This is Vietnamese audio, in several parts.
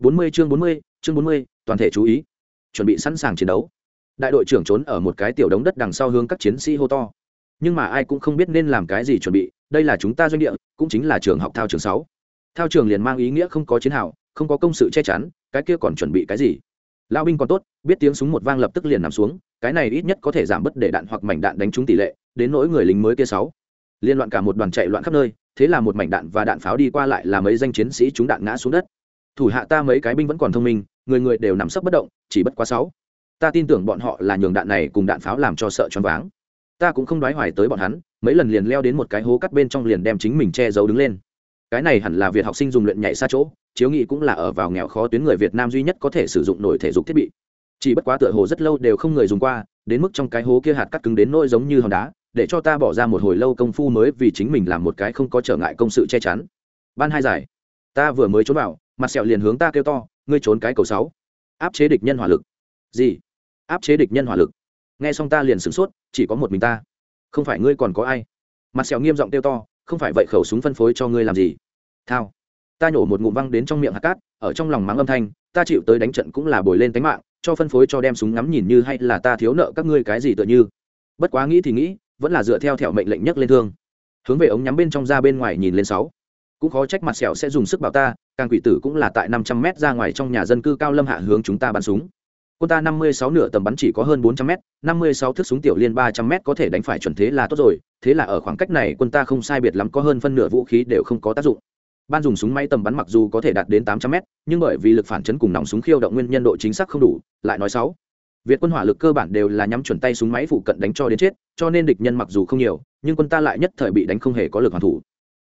40 chương 40, chương 40, toàn thể chú ý. Chuẩn bị sẵn sàng chiến đấu. Đại đội trưởng trốn ở một cái tiểu đống đất đằng sau hướng các chiến sĩ hô to. Nhưng mà ai cũng không biết nên làm cái gì chuẩn bị đây là chúng ta doanh địa cũng chính là trường học thao trường sáu. Thao trường liền mang ý nghĩa không có chiến hào không có công sự che chắn cái kia còn chuẩn bị cái gì? Lao binh còn tốt biết tiếng súng một vang lập tức liền nằm xuống cái này ít nhất có thể giảm bớt để đạn hoặc mảnh đạn đánh trúng tỷ lệ đến nỗi người lính mới kia sáu. Liên loạn cả một đoàn chạy loạn khắp nơi thế là một mảnh đạn và đạn pháo đi qua lại là mấy danh chiến sĩ chúng đạn ngã xuống đất thủ hạ ta mấy cái binh vẫn còn thông minh, người người đều nằm sấp bất động, chỉ bất quá sáu. Ta tin tưởng bọn họ là nhường đạn này cùng đạn pháo làm cho sợ choáng váng. Ta cũng không đoái hoài tới bọn hắn, mấy lần liền leo đến một cái hố cắt bên trong liền đem chính mình che giấu đứng lên. Cái này hẳn là việc học sinh dùng luyện nhảy xa chỗ, chiếu nghị cũng là ở vào nghèo khó tuyến người việt nam duy nhất có thể sử dụng nổi thể dục thiết bị. Chỉ bất quá tựa hồ rất lâu đều không người dùng qua, đến mức trong cái hố kia hạt cắt cứng đến nỗi giống như hòn đá, để cho ta bỏ ra một hồi lâu công phu mới vì chính mình làm một cái không có trở ngại công sự che chắn. Ban hai giải, ta vừa mới trốn vào mặt sẹo liền hướng ta kêu to, ngươi trốn cái cầu sáu. Áp chế địch nhân hỏa lực. Gì? Áp chế địch nhân hỏa lực. Nghe xong ta liền sửng sốt, chỉ có một mình ta. Không phải ngươi còn có ai? Mặt sẹo nghiêm giọng kêu to, không phải vậy khẩu súng phân phối cho ngươi làm gì? Thao. Ta nhổ một ngụm văng đến trong miệng hạt cát, ở trong lòng mắng âm thanh, ta chịu tới đánh trận cũng là bồi lên tánh mạng, cho phân phối cho đem súng ngắm nhìn như hay là ta thiếu nợ các ngươi cái gì tựa như. Bất quá nghĩ thì nghĩ, vẫn là dựa theo thẹo mệnh lệnh nhất lên thương. Hướng về ống nhắm bên trong ra bên ngoài nhìn lên sáu cũng khó trách mặt sẹo sẽ dùng sức bảo ta, càng quỷ tử cũng là tại năm trăm mét ra ngoài trong nhà dân cư cao lâm hạ hướng chúng ta bắn súng. Quân ta năm mươi sáu nửa tầm bắn chỉ có hơn bốn trăm m năm mươi sáu thước súng tiểu liên ba trăm m có thể đánh phải chuẩn thế là tốt rồi, thế là ở khoảng cách này quân ta không sai biệt lắm có hơn phân nửa vũ khí đều không có tác dụng. Ban dùng súng máy tầm bắn mặc dù có thể đạt đến tám trăm m nhưng bởi vì lực phản chấn cùng nòng súng khiêu động nguyên nhân độ chính xác không đủ, lại nói sáu. Việt quân hỏa lực cơ bản đều là nhắm chuẩn tay súng máy phụ cận đánh cho đến chết, cho nên địch nhân mặc dù không nhiều, nhưng quân ta lại nhất thời bị đánh không hề có lực hoàn thủ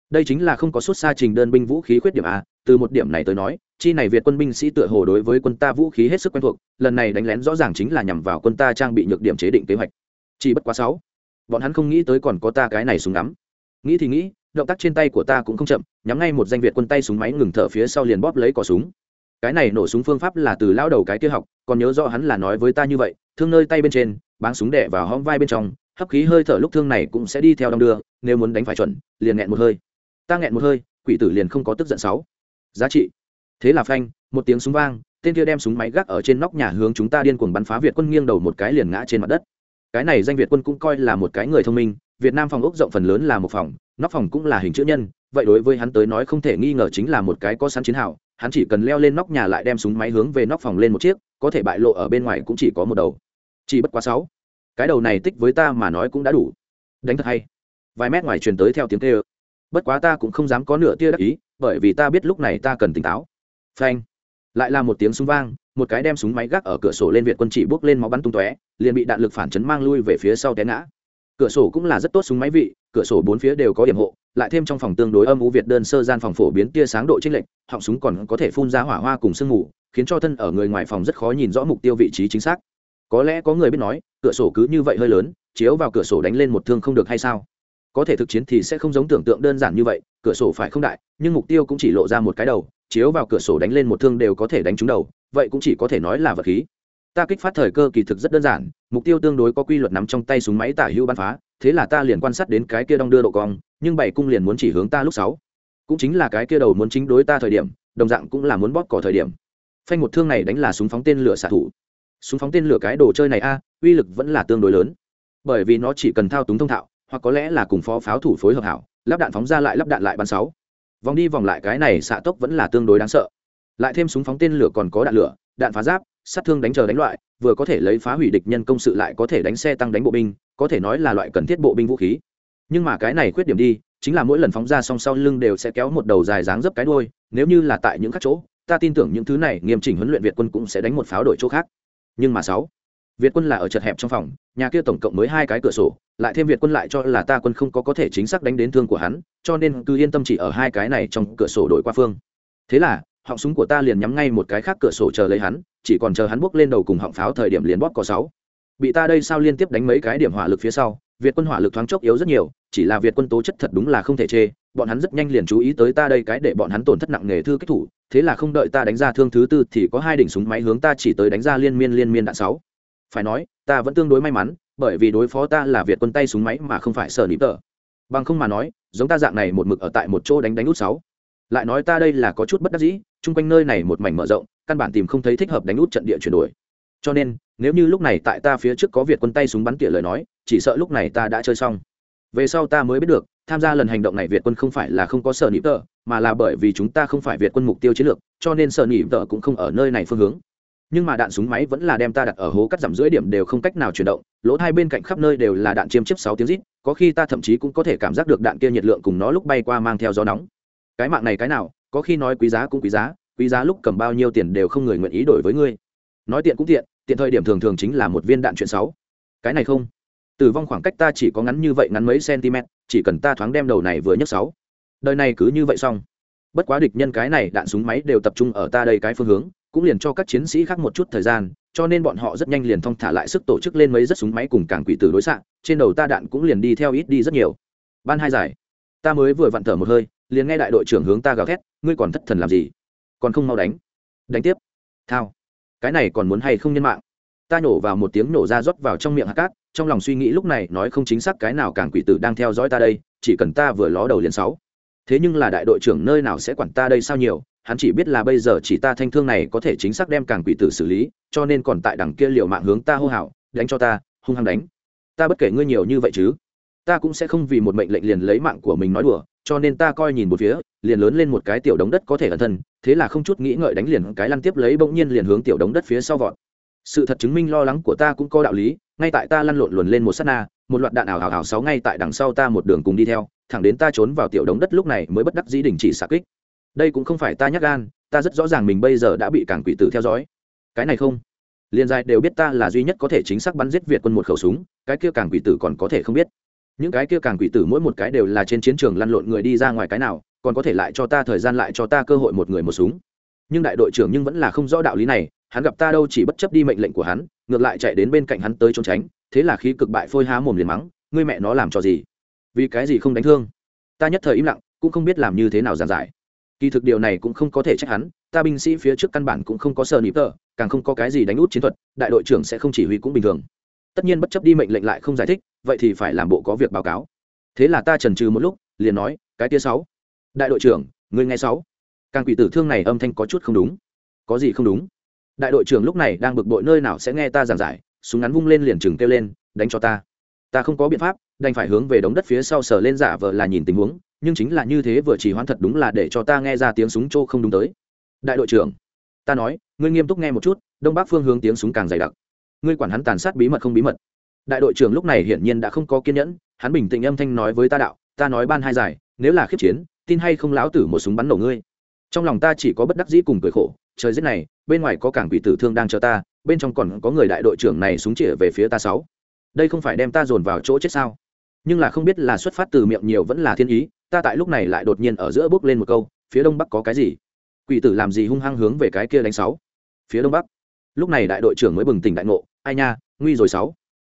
đây chính là không có suốt xa trình đơn binh vũ khí khuyết điểm a, từ một điểm này tới nói, chi này việt quân binh sĩ tựa hồ đối với quân ta vũ khí hết sức quen thuộc, lần này đánh lén rõ ràng chính là nhằm vào quân ta trang bị nhược điểm chế định kế hoạch. Chỉ bất quá sáu, bọn hắn không nghĩ tới còn có ta cái này súng ngắm. Nghĩ thì nghĩ, động tác trên tay của ta cũng không chậm, nhắm ngay một danh việt quân tay súng máy ngừng thở phía sau liền bóp lấy cò súng. Cái này nổ súng phương pháp là từ lao đầu cái kia học, còn nhớ rõ hắn là nói với ta như vậy, thương nơi tay bên trên, báng súng đẻ vào hõm vai bên trong, hấp khí hơi thở lúc thương này cũng sẽ đi theo đong đưa, nếu muốn đánh phải chuẩn, liền nghẹn một hơi ta nghẹn một hơi, quỷ tử liền không có tức giận sáu. Giá trị. Thế là phanh, một tiếng súng vang, tên kia đem súng máy gác ở trên nóc nhà hướng chúng ta điên cuồng bắn phá việt quân nghiêng đầu một cái liền ngã trên mặt đất. Cái này danh việt quân cũng coi là một cái người thông minh, việt nam phòng ốc rộng phần lớn là một phòng, nóc phòng cũng là hình chữ nhân, vậy đối với hắn tới nói không thể nghi ngờ chính là một cái có sẵn chiến hào, hắn chỉ cần leo lên nóc nhà lại đem súng máy hướng về nóc phòng lên một chiếc, có thể bại lộ ở bên ngoài cũng chỉ có một đầu. Chỉ bất quá sáu. Cái đầu này tích với ta mà nói cũng đã đủ. Đánh thật hay. Vài mét ngoài truyền tới theo tiếng kêu bất quá ta cũng không dám có nửa tia đắc ý, bởi vì ta biết lúc này ta cần tỉnh táo. Phanh. Lại là một tiếng súng vang, một cái đem súng máy gác ở cửa sổ lên việt quân chỉ bước lên máu bắn tung tóe, liền bị đạn lực phản chấn mang lui về phía sau té ngã. Cửa sổ cũng là rất tốt súng máy vị, cửa sổ bốn phía đều có điểm hộ, lại thêm trong phòng tương đối âm u việt đơn sơ gian phòng phổ biến tia sáng độ chênh lệch, họng súng còn có thể phun ra hỏa hoa cùng sương mù, khiến cho thân ở người ngoài phòng rất khó nhìn rõ mục tiêu vị trí chính xác. Có lẽ có người biết nói, cửa sổ cứ như vậy hơi lớn, chiếu vào cửa sổ đánh lên một thương không được hay sao? Có thể thực chiến thì sẽ không giống tưởng tượng đơn giản như vậy, cửa sổ phải không đại, nhưng mục tiêu cũng chỉ lộ ra một cái đầu, chiếu vào cửa sổ đánh lên một thương đều có thể đánh trúng đầu, vậy cũng chỉ có thể nói là vật khí. Ta kích phát thời cơ kỳ thực rất đơn giản, mục tiêu tương đối có quy luật nắm trong tay súng máy tả hữu bắn phá, thế là ta liền quan sát đến cái kia đong đưa độ cong, nhưng bảy cung liền muốn chỉ hướng ta lúc sáu. Cũng chính là cái kia đầu muốn chính đối ta thời điểm, đồng dạng cũng là muốn bóp cỏ thời điểm. Phanh một thương này đánh là súng phóng tên lửa xạ thủ. Súng phóng tên lửa cái đồ chơi này a, uy lực vẫn là tương đối lớn. Bởi vì nó chỉ cần thao túng thông thạo hoặc có lẽ là cùng phó pháo thủ phối hợp hảo, lắp đạn phóng ra lại, lắp đạn lại bắn sáu. Vòng đi vòng lại, cái này xạ tốc vẫn là tương đối đáng sợ. Lại thêm súng phóng tên lửa còn có đạn lửa, đạn phá giáp, sát thương đánh chờ đánh loại, vừa có thể lấy phá hủy địch nhân công sự lại có thể đánh xe tăng đánh bộ binh, có thể nói là loại cần thiết bộ binh vũ khí. Nhưng mà cái này khuyết điểm đi, chính là mỗi lần phóng ra song sau lưng đều sẽ kéo một đầu dài dáng dấp cái đuôi, nếu như là tại những các chỗ, ta tin tưởng những thứ này, nghiêm chỉnh huấn luyện việt quân cũng sẽ đánh một pháo đổi chỗ khác. Nhưng mà sáu việt quân là ở chật hẹp trong phòng, nhà kia tổng cộng mới hai cái cửa sổ, lại thêm việt quân lại cho là ta quân không có có thể chính xác đánh đến thương của hắn, cho nên cứ yên tâm chỉ ở hai cái này trong cửa sổ đổi qua phương. Thế là, họng súng của ta liền nhắm ngay một cái khác cửa sổ chờ lấy hắn, chỉ còn chờ hắn bước lên đầu cùng họng pháo thời điểm liền bóp có sáu. Bị ta đây sao liên tiếp đánh mấy cái điểm hỏa lực phía sau, việt quân hỏa lực thoáng chốc yếu rất nhiều, chỉ là việt quân tố chất thật đúng là không thể chê, bọn hắn rất nhanh liền chú ý tới ta đây cái để bọn hắn tổn thất nặng nghề thư kích thủ, thế là không đợi ta đánh ra thương thứ tư thì có hai đỉnh súng máy hướng ta chỉ tới đánh ra liên miên liên miên đạn sáu phải nói, ta vẫn tương đối may mắn, bởi vì đối phó ta là việt quân tay súng máy mà không phải sở nịp tờ. Bằng không mà nói, giống ta dạng này một mực ở tại một chỗ đánh đánh út sáu. Lại nói ta đây là có chút bất đắc dĩ, chung quanh nơi này một mảnh mở rộng, căn bản tìm không thấy thích hợp đánh út trận địa chuyển đổi. Cho nên, nếu như lúc này tại ta phía trước có việt quân tay súng bắn tỉa lời nói, chỉ sợ lúc này ta đã chơi xong. Về sau ta mới biết được, tham gia lần hành động này việt quân không phải là không có sở nịp tờ, mà là bởi vì chúng ta không phải việt quân mục tiêu chiến lược, cho nên sở nịp tờ cũng không ở nơi này phương hướng nhưng mà đạn súng máy vẫn là đem ta đặt ở hố cắt giảm dưới điểm đều không cách nào chuyển động, lỗ hai bên cạnh khắp nơi đều là đạn chiêm chiếp sáu tiếng rít, có khi ta thậm chí cũng có thể cảm giác được đạn kia nhiệt lượng cùng nó lúc bay qua mang theo gió nóng. Cái mạng này cái nào, có khi nói quý giá cũng quý giá quý giá lúc cầm bao nhiêu tiền đều không người nguyện ý đổi với ngươi. Nói tiện cũng tiện tiện thời điểm thường thường chính là một viên đạn chuyện sáu cái này không. Tử vong khoảng cách ta chỉ có ngắn như vậy, ngắn mấy cm chỉ cần ta thoáng đem đầu này vừa nhấc sáu. Đời này cứ như vậy xong. Bất quá địch nhân cái này, đạn súng máy đều tập trung ở ta đây cái phương hướng cũng liền cho các chiến sĩ khác một chút thời gian, cho nên bọn họ rất nhanh liền thong thả lại sức tổ chức lên mấy rất súng máy cùng cảng quỷ tử đối xạ, trên đầu ta đạn cũng liền đi theo ít đi rất nhiều. Ban hai giải, ta mới vừa vặn thở một hơi, liền nghe đại đội trưởng hướng ta gào thét, ngươi còn thất thần làm gì? Còn không mau đánh. Đánh tiếp. Thao, cái này còn muốn hay không nhân mạng? Ta nhổ vào một tiếng nổ ra rót vào trong miệng hạt cát, trong lòng suy nghĩ lúc này nói không chính xác cái nào càng quỷ tử đang theo dõi ta đây, chỉ cần ta vừa ló đầu liền sáu. Thế nhưng là đại đội trưởng nơi nào sẽ quản ta đây sao nhiều hắn chỉ biết là bây giờ chỉ ta thanh thương này có thể chính xác đem càng quỷ tử xử lý, cho nên còn tại đằng kia liệu mạng hướng ta hô hào, đánh cho ta, hung hăng đánh. Ta bất kể ngươi nhiều như vậy chứ, ta cũng sẽ không vì một mệnh lệnh liền lấy mạng của mình nói đùa, cho nên ta coi nhìn một phía, liền lớn lên một cái tiểu đống đất có thể ẩn thân, thế là không chút nghĩ ngợi đánh liền cái lăn tiếp lấy bỗng nhiên liền hướng tiểu đống đất phía sau vọt. Sự thật chứng minh lo lắng của ta cũng có đạo lý, ngay tại ta lăn lộn luồn lên một s á t na, một loạt đạn ảo hào hào sáu ngay tại đằng sau ta một đường cùng đi theo, thẳng đến ta trốn vào tiểu đống đất lúc này mới bất đắc dĩ đình chỉ xạ kích đây cũng không phải ta nhắc gan, ta rất rõ ràng mình bây giờ đã bị cảng quỷ tử theo dõi. Cái này không. Liên giai đều biết ta là duy nhất có thể chính xác bắn giết việt quân một khẩu súng, cái kia cảng quỷ tử còn có thể không biết. Những cái kia cảng quỷ tử mỗi một cái đều là trên chiến trường lăn lộn người đi ra ngoài cái nào, còn có thể lại cho ta thời gian lại cho ta cơ hội một người một súng. Nhưng đại đội trưởng nhưng vẫn là không rõ đạo lý này, hắn gặp ta đâu chỉ bất chấp đi mệnh lệnh của hắn, ngược lại chạy đến bên cạnh hắn tới trốn tránh, thế là khi cực bại phôi há mồm liền mắng, ngươi mẹ nó làm cho gì? Vì cái gì không đánh thương? Ta nhất thời im lặng, cũng không biết làm như thế nào giàn giải kỳ thực điều này cũng không có thể trách hắn, ta binh sĩ phía trước căn bản cũng không có sờ nịp tờ, càng không có cái gì đánh út chiến thuật, đại đội trưởng sẽ không chỉ huy cũng bình thường. Tất nhiên bất chấp đi mệnh lệnh lại không giải thích, vậy thì phải làm bộ có việc báo cáo. Thế là ta trần trừ một lúc, liền nói, cái tia sáu. Đại đội trưởng người nghe sáu. Càng quỷ tử thương này âm thanh có chút không đúng. Có gì không đúng? Đại đội trưởng lúc này đang bực bội nơi nào sẽ nghe ta giảng giải, súng ngắn vung lên liền chừng kêu lên, đánh cho ta. Ta không có biện pháp, đành phải hướng về đống đất phía sau sờ lên giả vờ là nhìn tình huống nhưng chính là như thế vừa chỉ hoãn thật đúng là để cho ta nghe ra tiếng súng trô không đúng tới. Đại đội trưởng, ta nói, ngươi nghiêm túc nghe một chút, đông bắc phương hướng tiếng súng càng dày đặc. Ngươi quản hắn tàn sát bí mật không bí mật. Đại đội trưởng lúc này hiển nhiên đã không có kiên nhẫn, hắn bình tĩnh âm thanh nói với ta đạo, ta nói ban hai giải, nếu là khiếp chiến, tin hay không láo tử một súng bắn nổ ngươi. Trong lòng ta chỉ có bất đắc dĩ cùng cười khổ, trời giết này, bên ngoài có cảng quỷ tử thương đang chờ ta, bên trong còn có người đại đội trưởng này súng chĩa về phía ta sáu. Đây không phải đem ta dồn vào chỗ chết sao? Nhưng là không biết là xuất phát từ miệng nhiều vẫn là thiên ý ta tại lúc này lại đột nhiên ở giữa bước lên một câu phía đông bắc có cái gì? Quỷ tử làm gì hung hăng hướng về cái kia đánh sáu? Phía đông bắc. Lúc này đại đội trưởng mới bừng tỉnh đại ngộ ai nha nguy rồi sáu.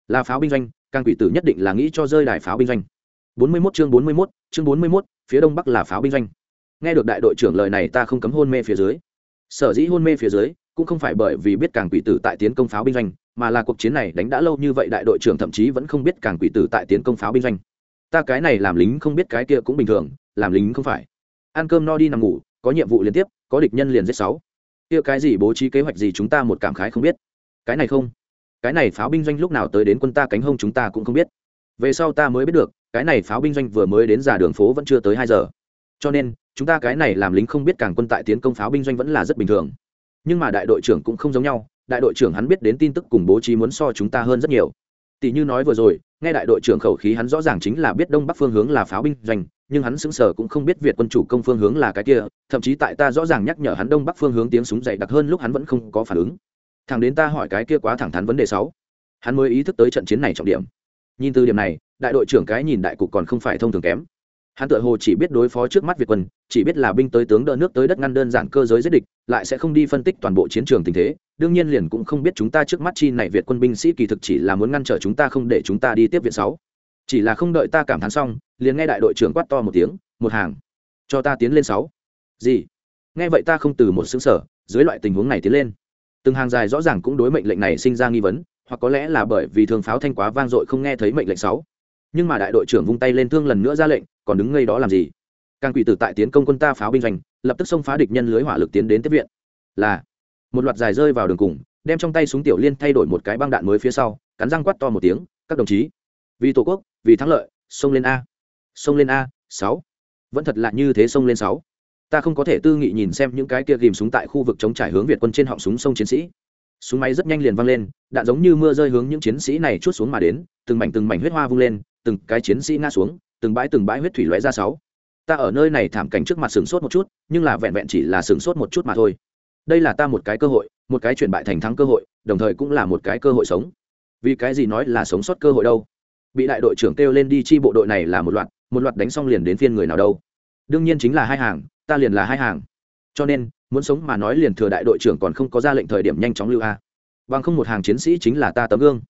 Là pháo binh doanh càng quỷ tử nhất định là nghĩ cho rơi đài pháo binh doanh. 41 chương 41, chương 41, phía đông bắc là pháo binh doanh. Nghe được đại đội trưởng lời này ta không cấm hôn mê phía dưới. Sở dĩ hôn mê phía dưới cũng không phải bởi vì biết càng quỷ tử tại tiến công pháo binh doanh mà là cuộc chiến này đánh đã lâu như vậy đại đội trưởng thậm chí vẫn không biết càng quỷ tử tại tiến công pháo binh doanh ta cái này làm lính không biết cái kia cũng bình thường, làm lính không phải. Ăn cơm no đi nằm ngủ, có nhiệm vụ liên tiếp, có địch nhân liền giết sáu. Kia cái gì bố trí kế hoạch gì chúng ta một cảm khái không biết. Cái này không. Cái này pháo binh doanh lúc nào tới đến quân ta cánh hông chúng ta cũng không biết. Về sau ta mới biết được, cái này pháo binh doanh vừa mới đến giả đường phố vẫn chưa tới hai giờ. Cho nên, chúng ta cái này làm lính không biết càng quân tại tiến công pháo binh doanh vẫn là rất bình thường. Nhưng mà đại đội trưởng cũng không giống nhau, đại đội trưởng hắn biết đến tin tức cùng bố trí muốn so chúng ta hơn rất nhiều. Tỷ như nói vừa rồi nghe đại đội trưởng khẩu khí hắn rõ ràng chính là biết đông bắc phương hướng là pháo binh doanh, nhưng hắn sững sờ cũng không biết việt quân chủ công phương hướng là cái kia, thậm chí tại ta rõ ràng nhắc nhở hắn đông bắc phương hướng tiếng súng dày đặc hơn lúc hắn vẫn không có phản ứng. Thằng đến ta hỏi cái kia quá thẳng thắn vấn đề sáu. Hắn mới ý thức tới trận chiến này trọng điểm. Nhìn từ điểm này, đại đội trưởng cái nhìn đại cục còn không phải thông thường kém hắn tự hồ chỉ biết đối phó trước mắt việt quân, chỉ biết là binh tới tướng đỡ nước tới đất ngăn đơn giản cơ giới giết địch, lại sẽ không đi phân tích toàn bộ chiến trường tình thế. Đương nhiên liền cũng không biết chúng ta trước mắt chi này việt quân binh sĩ kỳ thực chỉ là muốn ngăn trở chúng ta không để chúng ta đi tiếp viện sáu. Chỉ là không đợi ta cảm thán xong, liền nghe đại đội trưởng quát to một tiếng, một hàng, cho ta tiến lên sáu. Gì? Nghe vậy ta không từ một xứng sở dưới loại tình huống này tiến lên. Từng hàng dài rõ ràng cũng đối mệnh lệnh này sinh ra nghi vấn, hoặc có lẽ là bởi vì thường pháo thanh quá vang dội không nghe thấy mệnh lệnh sáu. Nhưng mà đại đội trưởng vung tay lên thương lần nữa ra lệnh còn đứng ngây đó làm gì? Càng quỷ tử tại tiến công quân ta pháo binh doanh, lập tức xông phá địch nhân lưới hỏa lực tiến đến tiếp viện. Là, một loạt dài rơi vào đường cùng, đem trong tay súng tiểu liên thay đổi một cái băng đạn mới phía sau, cắn răng quát to một tiếng, các đồng chí, vì tổ quốc, vì thắng lợi, xông lên a, xông lên a, sáu. Vẫn thật là như thế xông lên sáu. Ta không có thể tư nghị nhìn xem những cái kia ghìm súng tại khu vực chống trải hướng việt quân trên họng súng sông chiến sĩ. Súng máy rất nhanh liền văng lên, đạn giống như mưa rơi hướng những chiến sĩ này chút xuống mà đến, từng mảnh từng mảnh huyết hoa vung lên, từng cái chiến sĩ ngã xuống từng bãi từng bãi huyết thủy lóe ra sáu. Ta ở nơi này thảm cảnh trước mặt sửng sốt một chút, nhưng là vẹn vẹn chỉ là sửng sốt một chút mà thôi. Đây là ta một cái cơ hội, một cái chuyển bại thành thắng cơ hội, đồng thời cũng là một cái cơ hội sống. Vì cái gì nói là sống sót cơ hội đâu? Bị đại đội trưởng kêu lên đi chi bộ đội này là một loạt một loạt đánh xong liền đến phiên người nào đâu. Đương nhiên chính là hai hàng, ta liền là hai hàng. Cho nên, muốn sống mà nói liền thừa đại đội trưởng còn không có ra lệnh thời điểm nhanh chóng lưu a. Bằng không một hàng chiến sĩ chính là ta tấm gương.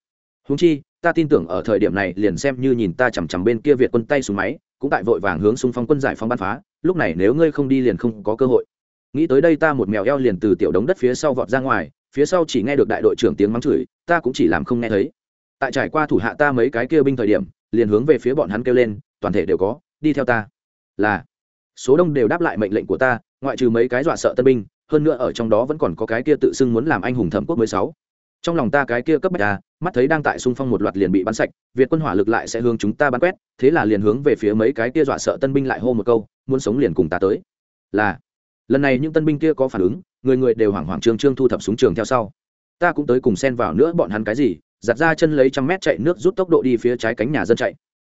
Húng chi ta tin tưởng ở thời điểm này liền xem như nhìn ta chằm chằm bên kia việt quân tay xuống máy, cũng tại vội vàng hướng xung phong quân giải phóng bắn phá, lúc này nếu ngươi không đi liền không có cơ hội. Nghĩ tới đây ta một mèo eo liền từ tiểu đống đất phía sau vọt ra ngoài, phía sau chỉ nghe được đại đội trưởng tiếng mắng chửi, ta cũng chỉ làm không nghe thấy. Tại trải qua thủ hạ ta mấy cái kia binh thời điểm, liền hướng về phía bọn hắn kêu lên, toàn thể đều có, đi theo ta. Là, số đông đều đáp lại mệnh lệnh của ta, ngoại trừ mấy cái dọa sợ tân binh, hơn nữa ở trong đó vẫn còn có cái kia tự xưng muốn làm anh hùng thẩm quốc mới sáu trong lòng ta cái kia cấp bách ta mắt thấy đang tại xung phong một loạt liền bị bắn sạch, việt quân hỏa lực lại sẽ hướng chúng ta bắn quét, thế là liền hướng về phía mấy cái kia dọa sợ tân binh lại hô một câu, muốn sống liền cùng ta tới. Là, lần này những tân binh kia có phản ứng, người người đều hoảng hoảng trương trương thu thập súng trường theo sau. Ta cũng tới cùng xen vào nữa bọn hắn cái gì, giặt ra chân lấy trăm mét chạy nước rút tốc độ đi phía trái cánh nhà dân chạy.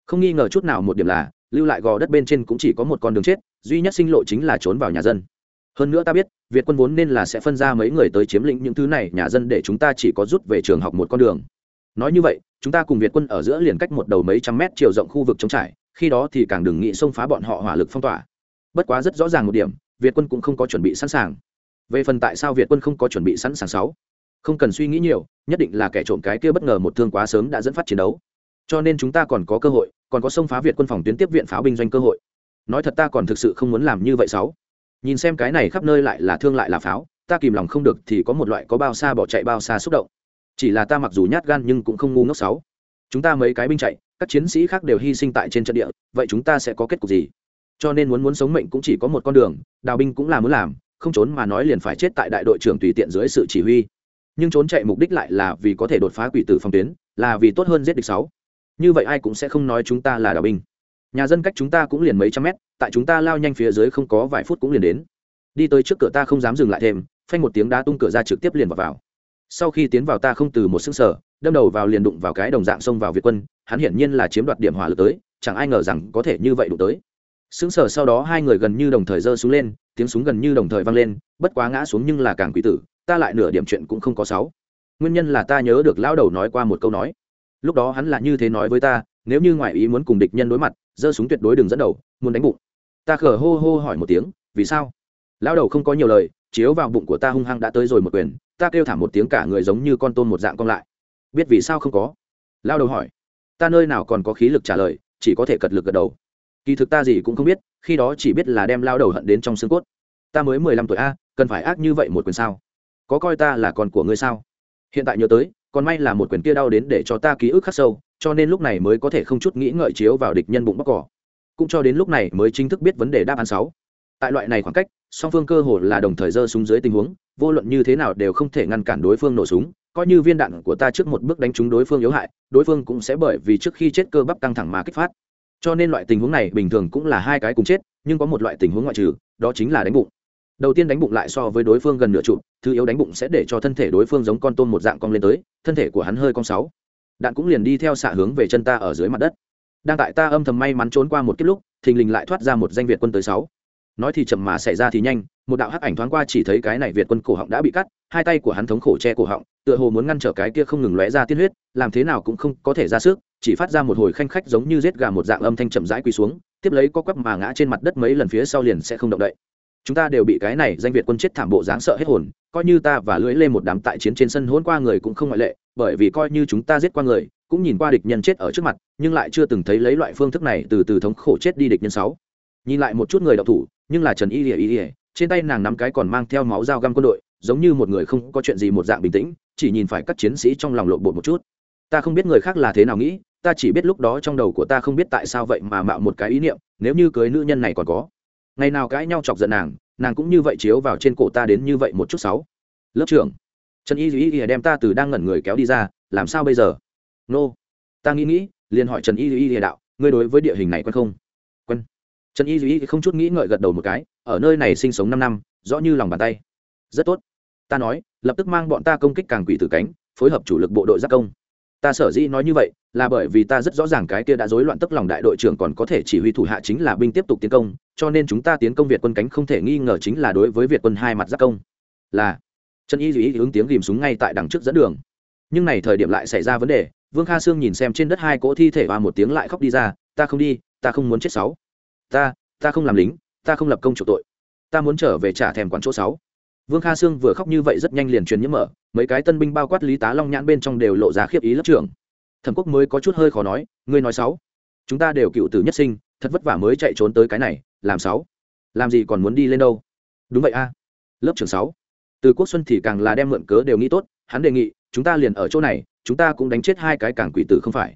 Không nghi ngờ chút nào một điểm là, lưu lại gò đất bên trên cũng chỉ có một con đường chết, duy nhất sinh lộ chính là trốn vào nhà dân hơn nữa ta biết, việt quân vốn nên là sẽ phân ra mấy người tới chiếm lĩnh những thứ này, nhà dân để chúng ta chỉ có rút về trường học một con đường. Nói như vậy, chúng ta cùng việt quân ở giữa liền cách một đầu mấy trăm mét chiều rộng khu vực trống trải, khi đó thì càng đừng nghĩ xông phá bọn họ hỏa lực phong tỏa. Bất quá rất rõ ràng một điểm, việt quân cũng không có chuẩn bị sẵn sàng. Về phần tại sao việt quân không có chuẩn bị sẵn sàng sáu, không cần suy nghĩ nhiều, nhất định là kẻ trộm cái kia bất ngờ một thương quá sớm đã dẫn phát chiến đấu. Cho nên chúng ta còn có cơ hội, còn có xông phá việt quân phòng tuyến tiếp viện pháo binh doanh cơ hội. Nói thật ta còn thực sự không muốn làm như vậy sáu nhìn xem cái này khắp nơi lại là thương lại là pháo, ta kìm lòng không được thì có một loại có bao xa bỏ chạy bao xa xúc động. Chỉ là ta mặc dù nhát gan nhưng cũng không ngu ngốc sáu chúng ta mấy cái binh chạy, các chiến sĩ khác đều hy sinh tại trên trận địa, vậy chúng ta sẽ có kết cục gì? Cho nên muốn muốn sống mệnh cũng chỉ có một con đường, đào binh cũng là muốn làm, không trốn mà nói liền phải chết tại đại đội trưởng tùy tiện dưới sự chỉ huy. Nhưng trốn chạy mục đích lại là vì có thể đột phá quỷ tử phòng tuyến, là vì tốt hơn giết địch sáu như vậy ai cũng sẽ không nói chúng ta là đào binh. Nhà dân cách chúng ta cũng liền mấy trăm mét tại chúng ta lao nhanh phía dưới không có vài phút cũng liền đến. Đi tới trước cửa ta không dám dừng lại thêm phanh một tiếng đá tung cửa ra trực tiếp liền vào, vào. sau khi tiến vào ta không từ một xương sở đâm đầu vào liền đụng vào cái đồng dạng xông vào việt quân hắn hiển nhiên là chiếm đoạt điểm hỏa lực tới chẳng ai ngờ rằng có thể như vậy đụng tới. Xứng sở sau đó hai người gần như đồng thời giơ xuống lên tiếng súng gần như đồng thời vang lên bất quá ngã xuống nhưng là càng quỷ tử ta lại nửa điểm chuyện cũng không có sáu. Nguyên nhân là ta nhớ được lão đầu nói qua một câu nói. Lúc đó hắn là như thế nói với ta nếu như ngoại ý muốn cùng địch nhân đối mặt giơ súng tuyệt đối đừng dẫn đầu muốn đánh bụng ta khở hô hô hỏi một tiếng, vì sao? Lão đầu không có nhiều lời, chiếu vào bụng của ta hung hăng đã tới rồi một quyền, ta kêu thảm một tiếng cả người giống như con tôm một dạng cong lại. Biết vì sao không có? Lão đầu hỏi. Ta nơi nào còn có khí lực trả lời, chỉ có thể cật lực gật đầu. Kỳ thực ta gì cũng không biết, khi đó chỉ biết là đem lao đầu hận đến trong xương cốt. Ta mới mười lăm tuổi a, cần phải ác như vậy một quyền sao? Có coi ta là con của ngươi sao? Hiện tại nhớ tới, còn may là một quyền kia đau đến để cho ta ký ức khắc sâu, cho nên lúc này mới có thể không chút nghĩ ngợi chiếu vào địch nhân bụng bóc cỏ cũng cho đến lúc này mới chính thức biết vấn đề đáp án sáu. Tại loại này khoảng cách, song phương cơ hồ là đồng thời giơ súng dưới tình huống, vô luận như thế nào đều không thể ngăn cản đối phương nổ súng, coi như viên đạn của ta trước một bước đánh trúng đối phương yếu hại, đối phương cũng sẽ bởi vì trước khi chết cơ bắp căng thẳng mà kích phát. Cho nên loại tình huống này bình thường cũng là hai cái cùng chết, nhưng có một loại tình huống ngoại trừ, đó chính là đánh bụng. Đầu tiên đánh bụng lại so với đối phương gần nửa trụ thứ yếu đánh bụng sẽ để cho thân thể đối phương giống con tôm một dạng cong lên tới, thân thể của hắn hơi cong sáu. Đạn cũng liền đi theo xạ hướng về chân ta ở dưới mặt đất đang tại ta âm thầm may mắn trốn qua một kiếp lúc, thình lình lại thoát ra một danh việt quân tới sáu. Nói thì chậm mà xảy ra thì nhanh, một đạo hắc ảnh thoáng qua chỉ thấy cái này việt quân cổ họng đã bị cắt, hai tay của hắn thống khổ che cổ họng, tựa hồ muốn ngăn trở cái kia không ngừng lóe ra tiên huyết, làm thế nào cũng không có thể ra sức, chỉ phát ra một hồi khanh khách giống như giết gà một dạng âm thanh chậm rãi quỳ xuống, tiếp lấy có quắp mà ngã trên mặt đất mấy lần phía sau liền sẽ không động đậy. Chúng ta đều bị cái này danh việt quân chết thảm bộ dáng sợ hết hồn, coi như ta và lưỡi lên một đám tại chiến trên sân hỗn qua người cũng không ngoại lệ, bởi vì coi như chúng ta giết qua người cũng nhìn qua địch nhân chết ở trước mặt, nhưng lại chưa từng thấy lấy loại phương thức này từ từ thống khổ chết đi địch nhân sáu. Nhìn lại một chút người đạo thủ, nhưng là trần y ỉa y ỉa trên tay nàng nắm cái còn mang theo máu dao găm quân đội, giống như một người không có chuyện gì một dạng bình tĩnh, chỉ nhìn phải các chiến sĩ trong lòng lộn bột một chút. Ta không biết người khác là thế nào nghĩ, ta chỉ biết lúc đó trong đầu của ta không biết tại sao vậy mà mạo một cái ý niệm, nếu như cưới nữ nhân này còn có. Ngày nào cãi nhau chọc giận nàng nàng cũng như vậy chiếu vào trên cổ ta đến như vậy một chút sáu. Lớp trưởng, trần y y y đem ta từ đang ngẩn người kéo đi ra, làm sao bây giờ? Nô. Ta nghĩ nghĩ, liền hỏi trần y duy địa đạo, ngươi đối với địa hình này quen không? Quen. Trần y duy không chút nghĩ ngợi gật đầu một cái, ở nơi này sinh sống năm năm, rõ như lòng bàn tay. Rất tốt. Ta nói, lập tức mang bọn ta công kích càng quỷ tử cánh, phối hợp chủ lực bộ đội giác công. Ta sở dĩ nói như vậy, là bởi vì ta rất rõ ràng cái kia đã rối loạn tức lòng đại đội trưởng còn có thể chỉ huy thủ hạ chính là binh tiếp tục tiến công, cho nên chúng ta tiến công việt quân cánh không thể nghi ngờ chính là đối với việt quân hai mặt giác công. Là. Trần y duy ứng tiếng ghìm súng ngay tại đằng trước dẫn đường. Nhưng này thời điểm lại xảy ra vấn đề vương kha sương nhìn xem trên đất hai cỗ thi thể và một tiếng lại khóc đi ra, ta không đi, ta không muốn chết sáu. Ta ta không làm lính, ta không lập công chủ tội. Ta muốn trở về trả thèm quán chỗ sáu. Vương kha sương vừa khóc như vậy rất nhanh liền truyền nhiễm mở, mấy cái tân binh bao quát lý tá long nhãn bên trong đều lộ ra khiếp ý lớp trưởng thẩm quốc mới có chút hơi khó nói, ngươi nói sáu. Chúng ta đều cựu tử nhất sinh, thật vất vả mới chạy trốn tới cái này, làm sáu. Làm gì còn muốn đi lên đâu? Đúng vậy a. Lớp trưởng sáu. Từ quốc xuân thì càng là đem mượn cớ đều nghĩ tốt, hắn đề nghị, chúng ta liền ở chỗ này chúng ta cũng đánh chết hai cái cảng quỷ tử không phải.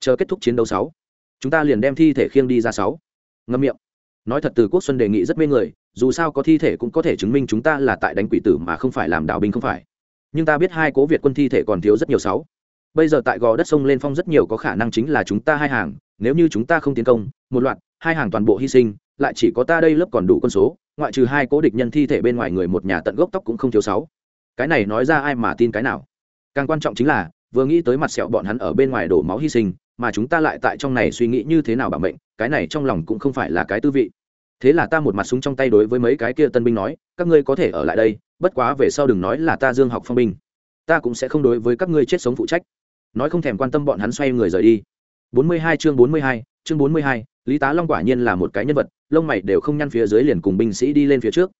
Chờ kết thúc chiến đấu sáu, chúng ta liền đem thi thể khiêng đi ra sáu. Ngâm miệng. Nói thật từ quốc xuân đề nghị rất mê người, dù sao có thi thể cũng có thể chứng minh chúng ta là tại đánh quỷ tử mà không phải làm đạo binh không phải. Nhưng ta biết hai cố việt quân thi thể còn thiếu rất nhiều sáu. Bây giờ tại gò đất sông lên phong rất nhiều có khả năng chính là chúng ta hai hàng, nếu như chúng ta không tiến công, một loạt, hai hàng toàn bộ hy sinh, lại chỉ có ta đây lớp còn đủ quân số, ngoại trừ hai cố địch nhân thi thể bên ngoài người một nhà tận gốc tóc cũng không thiếu sáu. Cái này nói ra ai mà tin cái nào? Càng quan trọng chính là vừa nghĩ tới mặt sẹo bọn hắn ở bên ngoài đổ máu hy sinh mà chúng ta lại tại trong này suy nghĩ như thế nào bảo mệnh cái này trong lòng cũng không phải là cái tư vị. Thế là ta một mặt súng trong tay đối với mấy cái kia tân binh nói các ngươi có thể ở lại đây bất quá về sau đừng nói là ta dương học phong binh. Ta cũng sẽ không đối với các ngươi chết sống phụ trách. Nói không thèm quan tâm bọn hắn xoay người rời đi. 42 chương 42, chương 42, lý tá long quả nhiên là một cái nhân vật lông mày đều không nhăn phía dưới liền cùng binh sĩ đi lên phía trước.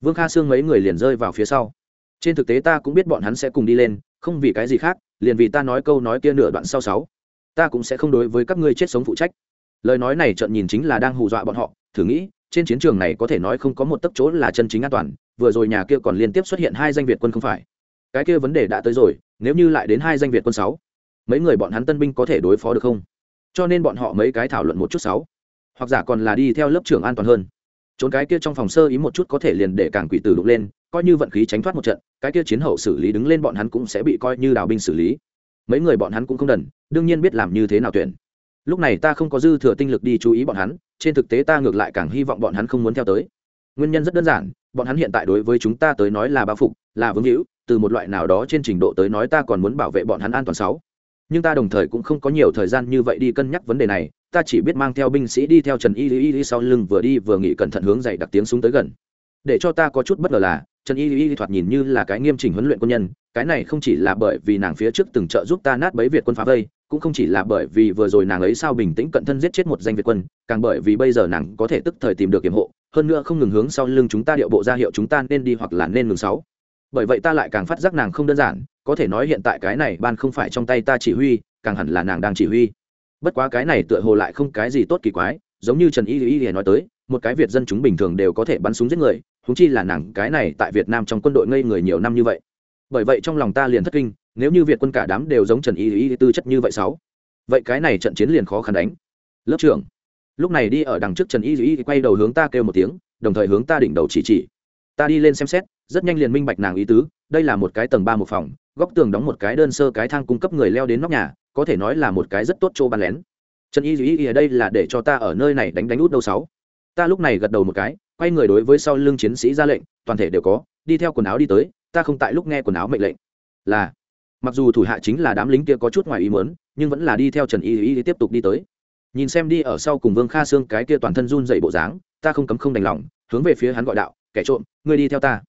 Vương kha xương mấy người liền rơi vào phía sau. Trên thực tế ta cũng biết bọn hắn sẽ cùng đi lên không vì cái gì khác liền vì ta nói câu nói kia nửa đoạn sau sáu. Ta cũng sẽ không đối với các ngươi chết sống phụ trách. Lời nói này trận nhìn chính là đang hù dọa bọn họ, thử nghĩ, trên chiến trường này có thể nói không có một tấc chỗ là chân chính an toàn, vừa rồi nhà kia còn liên tiếp xuất hiện hai danh việt quân không phải. Cái kia vấn đề đã tới rồi, nếu như lại đến hai danh việt quân sáu, mấy người bọn hắn tân binh có thể đối phó được không? Cho nên bọn họ mấy cái thảo luận một chút sáu. Hoặc giả còn là đi theo lớp trưởng an toàn hơn. Trốn cái kia trong phòng sơ ý một chút có thể liền để càng quỷ tử đục lên coi như vận khí tránh thoát một trận, cái kia chiến hậu xử lý đứng lên bọn hắn cũng sẽ bị coi như đào binh xử lý. Mấy người bọn hắn cũng không đần, đương nhiên biết làm như thế nào tuyển. Lúc này ta không có dư thừa tinh lực đi chú ý bọn hắn, trên thực tế ta ngược lại càng hy vọng bọn hắn không muốn theo tới. Nguyên nhân rất đơn giản, bọn hắn hiện tại đối với chúng ta tới nói là bao phục, là vương hữu, từ một loại nào đó trên trình độ tới nói ta còn muốn bảo vệ bọn hắn an toàn sáu. Nhưng ta đồng thời cũng không có nhiều thời gian như vậy đi cân nhắc vấn đề này, ta chỉ biết mang theo binh sĩ đi theo trần y y y sau lưng vừa đi vừa nghĩ cẩn thận hướng dày đặc tiếng súng tới gần. Để cho ta có chút bất ngờ là trần y y thoạt nhìn như là cái nghiêm chỉnh huấn luyện quân nhân, cái này không chỉ là bởi vì nàng phía trước từng trợ giúp ta nát bấy việt quân phá vây, cũng không chỉ là bởi vì vừa rồi nàng ấy sao bình tĩnh cận thân giết chết một danh việt quân, càng bởi vì bây giờ nàng có thể tức thời tìm được kiểm hộ, hơn nữa không ngừng hướng sau lưng chúng ta điệu bộ ra hiệu chúng ta nên đi hoặc là nên ngừng sáu. Bởi vậy ta lại càng phát giác nàng không đơn giản, có thể nói hiện tại cái này ban không phải trong tay ta chỉ huy, càng hẳn là nàng đang chỉ huy. Bất quá cái này tựa hồ lại không cái gì tốt kỳ quái, giống như trần y y y nói tới một cái việt dân chúng bình thường đều có thể bắn súng giết người húng chi là nàng cái này tại việt nam trong quân đội ngây người nhiều năm như vậy. Bởi vậy trong lòng ta liền thất kinh, nếu như việt quân cả đám đều giống trần y y tư chất như vậy sáu, vậy cái này trận chiến liền khó khăn đánh. Lớp trưởng, lúc này đi ở đằng trước trần y y quay đầu hướng ta kêu một tiếng, đồng thời hướng ta đỉnh đầu chỉ chỉ. Ta đi lên xem xét, rất nhanh liền minh bạch nàng ý tứ, đây là một cái tầng ba một phòng, góc tường đóng một cái đơn sơ cái thang cung cấp người leo đến nóc nhà, có thể nói là một cái rất tốt chỗ bàn lén. Trần y y ở đây là để cho ta ở nơi này đánh đánh út đâu sáu ta lúc này gật đầu một cái, quay người đối với sau lưng chiến sĩ ra lệnh, toàn thể đều có, đi theo quần áo đi tới, ta không tại lúc nghe quần áo mệnh lệnh. Là, mặc dù thủ hạ chính là đám lính kia có chút ngoài ý muốn, nhưng vẫn là đi theo trần y y tiếp tục đi tới. Nhìn xem đi ở sau cùng vương kha xương cái kia toàn thân run dậy bộ dáng, ta không cấm không đành lòng, hướng về phía hắn gọi đạo, kẻ trộm, ngươi đi theo ta.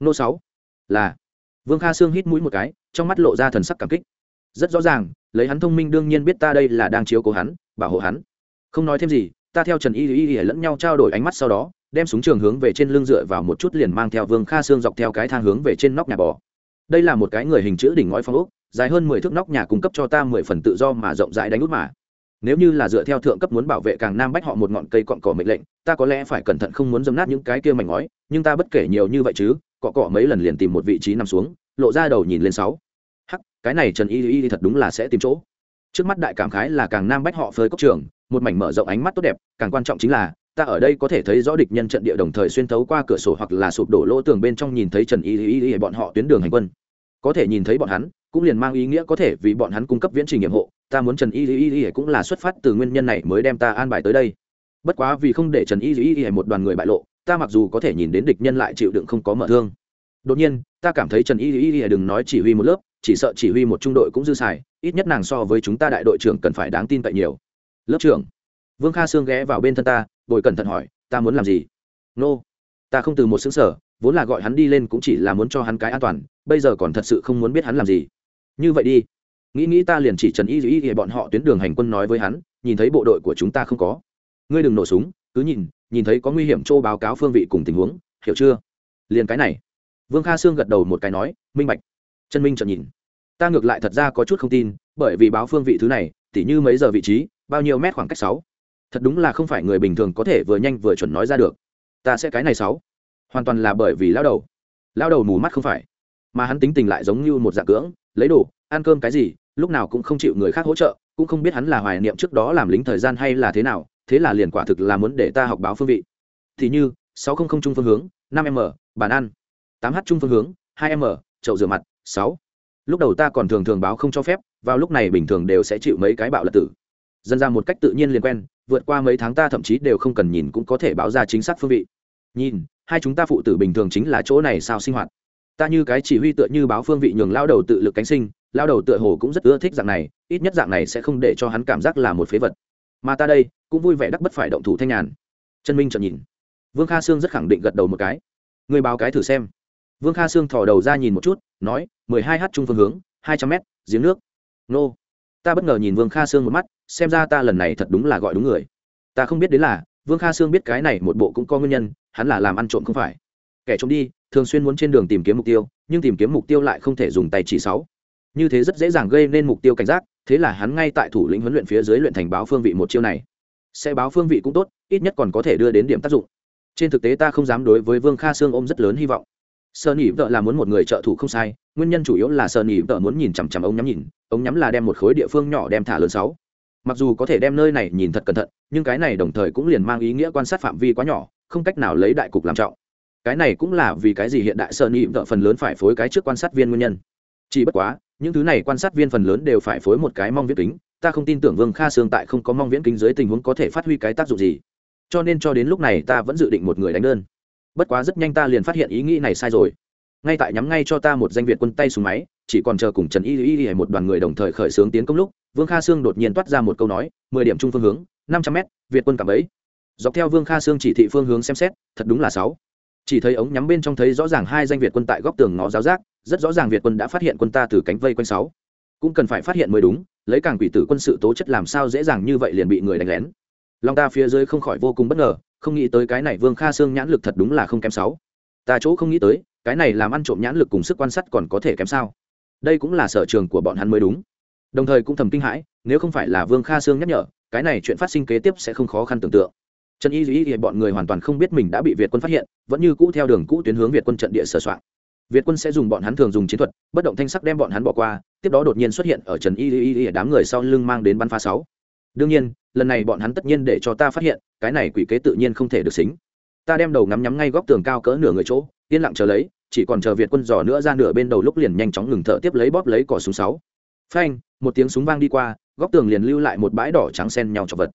Nô sáu, là. Vương kha xương hít mũi một cái, trong mắt lộ ra thần sắc cảm kích. Rất rõ ràng, lấy hắn thông minh đương nhiên biết ta đây là đang chiếu cố hắn, bảo hộ hắn. Không nói thêm gì ta theo trần y y y lẫn nhau trao đổi ánh mắt sau đó, đem súng trường hướng về trên lưng dựa vào một chút liền mang theo vương kha xương dọc theo cái thang hướng về trên nóc nhà bò. Đây là một cái người hình chữ đỉnh ngói phong ốc, dài hơn mười thước nóc nhà cung cấp cho ta mười phần tự do mà rộng rãi đánh út mà. Nếu như là dựa theo thượng cấp muốn bảo vệ càng nam bách họ một ngọn cây cọn cỏ mệnh lệnh, ta có lẽ phải cẩn thận không muốn dấm nát những cái kia mảnh ngói, nhưng ta bất kể nhiều như vậy chứ, cọ cọ mấy lần liền tìm một vị trí nằm xuống, lộ ra đầu nhìn lên sáu. Hắc, cái này trần y y thật đúng là sẽ tìm chỗ. Trước mắt đại cảm khái là càng nam bách họ phơi cốc trường một mảnh mở rộng ánh mắt tốt đẹp càng quan trọng chính là ta ở đây có thể thấy rõ địch nhân trận địa đồng thời xuyên thấu qua cửa sổ hoặc là sụp đổ lỗ tường bên trong nhìn thấy trần y y y bọn họ tuyến đường hành quân có thể nhìn thấy bọn hắn cũng liền mang ý nghĩa có thể vì bọn hắn cung cấp viễn trình nhiệm hộ ta muốn trần y y y cũng là xuất phát từ nguyên nhân này mới đem ta an bài tới đây bất quá vì không để trần y y y một đoàn người bại lộ ta mặc dù có thể nhìn đến địch nhân lại chịu đựng không có mở thương đột nhiên ta cảm thấy trần y y y đừng nói chỉ huy một lớp chỉ sợ chỉ huy một trung đội cũng dư xài ít nhất nàng so với chúng ta đại đội trưởng cần phải đáng tin cậy nhiều lớp trưởng. Vương kha sương ghé vào bên thân ta, bồi cẩn thận hỏi, ta muốn làm gì? Nô、no. ta không từ một xứng sở vốn là gọi hắn đi lên cũng chỉ là muốn cho hắn cái an toàn, bây giờ còn thật sự không muốn biết hắn làm gì. Như vậy đi. Nghĩ nghĩ ta liền chỉ trần y dĩ y bọn họ tuyến đường hành quân nói với hắn, nhìn thấy bộ đội của chúng ta không có. Ngươi đừng nổ súng, cứ nhìn nhìn thấy có nguy hiểm châu báo cáo phương vị cùng tình huống, hiểu chưa? Liền cái này. Vương kha sương gật đầu một cái nói, minh bạch. Chân minh chợt nhìn. Ta ngược lại thật ra có chút không tin, bởi vì báo phương vị thứ này, tỉ như mấy giờ vị trí bao nhiêu mét khoảng cách sáu? Thật đúng là không phải người bình thường có thể vừa nhanh vừa chuẩn nói ra được. Ta sẽ cái này sáu. Hoàn toàn là bởi vì lao đầu. Lao đầu mù mắt không phải. Mà hắn tính tình lại giống như một dạng cưỡng, lấy đồ, ăn cơm cái gì, lúc nào cũng không chịu người khác hỗ trợ, cũng không biết hắn là hoài niệm trước đó làm lính thời gian hay là thế nào, thế là liền quả thực là muốn để ta học báo phương vị. Thì như, sáu không không trung phương hướng, năm m, bàn ăn. Tám h trung phương hướng, hai m, chậu rửa mặt, sáu. Lúc đầu ta còn thường thường báo không cho phép, vào lúc này bình thường đều sẽ chịu mấy cái bạo lật tử dần ra một cách tự nhiên liền quen, vượt qua mấy tháng ta thậm chí đều không cần nhìn cũng có thể báo ra chính xác phương vị. Nhìn, hai chúng ta phụ tử bình thường chính là chỗ này sao sinh hoạt. Ta như cái chỉ huy tựa như báo phương vị nhường lao đầu tự lực cánh sinh lao đầu tựa hồ cũng rất ưa thích dạng này, ít nhất dạng này sẽ không để cho hắn cảm giác là một phế vật. Mà ta đây, cũng vui vẻ đắc bất phải động thủ thanh nhàn. Chân minh chợt nhìn. Vương kha sương rất khẳng định gật đầu một cái. Người báo cái thử xem. Vương kha sương thò đầu ra nhìn một chút, nói, mười hai h trung phương hướng, hai trăm m giếng nước. Nô ta bất ngờ nhìn vương kha sương một mắt, xem ra ta lần này thật đúng là gọi đúng người. Ta không biết đến là, vương kha sương biết cái này một bộ cũng có nguyên nhân, hắn là làm ăn trộm không phải. Kẻ trộm đi, thường xuyên muốn trên đường tìm kiếm mục tiêu, nhưng tìm kiếm mục tiêu lại không thể dùng tay chỉ sáu. Như thế rất dễ dàng gây nên mục tiêu cảnh giác, thế là hắn ngay tại thủ lĩnh huấn luyện phía dưới luyện thành báo phương vị một chiêu này. Sẽ báo phương vị cũng tốt, ít nhất còn có thể đưa đến điểm tác dụng. Trên thực tế ta không dám đối với vương kha sương ôm rất lớn hy vọng sơn nhị vợ là muốn một người trợ thủ không sai, nguyên nhân chủ yếu là sơn nhị vợ muốn nhìn chằm chằm ống nhắm nhìn ống nhắm là đem một khối địa phương nhỏ đem thả lớn sáu. Mặc dù có thể đem nơi này nhìn thật cẩn thận, nhưng cái này đồng thời cũng liền mang ý nghĩa quan sát phạm vi quá nhỏ, không cách nào lấy đại cục làm trọng. Cái này cũng là vì cái gì hiện đại sơn nhị vợ phần lớn phải phối cái trước quan sát viên nguyên nhân. Chỉ bất quá, những thứ này quan sát viên phần lớn đều phải phối một cái mong viễn kính, ta không tin tưởng vương kha sương tại không có mong viễn kính dưới tình huống có thể phát huy cái tác dụng gì. Cho nên cho đến lúc này ta vẫn dự định một người đánh đơn bất quá rất nhanh ta liền phát hiện ý nghĩ này sai rồi. Ngay tại nhắm ngay cho ta một danh việt quân tay xuống máy, chỉ còn chờ cùng trần y y y một đoàn người đồng thời khởi xướng tiến công lúc, vương kha sương đột nhiên toát ra một câu nói, mười điểm chung phương hướng, năm trăm m việt quân cảm ấy. Dọc theo vương kha sương chỉ thị phương hướng xem xét, thật đúng là sáu. Chỉ thấy ống nhắm bên trong thấy rõ ràng hai danh việt quân tại góc tường ngõ giáo giác, rất rõ ràng việt quân đã phát hiện quân ta từ cánh vây quanh sáu. Cũng cần phải phát hiện mới đúng, lấy càng quỷ tử quân sự tố chất làm sao dễ dàng như vậy liền bị người đánh lén. Lòng ta phía dưới không khỏi vô cùng bất ngờ không nghĩ tới cái này vương kha xương nhãn lực thật đúng là không kém sáu. Ta chỗ không nghĩ tới, cái này làm ăn trộm nhãn lực cùng sức quan sát còn có thể kém sao? Đây cũng là sở trường của bọn hắn mới đúng. Đồng thời cũng thầm kinh hãi, nếu không phải là vương kha Sương nhắc nhở, cái này chuyện phát sinh kế tiếp sẽ không khó khăn tưởng tượng. Trần y dĩ thì bọn người hoàn toàn không biết mình đã bị việt quân phát hiện, vẫn như cũ theo đường cũ tuyến hướng việt quân trận địa sửa soạn. Việt quân sẽ dùng bọn hắn thường dùng chiến thuật, bất động thanh sắc đem bọn hắn bỏ qua, tiếp đó đột nhiên xuất hiện ở trần y dĩ đám người sau lưng mang đến bắn phá sáu. Đương nhiên lần này bọn hắn tất nhiên để cho ta phát hiện, cái này quỷ kế tự nhiên không thể được xính. Ta đem đầu ngắm nhắm ngay góc tường cao cỡ nửa người chỗ, yên lặng chờ lấy, chỉ còn chờ việt quân dò nữa ra nửa bên đầu lúc liền nhanh chóng ngừng thở tiếp lấy bóp lấy cỏ súng sáu. Phanh, một tiếng súng vang đi qua, góc tường liền lưu lại một bãi đỏ trắng xen nhau cho vật.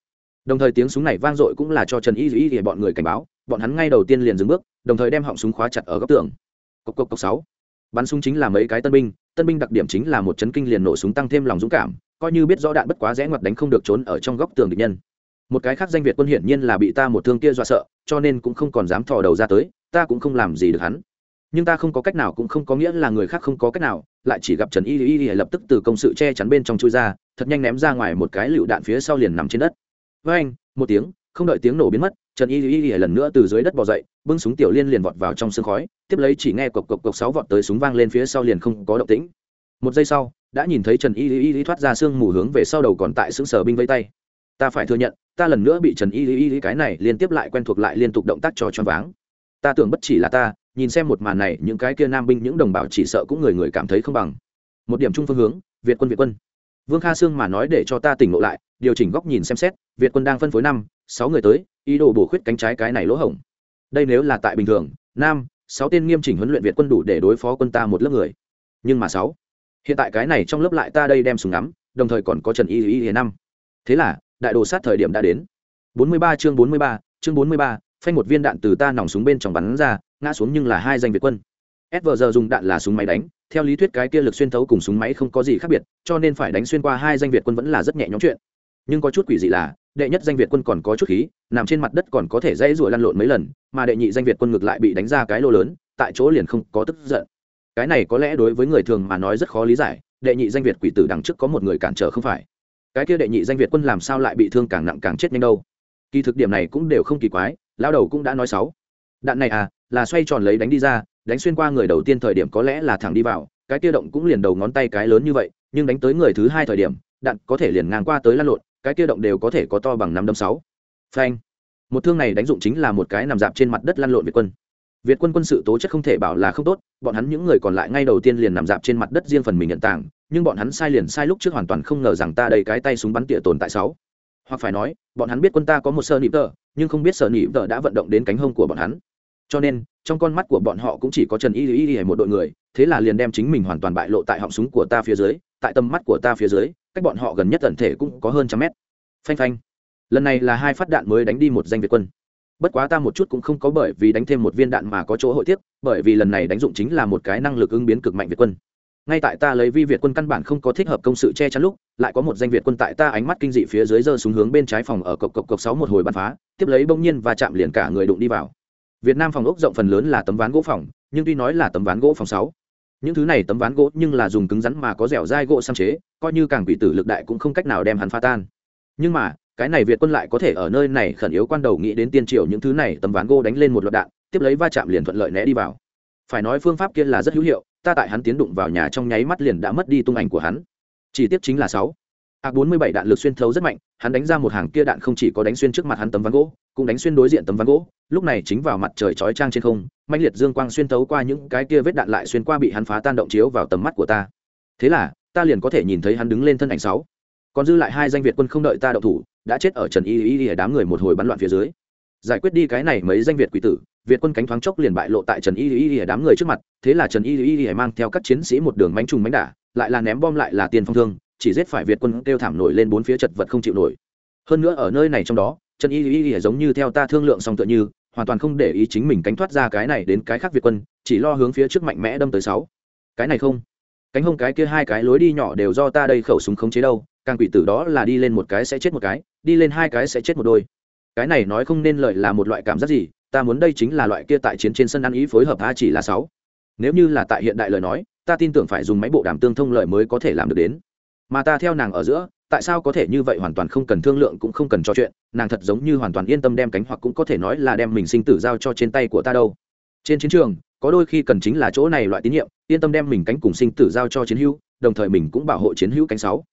Đồng thời tiếng súng này vang dội cũng là cho trần y dĩ thì bọn người cảnh báo, bọn hắn ngay đầu tiên liền dừng bước, đồng thời đem họng súng khóa chặt ở góc tường. Cốc cốc cốc sáu. Bắn súng chính là mấy cái tân binh tân binh đặc điểm chính là một chấn kinh liền nổ súng tăng thêm lòng dũng cảm coi như biết rõ đạn bất quá rẽ ngoặt đánh không được trốn ở trong góc tường địch nhân. Một cái khác danh việt quân hiển nhiên là bị ta một thương kia dọa sợ, cho nên cũng không còn dám thò đầu ra tới, ta cũng không làm gì được hắn. Nhưng ta không có cách nào cũng không có nghĩa là người khác không có cách nào, lại chỉ gặp trần y y y lập tức từ công sự che chắn bên trong chui ra, thật nhanh ném ra ngoài một cái lựu đạn phía sau liền nằm trên đất. Với anh, một tiếng, không đợi tiếng nổ biến mất, trần y y y lần nữa từ dưới đất bò dậy, bưng súng tiểu liên liền vọt vào trong sương khói, tiếp lấy chỉ nghe cộc cộc cộc sáu vọt tới súng vang lên phía sau liền không có động tĩnh một giây sau, đã nhìn thấy trần y y y thoát ra sương mù hướng về sau đầu còn tại xứng sở binh vây tay. Ta phải thừa nhận, ta lần nữa bị trần y y y cái này liên tiếp lại quen thuộc lại liên tục động tác cho choáng váng. Ta tưởng bất chỉ là ta, nhìn xem một màn này, những cái kia nam binh, những đồng bào chỉ sợ cũng người người cảm thấy không bằng. Một điểm chung phương hướng, việt quân việt quân. Vương kha sương mà nói để cho ta tỉnh ngộ lại, điều chỉnh góc nhìn xem xét, việt quân đang phân phối năm, sáu người tới, ý đồ bổ khuyết cánh trái cái này lỗ hổng. Đây nếu là tại bình thường nam sáu tên nghiêm chỉnh huấn luyện việt quân đủ để đối phó quân ta một lớp người. Nhưng mà sáu hiện tại cái này trong lớp lại ta đây đem súng ngắm đồng thời còn có trần y y hiền năm. Thế là đại đồ sát thời điểm đã đến. 43 chương 43, chương 43, phanh một viên đạn từ ta nòng súng bên trong bắn ra ngã xuống nhưng là hai danh việt quân. SVR dùng đạn là súng máy đánh theo lý thuyết cái kia lực xuyên thấu cùng súng máy không có gì khác biệt cho nên phải đánh xuyên qua hai danh việt quân vẫn là rất nhẹ nhõm chuyện. Nhưng có chút quỷ dị là đệ nhất danh việt quân còn có chút khí nằm trên mặt đất còn có thể dãy rủa lăn lộn mấy lần mà đệ nhị danh việt quân ngược lại bị đánh ra cái lô lớn tại chỗ liền không có tức giận cái này có lẽ đối với người thường mà nói rất khó lý giải, đệ nhị danh việt quỷ tử đằng trước có một người cản trở không phải. Cái kia đệ nhị danh việt quân làm sao lại bị thương càng nặng càng chết nhanh đâu? Kỳ thực điểm này cũng đều không kỳ quái lao đầu cũng đã nói sáu. Đạn này à là xoay tròn lấy đánh đi ra, đánh xuyên qua người đầu tiên thời điểm có lẽ là thẳng đi vào, cái kia động cũng liền đầu ngón tay cái lớn như vậy, nhưng đánh tới người thứ hai thời điểm, đạn có thể liền ngang qua tới lăn lộn, cái kia động đều có thể có to bằng năm đâm sáu. Phanh. Một thương này đánh dụng chính là một cái nằm dạp trên mặt đất lăn lộn việt quân việt quân quân sự tố chất không thể bảo là không tốt, bọn hắn những người còn lại ngay đầu tiên liền nằm dạp trên mặt đất riêng phần mình nhận tảng nhưng bọn hắn sai liền sai lúc trước hoàn toàn không ngờ rằng ta đầy cái tay súng bắn tỉa tồn tại sáu. Hoặc phải nói, bọn hắn biết quân ta có một sơ nịp tờ, nhưng không biết sở nịp tờ đã vận động đến cánh hông của bọn hắn. Cho nên, trong con mắt của bọn họ cũng chỉ có trần y y y một đội người, thế là liền đem chính mình hoàn toàn bại lộ tại họng súng của ta phía dưới, tại tầm mắt của ta phía dưới, cách bọn họ gần nhất tận thể cũng có hơn trăm mét. Phanh phanh. Lần này là hai phát đạn mới đánh đi một danh việt quân bất quá ta một chút cũng không có bởi vì đánh thêm một viên đạn mà có chỗ hội tiếc bởi vì lần này đánh dụng chính là một cái năng lực ứng biến cực mạnh việt quân. Ngay tại ta lấy vi việt quân căn bản không có thích hợp công sự che chắn lúc, lại có một danh việt quân tại ta ánh mắt kinh dị phía dưới giơ xuống hướng bên trái phòng ở cộc cộc cộc sáu một hồi bắn phá, tiếp lấy bỗng nhiên và chạm liền cả người đụng đi vào. Việt nam phòng ốc rộng phần lớn là tấm ván gỗ phòng, nhưng tuy nói là tấm ván gỗ phòng sáu, những thứ này tấm ván gỗ nhưng là dùng cứng rắn mà có dẻo dai gỗ sang chế, coi như càng quỷ tử lực đại cũng không cách nào đem hắn phá tan. Nhưng mà cái này việt quân lại có thể ở nơi này khẩn yếu quan đầu nghĩ đến tiên triều những thứ này, tấm ván gỗ đánh lên một loạt đạn, tiếp lấy va chạm liền thuận lợi né đi vào. Phải nói phương pháp kia là rất hữu hiệu, ta tại hắn tiến đụng vào nhà trong nháy mắt liền đã mất đi tung ảnh của hắn. Chỉ tiếp chính là sáu. A bốn mươi bảy đạn lực xuyên thấu rất mạnh, hắn đánh ra một hàng kia đạn không chỉ có đánh xuyên trước mặt hắn tấm ván gỗ, cũng đánh xuyên đối diện tấm ván gỗ, lúc này chính vào mặt trời chói trang trên không mạnh liệt dương quang xuyên thấu qua những cái kia vết đạn lại xuyên qua bị hắn phá tan động chiếu vào tầm mắt của ta. Thế là, ta liền có thể nhìn thấy hắn đứng lên thân ảnh sáu còn dư lại hai danh việt quân không đợi ta đậu thủ, đã chết ở trần y y y đám người một hồi bắn loạn phía dưới. Giải quyết đi cái này mấy danh việt quỷ tử, việt quân cánh thoáng chốc liền bại lộ tại trần y y y đám người trước mặt, thế là trần y y y mang theo các chiến sĩ một đường mánh trùng mánh đả, lại là ném bom lại là tiền phong thương, chỉ giết phải việt quân kêu thảm nổi lên bốn phía chật vật không chịu nổi. Hơn nữa ở nơi này trong đó, trần y y y giống như theo ta thương lượng xong tựa như, hoàn toàn không để ý chính mình cánh thoát ra cái này đến cái khác việt quân, chỉ lo hướng phía trước mạnh mẽ đâm tới sáu. Cái này không. Cánh hông cái kia hai cái lối đi nhỏ đều do ta đây khẩu súng khống chế đâu càng quỷ tử đó là đi lên một cái sẽ chết một cái, đi lên hai cái sẽ chết một đôi. Cái này nói không nên lợi là một loại cảm giác gì, ta muốn đây chính là loại kia tại chiến trên sân ăn ý phối hợp a chỉ là sáu. Nếu như là tại hiện đại lời nói, ta tin tưởng phải dùng máy bộ đàm tương thông lợi mới có thể làm được đến. Mà ta theo nàng ở giữa, tại sao có thể như vậy hoàn toàn không cần thương lượng cũng không cần trò chuyện, nàng thật giống như hoàn toàn yên tâm đem cánh hoặc cũng có thể nói là đem mình sinh tử giao cho trên tay của ta đâu. Trên chiến trường, có đôi khi cần chính là chỗ này loại tín nhiệm, yên tâm đem mình cánh cùng sinh tử giao cho chiến hữu, đồng thời mình cũng bảo hộ chiến hữu cánh sáu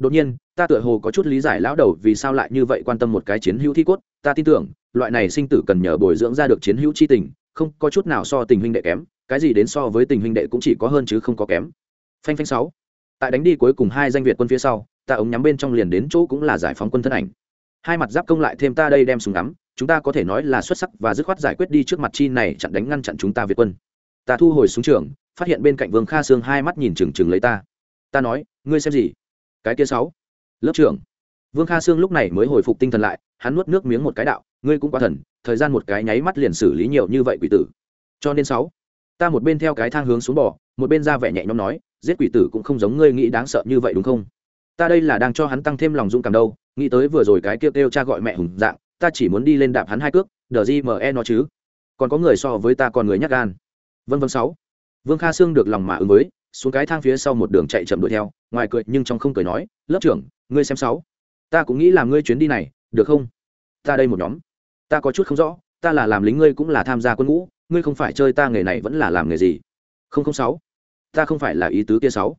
đột nhiên, ta tựa hồ có chút lý giải lão đầu vì sao lại như vậy quan tâm một cái chiến hữu thi cốt. Ta tin tưởng, loại này sinh tử cần nhờ bồi dưỡng ra được chiến hữu chi tình, không có chút nào so tình huynh đệ kém, cái gì đến so với tình huynh đệ cũng chỉ có hơn chứ không có kém. Phanh phanh sáu. Tại đánh đi cuối cùng hai danh việt quân phía sau, ta ống nhắm bên trong liền đến chỗ cũng là giải phóng quân thân ảnh. Hai mặt giáp công lại thêm ta đây đem súng ngắm, chúng ta có thể nói là xuất sắc và dứt khoát giải quyết đi trước mặt chi này chặn đánh ngăn chặn chúng ta việt quân. Ta thu hồi súng trường, phát hiện bên cạnh vương kha sương hai mắt nhìn trừng trừng lấy ta. Ta nói, ngươi xem gì? Cái kia sáu. Lớp trưởng. Vương kha sương lúc này mới hồi phục tinh thần lại, hắn nuốt nước miếng một cái đạo, ngươi cũng quá thần, thời gian một cái nháy mắt liền xử lý nhiều như vậy quỷ tử. Cho nên sáu, ta một bên theo cái thang hướng xuống bỏ một bên ra vẻ nhẹ nhõm nói, giết quỷ tử cũng không giống ngươi nghĩ đáng sợ như vậy đúng không? Ta đây là đang cho hắn tăng thêm lòng dũng cảm đâu, nghĩ tới vừa rồi cái kêu kêu cha gọi mẹ hùng dạng, ta chỉ muốn đi lên đạp hắn hai cước, đờ gì mẹ e nó chứ? Còn có người so với ta còn người nhắc gan. Vân vân sáu. Vương kha sương được lòng mà ứng với, xuống cái thang phía sau một đường chạy chậm đuổi theo ngoài cười nhưng trong không cười nói, lớp trưởng, ngươi xem sáu. Ta cũng nghĩ làm ngươi chuyến đi này, được không? Ta đây một nhóm. Ta có chút không rõ, ta là làm lính ngươi cũng là tham gia quân ngũ, ngươi không phải chơi ta nghề này vẫn là làm nghề gì? Không không sáu. Ta không phải là ý tứ kia sáu.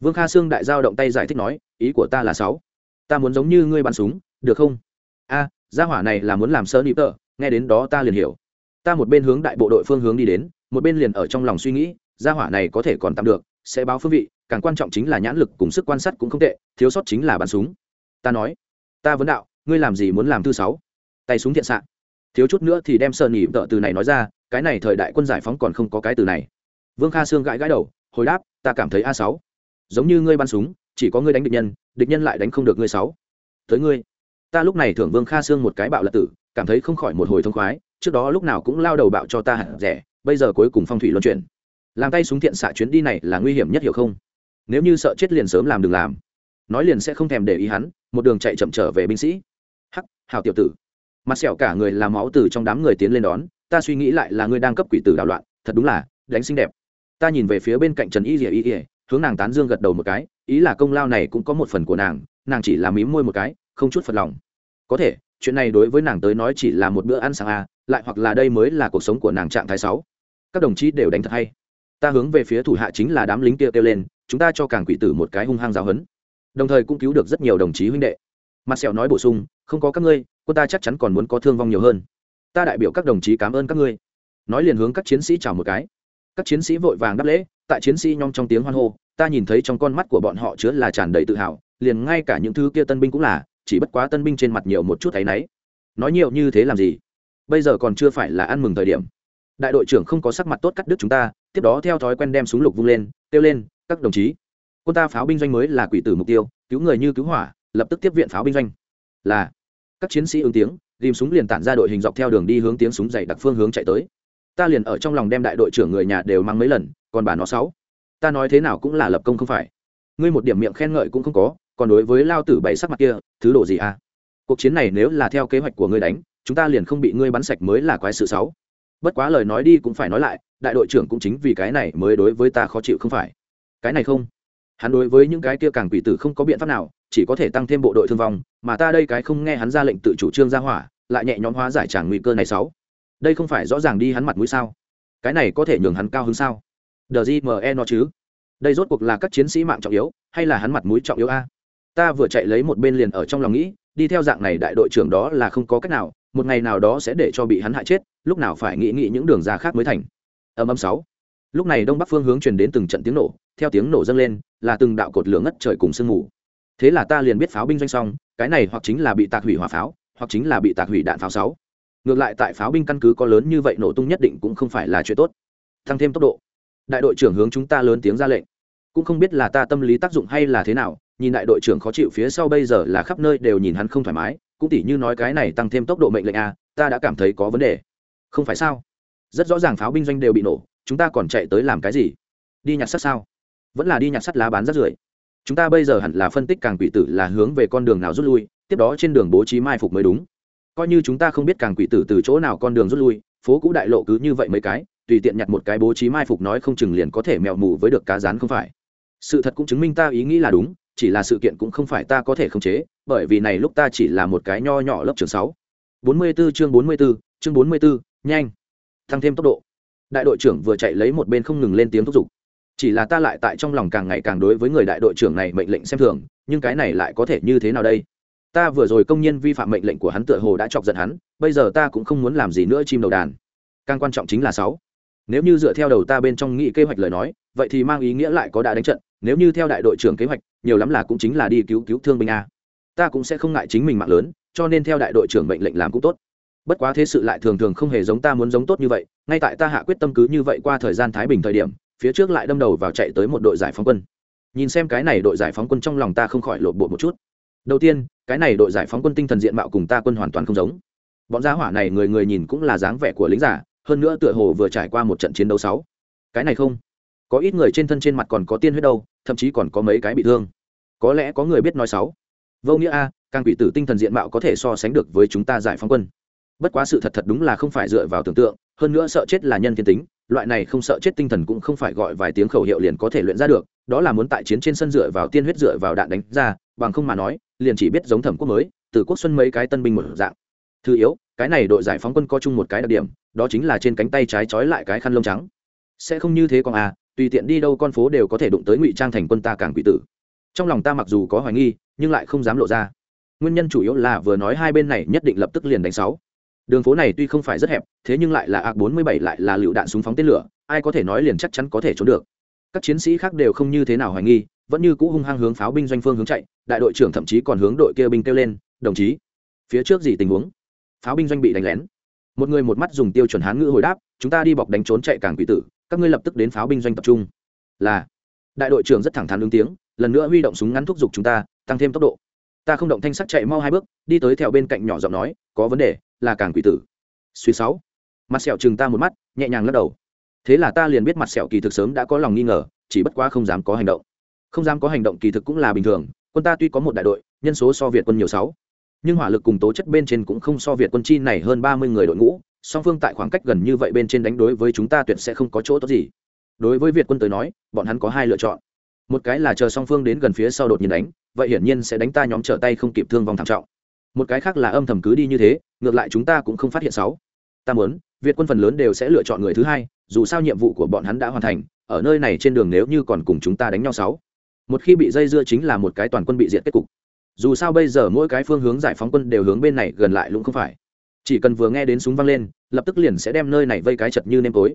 Vương kha sương đại giao động tay giải thích nói, ý của ta là sáu. Ta muốn giống như ngươi bắn súng, được không? A, gia hỏa này là muốn làm sơ nịp tợ nghe đến đó ta liền hiểu. Ta một bên hướng đại bộ đội phương hướng đi đến, một bên liền ở trong lòng suy nghĩ, gia hỏa này có thể còn tạm được, sẽ báo phương vị càng quan trọng chính là nhãn lực cùng sức quan sát cũng không tệ, thiếu sót chính là bắn súng. Ta nói, ta vấn đạo, ngươi làm gì muốn làm thứ sáu? Tay súng thiện xạ. Thiếu chút nữa thì đem sợ nỉ tợ từ này nói ra, cái này thời đại quân giải phóng còn không có cái từ này. Vương kha sương gãi gãi đầu, hồi đáp, ta cảm thấy a sáu. Giống như ngươi bắn súng, chỉ có ngươi đánh địch nhân địch nhân lại đánh không được ngươi sáu. Tới ngươi. Ta lúc này thưởng vương kha sương một cái bạo lật tử, cảm thấy không khỏi một hồi thông khoái, trước đó lúc nào cũng lao đầu bạo cho ta hẳn rẻ, bây giờ cuối cùng phong thủy luân chuyển. Làm tay súng thiện xạ chuyến đi này là nguy hiểm nhất hiểu không? Nếu như sợ chết liền sớm làm đừng làm. Nói liền sẽ không thèm để ý hắn, một đường chạy chậm trở về binh sĩ. Hắc hào tiểu tử. Mặt sẹo cả người làm máu từ trong đám người tiến lên đón, ta suy nghĩ lại là ngươi đang cấp quỷ tử đảo loạn, thật đúng là, đánh xinh đẹp. Ta nhìn về phía bên cạnh trần y rỉa y ỉa hướng nàng tán dương gật đầu một cái, ý là công lao này cũng có một phần của nàng nàng chỉ là mím môi một cái, không chút phật lòng. Có thể, chuyện này đối với nàng tới nói chỉ là một bữa ăn sáng à lại hoặc là đây mới là cuộc sống của nàng trạng thái sáu. Các đồng chí đều đánh thật hay ta hướng về phía thủ hạ chính là đám lính kia kêu lên, chúng ta cho càng quỷ tử một cái hung hăng giáo hấn. Đồng thời cũng cứu được rất nhiều đồng chí huynh đệ. Mặt sẹo nói bổ sung, không có các ngươi, quân ta chắc chắn còn muốn có thương vong nhiều hơn. Ta đại biểu các đồng chí cảm ơn các ngươi. Nói liền hướng các chiến sĩ chào một cái. Các chiến sĩ vội vàng đáp lễ, tại chiến sĩ nhong trong tiếng hoan hô, ta nhìn thấy trong con mắt của bọn họ chứa là tràn đầy tự hào, liền ngay cả những thứ kia tân binh cũng là, chỉ bất quá tân binh trên mặt nhiều một chút thấy náy. Nói nhiều như thế làm gì? Bây giờ còn chưa phải là ăn mừng thời điểm. Đại đội trưởng không có sắc mặt tốt cắt đứt chúng ta tiếp đó theo thói quen đem súng lục vung lên, kêu lên, các đồng chí, quân ta pháo binh doanh mới là quỷ tử mục tiêu, cứu người như cứu hỏa, lập tức tiếp viện pháo binh doanh. Là, các chiến sĩ ứng tiếng, ghim súng liền tản ra đội hình dọc theo đường đi hướng tiếng súng dày đặc phương hướng chạy tới. Ta liền ở trong lòng đem đại đội trưởng người nhà đều mang mấy lần, còn bà nó sáu. Ta nói thế nào cũng là lập công không phải. Ngươi một điểm miệng khen ngợi cũng không có, còn đối với lao tử bảy sắc mặt kia, thứ đồ gì à? Cuộc chiến này nếu là theo kế hoạch của ngươi đánh, chúng ta liền không bị ngươi bắn sạch mới là quái sự sáu. Bất quá lời nói đi cũng phải nói lại đại đội trưởng cũng chính vì cái này mới đối với ta khó chịu không phải. Cái này không. Hắn đối với những cái kia càng quỷ tử không có biện pháp nào, chỉ có thể tăng thêm bộ đội thương vong, mà ta đây cái không nghe hắn ra lệnh tự chủ trương ra hỏa, lại nhẹ nhõm hóa giải tràng nguy cơ này sáu. Đây không phải rõ ràng đi hắn mặt mũi sao? Cái này có thể nhường hắn cao hơn sao? Đờ gì e nó chứ. Đây rốt cuộc là các chiến sĩ mạng trọng yếu, hay là hắn mặt mũi trọng yếu a? Ta vừa chạy lấy một bên liền ở trong lòng nghĩ, đi theo dạng này đại đội trưởng đó là không có cách nào, một ngày nào đó sẽ để cho bị hắn hại chết, lúc nào phải nghĩ nghĩ những đường ra khác mới thành âm âm sáu. Lúc này đông bắc phương hướng truyền đến từng trận tiếng nổ, theo tiếng nổ dâng lên, là từng đạo cột lửa ngất trời cùng sương mù. Thế là ta liền biết pháo binh doanh xong, cái này hoặc chính là bị tạc hủy hỏa pháo, hoặc chính là bị tạc hủy đạn pháo sáu. Ngược lại tại pháo binh căn cứ có lớn như vậy nổ tung nhất định cũng không phải là chuyện tốt. Tăng thêm tốc độ. Đại đội trưởng hướng chúng ta lớn tiếng ra lệnh. Cũng không biết là ta tâm lý tác dụng hay là thế nào, nhìn đại đội trưởng khó chịu phía sau bây giờ là khắp nơi đều nhìn hắn không thoải mái, cũng tỉ như nói cái này tăng thêm tốc độ mệnh lệnh a, ta đã cảm thấy có vấn đề. Không phải sao? Rất rõ ràng pháo binh doanh đều bị nổ chúng ta còn chạy tới làm cái gì? Đi nhặt sắt sao? Vẫn là đi nhặt sắt lá bán rắt rưởi. Chúng ta bây giờ hẳn là phân tích càng quỷ tử là hướng về con đường nào rút lui tiếp đó trên đường bố trí mai phục mới đúng. Coi như chúng ta không biết càng quỷ tử từ chỗ nào con đường rút lui phố cũ đại lộ cứ như vậy mấy cái tùy tiện nhặt một cái bố trí mai phục nói không chừng liền có thể mèo mù với được cá rán không phải. Sự thật cũng chứng minh ta ý nghĩ là đúng chỉ là sự kiện cũng không phải ta có thể khống chế bởi vì này lúc ta chỉ là một cái nho nhỏ lớp trường sáu. Bốn mươi 44 chương bốn mươi 44, chương bốn mươi 44, nhanh tăng thêm tốc độ. Đại đội trưởng vừa chạy lấy một bên không ngừng lên tiếng thúc giục. Chỉ là ta lại tại trong lòng càng ngày càng đối với người đại đội trưởng này mệnh lệnh xem thường, nhưng cái này lại có thể như thế nào đây? Ta vừa rồi công nhiên vi phạm mệnh lệnh của hắn tựa hồ đã chọc giận hắn, bây giờ ta cũng không muốn làm gì nữa chim đầu đàn. Càng quan trọng chính là sáu. Nếu như dựa theo đầu ta bên trong nghị kế hoạch lời nói, vậy thì mang ý nghĩa lại có đã đánh trận. Nếu như theo đại đội trưởng kế hoạch, nhiều lắm là cũng chính là đi cứu cứu thương binh a. Ta cũng sẽ không ngại chính mình mạng lớn, cho nên theo đại đội trưởng mệnh lệnh làm cũng tốt bất quá thế sự lại thường thường không hề giống ta muốn giống tốt như vậy, ngay tại ta hạ quyết tâm cứ như vậy qua thời gian thái bình thời điểm, phía trước lại đâm đầu vào chạy tới một đội giải phóng quân. Nhìn xem cái này đội giải phóng quân trong lòng ta không khỏi lột bộ một chút. Đầu tiên, cái này đội giải phóng quân tinh thần diện mạo cùng ta quân hoàn toàn không giống. Bọn gia hỏa này người người nhìn cũng là dáng vẻ của lính giả hơn nữa tựa hồ vừa trải qua một trận chiến đấu sáu. Cái này không. Có ít người trên thân trên mặt còn có tiên huyết đâu, thậm chí còn có mấy cái bị thương. Có lẽ có người biết nói sáu. Vô nghĩa a, càng quỷ tử tinh thần diện mạo có thể so sánh được với chúng ta giải phóng quân bất quá sự thật thật đúng là không phải dựa vào tưởng tượng, hơn nữa sợ chết là nhân thiên tính, loại này không sợ chết tinh thần cũng không phải gọi vài tiếng khẩu hiệu liền có thể luyện ra được, đó là muốn tại chiến trên sân dựa vào tiên huyết dựa vào đạn đánh ra, bằng không mà nói, liền chỉ biết giống thẩm quốc mới, từ quốc xuân mấy cái tân binh một dạng. Thứ yếu, cái này đội giải phóng quân có chung một cái đặc điểm, đó chính là trên cánh tay trái trói lại cái khăn lông trắng. Sẽ không như thế còn à tùy tiện đi đâu con phố đều có thể đụng tới ngụy trang thành quân ta càng quỷ tử. Trong lòng ta mặc dù có hoài nghi, nhưng lại không dám lộ ra. Nguyên nhân chủ yếu là vừa nói hai bên này nhất định lập tức liền đánh sáu đường phố này tuy không phải rất hẹp, thế nhưng lại là ạc bốn mươi bảy lại là lựu đạn súng phóng tên lửa, ai có thể nói liền chắc chắn có thể trốn được. Các chiến sĩ khác đều không như thế nào hoài nghi, vẫn như cũ hung hăng hướng pháo binh doanh phương hướng chạy, đại đội trưởng thậm chí còn hướng đội kia binh kêu lên, đồng chí, phía trước gì tình huống? Pháo binh doanh bị đánh lén. Một người một mắt dùng tiêu chuẩn hán ngữ hồi đáp, chúng ta đi bọc đánh trốn chạy càng quỷ tử, các ngươi lập tức đến pháo binh doanh tập trung. Là, đại đội trưởng rất thẳng thắn ứng tiếng, lần nữa huy động súng ngắn thúc giục chúng ta, tăng thêm tốc độ ta không động thanh sắc chạy mau hai bước, đi tới theo bên cạnh nhỏ giọng nói, có vấn đề, là càng quỷ tử. Suy sáu. Mặt sẹo chừng ta một mắt, nhẹ nhàng lắc đầu. Thế là ta liền biết mặt sẹo kỳ thực sớm đã có lòng nghi ngờ, chỉ bất quá không dám có hành động. Không dám có hành động kỳ thực cũng là bình thường, quân ta tuy có một đại đội, nhân số so việt quân nhiều sáu, nhưng hỏa lực cùng tố chất bên trên cũng không so việt quân chi này hơn ba mươi người đội ngũ, song phương tại khoảng cách gần như vậy bên trên đánh đối với chúng ta tuyệt sẽ không có chỗ tốt gì. Đối với việt quân tới nói, bọn hắn có hai lựa chọn một cái là chờ song phương đến gần phía sau đột nhiên đánh, vậy hiển nhiên sẽ đánh ta nhóm trở tay không kịp thương vong thảm trọng. Một cái khác là âm thầm cứ đi như thế, ngược lại chúng ta cũng không phát hiện sáu. Ta muốn, việt quân phần lớn đều sẽ lựa chọn người thứ hai, dù sao nhiệm vụ của bọn hắn đã hoàn thành, ở nơi này trên đường nếu như còn cùng chúng ta đánh nhau sáu. Một khi bị dây dưa chính là một cái toàn quân bị diệt kết cục. Dù sao bây giờ mỗi cái phương hướng giải phóng quân đều hướng bên này, gần lại lũng không phải. Chỉ cần vừa nghe đến súng vang lên, lập tức liền sẽ đem nơi này vây cái chật như nêm tối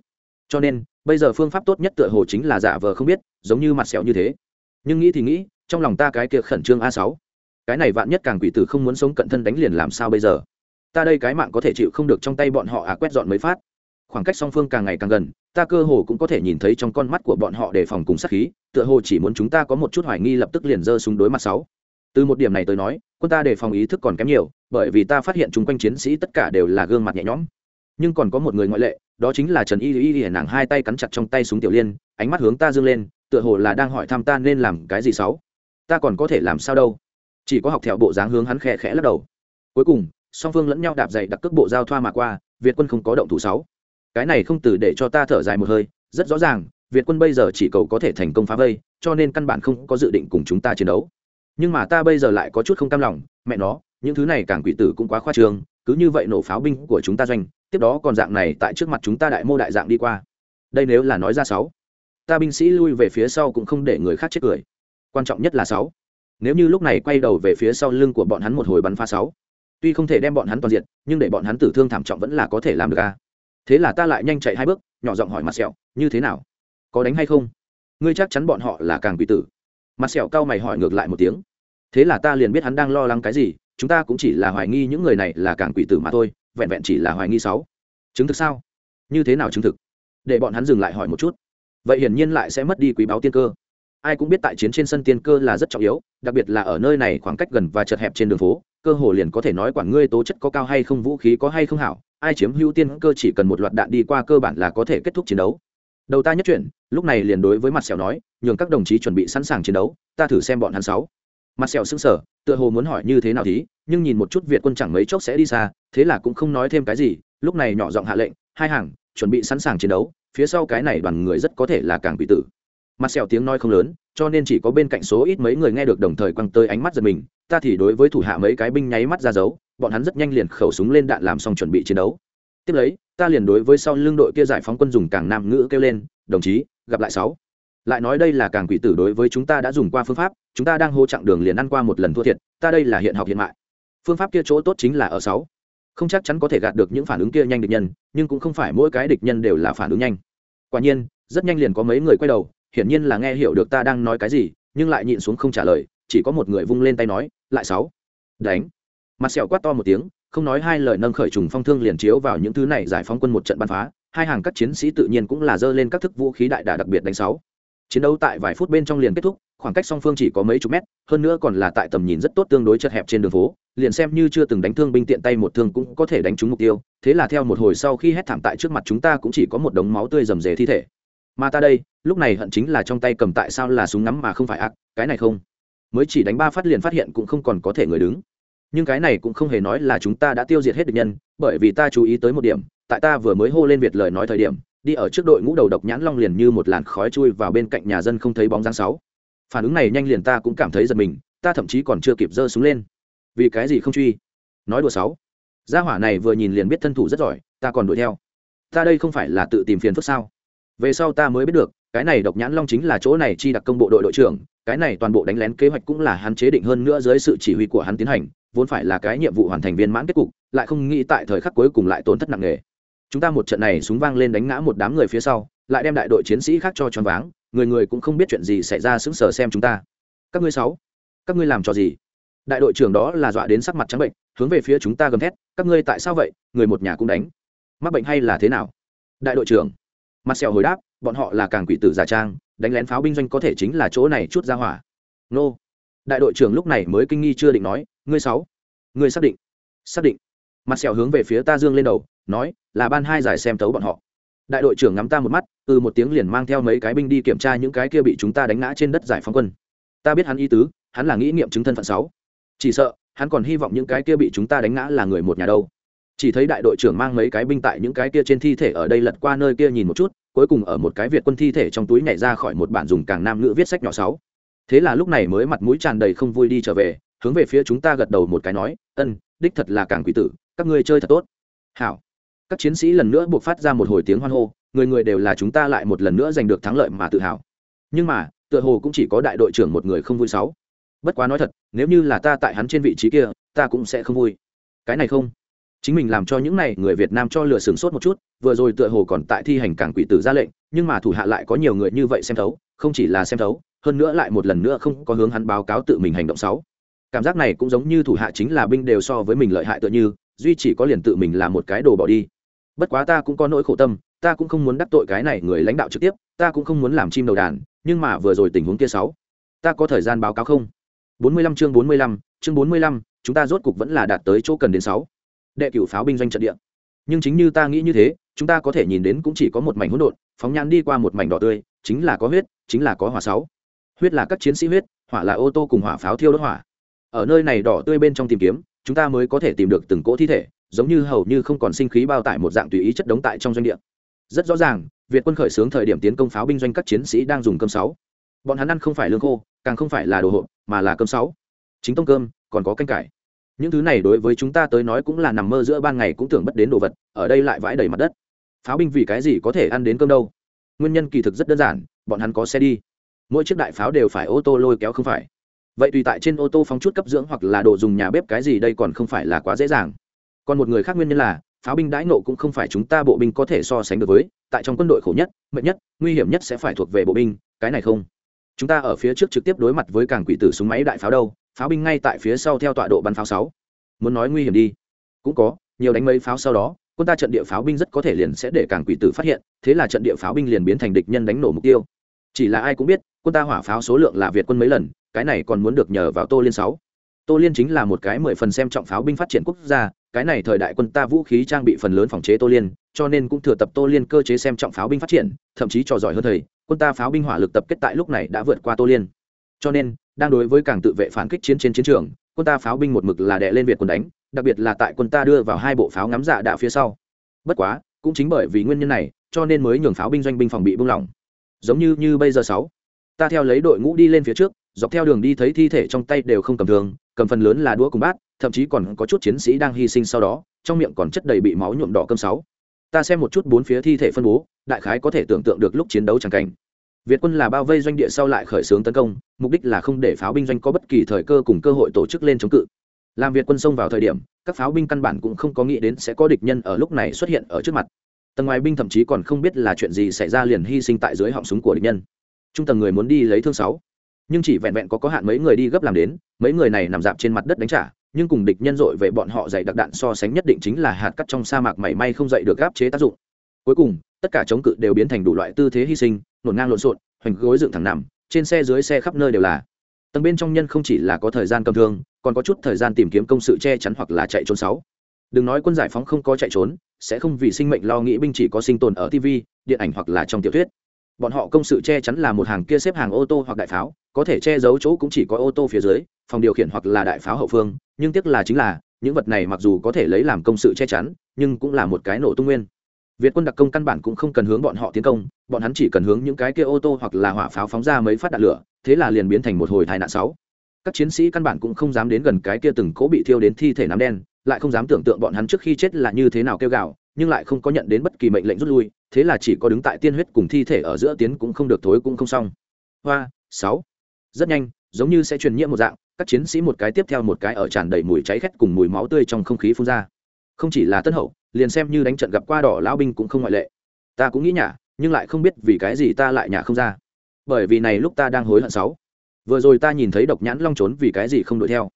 cho nên, bây giờ phương pháp tốt nhất tựa hồ chính là giả vờ không biết, giống như mặt sẹo như thế. Nhưng nghĩ thì nghĩ, trong lòng ta cái kia khẩn trương a sáu. Cái này vạn nhất càng quỷ tử không muốn sống cận thân đánh liền làm sao bây giờ? Ta đây cái mạng có thể chịu không được trong tay bọn họ à quét dọn mới phát. Khoảng cách song phương càng ngày càng gần, ta cơ hồ cũng có thể nhìn thấy trong con mắt của bọn họ đề phòng cùng sát khí, tựa hồ chỉ muốn chúng ta có một chút hoài nghi lập tức liền giơ súng đối mặt sáu. Từ một điểm này tới nói, quân ta đề phòng ý thức còn kém nhiều, bởi vì ta phát hiện chung quanh chiến sĩ tất cả đều là gương mặt nhẹ nhõm. Nhưng còn có một người ngoại lệ đó chính là trần y y y nàng hai tay cắn chặt trong tay súng tiểu liên, ánh mắt hướng ta dương lên, tựa hồ là đang hỏi thăm ta nên làm cái gì sáu. Ta còn có thể làm sao đâu? Chỉ có học theo bộ dáng hướng hắn khẽ khẽ lắc đầu. Cuối cùng, song phương lẫn nhau đạp dậy đặc cước bộ giao thoa mà qua, việt quân không có động thủ sáu. Cái này không từ để cho ta thở dài một hơi, rất rõ ràng, việt quân bây giờ chỉ cầu có thể thành công phá vây, cho nên căn bản không có dự định cùng chúng ta chiến đấu. Nhưng mà ta bây giờ lại có chút không cam lòng, mẹ nó, những thứ này càng quỷ tử cũng quá khoa trương cứ như vậy nổ pháo binh của chúng ta doanh, tiếp đó còn dạng này tại trước mặt chúng ta đại mô đại dạng đi qua. Đây nếu là nói ra sáu, ta binh sĩ lui về phía sau cũng không để người khác chết cười. Quan trọng nhất là sáu. Nếu như lúc này quay đầu về phía sau lưng của bọn hắn một hồi bắn pha sáu, tuy không thể đem bọn hắn toàn diện nhưng để bọn hắn tử thương thảm trọng vẫn là có thể làm được a thế là ta lại nhanh chạy hai bước, nhỏ giọng hỏi mặt sẹo, như thế nào? Có đánh hay không? Ngươi chắc chắn bọn họ là càng bị tử. Mặt sẹo cao mày hỏi ngược lại một tiếng. Thế là ta liền biết hắn đang lo lắng cái gì chúng ta cũng chỉ là hoài nghi những người này là càng quỷ tử mà thôi, vẹn vẹn chỉ là hoài nghi sáu. Chứng thực sao? Như thế nào chứng thực? Để bọn hắn dừng lại hỏi một chút. Vậy hiển nhiên lại sẽ mất đi quý báo tiên cơ. Ai cũng biết tại chiến trên sân tiên cơ là rất trọng yếu, đặc biệt là ở nơi này khoảng cách gần và chật hẹp trên đường phố, cơ hồ liền có thể nói quản ngươi tố chất có cao hay không, vũ khí có hay không hảo, ai chiếm hữu tiên cơ chỉ cần một loạt đạn đi qua cơ bản là có thể kết thúc chiến đấu. Đầu ta nhất chuyển, lúc này liền đối với mặt sẹo nói, nhường các đồng chí chuẩn bị sẵn sàng chiến đấu, ta thử xem bọn hắn sáu mặt sẹo sững sờ, tựa hồ muốn hỏi như thế nào thí nhưng nhìn một chút việt quân chẳng mấy chốc sẽ đi xa, thế là cũng không nói thêm cái gì, lúc này nhỏ giọng hạ lệnh, hai hàng, chuẩn bị sẵn sàng chiến đấu, phía sau cái này đoàn người rất có thể là càng bị tử. Mặt sẹo tiếng nói không lớn, cho nên chỉ có bên cạnh số ít mấy người nghe được đồng thời quăng tới ánh mắt giật mình, ta thì đối với thủ hạ mấy cái binh nháy mắt ra dấu, bọn hắn rất nhanh liền khẩu súng lên đạn làm xong chuẩn bị chiến đấu. Tiếp lấy, ta liền đối với sau lưng đội kia giải phóng quân dùng càng nam ngữ kêu lên, đồng chí, gặp lại sáu lại nói đây là càng quỷ tử đối với chúng ta đã dùng qua phương pháp, chúng ta đang hô chặng đường liền ăn qua một lần thua thiệt, ta đây là hiện học hiện mại. Phương pháp kia chỗ tốt chính là ở sáu. Không chắc chắn có thể gạt được những phản ứng kia nhanh địch nhân, nhưng cũng không phải mỗi cái địch nhân đều là phản ứng nhanh. Quả nhiên, rất nhanh liền có mấy người quay đầu, hiển nhiên là nghe hiểu được ta đang nói cái gì, nhưng lại nhịn xuống không trả lời, chỉ có một người vung lên tay nói, lại sáu. Đánh. Mặt sẹo quát to một tiếng, không nói hai lời nâng khởi trùng phong thương liền chiếu vào những thứ này giải phóng quân một trận bắn phá, hai hàng các chiến sĩ tự nhiên cũng là dơ lên các thức vũ khí đại đà đặc biệt đánh sáu chiến đấu tại vài phút bên trong liền kết thúc, khoảng cách song phương chỉ có mấy chục mét, hơn nữa còn là tại tầm nhìn rất tốt tương đối chật hẹp trên đường phố, liền xem như chưa từng đánh thương binh tiện tay một thương cũng có thể đánh trúng mục tiêu, thế là theo một hồi sau khi hét thảm tại trước mặt chúng ta cũng chỉ có một đống máu tươi rầm rề thi thể. Mà ta đây, lúc này hận chính là trong tay cầm tại sao là súng ngắm mà không phải ác, cái này không. Mới chỉ đánh ba phát liền phát hiện cũng không còn có thể người đứng. Nhưng cái này cũng không hề nói là chúng ta đã tiêu diệt hết địch nhân, bởi vì ta chú ý tới một điểm, tại ta vừa mới hô lên việt lời nói thời điểm đi ở trước đội ngũ đầu độc nhãn long liền như một làn khói chui vào bên cạnh nhà dân không thấy bóng dáng sáu. Phản ứng này nhanh liền ta cũng cảm thấy giật mình, ta thậm chí còn chưa kịp giơ súng lên. Vì cái gì không truy? Nói đùa sáu. Gia hỏa này vừa nhìn liền biết thân thủ rất giỏi, ta còn đuổi theo. Ta đây không phải là tự tìm phiền phức sao? Về sau ta mới biết được, cái này độc nhãn long chính là chỗ này chi đặc công bộ đội đội trưởng, cái này toàn bộ đánh lén kế hoạch cũng là hắn chế định hơn nữa dưới sự chỉ huy của hắn tiến hành, vốn phải là cái nhiệm vụ hoàn thành viên mãn kết cục, lại không nghĩ tại thời khắc cuối cùng lại tổn thất nặng nề chúng ta một trận này súng vang lên đánh ngã một đám người phía sau, lại đem đại đội chiến sĩ khác cho choáng váng, người người cũng không biết chuyện gì xảy ra sững sờ xem chúng ta. Các ngươi sáu, các ngươi làm trò gì? Đại đội trưởng đó là dọa đến sắc mặt trắng bệnh, hướng về phía chúng ta gầm thét, các ngươi tại sao vậy? Người một nhà cũng đánh. Mắc bệnh hay là thế nào? Đại đội trưởng, mặt sẹo hồi đáp, bọn họ là càng quỷ tử giả trang, đánh lén pháo binh doanh có thể chính là chỗ này chút ra hỏa. Nô. Đại đội trưởng lúc này mới kinh nghi chưa định nói, ngươi sáu, ngươi xác định xác định. Mặt sẹo hướng về phía ta dương lên đầu, nói là ban hai giải xem tấu bọn họ. Đại đội trưởng ngắm ta một mắt từ một tiếng liền mang theo mấy cái binh đi kiểm tra những cái kia bị chúng ta đánh ngã trên đất giải phóng quân. Ta biết hắn ý tứ, hắn là nghĩ nghiệm chứng thân phận sáu. Chỉ sợ, hắn còn hy vọng những cái kia bị chúng ta đánh ngã là người một nhà đâu. Chỉ thấy đại đội trưởng mang mấy cái binh tại những cái kia trên thi thể ở đây lật qua nơi kia nhìn một chút, cuối cùng ở một cái việt quân thi thể trong túi nhảy ra khỏi một bản dùng càng nam ngữ viết sách nhỏ sáu. Thế là lúc này mới mặt mũi tràn đầy không vui đi trở về, hướng về phía chúng ta gật đầu một cái nói, ân, đích thật là càng quỷ tử, các ngươi chơi thật tốt. Hảo các chiến sĩ lần nữa buộc phát ra một hồi tiếng hoan hô, người người đều là chúng ta lại một lần nữa giành được thắng lợi mà tự hào. Nhưng mà, tựa hồ cũng chỉ có đại đội trưởng một người không vui sáu. Bất quá nói thật, nếu như là ta tại hắn trên vị trí kia, ta cũng sẽ không vui. Cái này không. Chính mình làm cho những này người việt nam cho lừa sửng sốt một chút, vừa rồi tựa hồ còn tại thi hành cảng quỷ tử ra lệnh, nhưng mà thủ hạ lại có nhiều người như vậy xem thấu, không chỉ là xem thấu, hơn nữa lại một lần nữa không có hướng hắn báo cáo tự mình hành động sáu. Cảm giác này cũng giống như thủ hạ chính là binh đều so với mình lợi hại tựa như, duy chỉ có liền tự mình là một cái đồ bỏ đi bất quá ta cũng có nỗi khổ tâm ta cũng không muốn đắc tội cái này người lãnh đạo trực tiếp ta cũng không muốn làm chim đầu đàn nhưng mà vừa rồi tình huống kia sáu ta có thời gian báo cáo không? 45 chương 45, chương 45, chúng ta rốt cục vẫn là đạt tới chỗ cần đến sáu. Đệ cửu pháo binh doanh trận địa. Nhưng chính như ta nghĩ như thế chúng ta có thể nhìn đến cũng chỉ có một mảnh hỗn độn phóng nhãn đi qua một mảnh đỏ tươi chính là có huyết chính là có hỏa sáu. Huyết là các chiến sĩ huyết hỏa là ô tô cùng hỏa pháo thiêu đốt hỏa. Ở nơi này đỏ tươi bên trong tìm kiếm chúng ta mới có thể tìm được từng cỗ thi thể giống như hầu như không còn sinh khí bao tải một dạng tùy ý chất đống tại trong doanh địa. Rất rõ ràng, việt quân khởi xướng thời điểm tiến công pháo binh doanh các chiến sĩ đang dùng cơm sáu. Bọn hắn ăn không phải lương khô, càng không phải là đồ hộp, mà là cơm sáu. Chính tông cơm, còn có canh cải. Những thứ này đối với chúng ta tới nói cũng là nằm mơ giữa ban ngày cũng tưởng bất đến đồ vật, ở đây lại vãi đầy mặt đất. Pháo binh vì cái gì có thể ăn đến cơm đâu? Nguyên nhân kỳ thực rất đơn giản, bọn hắn có xe đi. Mỗi chiếc đại pháo đều phải ô tô lôi kéo không phải. Vậy tùy tại trên ô tô phóng chút cấp dưỡng hoặc là đồ dùng nhà bếp cái gì đây còn không phải là quá dễ dàng còn một người khác nguyên nhân là, pháo binh đãi nộ cũng không phải chúng ta bộ binh có thể so sánh được với, tại trong quân đội khổ nhất, mệt nhất, nguy hiểm nhất sẽ phải thuộc về bộ binh, cái này không. Chúng ta ở phía trước trực tiếp đối mặt với càng quỷ tử súng máy đại pháo đâu, pháo binh ngay tại phía sau theo tọa độ bắn pháo sáu. Muốn nói nguy hiểm đi. Cũng có, nhiều đánh mấy pháo sau đó, quân ta trận địa pháo binh rất có thể liền sẽ để càng quỷ tử phát hiện, thế là trận địa pháo binh liền biến thành địch nhân đánh nổ mục tiêu. Chỉ là ai cũng biết, quân ta hỏa pháo số lượng là việt quân mấy lần, cái này còn muốn được nhờ vào tô liên sáu tô liên chính là một cái mười phần xem trọng pháo binh phát triển quốc gia, cái này thời đại quân ta vũ khí trang bị phần lớn phòng chế tô liên, cho nên cũng thừa tập tô liên cơ chế xem trọng pháo binh phát triển, thậm chí trò giỏi hơn thầy, quân ta pháo binh hỏa lực tập kết tại lúc này đã vượt qua tô liên. Cho nên, đang đối với càng tự vệ phản kích chiến trên chiến trường, quân ta pháo binh một mực là đè lên việt quân đánh, đặc biệt là tại quân ta đưa vào hai bộ pháo ngắm dạ đạo phía sau. Bất quá, cũng chính bởi vì nguyên nhân này, cho nên mới nhường pháo binh doanh binh phòng bị buông lỏng. Giống như như bây giờ sáu, ta theo lấy đội ngũ đi lên phía trước dọc theo đường đi thấy thi thể trong tay đều không cầm thường cầm phần lớn là đũa cùng bát, thậm chí còn có chút chiến sĩ đang hy sinh sau đó, trong miệng còn chất đầy bị máu nhuộm đỏ cơm sáu. Ta xem một chút bốn phía thi thể phân bố, đại khái có thể tưởng tượng được lúc chiến đấu chẳng cảnh. Việt quân là bao vây doanh địa sau lại khởi xướng tấn công, mục đích là không để pháo binh doanh có bất kỳ thời cơ cùng cơ hội tổ chức lên chống cự. Làm việt quân xông vào thời điểm, các pháo binh căn bản cũng không có nghĩ đến sẽ có địch nhân ở lúc này xuất hiện ở trước mặt. Tầng ngoài binh thậm chí còn không biết là chuyện gì xảy ra liền hy sinh tại dưới họng súng của địch nhân. Trung tầng người muốn đi lấy thương sáu nhưng chỉ vẹn vẹn có có hạn mấy người đi gấp làm đến, mấy người này nằm dạp trên mặt đất đánh trả, nhưng cùng địch nhân dội về bọn họ dày đặc đạn so sánh nhất định chính là hạt cắt trong sa mạc mảy may không dậy được gáp chế tác dụng. Cuối cùng, tất cả chống cự đều biến thành đủ loại tư thế hy sinh nổn ngang lộn xộn, hoành gối dựng thẳng nằm, trên xe dưới xe khắp nơi đều là. Tầng bên trong nhân không chỉ là có thời gian cầm thương, còn có chút thời gian tìm kiếm công sự che chắn hoặc là chạy trốn sáu. Đừng nói quân giải phóng không có chạy trốn, sẽ không vì sinh mệnh lo nghĩ binh chỉ có sinh tồn ở tv điện ảnh hoặc là trong tiểu thuyết bọn họ công sự che chắn là một hàng kia xếp hàng ô tô hoặc đại pháo, có thể che giấu chỗ cũng chỉ có ô tô phía dưới, phòng điều khiển hoặc là đại pháo hậu phương, nhưng tiếc là chính là, những vật này mặc dù có thể lấy làm công sự che chắn, nhưng cũng là một cái nổ tung nguyên. Việt quân đặc công căn bản cũng không cần hướng bọn họ tiến công, bọn hắn chỉ cần hướng những cái kia ô tô hoặc là hỏa pháo phóng ra mấy phát đạn lửa, thế là liền biến thành một hồi tai nạn sáu. Các chiến sĩ căn bản cũng không dám đến gần cái kia từng cố bị thiêu đến thi thể nám đen, lại không dám tưởng tượng bọn hắn trước khi chết là như thế nào kêu gào nhưng lại không có nhận đến bất kỳ mệnh lệnh rút lui, thế là chỉ có đứng tại tiên huyết cùng thi thể ở giữa tiến cũng không được thối cũng không xong. Hoa, sáu. Rất nhanh, giống như sẽ truyền nhiễm một dạng, các chiến sĩ một cái tiếp theo một cái ở tràn đầy mùi cháy khét cùng mùi máu tươi trong không khí phun ra. Không chỉ là tân hậu, liền xem như đánh trận gặp qua đỏ lão binh cũng không ngoại lệ. Ta cũng nghĩ nhả, nhưng lại không biết vì cái gì ta lại nhả không ra. Bởi vì này lúc ta đang hối hận sáu. Vừa rồi ta nhìn thấy độc nhãn long trốn vì cái gì không đuổi theo?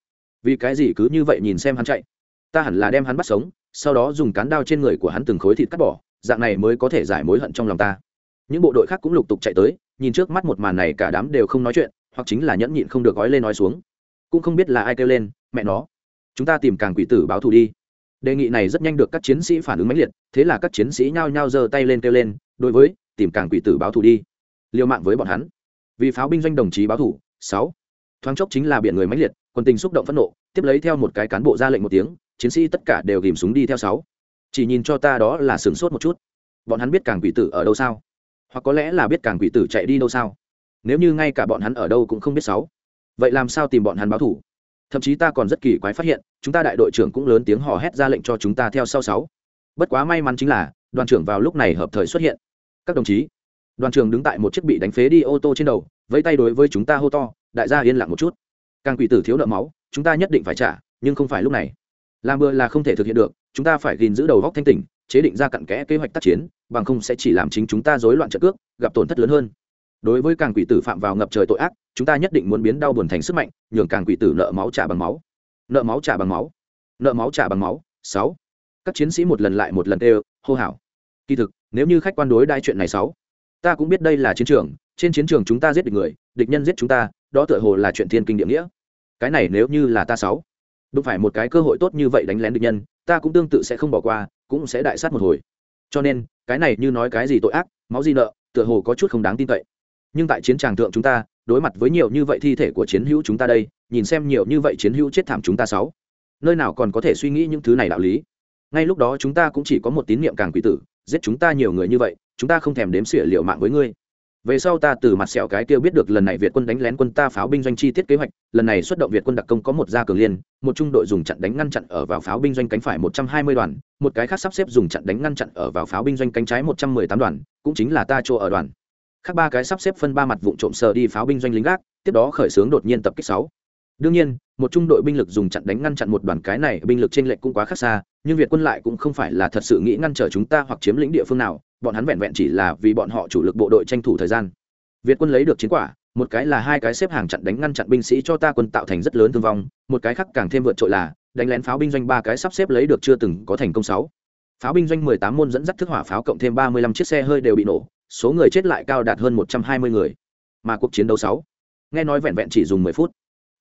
Vì cái gì cứ như vậy nhìn xem hắn chạy? Ta hẳn là đem hắn bắt sống sau đó dùng cán đao trên người của hắn từng khối thịt cắt bỏ, dạng này mới có thể giải mối hận trong lòng ta. Những bộ đội khác cũng lục tục chạy tới, nhìn trước mắt một màn này cả đám đều không nói chuyện, hoặc chính là nhẫn nhịn không được gói lên nói xuống. Cũng không biết là ai kêu lên, mẹ nó, chúng ta tìm càng quỷ tử báo thù đi. Đề nghị này rất nhanh được các chiến sĩ phản ứng mãnh liệt, thế là các chiến sĩ nhao nhao giơ tay lên kêu lên, đối với, tìm càng quỷ tử báo thù đi. Liều mạng với bọn hắn. Vì pháo binh doanh đồng chí báo thù, sáu. Thoáng chốc chính là biển người mãnh liệt, quân tình xúc động phẫn nộ, tiếp lấy theo một cái cán bộ ra lệnh một tiếng chiến sĩ tất cả đều ghìm súng đi theo sáu. Chỉ nhìn cho ta đó là sửng sốt một chút. Bọn hắn biết càng quỷ tử ở đâu sao? Hoặc có lẽ là biết càng quỷ tử chạy đi đâu sao? Nếu như ngay cả bọn hắn ở đâu cũng không biết sáu. Vậy làm sao tìm bọn hắn báo thủ? Thậm chí ta còn rất kỳ quái phát hiện, chúng ta đại đội trưởng cũng lớn tiếng hò hét ra lệnh cho chúng ta theo sau sáu. Bất quá may mắn chính là, đoàn trưởng vào lúc này hợp thời xuất hiện. Các đồng chí, đoàn trưởng đứng tại một chiếc bị đánh phế đi ô tô trên đầu, vẫy tay đối với chúng ta hô to, đại gia yên lặng một chút. Càng quỷ tử thiếu nợ máu, chúng ta nhất định phải trả, nhưng không phải lúc này làm bừa là không thể thực hiện được, chúng ta phải gìn giữ đầu góc thanh tỉnh, chế định ra cặn kẽ kế hoạch tác chiến, bằng không sẽ chỉ làm chính chúng ta rối loạn trận cước, gặp tổn thất lớn hơn. Đối với càng quỷ tử phạm vào ngập trời tội ác, chúng ta nhất định muốn biến đau buồn thành sức mạnh, nhường càng quỷ tử nợ máu trả bằng máu. Nợ máu trả bằng máu. Nợ máu trả bằng máu. Sáu. Các chiến sĩ một lần lại một lần đều hô hào. Kỳ thực, nếu như khách quan đối đai chuyện này sáu, ta cũng biết đây là chiến trường, trên chiến trường chúng ta giết địch người, địch nhân giết chúng ta, đó tựa hồ là chuyện thiên kinh địa nghĩa. Cái này nếu như là ta sáu đúng phải một cái cơ hội tốt như vậy đánh lén địch nhân, ta cũng tương tự sẽ không bỏ qua, cũng sẽ đại sát một hồi. Cho nên, cái này như nói cái gì tội ác, máu gì nợ, tựa hồ có chút không đáng tin cậy. Nhưng tại chiến tràng thượng chúng ta, đối mặt với nhiều như vậy thi thể của chiến hữu chúng ta đây, nhìn xem nhiều như vậy chiến hữu chết thảm chúng ta sáu. Nơi nào còn có thể suy nghĩ những thứ này đạo lý? Ngay lúc đó chúng ta cũng chỉ có một tín niệm càng quỷ tử, giết chúng ta nhiều người như vậy, chúng ta không thèm đếm xỉa liệu mạng với ngươi về sau ta từ mặt sẹo cái kia biết được lần này việt quân đánh lén quân ta pháo binh doanh chi tiết kế hoạch, lần này xuất động việt quân đặc công có một gia cường liên, một trung đội dùng chặn đánh ngăn chặn ở vào pháo binh doanh cánh phải một trăm hai mươi đoàn, một cái khác sắp xếp dùng chặn đánh ngăn chặn ở vào pháo binh doanh cánh trái một trăm mười tám đoàn, cũng chính là ta chỗ ở đoàn. Khác ba cái sắp xếp phân ba mặt vụ trộm sờ đi pháo binh doanh lính gác, tiếp đó khởi xướng đột nhiên tập kích sáu. Đương nhiên, một trung đội binh lực dùng chặn đánh ngăn chặn một đoàn cái này binh lực trên lệnh cũng quá khác xa, nhưng việt quân lại cũng không phải là thật sự nghĩ ngăn trở chúng ta hoặc chiếm lĩnh địa phương nào bọn hắn vẹn vẹn chỉ là vì bọn họ chủ lực bộ đội tranh thủ thời gian. Việt quân lấy được chiến quả, một cái là hai cái xếp hàng chặn đánh ngăn chặn binh sĩ cho ta quân tạo thành rất lớn thương vong, một cái khác càng thêm vượt trội là đánh lén pháo binh doanh ba cái sắp xếp lấy được chưa từng có thành công sáu. Pháo binh doanh mười tám môn dẫn dắt thức hỏa pháo cộng thêm ba mươi lăm chiếc xe hơi đều bị nổ, số người chết lại cao đạt hơn một trăm hai mươi người. Mà cuộc chiến đấu sáu, nghe nói vẹn vẹn chỉ dùng mười phút.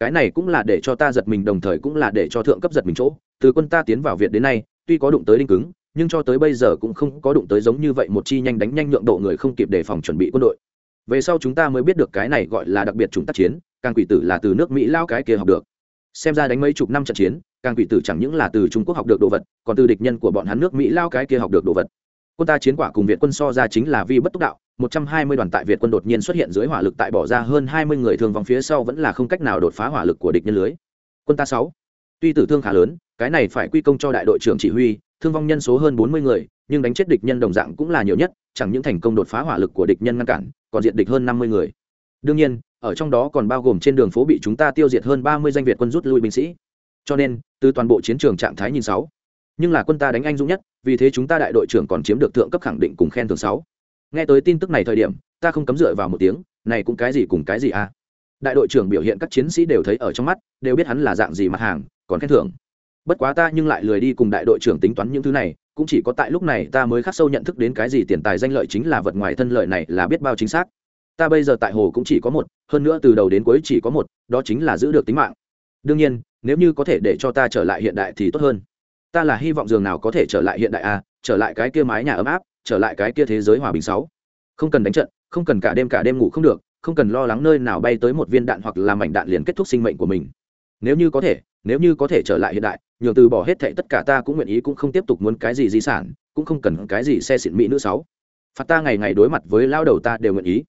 Cái này cũng là để cho ta giật mình, đồng thời cũng là để cho thượng cấp giật mình chỗ. Từ quân ta tiến vào việt đến nay, tuy có đụng tới đinh cứng nhưng cho tới bây giờ cũng không có đụng tới giống như vậy một chi nhanh đánh nhanh nhượng độ người không kịp đề phòng chuẩn bị quân đội. Về sau chúng ta mới biết được cái này gọi là đặc biệt chủng tác chiến, càng quỷ tử là từ nước mỹ lao cái kia học được. Xem ra đánh mấy chục năm trận chiến, càng quỷ tử chẳng những là từ trung quốc học được đồ vật, còn từ địch nhân của bọn hắn nước mỹ lao cái kia học được đồ vật. Quân ta chiến quả cùng việt quân so ra chính là vi bất túc đạo, một trăm hai mươi đoàn tại việt quân đột nhiên xuất hiện dưới hỏa lực tại bỏ ra hơn hai mươi người thương vong phía sau vẫn là không cách nào đột phá hỏa lực của địch nhân lưới. Quân ta sáu, tuy tử thương khá lớn, cái này phải quy công cho đại đội trưởng chỉ huy thương vong nhân số hơn bốn mươi người, nhưng đánh chết địch nhân đồng dạng cũng là nhiều nhất, chẳng những thành công đột phá hỏa lực của địch nhân ngăn cản, còn diện địch hơn năm mươi người. Đương nhiên, ở trong đó còn bao gồm trên đường phố bị chúng ta tiêu diệt hơn ba mươi danh việt quân rút lui binh sĩ. Cho nên, từ toàn bộ chiến trường trạng thái nhìn sáu, nhưng là quân ta đánh anh dũng nhất, vì thế chúng ta đại đội trưởng còn chiếm được thượng cấp khẳng định cùng khen thưởng sáu. Nghe tới tin tức này thời điểm, ta không cấm dựa vào một tiếng, này cũng cái gì cùng cái gì à? Đại đội trưởng biểu hiện các chiến sĩ đều thấy ở trong mắt, đều biết hắn là dạng gì mặt hàng, còn khen thưởng bất quá ta nhưng lại lười đi cùng đại đội trưởng tính toán những thứ này, cũng chỉ có tại lúc này ta mới khắc sâu nhận thức đến cái gì tiền tài danh lợi chính là vật ngoài thân lợi này là biết bao chính xác. Ta bây giờ tại hồ cũng chỉ có một, hơn nữa từ đầu đến cuối chỉ có một, đó chính là giữ được tính mạng. Đương nhiên, nếu như có thể để cho ta trở lại hiện đại thì tốt hơn. Ta là hy vọng giường nào có thể trở lại hiện đại a trở lại cái kia mái nhà ấm áp, trở lại cái kia thế giới hòa bình sáu. Không cần đánh trận, không cần cả đêm cả đêm ngủ không được, không cần lo lắng nơi nào bay tới một viên đạn hoặc là mảnh đạn liền kết thúc sinh mệnh của mình. Nếu như có thể nếu như có thể trở lại hiện đại nhường từ bỏ hết thệ tất cả ta cũng nguyện ý cũng không tiếp tục muốn cái gì di sản cũng không cần cái gì xe xịn mỹ nữ sáu. Phạt ta ngày ngày đối mặt với lao đầu ta đều nguyện ý.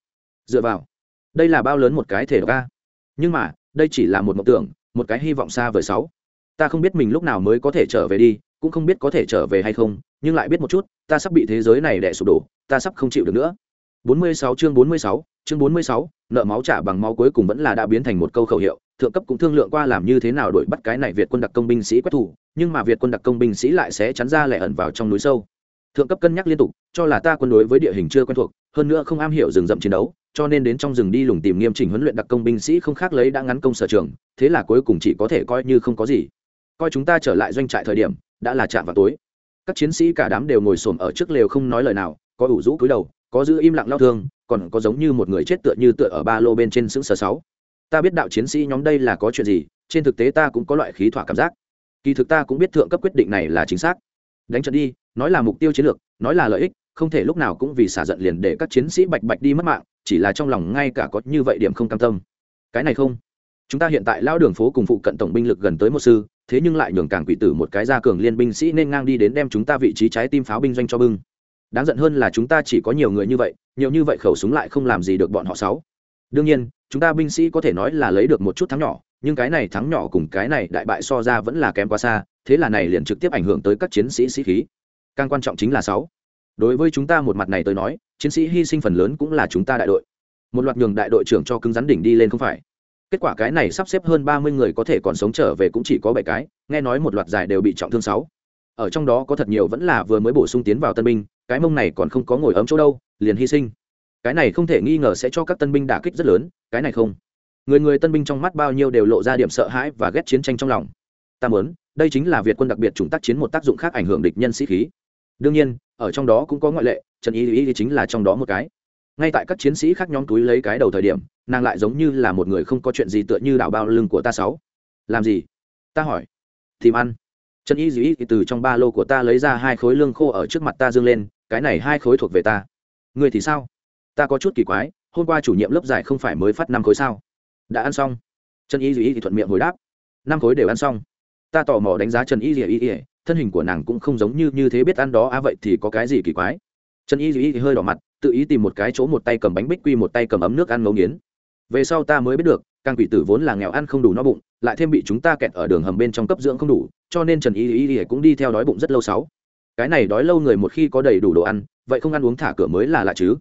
Dựa vào đây là bao lớn một cái thể ga, nhưng mà đây chỉ là một mộng tưởng một cái hy vọng xa vời sáu. Ta không biết mình lúc nào mới có thể trở về đi cũng không biết có thể trở về hay không nhưng lại biết một chút ta sắp bị thế giới này đè sụp đổ ta sắp không chịu được nữa. 46 chương 46, chương 46, nợ máu trả bằng máu cuối cùng vẫn là đã biến thành một câu khẩu hiệu thượng cấp cũng thương lượng qua làm như thế nào đuổi bắt cái này việt quân đặc công binh sĩ quét thủ, nhưng mà việt quân đặc công binh sĩ lại sẽ chắn ra lẻ ẩn vào trong núi sâu. Thượng cấp cân nhắc liên tục, cho là ta quân đối với địa hình chưa quen thuộc, hơn nữa không am hiểu rừng rậm chiến đấu, cho nên đến trong rừng đi lùng tìm nghiêm chỉnh huấn luyện đặc công binh sĩ không khác lấy đã ngắn công sở trường, thế là cuối cùng chỉ có thể coi như không có gì. Coi chúng ta trở lại doanh trại thời điểm, đã là chạm vào tối. Các chiến sĩ cả đám đều ngồi xổm ở trước lều không nói lời nào, có ủ rũ cúi đầu, có giữ im lặng lao thương, còn có giống như một người chết tựa như tựa ở ba lô bên trên xứng sở sáu ta biết đạo chiến sĩ nhóm đây là có chuyện gì, trên thực tế ta cũng có loại khí thỏa cảm giác. Kỳ thực ta cũng biết thượng cấp quyết định này là chính xác. Đánh trận đi, nói là mục tiêu chiến lược, nói là lợi ích, không thể lúc nào cũng vì xả giận liền để các chiến sĩ bạch bạch đi mất mạng, chỉ là trong lòng ngay cả có như vậy điểm không cam tâm. Cái này không. Chúng ta hiện tại lao đường phố cùng phụ cận tổng binh lực gần tới một sư, thế nhưng lại nhường càng quỷ tử một cái gia cường liên binh sĩ nên ngang đi đến đem chúng ta vị trí trái tim pháo binh doanh cho bưng. Đáng giận hơn là chúng ta chỉ có nhiều người như vậy, nhiều như vậy khẩu súng lại không làm gì được bọn họ sáu. Đương nhiên chúng ta binh sĩ có thể nói là lấy được một chút thắng nhỏ, nhưng cái này thắng nhỏ cùng cái này đại bại so ra vẫn là kém quá xa, thế là này liền trực tiếp ảnh hưởng tới các chiến sĩ sĩ khí. Càng quan trọng chính là sáu. Đối với chúng ta một mặt này tôi nói, chiến sĩ hy sinh phần lớn cũng là chúng ta đại đội. Một loạt nhường đại đội trưởng cho cứng rắn đỉnh đi lên không phải. Kết quả cái này sắp xếp hơn ba mươi người có thể còn sống trở về cũng chỉ có bảy cái, nghe nói một loạt dài đều bị trọng thương sáu. Ở trong đó có thật nhiều vẫn là vừa mới bổ sung tiến vào tân binh, cái mông này còn không có ngồi ấm chỗ đâu, liền hy sinh cái này không thể nghi ngờ sẽ cho các tân binh đả kích rất lớn, cái này không. Người người tân binh trong mắt bao nhiêu đều lộ ra điểm sợ hãi và ghét chiến tranh trong lòng. Ta muốn, đây chính là việt quân đặc biệt chủng tác chiến một tác dụng khác ảnh hưởng địch nhân sĩ khí. Đương nhiên, ở trong đó cũng có ngoại lệ, trần y ý chính là trong đó một cái. Ngay tại các chiến sĩ khác nhóm túi lấy cái đầu thời điểm, nàng lại giống như là một người không có chuyện gì tựa như đảo bao lưng của ta sáu. Làm gì? Ta hỏi. Tìm ăn. Trần y dĩ từ trong ba lô của ta lấy ra hai khối lương khô ở trước mặt ta dương lên, cái này hai khối thuộc về ta. Người thì sao? Ta có chút kỳ quái, hôm qua chủ nhiệm lớp giải không phải mới phát năm khối sao? Đã ăn xong. Trần y dĩ thì thuận miệng hồi đáp. Năm khối đều ăn xong. Ta tò mò đánh giá trần y dĩ y thân hình của nàng cũng không giống như như thế biết ăn đó á vậy thì có cái gì kỳ quái? Trần y dĩ thì hơi đỏ mặt, tự ý tìm một cái chỗ một tay cầm bánh bích quy, một tay cầm ấm nước ăn ngấu nghiến. Về sau ta mới biết được, càng quỷ tử vốn là nghèo ăn không đủ no bụng, lại thêm bị chúng ta kẹt ở đường hầm bên trong cấp dưỡng không đủ, cho nên trần y y y cũng đi theo đói bụng rất lâu sáu. Cái này đói lâu người một khi có đầy đủ đồ ăn, vậy không ăn uống thả cửa mới là lạ chứ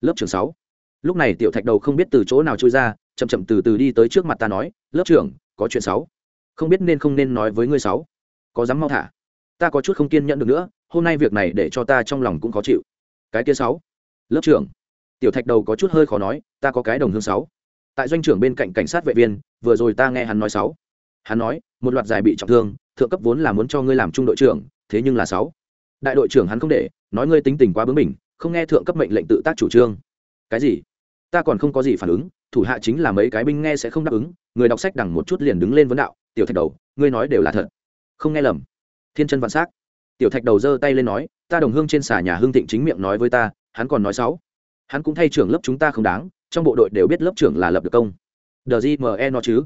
lớp trưởng sáu. Lúc này tiểu thạch đầu không biết từ chỗ nào trôi ra, chậm chậm từ từ đi tới trước mặt ta nói, lớp trưởng, có chuyện sáu không biết nên không nên nói với ngươi sáu. Có dám mau thả? Ta có chút không kiên nhẫn được nữa, hôm nay việc này để cho ta trong lòng cũng khó chịu. Cái kia sáu. Lớp trưởng. Tiểu thạch đầu có chút hơi khó nói, ta có cái đồng hương sáu. Tại doanh trưởng bên cạnh cảnh sát vệ viên, vừa rồi ta nghe hắn nói sáu. Hắn nói, một loạt giải bị trọng thương, thượng cấp vốn là muốn cho ngươi làm trung đội trưởng, thế nhưng là sáu. Đại đội trưởng hắn không để, nói ngươi tính tình quá bướng bỉnh không nghe thượng cấp mệnh lệnh tự tác chủ trương. Cái gì? Ta còn không có gì phản ứng, thủ hạ chính là mấy cái binh nghe sẽ không đáp ứng, người đọc sách đằng một chút liền đứng lên vấn đạo, tiểu thạch đầu, ngươi nói đều là thật. Không nghe lầm. Thiên chân vạn s á c tiểu thạch đầu giơ tay lên nói, ta đồng hương trên xà nhà hương thịnh chính miệng nói với ta, hắn còn nói sáu hắn cũng thay trưởng lớp chúng ta không đáng, trong bộ đội đều biết lớp trưởng là lập được công. Đờ gì mờ e nó chứ?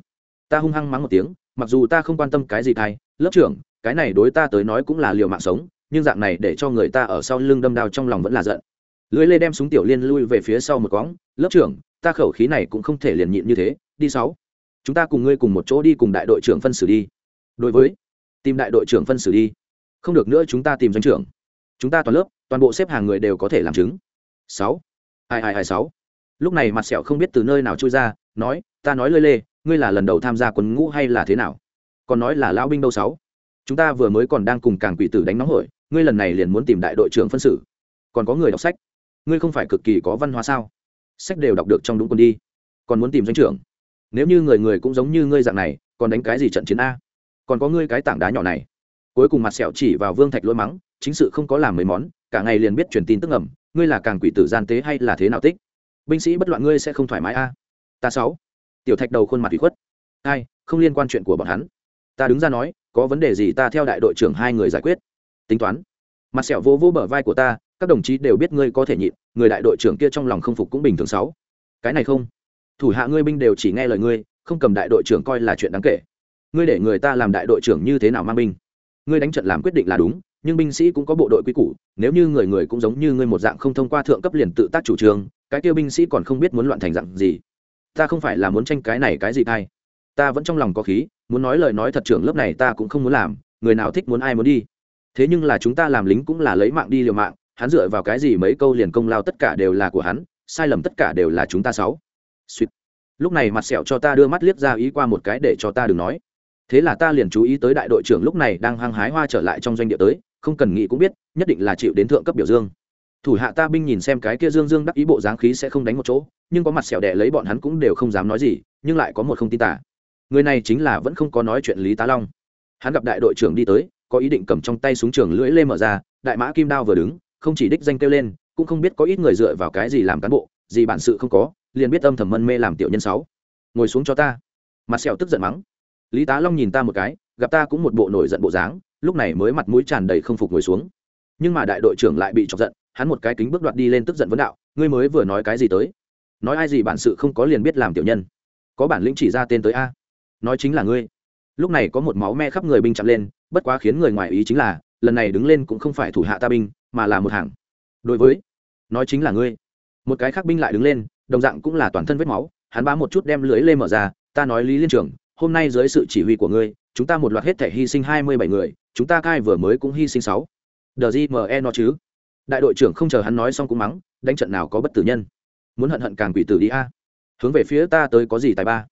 Ta hung hăng mắng một tiếng, mặc dù ta không quan tâm cái gì thay, lớp trưởng, cái này đối ta tới nói cũng là liều mạng sống nhưng dạng này để cho người ta ở sau lưng đâm đao trong lòng vẫn là giận. Lưới lê đem súng tiểu liên lui về phía sau một quãng, lớp trưởng, ta khẩu khí này cũng không thể liền nhịn như thế, đi sáu. Chúng ta cùng ngươi cùng một chỗ đi cùng đại đội trưởng phân xử đi. Đối với, tìm đại đội trưởng phân xử đi. Không được nữa chúng ta tìm doanh trưởng. Chúng ta toàn lớp, toàn bộ xếp hàng người đều có thể làm chứng. Sáu. Hai hai hai, sáu. Lúc này mặt sẹo không biết từ nơi nào trôi ra, nói, ta nói lơi lê, ngươi là lần đầu tham gia quân ngũ hay là thế nào? Còn nói là lão binh đâu sáu? Chúng ta vừa mới còn đang cùng càng quỷ tử đánh nóng hổi ngươi lần này liền muốn tìm đại đội trưởng phân xử. Còn có người đọc sách. Ngươi không phải cực kỳ có văn hóa sao? Sách đều đọc được trong đúng quân đi. Còn muốn tìm doanh trưởng. Nếu như người người cũng giống như ngươi dạng này còn đánh cái gì trận chiến a? Còn có ngươi cái tảng đá nhỏ này. Cuối cùng mặt sẹo chỉ vào vương thạch lỗi mắng chính sự không có làm mấy món cả ngày liền biết truyền tin tức ngầm, ngươi là càng quỷ tử gian tế hay là thế nào tích? Binh sĩ bất loạn ngươi sẽ không thoải mái a. Ta sáu. Tiểu thạch đầu khuôn mặt bị khuất. Hai không liên quan chuyện của bọn hắn. Ta đứng ra nói có vấn đề gì ta theo đại đội trưởng hai người giải quyết tính toán. Mặt sẹo vô vô bờ vai của ta, các đồng chí đều biết ngươi có thể nhịn, người đại đội trưởng kia trong lòng không phục cũng bình thường sáu. Cái này không. Thủ hạ ngươi binh đều chỉ nghe lời ngươi, không cầm đại đội trưởng coi là chuyện đáng kể. Ngươi để người ta làm đại đội trưởng như thế nào mang binh? Ngươi đánh trận làm quyết định là đúng, nhưng binh sĩ cũng có bộ đội quy củ, nếu như người người cũng giống như ngươi một dạng không thông qua thượng cấp liền tự tác chủ trương, cái kia binh sĩ còn không biết muốn loạn thành dạng gì. Ta không phải là muốn tranh cái này cái gì thay. Ta vẫn trong lòng có khí, muốn nói lời nói thật trưởng lớp này ta cũng không muốn làm, người nào thích muốn ai muốn đi thế nhưng là chúng ta làm lính cũng là lấy mạng đi liều mạng, hắn dựa vào cái gì mấy câu liền công lao tất cả đều là của hắn, sai lầm tất cả đều là chúng ta sáu. Sweet. lúc này mặt sẹo cho ta đưa mắt liếc ra ý qua một cái để cho ta đừng nói. Thế là ta liền chú ý tới đại đội trưởng lúc này đang hăng hái hoa trở lại trong doanh địa tới, không cần nghĩ cũng biết, nhất định là chịu đến thượng cấp biểu dương. Thủ hạ ta binh nhìn xem cái kia dương dương đắc ý bộ dáng khí sẽ không đánh một chỗ, nhưng có mặt sẹo đẻ lấy bọn hắn cũng đều không dám nói gì, nhưng lại có một không tin tả. Người này chính là vẫn không có nói chuyện lý tá long. Hắn gặp đại đội trưởng đi tới có ý định cầm trong tay súng trường lưỡi lê mở ra, đại mã kim đao vừa đứng, không chỉ đích danh kêu lên, cũng không biết có ít người dựa vào cái gì làm cán bộ, gì bản sự không có, liền biết âm thầm mân mê làm tiểu nhân sáu. Ngồi xuống cho ta. Mặt sẹo tức giận mắng. Lý tá long nhìn ta một cái, gặp ta cũng một bộ nổi giận bộ dáng, lúc này mới mặt mũi tràn đầy không phục ngồi xuống. Nhưng mà đại đội trưởng lại bị chọc giận, hắn một cái kính bước đoạt đi lên tức giận vấn đạo, ngươi mới vừa nói cái gì tới? Nói ai gì bản sự không có liền biết làm tiểu nhân. Có bản lĩnh chỉ ra tên tới a. Nói chính là ngươi. Lúc này có một máu me khắp người binh chạm lên bất quá khiến người ngoài ý chính là, lần này đứng lên cũng không phải thủ hạ ta binh, mà là một hàng. Đối với, nói chính là ngươi. Một cái khác binh lại đứng lên, đồng dạng cũng là toàn thân vết máu, hắn bá một chút đem lưới lê mở ra, ta nói lý liên trưởng hôm nay dưới sự chỉ huy của ngươi, chúng ta một loạt hết thể hy sinh hai mươi bảy người, chúng ta cai vừa mới cũng hy sinh sáu. Đờ gì mờ e nó chứ? Đại đội trưởng không chờ hắn nói xong cũng mắng, đánh trận nào có bất tử nhân. Muốn hận hận càng quỷ tử đi a. Hướng về phía ta tới có gì tài ba?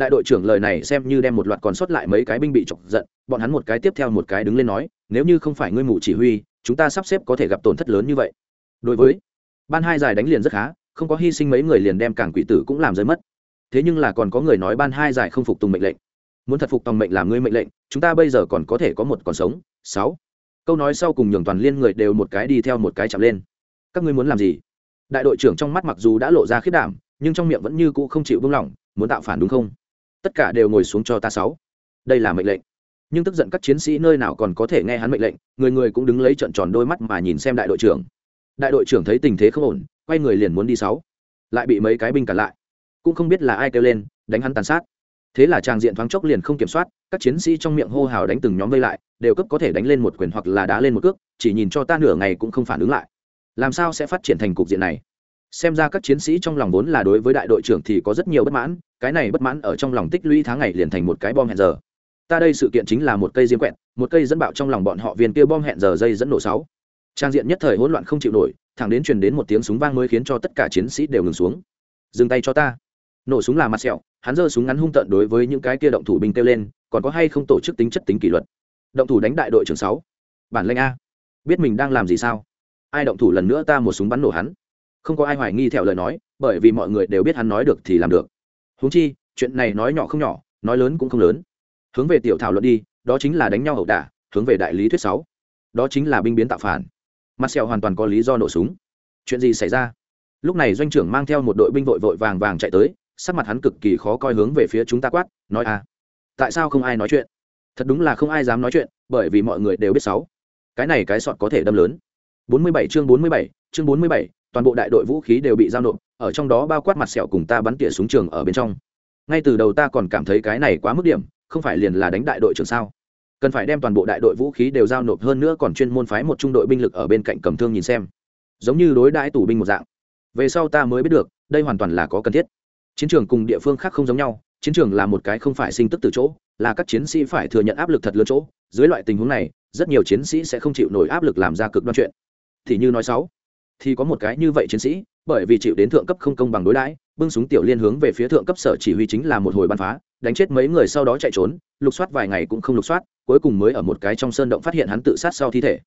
Đại đội trưởng lời này xem như đem một loạt còn sót lại mấy cái binh bị chọc giận, bọn hắn một cái tiếp theo một cái đứng lên nói, nếu như không phải ngươi mù chỉ huy, chúng ta sắp xếp có thể gặp tổn thất lớn như vậy. Đối với, ban hai giải đánh liền rất khá, không có hy sinh mấy người liền đem cảng quỷ tử cũng làm rơi mất. Thế nhưng là còn có người nói ban hai giải không phục tùng mệnh lệnh. Muốn thật phục tòng mệnh làm ngươi mệnh lệnh, chúng ta bây giờ còn có thể có một còn sống. Sáu. Câu nói sau cùng nhường toàn liên người đều một cái đi theo một cái chạm lên. Các ngươi muốn làm gì? Đại đội trưởng trong mắt mặc dù đã lộ ra khiết đảm, nhưng trong miệng vẫn như cũ không chịu buông lỏng, muốn tạo phản đúng không? Tất cả đều ngồi xuống cho ta sáu. Đây là mệnh lệnh. Nhưng tức giận các chiến sĩ nơi nào còn có thể nghe hắn mệnh lệnh, người người cũng đứng lấy trận tròn đôi mắt mà nhìn xem đại đội trưởng. Đại đội trưởng thấy tình thế không ổn, quay người liền muốn đi sáu. Lại bị mấy cái binh cản lại. Cũng không biết là ai kêu lên, đánh hắn tàn sát. Thế là tràng diện thoáng chốc liền không kiểm soát, các chiến sĩ trong miệng hô hào đánh từng nhóm vây lại, đều cấp có thể đánh lên một quyền hoặc là đá lên một cước, chỉ nhìn cho ta nửa ngày cũng không phản ứng lại. Làm sao sẽ phát triển thành cục diện này? Xem ra các chiến sĩ trong lòng vốn là đối với đại đội trưởng thì có rất nhiều bất mãn cái này bất mãn ở trong lòng tích lũy tháng ngày liền thành một cái bom hẹn giờ. Ta đây sự kiện chính là một cây diêm quẹt, một cây dẫn bạo trong lòng bọn họ viên kia bom hẹn giờ dây dẫn nổ sáu. Trang diện nhất thời hỗn loạn không chịu nổi, thẳng đến truyền đến một tiếng súng vang mới khiến cho tất cả chiến sĩ đều ngừng xuống. Dừng tay cho ta. Nổ súng là mặt sẹo, hắn giơ súng ngắn hung tợn đối với những cái kia động thủ binh kêu lên, còn có hay không tổ chức tính chất tính kỷ luật. Động thủ đánh đại đội trưởng sáu. Bản lệnh a. Biết mình đang làm gì sao? Ai động thủ lần nữa ta một súng bắn nổ hắn. Không có ai hoài nghi theo lời nói, bởi vì mọi người đều biết hắn nói được thì làm được huống chi chuyện này nói nhỏ không nhỏ nói lớn cũng không lớn. Hướng về tiểu thảo luận đi đó chính là đánh nhau ẩu đả hướng về đại lý thuyết sáu. Đó chính là binh biến tạo phản. Mặt sẹo hoàn toàn có lý do nổ súng. Chuyện gì xảy ra? Lúc này doanh trưởng mang theo một đội binh vội vội vàng vàng chạy tới sắc mặt hắn cực kỳ khó coi hướng về phía chúng ta quát nói à tại sao không ai nói chuyện? Thật đúng là không ai dám nói chuyện bởi vì mọi người đều biết sáu. Cái này cái sọt có thể đâm lớn. 47 chương 47, chương 47, toàn bộ đại đội vũ khí đều bị giao nộp, ở trong đó bao quát mặt sẹo cùng ta bắn tỉa súng trường ở bên trong. Ngay từ đầu ta còn cảm thấy cái này quá mức điểm, không phải liền là đánh đại đội trưởng sao? Cần phải đem toàn bộ đại đội vũ khí đều giao nộp hơn nữa còn chuyên môn phái một trung đội binh lực ở bên cạnh cầm thương nhìn xem. Giống như đối đãi tù binh một dạng. Về sau ta mới biết được, đây hoàn toàn là có cần thiết. Chiến trường cùng địa phương khác không giống nhau, chiến trường là một cái không phải sinh tức từ chỗ, là các chiến sĩ phải thừa nhận áp lực thật lớn chỗ. Dưới loại tình huống này, rất nhiều chiến sĩ sẽ không chịu nổi áp lực làm ra cực đoan chuyện. Thì như nói sáu thì có một cái như vậy chiến sĩ, bởi vì chịu đến thượng cấp không công bằng đối đãi, bưng súng tiểu liên hướng về phía thượng cấp sở chỉ huy chính là một hồi bắn phá, đánh chết mấy người sau đó chạy trốn, lục soát vài ngày cũng không lục soát, cuối cùng mới ở một cái trong sơn động phát hiện hắn tự sát sau thi thể.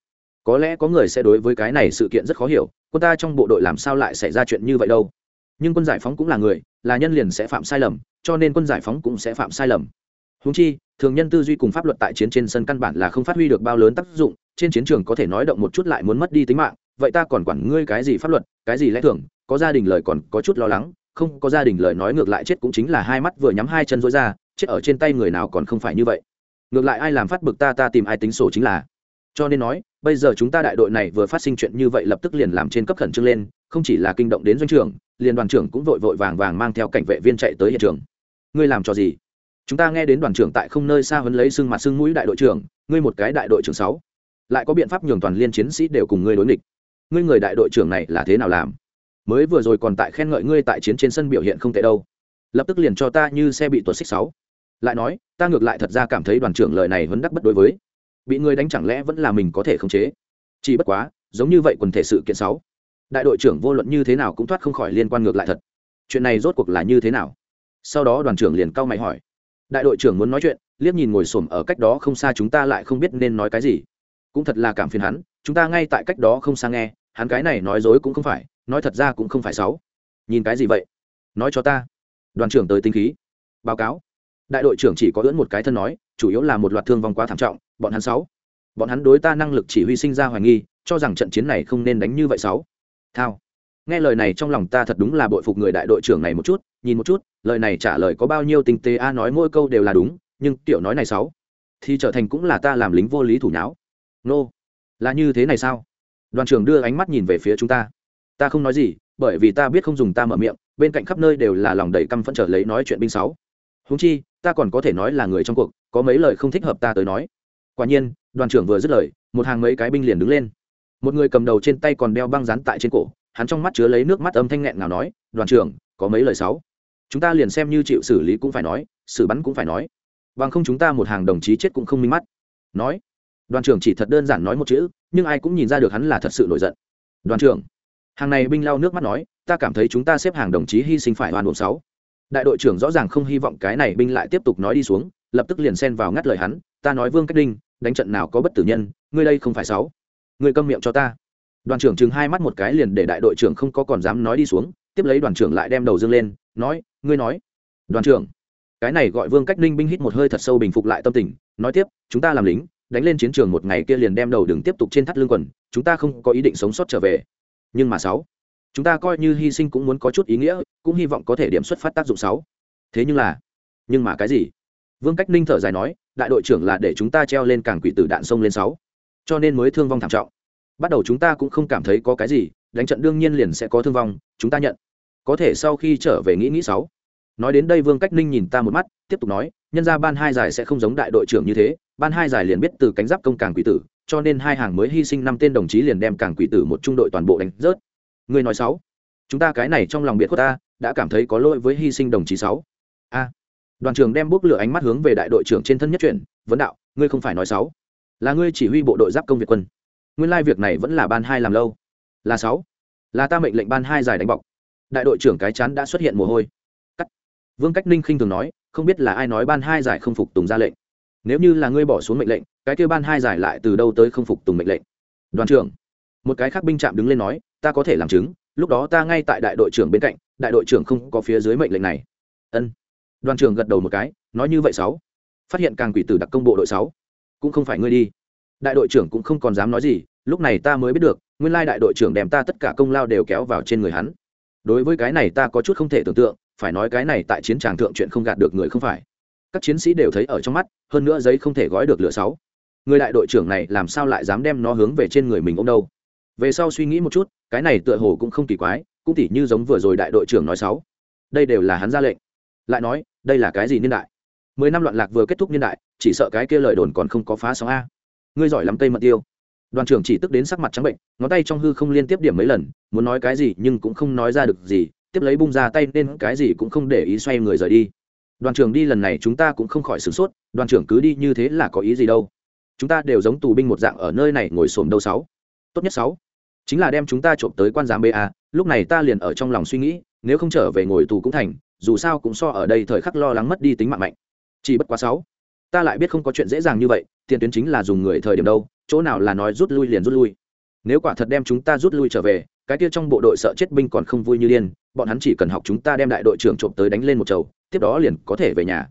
Có lẽ có người sẽ đối với cái này sự kiện rất khó hiểu, quân ta trong bộ đội làm sao lại xảy ra chuyện như vậy đâu? Nhưng quân giải phóng cũng là người, là nhân liền sẽ phạm sai lầm, cho nên quân giải phóng cũng sẽ phạm sai lầm. Húng chi, thường nhân tư duy cùng pháp luật tại chiến trên sân căn bản là không phát huy được bao lớn tác dụng, trên chiến trường có thể nói động một chút lại muốn mất đi tính mạng vậy ta còn quản ngươi cái gì pháp luật, cái gì lẽ thường, có gia đình lời còn có chút lo lắng, không có gia đình lời nói ngược lại chết cũng chính là hai mắt vừa nhắm hai chân rối ra, chết ở trên tay người nào còn không phải như vậy. Ngược lại ai làm phát bực ta ta tìm ai tính sổ chính là. Cho nên nói, bây giờ chúng ta đại đội này vừa phát sinh chuyện như vậy lập tức liền làm trên cấp khẩn trương lên, không chỉ là kinh động đến doanh trưởng, liền đoàn trưởng cũng vội vội vàng vàng mang theo cảnh vệ viên chạy tới hiện trường. Ngươi làm cho gì? Chúng ta nghe đến đoàn trưởng tại không nơi xa huấn lấy xương mặt xương mũi đại đội trưởng, ngươi một cái đại đội trưởng sáu. Lại có biện pháp nhường toàn liên chiến sĩ đều cùng ngươi đối nghịch ngươi người đại đội trưởng này là thế nào làm? Mới vừa rồi còn tại khen ngợi ngươi tại chiến trên sân biểu hiện không tệ đâu. Lập tức liền cho ta như xe bị tuột xích sáu. Lại nói, ta ngược lại thật ra cảm thấy đoàn trưởng lời này vẫn đắc bất đối với. Bị ngươi đánh chẳng lẽ vẫn là mình có thể khống chế? Chỉ bất quá, giống như vậy quần thể sự kiện sáu. Đại đội trưởng vô luận như thế nào cũng thoát không khỏi liên quan ngược lại thật. Chuyện này rốt cuộc là như thế nào? Sau đó đoàn trưởng liền cau mày hỏi. Đại đội trưởng muốn nói chuyện, liếc nhìn ngồi xổm ở cách đó không xa chúng ta lại không biết nên nói cái gì. Cũng thật là cảm phiền hắn, chúng ta ngay tại cách đó không xa nghe hắn cái này nói dối cũng không phải, nói thật ra cũng không phải sáu nhìn cái gì vậy? Nói cho ta. Đoàn trưởng tới tinh khí. Báo cáo. Đại đội trưởng chỉ có ưỡn một cái thân nói, chủ yếu là một loạt thương vong quá thảm trọng, bọn hắn sáu bọn hắn đối ta năng lực chỉ huy sinh ra hoài nghi, cho rằng trận chiến này không nên đánh như vậy sáu thao. Nghe lời này trong lòng ta thật đúng là bội phục người đại đội trưởng này một chút, nhìn một chút, lời này trả lời có bao nhiêu tinh tế a, nói mỗi câu đều là đúng, nhưng tiểu nói này sáu thì trở thành cũng là ta làm lính vô lý thủ nháo. Nô. Là như thế này sao? Đoàn trưởng đưa ánh mắt nhìn về phía chúng ta. Ta không nói gì, bởi vì ta biết không dùng ta mở miệng, bên cạnh khắp nơi đều là lòng đầy căm phẫn trở lấy nói chuyện binh sáu. Húng chi, ta còn có thể nói là người trong cuộc, có mấy lời không thích hợp ta tới nói. Quả nhiên, đoàn trưởng vừa dứt lời, một hàng mấy cái binh liền đứng lên. Một người cầm đầu trên tay còn đeo băng dán tại trên cổ, hắn trong mắt chứa lấy nước mắt âm thanh nghẹn nào nói, đoàn trưởng, có mấy lời sáu? Chúng ta liền xem như chịu xử lý cũng phải nói, xử bắn cũng phải nói. Bằng không chúng ta một hàng đồng chí chết cũng không minh mắt. Nói đoàn trưởng chỉ thật đơn giản nói một chữ, nhưng ai cũng nhìn ra được hắn là thật sự nổi giận. Đoàn trưởng, hàng này binh lau nước mắt nói, ta cảm thấy chúng ta xếp hàng đồng chí hy sinh phải hoàn buồn sáu. Đại đội trưởng rõ ràng không hy vọng cái này binh lại tiếp tục nói đi xuống, lập tức liền xen vào ngắt lời hắn, ta nói vương cách đinh, đánh trận nào có bất tử nhân, ngươi đây không phải sáu. Ngươi câm miệng cho ta. Đoàn trưởng chừng hai mắt một cái liền để đại đội trưởng không có còn dám nói đi xuống, tiếp lấy đoàn trưởng lại đem đầu dương lên, nói, ngươi nói. Đoàn trưởng, cái này gọi vương cách ninh binh hít một hơi thật sâu bình phục lại tâm tình, nói tiếp, chúng ta làm lính đánh lên chiến trường một ngày kia liền đem đầu đừng tiếp tục trên thắt lưng quần, chúng ta không có ý định sống sót trở về. Nhưng mà sáu, chúng ta coi như hy sinh cũng muốn có chút ý nghĩa, cũng hy vọng có thể điểm xuất phát tác dụng sáu. Thế nhưng là, nhưng mà cái gì? Vương cách ninh thở dài nói, đại đội trưởng là để chúng ta treo lên cảng quỷ tử đạn sông lên sáu. Cho nên mới thương vong thảm trọng. Bắt đầu chúng ta cũng không cảm thấy có cái gì, đánh trận đương nhiên liền sẽ có thương vong, chúng ta nhận. Có thể sau khi trở về nghĩ nghĩ sáu. Nói đến đây vương cách ninh nhìn ta một mắt, tiếp tục nói, nhân ra ban hai giải sẽ không giống đại đội trưởng như thế ban hai giải liền biết từ cánh giáp công càng quỷ tử, cho nên hai hàng mới hy sinh năm tên đồng chí liền đem càng quỷ tử một trung đội toàn bộ đánh rớt. Người nói sáu. Chúng ta cái này trong lòng biệt của ta, đã cảm thấy có lỗi với hy sinh đồng chí sáu. A. Đoàn trưởng đem bốc lửa ánh mắt hướng về đại đội trưởng trên thân nhất chuyển, vấn đạo, ngươi không phải nói sáu. Là ngươi chỉ huy bộ đội giáp công việt quân. Nguyên lai việc này vẫn là ban hai làm lâu. Là sáu. Là ta mệnh lệnh ban hai giải đánh bọc. Đại đội trưởng cái chán đã xuất hiện mồ hôi. Cắt. Vương cách ninh khinh thường nói, không biết là ai nói ban hai giải không phục tùng ra lệnh nếu như là ngươi bỏ xuống mệnh lệnh, cái kêu ban hai giải lại từ đâu tới không phục tùng mệnh lệnh? Đoàn trưởng. Một cái khác binh trạm đứng lên nói, ta có thể làm chứng, lúc đó ta ngay tại đại đội trưởng bên cạnh, đại đội trưởng không có phía dưới mệnh lệnh này. Ân. Đoàn trưởng gật đầu một cái, nói như vậy sáu. Phát hiện càng quỷ tử đặc công bộ đội sáu. Cũng không phải ngươi đi. Đại đội trưởng cũng không còn dám nói gì, lúc này ta mới biết được, nguyên lai đại đội trưởng đem ta tất cả công lao đều kéo vào trên người hắn. Đối với cái này ta có chút không thể tưởng tượng, phải nói cái này tại chiến tràng thượng chuyện không gạt được người không phải các chiến sĩ đều thấy ở trong mắt, hơn nữa giấy không thể gói được lửa sáu. Người đại đội trưởng này làm sao lại dám đem nó hướng về trên người mình ông đâu? Về sau suy nghĩ một chút, cái này tựa hồ cũng không kỳ quái, cũng tỉ như giống vừa rồi đại đội trưởng nói sáu. Đây đều là hắn ra lệnh. Lại nói, đây là cái gì niên đại? Mười năm loạn lạc vừa kết thúc niên đại, chỉ sợ cái kia lời đồn còn không có phá sóng a. Ngươi giỏi lắm cây mật tiêu. Đoàn trưởng chỉ tức đến sắc mặt trắng bệnh, ngón tay trong hư không liên tiếp điểm mấy lần, muốn nói cái gì nhưng cũng không nói ra được gì, tiếp lấy bung ra tay nên cái gì cũng không để ý xoay người rời đi đoàn trưởng đi lần này chúng ta cũng không khỏi sửng sốt, đoàn trưởng cứ đi như thế là có ý gì đâu. Chúng ta đều giống tù binh một dạng ở nơi này ngồi xổm đâu sáu. Tốt nhất sáu. Chính là đem chúng ta trộm tới quan giám ba lúc này ta liền ở trong lòng suy nghĩ, nếu không trở về ngồi tù cũng thành, dù sao cũng so ở đây thời khắc lo lắng mất đi tính mạng mạnh. Chỉ bất quá sáu. Ta lại biết không có chuyện dễ dàng như vậy, tiền tuyến chính là dùng người thời điểm đâu, chỗ nào là nói rút lui liền rút lui. Nếu quả thật đem chúng ta rút lui trở về, cái kia trong bộ đội sợ chết binh còn không vui như điên, bọn hắn chỉ cần học chúng ta đem đại đội trưởng trộm tới đánh lên một chầu tiếp đó liền có thể về nhà.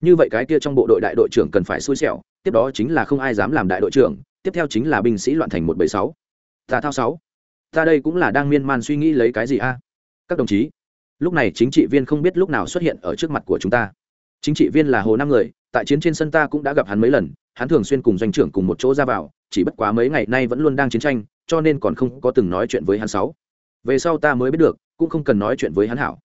Như vậy cái kia trong bộ đội đại đội trưởng cần phải xui xẻo, tiếp đó chính là không ai dám làm đại đội trưởng, tiếp theo chính là binh sĩ loạn thành một bảy sáu. Ta thao sáu. Ta đây cũng là đang miên man suy nghĩ lấy cái gì a? Các đồng chí, lúc này chính trị viên không biết lúc nào xuất hiện ở trước mặt của chúng ta. Chính trị viên là hồ năm người, tại chiến trên sân ta cũng đã gặp hắn mấy lần, hắn thường xuyên cùng doanh trưởng cùng một chỗ ra vào, chỉ bất quá mấy ngày nay vẫn luôn đang chiến tranh, cho nên còn không có từng nói chuyện với hắn sáu. Về sau ta mới biết được, cũng không cần nói chuyện với hắn hảo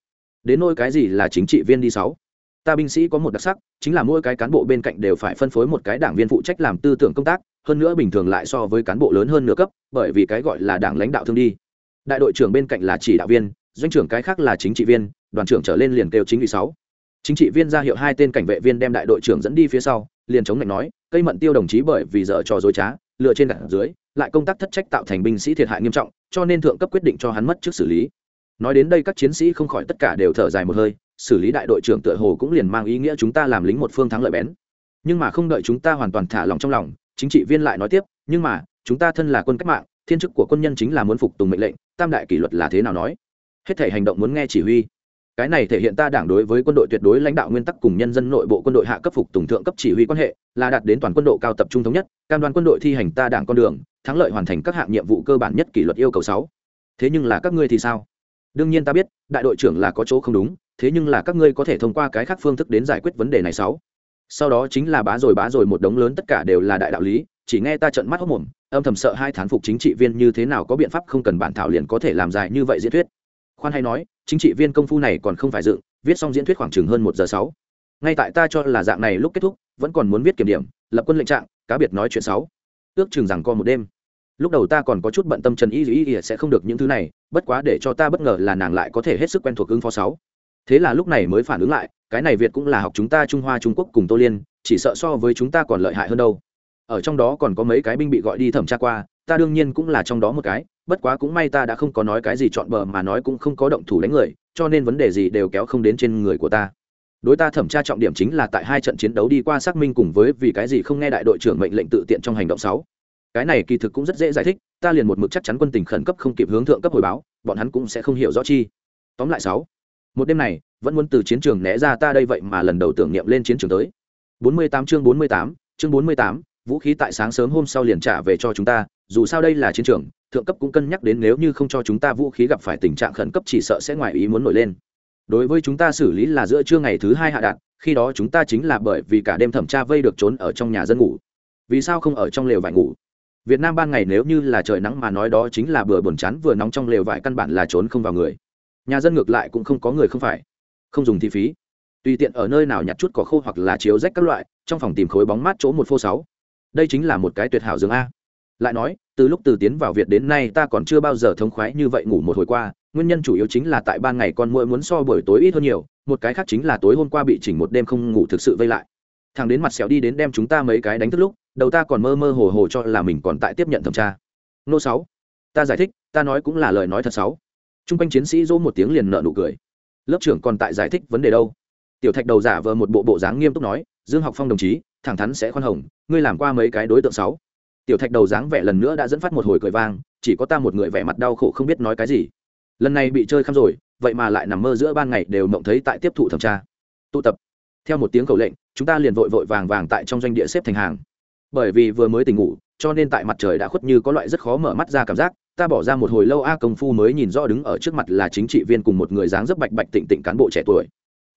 đến nôi cái gì là chính trị viên đi sáu? Ta binh sĩ có một đặc sắc, chính là mỗi cái cán bộ bên cạnh đều phải phân phối một cái đảng viên phụ trách làm tư tưởng công tác, hơn nữa bình thường lại so với cán bộ lớn hơn nửa cấp, bởi vì cái gọi là đảng lãnh đạo thương đi. Đại đội trưởng bên cạnh là chỉ đạo viên, doanh trưởng cái khác là chính trị viên, đoàn trưởng trở lên liền kêu chính ủy sáu. Chính trị viên ra hiệu hai tên cảnh vệ viên đem đại đội trưởng dẫn đi phía sau, liền chống lạnh nói, cây mận tiêu đồng chí bởi vì dở trò dối trá lựa trên gạt dưới, lại công tác thất trách tạo thành binh sĩ thiệt hại nghiêm trọng, cho nên thượng cấp quyết định cho hắn mất trước xử lý nói đến đây các chiến sĩ không khỏi tất cả đều thở dài một hơi, xử lý đại đội trưởng tựa hồ cũng liền mang ý nghĩa chúng ta làm lính một phương thắng lợi bén. Nhưng mà không đợi chúng ta hoàn toàn thả lòng trong lòng, chính trị viên lại nói tiếp, nhưng mà, chúng ta thân là quân cách mạng, thiên chức của quân nhân chính là muốn phục tùng mệnh lệnh, tam đại kỷ luật là thế nào nói? Hết thể hành động muốn nghe chỉ huy. Cái này thể hiện ta đảng đối với quân đội tuyệt đối lãnh đạo nguyên tắc cùng nhân dân nội bộ quân đội hạ cấp phục tùng thượng cấp chỉ huy quan hệ, là đạt đến toàn quân độ cao tập trung thống nhất, cam đoan quân đội thi hành ta đảng con đường, thắng lợi hoàn thành các hạng nhiệm vụ cơ bản nhất kỷ luật yêu cầu sáu. Thế nhưng là các ngươi thì sao? Đương nhiên ta biết, đại đội trưởng là có chỗ không đúng, thế nhưng là các ngươi có thể thông qua cái khác phương thức đến giải quyết vấn đề này sáu. Sau đó chính là bá rồi bá rồi một đống lớn tất cả đều là đại đạo lý, chỉ nghe ta trận mắt hốc mồm, âm thầm sợ hai thán phục chính trị viên như thế nào có biện pháp không cần bản thảo liền có thể làm dài như vậy diễn thuyết. Khoan hay nói, chính trị viên công phu này còn không phải dựng, viết xong diễn thuyết khoảng chừng hơn một giờ sáu. Ngay tại ta cho là dạng này lúc kết thúc, vẫn còn muốn viết kiểm điểm, lập quân lệnh trạng, cá biệt nói chuyện sáu. Ước chừng rằng co một đêm lúc đầu ta còn có chút bận tâm trần y y ỉa sẽ không được những thứ này, bất quá để cho ta bất ngờ là nàng lại có thể hết sức quen thuộc ứng phó sáu. Thế là lúc này mới phản ứng lại, cái này việt cũng là học chúng ta trung hoa trung quốc cùng tô liên, chỉ sợ so với chúng ta còn lợi hại hơn đâu. Ở trong đó còn có mấy cái binh bị gọi đi thẩm tra qua, ta đương nhiên cũng là trong đó một cái, bất quá cũng may ta đã không có nói cái gì chọn bờ mà nói cũng không có động thủ đánh người, cho nên vấn đề gì đều kéo không đến trên người của ta. Đối ta thẩm tra trọng điểm chính là tại hai trận chiến đấu đi qua xác minh cùng với vì cái gì không nghe đại đội trưởng mệnh lệnh tự tiện trong hành động sáu cái này kỳ thực cũng rất dễ giải thích ta liền một mực chắc chắn quân tình khẩn cấp không kịp hướng thượng cấp hồi báo bọn hắn cũng sẽ không hiểu rõ chi. Tóm lại sáu một đêm này vẫn muốn từ chiến trường né ra ta đây vậy mà lần đầu tưởng niệm lên chiến trường tới. 48 chương 48, chương 48, vũ khí tại sáng sớm hôm sau liền trả về cho chúng ta dù sao đây là chiến trường thượng cấp cũng cân nhắc đến nếu như không cho chúng ta vũ khí gặp phải tình trạng khẩn cấp chỉ sợ sẽ ngoài ý muốn nổi lên. Đối với chúng ta xử lý là giữa trưa ngày thứ hai hạ đạn khi đó chúng ta chính là bởi vì cả đêm thẩm tra vây được trốn ở trong nhà dân ngủ. Vì sao không ở trong lều vải ngủ? Việt nam ban ngày nếu như là trời nắng mà nói đó chính là bừa buồn chán, vừa nóng trong lều vải căn bản là trốn không vào người. Nhà dân ngược lại cũng không có người không phải. Không dùng thi phí. Tùy tiện ở nơi nào nhặt chút cỏ khô hoặc là chiếu rách các loại, trong phòng tìm khối bóng mát chỗ một phô sáu. Đây chính là một cái tuyệt hảo giường a. Lại nói, từ lúc từ tiến vào việt đến nay ta còn chưa bao giờ thống khoái như vậy ngủ một hồi qua. Nguyên nhân chủ yếu chính là tại ban ngày con muỗi muốn so buổi tối ít hơn nhiều, một cái khác chính là tối hôm qua bị chỉnh một đêm không ngủ thực sự vây lại thằng đến mặt xẻo đi đến đem chúng ta mấy cái đánh thức lúc, đầu ta còn mơ mơ hồ hồ cho là mình còn tại tiếp nhận thẩm tra. Nô sáu, ta giải thích, ta nói cũng là lời nói thật sáu. Trung quanh chiến sĩ dỗ một tiếng liền nợ nụ cười. Lớp trưởng còn tại giải thích vấn đề đâu? Tiểu thạch đầu giả vờ một bộ bộ dáng nghiêm túc nói, dương học phong đồng chí, thẳng thắn sẽ khoan hồng, ngươi làm qua mấy cái đối tượng sáu. Tiểu thạch đầu dáng vẻ lần nữa đã dẫn phát một hồi cười vang, chỉ có ta một người vẻ mặt đau khổ không biết nói cái gì. Lần này bị chơi khăm rồi, vậy mà lại nằm mơ giữa ban ngày đều mộng thấy tại tiếp thụ thẩm tra. Tụ tập. Theo một tiếng cầu lệnh chúng ta liền vội vội vàng vàng tại trong doanh địa xếp thành hàng. Bởi vì vừa mới tỉnh ngủ, cho nên tại mặt trời đã khuất như có loại rất khó mở mắt ra cảm giác, ta bỏ ra một hồi lâu a công phu mới nhìn rõ đứng ở trước mặt là chính trị viên cùng một người dáng rất bạch bạch tịnh tịnh cán bộ trẻ tuổi.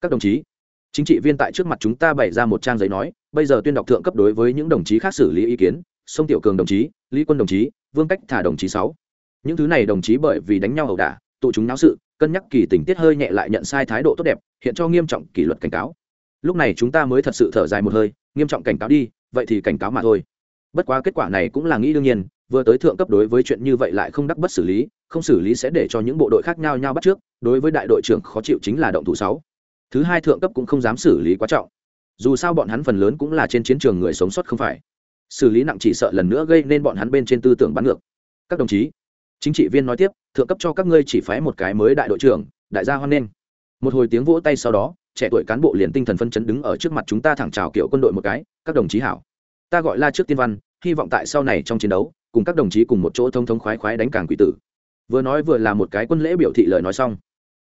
Các đồng chí, chính trị viên tại trước mặt chúng ta bày ra một trang giấy nói, bây giờ tuyên đọc thượng cấp đối với những đồng chí khác xử lý ý kiến, sông tiểu cường đồng chí, lý quân đồng chí, vương cách thả đồng chí sáu. Những thứ này đồng chí bởi vì đánh nhau ẩu đả, tụ chúng náo sự, cân nhắc kỳ tình tiết hơi nhẹ lại nhận sai thái độ tốt đẹp, hiện cho nghiêm trọng kỷ luật cảnh cáo lúc này chúng ta mới thật sự thở dài một hơi, nghiêm trọng cảnh cáo đi, vậy thì cảnh cáo mà thôi. Bất quá kết quả này cũng là nghĩ đương nhiên, vừa tới thượng cấp đối với chuyện như vậy lại không đắc bất xử lý, không xử lý sẽ để cho những bộ đội khác nhau nhau bắt trước, đối với đại đội trưởng khó chịu chính là động thủ sáu. Thứ hai thượng cấp cũng không dám xử lý quá trọng. Dù sao bọn hắn phần lớn cũng là trên chiến trường người sống sót không phải. Xử lý nặng chỉ sợ lần nữa gây nên bọn hắn bên trên tư tưởng bắn ngược. Các đồng chí, chính trị viên nói tiếp, thượng cấp cho các ngươi chỉ phái một cái mới đại đội trưởng, đại gia hoan nghênh. Một hồi tiếng vỗ tay sau đó trẻ tuổi cán bộ liền tinh thần phân chấn đứng ở trước mặt chúng ta thẳng chào kiểu quân đội một cái, các đồng chí hảo. Ta gọi la trước tiên văn, hy vọng tại sau này trong chiến đấu, cùng các đồng chí cùng một chỗ thông thống khoái khoái đánh càng quỷ tử. Vừa nói vừa là một cái quân lễ biểu thị lời nói xong.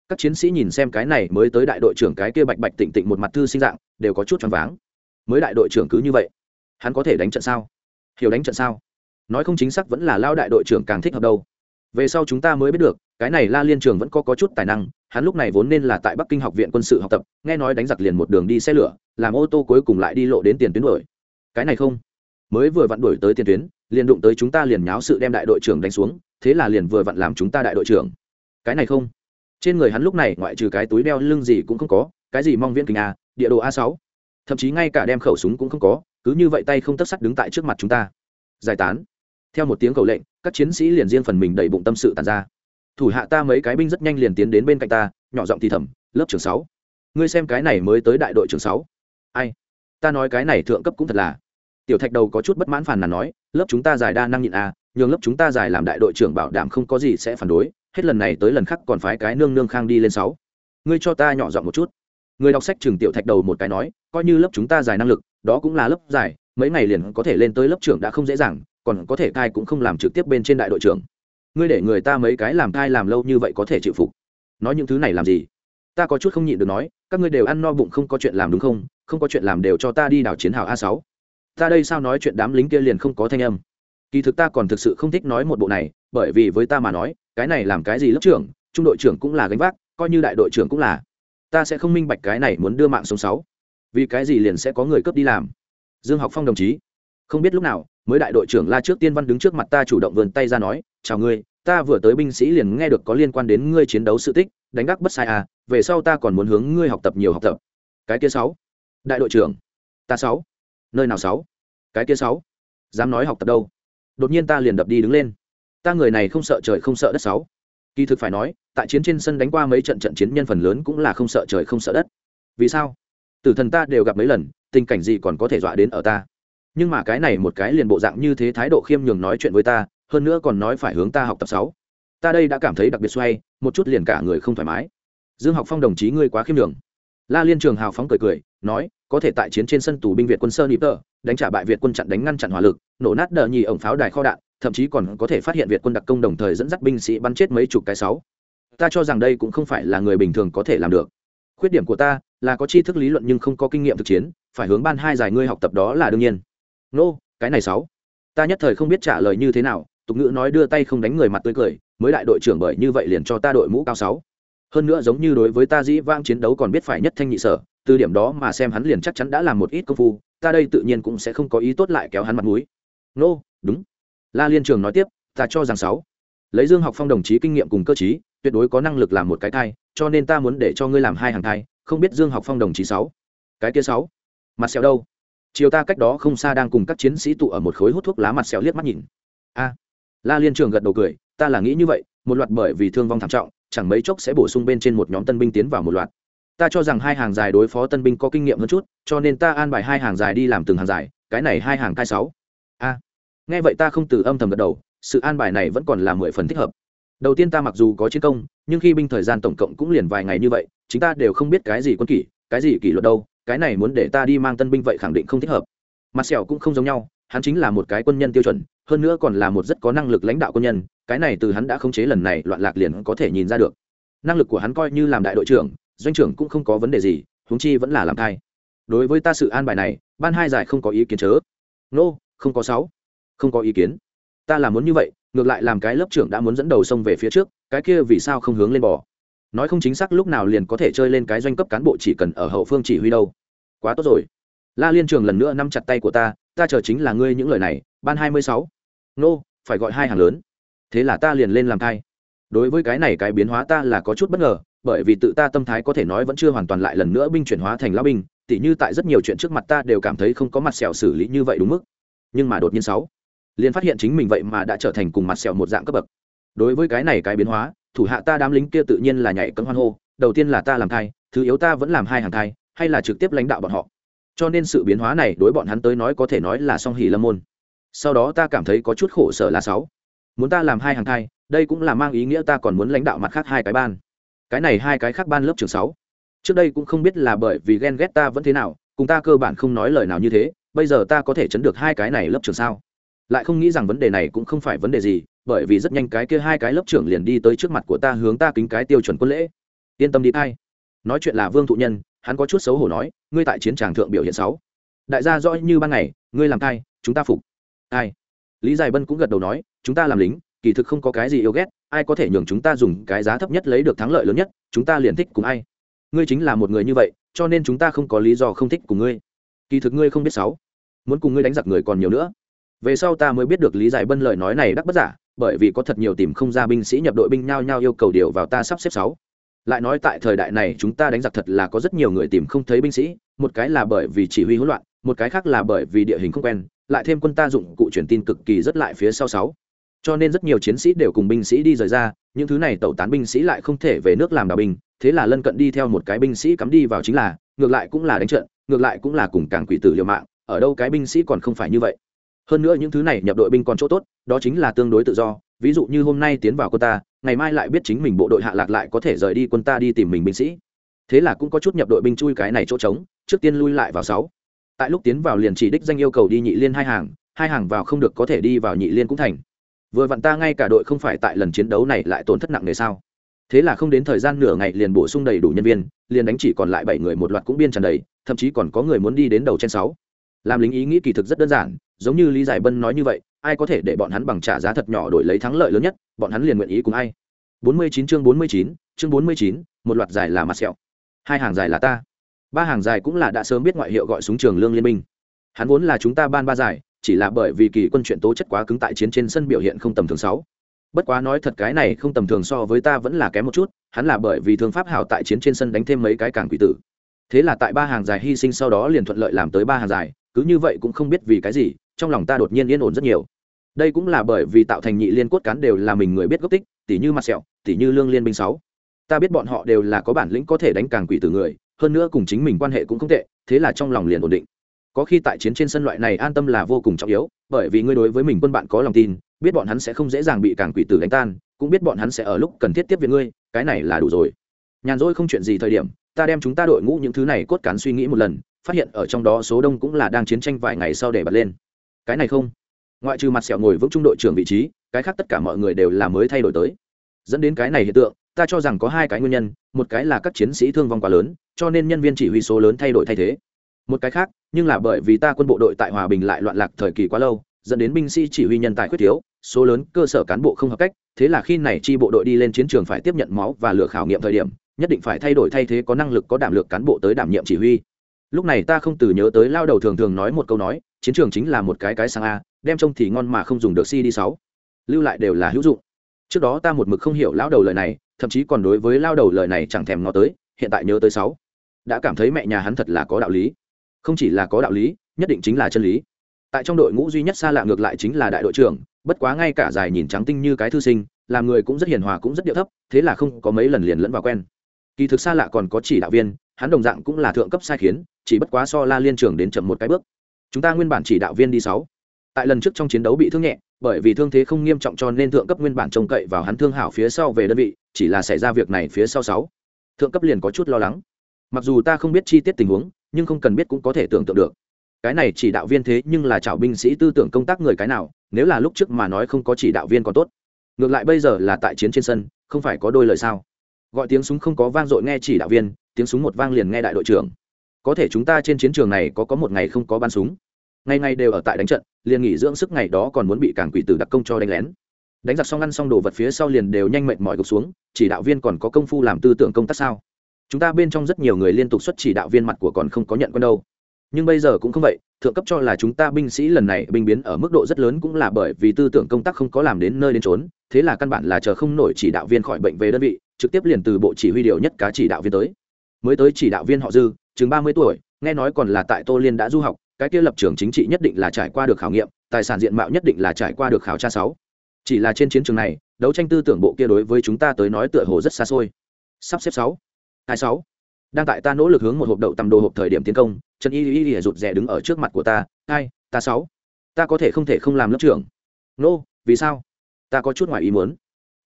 Các chiến sĩ nhìn xem cái này mới tới đại đội trưởng cái kia bạch bạch tịnh tịnh một mặt thư sinh dạng, đều có chút choáng váng. Mới đại đội trưởng cứ như vậy, hắn có thể đánh trận sao? Hiểu đánh trận sao? Nói không chính xác vẫn là lao đại đội trưởng càng thích hợp đâu về sau chúng ta mới biết được cái này la liên trường vẫn có, có chút tài năng hắn lúc này vốn nên là tại bắc kinh học viện quân sự học tập nghe nói đánh giặc liền một đường đi xe lửa làm ô tô cuối cùng lại đi lộ đến tiền tuyến đuổi. Cái này không. Mới vừa vặn đuổi tới tiền tuyến liền đụng tới chúng ta liền nháo sự đem đại đội trưởng đánh xuống thế là liền vừa vặn làm chúng ta đại đội trưởng. Cái này không. Trên người hắn lúc này ngoại trừ cái túi đeo lưng gì cũng không có cái gì mong viễn kinh a địa đồ a sáu. Thậm chí ngay cả đem khẩu súng cũng không có cứ như vậy tay không tất sắt đứng tại trước mặt chúng ta. Giải tán theo một tiếng cầu lệnh, các chiến sĩ liền riêng phần mình đẩy bụng tâm sự tàn ra. Thủ hạ ta mấy cái binh rất nhanh liền tiến đến bên cạnh ta, nhỏ giọng thì thầm, lớp trưởng sáu, ngươi xem cái này mới tới đại đội trưởng sáu. Ai? Ta nói cái này thượng cấp cũng thật là. Tiểu thạch đầu có chút bất mãn phàn nàn nói, lớp chúng ta giải đa năng nhịn a nhường lớp chúng ta giải làm đại đội trưởng bảo đảm không có gì sẽ phản đối, hết lần này tới lần khác còn phái cái nương nương khang đi lên sáu. Ngươi cho ta nhỏ giọng một chút. Người đọc sách trường tiểu thạch đầu một cái nói, coi như lớp chúng ta giải năng lực, đó cũng là lớp giải, mấy ngày liền có thể lên tới lớp trưởng đã không dễ dàng còn có thể thai cũng không làm trực tiếp bên trên đại đội trưởng. Ngươi để người ta mấy cái làm thai làm lâu như vậy có thể chịu phục. Nói những thứ này làm gì? Ta có chút không nhịn được nói, các ngươi đều ăn no bụng không có chuyện làm đúng không? Không có chuyện làm đều cho ta đi đảo chiến hào a sáu. Ta đây sao nói chuyện đám lính kia liền không có thanh âm? Kỳ thực ta còn thực sự không thích nói một bộ này, bởi vì với ta mà nói, cái này làm cái gì lớp trưởng, trung đội trưởng cũng là gánh vác, coi như đại đội trưởng cũng là. Ta sẽ không minh bạch cái này muốn đưa mạng sống sáu. Vì cái gì liền sẽ có người cướp đi làm? Dương học phong đồng chí không biết lúc nào, mới đại đội trưởng la trước tiên văn đứng trước mặt ta chủ động vươn tay ra nói, chào ngươi, ta vừa tới binh sĩ liền nghe được có liên quan đến ngươi chiến đấu sự tích, đánh gác bất sai à về sau ta còn muốn hướng ngươi học tập nhiều học tập. Cái kia sáu. Đại đội trưởng. Ta sáu. Nơi nào sáu? Cái kia sáu. Dám nói học tập đâu? Đột nhiên ta liền đập đi đứng lên. Ta người này không sợ trời không sợ đất sáu. Kỳ thực phải nói, tại chiến trên sân đánh qua mấy trận trận chiến nhân phần lớn cũng là không sợ trời không sợ đất. Vì sao? Tử thần ta đều gặp mấy lần, tình cảnh gì còn có thể dọa đến ở ta? Nhưng mà cái này một cái liền bộ dạng như thế thái độ khiêm nhường nói chuyện với ta, hơn nữa còn nói phải hướng ta học tập sáu. Ta đây đã cảm thấy đặc biệt xoay, một chút liền cả người không thoải mái. Dương học phong đồng chí ngươi quá khiêm nhường. La liên trường hào phóng cười cười, nói, có thể tại chiến trên sân tù binh việt quân sơn nịp tờ, đánh trả bại việt quân chặn đánh ngăn chặn hỏa lực, nổ nát đờ nhì ổng pháo đài kho đạn, thậm chí còn có thể phát hiện việt quân đặc công đồng thời dẫn dắt binh sĩ bắn chết mấy chục cái sáu. Ta cho rằng đây cũng không phải là người bình thường có thể làm được. Khuyết điểm của ta là có tri thức lý luận nhưng không có kinh nghiệm thực chiến, phải hướng ban hai giải ngươi học tập đó là đương nhiên nô、no, cái này sáu. Ta nhất thời không biết trả lời như thế nào tục ngữ nói đưa tay không đánh người mặt tươi cười mới đại đội trưởng bởi như vậy liền cho ta đội mũ cao sáu. Hơn nữa giống như đối với ta dĩ vang chiến đấu còn biết phải nhất thanh nhị sở từ điểm đó mà xem hắn liền chắc chắn đã làm một ít công phu ta đây tự nhiên cũng sẽ không có ý tốt lại kéo hắn mặt mũi. Nô đúng. La liên trường nói tiếp ta cho rằng sáu. Lấy dương học phong đồng chí kinh nghiệm cùng cơ chí tuyệt đối có năng lực làm một cái thai cho nên ta muốn để cho ngươi làm hai hàng thai không biết dương học phong đồng chí sáu. Cái kia sáu. Mặt sẹo đâu? Chiều ta cách đó không xa đang cùng các chiến sĩ tụ ở một khối hút thuốc lá mặt sẹo liếc mắt nhìn. A. La liên trường gật đầu cười, ta là nghĩ như vậy, một loạt bởi vì thương vong thảm trọng, chẳng mấy chốc sẽ bổ sung bên trên một nhóm tân binh tiến vào một loạt. Ta cho rằng hai hàng dài đối phó tân binh có kinh nghiệm hơn chút, cho nên ta an bài hai hàng dài đi làm từng hàng dài, cái này hai hàng cai sáu. A. Nghe vậy ta không từ âm thầm gật đầu, sự an bài này vẫn còn là mười phần thích hợp. Đầu tiên ta mặc dù có chiến công, nhưng khi binh thời gian tổng cộng cũng liền vài ngày như vậy chính ta đều không biết cái gì quân kỷ, cái gì kỷ luật đâu cái này muốn để ta đi mang tân binh vậy khẳng định không thích hợp. Mặt sẹo cũng không giống nhau hắn chính là một cái quân nhân tiêu chuẩn hơn nữa còn là một rất có năng lực lãnh đạo quân nhân cái này từ hắn đã khống chế lần này loạn lạc liền có thể nhìn ra được. Năng lực của hắn coi như làm đại đội trưởng doanh trưởng cũng không có vấn đề gì huống chi vẫn là làm thai. Đối với ta sự an bài này ban hai giải không có ý kiến chớ. Nô、no, không có sáu. Không có ý kiến. Ta là muốn như vậy ngược lại làm cái lớp trưởng đã muốn dẫn đầu sông về phía trước cái kia vì sao không hướng lên bò? Nói không chính xác lúc nào liền có thể chơi lên cái doanh cấp cán bộ chỉ cần ở hậu phương chỉ huy đâu. Quá tốt rồi. La liên trường lần nữa nắm chặt tay của ta ta chờ chính là ngươi những lời này, ban hai mươi sáu. Nô, phải gọi hai hàng lớn. Thế là ta liền lên làm thai. Đối với cái này cái biến hóa ta là có chút bất ngờ, bởi vì tự ta tâm thái có thể nói vẫn chưa hoàn toàn lại lần nữa binh chuyển hóa thành lão binh, tỉ như tại rất nhiều chuyện trước mặt ta đều cảm thấy không có mặt sẹo xử lý như vậy đúng mức. Nhưng mà đột nhiên sáu, liền phát hiện chính mình vậy mà đã trở thành cùng mặt sẹo một dạng cấp bậc. Đối với cái này cái biến hóa thủ hạ ta đám lính kia tự nhiên là nhảy cấm hoan hô, đầu tiên là ta làm thai, thứ yếu ta vẫn làm hai hàng thai, hay là trực tiếp lãnh đạo bọn họ. Cho nên sự biến hóa này đối bọn hắn tới nói có thể nói là song hỉ lâm môn. Sau đó ta cảm thấy có chút khổ sở là sáu. Muốn ta làm hai hàng thai, đây cũng là mang ý nghĩa ta còn muốn lãnh đạo mặt khác hai cái ban. Cái này hai cái khác ban lớp trường sáu. Trước đây cũng không biết là bởi vì ghen ghét ta vẫn thế nào, cùng ta cơ bản không nói lời nào như thế, bây giờ ta có thể chấn được hai cái này lớp trường sao? Lại không nghĩ rằng vấn đề này cũng không phải vấn đề gì bởi vì rất nhanh cái kia hai cái lớp trưởng liền đi tới trước mặt của ta hướng ta kính cái tiêu chuẩn quân lễ. Yên tâm đi thay nói chuyện là vương thụ nhân, hắn có chút xấu hổ nói, ngươi tại chiến tràng thượng biểu hiện sáu đại gia rõ như ban ngày, ngươi làm thay chúng ta phục. Ai lý giải bân cũng gật đầu nói, chúng ta làm lính, kỳ thực không có cái gì yêu ghét, ai có thể nhường chúng ta dùng cái giá thấp nhất lấy được thắng lợi lớn nhất, chúng ta liền thích cùng ai. Ngươi chính là một người như vậy, cho nên chúng ta không có lý do không thích cùng ngươi. Kỳ thực ngươi không biết sáu muốn cùng ngươi đánh giặc người còn nhiều nữa. Về sau ta mới biết được lý giải bân lời nói này đắc bất giả bởi vì có thật nhiều tìm không ra binh sĩ nhập đội binh nhao nhao yêu cầu điều vào ta sắp xếp sáu. Lại nói tại thời đại này chúng ta đánh giặc thật là có rất nhiều người tìm không thấy binh sĩ, một cái là bởi vì chỉ huy hỗn loạn, một cái khác là bởi vì địa hình không quen, lại thêm quân ta dụng cụ truyền tin cực kỳ rất lại phía sau sáu. Cho nên rất nhiều chiến sĩ đều cùng binh sĩ đi rời ra, những thứ này tẩu tán binh sĩ lại không thể về nước làm đào binh, thế là lân cận đi theo một cái binh sĩ cắm đi vào chính là, ngược lại cũng là đánh trận, ngược lại cũng là cùng càng quỷ tử liều mạng, ở đâu cái binh sĩ còn không phải như vậy hơn nữa những thứ này nhập đội binh còn chỗ tốt, đó chính là tương đối tự do. Ví dụ như hôm nay tiến vào quân ta, ngày mai lại biết chính mình bộ đội hạ lạc lại có thể rời đi quân ta đi tìm mình binh sĩ. Thế là cũng có chút nhập đội binh chui cái này chỗ trống, trước tiên lui lại vào sáu. Tại lúc tiến vào liền chỉ đích danh yêu cầu đi nhị liên hai hàng hai hàng vào không được có thể đi vào nhị liên cũng thành. Vừa vặn ta ngay cả đội không phải tại lần chiến đấu này lại tổn thất nặng nề sao. Thế là không đến thời gian nửa ngày liền bổ sung đầy đủ nhân viên, liền đánh chỉ còn lại bảy người một loạt cũng biên tràn đầy, thậm chí còn có người muốn đi đến đầu trên sáu làm lính ý nghĩ kỳ thực rất đơn giản giống như lý giải bân nói như vậy ai có thể để bọn hắn bằng trả giá thật nhỏ đổi lấy thắng lợi lớn nhất bọn hắn liền nguyện ý cùng ai. 49 chương 49, chương 49, một loạt dài là mặt sẹo. Hai hàng dài là ta. Ba hàng dài cũng là đã sớm biết ngoại hiệu gọi súng trường lương liên minh. Hắn vốn là chúng ta ban ba giải, chỉ là bởi vì kỳ quân chuyện tố chất quá cứng tại chiến trên sân biểu hiện không tầm thường sáu. Bất quá nói thật cái này không tầm thường so với ta vẫn là kém một chút hắn là bởi vì thương pháp hảo tại chiến trên sân đánh thêm mấy cái càng quỷ tử. Thế là tại ba hàng dài hy sinh sau đó liền thuận lợi làm tới ba hàng dài cứ như vậy cũng không biết vì cái gì, trong lòng ta đột nhiên yên ổn rất nhiều. Đây cũng là bởi vì tạo thành nhị liên cốt cán đều là mình người biết gốc tích, tỉ như mặt sẹo, tỉ như lương liên binh sáu. Ta biết bọn họ đều là có bản lĩnh có thể đánh càng quỷ tử người, hơn nữa cùng chính mình quan hệ cũng không tệ, thế là trong lòng liền ổn định. Có khi tại chiến trên sân loại này an tâm là vô cùng trọng yếu, bởi vì ngươi đối với mình quân bạn có lòng tin, biết bọn hắn sẽ không dễ dàng bị càng quỷ tử đánh tan, cũng biết bọn hắn sẽ ở lúc cần thiết tiếp viện ngươi, cái này là đủ rồi. Nhàn rỗi không chuyện gì thời điểm, ta đem chúng ta đội ngũ những thứ này cốt cán suy nghĩ một lần phát hiện ở trong đó số đông cũng là đang chiến tranh vài ngày sau để bật lên. Cái này không. Ngoại trừ mặt sẹo ngồi vững trung đội trưởng vị trí, cái khác tất cả mọi người đều là mới thay đổi tới. Dẫn đến cái này hiện tượng, ta cho rằng có hai cái nguyên nhân, một cái là các chiến sĩ thương vong quá lớn, cho nên nhân viên chỉ huy số lớn thay đổi thay thế. Một cái khác, nhưng là bởi vì ta quân bộ đội tại hòa bình lại loạn lạc thời kỳ quá lâu, dẫn đến binh sĩ chỉ huy nhân tài khuyết thiếu, số lớn cơ sở cán bộ không hợp cách, thế là khi này chi bộ đội đi lên chiến trường phải tiếp nhận máu và lửa khảo nghiệm thời điểm, nhất định phải thay đổi thay thế có năng lực có đảm lược cán bộ tới đảm nhiệm chỉ huy lúc này ta không từ nhớ tới lao đầu thường thường nói một câu nói, chiến trường chính là một cái cái sang a, đem trông thì ngon mà không dùng được si đi sáu. Lưu lại đều là hữu dụng. Trước đó ta một mực không hiểu lao đầu lời này, thậm chí còn đối với lao đầu lời này chẳng thèm ngó tới, hiện tại nhớ tới sáu. Đã cảm thấy mẹ nhà hắn thật là có đạo lý. Không chỉ là có đạo lý, nhất định chính là chân lý. Tại trong đội ngũ duy nhất xa lạ ngược lại chính là đại đội trưởng, bất quá ngay cả dài nhìn trắng tinh như cái thư sinh, làm người cũng rất hiền hòa cũng rất điệu thấp, thế là không có mấy lần liền lẫn vào quen. Kỳ thực xa lạ còn có chỉ đạo viên, hắn đồng dạng cũng là thượng cấp sai khiến chỉ bất quá so la liên trường đến chậm một cái bước. Chúng ta nguyên bản chỉ đạo viên đi sáu. Tại lần trước trong chiến đấu bị thương nhẹ, bởi vì thương thế không nghiêm trọng cho nên thượng cấp nguyên bản trông cậy vào hắn thương hảo phía sau về đơn vị, chỉ là xảy ra việc này phía sau sáu. Thượng cấp liền có chút lo lắng. Mặc dù ta không biết chi tiết tình huống, nhưng không cần biết cũng có thể tưởng tượng được. Cái này chỉ đạo viên thế nhưng là chào binh sĩ tư tưởng công tác người cái nào, nếu là lúc trước mà nói không có chỉ đạo viên còn tốt. Ngược lại bây giờ là tại chiến trên sân, không phải có đôi lời sao? Gọi tiếng súng không có vang dội nghe chỉ đạo viên, tiếng súng một vang liền nghe đại đội trưởng có thể chúng ta trên chiến trường này có có một ngày không có bắn súng. Ngày ngày đều ở tại đánh trận, liền nghỉ dưỡng sức ngày đó còn muốn bị cảng quỷ tử đặc công cho đánh lén. Đánh giặc xong ngăn xong đồ vật phía sau liền đều nhanh mệt mỏi gục xuống, chỉ đạo viên còn có công phu làm tư tưởng công tác sao? Chúng ta bên trong rất nhiều người liên tục xuất chỉ đạo viên mặt của còn không có nhận quân đâu. Nhưng bây giờ cũng không vậy, thượng cấp cho là chúng ta binh sĩ lần này binh biến ở mức độ rất lớn cũng là bởi vì tư tưởng công tác không có làm đến nơi đến trốn thế là căn bản là chờ không nổi chỉ đạo viên khỏi bệnh về đơn vị, trực tiếp liền từ bộ chỉ huy điều nhất cá chỉ đạo viên tới. Mới tới chỉ đạo viên họ dư chừng ba mươi tuổi nghe nói còn là tại tô liên đã du học cái kia lập trường chính trị nhất định là trải qua được khảo nghiệm tài sản diện mạo nhất định là trải qua được khảo tra sáu. Chỉ là trên chiến trường này đấu tranh tư tưởng bộ kia đối với chúng ta tới nói tựa hồ rất xa xôi. Sắp xếp sáu. Hai sáu. Đang tại ta nỗ lực hướng một hộp đậu tầm đồ hộp thời điểm tiến công trần y y y rụt rè đứng ở trước mặt của ta hai ta sáu. Ta có thể không thể không làm lớp trưởng. Nô, vì sao? Ta có chút ngoài ý muốn.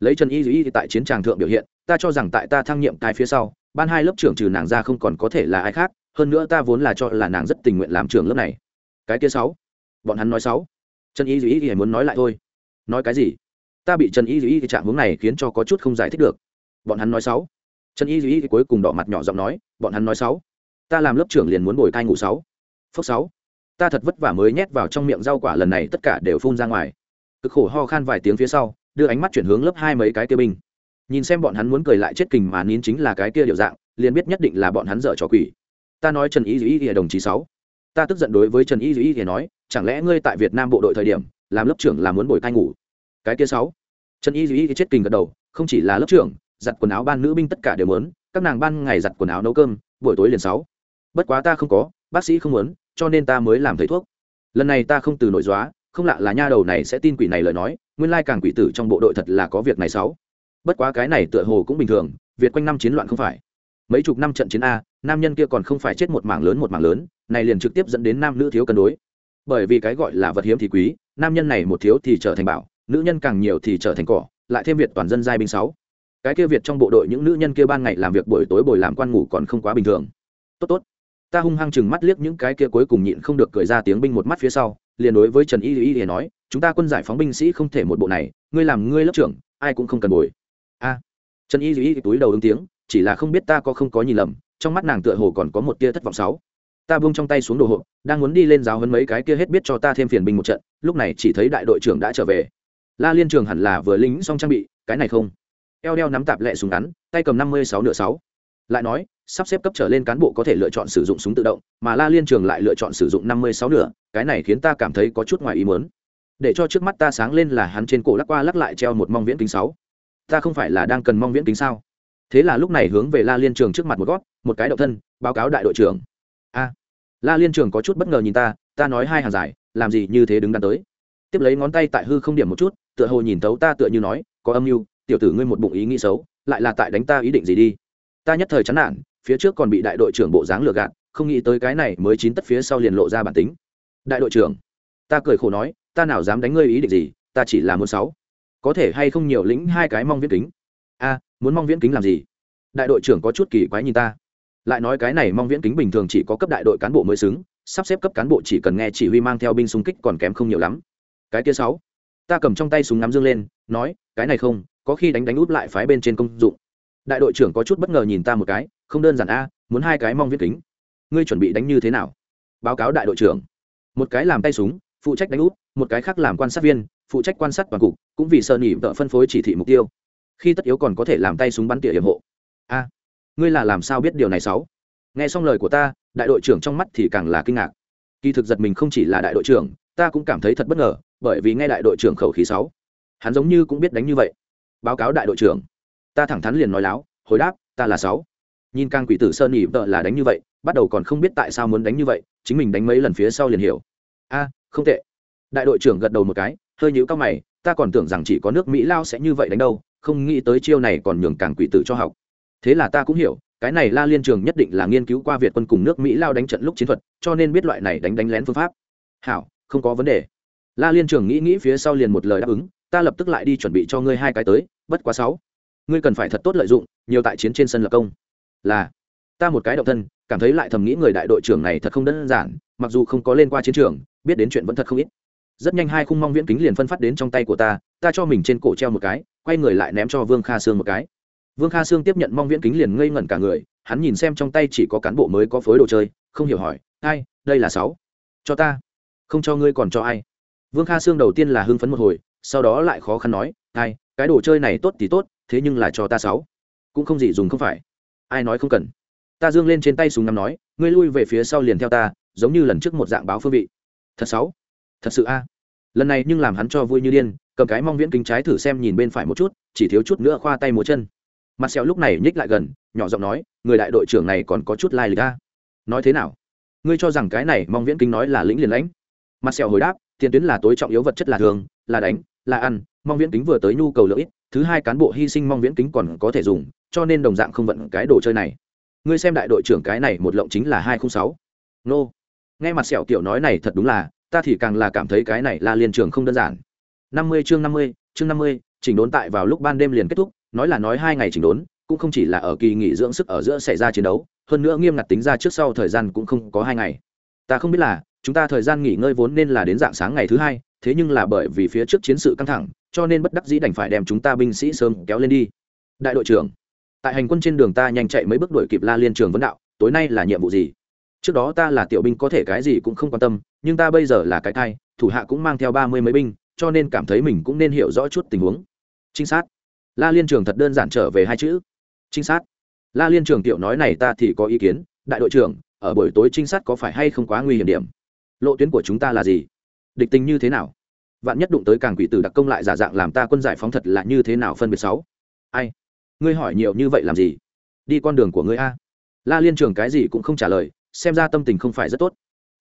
Lấy trần y y tại chiến tràng thượng biểu hiện ta cho rằng tại ta thăng nhiệm cái phía sau ban hai lớp trưởng trừ nàng ra không còn có thể là ai khác, hơn nữa ta vốn là cho là nàng rất tình nguyện làm trưởng lớp này. Cái kia sáu. Bọn hắn nói sáu. Trần y duy y muốn nói lại thôi. Nói cái gì? Ta bị trần y y trạng hướng này khiến cho có chút không giải thích được. Bọn hắn nói sáu. Trần y duy cuối cùng đỏ mặt nhỏ giọng nói, bọn hắn nói sáu. Ta làm lớp trưởng liền muốn bồi thai ngủ sáu. Phước sáu. Ta thật vất vả mới nhét vào trong miệng rau quả lần này tất cả đều phun ra ngoài. Cực khổ ho khan vài tiếng phía sau, đưa ánh mắt chuyển hướng lớp hai mấy cái kia binh nhìn xem bọn hắn muốn cười lại chết kình mà nín chính là cái kia điều dạng, liền biết nhất định là bọn hắn dở trò quỷ. Ta nói trần y Dĩ duy đồng chí sáu. Ta tức giận đối với trần y Dĩ duy nói, chẳng lẽ ngươi tại việt nam bộ đội thời điểm, làm lớp trưởng là muốn bồi thai ngủ? Cái kia sáu. Trần y duy chết kình gật đầu, không chỉ là lớp trưởng, giặt quần áo ban nữ binh tất cả đều muốn, các nàng ban ngày giặt quần áo nấu cơm, buổi tối liền sáu. Bất quá ta không có, bác sĩ không muốn, cho nên ta mới làm thầy thuốc. Lần này ta không từ nội dóa không lạ là nha đầu này sẽ tin quỷ này lời nói, nguyên lai càng quỷ tử trong bộ đội thật là có việc này sáu bất quá cái này tựa hồ cũng bình thường, việt quanh năm chiến loạn không phải. Mấy chục năm trận chiến a, nam nhân kia còn không phải chết một mảng lớn một mảng lớn, này liền trực tiếp dẫn đến nam nữ thiếu cân đối. Bởi vì cái gọi là vật hiếm thì quý, nam nhân này một thiếu thì trở thành bảo, nữ nhân càng nhiều thì trở thành cỏ, lại thêm việt toàn dân giai binh sáu. Cái kia việt trong bộ đội những nữ nhân kia ban ngày làm việc buổi tối bồi làm quan ngủ còn không quá bình thường. Tốt tốt. Ta hung hăng chừng mắt liếc những cái kia cuối cùng nhịn không được cười ra tiếng binh một mắt phía sau, liền đối với trần y y y nói, chúng ta quân giải phóng binh sĩ không thể một bộ này, ngươi làm ngươi lớp trưởng, ai cũng không cần bồi trần y y túi đầu ứng tiếng, chỉ là không biết ta có không có nhìn lầm, trong mắt nàng tựa hồ còn có một tia thất vọng sáu. Ta buông trong tay xuống đồ hộp, đang muốn đi lên giáo hấn mấy cái kia hết biết cho ta thêm phiền binh một trận, lúc này chỉ thấy đại đội trưởng đã trở về. La liên trường hẳn là vừa lính xong trang bị, cái này không. Eo đeo nắm tạp lẹ súng ngắn, tay cầm năm mươi sáu nửa sáu. Lại nói, sắp xếp cấp trở lên cán bộ có thể lựa chọn sử dụng súng tự động, mà la liên trường lại lựa chọn sử dụng năm mươi sáu nửa, cái này khiến ta cảm thấy có chút ngoài ý muốn. Để cho trước mắt ta sáng lên là hắn trên cổ lắc qua lắc lại treo một mong viễn kính sáu ta không phải là đang cần mong viễn kính sao? Thế là lúc này hướng về la liên trường trước mặt một gót, một cái động thân, báo cáo đại đội trưởng. A, la liên trường có chút bất ngờ nhìn ta ta nói hai hàng dài, làm gì như thế đứng đắn tới? Tiếp lấy ngón tay tại hư không điểm một chút, tựa hồ nhìn tấu ta tựa như nói, có âm mưu, tiểu tử ngươi một bụng ý nghĩ xấu, lại là tại đánh ta ý định gì đi? Ta nhất thời chán nản, phía trước còn bị đại đội trưởng bộ dáng lừa gạt, không nghĩ tới cái này mới chín tất phía sau liền lộ ra bản tính. Đại đội trưởng, ta cười khổ nói, ta nào dám đánh ngươi ý định gì, ta chỉ là muốn sáu có thể hay không nhiều lĩnh hai cái mong viễn kính? A, muốn mong viễn kính làm gì? Đại đội trưởng có chút kỳ quái nhìn ta. Lại nói cái này mong viễn kính bình thường chỉ có cấp đại đội cán bộ mới xứng, sắp xếp cấp cán bộ chỉ cần nghe chỉ huy mang theo binh súng kích còn kém không nhiều lắm. Cái kia sáu, ta cầm trong tay súng ngắm dương lên, nói, cái này không, có khi đánh đánh út lại phái bên trên công dụng. Đại đội trưởng có chút bất ngờ nhìn ta một cái, không đơn giản a, muốn hai cái mong viễn kính. Ngươi chuẩn bị đánh như thế nào? Báo cáo đại đội trưởng. Một cái làm tay súng, phụ trách đánh út một cái khác làm quan sát viên phụ trách quan sát toàn cục, cũng vì sợ nỉ vợ phân phối chỉ thị mục tiêu. Khi tất yếu còn có thể làm tay súng bắn tỉa hiểm hộ. A, ngươi là làm sao biết điều này sáu? Nghe xong lời của ta, đại đội trưởng trong mắt thì càng là kinh ngạc. Kỳ thực giật mình không chỉ là đại đội trưởng, ta cũng cảm thấy thật bất ngờ, bởi vì nghe đại đội trưởng khẩu khí sáu, hắn giống như cũng biết đánh như vậy. Báo cáo đại đội trưởng. Ta thẳng thắn liền nói láo, hồi đáp, ta là sáu. Nhìn càng quỷ tử sơn nhị vợ là đánh như vậy, bắt đầu còn không biết tại sao muốn đánh như vậy, chính mình đánh mấy lần phía sau liền hiểu. A, không tệ. Đại đội trưởng gật đầu một cái hơi nhíu cao mày, ta còn tưởng rằng chỉ có nước mỹ lao sẽ như vậy đánh đâu, không nghĩ tới chiêu này còn nhường càng quỷ tử cho học. Thế là ta cũng hiểu, cái này la liên trường nhất định là nghiên cứu qua việt quân cùng nước mỹ lao đánh trận lúc chiến thuật, cho nên biết loại này đánh đánh lén phương pháp. Hảo, không có vấn đề. La liên trường nghĩ nghĩ phía sau liền một lời đáp ứng, ta lập tức lại đi chuẩn bị cho ngươi hai cái tới, bất quá sáu. Ngươi cần phải thật tốt lợi dụng, nhiều tại chiến trên sân lập công. Là, ta một cái động thân, cảm thấy lại thầm nghĩ người đại đội trưởng này thật không đơn giản, mặc dù không có lên qua chiến trường, biết đến chuyện vẫn thật không ít rất nhanh hai khung mong viễn kính liền phân phát đến trong tay của ta ta cho mình trên cổ treo một cái, quay người lại ném cho vương kha sương một cái. Vương kha sương tiếp nhận mong viễn kính liền ngây ngẩn cả người, hắn nhìn xem trong tay chỉ có cán bộ mới có phối đồ chơi, không hiểu hỏi, ai, đây là sáu? Cho ta. Không cho ngươi còn cho ai. Vương kha sương đầu tiên là hưng phấn một hồi, sau đó lại khó khăn nói, ai, cái đồ chơi này tốt thì tốt, thế nhưng là cho ta sáu. Cũng không gì dùng không phải. Ai nói không cần. Ta dương lên trên tay súng ngắm nói, ngươi lui về phía sau liền theo ta, giống như lần trước một dạng báo phương vị. Thật sáu? Thật sự a? Lần này nhưng làm hắn cho vui như điên, cầm cái mong viễn kính trái thử xem nhìn bên phải một chút, chỉ thiếu chút nữa khoa tay múa chân. Mặt sẹo lúc này nhích lại gần, nhỏ giọng nói, người đại đội trưởng này còn có chút lai lịch a? Nói thế nào? Ngươi cho rằng cái này mong viễn kính nói là lĩnh liền lãnh? Mặt sẹo hồi đáp, tiền tuyến là tối trọng yếu vật chất là thường, là đánh, là ăn, mong viễn kính vừa tới nhu cầu lợi ích, thứ hai cán bộ hy sinh mong viễn kính còn có thể dùng, cho nên đồng dạng không vận cái đồ chơi này. Ngươi xem đại đội trưởng cái này một lộng chính là hai không sáu. Nô. Nghe mặt sẹo kiểu nói này thật đúng là ta thì càng là cảm thấy cái này là liên trường không đơn giản. Năm mươi chương năm mươi, chương năm mươi, chỉnh đốn tại vào lúc ban đêm liền kết thúc, nói là nói hai ngày chỉnh đốn, cũng không chỉ là ở kỳ nghỉ dưỡng sức ở giữa xảy ra chiến đấu, hơn nữa nghiêm ngặt tính ra trước sau thời gian cũng không có hai ngày. Ta không biết là, chúng ta thời gian nghỉ ngơi vốn nên là đến dạng sáng ngày thứ hai, thế nhưng là bởi vì phía trước chiến sự căng thẳng, cho nên bất đắc dĩ đành phải đem chúng ta binh sĩ sớm kéo lên đi. Đại đội trưởng, tại hành quân trên đường ta nhanh chạy mấy bước đuổi kịp la liên trường vấn đạo, tối nay là nhiệm vụ gì? Trước đó ta là tiểu binh có thể cái gì cũng không quan tâm nhưng ta bây giờ là cái thai, thủ hạ cũng mang theo ba mươi mấy binh, cho nên cảm thấy mình cũng nên hiểu rõ chút tình huống. Trinh sát. La liên trường thật đơn giản trở về hai chữ. Trinh sát. La liên trường tiểu nói này ta thì có ý kiến, đại đội trưởng, ở buổi tối trinh sát có phải hay không quá nguy hiểm điểm? Lộ tuyến của chúng ta là gì? Địch tình như thế nào? Vạn nhất đụng tới càng quỷ tử đặc công lại giả dạng làm ta quân giải phóng thật là như thế nào phân biệt sáu? Ai? Ngươi hỏi nhiều như vậy làm gì? Đi con đường của ngươi a. La liên trường cái gì cũng không trả lời, xem ra tâm tình không phải rất tốt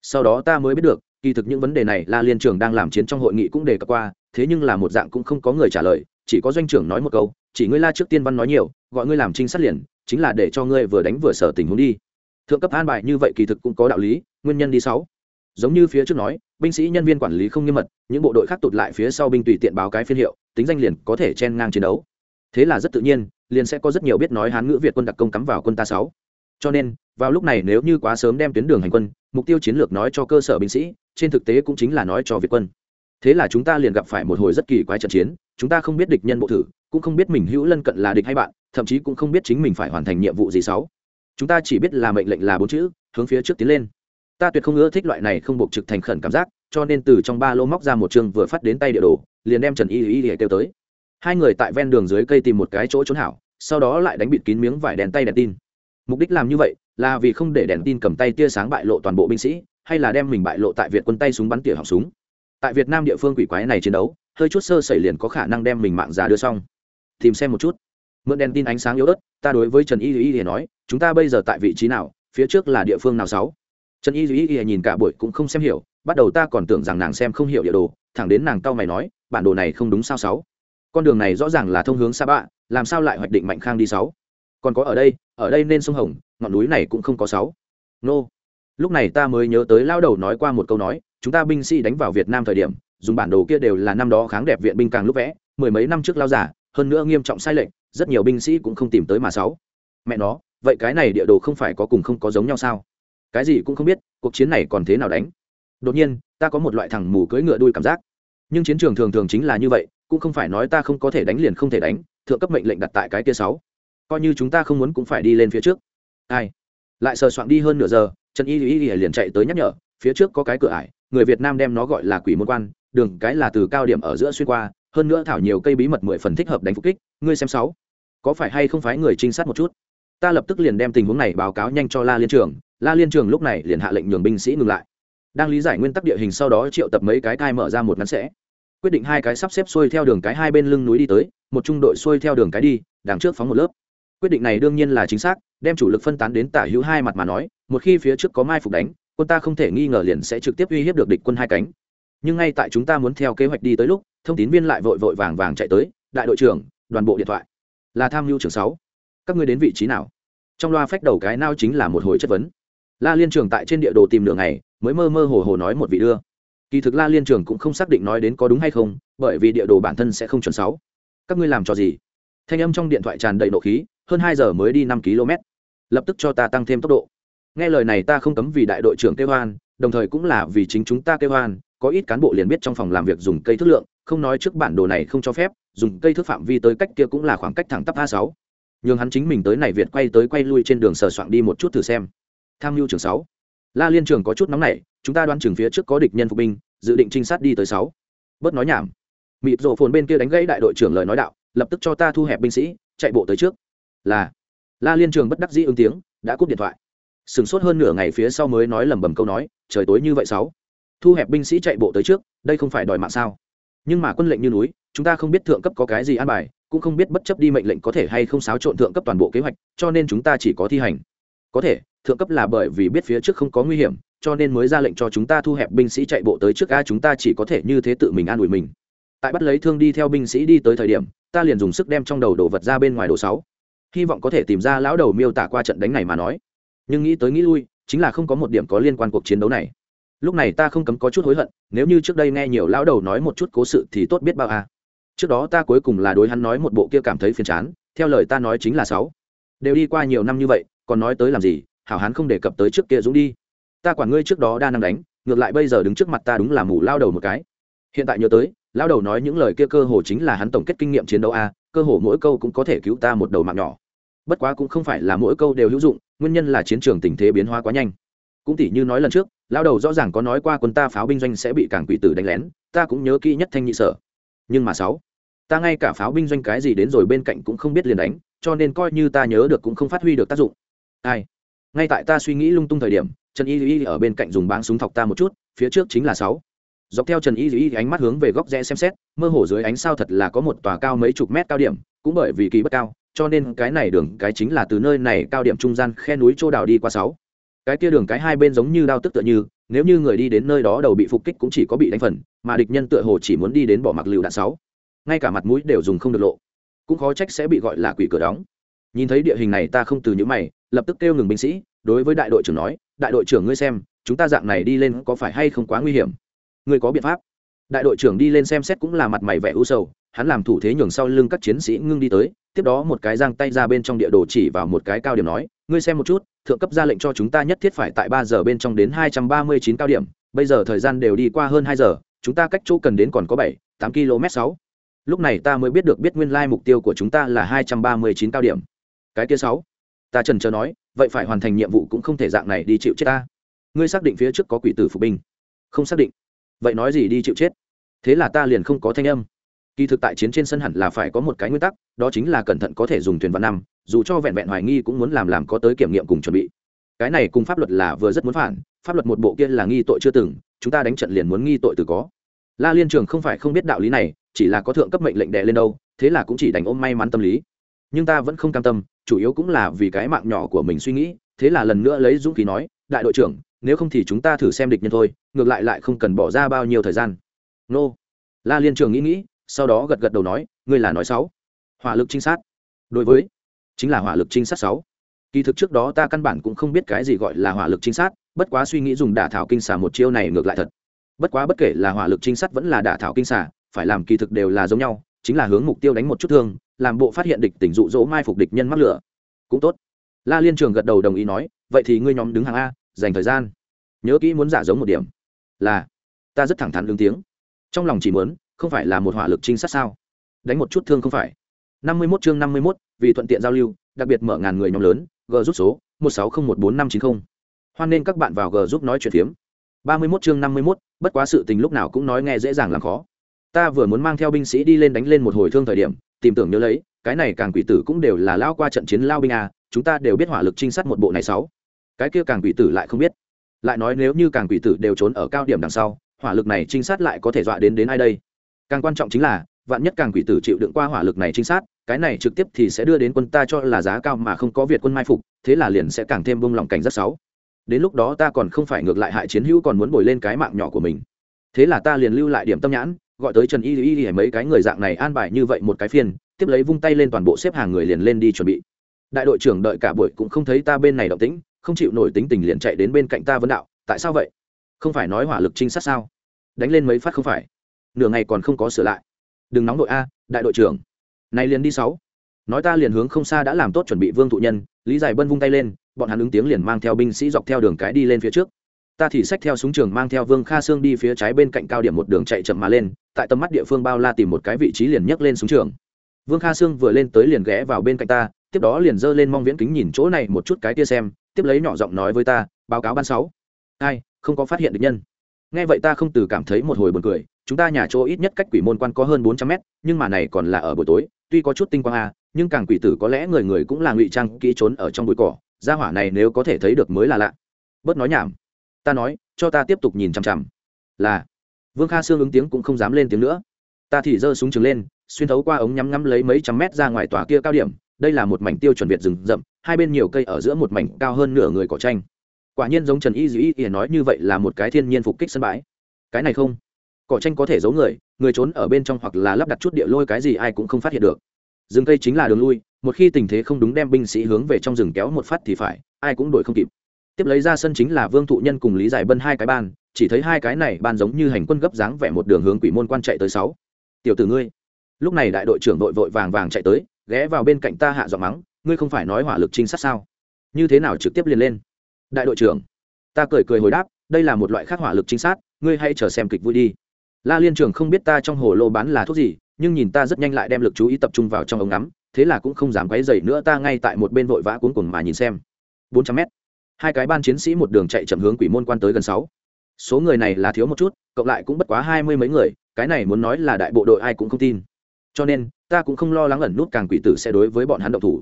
sau đó ta mới biết được, kỳ thực những vấn đề này la liên trường đang làm chiến trong hội nghị cũng đề cập qua, thế nhưng là một dạng cũng không có người trả lời, chỉ có doanh trưởng nói một câu, chỉ ngươi la trước tiên văn nói nhiều, gọi ngươi làm trinh sát liền, chính là để cho ngươi vừa đánh vừa sở tình huống đi. Thượng cấp an bài như vậy kỳ thực cũng có đạo lý, nguyên nhân đi sáu. Giống như phía trước nói, binh sĩ nhân viên quản lý không nghiêm mật, những bộ đội khác tụt lại phía sau binh tùy tiện báo cái phiên hiệu, tính danh liền có thể chen ngang chiến đấu. Thế là rất tự nhiên, liền sẽ có rất nhiều biết nói hán ngữ việt quân đặc công cắm vào quân ta sáu cho nên, vào lúc này nếu như quá sớm đem tuyến đường hành quân, mục tiêu chiến lược nói cho cơ sở binh sĩ, trên thực tế cũng chính là nói cho việt quân. Thế là chúng ta liền gặp phải một hồi rất kỳ quái trận chiến, chúng ta không biết địch nhân bộ thử, cũng không biết mình hữu lân cận là địch hay bạn, thậm chí cũng không biết chính mình phải hoàn thành nhiệm vụ gì sáu. Chúng ta chỉ biết là mệnh lệnh là bốn chữ, hướng phía trước tiến lên. Ta tuyệt không ưa thích loại này không buộc trực thành khẩn cảm giác, cho nên từ trong ba lô móc ra một chương vừa phát đến tay địa đồ, liền đem trần y y y kêu tới. Hai người tại ven đường dưới cây tìm một cái chỗ trốn hảo, sau đó lại đánh bịt kín miếng vải đèn tay đèn tin mục đích làm như vậy là vì không để đèn tin cầm tay tia sáng bại lộ toàn bộ binh sĩ, hay là đem mình bại lộ tại việt quân tay súng bắn tỉa họng súng. Tại việt nam địa phương quỷ quái này chiến đấu, hơi chút sơ sẩy liền có khả năng đem mình mạng già đưa xong. Tìm xem một chút. Mượn đèn tin ánh sáng yếu ớt, ta đối với trần y duy y nói, chúng ta bây giờ tại vị trí nào, phía trước là địa phương nào sáu? Trần y duy y nhìn cả buổi cũng không xem hiểu, bắt đầu ta còn tưởng rằng nàng xem không hiểu địa đồ, thẳng đến nàng cau mày nói, bản đồ này không đúng sao sáu? Con đường này rõ ràng là thông hướng xa bạ, làm sao lại hoạch định mạnh khang đi sáu? Còn có ở đây ở đây nên sông hồng, ngọn núi này cũng không có sáu. Nô. Lúc này ta mới nhớ tới lao đầu nói qua một câu nói, chúng ta binh sĩ đánh vào việt nam thời điểm, dùng bản đồ kia đều là năm đó kháng đẹp viện binh càng lúc vẽ, mười mấy năm trước lao giả, hơn nữa nghiêm trọng sai lệch, rất nhiều binh sĩ cũng không tìm tới mà sáu. Mẹ nó, vậy cái này địa đồ không phải có cùng không có giống nhau sao? Cái gì cũng không biết, cuộc chiến này còn thế nào đánh? Đột nhiên, ta có một loại thằng mù cưỡi ngựa đuôi cảm giác. Nhưng chiến trường thường thường chính là như vậy, cũng không phải nói ta không có thể đánh liền không thể đánh, thượng cấp mệnh lệnh đặt tại cái kia sáu coi như chúng ta không muốn cũng phải đi lên phía trước. Ai? Lại sờ soạn đi hơn nửa giờ, trần y y y liền chạy tới nhắc nhở, phía trước có cái cửa ải, người việt nam đem nó gọi là quỷ môn quan, đường cái là từ cao điểm ở giữa xuyên qua, hơn nữa thảo nhiều cây bí mật mười phần thích hợp đánh phục kích, ngươi xem sáu. Có phải hay không phải người trinh sát một chút? Ta lập tức liền đem tình huống này báo cáo nhanh cho la liên trường, la liên trường lúc này liền hạ lệnh nhường binh sĩ ngừng lại. Đang lý giải nguyên tắc địa hình sau đó triệu tập mấy cái cai mở ra một ngắn sẽ. Quyết định hai cái sắp xếp xuôi theo đường cái hai bên lưng núi đi tới, một trung đội xuôi theo đường cái đi, đằng trước phóng một lớp quyết định này đương nhiên là chính xác, đem chủ lực phân tán đến tả hữu hai mặt mà nói, một khi phía trước có mai phục đánh, quân ta không thể nghi ngờ liền sẽ trực tiếp uy hiếp được địch quân hai cánh. Nhưng ngay tại chúng ta muốn theo kế hoạch đi tới lúc, thông tín viên lại vội vội vàng vàng chạy tới, đại đội trưởng, đoàn bộ điện thoại. Là tham mưu trưởng sáu. Các ngươi đến vị trí nào? Trong loa phách đầu cái nao chính là một hồi chất vấn. La liên trường tại trên địa đồ tìm đường này mới mơ mơ hồ hồ nói một vị đưa. Kỳ thực la liên trường cũng không xác định nói đến có đúng hay không, bởi vì địa đồ bản thân sẽ không chuẩn sáu. Các ngươi làm cho gì? Thanh âm trong điện thoại tràn đầy nộ khí hơn hai giờ mới đi năm km. Lập tức cho ta tăng thêm tốc độ. Nghe lời này ta không cấm vì đại đội trưởng kêu hoan, đồng thời cũng là vì chính chúng ta kêu hoan, có ít cán bộ liền biết trong phòng làm việc dùng cây thước lượng, không nói trước bản đồ này không cho phép, dùng cây thước phạm vi tới cách kia cũng là khoảng cách thẳng tắp a sáu. Nhường hắn chính mình tới này việt quay tới quay lui trên đường sờ soạn đi một chút thử xem. Tham mưu trường sáu. La liên trường có chút nóng này chúng ta đoán trường phía trước có địch nhân phục binh, dự định trinh sát đi tới sáu. Bớt nói nhảm. Mịp rộ phồn bên kia đánh gãy đại đội trưởng lời nói đạo, lập tức cho ta thu hẹp binh sĩ, chạy bộ tới trước là la liên trường bất đắc dĩ ứng tiếng, đã cúp điện thoại. Sửng sốt hơn nửa ngày phía sau mới nói lẩm bẩm câu nói, trời tối như vậy sáu. Thu hẹp binh sĩ chạy bộ tới trước, đây không phải đòi mạng sao? Nhưng mà quân lệnh như núi, chúng ta không biết thượng cấp có cái gì an bài, cũng không biết bất chấp đi mệnh lệnh có thể hay không xáo trộn thượng cấp toàn bộ kế hoạch, cho nên chúng ta chỉ có thi hành. Có thể, thượng cấp là bởi vì biết phía trước không có nguy hiểm, cho nên mới ra lệnh cho chúng ta thu hẹp binh sĩ chạy bộ tới trước a, chúng ta chỉ có thể như thế tự mình an ủi mình. Tại bắt lấy thương đi theo binh sĩ đi tới thời điểm, ta liền dùng sức đem trong đầu đồ vật ra bên ngoài đồ sáu hy vọng có thể tìm ra lão đầu miêu tả qua trận đánh này mà nói. Nhưng nghĩ tới nghĩ lui, chính là không có một điểm có liên quan cuộc chiến đấu này. Lúc này ta không cấm có chút hối hận, nếu như trước đây nghe nhiều lão đầu nói một chút cố sự thì tốt biết bao à. trước đó ta cuối cùng là đối hắn nói một bộ kia cảm thấy phiền chán, theo lời ta nói chính là sáu. Đều đi qua nhiều năm như vậy, còn nói tới làm gì, hảo hán không đề cập tới trước kia dũng đi. Ta quản ngươi trước đó đa năng đánh, ngược lại bây giờ đứng trước mặt ta đúng là mù lao đầu một cái. Hiện tại nhớ tới lao đầu nói những lời kia cơ hồ chính là hắn tổng kết kinh nghiệm chiến đấu a cơ hồ mỗi câu cũng có thể cứu ta một đầu mạng nhỏ. Bất quá cũng không phải là mỗi câu đều hữu dụng, nguyên nhân là chiến trường tình thế biến hóa quá nhanh. Cũng tỉ như nói lần trước lao đầu rõ ràng có nói qua quân ta pháo binh doanh sẽ bị cảng quỷ tử đánh lén, ta cũng nhớ kỹ nhất thanh nhị sở. Nhưng mà sáu, ta ngay cả pháo binh doanh cái gì đến rồi bên cạnh cũng không biết liền đánh, cho nên coi như ta nhớ được cũng không phát huy được tác dụng. Ai ngay tại ta suy nghĩ lung tung thời điểm, trần y y ở bên cạnh dùng báng súng thọc ta một chút, phía trước chính là sáu dọc theo trần y Dĩ ánh mắt hướng về góc rẽ xem xét, mơ hồ dưới ánh sao thật là có một tòa cao mấy chục mét cao điểm, cũng bởi vì kỳ bất cao, cho nên cái này đường, cái chính là từ nơi này cao điểm trung gian khe núi chỗ đào đi qua sáu. Cái kia đường, cái hai bên giống như đao tức tựa như, nếu như người đi đến nơi đó đầu bị phục kích cũng chỉ có bị đánh phần, mà địch nhân tựa hồ chỉ muốn đi đến bỏ mặc lựu đạn sáu. Ngay cả mặt mũi đều dùng không được lộ. Cũng khó trách sẽ bị gọi là quỷ cửa đóng. Nhìn thấy địa hình này ta không từ những mày, lập tức kêu ngừng binh sĩ, đối với đại đội trưởng nói, đại đội trưởng ngươi xem, chúng ta dạng này đi lên có phải hay không quá nguy hiểm? Ngươi có biện pháp. Đại đội trưởng đi lên xem xét cũng là mặt mày vẻ u sầu, hắn làm thủ thế nhường sau lưng các chiến sĩ ngưng đi tới, tiếp đó một cái giang tay ra bên trong địa đồ chỉ vào một cái cao điểm nói, ngươi xem một chút, thượng cấp ra lệnh cho chúng ta nhất thiết phải tại ba giờ bên trong đến hai trăm ba mươi chín cao điểm, bây giờ thời gian đều đi qua hơn hai giờ, chúng ta cách chỗ cần đến còn có bảy, tám km sáu. Lúc này ta mới biết được biết nguyên lai mục tiêu của chúng ta là hai trăm ba mươi chín cao điểm. Cái kia sáu. Ta trần trờ nói, vậy phải hoàn thành nhiệm vụ cũng không thể dạng này đi chịu chết ta. Ngươi xác định phía trước có quỷ tử phục binh. Không xác định vậy nói gì đi chịu chết? Thế là ta liền không có thanh âm. Kỳ thực tại chiến trên sân hẳn là phải có một cái nguyên tắc, đó chính là cẩn thận có thể dùng thuyền vạn năm, dù cho vẹn vẹn hoài nghi cũng muốn làm làm có tới kiểm nghiệm cùng chuẩn bị. Cái này cùng pháp luật là vừa rất muốn phản, pháp luật một bộ kia là nghi tội chưa từng, chúng ta đánh trận liền muốn nghi tội từ có. La liên trường không phải không biết đạo lý này, chỉ là có thượng cấp mệnh lệnh đệ lên đâu, thế là cũng chỉ đành ôm may mắn tâm lý. Nhưng ta vẫn không cam tâm, chủ yếu cũng là vì cái mạng nhỏ của mình suy nghĩ, thế là lần nữa lấy dũng khí nói, đại đội trưởng nếu không thì chúng ta thử xem địch nhân thôi, ngược lại lại không cần bỏ ra bao nhiêu thời gian. Nô. La liên trường nghĩ nghĩ, sau đó gật gật đầu nói, ngươi là nói sáu. Hỏa lực trinh sát. Đối với, chính là hỏa lực trinh sát sáu. Kỳ thực trước đó ta căn bản cũng không biết cái gì gọi là hỏa lực trinh sát, bất quá suy nghĩ dùng đả thảo kinh xà một chiêu này ngược lại thật. Bất quá bất kể là hỏa lực trinh sát vẫn là đả thảo kinh xà, phải làm kỳ thực đều là giống nhau, chính là hướng mục tiêu đánh một chút thương, làm bộ phát hiện địch tỉnh dụ dỗ mai phục địch nhân mắc lửa. Cũng tốt. La liên trường gật đầu đồng ý nói, vậy thì ngươi nhóm đứng hàng a dành thời gian. Nhớ kỹ muốn giả giống một điểm. Là ta rất thẳng thắn ứng tiếng. Trong lòng chỉ muốn không phải là một hỏa lực trinh sát sao? Đánh một chút thương không phải. Năm mươi 51 chương năm mươi 51, vì thuận tiện giao lưu đặc biệt mở ngàn người nhóm lớn g rút số một sáu không một bốn năm chín không. Hoan nên các bạn vào g giúp nói chuyện phiếm. Ba mươi 31 chương năm mươi 51, bất quá sự tình lúc nào cũng nói nghe dễ dàng làm khó. Ta vừa muốn mang theo binh sĩ đi lên đánh lên một hồi thương thời điểm tìm tưởng nhớ lấy cái này càng quỷ tử cũng đều là lao qua trận chiến lao binh a chúng ta đều biết hỏa lực trinh sát một bộ này sáu cái kia càng quỷ tử lại không biết. Lại nói nếu như càng quỷ tử đều trốn ở cao điểm đằng sau, hỏa lực này trinh sát lại có thể dọa đến đến ai đây? Càng quan trọng chính là, vạn nhất càng quỷ tử chịu đựng qua hỏa lực này trinh sát, cái này trực tiếp thì sẽ đưa đến quân ta cho là giá cao mà không có việt quân mai phục, thế là liền sẽ càng thêm bông lòng cảnh rất xấu đến lúc đó ta còn không phải ngược lại hại chiến hữu còn muốn bồi lên cái mạng nhỏ của mình. Thế là ta liền lưu lại điểm tâm nhãn, gọi tới trần y y y mấy cái người dạng này an bài như vậy một cái phiên, tiếp lấy vung tay lên toàn bộ xếp hàng người liền lên đi chuẩn bị. Đại đội trưởng đợi cả buổi cũng không thấy ta bên này động tĩnh không chịu nổi tính tình liền chạy đến bên cạnh ta vấn đạo, tại sao vậy? Không phải nói hỏa lực trinh sát sao? Đánh lên mấy phát không phải. Nửa ngày còn không có sửa lại. Đừng nóng đội a, đại đội trưởng. Này liền đi sáu. Nói ta liền hướng không xa đã làm tốt chuẩn bị vương thụ nhân, lý giải bân vung tay lên, bọn hắn ứng tiếng liền mang theo binh sĩ dọc theo đường cái đi lên phía trước. Ta thì xách theo súng trường mang theo vương kha sương đi phía trái bên cạnh cao điểm một đường chạy chậm mà lên, tại tầm mắt địa phương bao la tìm một cái vị trí liền nhấc lên súng trường. Vương kha sương vừa lên tới liền ghé vào bên cạnh ta tiếp đó liền giơ lên mong viễn kính nhìn chỗ này một chút cái tia xem tiếp lấy nhỏ giọng nói với ta báo cáo ban sáu. Ai không có phát hiện được nhân. Nghe vậy ta không từ cảm thấy một hồi buồn cười chúng ta nhà chỗ ít nhất cách quỷ môn quan có hơn bốn trăm mét nhưng mà này còn là ở buổi tối tuy có chút tinh quang a à, nhưng càng quỷ tử có lẽ người người cũng là ngụy trang kỹ trốn ở trong bụi cỏ gia hỏa này nếu có thể thấy được mới là lạ. Bớt nói nhảm. Ta nói cho ta tiếp tục nhìn chằm chằm. Là. Vương kha sương ứng tiếng cũng không dám lên tiếng nữa. Ta thì giơ súng trường lên xuyên thấu qua ống nhắm ngắm lấy mấy trăm mét ra ngoài tòa kia cao điểm đây là một mảnh tiêu chuẩn việt rừng rậm, hai bên nhiều cây ở giữa một mảnh cao hơn nửa người cỏ tranh quả nhiên giống trần y dĩ ỉa nói như vậy là một cái thiên nhiên phục kích sân bãi. Cái này không. Cỏ tranh có thể giấu người người trốn ở bên trong hoặc là lắp đặt chút địa lôi cái gì ai cũng không phát hiện được. Rừng cây chính là đường lui, một khi tình thế không đúng đem binh sĩ hướng về trong rừng kéo một phát thì phải, ai cũng đuổi không kịp. Tiếp lấy ra sân chính là vương thụ nhân cùng lý giải bân hai cái ban, chỉ thấy hai cái này ban giống như hành quân gấp dáng vẻ một đường hướng quỷ môn quan chạy tới sáu. Tiểu tử ngươi. Lúc này đại đội trưởng đội vội vàng vàng chạy tới ghé vào bên cạnh ta hạ giọng mắng, ngươi không phải nói hỏa lực trinh sát sao? Như thế nào trực tiếp liền lên? Đại đội trưởng, ta cười cười hồi đáp, đây là một loại khác hỏa lực trinh sát, ngươi hãy chờ xem kịch vui đi. La liên trường không biết ta trong hồ lô bán là thuốc gì, nhưng nhìn ta rất nhanh lại đem lực chú ý tập trung vào trong ống ngắm, thế là cũng không dám quấy dày nữa, ta ngay tại một bên vội vã cuốn cùng mà nhìn xem. Bốn trăm mét. Hai cái ban chiến sĩ một đường chạy chậm hướng quỷ môn quan tới gần sáu. Số người này là thiếu một chút, cộng lại cũng bất quá hai mươi mấy người, cái này muốn nói là đại bộ đội ai cũng không tin cho nên, ta cũng không lo lắng ẩn nút càng quỷ tử sẽ đối với bọn hắn động thủ.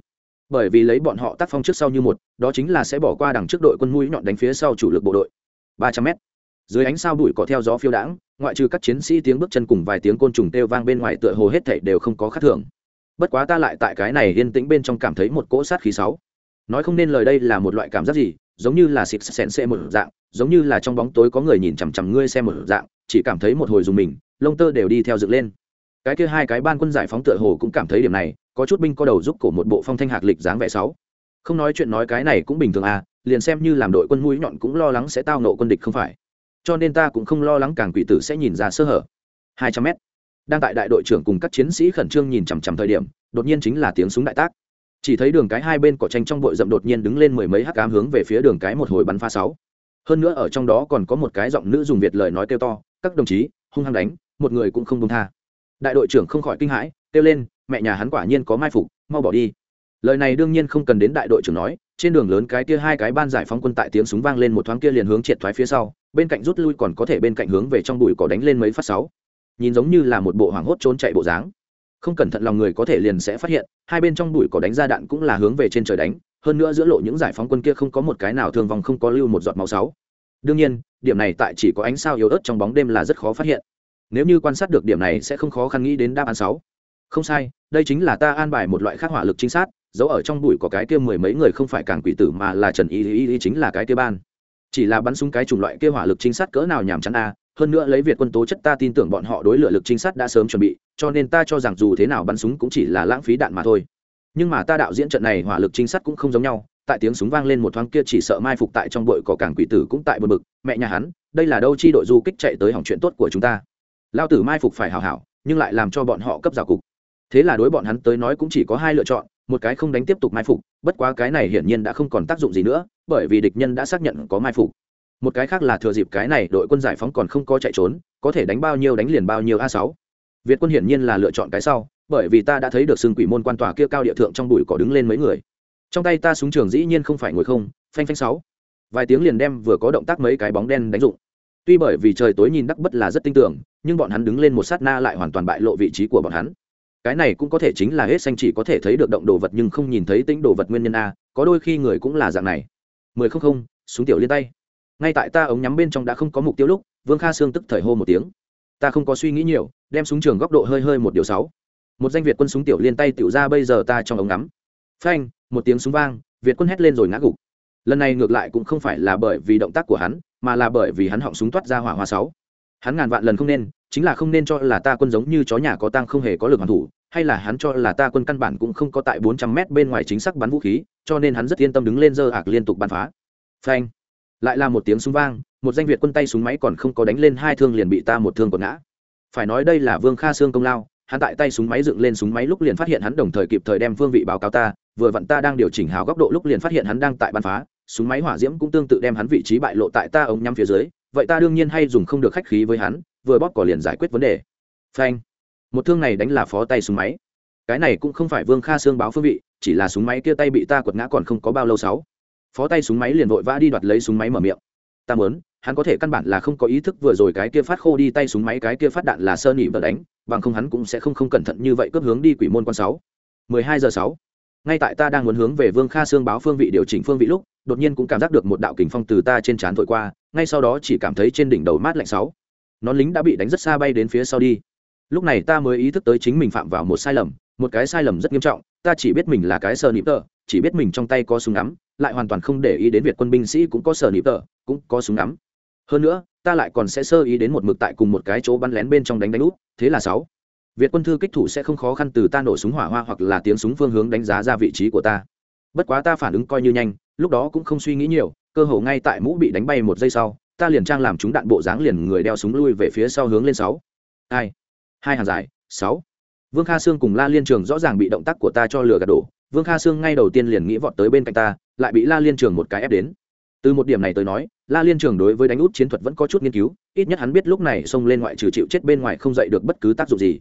Bởi vì lấy bọn họ tác phong trước sau như một, đó chính là sẽ bỏ qua đằng trước đội quân mũi nhọn đánh phía sau chủ lực bộ đội. Ba trăm mét. Dưới ánh sao đuổi cỏ theo gió phiêu đãng, ngoại trừ các chiến sĩ tiếng bước chân cùng vài tiếng côn trùng kêu vang bên ngoài tựa hồ hết thảy đều không có khác thường. Bất quá ta lại tại cái này yên tĩnh bên trong cảm thấy một cỗ sát khí sáu. Nói không nên lời đây là một loại cảm giác gì, giống như là xịt xẹn xệ một dạng, giống như là trong bóng tối có người nhìn chằm chằm ngươi xem một dạng, chỉ cảm thấy một hồi dùng mình, lông tơ đều đi theo dựng lên cái kia hai cái ban quân giải phóng tựa hồ cũng cảm thấy điểm này, có chút binh có đầu giúp cổ một bộ phong thanh hạc lịch dáng vẻ sáu. Không nói chuyện nói cái này cũng bình thường à liền xem như làm đội quân mũi nhọn cũng lo lắng sẽ tao nộ quân địch không phải. Cho nên ta cũng không lo lắng càng quỷ tử sẽ nhìn ra sơ hở. Hai trăm mét. Đang tại đại đội trưởng cùng các chiến sĩ khẩn trương nhìn chằm chằm thời điểm, đột nhiên chính là tiếng súng đại tác. Chỉ thấy đường cái hai bên cỏ tranh trong bụi rậm đột nhiên đứng lên mười mấy hắc ám hướng về phía đường cái một hồi bắn pha sáu. Hơn nữa ở trong đó còn có một cái giọng nữ dùng việt lời nói kêu to, các đồng chí, hung hăng đánh, một người cũng không công tha đại đội trưởng không khỏi kinh hãi, kêu lên, mẹ nhà hắn quả nhiên có mai phục, mau bỏ đi. Lời này đương nhiên không cần đến đại đội trưởng nói, trên đường lớn cái kia hai cái ban giải phóng quân tại tiếng súng vang lên một thoáng kia liền hướng triệt thoái phía sau, bên cạnh rút lui còn có thể bên cạnh hướng về trong bụi cỏ đánh lên mấy phát sáu. Nhìn giống như là một bộ hoảng hốt trốn chạy bộ dáng. Không cẩn thận lòng người có thể liền sẽ phát hiện, hai bên trong bụi cỏ đánh ra đạn cũng là hướng về trên trời đánh, hơn nữa giữa lộ những giải phóng quân kia không có một cái nào thương vong, không có lưu một giọt máu sáu. Đương nhiên, điểm này tại chỉ có ánh sao yếu ớt trong bóng đêm là rất khó phát hiện nếu như quan sát được điểm này sẽ không khó khăn nghĩ đến đáp án sáu. Không sai, đây chính là ta an bài một loại khác hỏa lực trinh sát, giấu ở trong bụi có cái kia mười mấy người không phải càng quỷ tử mà là trần y y y chính là cái kia ban. Chỉ là bắn súng cái chủng loại kia hỏa lực trinh sát cỡ nào nhàm chán a, hơn nữa lấy việt quân tố chất ta tin tưởng bọn họ đối lửa lực trinh sát đã sớm chuẩn bị, cho nên ta cho rằng dù thế nào bắn súng cũng chỉ là lãng phí đạn mà thôi. Nhưng mà ta đạo diễn trận này hỏa lực trinh sát cũng không giống nhau, tại tiếng súng vang lên một thoáng kia chỉ sợ mai phục tại trong bụi có càng quỷ tử cũng tại bờ bực, mẹ nhà hắn, đây là đâu chi đội du kích chạy tới hỏng chuyện tốt của chúng ta lao tử mai phục phải hảo hảo, nhưng lại làm cho bọn họ cấp rào cục. Thế là đối bọn hắn tới nói cũng chỉ có hai lựa chọn, một cái không đánh tiếp tục mai phục, bất quá cái này hiển nhiên đã không còn tác dụng gì nữa, bởi vì địch nhân đã xác nhận có mai phục. Một cái khác là thừa dịp cái này đội quân giải phóng còn không có chạy trốn, có thể đánh bao nhiêu đánh liền bao nhiêu a sáu. Việt quân hiển nhiên là lựa chọn cái sau, bởi vì ta đã thấy được xương quỷ môn quan tòa kia cao địa thượng trong bụi cỏ đứng lên mấy người. Trong tay ta súng trường dĩ nhiên không phải ngồi không, phanh phanh sáu. Vài tiếng liền đem vừa có động tác mấy cái bóng đen đánh dụng tuy bởi vì trời tối nhìn đắc bất là rất tinh tưởng nhưng bọn hắn đứng lên một sát na lại hoàn toàn bại lộ vị trí của bọn hắn. Cái này cũng có thể chính là hết xanh chỉ có thể thấy được động đồ vật nhưng không nhìn thấy tính đồ vật nguyên nhân a, có đôi khi người cũng là dạng này. Mười không không, súng tiểu liên tay. Ngay tại ta ống nhắm bên trong đã không có mục tiêu lúc, vương kha sương tức thời hô một tiếng. Ta không có suy nghĩ nhiều, đem súng trường góc độ hơi hơi một điều sáu. Một danh việt quân súng tiểu liên tay tiểu ra bây giờ ta trong ống ngắm. Phanh, một tiếng súng vang, việt quân hét lên rồi ngã gục. Lần này ngược lại cũng không phải là bởi vì động tác của hắn mà là bởi vì hắn họng súng toát ra hỏa hoa sáu. Hắn ngàn vạn lần không nên, chính là không nên cho là ta quân giống như chó nhà có tăng không hề có lực hoàn thủ, hay là hắn cho là ta quân căn bản cũng không có tại bốn trăm mét bên ngoài chính xác bắn vũ khí, cho nên hắn rất yên tâm đứng lên dơ ạc liên tục bắn phá. Phanh. Lại là một tiếng súng vang, một danh việt quân tay súng máy còn không có đánh lên hai thương liền bị ta một thương còn ngã. Phải nói đây là vương kha xương công lao, hắn tại tay súng máy dựng lên súng máy lúc liền phát hiện hắn đồng thời kịp thời đem phương vị báo cáo ta, vừa vặn ta đang điều chỉnh hào góc độ lúc liền phát hiện hắn đang tại bắn phá súng máy hỏa diễm cũng tương tự đem hắn vị trí bại lộ tại ta ống nhắm phía dưới, vậy ta đương nhiên hay dùng không được khách khí với hắn, vừa bóp cỏ liền giải quyết vấn đề. Phanh. Một thương này đánh là phó tay súng máy. Cái này cũng không phải vương kha xương báo phương vị, chỉ là súng máy kia tay bị ta quật ngã còn không có bao lâu sáu. Phó tay súng máy liền vội vã đi đoạt lấy súng máy mở miệng. Ta muốn, hắn có thể căn bản là không có ý thức vừa rồi cái kia phát khô đi tay súng máy, cái kia phát đạn là sơ nỉ và đánh, bằng không hắn cũng sẽ không không cẩn thận như vậy cướp hướng đi quỷ môn quan sáu. Mười hai giờ sáu ngay tại ta đang muốn hướng về vương kha xương báo phương vị điều chỉnh phương vị lúc, đột nhiên cũng cảm giác được một đạo kình phong từ ta trên trán thổi qua, ngay sau đó chỉ cảm thấy trên đỉnh đầu mát lạnh sáu. Nón lính đã bị đánh rất xa bay đến phía sau đi. Lúc này ta mới ý thức tới chính mình phạm vào một sai lầm, một cái sai lầm rất nghiêm trọng, ta chỉ biết mình là cái sờ nịp tờ, chỉ biết mình trong tay có súng ngắm, lại hoàn toàn không để ý đến việc quân binh sĩ cũng có sờ nịp tờ, cũng có súng ngắm. Hơn nữa, ta lại còn sẽ sơ ý đến một mực tại cùng một cái chỗ bắn lén bên trong đánh đánh út thế là sáu việt quân thư kích thủ sẽ không khó khăn từ ta nổ súng hỏa hoa hoặc là tiếng súng phương hướng đánh giá ra vị trí của ta. Bất quá ta phản ứng coi như nhanh, lúc đó cũng không suy nghĩ nhiều, cơ hồ ngay tại mũ bị đánh bay một giây sau, ta liền trang làm chúng đạn bộ dáng liền người đeo súng lui về phía sau hướng lên sáu. Hai hai hàng dài sáu. Vương kha sương cùng la liên trường rõ ràng bị động tác của ta cho lừa gạt đổ, vương kha sương ngay đầu tiên liền nghĩ vọt tới bên cạnh ta, lại bị la liên trường một cái ép đến. Từ một điểm này tới nói, la liên trường đối với đánh út chiến thuật vẫn có chút nghiên cứu, ít nhất hắn biết lúc này xông lên ngoại trừ chịu chết bên ngoài không dậy được bất cứ tác dụng gì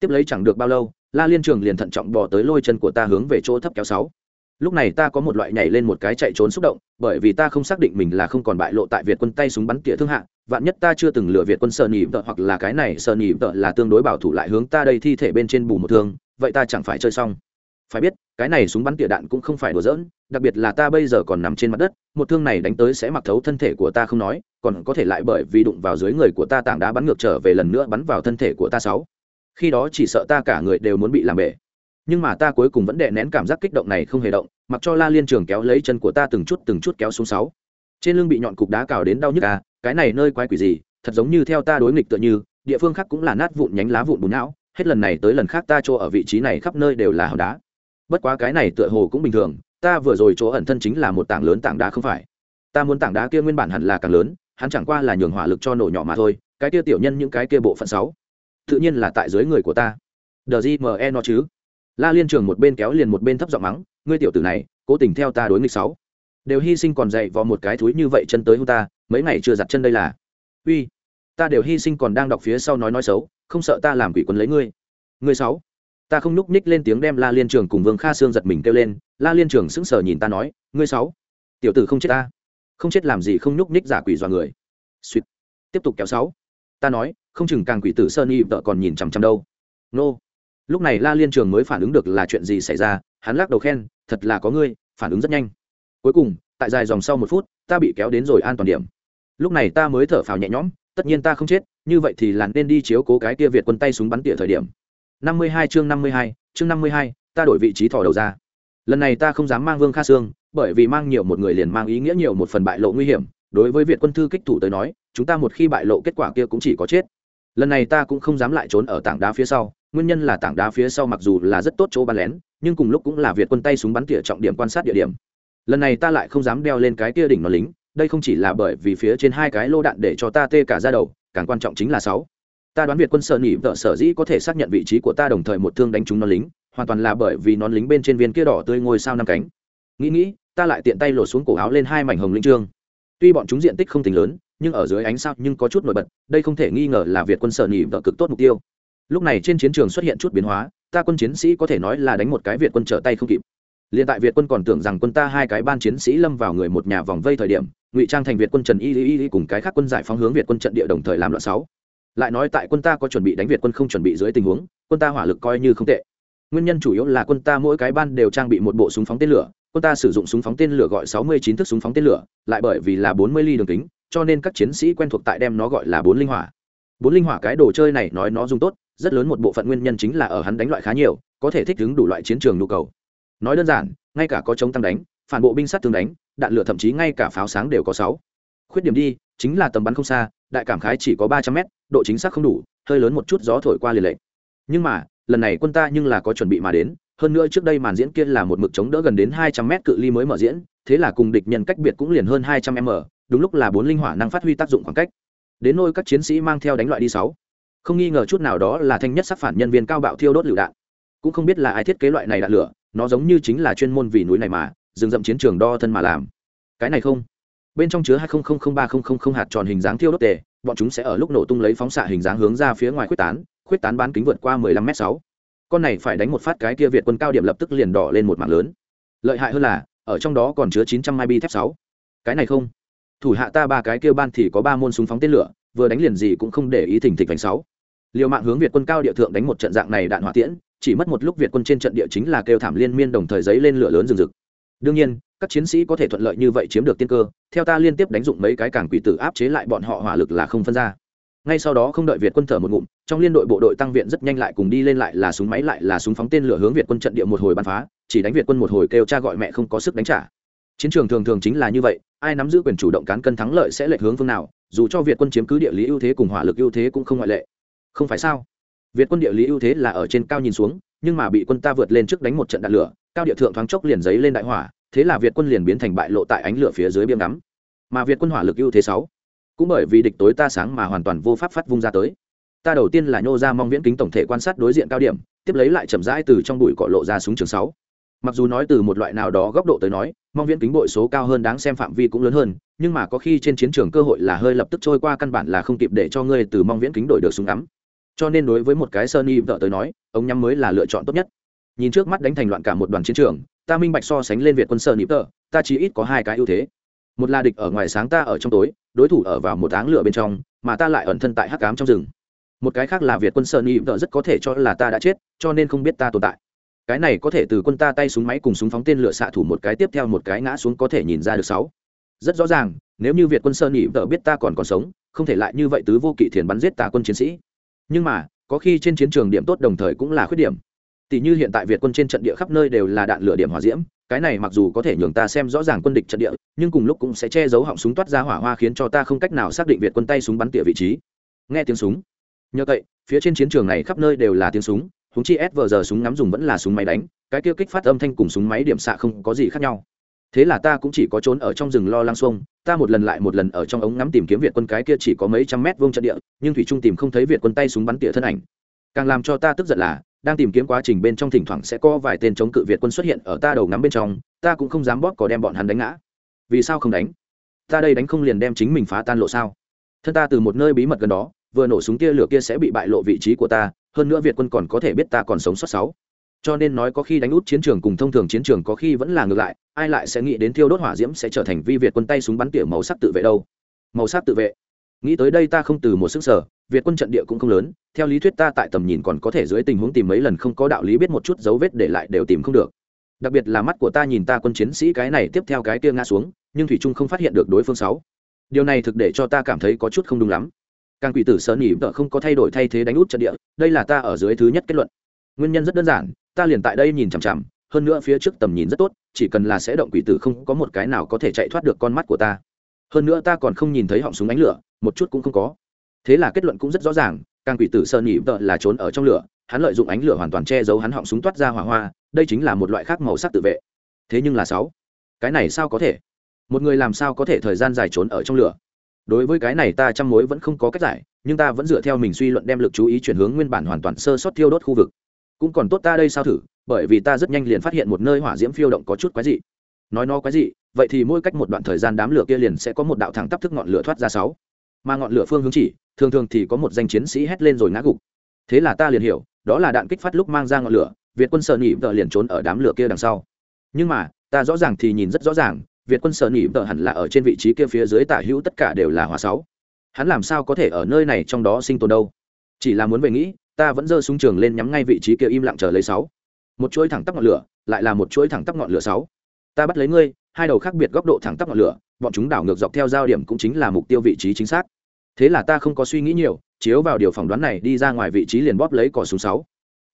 tiếp lấy chẳng được bao lâu, la liên trường liền thận trọng bỏ tới lôi chân của ta hướng về chỗ thấp kéo sáu. Lúc này ta có một loại nhảy lên một cái chạy trốn xúc động, bởi vì ta không xác định mình là không còn bại lộ tại việt quân tay súng bắn tỉa thương hạ, vạn nhất ta chưa từng lừa việt quân sợ nỉ vợ hoặc là cái này sợ nỉ vợ là tương đối bảo thủ lại hướng ta đây thi thể bên trên bù một thương, vậy ta chẳng phải chơi xong. Phải biết, cái này súng bắn tỉa đạn cũng không phải đùa giỡn, đặc biệt là ta bây giờ còn nằm trên mặt đất, một thương này đánh tới sẽ mặc thấu thân thể của ta không nói, còn có thể lại bởi vì đụng vào dưới người của ta tảng đá bắn ngược trở về lần nữa bắn vào thân thể của ta sáu khi đó chỉ sợ ta cả người đều muốn bị làm bể. Nhưng mà ta cuối cùng vẫn đè nén cảm giác kích động này không hề động, mặc cho la liên trường kéo lấy chân của ta từng chút từng chút kéo xuống sáu. Trên lưng bị nhọn cục đá cào đến đau nhức à cái này nơi quái quỷ gì, thật giống như theo ta đối nghịch tựa như, địa phương khác cũng là nát vụn nhánh lá vụn bùn não, hết lần này tới lần khác ta chỗ ở vị trí này khắp nơi đều là hòn đá. Bất quá cái này tựa hồ cũng bình thường, ta vừa rồi chỗ ẩn thân chính là một tảng lớn tảng đá không phải. Ta muốn tảng đá kia nguyên bản hẳn là càng lớn, hắn chẳng qua là nhường hỏa lực cho nổ nhỏ mà thôi, cái kia tiểu nhân những cái kia bộ phận sáu tự nhiên là tại dưới người của ta. Đờ gì mờ e nó chứ? La liên trường một bên kéo liền một bên thấp giọng mắng, ngươi tiểu tử này, cố tình theo ta đối nghịch sáu. Đều hy sinh còn dậy vào một cái thúi như vậy chân tới hôn ta, mấy ngày chưa giặt chân đây là. Uy, ta đều hy sinh còn đang đọc phía sau nói nói xấu, không sợ ta làm quỷ quân lấy ngươi. Ngươi sáu, ta không núp ních lên tiếng đem la liên trường cùng vương kha sương giật mình kêu lên, la liên trường sững sờ nhìn ta nói, ngươi sáu, tiểu tử không chết ta. Không chết làm gì không nhúc ních giả quỷ dọa người. Suýt, tiếp tục kéo sáu. Ta nói không chừng càng quỷ tử sơn y vợ còn nhìn chằm chằm đâu. Nô. Lúc này la liên trường mới phản ứng được là chuyện gì xảy ra, hắn lắc đầu khen, thật là có ngươi, phản ứng rất nhanh. Cuối cùng, tại dài dòng sau một phút, ta bị kéo đến rồi an toàn điểm. Lúc này ta mới thở phào nhẹ nhõm, tất nhiên ta không chết, như vậy thì làn nên đi chiếu cố cái kia việt quân tay súng bắn tỉa thời điểm. Năm mươi hai chương năm mươi hai, chương năm mươi hai, ta đổi vị trí thò đầu ra. Lần này ta không dám mang vương kha sương, bởi vì mang nhiều một người liền mang ý nghĩa nhiều một phần bại lộ nguy hiểm. Đối với việt quân thư kích thủ tới nói, chúng ta một khi bại lộ kết quả kia cũng chỉ có chết lần này ta cũng không dám lại trốn ở tảng đá phía sau, nguyên nhân là tảng đá phía sau mặc dù là rất tốt chỗ bắn lén, nhưng cùng lúc cũng là việt quân tay súng bắn tỉa trọng điểm quan sát địa điểm. Lần này ta lại không dám đeo lên cái kia đỉnh nó lính, đây không chỉ là bởi vì phía trên hai cái lô đạn để cho ta tê cả ra đầu, càng quan trọng chính là sáu. Ta đoán việt quân sợ nỉ vợ sở dĩ có thể xác nhận vị trí của ta đồng thời một thương đánh trúng nó lính, hoàn toàn là bởi vì nón lính bên trên viên kia đỏ tươi ngôi sao năm cánh. Nghĩ nghĩ, ta lại tiện tay lột xuống cổ áo lên hai mảnh hồng linh trương. Tuy bọn chúng diện tích không tính lớn nhưng ở dưới ánh sao nhưng có chút nổi bật, đây không thể nghi ngờ là việt quân sở nhị vợ cực tốt mục tiêu. Lúc này trên chiến trường xuất hiện chút biến hóa, ta quân chiến sĩ có thể nói là đánh một cái việt quân trở tay không kịp. Liền tại việt quân còn tưởng rằng quân ta hai cái ban chiến sĩ lâm vào người một nhà vòng vây thời điểm, ngụy trang thành việt quân trần y y y cùng cái khác quân giải phóng hướng việt quân trận địa đồng thời làm loạn sáu. Lại nói tại quân ta có chuẩn bị đánh việt quân không chuẩn bị dưới tình huống, quân ta hỏa lực coi như không tệ. Nguyên nhân chủ yếu là quân ta mỗi cái ban đều trang bị một bộ súng phóng tên lửa, quân ta sử dụng súng phóng tên lửa gọi 69 thức súng phóng tên lửa, lại bởi vì là 40 ly đường kính cho nên các chiến sĩ quen thuộc tại đem nó gọi là bốn linh hỏa. Bốn linh hỏa cái đồ chơi này nói nó dùng tốt, rất lớn một bộ phận nguyên nhân chính là ở hắn đánh loại khá nhiều, có thể thích ứng đủ loại chiến trường nhu cầu. Nói đơn giản, ngay cả có chống tăng đánh, phản bộ binh sát tương đánh, đạn lửa thậm chí ngay cả pháo sáng đều có sáu. Khuyết điểm đi, chính là tầm bắn không xa, đại cảm khái chỉ có ba trăm mét, độ chính xác không đủ, hơi lớn một chút gió thổi qua liền lệ nhưng mà, lần này quân ta nhưng là có chuẩn bị mà đến, hơn nữa trước đây màn diễn kia là một mực chống đỡ gần đến hai trăm mét cự ly mới mở diễn, thế là cùng địch nhân cách biệt cũng liền hơn hai trăm m đúng lúc là bốn linh hỏa năng phát huy tác dụng khoảng cách. Đến nôi các chiến sĩ mang theo đánh loại đi sáu. Không nghi ngờ chút nào đó là thanh nhất sắc phản nhân viên cao bạo thiêu đốt lựu đạn. Cũng không biết là ai thiết kế loại này đạn lửa, nó giống như chính là chuyên môn vì núi này mà dừng dậm chiến trường đo thân mà làm. Cái này không. Bên trong chứa hai ba hạt tròn hình dáng thiêu đốt tề, bọn chúng sẽ ở lúc nổ tung lấy phóng xạ hình dáng hướng ra phía ngoài khuyết tán khuyết tán bán kính vượt qua 15 m 6 con này phải đánh một phát cái kia việt quân cao điểm lập tức liền đỏ lên một mạng lớn. Lợi hại hơn là, ở trong đó còn chứa 900 mai bi thép 6 cái này không thủ hạ ta ba cái kêu ban thì có ba môn súng phóng tên lửa, vừa đánh liền gì cũng không để ý thỉnh thịch vành sáu. Liều mạng hướng việt quân cao địa thượng đánh một trận dạng này đạn hỏa tiễn, chỉ mất một lúc việt quân trên trận địa chính là kêu thảm liên miên đồng thời giấy lên lửa lớn rừng rực. Đương nhiên, các chiến sĩ có thể thuận lợi như vậy chiếm được tiên cơ, theo ta liên tiếp đánh dụng mấy cái cảng quỷ tử áp chế lại bọn họ hỏa lực là không phân ra. Ngay sau đó không đợi việt quân thở một ngụm, trong liên đội bộ đội tăng viện rất nhanh lại cùng đi lên lại là súng máy lại là súng phóng tên lửa hướng việt quân trận địa một hồi bắn phá, chỉ đánh việt quân một hồi kêu cha gọi mẹ không có sức đánh trả chiến trường thường thường chính là như vậy, ai nắm giữ quyền chủ động cán cân thắng lợi sẽ lệch hướng phương nào, dù cho việt quân chiếm cứ địa lý ưu thế cùng hỏa lực ưu thế cũng không ngoại lệ. Không phải sao? Việt quân địa lý ưu thế là ở trên cao nhìn xuống, nhưng mà bị quân ta vượt lên trước đánh một trận đạn lửa, cao địa thượng thoáng chốc liền giấy lên đại hỏa, thế là việt quân liền biến thành bại lộ tại ánh lửa phía dưới biêm ngắm. Mà việt quân hỏa lực ưu thế sáu, cũng bởi vì địch tối ta sáng mà hoàn toàn vô pháp phát vung ra tới. Ta đầu tiên là nhô ra mong viễn kính tổng thể quan sát đối diện cao điểm, tiếp lấy lại chậm rãi từ trong bụi cọ lộ ra súng trường sáu mặc dù nói từ một loại nào đó góc độ tới nói, mong viễn kính bội số cao hơn đáng xem phạm vi cũng lớn hơn, nhưng mà có khi trên chiến trường cơ hội là hơi lập tức trôi qua căn bản là không kịp để cho ngươi từ mong viễn kính đổi được súng ngắm. Cho nên đối với một cái sơn y vợ tới nói, ống nhắm mới là lựa chọn tốt nhất. Nhìn trước mắt đánh thành loạn cả một đoàn chiến trường, ta minh bạch so sánh lên việt quân sơn y vợ, ta chỉ ít có hai cái ưu thế. Một là địch ở ngoài sáng ta ở trong tối, đối thủ ở vào một áng lửa bên trong, mà ta lại ẩn thân tại hắc cám trong rừng. Một cái khác là việt quân sơn y vợ rất có thể cho là ta đã chết, cho nên không biết ta tồn tại cái này có thể từ quân ta tay súng máy cùng súng phóng tên lửa xạ thủ một cái tiếp theo một cái ngã xuống có thể nhìn ra được sáu. Rất rõ ràng, nếu như việt quân sơn nhị vợ biết ta còn còn sống, không thể lại như vậy tứ vô kỵ thiền bắn giết ta quân chiến sĩ. Nhưng mà, có khi trên chiến trường điểm tốt đồng thời cũng là khuyết điểm. Tỷ như hiện tại việt quân trên trận địa khắp nơi đều là đạn lửa điểm hỏa diễm, cái này mặc dù có thể nhường ta xem rõ ràng quân địch trận địa, nhưng cùng lúc cũng sẽ che giấu họng súng toát ra hỏa hoa khiến cho ta không cách nào xác định việt quân tay súng bắn tỉa vị trí. Nghe tiếng súng. Nhờ vậy, phía trên chiến trường này khắp nơi đều là tiếng súng húng chi s vờ giờ súng ngắm dùng vẫn là súng máy đánh, cái kia kích phát âm thanh cùng súng máy điểm xạ không có gì khác nhau. Thế là ta cũng chỉ có trốn ở trong rừng lo lăng xuông, ta một lần lại một lần ở trong ống ngắm tìm kiếm việt quân cái kia chỉ có mấy trăm mét vuông trận địa, nhưng thủy trung tìm không thấy việt quân tay súng bắn tỉa thân ảnh. Càng làm cho ta tức giận là, đang tìm kiếm quá trình bên trong thỉnh thoảng sẽ có vài tên chống cự việt quân xuất hiện ở ta đầu ngắm bên trong, ta cũng không dám bóp có đem bọn hắn đánh ngã. Vì sao không đánh? Ta đây đánh không liền đem chính mình phá tan lộ sao? Thân ta từ một nơi bí mật gần đó, vừa nổ súng tia lửa kia sẽ bị bại lộ vị trí của ta hơn nữa việt quân còn có thể biết ta còn sống sót sáu. Cho nên nói có khi đánh út chiến trường cùng thông thường chiến trường có khi vẫn là ngược lại, ai lại sẽ nghĩ đến thiêu đốt hỏa diễm sẽ trở thành vi việt quân tay súng bắn tỉa màu sắc tự vệ đâu? Màu sắc tự vệ. Nghĩ tới đây ta không từ một sức sở, việt quân trận địa cũng không lớn, theo lý thuyết ta tại tầm nhìn còn có thể dưới tình huống tìm mấy lần không có đạo lý biết một chút dấu vết để lại đều tìm không được. Đặc biệt là mắt của ta nhìn ta quân chiến sĩ cái này tiếp theo cái kia ngã xuống, nhưng thủy trung không phát hiện được đối phương sáu. Điều này thực để cho ta cảm thấy có chút không đúng lắm càng quỷ tử sợ nỉ vợ không có thay đổi thay thế đánh út trận địa, đây là ta ở dưới thứ nhất kết luận. Nguyên nhân rất đơn giản, ta liền tại đây nhìn chằm chằm, hơn nữa phía trước tầm nhìn rất tốt, chỉ cần là sẽ động quỷ tử không có một cái nào có thể chạy thoát được con mắt của ta. Hơn nữa ta còn không nhìn thấy họng súng ánh lửa, một chút cũng không có. Thế là kết luận cũng rất rõ ràng, càng quỷ tử sợ nỉ vợ là trốn ở trong lửa, hắn lợi dụng ánh lửa hoàn toàn che giấu hắn họng súng toát ra hỏa hoa, đây chính là một loại khác màu sắc tự vệ. Thế nhưng là sáu, cái này sao có thể? Một người làm sao có thể thời gian dài trốn ở trong lửa? Đối với cái này ta chăm mối vẫn không có cách giải, nhưng ta vẫn dựa theo mình suy luận đem lực chú ý chuyển hướng nguyên bản hoàn toàn sơ sót thiêu đốt khu vực. Cũng còn tốt ta đây sao thử, bởi vì ta rất nhanh liền phát hiện một nơi hỏa diễm phiêu động có chút quái dị. Nói nó quái dị, vậy thì mỗi cách một đoạn thời gian đám lửa kia liền sẽ có một đạo thẳng tắp thức ngọn lửa thoát ra sáu. Mà ngọn lửa phương hướng chỉ, thường thường thì có một danh chiến sĩ hét lên rồi ngã gục. Thế là ta liền hiểu, đó là đạn kích phát lúc mang ra ngọn lửa, việt quân sợ nhị vợ liền trốn ở đám lửa kia đằng sau. Nhưng mà, ta rõ ràng thì nhìn rất rõ ràng việt quân sợ nỉ tờ hẳn là ở trên vị trí kia phía dưới tả hữu tất cả đều là hỏa sáu. Hắn làm sao có thể ở nơi này trong đó sinh tồn đâu? Chỉ là muốn về nghĩ, ta vẫn giơ súng trường lên nhắm ngay vị trí kia im lặng chờ lấy sáu. Một chuỗi thẳng tắp ngọn lửa, lại là một chuỗi thẳng tắp ngọn lửa sáu. Ta bắt lấy ngươi, hai đầu khác biệt góc độ thẳng tắp ngọn lửa, bọn chúng đảo ngược dọc theo giao điểm cũng chính là mục tiêu vị trí chính xác. Thế là ta không có suy nghĩ nhiều, chiếu vào điều phỏng đoán này đi ra ngoài vị trí liền bóp lấy cỏ súng sáu.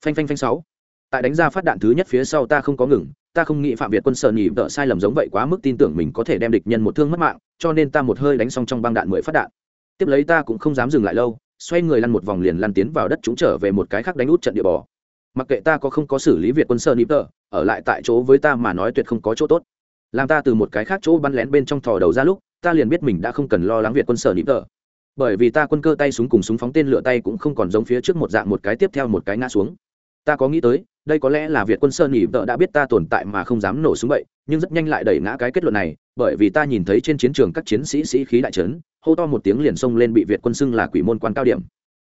Phanh phanh phanh sáu. Tại đánh ra phát đạn thứ nhất phía sau ta không có ngừng ta không nghĩ phạm việt quân sợ nhỉ vợ sai lầm giống vậy quá mức tin tưởng mình có thể đem địch nhân một thương mất mạng, cho nên ta một hơi đánh xong trong băng đạn mười phát đạn. Tiếp lấy ta cũng không dám dừng lại lâu, xoay người lăn một vòng liền lăn tiến vào đất chúng trở về một cái khác đánh út trận địa bò. Mặc kệ ta có không có xử lý việt quân sợ nhị vợ ở lại tại chỗ với ta mà nói tuyệt không có chỗ tốt. Làm ta từ một cái khác chỗ bắn lén bên trong thò đầu ra lúc, ta liền biết mình đã không cần lo lắng việt quân sợ nhị vợ bởi vì ta quân cơ tay súng cùng súng phóng tên lửa tay cũng không còn giống phía trước một dạng một cái tiếp theo một cái ngã xuống ta có nghĩ tới, đây có lẽ là việt quân sơn nghỉ vợ đã biết ta tồn tại mà không dám nổ súng vậy, nhưng rất nhanh lại đẩy ngã cái kết luận này, bởi vì ta nhìn thấy trên chiến trường các chiến sĩ sĩ khí đại trấn, hô to một tiếng liền xông lên bị việt quân xưng là quỷ môn quan cao điểm.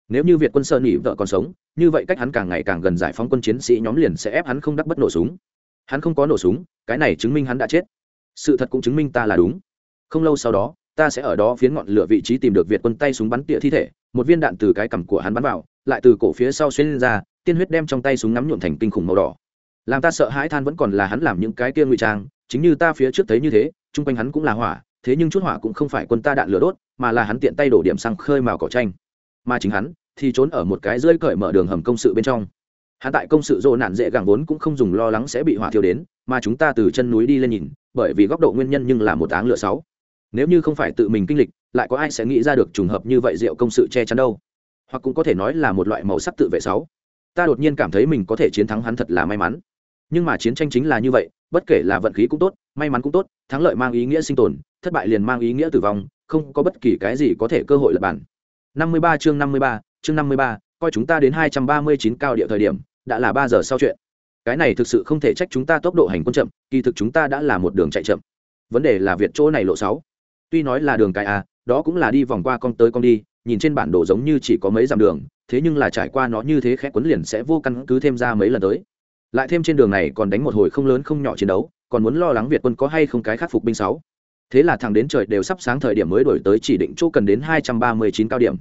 Nếu như việt quân sơn nghỉ vợ còn sống, như vậy cách hắn càng ngày càng gần giải phóng quân chiến sĩ nhóm liền sẽ ép hắn không đắc bất nổ súng. Hắn không có nổ súng, cái này chứng minh hắn đã chết. Sự thật cũng chứng minh ta là đúng. Không lâu sau đó, ta sẽ ở đó phiến ngọn lửa vị trí tìm được việt quân tay súng bắn tỉa thi thể, một viên đạn từ cái cằm của hắn bắn vào, lại từ cổ phía sau xuyên lên ra tiên huyết đem trong tay súng ngắm nhuộm thành kinh khủng màu đỏ. Làm ta sợ hãi than vẫn còn là hắn làm những cái kia ngụy trang, chính như ta phía trước thấy như thế, chung quanh hắn cũng là hỏa, thế nhưng chút hỏa cũng không phải quân ta đạn lửa đốt, mà là hắn tiện tay đổ điểm sang khơi màu cỏ tranh mà chính hắn thì trốn ở một cái rơi cởi mở đường hầm công sự bên trong. Hắn tại công sự rộ nạn dễ gàng vốn cũng không dùng lo lắng sẽ bị hỏa thiêu đến, mà chúng ta từ chân núi đi lên nhìn, bởi vì góc độ nguyên nhân nhưng là một áng lửa sáu. Nếu như không phải tự mình kinh lịch, lại có ai sẽ nghĩ ra được trùng hợp như vậy rượu công sự che chắn đâu? Hoặc cũng có thể nói là một loại màu sắc tự vệ sáu ta đột nhiên cảm thấy mình có thể chiến thắng hắn thật là may mắn. Nhưng mà chiến tranh chính là như vậy bất kể là vận khí cũng tốt may mắn cũng tốt thắng lợi mang ý nghĩa sinh tồn thất bại liền mang ý nghĩa tử vong không có bất kỳ cái gì có thể cơ hội lập bản 53 chương 53, chương 53, coi chúng ta đến 239 cao địa thời điểm đã là ba giờ sau chuyện. Cái này thực sự không thể trách chúng ta tốc độ hành quân chậm kỳ thực chúng ta đã là một đường chạy chậm. Vấn đề là việt chỗ này lộ sáu. Tuy nói là đường cái a đó cũng là đi vòng qua con tới con đi nhìn trên bản đồ giống như chỉ có mấy dặm đường thế nhưng là trải qua nó như thế khẽ quấn liền sẽ vô căn cứ thêm ra mấy lần tới. Lại thêm trên đường này còn đánh một hồi không lớn không nhỏ chiến đấu, còn muốn lo lắng việt quân có hay không cái khắc phục binh sáu. Thế là thằng đến trời đều sắp sáng thời điểm mới đổi tới chỉ định chỗ cần đến hai trăm ba mươi chín cao điểm.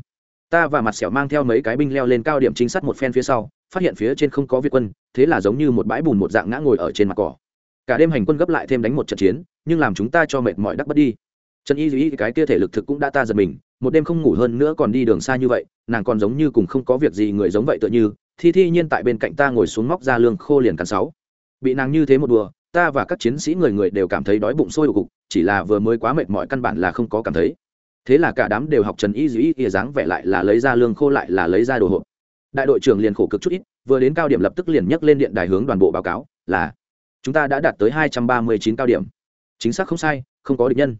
Ta và mặt sẹo mang theo mấy cái binh leo lên cao điểm chính sát một phen phía sau, phát hiện phía trên không có việt quân, thế là giống như một bãi bùn một dạng ngã ngồi ở trên mặt cỏ. Cả đêm hành quân gấp lại thêm đánh một trận chiến, nhưng làm chúng ta cho mệt mỏi đắc bất đi. Trần y duy, cái kia thể lực thực cũng đã ta giật mình một đêm không ngủ hơn nữa còn đi đường xa như vậy, nàng còn giống như cùng không có việc gì người giống vậy tựa như, thi thi nhiên tại bên cạnh ta ngồi xuống móc ra lương khô liền cắn sáu. Bị nàng như thế một đùa, ta và các chiến sĩ người người đều cảm thấy đói bụng sôi ục chỉ là vừa mới quá mệt mỏi căn bản là không có cảm thấy. Thế là cả đám đều học trần y dĩ ỉa dáng vẻ lại là lấy ra lương khô lại là lấy ra đồ hộp. Đại đội trưởng liền khổ cực chút ít, vừa đến cao điểm lập tức liền nhấc lên điện đài hướng đoàn bộ báo cáo, là, chúng ta đã đạt tới hai trăm ba mươi chín cao điểm. Chính xác không sai, không có địch nhân.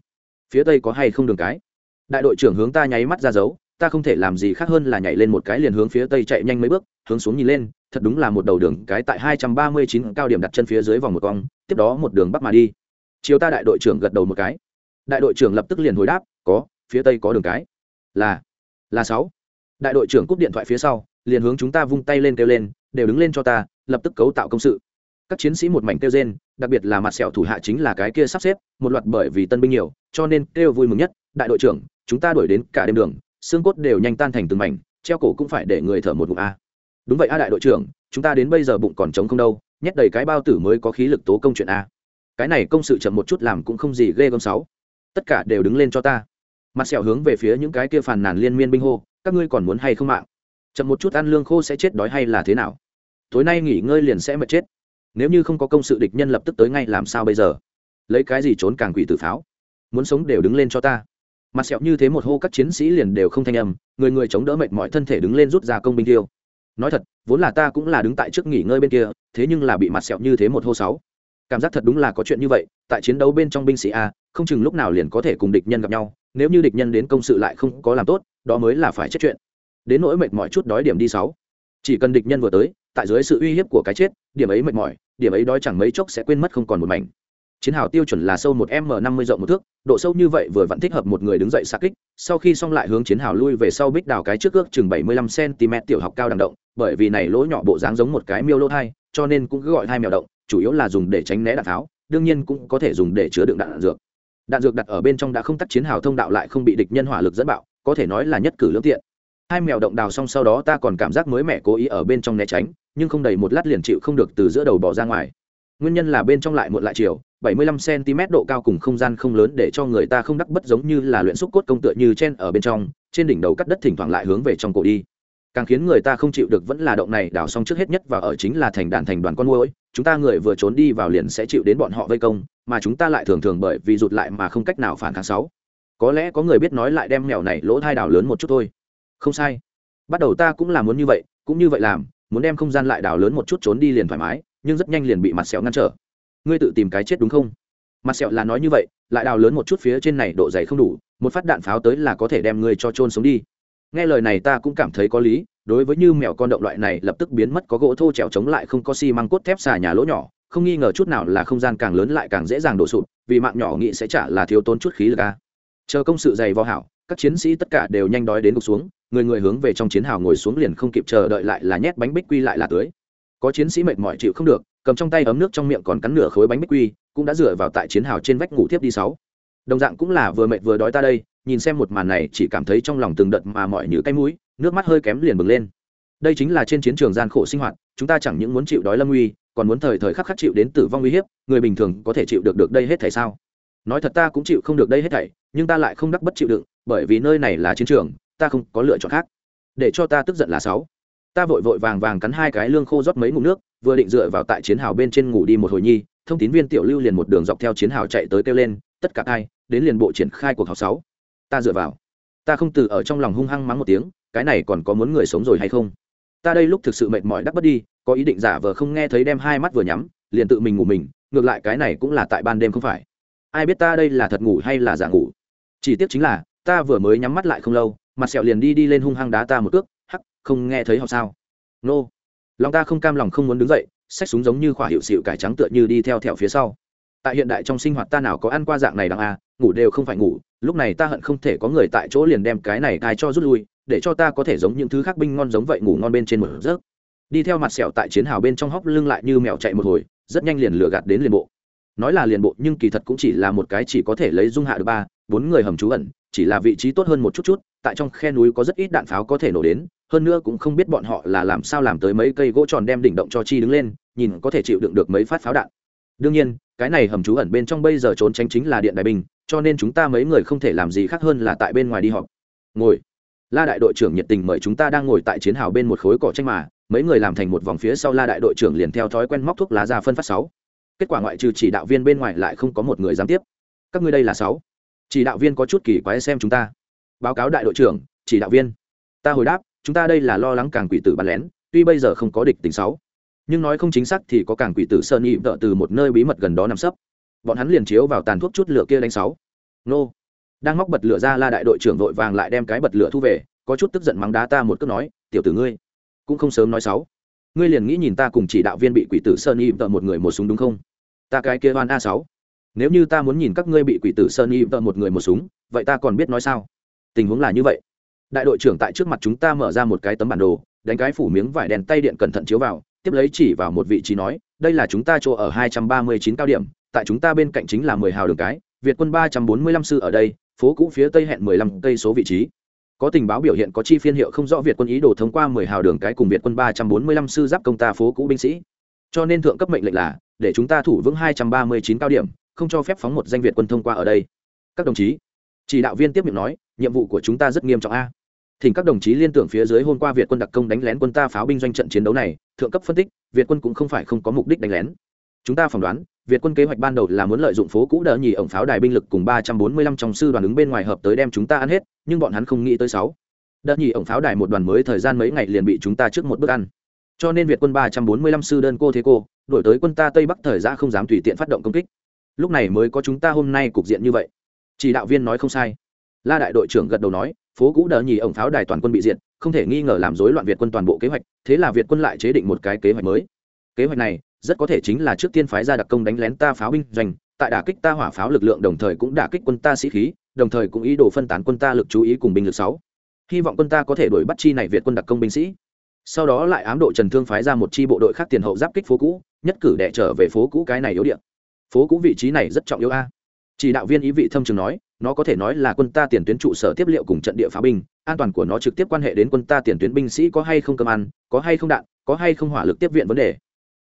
Phía tây có hay không đường cái? Đại đội trưởng hướng ta nháy mắt ra dấu, ta không thể làm gì khác hơn là nhảy lên một cái liền hướng phía tây chạy nhanh mấy bước, hướng xuống nhìn lên, thật đúng là một đầu đường cái tại hai trăm ba mươi chín cao điểm đặt chân phía dưới vòng một cong, tiếp đó một đường bắc mà đi. Chiều ta đại đội trưởng gật đầu một cái. Đại đội trưởng lập tức liền hồi đáp, có, phía tây có đường cái. Là là sáu. Đại đội trưởng cúp điện thoại phía sau, liền hướng chúng ta vung tay lên kêu lên, đều đứng lên cho ta, lập tức cấu tạo công sự. Các chiến sĩ một mảnh kêu rên, đặc biệt là mặt sẹo thủ hạ chính là cái kia sắp xếp, một loạt bởi vì tân binh nhiều, cho nên kêu vui mừng nhất, đại đội trưởng chúng ta đuổi đến cả đêm đường, xương cốt đều nhanh tan thành từng mảnh, treo cổ cũng phải để người thở một ngụm a. Đúng vậy a đại đội trưởng, chúng ta đến bây giờ bụng còn trống không đâu, nhét đầy cái bao tử mới có khí lực tố công chuyện a. Cái này công sự chậm một chút làm cũng không gì ghê gớm sáu. Tất cả đều đứng lên cho ta. Mặt sẹo hướng về phía những cái kia phàn nàn liên miên binh hô, các ngươi còn muốn hay không mạng? Chậm một chút ăn lương khô sẽ chết đói hay là thế nào? Tối nay nghỉ ngơi liền sẽ mệt chết. Nếu như không có công sự địch nhân lập tức tới ngay làm sao bây giờ? Lấy cái gì trốn càng quỷ tử pháo? Muốn sống đều đứng lên cho ta mặt sẹo như thế một hô các chiến sĩ liền đều không thanh âm, người người chống đỡ mệt mỏi thân thể đứng lên rút ra công binh tiêu nói thật, vốn là ta cũng là đứng tại trước nghỉ ngơi bên kia, thế nhưng là bị mặt sẹo như thế một hô sáu. Cảm giác thật đúng là có chuyện như vậy, tại chiến đấu bên trong binh sĩ a, không chừng lúc nào liền có thể cùng địch nhân gặp nhau, nếu như địch nhân đến công sự lại không có làm tốt, đó mới là phải chết chuyện. Đến nỗi mệt mỏi chút đói điểm đi sáu. Chỉ cần địch nhân vừa tới, tại dưới sự uy hiếp của cái chết, điểm ấy mệt mỏi, điểm ấy đói chẳng mấy chốc sẽ quên mất không còn một mảnh chiến hào tiêu chuẩn là sâu một m năm mươi rộng một thước, độ sâu như vậy vừa vẫn thích hợp một người đứng dậy xa kích, sau khi xong lại hướng chiến hào lui về sau bích đào cái trước ước chừng bảy mươi lăm cm tiểu học cao đằng động, bởi vì này lỗ nhỏ bộ dáng giống một cái miêu lỗ thai, cho nên cũng cứ gọi hai mèo động, chủ yếu là dùng để tránh né đạn tháo, đương nhiên cũng có thể dùng để chứa đựng đạn dược. Đạn dược đặt ở bên trong đã không tắt chiến hào thông đạo lại không bị địch nhân hỏa lực dẫn bạo, có thể nói là nhất cử lương tiện. Hai mèo động đào xong sau đó ta còn cảm giác mới mẻ cố ý ở bên trong né tránh, nhưng không đầy một lát liền chịu không được từ giữa đầu bỏ ra ngoài nguyên nhân là bên trong lại muộn lại chiều 75 cm độ cao cùng không gian không lớn để cho người ta không đắc bất giống như là luyện xúc cốt công tựa như chen ở bên trong, trên đỉnh đầu cắt đất thỉnh thoảng lại hướng về trong cổ đi. Càng khiến người ta không chịu được vẫn là động này đào xong trước hết nhất và ở chính là thành đàn thành đoàn con muỗi, chúng ta người vừa trốn đi vào liền sẽ chịu đến bọn họ vây công, mà chúng ta lại thường thường bởi vì rụt lại mà không cách nào phản kháng sáu. Có lẽ có người biết nói lại đem mèo này lỗ thai đào lớn một chút thôi. Không sai. Bắt đầu ta cũng là muốn như vậy, cũng như vậy làm, muốn đem không gian lại đào lớn một chút trốn đi liền thoải mái nhưng rất nhanh liền bị mặt sẹo ngăn trở. Ngươi tự tìm cái chết đúng không? Mặt sẹo là nói như vậy, lại đào lớn một chút phía trên này độ dày không đủ, một phát đạn pháo tới là có thể đem ngươi cho trôn sống đi. Nghe lời này ta cũng cảm thấy có lý, đối với như mèo con động loại này lập tức biến mất có gỗ thô trèo chống lại không có xi măng cốt thép xà nhà lỗ nhỏ, không nghi ngờ chút nào là không gian càng lớn lại càng dễ dàng đổ sụp, vì mạng nhỏ nghĩ sẽ trả là thiếu tốn chút khí lực ca chờ công sự dày vào hảo, các chiến sĩ tất cả đều nhanh đói đến gục xuống, người người hướng về trong chiến hào ngồi xuống liền không kịp chờ đợi lại là nhét bánh bích quy lại là tưới có chiến sĩ mệt mỏi chịu không được, cầm trong tay ấm nước trong miệng còn cắn nửa khối bánh bích quy, cũng đã dựa vào tại chiến hào trên vách ngủ tiếp đi sáu. Đồng dạng cũng là vừa mệt vừa đói ta đây, nhìn xem một màn này chỉ cảm thấy trong lòng từng đợt mà mọi như cái mũi, nước mắt hơi kém liền bừng lên. Đây chính là trên chiến trường gian khổ sinh hoạt, chúng ta chẳng những muốn chịu đói lâm uy còn muốn thời thời khắc khắc chịu đến tử vong uy hiếp, người bình thường có thể chịu được được đây hết thảy sao? Nói thật ta cũng chịu không được đây hết thảy, nhưng ta lại không đắc bất chịu đựng, bởi vì nơi này là chiến trường, ta không có lựa chọn khác. Để cho ta tức giận là sáu ta vội vội vàng vàng cắn hai cái lương khô rót mấy ngụm nước, vừa định dựa vào tại chiến hào bên trên ngủ đi một hồi nhi, thông tín viên tiểu lưu liền một đường dọc theo chiến hào chạy tới kêu lên, tất cả ai, đến liền bộ triển khai cuộc họp sáu. Ta dựa vào. Ta không từ ở trong lòng hung hăng mắng một tiếng, cái này còn có muốn người sống rồi hay không? Ta đây lúc thực sự mệt mỏi đắp bất đi, có ý định giả vờ không nghe thấy đem hai mắt vừa nhắm, liền tự mình ngủ mình, ngược lại cái này cũng là tại ban đêm không phải. Ai biết ta đây là thật ngủ hay là giả ngủ? Chỉ tiếc chính là, ta vừa mới nhắm mắt lại không lâu, mặt sẹo liền đi đi lên hung hăng đá ta một cước không nghe thấy họ sao? Nô. Lòng ta không cam lòng không muốn đứng dậy, xách súng giống như khỏa hiệu xịu cải trắng tựa như đi theo thẹo phía sau. Tại hiện đại trong sinh hoạt ta nào có ăn qua dạng này đằng a, ngủ đều không phải ngủ, lúc này ta hận không thể có người tại chỗ liền đem cái này cai cho rút lui, để cho ta có thể giống những thứ khác binh ngon giống vậy ngủ ngon bên trên một giấc. Đi theo mặt sẹo tại chiến hào bên trong hóc lưng lại như mèo chạy một hồi, rất nhanh liền lừa gạt đến liền bộ. Nói là liền bộ, nhưng kỳ thật cũng chỉ là một cái chỉ có thể lấy dung hạ được ba, bốn người hầm trú ẩn, chỉ là vị trí tốt hơn một chút chút, tại trong khe núi có rất ít đạn pháo có thể nổ đến hơn nữa cũng không biết bọn họ là làm sao làm tới mấy cây gỗ tròn đem đỉnh động cho chi đứng lên, nhìn có thể chịu đựng được mấy phát pháo đạn. Đương nhiên, cái này hầm trú ẩn bên trong bây giờ trốn tránh chính là điện đại bình, cho nên chúng ta mấy người không thể làm gì khác hơn là tại bên ngoài đi họp. Ngồi. La đại đội trưởng nhiệt tình mời chúng ta đang ngồi tại chiến hào bên một khối cỏ tranh mà, mấy người làm thành một vòng phía sau la đại đội trưởng liền theo thói quen móc thuốc lá ra phân phát sáu. Kết quả ngoại trừ chỉ đạo viên bên ngoài lại không có một người dám tiếp. Các ngươi đây là sáu. Chỉ đạo viên có chút kỳ quái xem chúng ta. Báo cáo đại đội trưởng, chỉ đạo viên. Ta hồi đáp chúng ta đây là lo lắng càng quỷ tử bắn lén, tuy bây giờ không có địch tình sáu. Nhưng nói không chính xác thì có càng quỷ tử sơn nhị vợ từ một nơi bí mật gần đó nằm sấp. Bọn hắn liền chiếu vào tàn thuốc chút lửa kia đánh sáu. Nô. Đang móc bật lửa ra la đại đội trưởng vội vàng lại đem cái bật lửa thu về, có chút tức giận mắng đá ta một cước nói, tiểu tử ngươi, cũng không sớm nói sáu. Ngươi liền nghĩ nhìn ta cùng chỉ đạo viên bị quỷ tử sơn y tợ một người một súng đúng không? Ta cái kia oan a sáu. Nếu như ta muốn nhìn các ngươi bị quỷ tử sơn y tợ một người một súng, vậy ta còn biết nói sao? Tình huống là như vậy đại đội trưởng tại trước mặt chúng ta mở ra một cái tấm bản đồ, đánh cái phủ miếng vải đèn tay điện cẩn thận chiếu vào, tiếp lấy chỉ vào một vị trí nói, đây là chúng ta chỗ ở hai trăm ba mươi chín cao điểm, tại chúng ta bên cạnh chính là mười hào đường cái, việt quân ba trăm bốn mươi lăm sư ở đây, phố cũ phía tây hẹn mười lăm cây số vị trí. Có tình báo biểu hiện có chi phiên hiệu không rõ việt quân ý đồ thông qua mười hào đường cái cùng việt quân ba trăm bốn mươi lăm sư giáp công ta phố cũ binh sĩ. Cho nên thượng cấp mệnh lệnh là, để chúng ta thủ vững hai trăm ba mươi chín cao điểm, không cho phép phóng một danh việt quân thông qua ở đây. Các đồng chí, chỉ đạo viên tiếp miệng nói nhiệm vụ của chúng ta rất nghiêm trọng a. Thỉnh các đồng chí liên tưởng phía dưới hôm qua việt quân đặc công đánh lén quân ta pháo binh doanh trận chiến đấu này, thượng cấp phân tích, việt quân cũng không phải không có mục đích đánh lén. Chúng ta phỏng đoán, việt quân kế hoạch ban đầu là muốn lợi dụng phố cũ đỡ nhì ổng pháo đài binh lực cùng ba trăm bốn mươi lăm trong sư đoàn ứng bên ngoài hợp tới đem chúng ta ăn hết, nhưng bọn hắn không nghĩ tới sáu. Đỡ nhì ổng pháo đài một đoàn mới thời gian mấy ngày liền bị chúng ta trước một bước ăn. Cho nên việt quân ba trăm bốn mươi lăm sư đơn cô thế cô, đổi tới quân ta tây bắc thời gian không dám tùy tiện phát động công kích. Lúc này mới có chúng ta hôm nay cục diện như vậy. Chỉ đạo viên nói không sai la đại đội trưởng gật đầu nói, phố cũ đỡ nhì ổng pháo đài toàn quân bị diệt, không thể nghi ngờ làm rối loạn việt quân toàn bộ kế hoạch, thế là việt quân lại chế định một cái kế hoạch mới. Kế hoạch này, rất có thể chính là trước tiên phái ra đặc công đánh lén ta pháo binh doanh, tại đả kích ta hỏa pháo lực lượng đồng thời cũng đả kích quân ta sĩ khí, đồng thời cũng ý đồ phân tán quân ta lực chú ý cùng binh lực sáu. Hy vọng quân ta có thể đuổi bắt chi này việt quân đặc công binh sĩ. Sau đó lại ám độ trần thương phái ra một chi bộ đội khác tiền hậu giáp kích phố cũ, nhất cử đệ trở về phố cũ cái này yếu điện phố cũ vị trí này rất trọng yếu a. Chỉ đạo viên ý vị thâm trường nói nó có thể nói là quân ta tiền tuyến trụ sở tiếp liệu cùng trận địa pháo binh, an toàn của nó trực tiếp quan hệ đến quân ta tiền tuyến binh sĩ có hay không cơm ăn, có hay không đạn, có hay không hỏa lực tiếp viện vấn đề.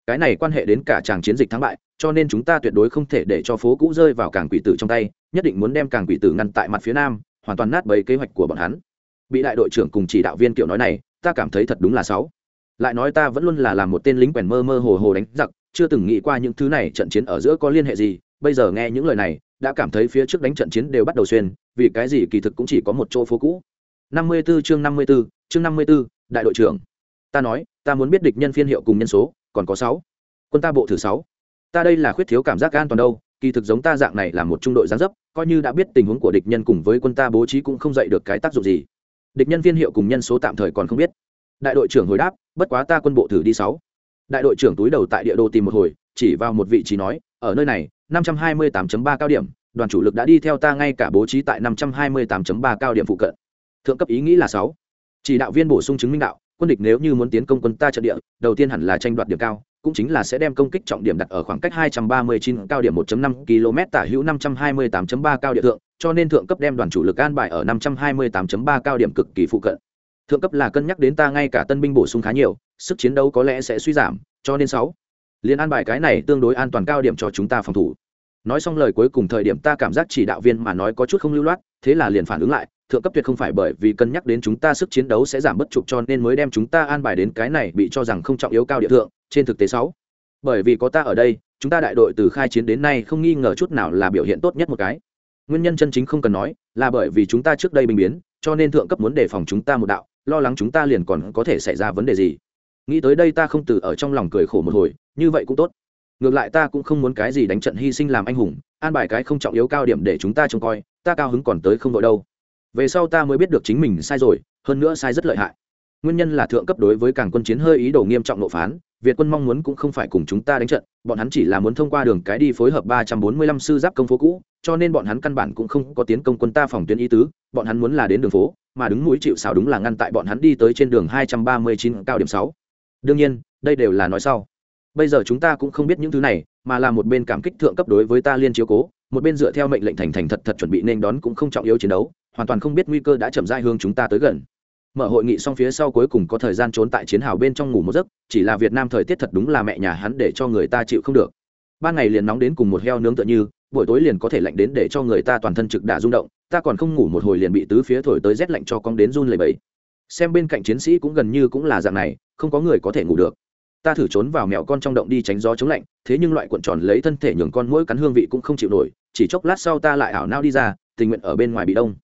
Cái này quan hệ đến cả tràng chiến dịch thắng bại, cho nên chúng ta tuyệt đối không thể để cho phố cũ rơi vào cảng quỷ tử trong tay, nhất định muốn đem cảng quỷ tử ngăn tại mặt phía nam, hoàn toàn nát bấy kế hoạch của bọn hắn. Bị đại đội trưởng cùng chỉ đạo viên kiểu nói này, ta cảm thấy thật đúng là sáu lại nói ta vẫn luôn là làm một tên lính quèn mơ mơ hồ hồ đánh giặc, chưa từng nghĩ qua những thứ này trận chiến ở giữa có liên hệ gì, bây giờ nghe những lời này đã cảm thấy phía trước đánh trận chiến đều bắt đầu xuyên vì cái gì kỳ thực cũng chỉ có một chỗ phố cũ. 54 chương 54, chương 54, đại đội trưởng. Ta nói ta muốn biết địch nhân phiên hiệu cùng nhân số còn có sáu. Quân ta bộ thử sáu. Ta đây là khuyết thiếu cảm giác an toàn đâu kỳ thực giống ta dạng này là một trung đội giáng dấp coi như đã biết tình huống của địch nhân cùng với quân ta bố trí cũng không dậy được cái tác dụng gì. Địch nhân phiên hiệu cùng nhân số tạm thời còn không biết. Đại đội trưởng hồi đáp bất quá ta quân bộ thử đi sáu. Đại đội trưởng túi đầu tại địa đồ tìm một hồi chỉ vào một vị trí nói ở nơi này 528.3 cao điểm đoàn chủ lực đã đi theo ta ngay cả bố trí tại 528.3 cao điểm phụ cận thượng cấp ý nghĩ là sáu chỉ đạo viên bổ sung chứng minh đạo quân địch nếu như muốn tiến công quân ta trận địa đầu tiên hẳn là tranh đoạt điểm cao cũng chính là sẽ đem công kích trọng điểm đặt ở khoảng cách 239 cao điểm 1.5 km tả hữu 528.3 cao địa thượng, cho nên thượng cấp đem đoàn chủ lực an bài ở 528.3 cao điểm cực kỳ phụ cận. Thượng cấp là cân nhắc đến ta ngay cả tân binh bổ sung khá nhiều, sức chiến đấu có lẽ sẽ suy giảm, cho nên 6. Liên an bài cái này tương đối an toàn cao điểm cho chúng ta phòng thủ. Nói xong lời cuối cùng thời điểm ta cảm giác chỉ đạo viên mà nói có chút không lưu loát, thế là liền phản ứng lại, thượng cấp tuyệt không phải bởi vì cân nhắc đến chúng ta sức chiến đấu sẽ giảm bất trục cho nên mới đem chúng ta an bài đến cái này bị cho rằng không trọng yếu cao địa thượng trên thực tế sáu. Bởi vì có ta ở đây chúng ta đại đội từ khai chiến đến nay không nghi ngờ chút nào là biểu hiện tốt nhất một cái. Nguyên nhân chân chính không cần nói là bởi vì chúng ta trước đây bình biến cho nên thượng cấp muốn đề phòng chúng ta một đạo lo lắng chúng ta liền còn có thể xảy ra vấn đề gì. Nghĩ tới đây ta không từ ở trong lòng cười khổ một hồi như vậy cũng tốt ngược lại ta cũng không muốn cái gì đánh trận hy sinh làm anh hùng, an bài cái không trọng yếu cao điểm để chúng ta trông coi, ta cao hứng còn tới không đội đâu. Về sau ta mới biết được chính mình sai rồi, hơn nữa sai rất lợi hại. Nguyên nhân là thượng cấp đối với cảng quân chiến hơi ý đồ nghiêm trọng nộp phán, việt quân mong muốn cũng không phải cùng chúng ta đánh trận, bọn hắn chỉ là muốn thông qua đường cái đi phối hợp ba trăm bốn mươi lăm sư giáp công phố cũ, cho nên bọn hắn căn bản cũng không có tiến công quân ta phòng tuyến ý tứ, bọn hắn muốn là đến đường phố, mà đứng mũi chịu xào đúng là ngăn tại bọn hắn đi tới trên đường hai trăm ba mươi chín cao điểm sáu. Đương nhiên, đây đều là nói sau bây giờ chúng ta cũng không biết những thứ này, mà là một bên cảm kích thượng cấp đối với ta liên chiếu cố, một bên dựa theo mệnh lệnh thành thành thật thật chuẩn bị nên đón cũng không trọng yếu chiến đấu, hoàn toàn không biết nguy cơ đã chậm rãi hướng chúng ta tới gần. Mở hội nghị xong phía sau cuối cùng có thời gian trốn tại chiến hào bên trong ngủ một giấc, chỉ là việt nam thời tiết thật đúng là mẹ nhà hắn để cho người ta chịu không được. Ban ngày liền nóng đến cùng một heo nướng tựa như, buổi tối liền có thể lạnh đến để cho người ta toàn thân trực đà rung động, ta còn không ngủ một hồi liền bị tứ phía thổi tới rét lạnh cho cong đến run lầy bẫy xem bên cạnh chiến sĩ cũng gần như cũng là dạng này, không có người có thể ngủ được ta thử trốn vào mèo con trong động đi tránh gió chống lạnh, thế nhưng loại cuộn tròn lấy thân thể nhường con mũi cắn hương vị cũng không chịu nổi, chỉ chốc lát sau ta lại ảo nao đi ra, tình nguyện ở bên ngoài bị đông.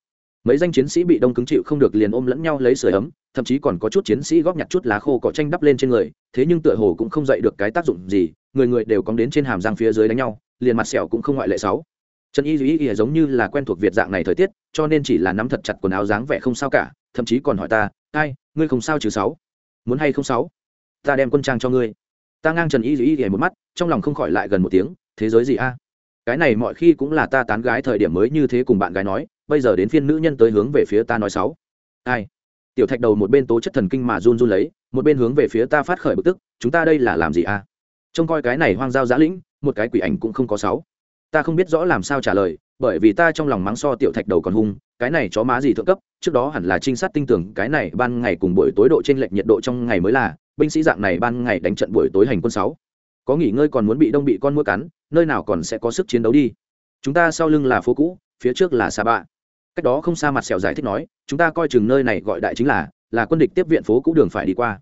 Mấy danh chiến sĩ bị đông cứng chịu không được liền ôm lẫn nhau lấy sửa ấm, thậm chí còn có chút chiến sĩ góp nhặt chút lá khô cỏ tranh đắp lên trên người, thế nhưng tựa hồ cũng không dậy được cái tác dụng gì, người người đều cóng đến trên hàm răng phía dưới đánh nhau, liền mặt sẹo cũng không ngoại lệ sáu. Trần y duy y giống như là quen thuộc việt dạng này thời tiết, cho nên chỉ là nắm thật chặt quần áo dáng vẻ không sao cả, thậm chí còn hỏi ta, ai, ngươi không sao chứ sáu? Muốn hay không sáu? Ta đem quân trang cho ngươi. Ta ngang trần y y y một mắt, trong lòng không khỏi lại gần một tiếng, thế giới gì a? Cái này mọi khi cũng là ta tán gái thời điểm mới như thế cùng bạn gái nói, bây giờ đến phiên nữ nhân tới hướng về phía ta nói sáu ai? Tiểu thạch đầu một bên tố chất thần kinh mà run run lấy, một bên hướng về phía ta phát khởi bực tức, chúng ta đây là làm gì a? Trông coi cái này hoang giao giã lĩnh, một cái quỷ ảnh cũng không có sáu ta không biết rõ làm sao trả lời, bởi vì ta trong lòng mắng so tiểu thạch đầu còn hung, cái này chó má gì thượng cấp, trước đó hẳn là trinh sát tinh tưởng, cái này ban ngày cùng buổi tối độ trên lệch nhiệt độ trong ngày mới là binh sĩ dạng này ban ngày đánh trận buổi tối hành quân sáu. Có nghỉ ngơi còn muốn bị đông bị con mũi cắn, nơi nào còn sẽ có sức chiến đấu đi. Chúng ta sau lưng là phố cũ, phía trước là xa bạ. Cách đó không xa mặt sẹo giải thích nói, chúng ta coi chừng nơi này gọi đại chính là là quân địch tiếp viện phố cũ đường phải đi qua.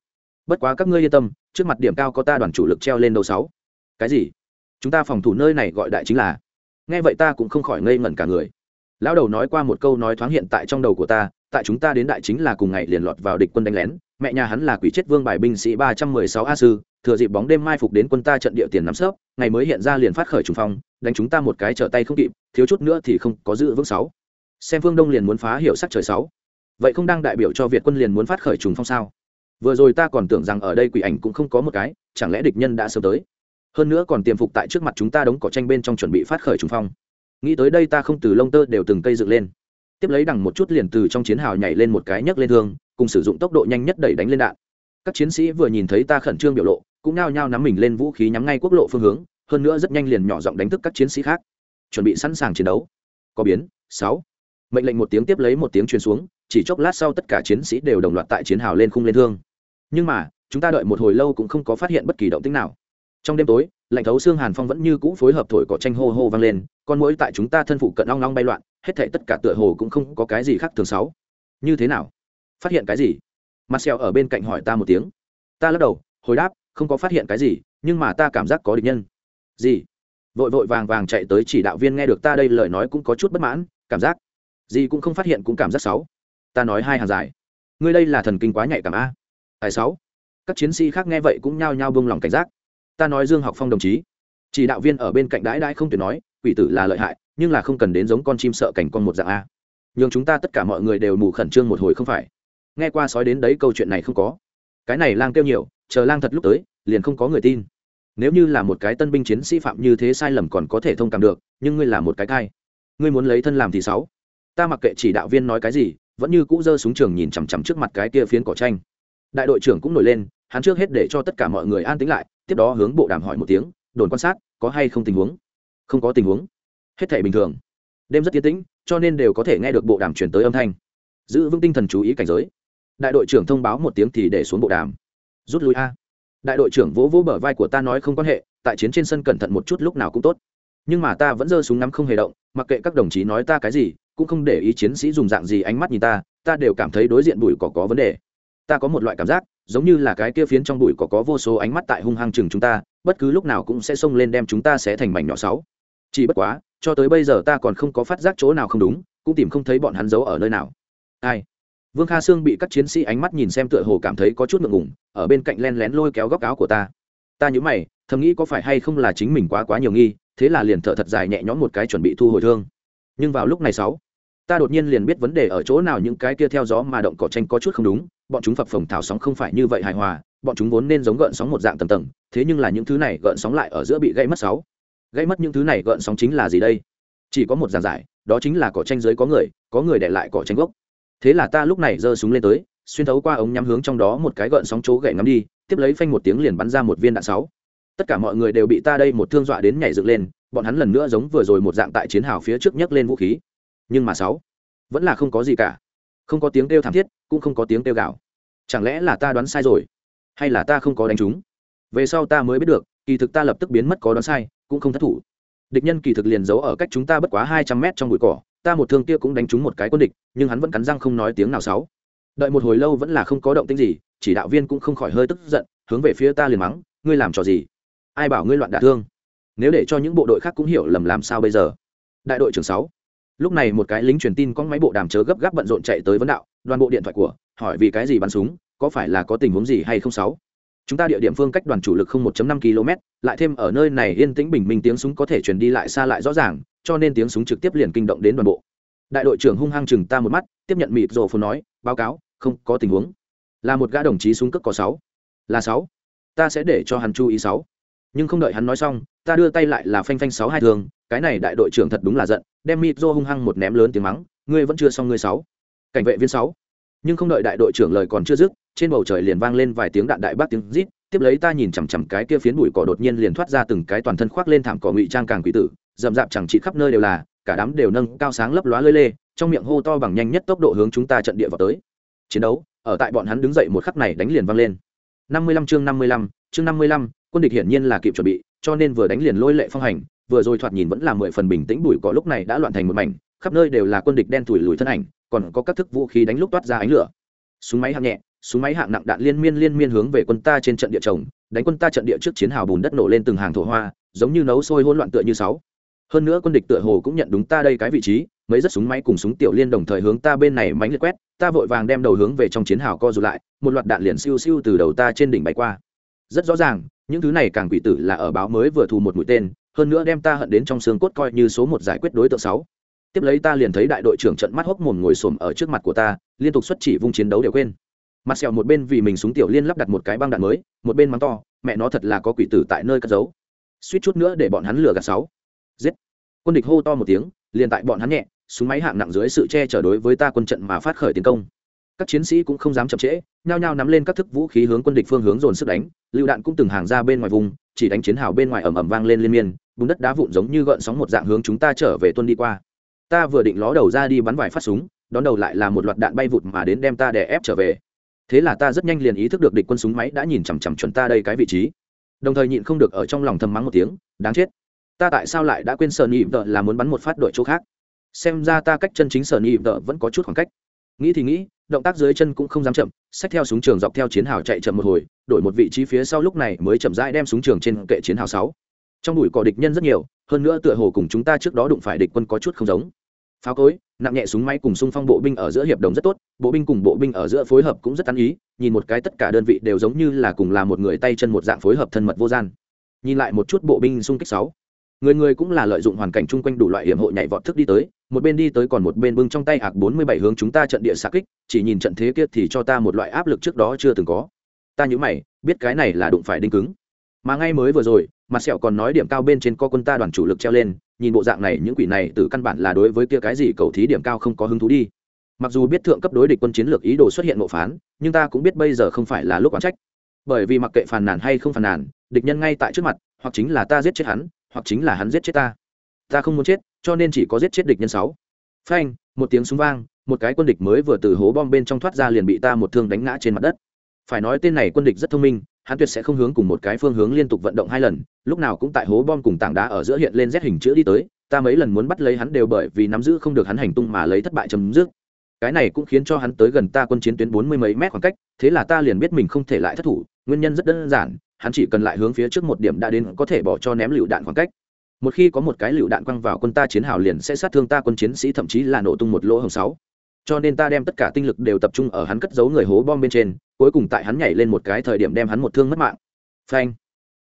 Bất quá các ngươi yên tâm, trước mặt điểm cao có ta đoàn chủ lực treo lên đầu sáu. Cái gì? Chúng ta phòng thủ nơi này gọi đại chính là. Nghe vậy ta cũng không khỏi ngây ngẩn cả người lão đầu nói qua một câu nói thoáng hiện tại trong đầu của ta, tại chúng ta đến đại chính là cùng ngày liền lọt vào địch quân đánh lén, mẹ nhà hắn là quỷ chết vương bài binh sĩ ba trăm mười sáu a sư, thừa dịp bóng đêm mai phục đến quân ta trận địa tiền nắm sớp ngày mới hiện ra liền phát khởi trùng phong, đánh chúng ta một cái trở tay không kịp, thiếu chút nữa thì không có giữ vững sáu. Xem phương đông liền muốn phá hiệu sắc trời sáu. Vậy không đang đại biểu cho việt quân liền muốn phát khởi trùng phong sao? Vừa rồi ta còn tưởng rằng ở đây quỷ ảnh cũng không có một cái, chẳng lẽ địch nhân đã sớm tới? Hơn nữa còn tiềm phục tại trước mặt chúng ta đống cỏ tranh bên trong chuẩn bị phát khởi trùng phong nghĩ tới đây ta không từ lông tơ đều từng cây dựng lên. Tiếp lấy đằng một chút liền từ trong chiến hào nhảy lên một cái nhấc lên thương, cùng sử dụng tốc độ nhanh nhất đẩy đánh lên đạn. Các chiến sĩ vừa nhìn thấy ta khẩn trương biểu lộ, cũng nao nhao nắm mình lên vũ khí nhắm ngay quốc lộ phương hướng, hơn nữa rất nhanh liền nhỏ giọng đánh thức các chiến sĩ khác. Chuẩn bị sẵn sàng chiến đấu. Có biến, sáu. Mệnh lệnh một tiếng tiếp lấy một tiếng truyền xuống, chỉ chốc lát sau tất cả chiến sĩ đều đồng loạt tại chiến hào lên khung lên thương. Nhưng mà, chúng ta đợi một hồi lâu cũng không có phát hiện bất kỳ động tĩnh nào trong đêm tối, lạnh thấu xương hàn phong vẫn như cũ phối hợp thổi cỏ tranh hô hô vang lên, con mũi tại chúng ta thân phụ cận long long bay loạn, hết thảy tất cả tựa hồ cũng không có cái gì khác thường sáu như thế nào? Phát hiện cái gì? Mặt sẹo ở bên cạnh hỏi ta một tiếng. Ta lắc đầu, hồi đáp, không có phát hiện cái gì, nhưng mà ta cảm giác có địch nhân. Gì? Vội vội vàng vàng chạy tới chỉ đạo viên nghe được ta đây lời nói cũng có chút bất mãn, cảm giác. Gì cũng không phát hiện cũng cảm giác sáu ta nói hai hàng dài. Ngươi đây là thần kinh quá nhạy cảm a. Tài sáu các chiến sĩ khác nghe vậy cũng nhao nhao bông lòng cảnh giác ta nói dương học phong đồng chí. Chỉ đạo viên ở bên cạnh đãi đãi không tuyệt nói, quỷ tử là lợi hại, nhưng là không cần đến giống con chim sợ cảnh con một dạng a. Nhưng chúng ta tất cả mọi người đều mù khẩn trương một hồi không phải? Nghe qua sói đến đấy câu chuyện này không có. Cái này lang kêu nhiều, chờ lang thật lúc tới, liền không có người tin. Nếu như là một cái tân binh chiến sĩ phạm như thế sai lầm còn có thể thông cảm được, nhưng ngươi là một cái cai. Ngươi muốn lấy thân làm thì sáu. Ta mặc kệ chỉ đạo viên nói cái gì, vẫn như cũ giơ súng trường nhìn chằm chằm trước mặt cái kia phiến cỏ tranh đại đội trưởng cũng nổi lên, hắn trước hết để cho tất cả mọi người an tĩnh lại, tiếp đó hướng bộ đàm hỏi một tiếng, đồn quan sát, có hay không tình huống? Không có tình huống. Hết thể bình thường. Đêm rất tiến tĩnh, cho nên đều có thể nghe được bộ đàm truyền tới âm thanh. Giữ vững tinh thần chú ý cảnh giới. Đại đội trưởng thông báo một tiếng thì để xuống bộ đàm. Rút lui a. Đại đội trưởng vỗ vỗ bờ vai của ta nói không quan hệ, tại chiến trên sân cẩn thận một chút lúc nào cũng tốt. Nhưng mà ta vẫn giơ súng nắm không hề động, mặc kệ các đồng chí nói ta cái gì, cũng không để ý chiến sĩ dùng dạng gì ánh mắt nhìn ta ta đều cảm thấy đối diện bụi cỏ có vấn đề ta có một loại cảm giác, giống như là cái kia phiến trong bụi cỏ có vô số ánh mắt tại hung hăng chừng chúng ta, bất cứ lúc nào cũng sẽ xông lên đem chúng ta sẽ thành mảnh nhỏ sáu. Chỉ bất quá, cho tới bây giờ ta còn không có phát giác chỗ nào không đúng, cũng tìm không thấy bọn hắn giấu ở nơi nào. Ai? Vương kha sương bị các chiến sĩ ánh mắt nhìn xem tựa hồ cảm thấy có chút ngượng ngùng, ở bên cạnh len lén lôi kéo góc áo của ta. Ta nhớ mày, thầm nghĩ có phải hay không là chính mình quá quá nhiều nghi, thế là liền thở thật dài nhẹ nhõm một cái chuẩn bị thu hồi thương. Nhưng vào lúc này sáu ta đột nhiên liền biết vấn đề ở chỗ nào, những cái kia theo gió mà động cỏ tranh có chút không đúng, bọn chúng phập phồng thảo sóng không phải như vậy hài hòa, bọn chúng vốn nên giống gợn sóng một dạng tầng tầng, thế nhưng là những thứ này gợn sóng lại ở giữa bị gây mất sáu. Gây mất những thứ này gợn sóng chính là gì đây? Chỉ có một giàn giải, đó chính là cỏ tranh dưới có người có người để lại cỏ tranh gốc. Thế là ta lúc này giơ súng lên tới, xuyên thấu qua ống nhắm hướng trong đó một cái gợn sóng chỗ gậy ngắm đi, tiếp lấy phanh một tiếng liền bắn ra một viên đạn sáu. Tất cả mọi người đều bị ta đây một thương dọa đến nhảy dựng lên, bọn hắn lần nữa giống vừa rồi một dạng tại chiến hào phía trước nhấc lên vũ khí nhưng mà sáu, vẫn là không có gì cả. Không có tiếng kêu thảm thiết, cũng không có tiếng kêu gạo chẳng lẽ là ta đoán sai rồi? Hay là ta không có đánh chúng? về sau ta mới biết được, kỳ thực ta lập tức biến mất có đoán sai, cũng không thất thủ. Địch nhân kỳ thực liền giấu ở cách chúng ta bất quá hai trăm mét trong bụi cỏ, ta một thương kia cũng đánh trúng một cái quân địch, nhưng hắn vẫn cắn răng không nói tiếng nào sáu. Đợi một hồi lâu vẫn là không có động tĩnh gì, chỉ đạo viên cũng không khỏi hơi tức giận, hướng về phía ta liền mắng, ngươi làm trò gì? Ai bảo ngươi loạn đả thương? Nếu để cho những bộ đội khác cũng hiểu lầm làm sao bây giờ? Đại đội trưởng sáu lúc này một cái lính truyền tin có máy bộ đàm chớ gấp gáp bận rộn chạy tới vấn đạo, đoàn bộ điện thoại của, hỏi vì cái gì bắn súng, có phải là có tình huống gì hay không sáu? Chúng ta địa điểm phương cách đoàn chủ lực không 1.5 km, lại thêm ở nơi này yên tĩnh bình minh tiếng súng có thể truyền đi lại xa lại rõ ràng, cho nên tiếng súng trực tiếp liền kinh động đến đoàn bộ. Đại đội trưởng hung hăng chừng ta một mắt, tiếp nhận mịt rồ phồn nói, báo cáo, không có tình huống. Là một gã đồng chí súng cất có sáu. Là sáu. Ta sẽ để cho hắn chú ý sáu. Nhưng không đợi hắn nói xong, ta đưa tay lại là phanh phanh sáu hai thường cái này đại đội trưởng thật đúng là giận, đem mịp hung hăng một ném lớn tiếng mắng, ngươi vẫn chưa xong ngươi sáu. Cảnh vệ viên sáu. Nhưng không đợi đại đội trưởng lời còn chưa dứt, trên bầu trời liền vang lên vài tiếng đạn đại bác tiếng rít, tiếp lấy ta nhìn chằm chằm cái kia phiến bụi cỏ đột nhiên liền thoát ra từng cái toàn thân khoác lên thảm cỏ ngụy trang càng quỷ tử, rậm rạp chẳng trị khắp nơi đều là, cả đám đều nâng cao sáng lấp lóa lơi lê, trong miệng hô to bằng nhanh nhất tốc độ hướng chúng ta trận địa vào tới. Chiến đấu, ở tại bọn hắn đứng dậy một khắc này đánh liền vang lên. Năm mươi lăm chương năm mươi lăm, chương năm mươi lăm, quân địch hiển nhiên là kịp chuẩn bị, cho nên vừa đánh liền lôi lệ phong hành vừa rồi thoạt nhìn vẫn là mười phần bình tĩnh bụi cỏ lúc này đã loạn thành một mảnh, khắp nơi đều là quân địch đen thủi lùi thân ảnh, còn có các thức vũ khí đánh lúc toát ra ánh lửa. Súng máy hạng nhẹ, súng máy hạng nặng đạn liên miên liên miên hướng về quân ta trên trận địa trồng, đánh quân ta trận địa trước chiến hào bùn đất nổ lên từng hàng thổ hoa, giống như nấu sôi hỗn loạn tựa như sáu. Hơn nữa quân địch tựa hồ cũng nhận đúng ta đây cái vị trí, mấy rất súng máy cùng súng tiểu liên đồng thời hướng ta bên này mánh liệt quét, ta vội vàng đem đầu hướng về trong chiến hào co rụt lại, một loạt đạn liền siêu siêu từ đầu ta trên đỉnh bay qua. Rất rõ ràng, những thứ này càng quỷ tử là ở báo mới vừa thù một mũi tên hơn nữa đem ta hận đến trong xương cốt coi như số một giải quyết đối tượng sáu. Tiếp lấy ta liền thấy đại đội trưởng trận mắt hốc mồm ngồi xổm ở trước mặt của ta, liên tục xuất chỉ vung chiến đấu đều quên. Mặt sẹo một bên vì mình súng tiểu liên lắp đặt một cái băng đạn mới, một bên mắng to, mẹ nó thật là có quỷ tử tại nơi cất giấu. Suýt chút nữa để bọn hắn lừa gạt sáu. Giết. Quân địch hô to một tiếng, liền tại bọn hắn nhẹ, súng máy hạng nặng dưới sự che chở đối với ta quân trận mà phát khởi tiến công. Các chiến sĩ cũng không dám chậm trễ, nhao nhao nắm lên các thức vũ khí hướng quân địch phương hướng dồn sức đánh, lựu đạn cũng từng hàng ra bên ngoài vùng, chỉ đánh chiến hào bên ngoài ầm ầm vang lên liên miên bùn đất đá vụn giống như gợn sóng một dạng hướng chúng ta trở về tuân đi qua. Ta vừa định ló đầu ra đi bắn vài phát súng, đón đầu lại là một loạt đạn bay vụt mà đến đem ta đè ép trở về. Thế là ta rất nhanh liền ý thức được địch quân súng máy đã nhìn chằm chằm chuẩn ta đây cái vị trí. Đồng thời nhịn không được ở trong lòng thầm mắng một tiếng, đáng chết! Ta tại sao lại đã quên sở nhị vợ là muốn bắn một phát đội chỗ khác? Xem ra ta cách chân chính sở nhị vợ vẫn có chút khoảng cách. Nghĩ thì nghĩ, động tác dưới chân cũng không dám chậm, xách theo súng trường dọc theo chiến hào chạy chậm một hồi, đổi một vị trí phía sau lúc này mới chậm rãi đem súng trường trên kệ chiến hào sáu trong bụi cỏ địch nhân rất nhiều, hơn nữa tựa hồ cùng chúng ta trước đó đụng phải địch quân có chút không giống. Pháo cối, nặng nhẹ súng máy cùng xung phong bộ binh ở giữa hiệp đồng rất tốt, bộ binh cùng bộ binh ở giữa phối hợp cũng rất ăn ý, nhìn một cái tất cả đơn vị đều giống như là cùng là một người tay chân một dạng phối hợp thân mật vô gian. Nhìn lại một chút bộ binh xung kích sáu. Người người cũng là lợi dụng hoàn cảnh chung quanh đủ loại hiểm hộ nhảy vọt thức đi tới, một bên đi tới còn một bên bưng trong tay hạc bốn mươi bảy hướng chúng ta trận địa xạ kích, chỉ nhìn trận thế kia thì cho ta một loại áp lực trước đó chưa từng có. Ta nhớ mày, biết cái này là đụng phải đinh cứng. Mà ngay mới vừa rồi mặt sẹo còn nói điểm cao bên trên co quân ta đoàn chủ lực treo lên, nhìn bộ dạng này, những quỷ này từ căn bản là đối với kia cái gì cầu thí điểm cao không có hứng thú đi. Mặc dù biết thượng cấp đối địch quân chiến lược ý đồ xuất hiện ngộ phán, nhưng ta cũng biết bây giờ không phải là lúc oán trách. Bởi vì mặc kệ phàn nàn hay không phàn nàn, địch nhân ngay tại trước mặt, hoặc chính là ta giết chết hắn, hoặc chính là hắn giết chết ta. Ta không muốn chết, cho nên chỉ có giết chết địch nhân sáu. Phanh, một tiếng súng vang, một cái quân địch mới vừa từ hố bom bên trong thoát ra liền bị ta một thương đánh ngã trên mặt đất. Phải nói tên này quân địch rất thông minh hắn tuyệt sẽ không hướng cùng một cái phương hướng liên tục vận động hai lần, lúc nào cũng tại hố bom cùng tảng đá ở giữa hiện lên rét hình chữ đi tới, ta mấy lần muốn bắt lấy hắn đều bởi vì nắm giữ không được hắn hành tung mà lấy thất bại chấm dứt. Cái này cũng khiến cho hắn tới gần ta quân chiến tuyến bốn mươi mấy mét khoảng cách, thế là ta liền biết mình không thể lại thất thủ, nguyên nhân rất đơn giản, hắn chỉ cần lại hướng phía trước một điểm đã đến có thể bỏ cho ném lựu đạn khoảng cách. Một khi có một cái lựu đạn quăng vào quân ta chiến hào liền sẽ sát thương ta quân chiến sĩ, thậm chí là nổ tung một lỗ hồng sáu cho nên ta đem tất cả tinh lực đều tập trung ở hắn cất giấu người hố bom bên trên, cuối cùng tại hắn nhảy lên một cái thời điểm đem hắn một thương mất mạng. Phanh!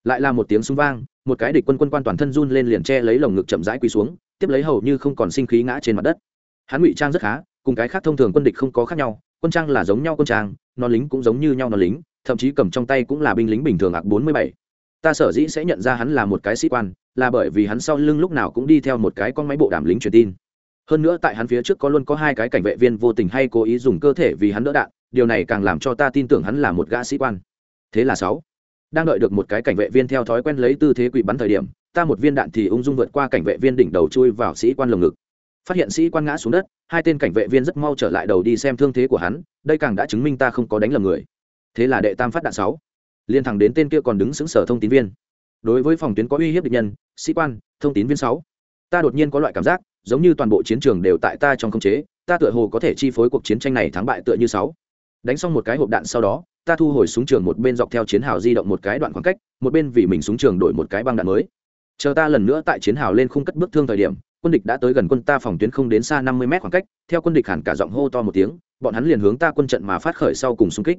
Lại là một tiếng súng vang, một cái địch quân quân quan toàn thân run lên liền che lấy lồng ngực chậm rãi quỳ xuống, tiếp lấy hầu như không còn sinh khí ngã trên mặt đất. Hắn ngụy trang rất khá, cùng cái khác thông thường quân địch không có khác nhau, quân trang là giống nhau quân trang, non lính cũng giống như nhau non lính, thậm chí cầm trong tay cũng là binh lính bình thường ạc bốn mươi bảy. Ta sở dĩ sẽ nhận ra hắn là một cái sĩ quan, là bởi vì hắn sau lưng lúc nào cũng đi theo một cái con máy bộ đàm lính truyền tin hơn nữa tại hắn phía trước có luôn có hai cái cảnh vệ viên vô tình hay cố ý dùng cơ thể vì hắn đỡ đạn, điều này càng làm cho ta tin tưởng hắn là một gã sĩ quan. Thế là sáu. Đang đợi được một cái cảnh vệ viên theo thói quen lấy tư thế quỷ bắn thời điểm, ta một viên đạn thì ung dung vượt qua cảnh vệ viên đỉnh đầu chui vào sĩ quan lồng ngực. Phát hiện sĩ quan ngã xuống đất, hai tên cảnh vệ viên rất mau trở lại đầu đi xem thương thế của hắn, đây càng đã chứng minh ta không có đánh lầm người. Thế là đệ tam phát đạn sáu. Liên thẳng đến tên kia còn đứng xứng sở thông tín viên. Đối với phòng tuyến có uy hiếp địch nhân, sĩ quan, thông tín viên sáu. Ta đột nhiên có loại cảm giác giống như toàn bộ chiến trường đều tại ta trong khống chế, ta tựa hồ có thể chi phối cuộc chiến tranh này thắng bại tựa như sáu. Đánh xong một cái hộp đạn sau đó, ta thu hồi súng trường một bên dọc theo chiến hào di động một cái đoạn khoảng cách, một bên vì mình súng trường đổi một cái băng đạn mới. Chờ ta lần nữa tại chiến hào lên khung cất bước thương thời điểm, quân địch đã tới gần quân ta phòng tuyến không đến xa năm mươi mét khoảng cách, theo quân địch hẳn cả giọng hô to một tiếng, bọn hắn liền hướng ta quân trận mà phát khởi sau cùng xung kích.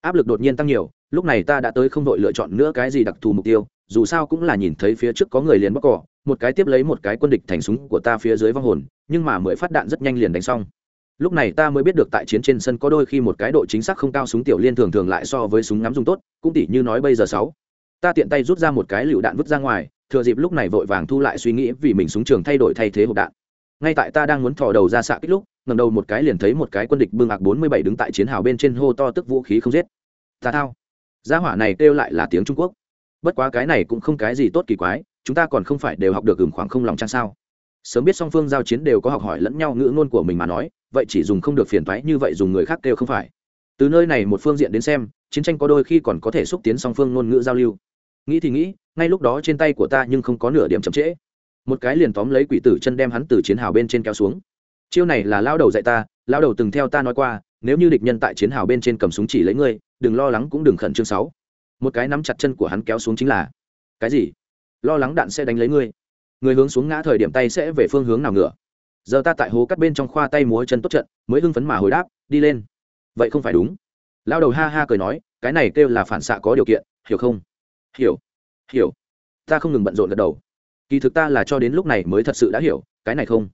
Áp lực đột nhiên tăng nhiều, lúc này ta đã tới không đội lựa chọn nữa cái gì đặc thù mục tiêu dù sao cũng là nhìn thấy phía trước có người liền bóc cỏ, một cái tiếp lấy một cái quân địch thành súng của ta phía dưới vong hồn, nhưng mà mười phát đạn rất nhanh liền đánh xong. Lúc này ta mới biết được tại chiến trên sân có đôi khi một cái độ chính xác không cao súng tiểu liên thường thường lại so với súng ngắm dùng tốt, cũng tỉ như nói bây giờ sáu. Ta tiện tay rút ra một cái lựu đạn vứt ra ngoài, thừa dịp lúc này vội vàng thu lại suy nghĩ vì mình súng trường thay đổi thay thế hộp đạn. Ngay tại ta đang muốn thò đầu ra xạ kích lúc ngầm đầu một cái liền thấy một cái quân địch bưng ạc bốn mươi bảy đứng tại chiến hào bên trên hô to tức vũ khí không giết. Ta thao. Gia hỏa này kêu lại là tiếng trung quốc bất quá cái này cũng không cái gì tốt kỳ quái, chúng ta còn không phải đều học được gừng khoảng không lòng trang sao. Sớm biết song phương giao chiến đều có học hỏi lẫn nhau ngữ ngôn của mình mà nói, vậy chỉ dùng không được phiền thoái như vậy dùng người khác kêu không phải. Từ nơi này một phương diện đến xem, chiến tranh có đôi khi còn có thể xúc tiến song phương ngôn ngữ giao lưu. Nghĩ thì nghĩ, ngay lúc đó trên tay của ta nhưng không có nửa điểm chậm trễ. Một cái liền tóm lấy quỷ tử chân đem hắn từ chiến hào bên trên kéo xuống. Chiêu này là lao đầu dạy ta, lao đầu từng theo ta nói qua, nếu như địch nhân tại chiến hào bên trên cầm súng chỉ lấy ngươi, đừng lo lắng cũng đừng khẩn trương sáu một cái nắm chặt chân của hắn kéo xuống chính là, cái gì? Lo lắng đạn sẽ đánh lấy ngươi. Người hướng xuống ngã thời điểm tay sẽ về phương hướng nào ngựa? Giờ ta tại hố cắt bên trong khoa tay múa chân tốt trận, mới hưng phấn mà hồi đáp, đi lên. Vậy không phải đúng. Lao đầu ha ha cười nói, cái này kêu là phản xạ có điều kiện, hiểu không? Hiểu hiểu. Ta không ngừng bận rộn gật đầu. Kỳ thực ta là cho đến lúc này mới thật sự đã hiểu, cái này không.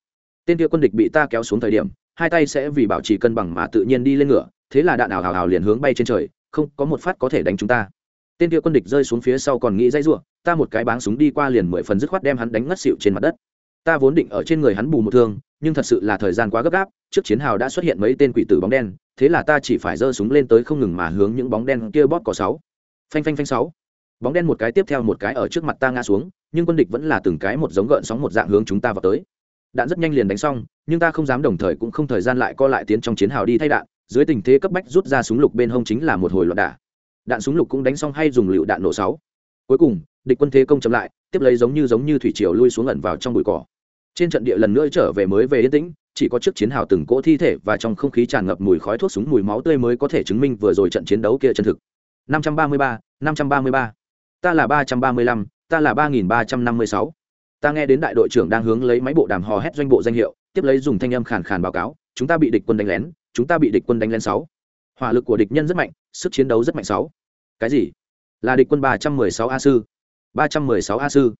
Tên kia quân địch bị ta kéo xuống thời điểm, hai tay sẽ vì bảo trì cân bằng mà tự nhiên đi lên ngựa, thế là đạn ảo hào hào liền hướng bay trên trời, không có một phát có thể đánh chúng ta tên kia quân địch rơi xuống phía sau còn nghĩ dây rủa, ta một cái báng súng đi qua liền mười phần dứt khoát đem hắn đánh ngất xịu trên mặt đất. Ta vốn định ở trên người hắn bù một thương, nhưng thật sự là thời gian quá gấp gáp, trước chiến hào đã xuất hiện mấy tên quỷ tử bóng đen, thế là ta chỉ phải giơ súng lên tới không ngừng mà hướng những bóng đen kia bóp có sáu. Phanh phanh phanh sáu. Bóng đen một cái tiếp theo một cái ở trước mặt ta ngã xuống, nhưng quân địch vẫn là từng cái một giống gợn sóng một dạng hướng chúng ta vào tới. Đạn rất nhanh liền đánh xong, nhưng ta không dám đồng thời cũng không thời gian lại co lại tiến trong chiến hào đi thay đạn, dưới tình thế cấp bách rút ra súng lục bên hông chính là một hồi loạn đả đạn súng lục cũng đánh xong hay dùng lựu đạn nổ sáu cuối cùng địch quân thế công chậm lại tiếp lấy giống như giống như thủy triều lui xuống ẩn vào trong bụi cỏ trên trận địa lần nữa trở về mới về yên tĩnh chỉ có chiếc chiến hào từng cỗ thi thể và trong không khí tràn ngập mùi khói thuốc súng mùi máu tươi mới có thể chứng minh vừa rồi trận chiến đấu kia chân thực 533, 533. ta là 335, ta là 3356. ta nghe đến đại đội trưởng đang hướng lấy máy bộ đàm hò hét doanh bộ danh hiệu tiếp lấy dùng thanh âm khàn khàn báo cáo chúng ta bị địch quân đánh lén chúng ta bị địch quân đánh lén sáu hỏa lực của địch nhân rất mạnh, sức chiến đấu rất mạnh sáu. Cái gì? Là địch quân 316 a sư. 316 a sư.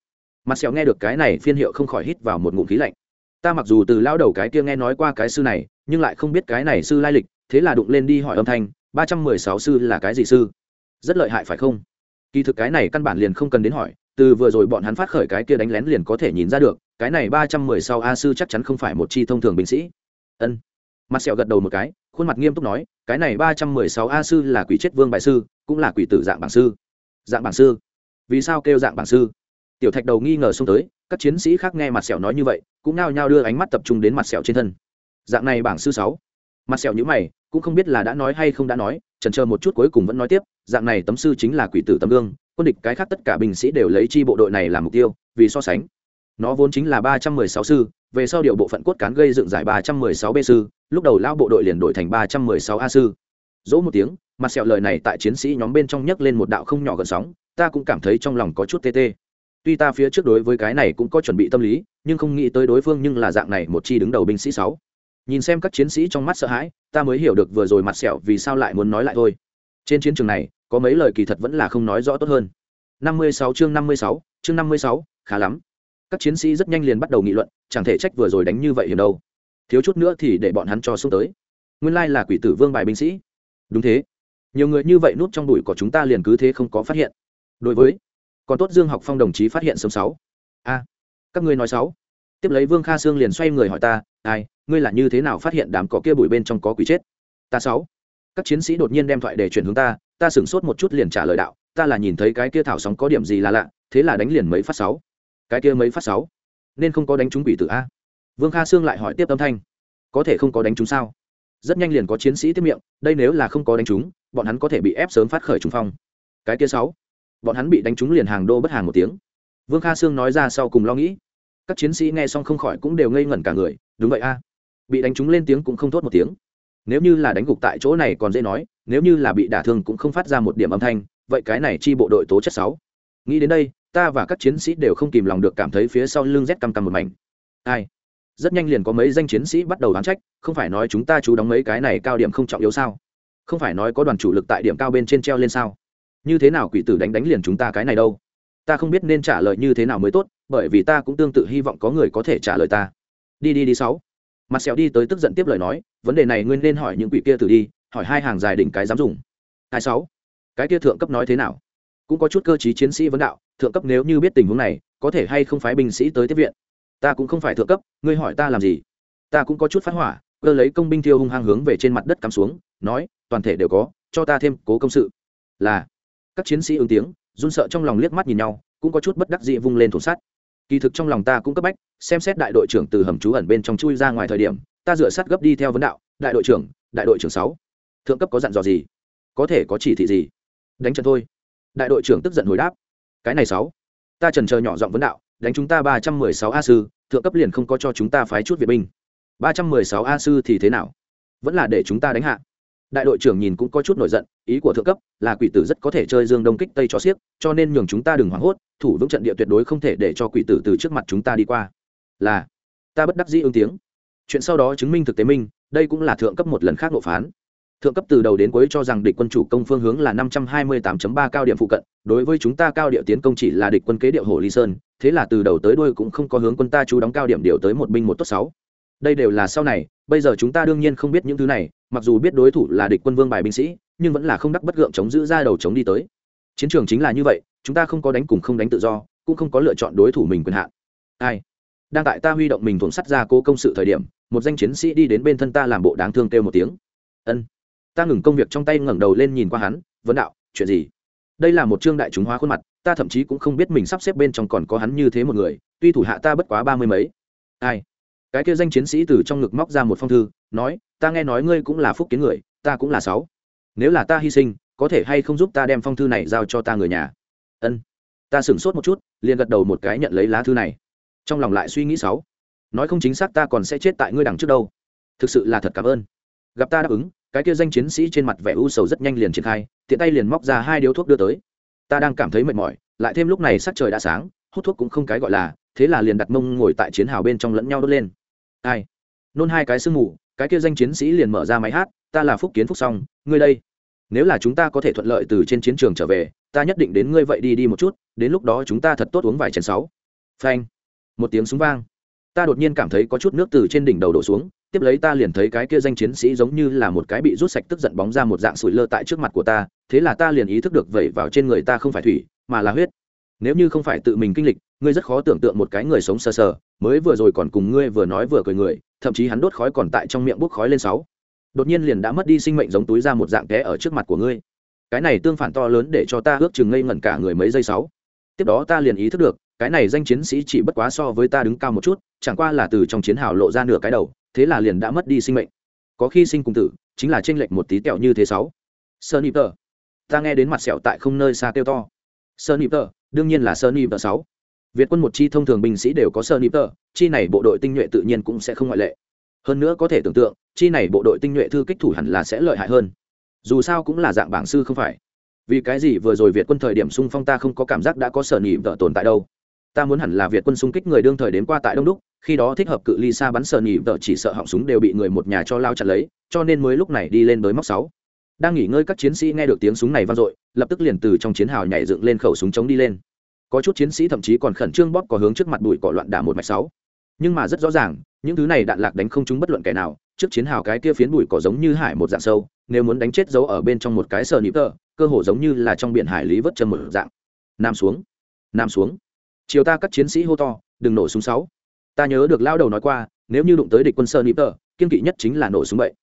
Mặt sẹo nghe được cái này, phiên hiệu không khỏi hít vào một ngụm khí lạnh. Ta mặc dù từ lao đầu cái kia nghe nói qua cái sư này, nhưng lại không biết cái này sư lai lịch, thế là đụng lên đi hỏi âm thanh, ba trăm mười sáu sư là cái gì sư? Rất lợi hại phải không? Kỳ thực cái này căn bản liền không cần đến hỏi, từ vừa rồi bọn hắn phát khởi cái kia đánh lén liền có thể nhìn ra được, cái này ba trăm mười sáu a sư chắc chắn không phải một chi thông thường binh sĩ. Ân mặt sẹo gật đầu một cái, khuôn mặt nghiêm túc nói, cái này ba trăm mười sáu a sư là quỷ chết vương bại sư, cũng là quỷ tử dạng bảng sư. Dạng bảng sư? Vì sao kêu dạng bảng sư? Tiểu thạch đầu nghi ngờ xông tới, các chiến sĩ khác nghe mặt sẹo nói như vậy, cũng nao nhao đưa ánh mắt tập trung đến mặt sẹo trên thân. Dạng này bảng sư sáu. Mặt sẹo nhữ mày, cũng không biết là đã nói hay không đã nói trần chờ một chút cuối cùng vẫn nói tiếp, dạng này tấm sư chính là quỷ tử tấm gương, quân địch cái khác tất cả binh sĩ đều lấy chi bộ đội này làm mục tiêu, vì so sánh. Nó vốn chính là ba trăm mười sáu sư, về sau điều bộ phận cốt cán gây dựng giải ba trăm mười sáu b sư lúc đầu lao bộ đội liền đổi thành ba trăm mười sáu a sư. Dỗ một tiếng mặt sẹo lời này tại chiến sĩ nhóm bên trong nhấc lên một đạo không nhỏ gần sóng ta cũng cảm thấy trong lòng có chút tê tê. Tuy ta phía trước đối với cái này cũng có chuẩn bị tâm lý nhưng không nghĩ tới đối phương nhưng là dạng này một chi đứng đầu binh sĩ sáu. Nhìn xem các chiến sĩ trong mắt sợ hãi ta mới hiểu được vừa rồi mặt sẹo vì sao lại muốn nói lại thôi. Trên chiến trường này có mấy lời kỳ thật vẫn là không nói rõ tốt hơn. 56 chương 56, chương 56, khá lắm. Các chiến sĩ rất nhanh liền bắt đầu nghị luận chẳng thể trách vừa rồi đánh như vậy hiểm đâu thiếu chút nữa thì để bọn hắn cho xuống tới. Nguyên lai là quỷ tử vương bài binh sĩ. Đúng thế. Nhiều người như vậy núp trong đùi của chúng ta liền cứ thế không có phát hiện. Đối với, còn tốt dương học phong đồng chí phát hiện sớm sáu. A, các ngươi nói sáu. Tiếp lấy vương kha sương liền xoay người hỏi ta, ai, ngươi là như thế nào phát hiện đám cỏ kia bụi bên trong có quỷ chết? Ta sáu. Các chiến sĩ đột nhiên đem thoại để chuyển hướng ta ta sửng sốt một chút liền trả lời đạo, ta là nhìn thấy cái kia thảo sóng có điểm gì là lạ, thế là đánh liền mấy phát sáu. Cái kia mấy phát sáu? Nên không có đánh trúng quỷ tử a vương kha sương lại hỏi tiếp âm thanh. Có thể không có đánh trúng sao? Rất nhanh liền có chiến sĩ tiếp miệng, đây nếu là không có đánh trúng bọn hắn có thể bị ép sớm phát khởi trùng phong. Cái kia sáu, bọn hắn bị đánh trúng liền hàng đô bất hàng một tiếng. Vương kha sương nói ra sau cùng lo nghĩ. Các chiến sĩ nghe xong không khỏi cũng đều ngây ngẩn cả người, đúng vậy a. Bị đánh trúng lên tiếng cũng không thốt một tiếng. Nếu như là đánh gục tại chỗ này còn dễ nói, nếu như là bị đả thương cũng không phát ra một điểm âm thanh, vậy cái này chi bộ đội tố chất sáu. Nghĩ đến đây, ta và các chiến sĩ đều không kìm lòng được cảm thấy phía sau lưng rét căm căm một mảnh. Ai? Rất nhanh liền có mấy danh chiến sĩ bắt đầu đoán trách, không phải nói chúng ta chú đóng mấy cái này cao điểm không trọng yếu sao? Không phải nói có đoàn chủ lực tại điểm cao bên trên treo lên sao? Như thế nào quỷ tử đánh đánh liền chúng ta cái này đâu? Ta không biết nên trả lời như thế nào mới tốt, bởi vì ta cũng tương tự hy vọng có người có thể trả lời ta. Đi đi đi sáu. Mặt sẹo đi tới tức giận tiếp lời nói, vấn đề này ngươi nên hỏi những quỷ kia tử đi, hỏi hai hàng dài đỉnh cái dám dùng. Hai sáu. Cái kia thượng cấp nói thế nào? Cũng có chút cơ chí chiến sĩ vấn đạo, thượng cấp nếu như biết tình huống này, có thể hay không phái binh sĩ tới tiếp viện? Ta cũng không phải thượng cấp, ngươi hỏi ta làm gì? Ta cũng có chút phát hỏa, cơ lấy công binh thiêu hung hăng hướng về trên mặt đất cắm xuống, nói, toàn thể đều có, cho ta thêm cố công sự. Là. Các chiến sĩ ứng tiếng, run sợ trong lòng liếc mắt nhìn nhau, cũng có chút bất đắc dị vung lên thổ sát kỳ thực trong lòng ta cũng cấp bách, xem xét đại đội trưởng từ hầm trú ẩn bên trong chui ra ngoài thời điểm, ta dựa sát gấp đi theo vấn đạo, đại đội trưởng, đại đội trưởng sáu, thượng cấp có dặn dò gì? Có thể có chỉ thị gì? Đánh trận thôi. Đại đội trưởng tức giận hồi đáp, cái này sáu, ta trần chờ nhỏ giọng vấn đạo đánh chúng ta ba trăm mười sáu a sư, thượng cấp liền không có cho chúng ta phái chút viện binh. ba trăm mười sáu a sư thì thế nào? Vẫn là để chúng ta đánh hạ. Đại đội trưởng nhìn cũng có chút nổi giận, ý của thượng cấp là quỷ tử rất có thể chơi dương đông kích tây cho xiếc, cho nên nhường chúng ta đừng hoảng hốt, thủ vững trận địa tuyệt đối không thể để cho quỷ tử từ trước mặt chúng ta đi qua. Là, ta bất đắc dĩ ứng tiếng. Chuyện sau đó chứng minh thực tế minh, đây cũng là thượng cấp một lần khác nộp phán thượng cấp từ đầu đến cuối cho rằng địch quân chủ công phương hướng là năm trăm hai mươi 528.3 cao điểm phụ cận, đối với chúng ta cao địa tiến công chỉ là địch quân kế điệu hồ ly sơn, thế là từ đầu tới đuôi cũng không có hướng quân ta chú đóng cao điểm điều tới một binh một tốt sáu. Đây đều là sau này, bây giờ chúng ta đương nhiên không biết những thứ này, mặc dù biết đối thủ là địch quân vương bài binh sĩ, nhưng vẫn là không đắc bất gượng chống giữ ra đầu chống đi tới. Chiến trường chính là như vậy, chúng ta không có đánh cùng không đánh tự do, cũng không có lựa chọn đối thủ mình quyền hạn. Ai? Đang tại ta huy động mình thuần sắt ra cố công sự thời điểm, một danh chiến sĩ đi đến bên thân ta làm bộ đáng thương kêu một tiếng. Ân ta ngừng công việc trong tay ngẩng đầu lên nhìn qua hắn vấn đạo, chuyện gì? Đây là một chương đại chúng hóa khuôn mặt, ta thậm chí cũng không biết mình sắp xếp bên trong còn có hắn như thế một người, tuy thủ hạ ta bất quá ba mươi mấy. Ai? Cái kia danh chiến sĩ từ trong ngực móc ra một phong thư, nói, ta nghe nói ngươi cũng là phúc kiến người, ta cũng là sáu. Nếu là ta hy sinh, có thể hay không giúp ta đem phong thư này giao cho ta người nhà? Ân. Ta sửng sốt một chút, liền gật đầu một cái nhận lấy lá thư này. Trong lòng lại suy nghĩ sáu. Nói không chính xác ta còn sẽ chết tại ngươi đằng trước đâu. Thực sự là thật cảm ơn. Gặp ta đáp ứng cái kia danh chiến sĩ trên mặt vẻ u sầu rất nhanh liền triển khai, tiện tay liền móc ra hai điếu thuốc đưa tới. Ta đang cảm thấy mệt mỏi, lại thêm lúc này sắc trời đã sáng, hút thuốc cũng không cái gọi là, thế là liền đặt mông ngồi tại chiến hào bên trong lẫn nhau đốt lên. Ai? Nôn hai cái sương mù, cái kia danh chiến sĩ liền mở ra máy hát, ta là phúc kiến phúc xong, ngươi đây. Nếu là chúng ta có thể thuận lợi từ trên chiến trường trở về, ta nhất định đến ngươi vậy đi đi một chút, đến lúc đó chúng ta thật tốt uống vài chén sáu. Phanh. Một tiếng súng vang ta đột nhiên cảm thấy có chút nước từ trên đỉnh đầu đổ xuống, tiếp lấy ta liền thấy cái kia danh chiến sĩ giống như là một cái bị rút sạch tức giận bóng ra một dạng sủi lơ tại trước mặt của ta, thế là ta liền ý thức được vẩy vào trên người ta không phải thủy, mà là huyết. Nếu như không phải tự mình kinh lịch, ngươi rất khó tưởng tượng một cái người sống sờ sờ, mới vừa rồi còn cùng ngươi vừa nói vừa cười người, thậm chí hắn đốt khói còn tại trong miệng bốc khói lên sáu. Đột nhiên liền đã mất đi sinh mệnh giống túi ra một dạng té ở trước mặt của ngươi. Cái này tương phản to lớn để cho ta ước chừng ngây ngẩn cả người mấy giây sáu. Tiếp đó ta liền ý thức được, cái này danh chiến sĩ chỉ bất quá so với ta đứng cao một chút chẳng qua là từ trong chiến hào lộ ra nửa cái đầu, thế là liền đã mất đi sinh mệnh. Có khi sinh cùng tử, chính là tranh lệch một tí tẹo như thế sáu. Sơn nịp tờ. Ta nghe đến mặt sẹo tại không nơi xa kêu to. Sơn nịp tờ, đương nhiên là sơn nịp tờ sáu. Việt quân một chi thông thường binh sĩ đều có sơn nịp tờ, chi này bộ đội tinh nhuệ tự nhiên cũng sẽ không ngoại lệ. Hơn nữa có thể tưởng tượng, chi này bộ đội tinh nhuệ thư kích thủ hẳn là sẽ lợi hại hơn. Dù sao cũng là dạng bảng sư không phải. Vì cái gì vừa rồi việt quân thời điểm xung phong ta không có cảm giác đã có sở nhị vợ tồn tại đâu. Ta muốn hẳn là việt quân xung kích người đương thời đến qua tại đông đúc khi đó thích hợp cự ly xa bắn sờ nhị vợ chỉ sợ họng súng đều bị người một nhà cho lao chặt lấy, cho nên mới lúc này đi lên tới móc sáu. Đang nghỉ ngơi các chiến sĩ nghe được tiếng súng này vang dội, lập tức liền từ trong chiến hào nhảy dựng lên khẩu súng chống đi lên. Có chút chiến sĩ thậm chí còn khẩn trương bóp có hướng trước mặt bụi cỏ loạn đả một mạch sáu. Nhưng mà rất rõ ràng, những thứ này đạn lạc đánh không trúng bất luận kẻ nào, trước chiến hào cái kia phiến bụi cỏ giống như hải một dạng sâu, nếu muốn đánh chết dấu ở bên trong một cái sờ nịp tơ cơ hồ giống như là trong biển hải lý vớt chân một dạng. Nam xuống nam xuống. Chiều ta các chiến sĩ hô to, đừng nổ súng sáu ta nhớ được lao đầu nói qua, nếu như đụng tới địch quân sơ nịp tờ kiên kỵ nhất chính là nổ súng bậy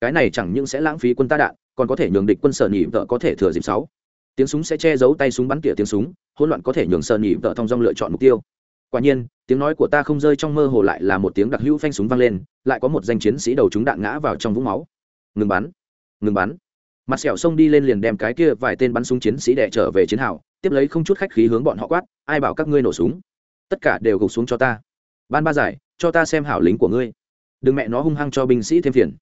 cái này chẳng những sẽ lãng phí quân ta đạn, còn có thể nhường địch quân sơ nịp tờ có thể thừa dịp sáu. Tiếng súng sẽ che giấu tay súng bắn tỉa tiếng súng, hỗn loạn có thể nhường sơ nịp tờ thông dong lựa chọn mục tiêu. Quả nhiên, tiếng nói của ta không rơi trong mơ hồ lại là một tiếng đặc hữu phanh súng vang lên, lại có một danh chiến sĩ đầu chúng đạn ngã vào trong vũng máu. Ngừng bắn ngừng bắn. Mặt sẹo xông đi lên liền đem cái kia vài tên bắn súng chiến sĩ đẻ trở về chiến hào, tiếp lấy không chút khách khí hướng bọn họ quát, ai bảo các ngươi nổ súng? Tất cả đều gục xuống cho ta ban ba giải, cho ta xem hảo lính của ngươi. Đừng mẹ nó hung hăng cho binh sĩ thêm phiền.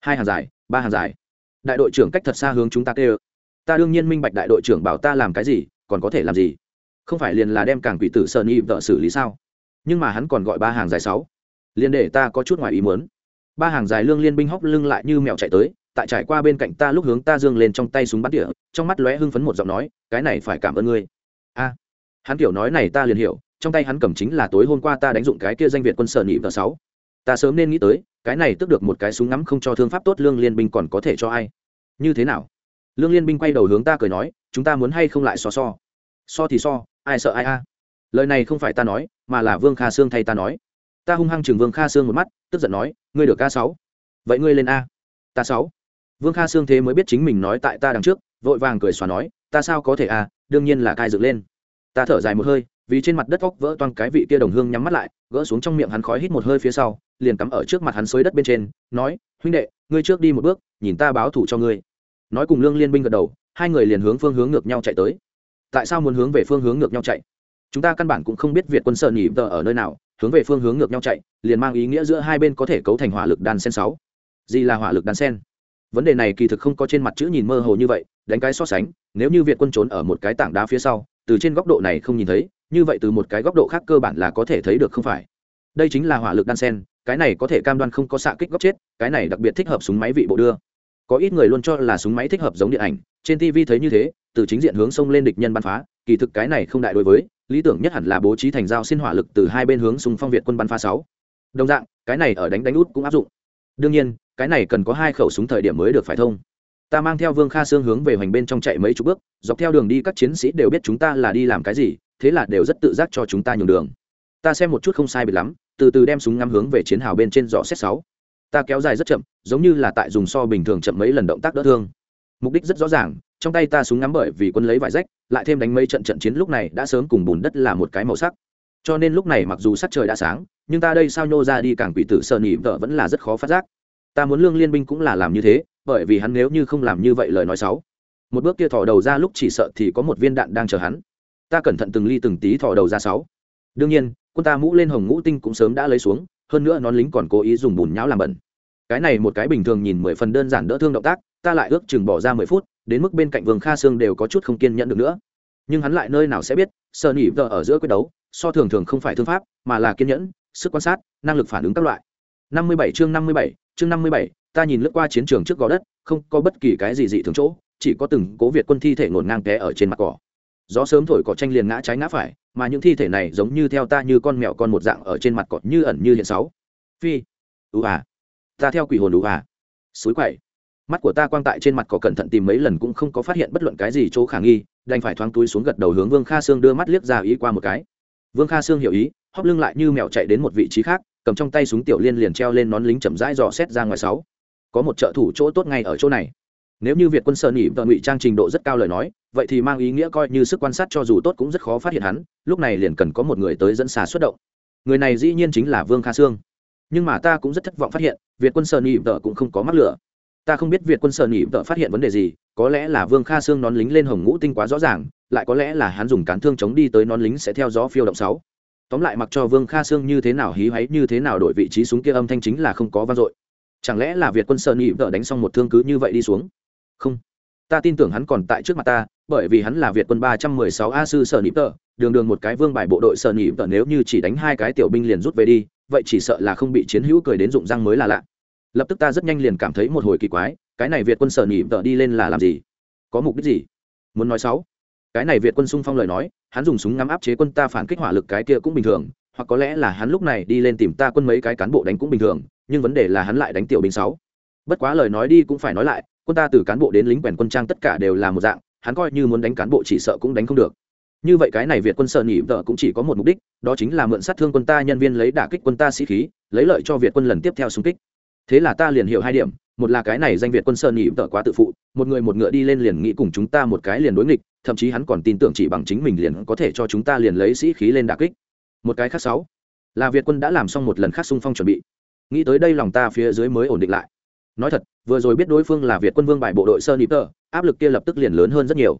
Hai hàng giải, ba hàng giải. Đại đội trưởng cách thật xa hướng chúng ta kêu. Ta đương nhiên minh bạch đại đội trưởng bảo ta làm cái gì, còn có thể làm gì? Không phải liền là đem càng quỷ tử sơn nhị vợ xử lý sao? Nhưng mà hắn còn gọi ba hàng dài sáu. Liền để ta có chút ngoài ý muốn. Ba hàng dài lương liên binh hóc lưng lại như mèo chạy tới, tại trải qua bên cạnh ta lúc hướng ta dương lên trong tay súng bắn tỉa, trong mắt lóe hưng phấn một giọng nói, cái này phải cảm ơn ngươi. A. Hắn kiểu nói này ta liền hiểu trong tay hắn cầm chính là tối hôm qua ta đánh dụng cái kia danh việt quân sở nhị vợ sáu. Ta sớm nên nghĩ tới, cái này tức được một cái súng ngắm không cho thương pháp tốt lương liên binh còn có thể cho ai? Như thế nào? Lương liên binh quay đầu hướng ta cười nói, chúng ta muốn hay không lại so so? So thì so, ai sợ ai a? Lời này không phải ta nói, mà là vương kha sương thay ta nói. Ta hung hăng chừng vương kha sương một mắt, tức giận nói, ngươi được ca sáu. Vậy ngươi lên a? Ta sáu. Vương kha sương thế mới biết chính mình nói tại ta đằng trước, vội vàng cười xòa nói, ta sao có thể a? Đương nhiên là cai dựng lên. Ta thở dài một hơi vì trên mặt đất vóc vỡ toang cái vị kia đồng hương nhắm mắt lại, gỡ xuống trong miệng hắn khói hít một hơi phía sau, liền cắm ở trước mặt hắn xới đất bên trên, nói, huynh đệ, ngươi trước đi một bước, nhìn ta báo thủ cho ngươi. Nói cùng lương liên binh gật đầu, hai người liền hướng phương hướng ngược nhau chạy tới. Tại sao muốn hướng về phương hướng ngược nhau chạy? Chúng ta căn bản cũng không biết việt quân sợ nhỉ tờ ở nơi nào, hướng về phương hướng ngược nhau chạy, liền mang ý nghĩa giữa hai bên có thể cấu thành hỏa lực đan sen sáu. Gì là hỏa lực đan sen? Vấn đề này kỳ thực không có trên mặt chữ nhìn mơ hồ như vậy, đánh cái so sánh, nếu như việt quân trốn ở một cái tảng đá phía sau, từ trên góc độ này không nhìn thấy như vậy từ một cái góc độ khác cơ bản là có thể thấy được không phải. Đây chính là hỏa lực đan sen, cái này có thể cam đoan không có xạ kích góc chết, cái này đặc biệt thích hợp súng máy vị bộ đưa. Có ít người luôn cho là súng máy thích hợp giống điện ảnh, trên tv thấy như thế, từ chính diện hướng sông lên địch nhân bắn phá, kỳ thực cái này không đại đối với, lý tưởng nhất hẳn là bố trí thành dao xin hỏa lực từ hai bên hướng súng phong việt quân bắn phá sáu. Đồng dạng, cái này ở đánh đánh út cũng áp dụng. Đương nhiên, cái này cần có hai khẩu súng thời điểm mới được phải thông ta mang theo vương kha sương hướng về hoành bên trong chạy mấy chục bước, dọc theo đường đi các chiến sĩ đều biết chúng ta là đi làm cái gì, thế là đều rất tự giác cho chúng ta nhường đường. Ta xem một chút không sai bị lắm, từ từ đem súng ngắm hướng về chiến hào bên trên dọ xét sáu. Ta kéo dài rất chậm, giống như là tại dùng so bình thường chậm mấy lần động tác đỡ thương. Mục đích rất rõ ràng, trong tay ta súng ngắm bởi vì quân lấy vải rách, lại thêm đánh mấy trận trận chiến lúc này đã sớm cùng bùn đất là một cái màu sắc. Cho nên lúc này mặc dù sắc trời đã sáng, nhưng ta đây sao nhô ra đi càng quỷ tử sợ nỉ vợ vẫn là rất khó phát giác. Ta muốn lương liên binh cũng là làm như thế bởi vì hắn nếu như không làm như vậy lời nói xấu. Một bước kia thò đầu ra lúc chỉ sợ thì có một viên đạn đang chờ hắn. Ta cẩn thận từng ly từng tí thò đầu ra sáu. Đương nhiên, quân ta mũ lên hồng ngũ tinh cũng sớm đã lấy xuống, hơn nữa nón lính còn cố ý dùng bùn nhão làm bẩn. Cái này một cái bình thường nhìn mười phần đơn giản đỡ thương động tác, ta lại ước chừng bỏ ra mười phút, đến mức bên cạnh vương kha sương đều có chút không kiên nhẫn được nữa. Nhưng hắn lại nơi nào sẽ biết, sợ nỉ vợ ở giữa quyết đấu, so thường thường không phải thương pháp, mà là kiên nhẫn, sức quan sát, năng lực phản ứng các loại. Năm mươi bảy chương năm mươi bảy, chương năm mươi bảy ta nhìn lướt qua chiến trường trước gò đất, không có bất kỳ cái gì dị thường chỗ, chỉ có từng cố việt quân thi thể ngổn ngang té ở trên mặt cỏ. Gió sớm thổi cỏ tranh liền ngã trái ngã phải, mà những thi thể này giống như theo ta như con mèo con một dạng ở trên mặt cỏ như ẩn như hiện sáu. Phi. Ưu à. Ta theo quỷ hồn ưu à. Suối quậy. Mắt của ta quang tại trên mặt cỏ cẩn thận tìm mấy lần cũng không có phát hiện bất luận cái gì chỗ khả nghi, đành phải thoáng túi xuống gật đầu hướng vương kha sương đưa mắt liếc ra ý qua một cái. Vương kha sương hiểu ý, hóp lưng lại như mèo chạy đến một vị trí khác, cầm trong tay súng tiểu liên liền treo lên nón lính chậm rãi dò xét ra ngoài sáu có một trợ thủ chỗ tốt ngay ở chỗ này. Nếu như việt quân sơn nhị và ngụy trang trình độ rất cao lời nói, vậy thì mang ý nghĩa coi như sức quan sát cho dù tốt cũng rất khó phát hiện hắn, lúc này liền cần có một người tới dẫn xà xuất động. Người này dĩ nhiên chính là vương kha sương. Nhưng mà ta cũng rất thất vọng phát hiện, việt quân sơn nhị vợ cũng không có mắc lửa. Ta không biết việt quân sơn nhị vợ phát hiện vấn đề gì, có lẽ là vương kha sương nón lính lên hồng ngũ tinh quá rõ ràng, lại có lẽ là hắn dùng cán thương chống đi tới nón lính sẽ theo gió phiêu động sáu. Tóm lại mặc cho vương kha sương như thế nào hí hoáy, như thế nào đổi vị trí súng kia âm thanh chính là không có vang dội chẳng lẽ là việt quân sơn nhị vợ đánh xong một thương cứ như vậy đi xuống? Không. Ta tin tưởng hắn còn tại trước mặt ta, bởi vì hắn là việt quân ba trăm mười sáu a sư sở nhị vợ. Đường đường một cái vương bài bộ đội sở nhị vợ nếu như chỉ đánh hai cái tiểu binh liền rút về đi, vậy chỉ sợ là không bị chiến hữu cười đến dụng răng mới là lạ. Lập tức ta rất nhanh liền cảm thấy một hồi kỳ quái, cái này việt quân sở nhị vợ đi lên là làm gì? Có mục đích gì? Muốn nói sáu cái này việt quân sung phong lời nói, hắn dùng súng ngắm áp chế quân ta phản kích hỏa lực cái kia cũng bình thường, hoặc có lẽ là hắn lúc này đi lên tìm ta quân mấy cái cán bộ đánh cũng bình thường nhưng vấn đề là hắn lại đánh tiểu binh sáu. Bất quá lời nói đi cũng phải nói lại, quân ta từ cán bộ đến lính quèn quân trang tất cả đều là một dạng, hắn coi như muốn đánh cán bộ chỉ sợ cũng đánh không được. Như vậy cái này việt quân sợ nhị vợ cũng chỉ có một mục đích, đó chính là mượn sát thương quân ta nhân viên lấy đả kích quân ta sĩ khí, lấy lợi cho việt quân lần tiếp theo xung kích. Thế là ta liền hiểu hai điểm, một là cái này danh việt quân sơn nhị vợ quá tự phụ, một người một ngựa đi lên liền nghĩ cùng chúng ta một cái liền đối nghịch, thậm chí hắn còn tin tưởng chỉ bằng chính mình liền có thể cho chúng ta liền lấy sĩ khí lên đả kích. Một cái khác sáu, là việt quân đã làm xong một lần khác xung phong chuẩn bị nghĩ tới đây lòng ta phía dưới mới ổn định lại. Nói thật, vừa rồi biết đối phương là việt quân vương bài bộ đội sơ nịp tờ, áp lực kia lập tức liền lớn hơn rất nhiều.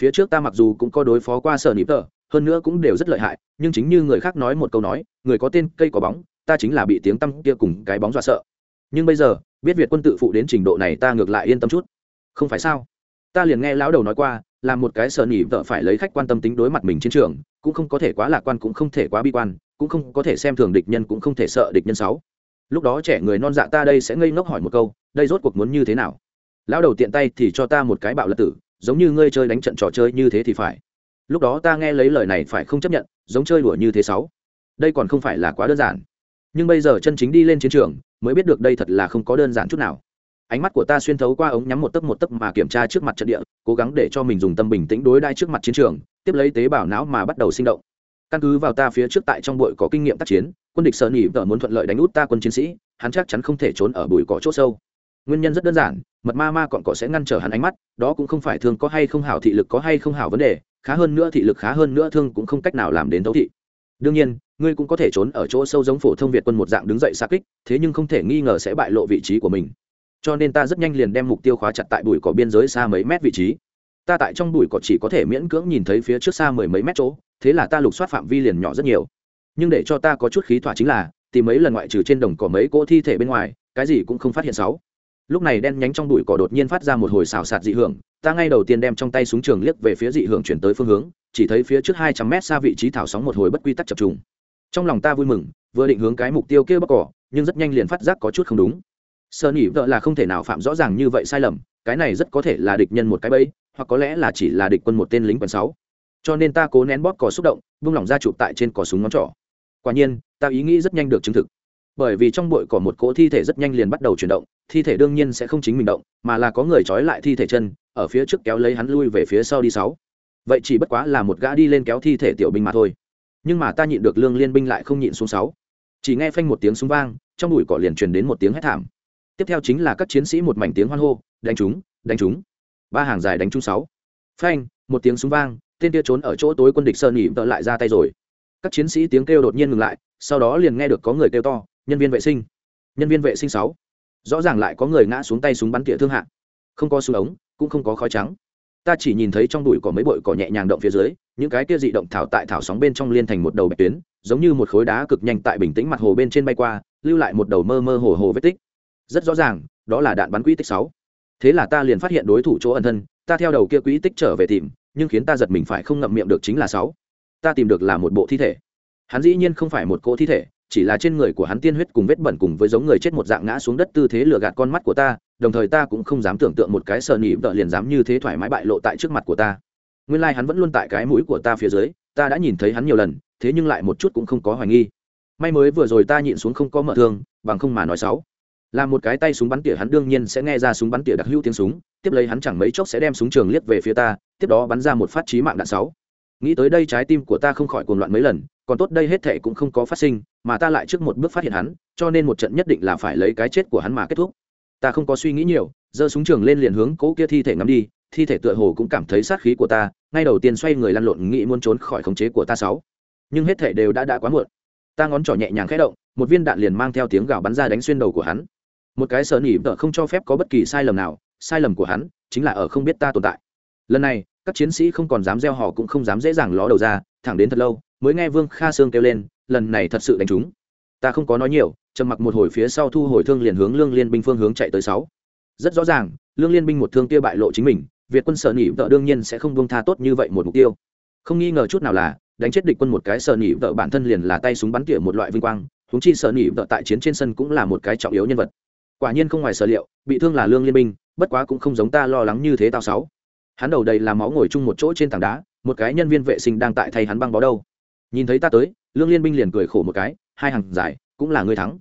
Phía trước ta mặc dù cũng có đối phó qua sơ nịp tờ, hơn nữa cũng đều rất lợi hại, nhưng chính như người khác nói một câu nói, người có tên cây có bóng, ta chính là bị tiếng tăm kia cùng cái bóng dọa sợ. Nhưng bây giờ, biết việt quân tự phụ đến trình độ này ta ngược lại yên tâm chút. Không phải sao? Ta liền nghe lão đầu nói qua, là một cái sơ nỉ vợ phải lấy khách quan tâm tính đối mặt mình chiến trường, cũng không có thể quá lạc quan, cũng không thể quá bi quan, cũng không có thể xem thường địch nhân, cũng không thể sợ địch nhân sáu lúc đó trẻ người non dạ ta đây sẽ ngây ngốc hỏi một câu, đây rốt cuộc muốn như thế nào? Lão đầu tiện tay thì cho ta một cái bạo lật tử, giống như ngươi chơi đánh trận trò chơi như thế thì phải. Lúc đó ta nghe lấy lời này phải không chấp nhận, giống chơi đùa như thế sáu. Đây còn không phải là quá đơn giản. Nhưng bây giờ chân chính đi lên chiến trường, mới biết được đây thật là không có đơn giản chút nào. Ánh mắt của ta xuyên thấu qua ống nhắm một tấc một tấc mà kiểm tra trước mặt trận địa, cố gắng để cho mình dùng tâm bình tĩnh đối đai trước mặt chiến trường, tiếp lấy tế bào não mà bắt đầu sinh động. Căn cứ vào ta phía trước tại trong bụi có kinh nghiệm tác chiến quân địch sợ nỉ vợ muốn thuận lợi đánh út ta quân chiến sĩ, hắn chắc chắn không thể trốn ở bụi cỏ c h ỗ sâu. Nguyên nhân rất đơn giản, mật ma ma còn cỏ sẽ ngăn trở hắn ánh mắt, đó cũng không phải thương có hay không hảo, thị lực có hay không hảo vấn đề, khá hơn nữa thị lực khá hơn nữa thương cũng không cách nào làm đến thấu thị. Đương nhiên, ngươi cũng có thể trốn ở chỗ sâu giống phổ thông việt quân một dạng đứng dậy xa kích, thế nhưng không thể nghi ngờ sẽ bại lộ vị trí của mình. Cho nên ta rất nhanh liền đem mục tiêu khóa chặt tại bụi cỏ biên giới xa mấy mét vị trí. Ta tại trong bụi cỏ chỉ có thể miễn cưỡng nhìn thấy phía trước xa mười mấy mét chỗ, thế là ta lục soát phạm vi liền nhỏ rất nhiều nhưng để cho ta có chút khí thỏa chính là tìm mấy lần ngoại trừ trên đồng cỏ mấy cỗ thi thể bên ngoài cái gì cũng không phát hiện sáu. Lúc này đen nhánh trong bụi cỏ đột nhiên phát ra một hồi xào sạt dị hưởng ta ngay đầu tiên đem trong tay súng trường liếc về phía dị hưởng chuyển tới phương hướng chỉ thấy phía trước hai trăm mét xa vị trí thảo sóng một hồi bất quy tắc chập trùng. Trong lòng ta vui mừng vừa định hướng cái mục tiêu kia bắc cỏ nhưng rất nhanh liền phát giác có chút không đúng. Sơ nhỉ, vợ là không thể nào phạm rõ ràng như vậy sai lầm cái này rất có thể là địch nhân một cái bẫy hoặc có lẽ là chỉ là địch quân một tên lính quần sáu. Cho nên ta cố nén bóp cỏ xúc động vung lỏng ra chụp tại trên cỏ súng ngón trỏ quả nhiên, ta ý nghĩ rất nhanh được chứng thực. Bởi vì trong bụi cỏ một cỗ thi thể rất nhanh liền bắt đầu chuyển động, thi thể đương nhiên sẽ không chính mình động, mà là có người trói lại thi thể chân, ở phía trước kéo lấy hắn lui về phía sau đi sáu. Vậy chỉ bất quá là một gã đi lên kéo thi thể tiểu binh mà thôi. Nhưng mà ta nhịn được lương liên binh lại không nhịn xuống sáu. Chỉ nghe phanh một tiếng súng vang, trong bụi cỏ liền truyền đến một tiếng hét thảm. Tiếp theo chính là các chiến sĩ một mảnh tiếng hoan hô, đánh chúng đánh chúng. Ba hàng dài đánh chung sáu. Phanh, một tiếng súng vang, tên kia trốn ở chỗ tối quân địch sơn nhị vợ lại ra tay rồi các chiến sĩ tiếng kêu đột nhiên ngừng lại, sau đó liền nghe được có người kêu to, nhân viên vệ sinh! Nhân viên vệ sinh sáu! Rõ ràng lại có người ngã xuống tay súng bắn tỉa thương hạ không có súng ống, cũng không có khói trắng. Ta chỉ nhìn thấy trong đùi có mấy bụi cỏ nhẹ nhàng động phía dưới, những cái kia dị động thảo tại thảo sóng bên trong liên thành một đầu bạch tuyến, giống như một khối đá cực nhanh tại bình tĩnh mặt hồ bên trên bay qua, lưu lại một đầu mơ mơ hồ hồ vết tích. Rất rõ ràng, đó là đạn bắn quỹ tích sáu. Thế là ta liền phát hiện đối thủ chỗ ẩn thân, ta theo đầu kia quỹ tích trở về tìm, nhưng khiến ta giật mình phải không ngậm miệng được chính là sáu ta tìm được là một bộ thi thể. Hắn dĩ nhiên không phải một cỗ thi thể, chỉ là trên người của hắn tiên huyết cùng vết bẩn cùng với giống người chết một dạng ngã xuống đất tư thế lừa gạt con mắt của ta, đồng thời ta cũng không dám tưởng tượng một cái sờ nỉ vợ liền dám như thế thoải mái bại lộ tại trước mặt của ta. Nguyên lai、like、hắn vẫn luôn tại cái mũi của ta phía dưới, ta đã nhìn thấy hắn nhiều lần, thế nhưng lại một chút cũng không có hoài nghi. May mới vừa rồi ta nhịn xuống không có mở thương, bằng không mà nói xấu. Là một cái tay súng bắn tỉa hắn đương nhiên sẽ nghe ra súng bắn tỉa đặc hữu tiếng súng, tiếp lấy hắn chẳng mấy chốc sẽ đem súng trường liếc về phía ta, tiếp đó bắn ra một phát chí mạng đạn sáu nghĩ tới đây trái tim của ta không khỏi cuồng loạn mấy lần, còn tốt đây hết thệ cũng không có phát sinh, mà ta lại trước một bước phát hiện hắn, cho nên một trận nhất định là phải lấy cái chết của hắn mà kết thúc. Ta không có suy nghĩ nhiều, giơ súng trường lên liền hướng cố kia thi thể ngắm đi, thi thể tựa hồ cũng cảm thấy sát khí của ta, ngay đầu tiên xoay người lăn lộn nghĩ muốn trốn khỏi khống chế của ta sáu. Nhưng hết thể đều đã đã quá muộn. Ta ngón trỏ nhẹ nhàng khẽ động, một viên đạn liền mang theo tiếng gào bắn ra đánh xuyên đầu của hắn. Một cái sợ nỉ vợ không cho phép có bất kỳ sai lầm nào, sai lầm của hắn chính là ở không biết ta tồn tại. Lần này các chiến sĩ không còn dám gieo họ cũng không dám dễ dàng ló đầu ra, thẳng đến thật lâu, mới nghe vương kha sương kêu lên, lần này thật sự đánh trúng. ta không có nói nhiều, trầm mặc một hồi phía sau thu hồi thương liền hướng lương liên binh phương hướng chạy tới sáu. Rất rõ ràng, lương liên binh một thương kia bại lộ chính mình, việt quân sợ nỉ vợ đương nhiên sẽ không buông tha tốt như vậy một mục tiêu. Không nghi ngờ chút nào là, đánh chết địch quân một cái sợ nỉ vợ bản thân liền là tay súng bắn tỉa một loại vinh quang húng chi sợ nỉ vợ tại chiến trên sân cũng là một cái trọng yếu nhân vật. Quả nhiên không ngoài sở liệu, bị thương là lương liên binh, bất quá cũng không giống ta lo lắng như thế tao sáu hắn đầu đầy là máu ngồi chung một chỗ trên tảng đá, một cái nhân viên vệ sinh đang tại thay hắn băng bó đâu. Nhìn thấy ta tới, lương liên binh liền cười khổ một cái, hai hàng giải, cũng là người thắng.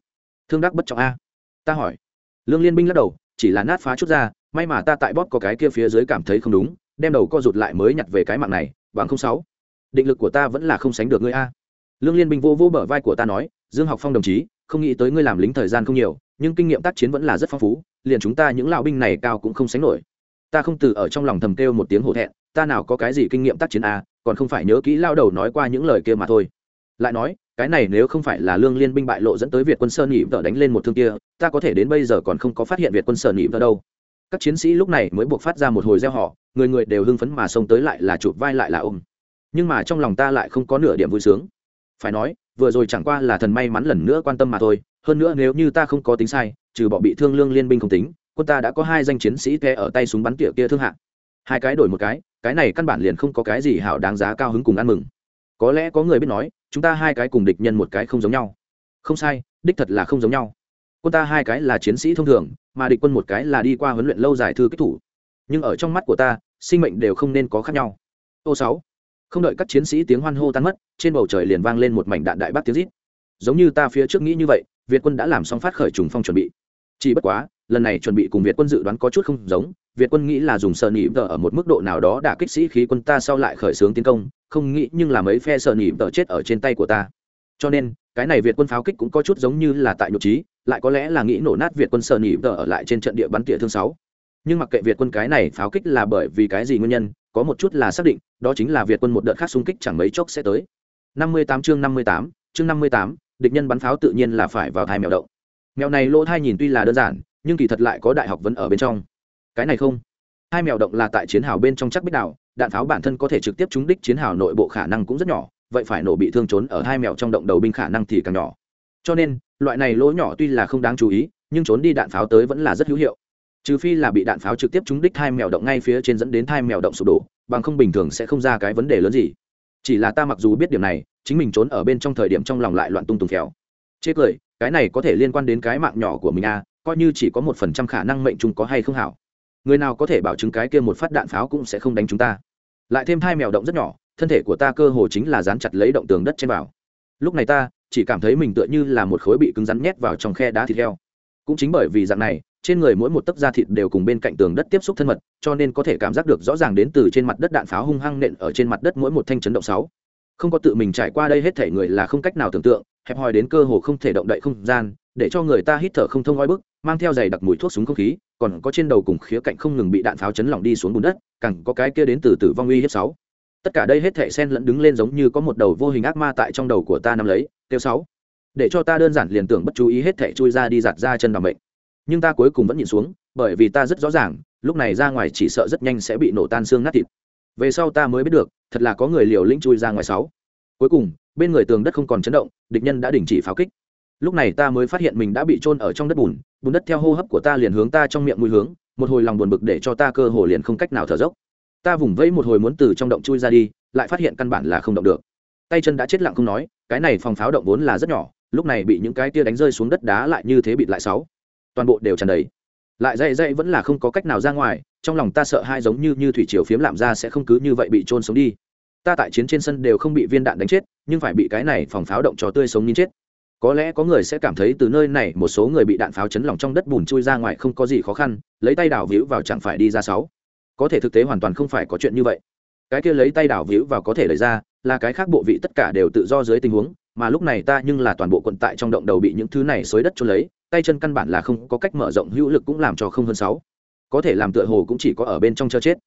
Thương đắc bất trọng a. Ta hỏi. Lương liên binh lắc đầu, chỉ là nát phá chút ra, may mà ta tại bóp có cái kia phía dưới cảm thấy không đúng, đem đầu co rụt lại mới nhặt về cái mạng này, bằng không sáu. Định lực của ta vẫn là không sánh được ngươi a. Lương liên binh vô vô bờ vai của ta nói, dương học phong đồng chí, không nghĩ tới ngươi làm lính thời gian không nhiều, nhưng kinh nghiệm tác chiến vẫn là rất phong phú, liền chúng ta những lão binh này cao cũng không sánh nổi ta không từ ở trong lòng thầm kêu một tiếng hổ thẹn, ta nào có cái gì kinh nghiệm tác chiến a còn không phải nhớ kỹ lao đầu nói qua những lời kia mà thôi. Lại nói, cái này nếu không phải là lương liên binh bại lộ dẫn tới việt quân sơn nhị vợ đánh lên một thương kia, ta có thể đến bây giờ còn không có phát hiện việt quân sơn nhị vợ đâu. Các chiến sĩ lúc này mới buộc phát ra một hồi gieo họ, người người đều hưng phấn mà xông tới lại là chụp vai lại là ôm. Nhưng mà trong lòng ta lại không có nửa điểm vui sướng. Phải nói, vừa rồi chẳng qua là thần may mắn lần nữa quan tâm mà thôi, hơn nữa nếu như ta không có tính sai, trừ bỏ bị thương lương liên binh không tính quân ta đã có hai danh chiến sĩ té ở tay súng bắn tỉa kia thương hạng. Hai cái đổi một cái cái này căn bản liền không có cái gì hảo đáng giá cao hứng cùng ăn mừng. Có lẽ có người biết nói, chúng ta hai cái cùng địch nhân một cái không giống nhau. Không sai, đích thật là không giống nhau. Quân ta hai cái là chiến sĩ thông thường, mà địch quân một cái là đi qua huấn luyện lâu dài thư kích thủ. Nhưng ở trong mắt của ta, sinh mệnh đều không nên có khác nhau. Ô sáu, không đợi các chiến sĩ tiếng hoan hô tan mất, trên bầu trời liền vang lên một mảnh đạn đại bác tiếng rít. Giống như ta phía trước nghĩ như vậy, việt quân đã làm xong phát khởi trùng phong chuẩn bị. Chỉ bất quá lần này chuẩn bị cùng việt quân dự đoán có chút không giống việt quân nghĩ là dùng sợ nỉ vợ ở một mức độ nào đó đã kích sĩ khí quân ta sau lại khởi xướng tiến công không nghĩ nhưng là mấy phe sợ nỉ vợ chết ở trên tay của ta. Cho nên cái này việt quân pháo kích cũng có chút giống như là tại nhục trí lại có lẽ là nghĩ nổ nát việt quân sợ nỉ vợ ở lại trên trận địa bắn tỉa thương sáu. Nhưng mặc kệ việt quân cái này pháo kích là bởi vì cái gì nguyên nhân có một chút là xác định đó chính là việt quân một đợt khác xung kích chẳng mấy chốc sẽ tới. 58 chương 58, chương 58, địch nhân bắn pháo tự nhiên là phải vào thai mèo động mèo này lỗ thai nhìn tuy là đơn giản nhưng kỳ thật lại có đại học vẫn ở bên trong. Cái này không. Hai mèo động là tại chiến hào bên trong chắc bích đảo đạn pháo bản thân có thể trực tiếp trúng đích chiến hào nội bộ khả năng cũng rất nhỏ, vậy phải nổ bị thương trốn ở hai mèo trong động đầu binh khả năng thì càng nhỏ. Cho nên, loại này lỗ nhỏ tuy là không đáng chú ý, nhưng trốn đi đạn pháo tới vẫn là rất hữu hiệu. Trừ phi là bị đạn pháo trực tiếp trúng đích hai mèo động ngay phía trên dẫn đến hai mèo động sụp đổ, bằng không bình thường sẽ không ra cái vấn đề lớn gì. Chỉ là ta mặc dù biết điểm này, chính mình trốn ở bên trong thời điểm trong lòng lại loạn tung tùng khéo chê cười, cái này có thể liên quan đến cái mạng nhỏ của mình à coi như chỉ có một phần trăm khả năng mệnh chúng có hay không hảo. Người nào có thể bảo chứng cái kia một phát đạn pháo cũng sẽ không đánh chúng ta. Lại thêm hai mèo động rất nhỏ, thân thể của ta cơ hồ chính là dán chặt lấy động tường đất trên vào. Lúc này ta chỉ cảm thấy mình tựa như là một khối bị cứng rắn nhét vào trong khe đá thịt heo. Cũng chính bởi vì dạng này, trên người mỗi một tấc da thịt đều cùng bên cạnh tường đất tiếp xúc thân mật, cho nên có thể cảm giác được rõ ràng đến từ trên mặt đất đạn pháo hung hăng nện ở trên mặt đất mỗi một thanh chấn động sáu. Không có tự mình trải qua đây hết thể người là không cách nào tưởng tượng, hẹp hòi đến cơ hồ không thể động đậy không gian, để cho người ta hít thở không thông oi bức mang theo giày đặc mùi thuốc súng không khí, còn có trên đầu cùng khía cạnh không ngừng bị đạn pháo chấn lỏng đi xuống bùn đất, càng có cái kia đến từ tử vong uy hiếp sáu. Tất cả đây hết thệ sen lẫn đứng lên giống như có một đầu vô hình ác ma tại trong đầu của ta nắm lấy, tiêu sáu. Để cho ta đơn giản liền tưởng bất chú ý hết thệ chui ra đi giặt ra chân bằng bệnh nhưng ta cuối cùng vẫn nhìn xuống, bởi vì ta rất rõ ràng, lúc này ra ngoài chỉ sợ rất nhanh sẽ bị nổ tan xương nát thịt. Về sau ta mới biết được, thật là có người liều lĩnh chui ra ngoài sáu. Cuối cùng, bên người tường đất không còn chấn động, địch nhân đã đình chỉ pháo kích lúc này ta mới phát hiện mình đã bị trôn ở trong đất bùn bùn đất theo hô hấp của ta liền hướng ta trong miệng mũi hướng, một hồi lòng buồn bực để cho ta cơ hồ liền không cách nào thở dốc. Ta vùng vẫy một hồi muốn từ trong động chui ra đi, lại phát hiện căn bản là không động được. Tay chân đã chết lặng không nói, cái này phòng pháo động vốn là rất nhỏ, lúc này bị những cái tia đánh rơi xuống đất đá lại như thế bịt lại sáu. Toàn bộ đều tràn đầy. Lại dậy dậy vẫn là không có cách nào ra ngoài, trong lòng ta sợ hai giống như như thủy triều phiếm lạm ra sẽ không cứ như vậy bị trôn sống đi. Ta tại chiến trên sân đều không bị viên đạn đánh chết, nhưng phải bị cái này phòng pháo động cho tươi sống nín chết có lẽ có người sẽ cảm thấy từ nơi này một số người bị đạn pháo chấn lỏng trong đất bùn chui ra ngoài không có gì khó khăn, lấy tay đảo víu vào chẳng phải đi ra sáu. Có thể thực tế hoàn toàn không phải có chuyện như vậy. Cái kia lấy tay đảo víu vào có thể lấy ra, là cái khác bộ vị tất cả đều tự do dưới tình huống, mà lúc này ta nhưng là toàn bộ quận tại trong động đầu bị những thứ này xối đất trôn lấy, tay chân căn bản là không có cách mở rộng hữu lực cũng làm cho không hơn sáu. Có thể làm tựa hồ cũng chỉ có ở bên trong chờ chết.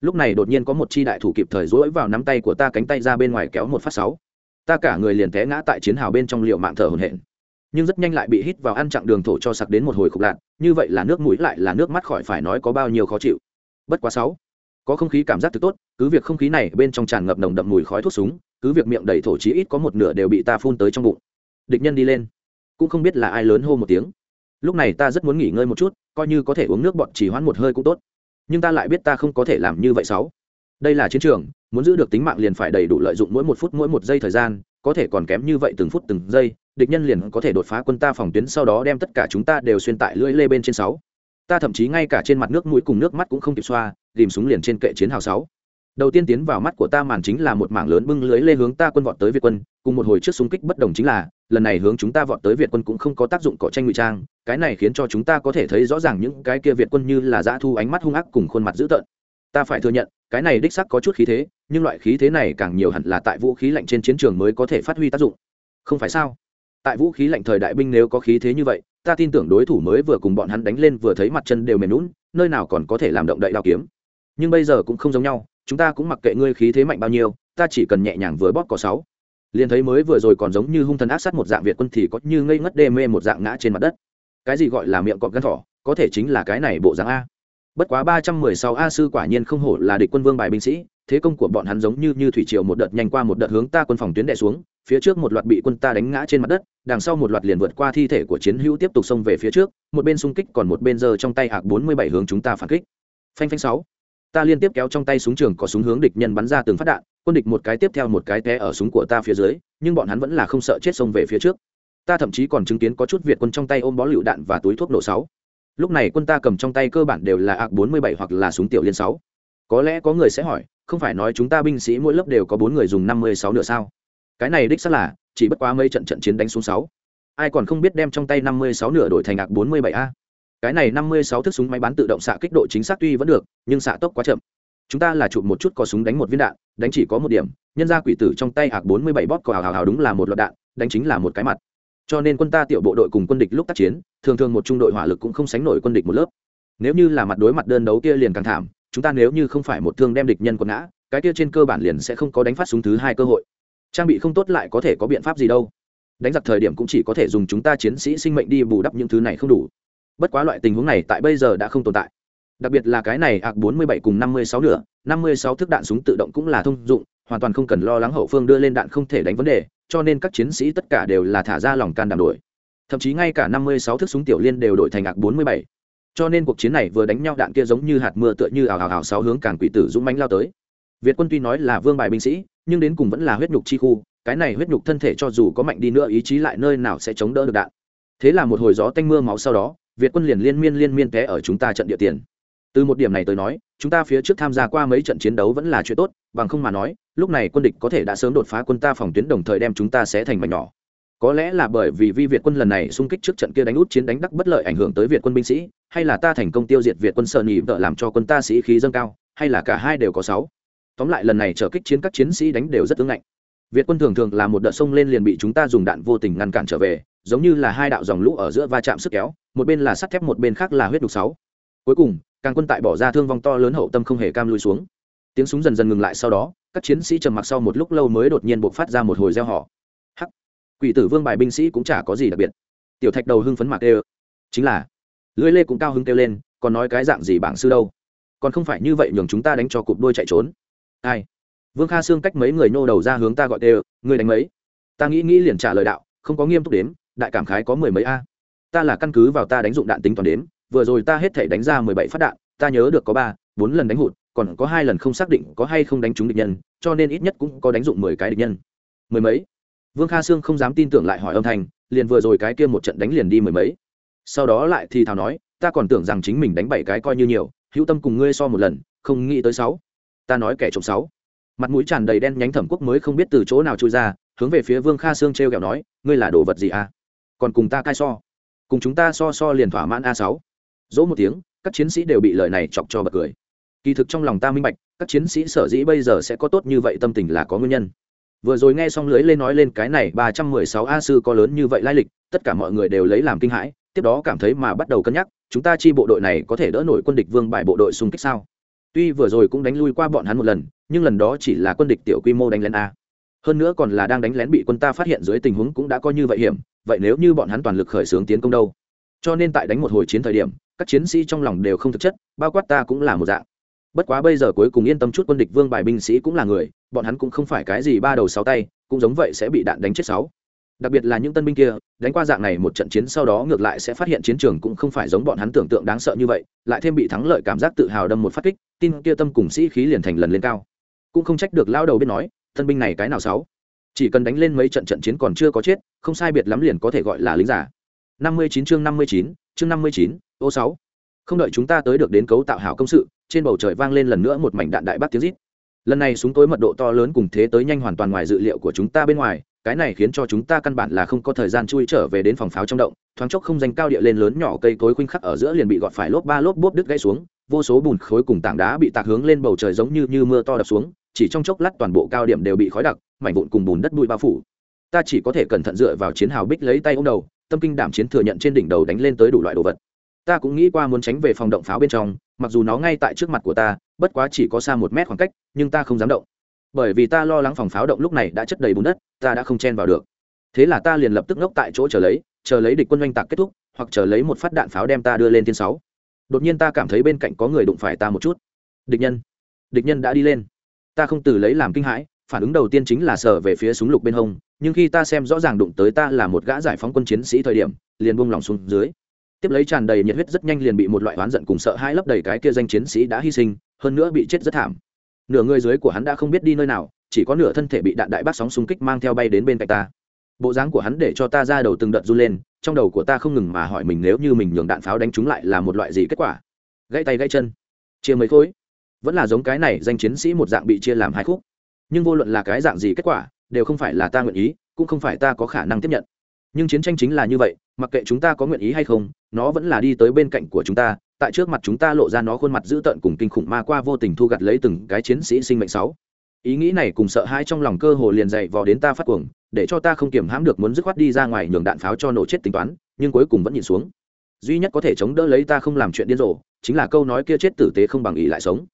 Lúc này đột nhiên có một chi đại thủ kịp thời rỗi vào nắm tay của ta cánh tay ra bên ngoài kéo một phát sáu ta cả người liền té ngã tại chiến hào bên trong liệu mạng thở hổn hển. Nhưng rất nhanh lại bị hít vào ăn chặng đường thổ cho sặc đến một hồi khục lạc như vậy là nước mũi lại là nước mắt khỏi phải nói có bao nhiêu khó chịu. Bất quá sáu, có không khí cảm giác thực tốt, cứ việc không khí này bên trong tràn ngập nồng đậm mùi khói thuốc súng, cứ việc miệng đầy thổ chí ít có một nửa đều bị ta phun tới trong bụng. Địch nhân đi lên. Cũng không biết là ai lớn hô một tiếng. Lúc này ta rất muốn nghỉ ngơi một chút, coi như có thể uống nước bọt chỉ hoãn một hơi cũng tốt. Nhưng ta lại biết ta không có thể làm như vậy sáu đây là chiến trường, muốn giữ được tính mạng liền phải đầy đủ lợi dụng mỗi một phút mỗi một giây thời gian, có thể còn kém như vậy từng phút từng giây, địch nhân liền có thể đột phá quân ta phòng tuyến sau đó đem tất cả chúng ta đều xuyên tại lưỡi lê bên trên sáu. Ta thậm chí ngay cả trên mặt nước mũi cùng nước mắt cũng không kịp xoa ghìm súng liền trên kệ chiến hào sáu. Đầu tiên tiến vào mắt của ta màn chính là một mảng lớn bưng lưới lê hướng ta quân vọt tới việt quân, cùng một hồi trước xung kích bất đồng chính là, lần này hướng chúng ta vọt tới việt quân cũng không có tác dụng cọ tranh ngụy trang, cái này khiến cho chúng ta có thể thấy rõ ràng những cái kia việt quân như là dã thu ánh mắt hung ác cùng khuôn mặt dữ tợn. Ta phải thừa nhận cái này đích sắc có chút khí thế, nhưng loại khí thế này càng nhiều hẳn là tại vũ khí lạnh trên chiến trường mới có thể phát huy tác dụng. Không phải sao? Tại vũ khí lạnh thời đại binh nếu có khí thế như vậy, ta tin tưởng đối thủ mới vừa cùng bọn hắn đánh lên vừa thấy mặt chân đều mềm lún nơi nào còn có thể làm động đậy đao kiếm. Nhưng bây giờ cũng không giống nhau, chúng ta cũng mặc kệ ngươi khí thế mạnh bao nhiêu, ta chỉ cần nhẹ nhàng vừa bóp có sáu. Liền thấy mới vừa rồi còn giống như hung thần ác sát một dạng việt quân thì có như ngây ngất đê mê một dạng ngã trên mặt đất. Cái gì gọi là miệng cọp gân thỏ, có thể chính là cái này bộ dạng a bất quá ba trăm mười sáu a sư quả nhiên không hổ là địch quân vương bài binh sĩ, thế công của bọn hắn giống như như thủy triều một đợt nhanh qua một đợt hướng ta quân phòng tuyến đệ xuống, phía trước một loạt bị quân ta đánh ngã trên mặt đất, đằng sau một loạt liền vượt qua thi thể của chiến hữu tiếp tục xông về phía trước, một bên xung kích còn một bên giơ trong tay hạc bốn mươi bảy hướng chúng ta phản kích. Phanh phanh sáu. Ta liên tiếp kéo trong tay súng trường có súng hướng địch nhân bắn ra từng phát đạn, quân địch một cái tiếp theo một cái té ở súng của ta phía dưới, nhưng bọn hắn vẫn là không sợ chết xông về phía trước. Ta thậm chí còn chứng kiến có chút việt quân trong tay ôm bó lựu đạn và túi thuốc nổ sáu lúc này quân ta cầm trong tay cơ bản đều là ạc bốn mươi bảy hoặc là súng tiểu liên sáu. Có lẽ có người sẽ hỏi, không phải nói chúng ta binh sĩ mỗi lớp đều có bốn người dùng năm mươi sáu nửa sao? Cái này đích xác là, chỉ bất quá mấy trận trận chiến đánh xuống sáu. Ai còn không biết đem trong tay năm mươi sáu nửa đổi thành ạc bốn mươi bảy a? Cái này năm mươi sáu thức súng máy bắn tự động xạ kích độ chính xác tuy vẫn được, nhưng xạ tốc quá chậm. Chúng ta là chụp một chút có súng đánh một viên đạn, đánh chỉ có một điểm, nhân ra quỷ tử trong tay ạc bốn mươi bảy bóp cò hào hào đúng là một loạt đạn, đánh chính là một cái mặt cho nên quân ta tiểu bộ đội cùng quân địch lúc tác chiến, thường thường một trung đội hỏa lực cũng không sánh nổi quân địch một lớp. Nếu như là mặt đối mặt đơn đấu kia liền càng thảm, chúng ta nếu như không phải một thương đem địch nhân quật ngã, cái kia trên cơ bản liền sẽ không có đánh phát súng thứ hai cơ hội. Trang bị không tốt lại có thể có biện pháp gì đâu. Đánh giặc thời điểm cũng chỉ có thể dùng chúng ta chiến sĩ sinh mệnh đi bù đắp những thứ này không đủ. Bất quá loại tình huống này tại bây giờ đã không tồn tại. Đặc biệt là cái này ạc 47 cùng 56 nữa 56 thước đạn súng tự động cũng là thông dụng, hoàn toàn không cần lo lắng hậu phương đưa lên đạn không thể đánh vấn đề cho nên các chiến sĩ tất cả đều là thả ra lòng can đảm đổi. Thậm chí ngay cả 56 thước súng tiểu liên đều đổi thành ạc 47. cho nên cuộc chiến này vừa đánh nhau đạn kia giống như hạt mưa tựa như ảo ảo ảo sáu hướng càng quỷ tử dũng mãnh lao tới. Việt quân tuy nói là vương bài binh sĩ, nhưng đến cùng vẫn là huyết nhục chi khu, cái này huyết nhục thân thể cho dù có mạnh đi nữa ý chí lại nơi nào sẽ chống đỡ được đạn. Thế là một hồi gió tanh mưa máu sau đó, việt quân liền liên miên liên miên té ở chúng ta trận địa tiền. Từ một điểm này tới nói chúng ta phía trước tham gia qua mấy trận chiến đấu vẫn là chuyện tốt, bằng không mà nói, lúc này quân địch có thể đã sớm đột phá quân ta phòng tuyến đồng thời đem chúng ta sẽ thành mảnh nhỏ. Có lẽ là bởi vì vi việt quân lần này xung kích trước trận kia đánh út chiến đánh đắc bất lợi ảnh hưởng tới việt quân binh sĩ, hay là ta thành công tiêu diệt việt quân sợ nhị vợ làm cho quân ta sĩ khí dâng cao, hay là cả hai đều có sáu. Tóm lại lần này trở kích chiến các chiến sĩ đánh đều rất ứng ngạnh. Việt quân thường thường là một đợt sông lên liền bị chúng ta dùng đạn vô tình ngăn cản trở về, giống như là hai đạo dòng lũ ở giữa va chạm sức kéo, một bên là sắt thép một bên khác là huyết đục sáu. Cuối cùng càng quân tại bỏ ra thương vong to lớn hậu tâm không hề cam lui xuống. Tiếng súng dần dần ngừng lại sau đó, các chiến sĩ trầm mặc sau một lúc lâu mới đột nhiên buộc phát ra một hồi gieo họ hắc! Quỷ tử vương bài binh sĩ cũng chả có gì đặc biệt. Tiểu thạch đầu hưng phấn mạc kêu. Chính là, lưỡi lê cũng cao hứng kêu lên, còn nói cái dạng gì bảng sư đâu? Còn không phải như vậy nhường chúng ta đánh cho cụp đôi chạy trốn. Ai? Vương kha xương cách mấy người nô đầu ra hướng ta gọi đều người đánh mấy? Ta nghĩ nghĩ liền trả lời đạo, không có nghiêm túc đếm, đại cảm khái có mười mấy a. Ta là căn cứ vào ta đánh dụng đạn tính toàn đếm vừa rồi ta hết thể đánh ra mười bảy phát đạn, ta nhớ được có ba, bốn lần đánh hụt, còn có hai lần không xác định có hay không đánh trúng địch nhân, cho nên ít nhất cũng có đánh dụng mười cái địch nhân. Mười mấy? Vương kha sương không dám tin tưởng lại hỏi âm thanh, liền vừa rồi cái kia một trận đánh liền đi mười mấy. Sau đó lại thì thào nói, ta còn tưởng rằng chính mình đánh bảy cái coi như nhiều, hữu tâm cùng ngươi so một lần, không nghĩ tới sáu. Ta nói kẻ trộm sáu. Mặt mũi tràn đầy đen nhánh thẩm quốc mới không biết từ chỗ nào trôi ra, hướng về phía vương kha sương t r e o kẹo nói, ngươi là đồ vật gì à? Còn cùng ta cai so. Cùng chúng ta so so liền thỏa mãn a sáu dỗ một tiếng, các chiến sĩ đều bị lời này chọc cho bật cười. Kỳ thực trong lòng ta minh bạch, các chiến sĩ sở dĩ bây giờ sẽ có tốt như vậy tâm tình là có nguyên nhân. Vừa rồi nghe xong lưới lên nói lên cái này ba trăm mười sáu a sư có lớn như vậy lai lịch, tất cả mọi người đều lấy làm kinh hãi, tiếp đó cảm thấy mà bắt đầu cân nhắc, chúng ta chi bộ đội này có thể đỡ nổi quân địch vương bại bộ đội xung kích sao? Tuy vừa rồi cũng đánh lui qua bọn hắn một lần, nhưng lần đó chỉ là quân địch tiểu quy mô đánh lén a. Hơn nữa còn là đang đánh lén bị quân ta phát hiện dưới tình huống cũng đã coi như vậy hiểm, vậy nếu như bọn hắn toàn lực khởi xướng tiến công đâu? Cho nên tại đánh một hồi chiến thời điểm các chiến sĩ trong lòng đều không thực chất, bao quát ta cũng là một dạng. Bất quá bây giờ cuối cùng yên tâm chút quân địch vương bài binh sĩ cũng là người, bọn hắn cũng không phải cái gì ba đầu sáu tay, cũng giống vậy sẽ bị đạn đánh chết sáu. Đặc biệt là những tân binh kia, đánh qua dạng này một trận chiến sau đó ngược lại sẽ phát hiện chiến trường cũng không phải giống bọn hắn tưởng tượng đáng sợ như vậy, lại thêm bị thắng lợi cảm giác tự hào đâm một phát kích, tin kia tâm cùng sĩ khí liền thành lần lên cao. Cũng không trách được lao đầu biết nói, tân binh này cái nào sáu? Chỉ cần đánh lên mấy trận trận chiến còn chưa có chết, không sai biệt lắm liền có thể gọi là lính giả. Năm mươi chín chương năm mươi chín, chương năm mươi chín ô sáu, không đợi chúng ta tới được đến cấu tạo hảo công sự, trên bầu trời vang lên lần nữa một mảnh đạn đại bác tiếng rít. Lần này súng tối mật độ to lớn cùng thế tới nhanh hoàn toàn ngoài dự liệu của chúng ta bên ngoài, cái này khiến cho chúng ta căn bản là không có thời gian chui trở về đến phòng pháo trong động, thoáng chốc không danh cao địa lên lớn nhỏ cây cối khuynh khắc ở giữa liền bị gọt phải lốp ba lốp bốp đứt gãy xuống, vô số bùn khối cùng tảng đá bị tạc hướng lên bầu trời giống như như mưa to đập xuống, chỉ trong chốc lát toàn bộ cao điểm đều bị khói đặc, mảnh vụn cùng bùn đất bụi bao phủ. Ta chỉ có thể cẩn thận dựa vào chiến hào bích lấy tay ô đầu, tâm kinh đảm chiến thừa nhận trên đỉnh đầu đánh lên tới đủ loại đồ vật ta cũng nghĩ qua muốn tránh về phòng động pháo bên trong, mặc dù nó ngay tại trước mặt của ta, bất quá chỉ có xa một mét khoảng cách, nhưng ta không dám động. Bởi vì ta lo lắng phòng pháo động lúc này đã chất đầy bùn đất, ta đã không chen vào được. Thế là ta liền lập tức ngốc tại chỗ chờ lấy chờ lấy địch quân oanh tạc kết thúc, hoặc chờ lấy một phát đạn pháo đem ta đưa lên thiên sáu. Đột nhiên ta cảm thấy bên cạnh có người đụng phải ta một chút. Địch nhân địch nhân đã đi lên. Ta không từ lấy làm kinh hãi, phản ứng đầu tiên chính là sờ về phía súng lục bên hông, nhưng khi ta xem rõ ràng đụng tới ta là một gã giải phóng quân chiến sĩ thời điểm, liền buông lỏng xuống dưới tiếp lấy tràn đầy nhiệt huyết rất nhanh liền bị một loại oán giận cùng sợ hãi lấp đầy cái kia danh chiến sĩ đã hy sinh, hơn nữa bị chết rất thảm. Nửa người dưới của hắn đã không biết đi nơi nào, chỉ có nửa thân thể bị đạn đại bác sóng xung kích mang theo bay đến bên cạnh ta. Bộ dáng của hắn để cho ta ra đầu từng đợt run lên, trong đầu của ta không ngừng mà hỏi mình nếu như mình nhường đạn pháo đánh trúng lại là một loại gì kết quả. Gãy tay gãy chân. Chia mấy khối. Vẫn là giống cái này danh chiến sĩ một dạng bị chia làm hai khúc. Nhưng vô luận là cái dạng gì kết quả, đều không phải là ta nguyện ý, cũng không phải ta có khả năng tiếp nhận nhưng chiến tranh chính là như vậy, mặc kệ chúng ta có nguyện ý hay không, nó vẫn là đi tới bên cạnh của chúng ta, tại trước mặt chúng ta lộ ra nó khuôn mặt dữ tợn cùng kinh khủng ma qua vô tình thu gặt lấy từng cái chiến sĩ sinh mệnh sáu. Ý nghĩ này cùng sợ hãi trong lòng cơ hồ liền dậy vò đến ta phát cuồng, để cho ta không kiểm hãm được muốn dứt khoát đi ra ngoài nhường đạn pháo cho nổ chết tính toán, nhưng cuối cùng vẫn nhìn xuống. Duy nhất có thể chống đỡ lấy ta không làm chuyện điên rồ, chính là câu nói kia chết tử tế không bằng ý lại sống.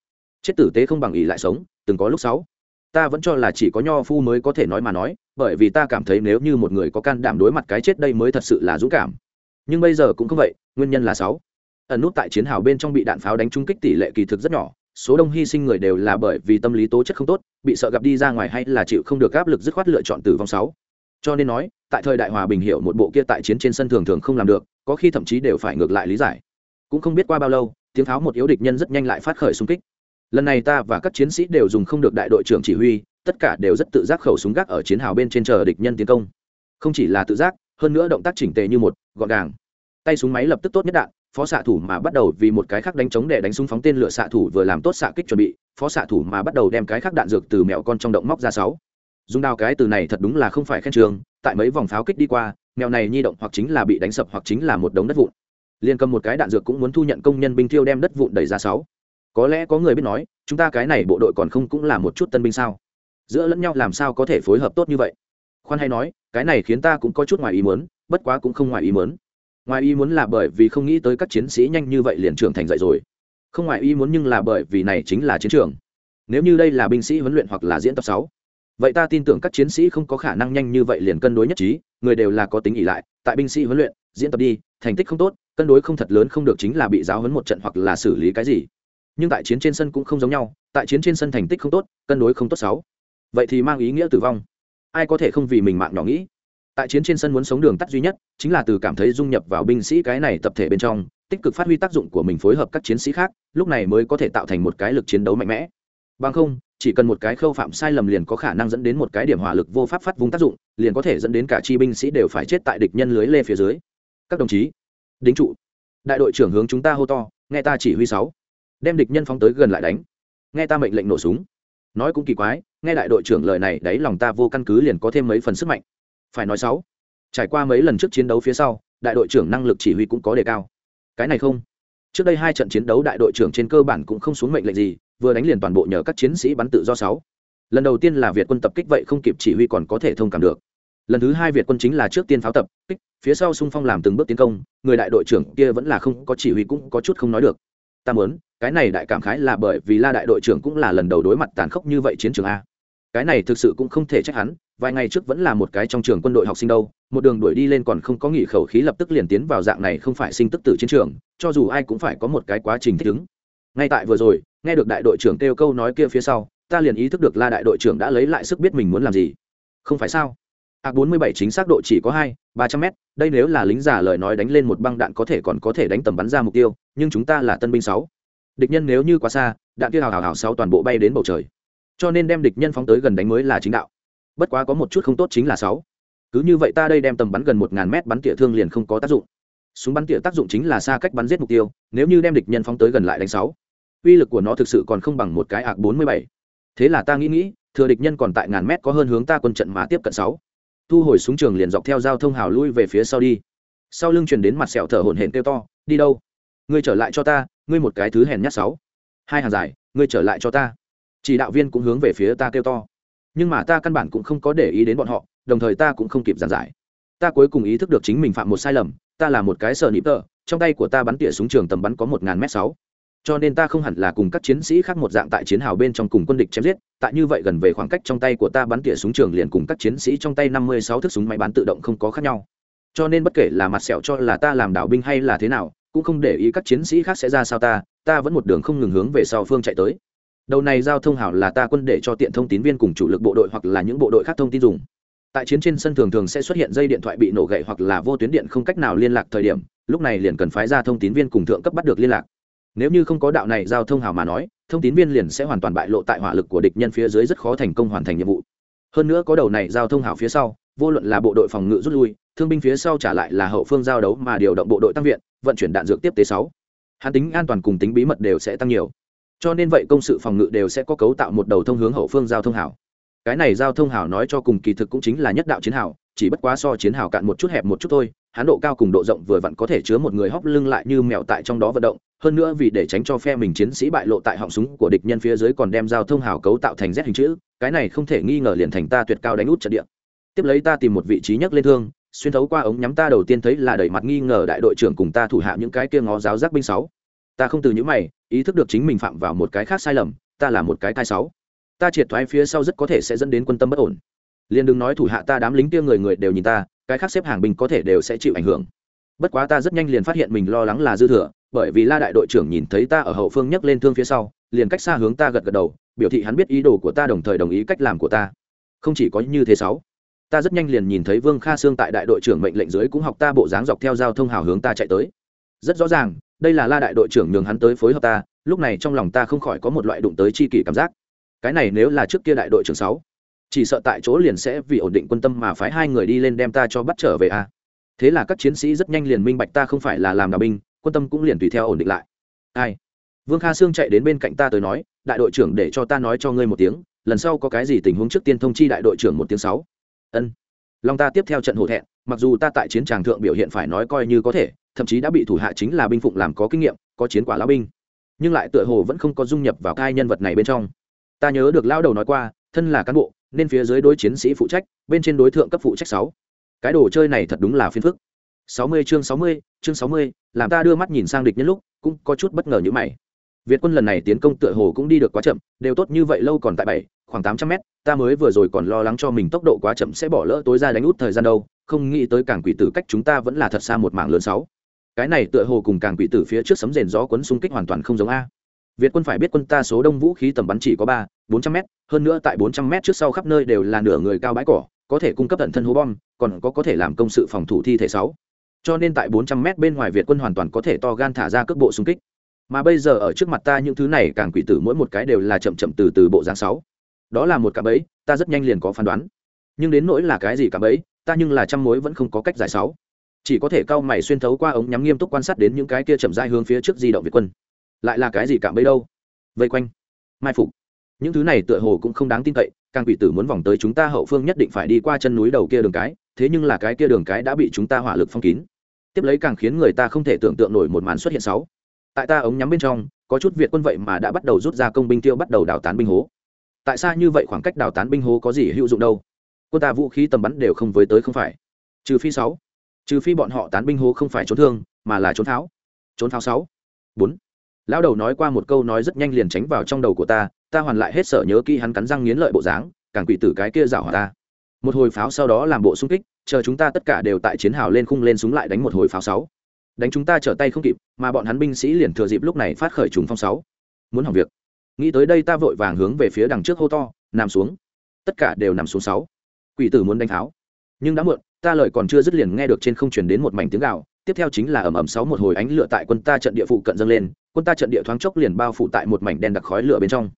Chết tử tế không bằng ý lại sống, từng có lúc sáu ta vẫn cho là chỉ có nho phu mới có thể nói mà nói, bởi vì ta cảm thấy nếu như một người có can đảm đối mặt cái chết đây mới thật sự là dũng cảm. Nhưng bây giờ cũng không vậy, nguyên nhân là sáu. Ẩn nút tại chiến hào bên trong bị đạn pháo đánh trúng kích tỷ lệ kỳ thực rất nhỏ, số đông hy sinh người đều là bởi vì tâm lý tố chất không tốt, bị sợ gặp đi ra ngoài hay là chịu không được áp lực dứt khoát lựa chọn tử vong sáu. Cho nên nói, tại thời đại hòa bình hiểu một bộ kia tại chiến trên sân thường thường không làm được, có khi thậm chí đều phải ngược lại lý giải. Cũng không biết qua bao lâu, tiếng pháo một yếu địch nhân rất nhanh lại phát khởi xung kích lần này ta và các chiến sĩ đều dùng không được đại đội trưởng chỉ huy, tất cả đều rất tự giác khẩu súng gác ở chiến hào bên trên chờ địch nhân tiến công. Không chỉ là tự giác, hơn nữa động tác chỉnh tề như một gọn gàng. Tay súng máy lập tức tốt nhất đạn, phó xạ thủ mà bắt đầu vì một cái khác đánh chống để đánh súng phóng tên lửa xạ thủ vừa làm tốt xạ kích chuẩn bị, phó xạ thủ mà bắt đầu đem cái khác đạn dược từ mẹo con trong động móc ra sáu. Dùng đào cái từ này thật đúng là không phải khen trường, tại mấy vòng pháo kích đi qua mèo này nhi động hoặc chính là bị đánh sập hoặc chính là một đống đất vụn. Liền cầm một cái đạn dược cũng muốn thu nhận công nhân binh thiêu đem đất vụn đẩy ra sáu có lẽ có người biết nói, chúng ta cái này bộ đội còn không cũng là một chút tân binh sao? Giữa lẫn nhau làm sao có thể phối hợp tốt như vậy? Khoan hay nói, cái này khiến ta cũng có chút ngoài ý muốn, bất quá cũng không ngoài ý muốn. Ngoài ý muốn là bởi vì không nghĩ tới các chiến sĩ nhanh như vậy liền trưởng thành dậy rồi. Không ngoài ý muốn nhưng là bởi vì này chính là chiến trường. Nếu như đây là binh sĩ huấn luyện hoặc là diễn tập sáu, vậy ta tin tưởng các chiến sĩ không có khả năng nhanh như vậy liền cân đối nhất trí, người đều là có tính ỉ lại, tại binh sĩ huấn luyện, diễn tập đi, thành tích không tốt, cân đối không thật lớn không được chính là bị giáo huấn một trận hoặc là xử lý cái gì nhưng tại chiến trên sân cũng không giống nhau, tại chiến trên sân thành tích không tốt, cân đối không tốt sáu. Vậy thì mang ý nghĩa tử vong. Ai có thể không vì mình mạng nhỏ nghĩ? Tại chiến trên sân muốn sống đường tắt duy nhất, chính là từ cảm thấy dung nhập vào binh sĩ cái này tập thể bên trong, tích cực phát huy tác dụng của mình phối hợp các chiến sĩ khác, lúc này mới có thể tạo thành một cái lực chiến đấu mạnh mẽ. Bằng không, chỉ cần một cái khâu phạm sai lầm liền có khả năng dẫn đến một cái điểm hỏa lực vô pháp phát vung tác dụng, liền có thể dẫn đến cả chi binh sĩ đều phải chết tại địch nhân lưới lê phía dưới. Các đồng chí, đính trụ. Đại đội trưởng hướng chúng ta hô to, nghe ta chỉ huy sáu đem địch nhân phóng tới gần lại đánh. Nghe ta mệnh lệnh nổ súng. Nói cũng kỳ quái, nghe đại đội trưởng lời này, đấy lòng ta vô căn cứ liền có thêm mấy phần sức mạnh. Phải nói sáu, trải qua mấy lần trước chiến đấu phía sau, đại đội trưởng năng lực chỉ huy cũng có đề cao. Cái này không. Trước đây hai trận chiến đấu đại đội trưởng trên cơ bản cũng không xuống mệnh lệnh gì, vừa đánh liền toàn bộ nhờ các chiến sĩ bắn tự do sáu. Lần đầu tiên là việt quân tập kích vậy không kịp chỉ huy còn có thể thông cảm được. Lần thứ hai việt quân chính là trước tiên pháo tập, kích, phía sau xung phong làm từng bước tiến công, người đại đội trưởng kia vẫn là không có chỉ huy cũng có chút không nói được. Ta muốn cái này đại cảm khái là bởi vì la đại đội trưởng cũng là lần đầu đối mặt tàn khốc như vậy chiến trường a. Cái này thực sự cũng không thể trách hắn, vài ngày trước vẫn là một cái trong trường quân đội học sinh đâu, một đường đuổi đi lên còn không có nghỉ khẩu khí lập tức liền tiến vào dạng này không phải sinh tức tử chiến trường, cho dù ai cũng phải có một cái quá trình thích ứng. Ngay tại vừa rồi, nghe được đại đội trưởng kêu câu nói kia phía sau, ta liền ý thức được la đại đội trưởng đã lấy lại sức biết mình muốn làm gì. Không phải sao? A bốn mươi bảy chính xác độ chỉ có hai, ba trăm mét, đây nếu là lính giả lời nói đánh lên một băng đạn có thể còn có thể đánh tầm bắn ra mục tiêu, nhưng chúng ta là tân binh sáu địch nhân nếu như quá xa, đạn kia hào hào hào sáu toàn bộ bay đến bầu trời. Cho nên đem địch nhân phóng tới gần đánh mới là chính đạo. Bất quá có một chút không tốt chính là sáu. Cứ như vậy ta đây đem tầm bắn gần một ngàn mét bắn tỉa thương liền không có tác dụng. Súng bắn tỉa tác dụng chính là xa cách bắn giết mục tiêu, nếu như đem địch nhân phóng tới gần lại đánh sáu. Uy lực của nó thực sự còn không bằng một cái ạc bốn mươi bảy. Thế là ta nghĩ nghĩ, thừa địch nhân còn tại ngàn mét có hơn hướng ta quân trận mà tiếp cận sáu. Thu hồi súng trường liền dọc theo giao thông hào lui về phía sau đi. Sau lưng truyền đến mặt sẹo thở hổn hển kêu to, đi đâu? Ngươi trở lại cho ta ngươi một cái thứ hèn nhát sáu. Hai hàng dài, ngươi trở lại cho ta. Chỉ đạo viên cũng hướng về phía ta kêu to. Nhưng mà ta căn bản cũng không có để ý đến bọn họ, đồng thời ta cũng không kịp giảng giải. Ta cuối cùng ý thức được chính mình phạm một sai lầm, ta là một cái sợ nịp tờ trong tay của ta bắn tỉa súng trường tầm bắn có một ngàn m sáu. Cho nên ta không hẳn là cùng các chiến sĩ khác một dạng tại chiến hào bên trong cùng quân địch chém giết, tại như vậy gần về khoảng cách trong tay của ta bắn tỉa súng trường liền cùng các chiến sĩ trong tay năm mươi sáu thước súng máy bắn tự động không có khác nhau. Cho nên bất kể là mặt sẹo cho là ta làm đảo binh hay là thế nào cũng không để ý các chiến sĩ khác sẽ ra sao ta ta vẫn một đường không ngừng hướng về sau phương chạy tới. Đầu này giao thông hảo là ta quân để cho tiện thông tín viên cùng chủ lực bộ đội hoặc là những bộ đội khác thông tin dùng. Tại chiến trên sân thường thường sẽ xuất hiện dây điện thoại bị nổ gậy hoặc là vô tuyến điện không cách nào liên lạc thời điểm, lúc này liền cần phái ra thông tín viên cùng thượng cấp bắt được liên lạc. Nếu như không có đạo này giao thông hảo mà nói, thông tín viên liền sẽ hoàn toàn bại lộ tại hỏa lực của địch nhân phía dưới rất khó thành công hoàn thành nhiệm vụ. Hơn nữa có đầu này giao thông hảo phía sau, vô luận là bộ đội phòng ngự rút lui thương binh phía sau trả lại là hậu phương giao đấu mà điều động bộ đội tăng viện vận chuyển đạn dược tiếp tế sáu. Hắn tính an toàn cùng tính bí mật đều sẽ tăng nhiều. Cho nên vậy công sự phòng ngự đều sẽ có cấu tạo một đầu thông hướng hậu phương giao thông hảo. Cái này giao thông hảo nói cho cùng kỳ thực cũng chính là nhất đạo chiến hảo, chỉ bất quá so chiến hào cạn một chút hẹp một chút thôi hắn độ cao cùng độ rộng vừa vặn có thể chứa một người hóc lưng lại như mèo tại trong đó vận động hơn nữa vì để tránh cho phe mình chiến sĩ bại lộ tại họng súng của địch nhân phía dưới còn đem giao thông hào cấu tạo thành z hình chữ cái này không thể nghi ngờ liền thành ta tuyệt cao đánh út trận địa. Tiếp lấy ta tìm một vị trí nhấc lên thương xuyên thấu qua ống nhắm ta đầu tiên thấy là đẩy mặt nghi ngờ đại đội trưởng cùng ta thủ hạ những cái kia ngó giáo giác binh sáu. Ta không từ những mày, ý thức được chính mình phạm vào một cái khác sai lầm, ta là một cái thai sáu. Ta triệt thoái phía sau rất có thể sẽ dẫn đến quân tâm bất ổn. Liền đừng nói thủ hạ ta đám lính kia người người đều nhìn ta, cái khác xếp hàng binh có thể đều sẽ chịu ảnh hưởng. Bất quá ta rất nhanh liền phát hiện mình lo lắng là dư thừa, bởi vì la đại đội trưởng nhìn thấy ta ở hậu phương nhấc lên thương phía sau, liền cách xa hướng ta gật gật đầu, biểu thị hắn biết ý đồ của ta đồng thời đồng ý cách làm của ta. Không chỉ có như thế sáu ta rất nhanh liền nhìn thấy vương kha sương tại đại đội trưởng mệnh lệnh dưới cũng học ta bộ dáng dọc theo giao thông hào hướng ta chạy tới. Rất rõ ràng, đây là la đại đội trưởng nhường hắn tới phối hợp ta, lúc này trong lòng ta không khỏi có một loại đụng tới chi kỷ cảm giác. Cái này nếu là trước kia đại đội trưởng sáu, chỉ sợ tại chỗ liền sẽ vì ổn định quân tâm mà phái hai người đi lên đem ta cho bắt trở về a. Thế là các chiến sĩ rất nhanh liền minh bạch ta không phải là làm đạo binh, quân tâm cũng liền tùy theo ổn định lại. Ai? Vương kha sương chạy đến bên cạnh ta tới nói, đại đội trưởng để cho ta nói cho ngươi một tiếng, lần sau có cái gì tình huống trước tiên thông chi đại đội trưởng một tiếng sáu ân. Long ta tiếp theo trận hổ thẹn, mặc dù ta tại chiến tràng thượng biểu hiện phải nói coi như có thể, thậm chí đã bị thủ hạ chính là binh phụng làm có kinh nghiệm, có chiến quả lão binh. Nhưng lại tựa hồ vẫn không có dung nhập vào cai nhân vật này bên trong. Ta nhớ được lao đầu nói qua, thân là cán bộ, nên phía dưới đối chiến sĩ phụ trách, bên trên đối tượng cấp phụ trách sáu. Cái đồ chơi này thật đúng là phiền phức. Sáu mươi chương sáu mươi, chương sáu mươi, làm ta đưa mắt nhìn sang địch nhân lúc, cũng có chút bất ngờ như mày. Việt quân lần này tiến công tựa hồ cũng đi được quá chậm, đều tốt như vậy lâu còn tại bảy khoảng tám trăm mét, ta mới vừa rồi còn lo lắng cho mình tốc độ quá chậm sẽ bỏ lỡ tối ra đánh út thời gian đâu, không nghĩ tới cảng quỷ tử cách chúng ta vẫn là thật xa một mảng lớn sáu. Cái này tựa hồ cùng cảng quỷ tử phía trước sấm rền gió cuốn xung kích hoàn toàn không giống a. Việt quân phải biết quân ta số đông vũ khí tầm bắn chỉ có ba, bốn trăm m hơn nữa tại bốn trăm m trước sau khắp nơi đều là nửa người cao bãi cỏ, có thể cung cấp tận thân hố bom, còn có có thể làm công sự phòng thủ thi thể sáu. Cho nên tại bốn trăm m bên ngoài việt quân hoàn toàn có thể to gan thả ra cước bộ xung kích. Mà bây giờ ở trước mặt ta những thứ này càng quỷ tử mỗi một cái đều là chậm chậm từ từ bộ dáng sáu đó là một cạm bẫy, ta rất nhanh liền có phán đoán. Nhưng đến nỗi là cái gì cạm bẫy, ta nhưng là trăm mối vẫn không có cách giải sáu. Chỉ có thể cao mày xuyên thấu qua ống nhắm nghiêm túc quan sát đến những cái kia chậm rãi hướng phía trước di động việt quân. Lại là cái gì cạm bẫy đâu? Vây quanh. Mai phục. Những thứ này tựa hồ cũng không đáng tin cậy, càng quỷ tử muốn vòng tới chúng ta hậu phương nhất định phải đi qua chân núi đầu kia đường cái, thế nhưng là cái kia đường cái đã bị chúng ta hỏa lực phong kín. Tiếp lấy càng khiến người ta không thể tưởng tượng nổi một màn xuất hiện sáu. Tại ta ống nhắm bên trong, có chút việt quân vậy mà đã bắt đầu rút ra công binh tiêu bắt đầu đào tán binh hố tại sao như vậy khoảng cách đào tán binh hố có gì hữu dụng đâu? Quân ta vũ khí tầm bắn đều không với tới không phải. Trừ phi sáu. Trừ phi bọn họ tán binh hố không phải trốn thương, mà là trốn tháo trốn tháo sáu. Bốn. Lão đầu nói qua một câu nói rất nhanh liền tránh vào trong đầu của ta ta hoàn lại hết sở nhớ kỹ hắn cắn răng nghiến lợi bộ dáng, càng quỷ tử cái kia rảo hòa ta. Một hồi pháo sau đó làm bộ xung kích, chờ chúng ta tất cả đều tại chiến hào lên khung lên súng lại đánh một hồi pháo sáu. Đánh chúng ta trở tay không kịp, mà bọn hắn binh sĩ liền thừa dịp lúc này phát khởi trùng phong sáu. Muốn hỏng việc nghĩ tới đây ta vội vàng hướng về phía đằng trước hô to, nằm xuống. Tất cả đều nằm xuống sáu. Quỷ tử muốn đánh tháo. Nhưng đã muộn, ta lời còn chưa dứt liền nghe được trên không truyền đến một mảnh tiếng gạo tiếp theo chính là ầm ầm sáu một hồi ánh lửa tại quân ta trận địa phụ cận dâng lên, quân ta trận địa thoáng chốc liền bao phủ tại một mảnh đen đặc khói lửa bên trong.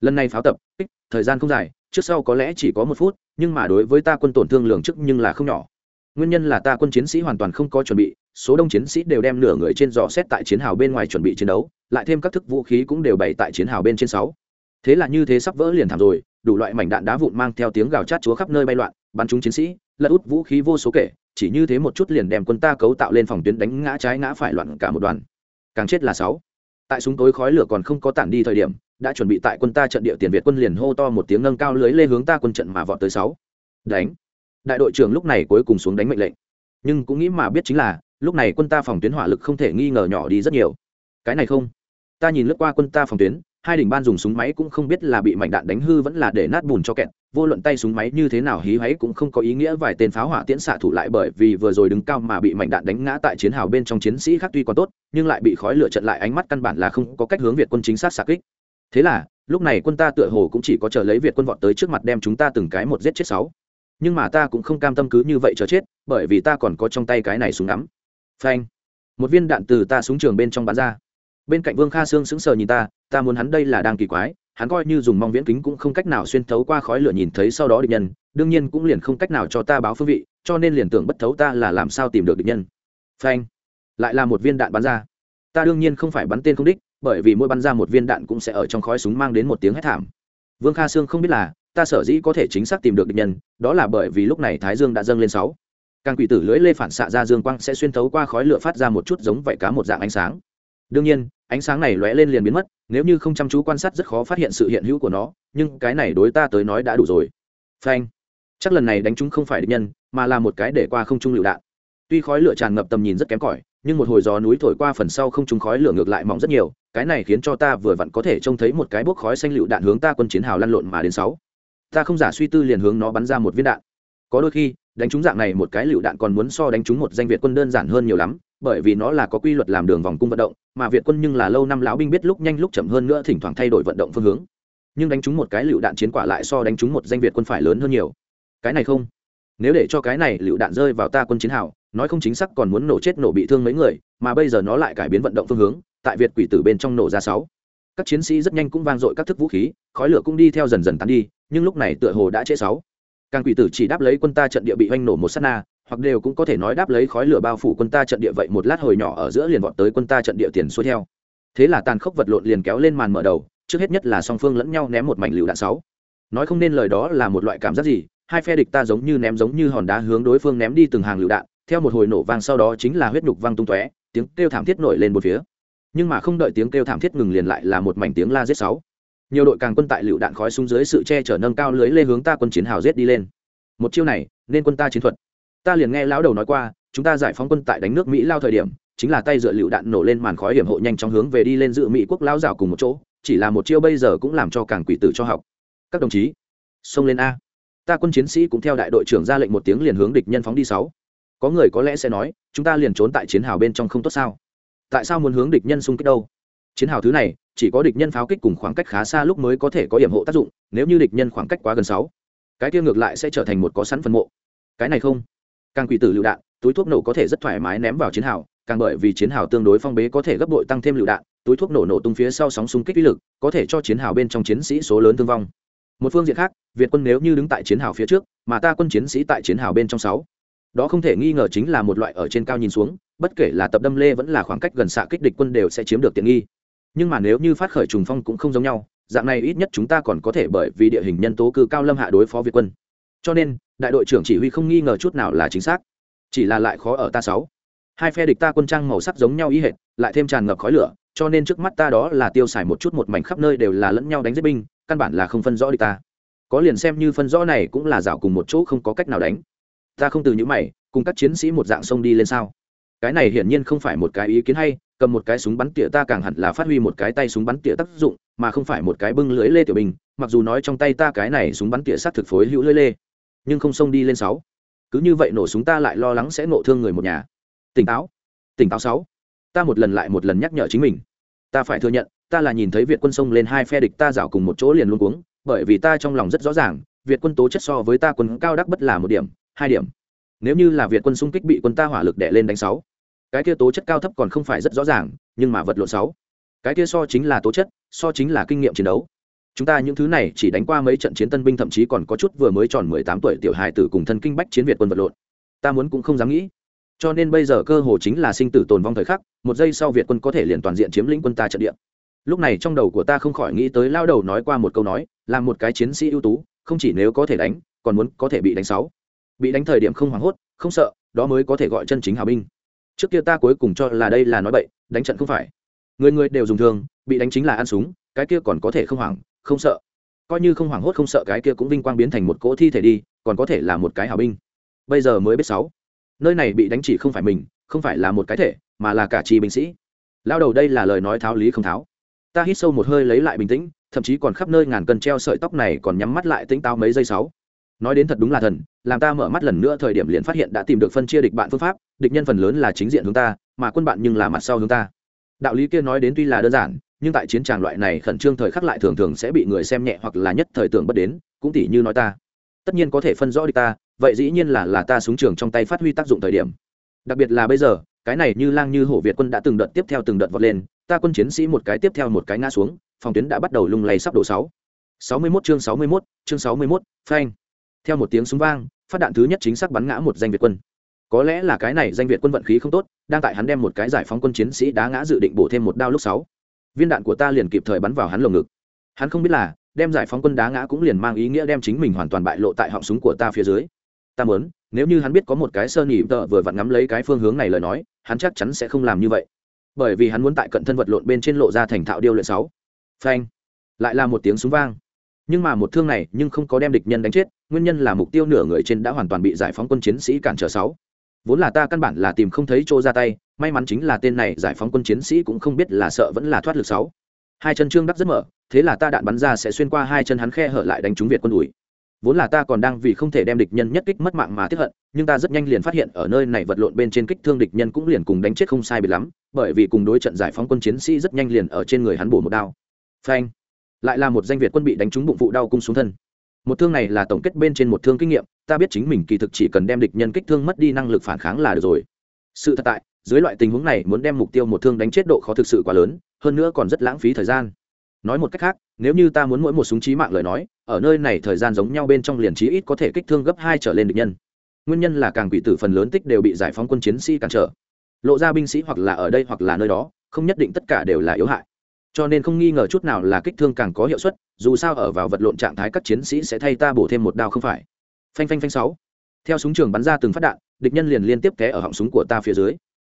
Lần này pháo tập, kích, thời gian không dài, trước sau có lẽ chỉ có một phút, nhưng mà đối với ta quân tổn thương lường trước nhưng là không nhỏ. Nguyên nhân là ta quân chiến sĩ hoàn toàn không có chuẩn bị số đông chiến sĩ đều đem nửa người trên dò xét tại chiến hào bên ngoài chuẩn bị chiến đấu, lại thêm các thức vũ khí cũng đều bày tại chiến hào bên trên sáu. Thế là như thế sắp vỡ liền thảm rồi, đủ loại mảnh đạn đá vụn mang theo tiếng gào chát chúa khắp nơi bay loạn, bắn chúng chiến sĩ, lật út vũ khí vô số kể, chỉ như thế một chút liền đem quân ta cấu tạo lên phòng tuyến đánh ngã trái ngã phải loạn cả một đoàn. Càng chết là sáu. Tại súng tối khói lửa còn không có tản đi thời điểm, đã chuẩn bị tại quân ta trận địa tiền việt quân liền hô to một tiếng nâng cao lưới lê hướng ta quân trận mà vọt tới sáu. Đánh. Đại đội trưởng lúc này cuối cùng xuống đánh mệnh lệnh. Nhưng cũng nghĩ mà biết chính là lúc này quân ta phòng tuyến hỏa lực không thể nghi ngờ nhỏ đi rất nhiều. Cái này không? Ta nhìn lướt qua quân ta phòng tuyến, hai đỉnh ban dùng súng máy cũng không biết là bị mảnh đạn đánh hư vẫn là để nát bùn cho kẹt, vô luận tay súng máy như thế nào hí hoáy cũng không có ý nghĩa vài tên pháo hỏa tiễn xạ thủ lại bởi vì vừa rồi đứng cao mà bị mảnh đạn đánh ngã tại chiến hào bên trong chiến sĩ khác tuy còn tốt, nhưng lại bị khói lửa trận lại ánh mắt căn bản là không có cách hướng việt quân chính xác xạ kích. Thế là, lúc này quân ta tựa hồ cũng chỉ có chờ lấy việt quân vọt tới trước mặt đem chúng ta từng cái một giết chết sáu. Nhưng mà ta cũng không cam tâm cứ như vậy chờ chết, bởi vì ta còn có trong tay cái này súng ngắm phanh. Một viên đạn từ ta xuống trường bên trong bắn ra. Bên cạnh vương kha sương sững sờ nhìn ta ta muốn hắn đây là đang kỳ quái, hắn coi như dùng mong viễn kính cũng không cách nào xuyên thấu qua khói lửa nhìn thấy sau đó địch nhân, đương nhiên cũng liền không cách nào cho ta báo phương vị, cho nên liền tưởng bất thấu ta là làm sao tìm được địch nhân. Phanh. Lại là một viên đạn bắn ra. Ta đương nhiên không phải bắn tên không đích, bởi vì mỗi bắn ra một viên đạn cũng sẽ ở trong khói súng mang đến một tiếng hét thảm. Vương kha sương không biết là, ta sở dĩ có thể chính xác tìm được địch nhân, đó là bởi vì lúc này thái dương đã dâng lên sáu càng quỷ tử lưỡi lê phản xạ ra dương quang sẽ xuyên thấu qua khói lửa phát ra một chút giống vậy cá một dạng ánh sáng. Đương nhiên, ánh sáng này lóe lên liền biến mất, nếu như không chăm chú quan sát rất khó phát hiện sự hiện hữu của nó, nhưng cái này đối ta tới nói đã đủ rồi. Phanh. Chắc lần này đánh chúng không phải địch nhân, mà là một cái để qua không trung lựu đạn. Tuy khói lửa tràn ngập tầm nhìn rất kém cỏi, nhưng một hồi gió núi thổi qua phần sau không trung khói lửa ngược lại mỏng rất nhiều, cái này khiến cho ta vừa vặn có thể trông thấy một cái bốc khói xanh lựu đạn hướng ta quân chiến hào lăn lộn mà đến sáu. Ta không giả suy tư liền hướng nó bắn ra một viên đạn. Có đôi khi đánh trúng dạng này một cái lựu đạn còn muốn so đánh trúng một danh việt quân đơn giản hơn nhiều lắm, bởi vì nó là có quy luật làm đường vòng cung vận động, mà việt quân nhưng là lâu năm lão binh biết lúc nhanh lúc chậm hơn nữa thỉnh thoảng thay đổi vận động phương hướng. Nhưng đánh trúng một cái lựu đạn chiến quả lại so đánh trúng một danh việt quân phải lớn hơn nhiều. Cái này không. Nếu để cho cái này lựu đạn rơi vào ta quân chiến hào, nói không chính xác còn muốn nổ chết nổ bị thương mấy người, mà bây giờ nó lại cải biến vận động phương hướng, tại việt quỷ tử bên trong nổ ra sáu. Các chiến sĩ rất nhanh cũng vang dội các thức vũ khí, khói lửa cũng đi theo dần dần tán đi, nhưng lúc này tựa hồ đã trễ sáu càng quỷ tử chỉ đáp lấy quân ta trận địa bị oanh nổ một sát na, hoặc đều cũng có thể nói đáp lấy khói lửa bao phủ quân ta trận địa vậy một lát hồi nhỏ ở giữa liền vọt tới quân ta trận địa tiền xuôi theo. Thế là tàn khốc vật lộn liền kéo lên màn mở đầu, trước hết nhất là song phương lẫn nhau ném một mảnh lựu đạn sáu. Nói không nên lời đó là một loại cảm giác gì, hai phe địch ta giống như ném giống như hòn đá hướng đối phương ném đi từng hàng lựu đạn, theo một hồi nổ vang sau đó chính là huyết nhục vang tung tóe, tiếng kêu thảm thiết nổi lên một phía. Nhưng mà không đợi tiếng kêu thảm thiết ngừng liền lại là một mảnh tiếng la giết sáu nhiều đội càng quân tại lựu đạn khói xuống dưới sự che chở nâng cao lưới lê hướng ta quân chiến hào giết đi lên. Một chiêu này, nên quân ta chiến thuật. Ta liền nghe lão đầu nói qua, chúng ta giải phóng quân tại đánh nước mỹ lao thời điểm, chính là tay dựa lựu đạn nổ lên màn khói hiểm hộ nhanh trong hướng về đi lên dự mỹ quốc lao rào cùng một chỗ, chỉ là một chiêu bây giờ cũng làm cho càng quỷ tử cho học. Các đồng chí, xông lên a. Ta quân chiến sĩ cũng theo đại đội trưởng ra lệnh một tiếng liền hướng địch nhân phóng đi sáu. Có người có lẽ sẽ nói, chúng ta liền trốn tại chiến hào bên trong không tốt sao? Tại sao muốn hướng địch nhân xung kích đâu? Chiến hào thứ này, chỉ có địch nhân pháo kích cùng khoảng cách khá xa lúc mới có thể có hiểm hộ tác dụng, nếu như địch nhân khoảng cách quá gần sáu, cái kia ngược lại sẽ trở thành một có sẵn phân mộ. Cái này không. Càng quỷ tử lựu đạn, túi thuốc nổ có thể rất thoải mái ném vào chiến hào, càng bởi vì chiến hào tương đối phong bế có thể gấp bội tăng thêm lựu đạn, túi thuốc nổ nổ tung phía sau sóng xung kích uy lực, có thể cho chiến hào bên trong chiến sĩ số lớn thương vong. Một phương diện khác, việt quân nếu như đứng tại chiến hào phía trước, mà ta quân chiến sĩ tại chiến hào bên trong sáu, đó không thể nghi ngờ chính là một loại ở trên cao nhìn xuống, bất kể là tập đâm lê vẫn là khoảng cách gần xạ kích địch quân đều sẽ chiếm được tiện nghi nhưng mà nếu như phát khởi trùng phong cũng không giống nhau, dạng này ít nhất chúng ta còn có thể bởi vì địa hình nhân tố cư cao lâm hạ đối phó việt quân. Cho nên, đại đội trưởng chỉ huy không nghi ngờ chút nào là chính xác. Chỉ là lại khó ở ta sáu. Hai phe địch ta quân trang màu sắc giống nhau ý hệt, lại thêm tràn ngập khói lửa, cho nên trước mắt ta đó là tiêu xài một chút một mảnh khắp nơi đều là lẫn nhau đánh giết binh, căn bản là không phân rõ địch ta. Có liền xem như phân rõ này cũng là rảo cùng một chỗ không có cách nào đánh. Ta không từ những mày, cùng các chiến sĩ một dạng sông đi lên sao? Cái này hiển nhiên không phải một cái ý kiến hay cầm một cái súng bắn tỉa ta càng hẳn là phát huy một cái tay súng bắn tỉa tác dụng, mà không phải một cái bưng lưới lê tiểu bình, mặc dù nói trong tay ta cái này súng bắn tỉa sát thực phối hữu lưới lê, nhưng không xông đi lên sáu. Cứ như vậy nổ súng ta lại lo lắng sẽ nộ thương người một nhà. Tỉnh táo. Tỉnh táo sáu. Ta một lần lại một lần nhắc nhở chính mình. Ta phải thừa nhận, ta là nhìn thấy việt quân sông lên hai phe địch ta rảo cùng một chỗ liền luôn cuống, bởi vì ta trong lòng rất rõ ràng, việt quân tố chất so với ta quân cao đắc bất là một điểm, hai điểm. Nếu như là việt quân xung kích bị quân ta hỏa lực đè lên đánh sáu cái kia tố chất cao thấp còn không phải rất rõ ràng, nhưng mà vật lộn sáu. Cái kia so chính là tố chất, so chính là kinh nghiệm chiến đấu. Chúng ta những thứ này chỉ đánh qua mấy trận chiến tân binh, thậm chí còn có chút vừa mới tròn mười tám tuổi tiểu hài tử cùng thân kinh bách chiến việt quân vật lộn. Ta muốn cũng không dám nghĩ. Cho nên bây giờ cơ hồ chính là sinh tử tồn vong thời khắc, một giây sau việt quân có thể liền toàn diện chiếm lĩnh quân ta trận địa. Lúc này trong đầu của ta không khỏi nghĩ tới lao đầu nói qua một câu nói, là một cái chiến sĩ ưu tú, không chỉ nếu có thể đánh, còn muốn có thể bị đánh sáu. Bị đánh thời điểm không hoảng hốt, không sợ, đó mới có thể gọi chân chính hào binh trước kia ta cuối cùng cho là đây là nói bậy, đánh trận không phải. Người người đều dùng thương bị đánh chính là ăn súng, cái kia còn có thể không hoảng, không sợ. Coi như không hoảng hốt không sợ cái kia cũng vinh quang biến thành một cỗ thi thể đi, còn có thể là một cái hào binh. Bây giờ mới biết sáu. Nơi này bị đánh chỉ không phải mình, không phải là một cái thể, mà là cả chi binh sĩ. Lao đầu đây là lời nói tháo lý không tháo. Ta hít sâu một hơi lấy lại bình tĩnh, thậm chí còn khắp nơi ngàn cân treo sợi tóc này còn nhắm mắt lại tính tao mấy giây sáu nói đến thật đúng là thần làm ta mở mắt lần nữa thời điểm liền phát hiện đã tìm được phân chia địch bạn phương pháp địch nhân phần lớn là chính diện hướng ta mà quân bạn nhưng là mặt sau hướng ta. Đạo lý kia nói đến tuy là đơn giản nhưng tại chiến tràng loại này khẩn trương thời khắc lại thường thường sẽ bị người xem nhẹ hoặc là nhất thời tưởng bất đến cũng tỉ như nói ta. Tất nhiên có thể phân rõ địch ta vậy dĩ nhiên là là ta súng trường trong tay phát huy tác dụng thời điểm. Đặc biệt là bây giờ cái này như lang như hổ việt quân đã từng đợt tiếp theo từng đợt vọt lên ta quân chiến sĩ một cái tiếp theo một cái ngã xuống phòng tuyến đã bắt đầu lung lay sắp đổ sáu. Sáu mươi 61 chương sáu mươi 61, chương sáu mươi 61, phanh theo một tiếng súng vang, phát đạn thứ nhất chính xác bắn ngã một danh việt quân. Có lẽ là cái này danh việt quân vận khí không tốt, đang tại hắn đem một cái giải phóng quân chiến sĩ đá ngã dự định bổ thêm một đao lúc sáu. Viên đạn của ta liền kịp thời bắn vào hắn lồng ngực. Hắn không biết là, đem giải phóng quân đá ngã cũng liền mang ý nghĩa đem chính mình hoàn toàn bại lộ tại họng súng của ta phía dưới. Ta muốn, nếu như hắn biết có một cái sơ nỉ tợ vừa vặn ngắm lấy cái phương hướng này lời nói, hắn chắc chắn sẽ không làm như vậy. Bởi vì hắn muốn tại cận thân vật lộn bên trên lộ ra thành thạo điêu luyện sáu. Phanh. Lại là một tiếng súng vang nhưng mà một thương này nhưng không có đem địch nhân đánh chết, nguyên nhân là mục tiêu nửa người trên đã hoàn toàn bị giải phóng quân chiến sĩ cản trở sáu. Vốn là ta căn bản là tìm không thấy chỗ ra tay, may mắn chính là tên này giải phóng quân chiến sĩ cũng không biết là sợ vẫn là thoát lực sáu. Hai chân trương đắc rất mở, thế là ta đạn bắn ra sẽ xuyên qua hai chân hắn khe hở lại đánh trúng việt quân ủi vốn là ta còn đang vì không thể đem địch nhân nhất kích mất mạng mà tiếp hận, nhưng ta rất nhanh liền phát hiện ở nơi này vật lộn bên trên kích thương địch nhân cũng liền cùng đánh chết không sai biệt lắm, bởi vì cùng đối trận giải phóng quân chiến sĩ rất nhanh liền ở trên người hắn bổ một đao. Phanh lại là một danh việt quân bị đánh trúng bụng phụ đau cung xuống thân. Một thương này là tổng kết bên trên một thương kinh nghiệm, ta biết chính mình kỳ thực chỉ cần đem địch nhân kích thương mất đi năng lực phản kháng là được rồi. Sự thật tại, dưới loại tình huống này muốn đem mục tiêu một thương đánh chết độ khó thực sự quá lớn, hơn nữa còn rất lãng phí thời gian. Nói một cách khác, nếu như ta muốn mỗi một súng trí mạng lời nói, ở nơi này thời gian giống nhau bên trong liền trí ít có thể kích thương gấp hai trở lên địch nhân. Nguyên nhân là càng quỷ tử phần lớn tích đều bị giải phóng quân chiến sĩ cản trở. Lộ ra binh sĩ hoặc là ở đây hoặc là nơi đó, không nhất định tất cả đều là yếu hại cho nên không nghi ngờ chút nào là kích thương càng có hiệu suất, dù sao ở vào vật lộn trạng thái các chiến sĩ sẽ thay ta bổ thêm một đao không phải? Phanh phanh phanh sáu. Theo súng trường bắn ra từng phát đạn, địch nhân liền liên tiếp té ở họng súng của ta phía dưới.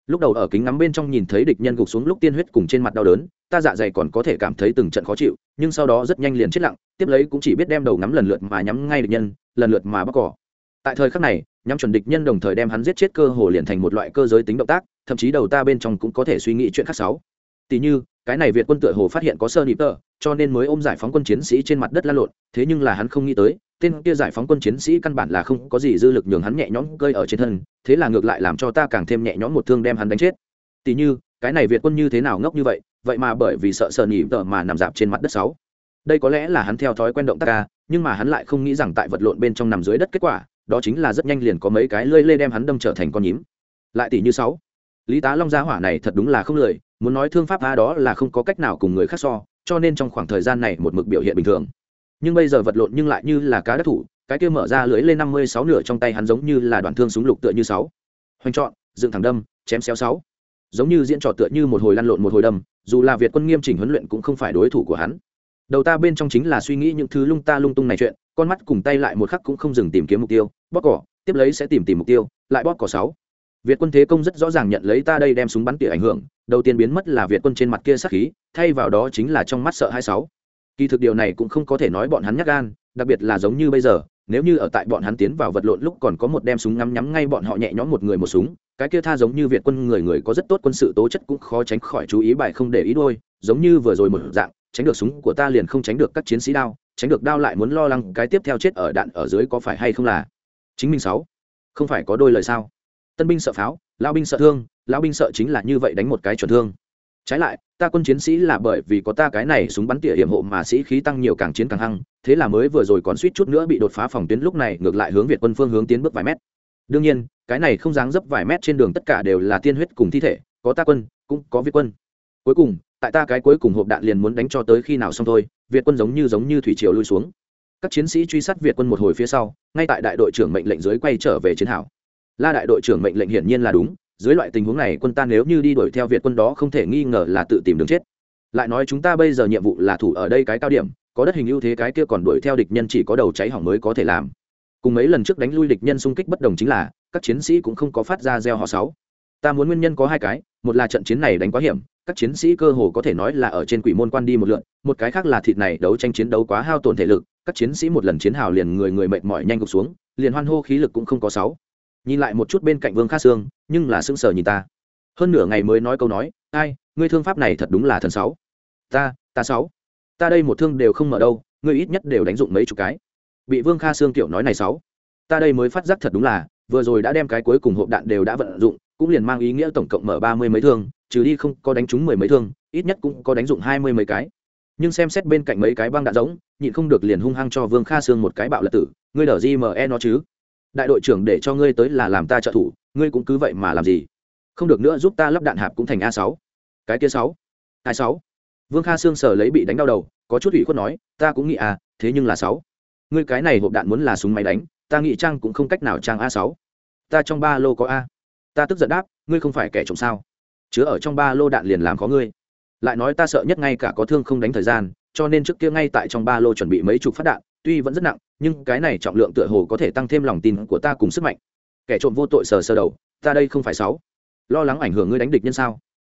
Lúc đầu ở kính ngắm bên trong nhìn thấy địch nhân gục xuống lúc tiên huyết cùng trên mặt đau đớn, ta dạ dày còn có thể cảm thấy từng trận khó chịu, nhưng sau đó rất nhanh liền chết lặng, tiếp lấy cũng chỉ biết đem đầu ngắm lần lượt mà nhắm ngay địch nhân, lần lượt mà bóc cỏ. Tại thời khắc này, nhắm chuẩn địch nhân đồng thời đem hắn giết chết cơ hồ liền thành một loại cơ giới tính động tác, thậm chí đầu ta bên trong cũng có thể suy nghĩ chuyện khác sáu. Tỷ như cái này việt quân tựa hồ phát hiện có sơ nịp tờ, cho nên mới ôm giải phóng quân chiến sĩ trên mặt đất la lộn, thế nhưng là hắn không nghĩ tới, tên kia giải phóng quân chiến sĩ căn bản là không có gì dư lực nhường hắn nhẹ nhõm cơi ở trên thân, thế là ngược lại làm cho ta càng thêm nhẹ nhõm một thương đem hắn đánh chết. Tỷ như, cái này việt quân như thế nào ngốc như vậy vậy mà bởi vì sợ sợ nịp tờ mà nằm dạp trên mặt đất sáu. Đây có lẽ là hắn theo thói quen động tác ca, nhưng mà hắn lại không nghĩ rằng tại vật lộn bên trong nằm dưới đất kết quả, đó chính là rất nhanh liền có mấy cái lơi lê đem hắn đâm trở thành con nhím. Lại tỷ như sáu lý tá long gia hỏa này thật đúng là không lười, muốn nói thương pháp a đó là không có cách nào cùng người khác so, cho nên trong khoảng thời gian này một mực biểu hiện bình thường. Nhưng bây giờ vật lộn nhưng lại như là cá đất thủ, cái kia mở ra lưới lên năm mươi sáu nửa trong tay hắn giống như là đoạn thương súng lục tựa như sáu. Hoành trọn, dựng thẳng đâm, chém xéo sáu. Giống như diễn trò tựa như một hồi lăn lộn một hồi đâm, dù là việt quân nghiêm chỉnh huấn luyện cũng không phải đối thủ của hắn. Đầu ta bên trong chính là suy nghĩ những thứ lung ta lung tung này chuyện, con mắt cùng tay lại một khắc cũng không dừng tìm kiếm mục tiêu, bóp cỏ, tiếp lấy sẽ tìm tìm mục tiêu, lại bóp cỏ sáu việt quân thế công rất rõ ràng nhận lấy ta đây đem súng bắn tỉa ảnh hưởng, đầu tiên biến mất là việt quân trên mặt kia sắc khí, thay vào đó chính là trong mắt sợ hai sáu. Kỳ thực điều này cũng không có thể nói bọn hắn nhắc gan, đặc biệt là giống như bây giờ, nếu như ở tại bọn hắn tiến vào vật lộn lúc còn có một đem súng ngắm nhắm ngay bọn họ nhẹ nhõm một người một súng, cái kia tha giống như việt quân người người có rất tốt quân sự tố chất cũng khó tránh khỏi chú ý bài không để ý đôi, giống như vừa rồi một dạng, tránh được súng của ta liền không tránh được các chiến sĩ đao, tránh được đao lại muốn lo lắng cái tiếp theo chết ở đạn ở dưới có phải hay không là chính mình sáu. Không phải có đôi lời sao? Tân binh sợ pháo lao binh sợ thương lao binh sợ chính là như vậy đánh một cái chuẩn thương. Trái lại, ta quân chiến sĩ là bởi vì có ta cái này súng bắn tỉa hiểm hộ mà sĩ khí tăng nhiều càng chiến càng hăng, thế là mới vừa rồi còn suýt chút nữa bị đột phá phòng tuyến lúc này ngược lại hướng việt quân phương hướng tiến bước vài mét. Đương nhiên, cái này không dáng dấp vài mét trên đường tất cả đều là tiên huyết cùng thi thể, có ta quân, cũng có việt quân. Cuối cùng, tại ta cái cuối cùng hộp đạn liền muốn đánh cho tới khi nào xong thôi, việt quân giống như giống như thủy triều lui xuống. Các chiến sĩ truy sát việt quân một hồi phía sau, ngay tại đại đội trưởng mệnh lệnh dưới quay trở về chiến hào la đại đội trưởng mệnh lệnh hiển nhiên là đúng, dưới loại tình huống này quân ta nếu như đi đuổi theo việt quân đó không thể nghi ngờ là tự tìm đường chết. Lại nói chúng ta bây giờ nhiệm vụ là thủ ở đây cái cao điểm, có đất hình ưu thế cái kia còn đuổi theo địch nhân chỉ có đầu cháy hỏng mới có thể làm. Cùng mấy lần trước đánh lui địch nhân xung kích bất đồng chính là, các chiến sĩ cũng không có phát ra gieo họ sáu. Ta muốn nguyên nhân có hai cái, một là trận chiến này đánh quá hiểm, các chiến sĩ cơ hồ có thể nói là ở trên quỷ môn quan đi một lượn, một cái khác là thịt này đấu tranh chiến đấu quá hao tổn thể lực, các chiến sĩ một lần chiến hào liền người người mệt mỏi nhanh gục xuống, liền hoan hô khí lực cũng không có sáu nhìn lại một chút bên cạnh vương Kha sương nhưng là sững sờ nhìn ta hơn nửa ngày mới nói câu nói ai ngươi thương pháp này thật đúng là thần sáu ta ta sáu ta đây một thương đều không mở đâu ngươi ít nhất đều đánh dụng mấy chục cái bị vương kha sương tiểu nói này sáu ta đây mới phát giác thật đúng là vừa rồi đã đem cái cuối cùng hộp đạn đều đã vận dụng cũng liền mang ý nghĩa tổng cộng mở ba mươi mấy thương trừ đi không có đánh trúng mười mấy thương ít nhất cũng có đánh dụng hai mươi mấy cái nhưng xem xét bên cạnh mấy cái băng đạn giống nhịn không được liền hung hăng cho vương kha sương một cái bạo lật tử ngươi đỡ gì mờ e nó chứ? Đại đội trưởng để cho ngươi tới là làm ta trợ thủ, ngươi cũng cứ vậy mà làm gì? Không được nữa giúp ta lắp đạn hạp cũng thành a sáu. Cái kia sáu. Hai sáu. Vương kha sương sờ lấy bị đánh đau đầu, có chút ủy khuất nói, ta cũng nghĩ à thế nhưng là sáu. Ngươi cái này hộp đạn muốn là súng máy đánh, ta nghĩ trang cũng không cách nào trang a sáu. Ta trong ba lô có a. Ta tức giận đáp, ngươi không phải kẻ trộm sao? Chứa ở trong ba lô đạn liền làm có ngươi. Lại nói ta sợ nhất ngay cả có thương không đánh thời gian, cho nên trước kia ngay tại trong ba lô chuẩn bị mấy chục phát đạn tuy vẫn rất nặng, nhưng cái này trọng lượng tựa hồ có thể tăng thêm lòng tin của ta cùng sức mạnh. Kẻ trộm vô tội sờ sờ đầu, ta đây không phải sáu. Lo lắng ảnh hưởng ngươi đánh địch nhân sao?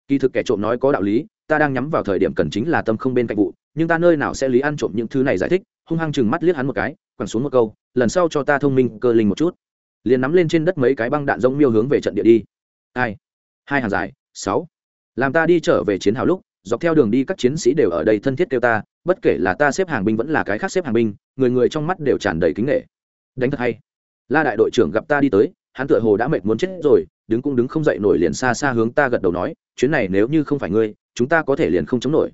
Kỳ thực kẻ trộm nói có đạo lý, ta đang nhắm vào thời điểm cần chính là tâm không bên cạnh vụ, nhưng ta nơi nào sẽ lý ăn trộm những thứ này giải thích, hung hăng chừng mắt liếc hắn một cái, quẳng xuống một câu, lần sau cho ta thông minh cơ linh một chút. Liền nắm lên trên đất mấy cái băng đạn giống miêu hướng về trận địa đi. Hai hai hàng dài, sáu. Làm ta đi trở về chiến hào lúc dọc theo đường đi các chiến sĩ đều ở đây thân thiết kêu ta, bất kể là ta xếp hàng binh vẫn là cái khác xếp hàng binh, người người trong mắt đều tràn đầy kính nghệ đánh thật hay. La đại đội trưởng gặp ta đi tới, hắn tựa hồ đã mệt muốn chết rồi, đứng cũng đứng không dậy nổi liền xa xa hướng ta gật đầu nói, chuyến này nếu như không phải ngươi, chúng ta có thể liền không chống nổi.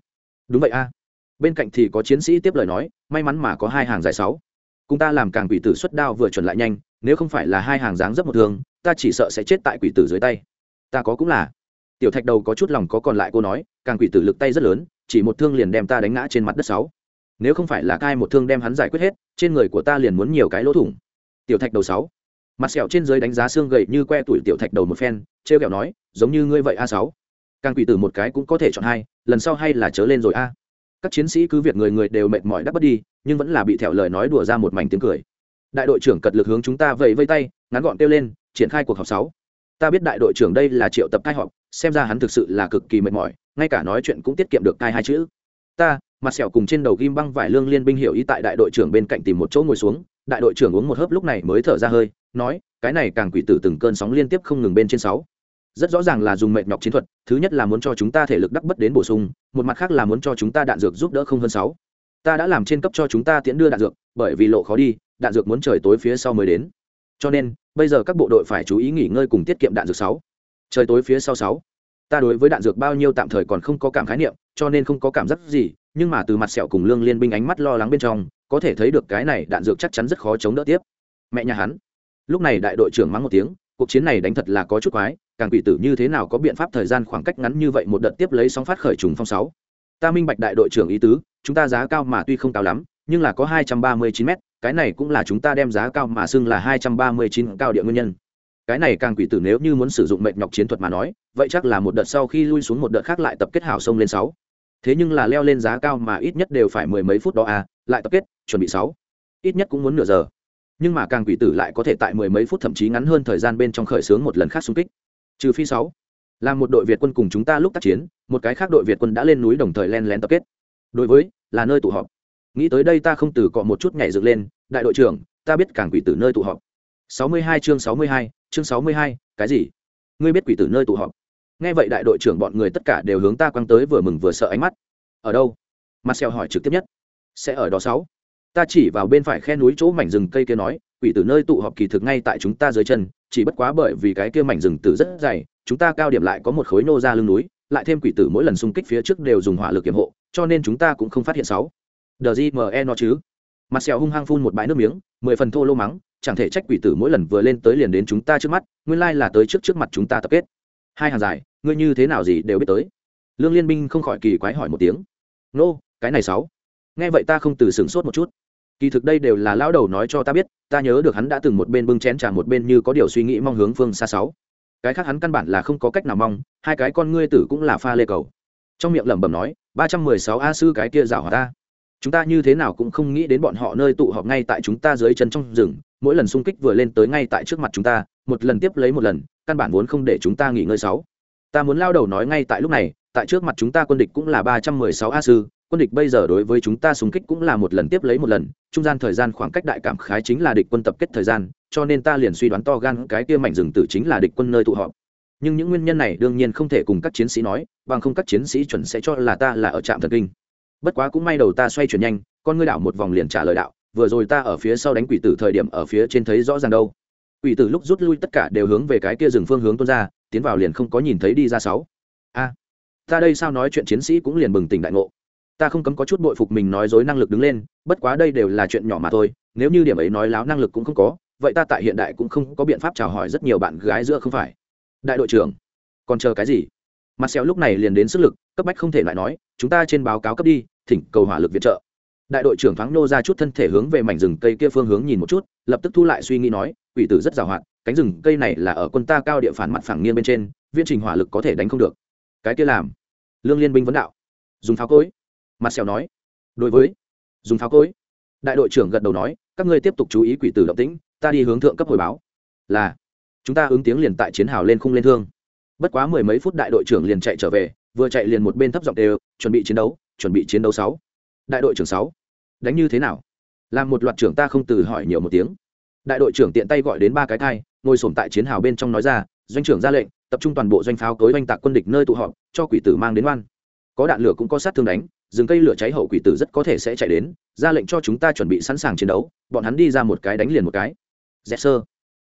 Đúng vậy a. Bên cạnh thì có chiến sĩ tiếp lời nói, may mắn mà có hai hàng dài sáu. Cùng ta làm càng quỷ tử xuất đao vừa chuẩn lại nhanh, nếu không phải là hai hàng dáng dấp một thương ta chỉ sợ sẽ chết tại quỷ tử dưới tay. Ta có cũng là. Tiểu thạch đầu có chút lòng có còn lại cô nói càng quỷ tử lực tay rất lớn, chỉ một thương liền đem ta đánh ngã trên mặt đất sáu. Nếu không phải là cai một thương đem hắn giải quyết hết, trên người của ta liền muốn nhiều cái lỗ thủng. Tiểu thạch đầu sáu. Mặt sẹo trên dưới đánh giá xương gầy như que tuổi tiểu thạch đầu một phen, trêu kẹo nói, giống như ngươi vậy a sáu. Càng quỷ tử một cái cũng có thể chọn hai, lần sau hay là chớ lên rồi a. Các chiến sĩ cứ việc người người đều mệt mỏi đắp bất đi, nhưng vẫn là bị thẹo lời nói đùa ra một mảnh tiếng cười. Đại đội trưởng cật lực hướng chúng ta vẫy vây tay, ngắn gọn kêu lên, triển khai cuộc họp sáu. Ta biết đại đội trưởng đây là triệu tập cai họp xem ra hắn thực sự là cực kỳ mệt mỏi, ngay cả nói chuyện cũng tiết kiệm được hai hai chữ. Ta, mặt sẹo cùng trên đầu ghim băng vải lương liên binh hiểu ý tại đại đội trưởng bên cạnh tìm một chỗ ngồi xuống, đại đội trưởng uống một hớp lúc này mới thở ra hơi, nói, cái này càng quỷ tử từng cơn sóng liên tiếp không ngừng bên trên sáu. Rất rõ ràng là dùng mệt nhọc chiến thuật, thứ nhất là muốn cho chúng ta thể lực đắc bất đến bổ sung, một mặt khác là muốn cho chúng ta đạn dược giúp đỡ không hơn sáu. Ta đã làm trên cấp cho chúng ta tiễn đưa đạn dược, bởi vì lộ khó đi, đạn dược muốn trời tối phía sau mới đến. Cho nên, bây giờ các bộ đội phải chú ý nghỉ ngơi cùng tiết kiệm đạn dược sáu trời tối phía sau sáu. Ta đối với đạn dược bao nhiêu tạm thời còn không có cảm khái niệm, cho nên không có cảm giác gì, nhưng mà từ mặt sẹo cùng lương liên binh ánh mắt lo lắng bên trong, có thể thấy được cái này đạn dược chắc chắn rất khó chống đỡ tiếp. Mẹ nhà hắn. Lúc này đại đội trưởng mắng một tiếng, cuộc chiến này đánh thật là có chút quái, càng quỷ tử như thế nào có biện pháp thời gian khoảng cách ngắn như vậy một đợt tiếp lấy sóng phát khởi trùng phong sáu. Ta minh bạch đại đội trưởng ý tứ, chúng ta giá cao mà tuy không cao lắm, nhưng là có hai trăm ba mươi chín m cái này cũng là chúng ta đem giá cao mà xưng là hai trăm ba mươi chín cao địa nguyên nhân cái này càng quỷ tử nếu như muốn sử dụng mệnh nhọc chiến thuật mà nói vậy chắc là một đợt sau khi lui xuống một đợt khác lại tập kết hảo sông lên sáu. Thế nhưng là leo lên giá cao mà ít nhất đều phải mười mấy phút đó à lại tập kết chuẩn bị sáu. Ít nhất cũng muốn nửa giờ. Nhưng mà càng quỷ tử lại có thể tại mười mấy phút thậm chí ngắn hơn thời gian bên trong khởi xướng một lần khác xung kích. Trừ phi sáu là một đội việt quân cùng chúng ta lúc tác chiến một cái khác đội việt quân đã lên núi đồng thời len lén tập kết. Đối với là nơi tụ họp. Nghĩ tới đây ta không từ cọ một chút nhảy dựng lên đại đội trưởng ta biết càng quỷ tử nơi tụ họp. 62 chương 62, chương 62, cái gì? Ngươi biết quỷ tử nơi tụ họp. Nghe vậy đại đội trưởng bọn người tất cả đều hướng ta quăng tới vừa mừng vừa sợ ánh mắt. Ở đâu? Marcel hỏi trực tiếp nhất. Sẽ ở đó sáu. Ta chỉ vào bên phải khe núi chỗ mảnh rừng cây kia nói quỷ tử nơi tụ họp kỳ thực ngay tại chúng ta dưới chân chỉ bất quá bởi vì cái kia mảnh rừng tử rất dày chúng ta cao điểm lại có một khối nô ra lưng núi lại thêm quỷ tử mỗi lần xung kích phía trước đều dùng hỏa lực kiểm hộ cho nên chúng ta cũng không phát hiện sáu. Đờ e nó chứ? Mặt sẹo hung hăng phun một bãi nước miếng mười phần thô lô mắng chẳng thể trách quỷ tử mỗi lần vừa lên tới liền đến chúng ta trước mắt nguyên lai là tới trước trước mặt chúng ta tập kết. Hai hàng dài ngươi như thế nào gì đều biết tới. Lương liên minh không khỏi kỳ quái hỏi một tiếng. Nô、no, cái này sáu. Nghe vậy ta không từ sửng sốt một chút. Kỳ thực đây đều là lão đầu nói cho ta biết ta nhớ được hắn đã từng một bên bưng chén trà một bên như có điều suy nghĩ mong hướng phương xa sáu. Cái khác hắn căn bản là không có cách nào mong hai cái con ngươi tử cũng là pha lê cầu. Trong miệng lẩm bẩm nói ba trăm mười sáu a sư cái kia rào hòa ta. Chúng ta như thế nào cũng không nghĩ đến bọn họ nơi tụ họp ngay tại chúng ta dưới chân trong rừng mỗi lần xung kích vừa lên tới ngay tại trước mặt chúng ta, một lần tiếp lấy một lần, căn bản vốn không để chúng ta nghỉ ngơi sáu. Ta muốn lao đầu nói ngay tại lúc này, tại trước mặt chúng ta quân địch cũng là ba trăm mười sáu a sư, quân địch bây giờ đối với chúng ta xung kích cũng là một lần tiếp lấy một lần, trung gian thời gian khoảng cách đại cảm khái chính là địch quân tập kết thời gian, cho nên ta liền suy đoán to gan cái kia mảnh rừng tử chính là địch quân nơi tụ họp. Nhưng những nguyên nhân này đương nhiên không thể cùng các chiến sĩ nói, bằng không các chiến sĩ chuẩn sẽ cho là ta là ở trạm thần kinh. Bất quá cũng may đầu ta xoay chuyển nhanh, con ngươi đảo một vòng liền trả lời đạo vừa rồi ta ở phía sau đánh quỷ tử thời điểm ở phía trên thấy rõ ràng đâu. Quỷ tử lúc rút lui tất cả đều hướng về cái kia rừng phương hướng tuôn ra, tiến vào liền không có nhìn thấy đi ra sáu. A, ta đây sao nói chuyện chiến sĩ cũng liền bừng tỉnh đại ngộ. Ta không cấm có chút bội phục mình nói dối năng lực đứng lên, bất quá đây đều là chuyện nhỏ mà thôi, nếu như điểm ấy nói láo năng lực cũng không có, vậy ta tại hiện đại cũng không có biện pháp chào hỏi rất nhiều bạn gái giữa không phải. Đại đội trưởng, còn chờ cái gì? Mặt xéo lúc này liền đến sức lực, cấp bách không thể lại nói, chúng ta trên báo cáo cấp đi, thỉnh cầu hỏa lực viện trợ đại đội trưởng thoáng nô ra chút thân thể hướng về mảnh rừng cây kia phương hướng nhìn một chút, lập tức thu lại suy nghĩ nói, quỷ tử rất giàu hạn, cánh rừng cây này là ở quân ta cao địa phản mặt phẳng nghiêng bên trên, viên trình hỏa lực có thể đánh không được. Cái kia làm. Lương liên binh vấn đạo. Dùng pháo cối. Mặt sẹo nói. Đối với. Dùng pháo cối. Đại đội trưởng gật đầu nói, các ngươi tiếp tục chú ý quỷ tử động tĩnh, ta đi hướng thượng cấp hồi báo. Là. Chúng ta ứng tiếng liền tại chiến hào lên khung lên thương. Bất quá mười mấy phút đại đội trưởng liền chạy trở về, vừa chạy liền một bên thấp giọng đều chuẩn bị chiến đấu, chuẩn bị chiến đấu sáu. Đại đội trưởng sáu đánh như thế nào? Làm một loạt trưởng ta không từ hỏi nhiều một tiếng. Đại đội trưởng tiện tay gọi đến ba cái thai, ngồi sổm tại chiến hào bên trong nói ra, doanh trưởng ra lệnh, tập trung toàn bộ doanh pháo cối oanh tạc quân địch nơi tụ họp, cho quỷ tử mang đến oan. Có đạn lửa cũng có sát thương đánh, rừng cây lửa cháy hậu quỷ tử rất có thể sẽ chạy đến, ra lệnh cho chúng ta chuẩn bị sẵn sàng chiến đấu, bọn hắn đi ra một cái đánh liền một cái. Dẹp sơ.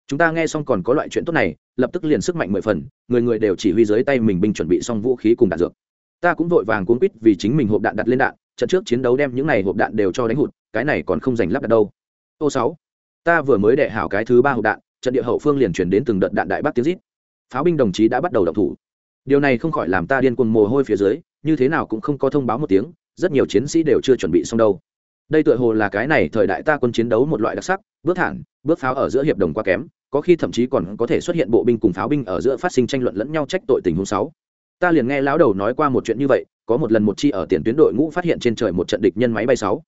Chúng ta nghe xong còn có loại chuyện tốt này, lập tức liền sức mạnh mười phần, người người đều chỉ huy dưới tay mình binh chuẩn bị xong vũ khí cùng đạn dược. Ta cũng vội vàng cuốn quýt vì chính mình hộp đạn đặt lên đạn trận trước chiến đấu đem những này hộp đạn đều cho đánh hụt, cái này còn không giành lắp đặt đâu. Ô sáu, ta vừa mới đệ hảo cái thứ ba hộp đạn, trận địa hậu phương liền chuyển đến từng đợt đạn đại bác tiếng rít. Pháo binh đồng chí đã bắt đầu động thủ. Điều này không khỏi làm ta điên cuồng mồ hôi phía dưới, như thế nào cũng không có thông báo một tiếng, rất nhiều chiến sĩ đều chưa chuẩn bị xong đâu. Đây tựa hồ là cái này thời đại ta quân chiến đấu một loại đặc sắc, bước thẳng, bước pháo ở giữa hiệp đồng quá kém, có khi thậm chí còn có thể xuất hiện bộ binh cùng pháo binh ở giữa phát sinh tranh luận lẫn nhau trách tội tình huống sáu. Ta liền nghe lão đầu nói qua một chuyện như vậy có một lần một chi ở tiền tuyến đội ngũ phát hiện trên trời một trận địch nhân máy bay sáu.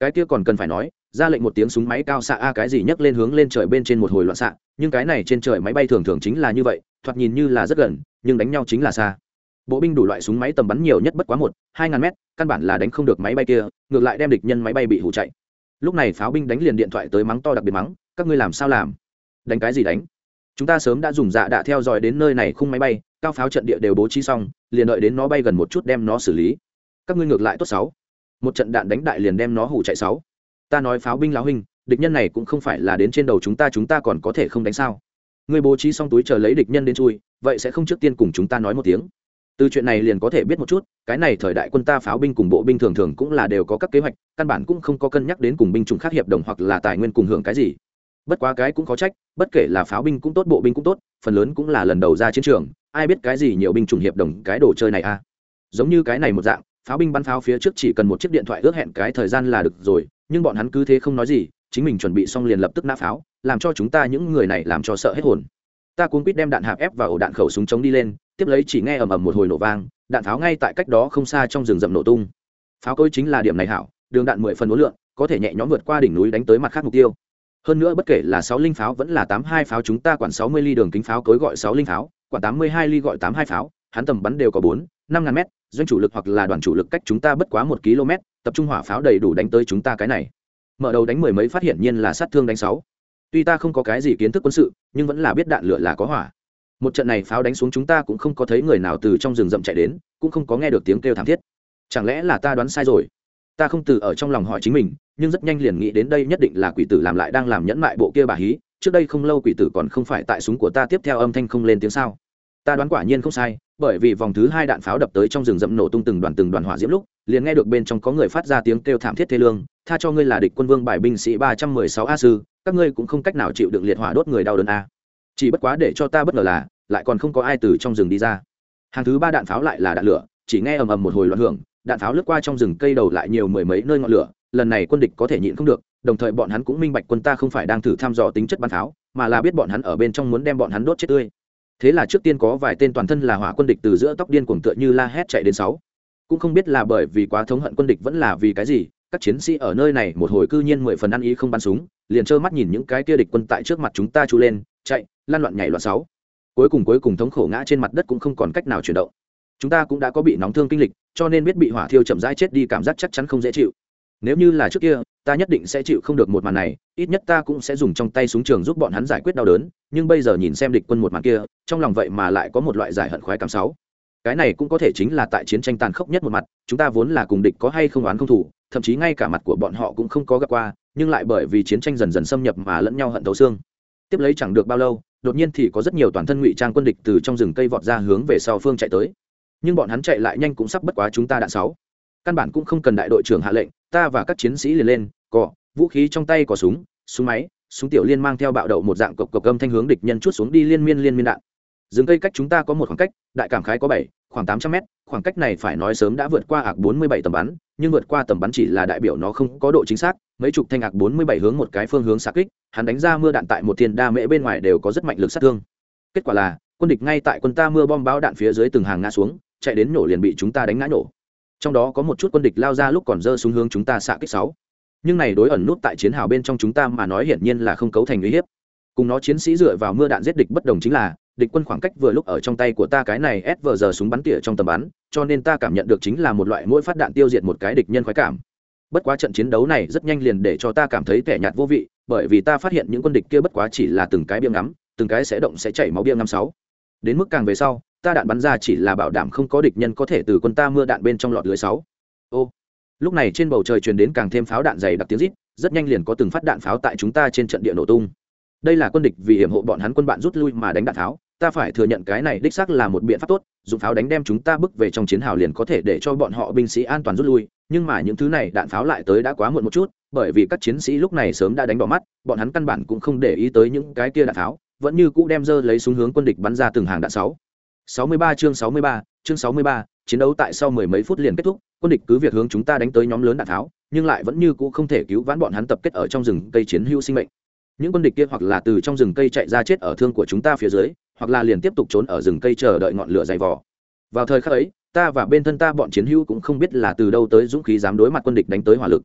Cái kia còn cần phải nói, ra lệnh một tiếng súng máy cao xạ a cái gì nhấc lên hướng lên trời bên trên một hồi loạn xạ, nhưng cái này trên trời máy bay thường thường chính là như vậy, thoạt nhìn như là rất gần, nhưng đánh nhau chính là xa. Bộ binh đủ loại súng máy tầm bắn nhiều nhất bất quá một, hai ngàn mét, căn bản là đánh không được máy bay kia, ngược lại đem địch nhân máy bay bị hủ chạy. Lúc này pháo binh đánh liền điện thoại tới mắng to đặc biệt mắng, các ngươi làm sao làm? Đánh cái gì đánh? Chúng ta sớm đã dùng dạ đạ theo dõi đến nơi này khung máy bay, cao pháo trận địa đều bố trí xong, liền đợi đến nó bay gần một chút đem nó xử lý. Các ngươi ngược lại tốt sáu. Một trận đạn đánh đại liền đem nó hủ chạy sáu. Ta nói pháo binh lão huynh, địch nhân này cũng không phải là đến trên đầu chúng ta chúng ta còn có thể không đánh sao? Người bố trí xong túi chờ lấy địch nhân đến chui, vậy sẽ không trước tiên cùng chúng ta nói một tiếng. Từ chuyện này liền có thể biết một chút, cái này thời đại quân ta pháo binh cùng bộ binh thường thường cũng là đều có các kế hoạch, căn bản cũng không có cân nhắc đến cùng binh chủng khác hiệp đồng hoặc là tài nguyên cùng hưởng cái gì bất quá cái cũng có trách, bất kể là pháo binh cũng tốt, bộ binh cũng tốt, phần lớn cũng là lần đầu ra chiến trường, ai biết cái gì nhiều binh chủng hiệp đồng cái đồ chơi này a à? giống như cái này một dạng, pháo binh bắn pháo phía trước chỉ cần một chiếc điện thoại ước hẹn cái thời gian là được rồi, nhưng bọn hắn cứ thế không nói gì, chính mình chuẩn bị xong liền lập tức nã pháo, làm cho chúng ta những người này làm cho sợ hết hồn. Ta cuốn quýt đem đạn hạp ép vào ổ đạn khẩu súng chống đi lên, tiếp lấy chỉ nghe ầm ầm một hồi nổ vang, đạn pháo ngay tại cách đó không xa trong rừng rậm nổ tung. Pháo cối chính là điểm này hảo, đường đạn mười phần uốn lượng có thể nhẹ nhõm vượt qua đỉnh núi đánh tới mặt khác mục tiêu hơn nữa bất kể là sáu linh pháo vẫn là tám hai pháo chúng ta quản sáu mươi ly đường kính pháo cối gọi sáu linh pháo, quản tám mươi hai ly gọi tám hai pháo, hắn tầm bắn đều có bốn, năm ngàn mét, doanh chủ lực hoặc là đoàn chủ lực cách chúng ta bất quá một km, tập trung hỏa pháo đầy đủ đánh tới chúng ta cái này. Mở đầu đánh mười mấy phát hiện nhiên là sát thương đánh sáu. Tuy ta không có cái gì kiến thức quân sự, nhưng vẫn là biết đạn lửa là có hỏa. Một trận này pháo đánh xuống chúng ta cũng không có thấy người nào từ trong rừng rậm chạy đến, cũng không có nghe được tiếng kêu thảm thiết. Chẳng lẽ là ta đoán sai rồi? Ta không từ ở trong lòng hỏi chính mình nhưng rất nhanh liền nghĩ đến đây nhất định là quỷ tử làm lại đang làm nhẫn mại bộ kia bà hí, trước đây không lâu quỷ tử còn không phải tại súng của ta tiếp theo âm thanh không lên tiếng sao? Ta đoán quả nhiên không sai, bởi vì vòng thứ hai đạn pháo đập tới trong rừng rậm nổ tung từng đoàn từng đoàn hỏa diễm lúc, liền nghe được bên trong có người phát ra tiếng kêu thảm thiết thê lương, tha cho ngươi là địch quân vương bài binh sĩ ba trăm mười sáu a sư, các ngươi cũng không cách nào chịu được liệt hỏa đốt người đau đớn a. Chỉ bất quá để cho ta bất ngờ là, lại còn không có ai từ trong rừng đi ra. Hàng thứ ba đạn pháo lại là đạn lửa, chỉ nghe ầm ầm một hồi loạn hưởng, đạn pháo lướt qua trong rừng cây đầu lại nhiều mười mấy nơi ngọn lửa lần này quân địch có thể nhịn không được, đồng thời bọn hắn cũng minh bạch quân ta không phải đang thử thăm dò tính chất bắn pháo, mà là biết bọn hắn ở bên trong muốn đem bọn hắn đốt chết tươi. Thế là trước tiên có vài tên toàn thân là hỏa quân địch từ giữa tóc điên cuồng tựa như la hét chạy đến sáu. Cũng không biết là bởi vì quá thống hận quân địch vẫn là vì cái gì, các chiến sĩ ở nơi này một hồi cư nhiên mười phần ăn ý không bắn súng, liền trơ mắt nhìn những cái kia địch quân tại trước mặt chúng ta trú lên, chạy, lan loạn nhảy loạn sáu. Cuối cùng cuối cùng thống khổ ngã trên mặt đất cũng không còn cách nào chuyển động. Chúng ta cũng đã có bị nóng thương kinh lịch, cho nên biết bị hỏa thiêu chậm rãi chết đi cảm giác chắc chắn không dễ chịu nếu như là trước kia, ta nhất định sẽ chịu không được một màn này, ít nhất ta cũng sẽ dùng trong tay súng trường giúp bọn hắn giải quyết đau đớn, nhưng bây giờ nhìn xem địch quân một màn kia, trong lòng vậy mà lại có một loại giải hận khoái cảm sáu. Cái này cũng có thể chính là tại chiến tranh tàn khốc nhất một mặt, chúng ta vốn là cùng địch có hay không oán không thủ thậm chí ngay cả mặt của bọn họ cũng không có gặp qua, nhưng lại bởi vì chiến tranh dần dần xâm nhập mà lẫn nhau hận thấu xương. Tiếp lấy chẳng được bao lâu, đột nhiên thì có rất nhiều toàn thân ngụy trang quân địch từ trong rừng cây vọt ra hướng về sau phương chạy tới. Nhưng bọn hắn chạy lại nhanh cũng sắp bất quá chúng ta đạn sáu. Căn bản cũng không cần đại đội trưởng hạ lệnh ta và các chiến sĩ liền lên, cọ, vũ khí trong tay có súng súng máy, súng tiểu liên mang theo bạo đậu một dạng cộc cộc âm thanh hướng địch nhân chút xuống đi liên miên liên miên đạn. Rừng cây cách chúng ta có một khoảng cách, đại cảm khái có bảy, khoảng tám trăm mét, khoảng cách này phải nói sớm đã vượt qua ạc bốn mươi bảy tầm bắn, nhưng vượt qua tầm bắn chỉ là đại biểu nó không có độ chính xác, mấy chục thanh ạc bốn mươi bảy hướng một cái phương hướng xa kích, hắn đánh ra mưa đạn tại một thiên đa mễ bên ngoài đều có rất mạnh lực sát thương. Kết quả là, quân địch ngay tại quân ta mưa bom báo đạn phía dưới từng hàng ngã xuống, chạy đến nổ liền bị chúng ta đánh ngã nổ trong đó có một chút quân địch lao ra lúc còn dơ xuống hướng chúng ta xạ kích sáu. Nhưng này đối ẩn nút tại chiến hào bên trong chúng ta mà nói hiển nhiên là không cấu thành uy hiếp. Cùng nó chiến sĩ dựa vào mưa đạn giết địch bất đồng chính là, địch quân khoảng cách vừa lúc ở trong tay của ta cái này ép vờ giờ súng bắn tỉa trong tầm bắn, cho nên ta cảm nhận được chính là một loại mỗi phát đạn tiêu diệt một cái địch nhân khoái cảm. Bất quá trận chiến đấu này rất nhanh liền để cho ta cảm thấy tẻ nhạt vô vị, bởi vì ta phát hiện những quân địch kia bất quá chỉ là từng cái biếng ngắm, từng cái sẽ động sẽ chảy máu biếng ngắm sáu. Đến mức càng về sau ta đạn bắn ra chỉ là bảo đảm không có địch nhân có thể từ quân ta mưa đạn bên trong lọt lưới sáu. Ô, lúc này trên bầu trời truyền đến càng thêm pháo đạn dày đặc tiếng rít, rất nhanh liền có từng phát đạn pháo tại chúng ta trên trận địa nổ tung. Đây là quân địch vì hiểm hộ bọn hắn quân bạn rút lui mà đánh đạn pháo, ta phải thừa nhận cái này đích xác là một biện pháp tốt, dùng pháo đánh đem chúng ta bước về trong chiến hào liền có thể để cho bọn họ binh sĩ an toàn rút lui, nhưng mà những thứ này đạn pháo lại tới đã quá muộn một chút, bởi vì các chiến sĩ lúc này sớm đã đánh bỏ mắt, bọn hắn căn bản cũng không để ý tới những cái kia đạn pháo, vẫn như cũ đem dơ lấy súng hướng quân địch bắn ra từng hàng đạn sáu sáu mươi ba chương sáu mươi ba, chương sáu mươi ba, chiến đấu tại sau mười mấy phút liền kết thúc, quân địch cứ việc hướng chúng ta đánh tới nhóm lớn đạn tháo, nhưng lại vẫn như cũ không thể cứu vãn bọn hắn tập kết ở trong rừng cây chiến hữu sinh mệnh. Những quân địch kia hoặc là từ trong rừng cây chạy ra chết ở thương của chúng ta phía dưới, hoặc là liền tiếp tục trốn ở rừng cây chờ đợi ngọn lửa dày vò. Vào thời khắc ấy, ta và bên thân ta bọn chiến hữu cũng không biết là từ đâu tới dũng khí dám đối mặt quân địch đánh tới hỏa lực.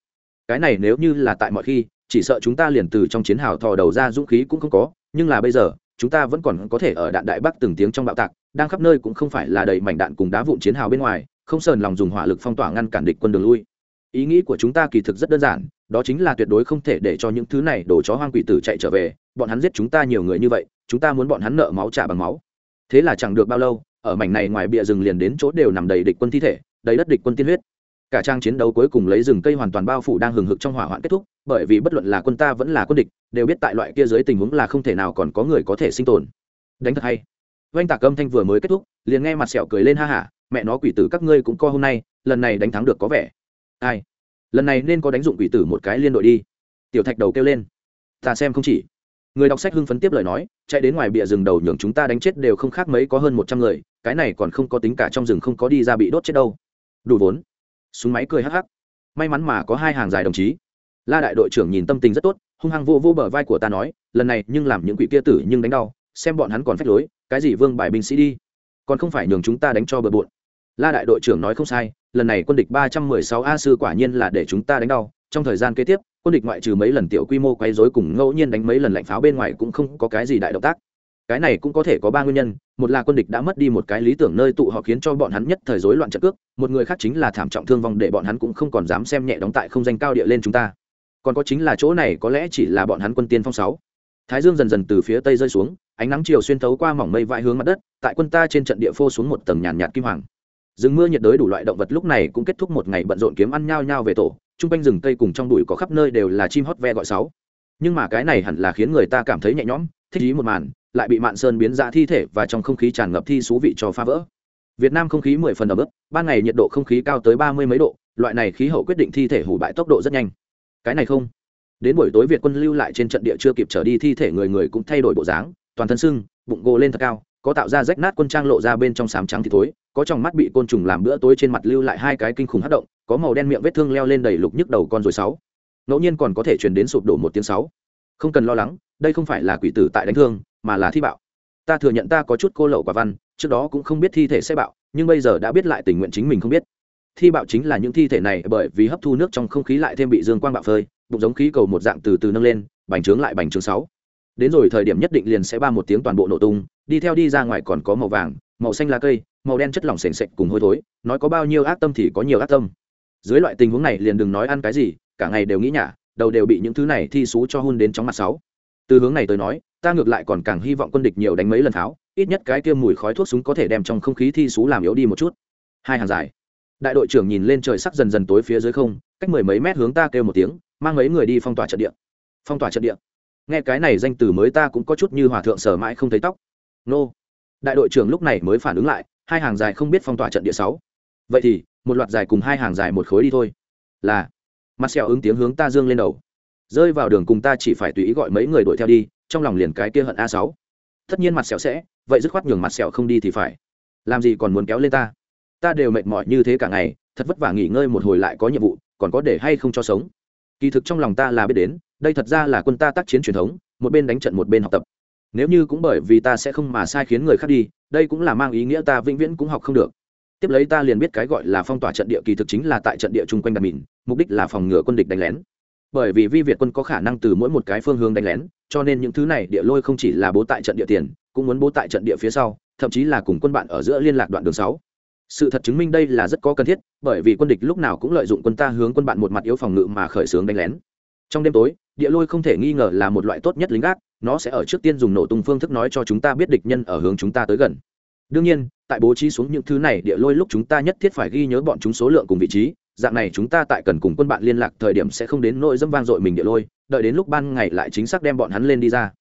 Cái này nếu như là tại mọi khi, chỉ sợ chúng ta liền từ trong chiến hào thò đầu ra dũng khí cũng không có, nhưng là bây giờ, chúng ta vẫn còn có thể ở đạn đại bắc từng tiếng trong bạo tạc đang khắp nơi cũng không phải là đầy mảnh đạn cùng đá vụn chiến hào bên ngoài, không sờn lòng dùng hỏa lực phong tỏa ngăn cản địch quân đường lui. Ý nghĩ của chúng ta kỳ thực rất đơn giản, đó chính là tuyệt đối không thể để cho những thứ này đổ chó hoang quỷ tử chạy trở về, bọn hắn giết chúng ta nhiều người như vậy, chúng ta muốn bọn hắn nợ máu trả bằng máu. Thế là chẳng được bao lâu, ở mảnh này ngoài bìa rừng liền đến chỗ đều nằm đầy địch quân thi thể, đầy đất địch quân tiên huyết. Cả trang chiến đấu cuối cùng lấy rừng cây hoàn toàn bao phủ đang hừng hực trong hỏa hoạn kết thúc, bởi vì bất luận là quân ta vẫn là quân địch, đều biết tại loại kia dưới tình huống là không thể nào còn có người có thể sinh tồn. Đánh thật hay oanh tạc âm thanh vừa mới kết thúc, liền nghe mặt sẹo cười lên ha hả, mẹ nó quỷ tử các ngươi cũng co hôm nay, lần này đánh thắng được có vẻ. Ai? Lần này nên có đánh dụng quỷ tử một cái liên đội đi. Tiểu thạch đầu kêu lên. Ta xem không chỉ. Người đọc sách hưng phấn tiếp lời nói, chạy đến ngoài bìa rừng đầu nhường chúng ta đánh chết đều không khác mấy có hơn một trăm người, cái này còn không có tính cả trong rừng không có đi ra bị đốt chết đâu. Đủ vốn. Súng máy cười hắc hắc. May mắn mà có hai hàng dài đồng chí. La đại đội trưởng nhìn tâm tình rất tốt, hung hăng vô vô bờ vai của ta nói, lần này nhưng làm những quỷ kia tử nhưng đánh đau xem bọn hắn còn phách lối, cái gì vương bài binh sĩ đi. Còn không phải nhường chúng ta đánh cho bờ bộn. La đại đội trưởng nói không sai, lần này quân địch ba trăm mười sáu a sư quả nhiên là để chúng ta đánh đau. Trong thời gian kế tiếp, quân địch ngoại trừ mấy lần tiểu quy mô quấy rối cùng ngẫu nhiên đánh mấy lần lạnh pháo bên ngoài cũng không có cái gì đại động tác. Cái này cũng có thể có ba nguyên nhân, một là quân địch đã mất đi một cái lý tưởng nơi tụ họp khiến cho bọn hắn nhất thời rối loạn trận cước, một người khác chính là thảm trọng thương vong để bọn hắn cũng không còn dám xem nhẹ đóng tại không danh cao địa lên chúng ta. Còn có chính là chỗ này có lẽ chỉ là bọn hắn quân tiên phong sáu. Thái dương dần dần từ phía tây rơi xuống ánh nắng chiều xuyên thấu qua mỏng mây vãi hướng mặt đất tại quân ta trên trận địa phô xuống một tầng nhàn nhạt, kim hoàng. Rừng mưa nhiệt đới đủ loại động vật lúc này cũng kết thúc một ngày bận rộn kiếm ăn nhao nhao về tổ chung quanh rừng cây cùng trong bụi có khắp nơi đều là chim hót ve gọi sáu. Nhưng mà cái này hẳn là khiến người ta cảm thấy nhẹ nhõm thích ý một màn lại bị mạn sơn biến ra thi thể và trong không khí tràn ngập thi xú vị cho phá vỡ. Việt nam không khí mười phần ấm ức ban ngày nhiệt độ không khí cao tới ba mươi mấy độ loại này khí hậu quyết định thi thể hủ bại tốc độ rất nhanh. Cái này không. Đến buổi tối việt quân lưu lại trên trận địa chưa kịp trở đi thi thể người người cũng thay đổi bộ dáng toàn thân sưng bụng gồ lên thật cao có tạo ra rách nát quân trang lộ ra bên trong sám trắng thì thối, có trong mắt bị côn trùng làm bữa tối trên mặt lưu lại hai cái kinh khủng hát động có màu đen miệng vết thương leo lên đầy lục nhức đầu con rồi sáu. Ngẫu nhiên còn có thể truyền đến sụp đổ một tiếng sáu. Không cần lo lắng đây không phải là quỷ tử tại đánh thương mà là thi bạo. Ta thừa nhận ta có chút cô lậu quả văn trước đó cũng không biết thi thể sẽ bạo nhưng bây giờ đã biết lại tình nguyện chính mình không biết. Thi bạo chính là những thi thể này bởi vì hấp thu nước trong không khí lại thêm bị dương quang bạo phơi bụng giống khí cầu một dạng từ từ nâng lên bành trướng lại bành trướng sáu đến rồi thời điểm nhất định liền sẽ ba một tiếng toàn bộ nổ tung, đi theo đi ra ngoài còn có màu vàng, màu xanh lá cây, màu đen chất lỏng sền sệt cùng hôi thối, nói có bao nhiêu ác tâm thì có nhiều ác tâm. Dưới loại tình huống này liền đừng nói ăn cái gì, cả ngày đều nghĩ nhả, đầu đều bị những thứ này thi xú cho hôn đến chóng mặt sáu. Từ hướng này tới nói, ta ngược lại còn càng hy vọng quân địch nhiều đánh mấy lần tháo, ít nhất cái kia mùi khói thuốc súng có thể đem trong không khí thi xú làm yếu đi một chút. Hai hàng dài. Đại đội trưởng nhìn lên trời sắc dần dần tối phía dưới không, cách mười mấy mét hướng ta kêu một tiếng, mang mấy người đi phong tỏa trận địa. Phong tỏa trận địa nghe cái này danh từ mới ta cũng có chút như hòa thượng sở mãi không thấy tóc. Nô. Đại đội trưởng lúc này mới phản ứng lại, hai hàng dài không biết phong tỏa trận địa sáu. Vậy thì, một loạt dài cùng hai hàng dài một khối đi thôi. Là. Mặt sẹo ứng tiếng hướng ta dương lên đầu. Rơi vào đường cùng ta chỉ phải tùy ý gọi mấy người đuổi theo đi, trong lòng liền cái kia hận a sáu. Tất nhiên mặt sẹo sẽ, vậy dứt khoát nhường mặt sẹo không đi thì phải. Làm gì còn muốn kéo lên ta? Ta đều mệt mỏi như thế cả ngày, thật vất vả nghỉ ngơi một hồi lại có nhiệm vụ, còn có để hay không cho sống? Kỳ thực trong lòng ta là biết đến, đây thật ra là quân ta tác chiến truyền thống, một bên đánh trận một bên học tập. Nếu như cũng bởi vì ta sẽ không mà sai khiến người khác đi, đây cũng là mang ý nghĩa ta vĩnh viễn cũng học không được. Tiếp lấy ta liền biết cái gọi là phong tỏa trận địa kỳ thực chính là tại trận địa chung quanh đặt mìn mục đích là phòng ngừa quân địch đánh lén. Bởi vì vi việt quân có khả năng từ mỗi một cái phương hướng đánh lén, cho nên những thứ này địa lôi không chỉ là bố tại trận địa tiền, cũng muốn bố tại trận địa phía sau, thậm chí là cùng quân bạn ở giữa liên lạc đoạn đường sáu sự thật chứng minh đây là rất có cần thiết, bởi vì quân địch lúc nào cũng lợi dụng quân ta hướng quân bạn một mặt yếu phòng ngự mà khởi xướng đánh lén. Trong đêm tối, địa lôi không thể nghi ngờ là một loại tốt nhất lính gác, nó sẽ ở trước tiên dùng nổ tung phương thức nói cho chúng ta biết địch nhân ở hướng chúng ta tới gần. Đương nhiên, tại bố trí xuống những thứ này, địa lôi lúc chúng ta nhất thiết phải ghi nhớ bọn chúng số lượng cùng vị trí, dạng này chúng ta tại cần cùng quân bạn liên lạc thời điểm sẽ không đến nỗi dâm vang dội mình địa lôi, đợi đến lúc ban ngày lại chính xác đem bọn hắn lên đi ra.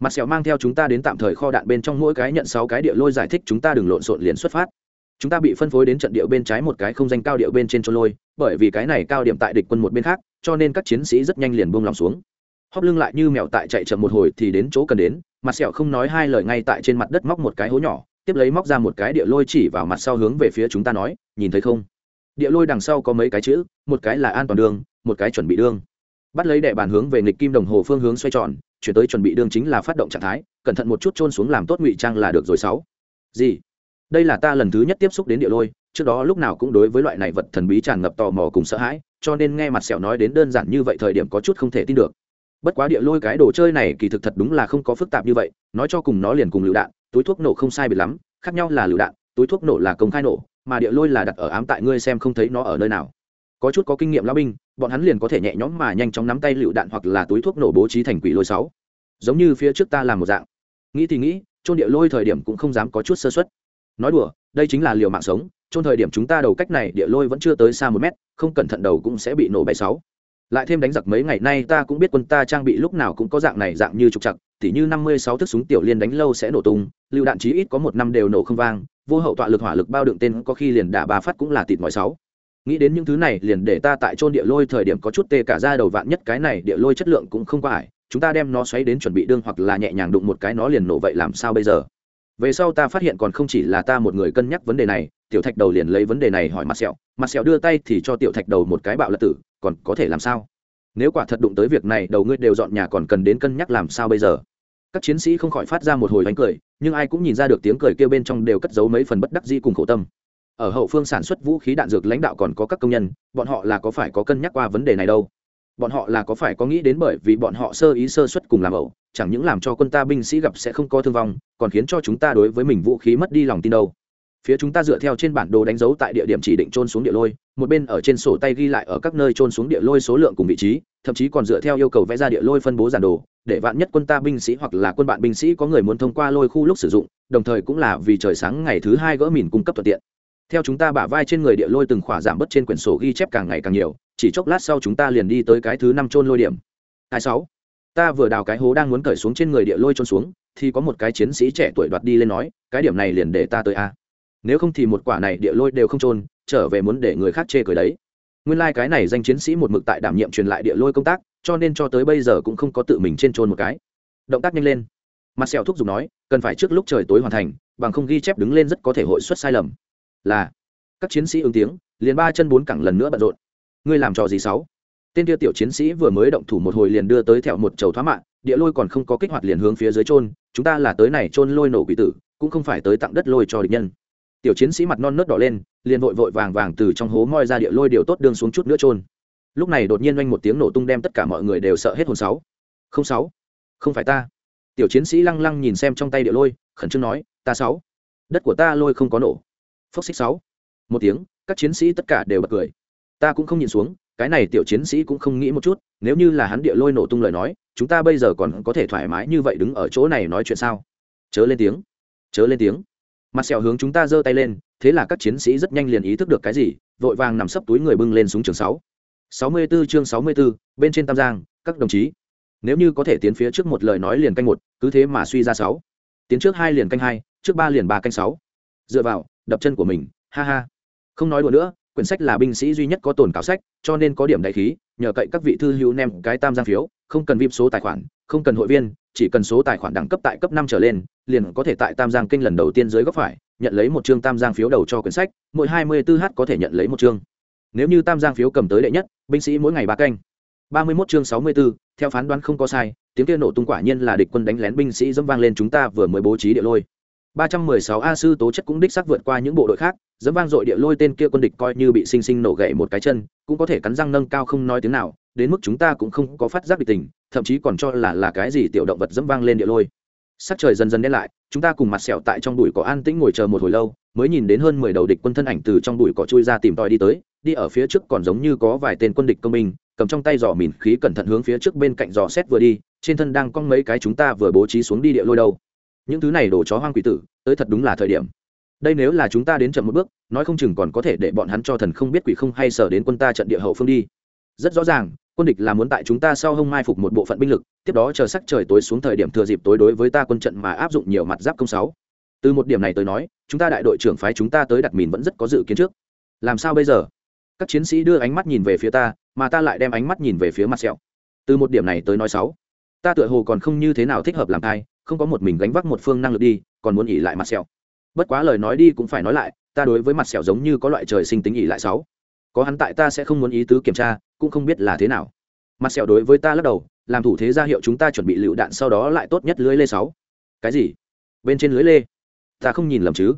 Mặt sẹo mang theo chúng ta đến tạm thời kho đạn bên trong mỗi cái nhận sáu cái địa lôi giải thích chúng ta đừng lộn xộn liền xuất phát chúng ta bị phân phối đến trận địa bên trái một cái không danh cao địa bên trên trôn lôi, bởi vì cái này cao điểm tại địch quân một bên khác, cho nên các chiến sĩ rất nhanh liền buông lòng xuống. Hóp lưng lại như mèo tại chạy chậm một hồi thì đến chỗ cần đến, mặt sẹo không nói hai lời ngay tại trên mặt đất móc một cái hố nhỏ, tiếp lấy móc ra một cái địa lôi chỉ vào mặt sau hướng về phía chúng ta nói, nhìn thấy không? Địa lôi đằng sau có mấy cái chữ, một cái là an toàn đường, một cái chuẩn bị đương bắt lấy đệ bàn hướng về nghịch kim đồng hồ phương hướng xoay tròn, chuyển tới chuẩn bị đương chính là phát động trạng thái, cẩn thận một chút trôn xuống làm tốt ngụy trang là được rồi sáu. Gì? Đây là ta lần thứ nhất tiếp xúc đến địa lôi, trước đó lúc nào cũng đối với loại này vật thần bí tràn ngập tò mò cùng sợ hãi, cho nên nghe mặt sẹo nói đến đơn giản như vậy thời điểm có chút không thể tin được. Bất quá địa lôi cái đồ chơi này kỳ thực thật đúng là không có phức tạp như vậy, nói cho cùng nó liền cùng lựu đạn, túi thuốc nổ không sai biệt lắm, khác nhau là lựu đạn, túi thuốc nổ là công khai nổ, mà địa lôi là đặt ở ám tại ngươi xem không thấy nó ở nơi nào. Có chút có kinh nghiệm lao binh, bọn hắn liền có thể nhẹ nhõm mà nhanh chóng nắm tay lựu đạn hoặc là túi thuốc nổ bố trí thành quỷ lôi sáu. Giống như phía trước ta làm một dạng. Nghĩ thì nghĩ trôn địa lôi thời điểm cũng không dám có chút sơ xuất nói đùa, đây chính là liều mạng sống Trong thời điểm chúng ta đầu cách này địa lôi vẫn chưa tới xa một mét, không cẩn thận đầu cũng sẽ bị nổ bay sáu. Lại thêm đánh giặc mấy ngày nay ta cũng biết quân ta trang bị lúc nào cũng có dạng này dạng như trục chặt tỉ như năm mươi sáu thước súng tiểu liên đánh lâu sẽ nổ tung lưu đạn chí ít có một năm đều nổ không vang, vô hậu tọa lực hỏa lực bao đựng tên có khi liền đả ba phát cũng là tịt mọi sáu. Nghĩ đến những thứ này liền để ta tại trôn địa lôi thời điểm có chút tê cả ra đầu vạn nhất cái này địa lôi chất lượng cũng không có ải, chúng ta đem nó xoáy đến chuẩn bị đương hoặc là nhẹ nhàng đụng một cái nó liền nổ vậy làm sao bây giờ? Về sau ta phát hiện còn không chỉ là ta một người cân nhắc vấn đề này, tiểu thạch đầu liền lấy vấn đề này hỏi mặt sẹo mặt sẹo đưa tay thì cho tiểu thạch đầu một cái bạo lật tử, còn có thể làm sao? Nếu quả thật đụng tới việc này, đầu ngươi đều dọn nhà còn cần đến cân nhắc làm sao bây giờ? Các chiến sĩ không khỏi phát ra một hồi bánh cười, nhưng ai cũng nhìn ra được tiếng cười kêu bên trong đều cất giấu mấy phần bất đắc dĩ cùng khổ tâm. Ở hậu phương sản xuất vũ khí đạn dược lãnh đạo còn có các công nhân, bọn họ là có phải có cân nhắc qua vấn đề này đâu? Bọn họ là có phải có nghĩ đến bởi vì bọn họ sơ ý sơ xuất cùng làm ẩu chẳng những làm cho quân ta binh sĩ gặp sẽ không có thương vong, còn khiến cho chúng ta đối với mình vũ khí mất đi lòng tin đâu. Phía chúng ta dựa theo trên bản đồ đánh dấu tại địa điểm chỉ định trôn xuống địa lôi, một bên ở trên sổ tay ghi lại ở các nơi trôn xuống địa lôi số lượng cùng vị trí, thậm chí còn dựa theo yêu cầu vẽ ra địa lôi phân bố giản đồ, để vạn nhất quân ta binh sĩ hoặc là quân bạn binh sĩ có người muốn thông qua lôi khu lúc sử dụng, đồng thời cũng là vì trời sáng ngày thứ hai gỡ mìn cung cấp thuận tiện. Theo chúng ta bả vai trên người địa lôi từng khỏa giảm bớt trên quyển sổ ghi chép càng ngày càng nhiều, chỉ chốc lát sau chúng ta liền đi tới cái thứ năm trôn lôi điểm. Hai sáu ta vừa đào cái hố đang muốn cởi xuống trên người địa lôi trôn xuống, thì có một cái chiến sĩ trẻ tuổi đoạt đi lên nói, cái điểm này liền để ta tới a. Nếu không thì một quả này địa lôi đều không trôn trở về muốn để người khác chê cười đấy. Nguyên lai、like、cái này danh chiến sĩ một mực tại đảm nhiệm truyền lại địa lôi công tác, cho nên cho tới bây giờ cũng không có tự mình trên trôn một cái. Động tác nhanh lên. Mặt sẹo thúc giục nói, cần phải trước lúc trời tối hoàn thành, bằng không ghi chép đứng lên rất có thể hội xuất sai lầm. Là. Các chiến sĩ ứng tiếng, liền ba chân bốn cẳng lần nữa bận rộn. Ngươi làm trò gì sáu tên kia tiểu chiến sĩ vừa mới động thủ một hồi liền đưa tới thẹo một chầu thoá mạng, địa lôi còn không có kích hoạt liền hướng phía dưới trôn chúng ta là tới này trôn lôi nổ quỷ tử, cũng không phải tới tặng đất lôi cho địch nhân. Tiểu chiến sĩ mặt non nớt đỏ lên, liền vội vội vàng vàng từ trong hố moi ra địa lôi điều tốt đương xuống chút nữa trôn lúc này đột nhiên oanh một tiếng nổ tung đem tất cả mọi người đều sợ hết hồn sáu. Không sáu. Không phải ta. Tiểu chiến sĩ lăng lăng nhìn xem trong tay địa lôi, khẩn trương nói, ta sáu. Đất của ta lôi không có nổ. Phốc xích sáu. Một tiếng, các chiến sĩ tất cả đều bật cười. Ta cũng không nhìn xuống cái này tiểu chiến sĩ cũng không nghĩ một chút nếu như là hắn địa lôi nổ tung lời nói chúng ta bây giờ còn có thể thoải mái như vậy đứng ở chỗ này nói chuyện sao? Chớ lên tiếng. Chớ lên tiếng. Mặt sẹo hướng chúng ta giơ tay lên thế là các chiến sĩ rất nhanh liền ý thức được cái gì vội vàng nằm sấp túi người bưng lên súng trường sáu. Sáu mươi 64 chương sáu mươi 64, bên trên tam giang các đồng chí. Nếu như có thể tiến phía trước một lời nói liền canh một cứ thế mà suy ra sáu. Tiến trước hai liền canh hai trước ba liền ba canh sáu. Dựa vào đập chân của mình ha ha. Không nói đùa nữa quyển sách là binh sĩ duy nhất có tồn cáo sách cho nên có điểm đại khí nhờ cậy các vị thư hữu nem cái tam giang phiếu không cần vip số tài khoản không cần hội viên chỉ cần số tài khoản đẳng cấp tại cấp năm trở lên liền có thể tại tam giang kinh lần đầu tiên dưới góc phải nhận lấy một chương tam giang phiếu đầu cho quyển sách mỗi hai mươi 24 h có thể nhận lấy một chương. Nếu như tam giang phiếu cầm tới đệ nhất binh sĩ mỗi ngày ba canh. ba mươi 31 chương sáu mươi 64, theo phán đoán không có sai tiếng kia nổ tung quả nhiên là địch quân đánh lén binh sĩ dẫm vang lên chúng ta vừa mới bố trí địa lôi. ba trăm mười sáu a sư tố chất cũng đích xác vượt qua những bộ đội khác dẫm vang dội địa lôi tên kia quân địch coi như bị sinh sinh nổ gậy một cái chân, cũng có thể cắn răng nâng cao không nói tiếng nào, đến mức chúng ta cũng không có phát giác địch tình, thậm chí còn cho là là cái gì tiểu động vật dẫm vang lên địa lôi. Sắc trời dần dần đen lại, chúng ta cùng mặt sẹo tại trong bụi cỏ an tĩnh ngồi chờ một hồi lâu, mới nhìn đến hơn mười đầu địch quân thân ảnh từ trong bụi cỏ chui ra tìm tòi đi tới, đi ở phía trước còn giống như có vài tên quân địch công binh, cầm trong tay giỏ mìn khí cẩn thận hướng phía trước bên cạnh giò xét vừa đi, trên thân đang cong mấy cái chúng ta vừa bố trí xuống đi địa lôi đâu. Những thứ này đổ chó hoang quỷ tử, tới thật đúng là thời điểm đây nếu là chúng ta đến chậm một bước, nói không chừng còn có thể để bọn hắn cho thần không biết quỷ không hay sở đến quân ta trận địa hậu phương đi. Rất rõ ràng, quân địch là muốn tại chúng ta sau hông mai phục một bộ phận binh lực, tiếp đó chờ sắc trời tối xuống thời điểm thừa dịp tối đối với ta quân trận mà áp dụng nhiều mặt giáp công sáu. Từ một điểm này tới nói, chúng ta đại đội trưởng phái chúng ta tới đặt mìn vẫn rất có dự kiến trước. Làm sao bây giờ? Các chiến sĩ đưa ánh mắt nhìn về phía ta, mà ta lại đem ánh mắt nhìn về phía mặt sẹo. Từ một điểm này tới nói sáu, ta tựa hồ còn không như thế nào thích hợp làm thai, không có một mình gánh vác một phương năng lực đi, còn muốn ỉ lại mặt sẹo bất quá lời nói đi cũng phải nói lại, ta đối với mặt sẹo giống như có loại trời sinh tính ỉ lại sáu. Có hắn tại ta sẽ không muốn ý tứ kiểm tra, cũng không biết là thế nào. Mặt sẹo đối với ta lắc đầu, làm thủ thế ra hiệu chúng ta chuẩn bị lựu đạn sau đó lại tốt nhất lưới lê sáu. Cái gì? Bên trên lưới lê? Ta không nhìn lầm chứ?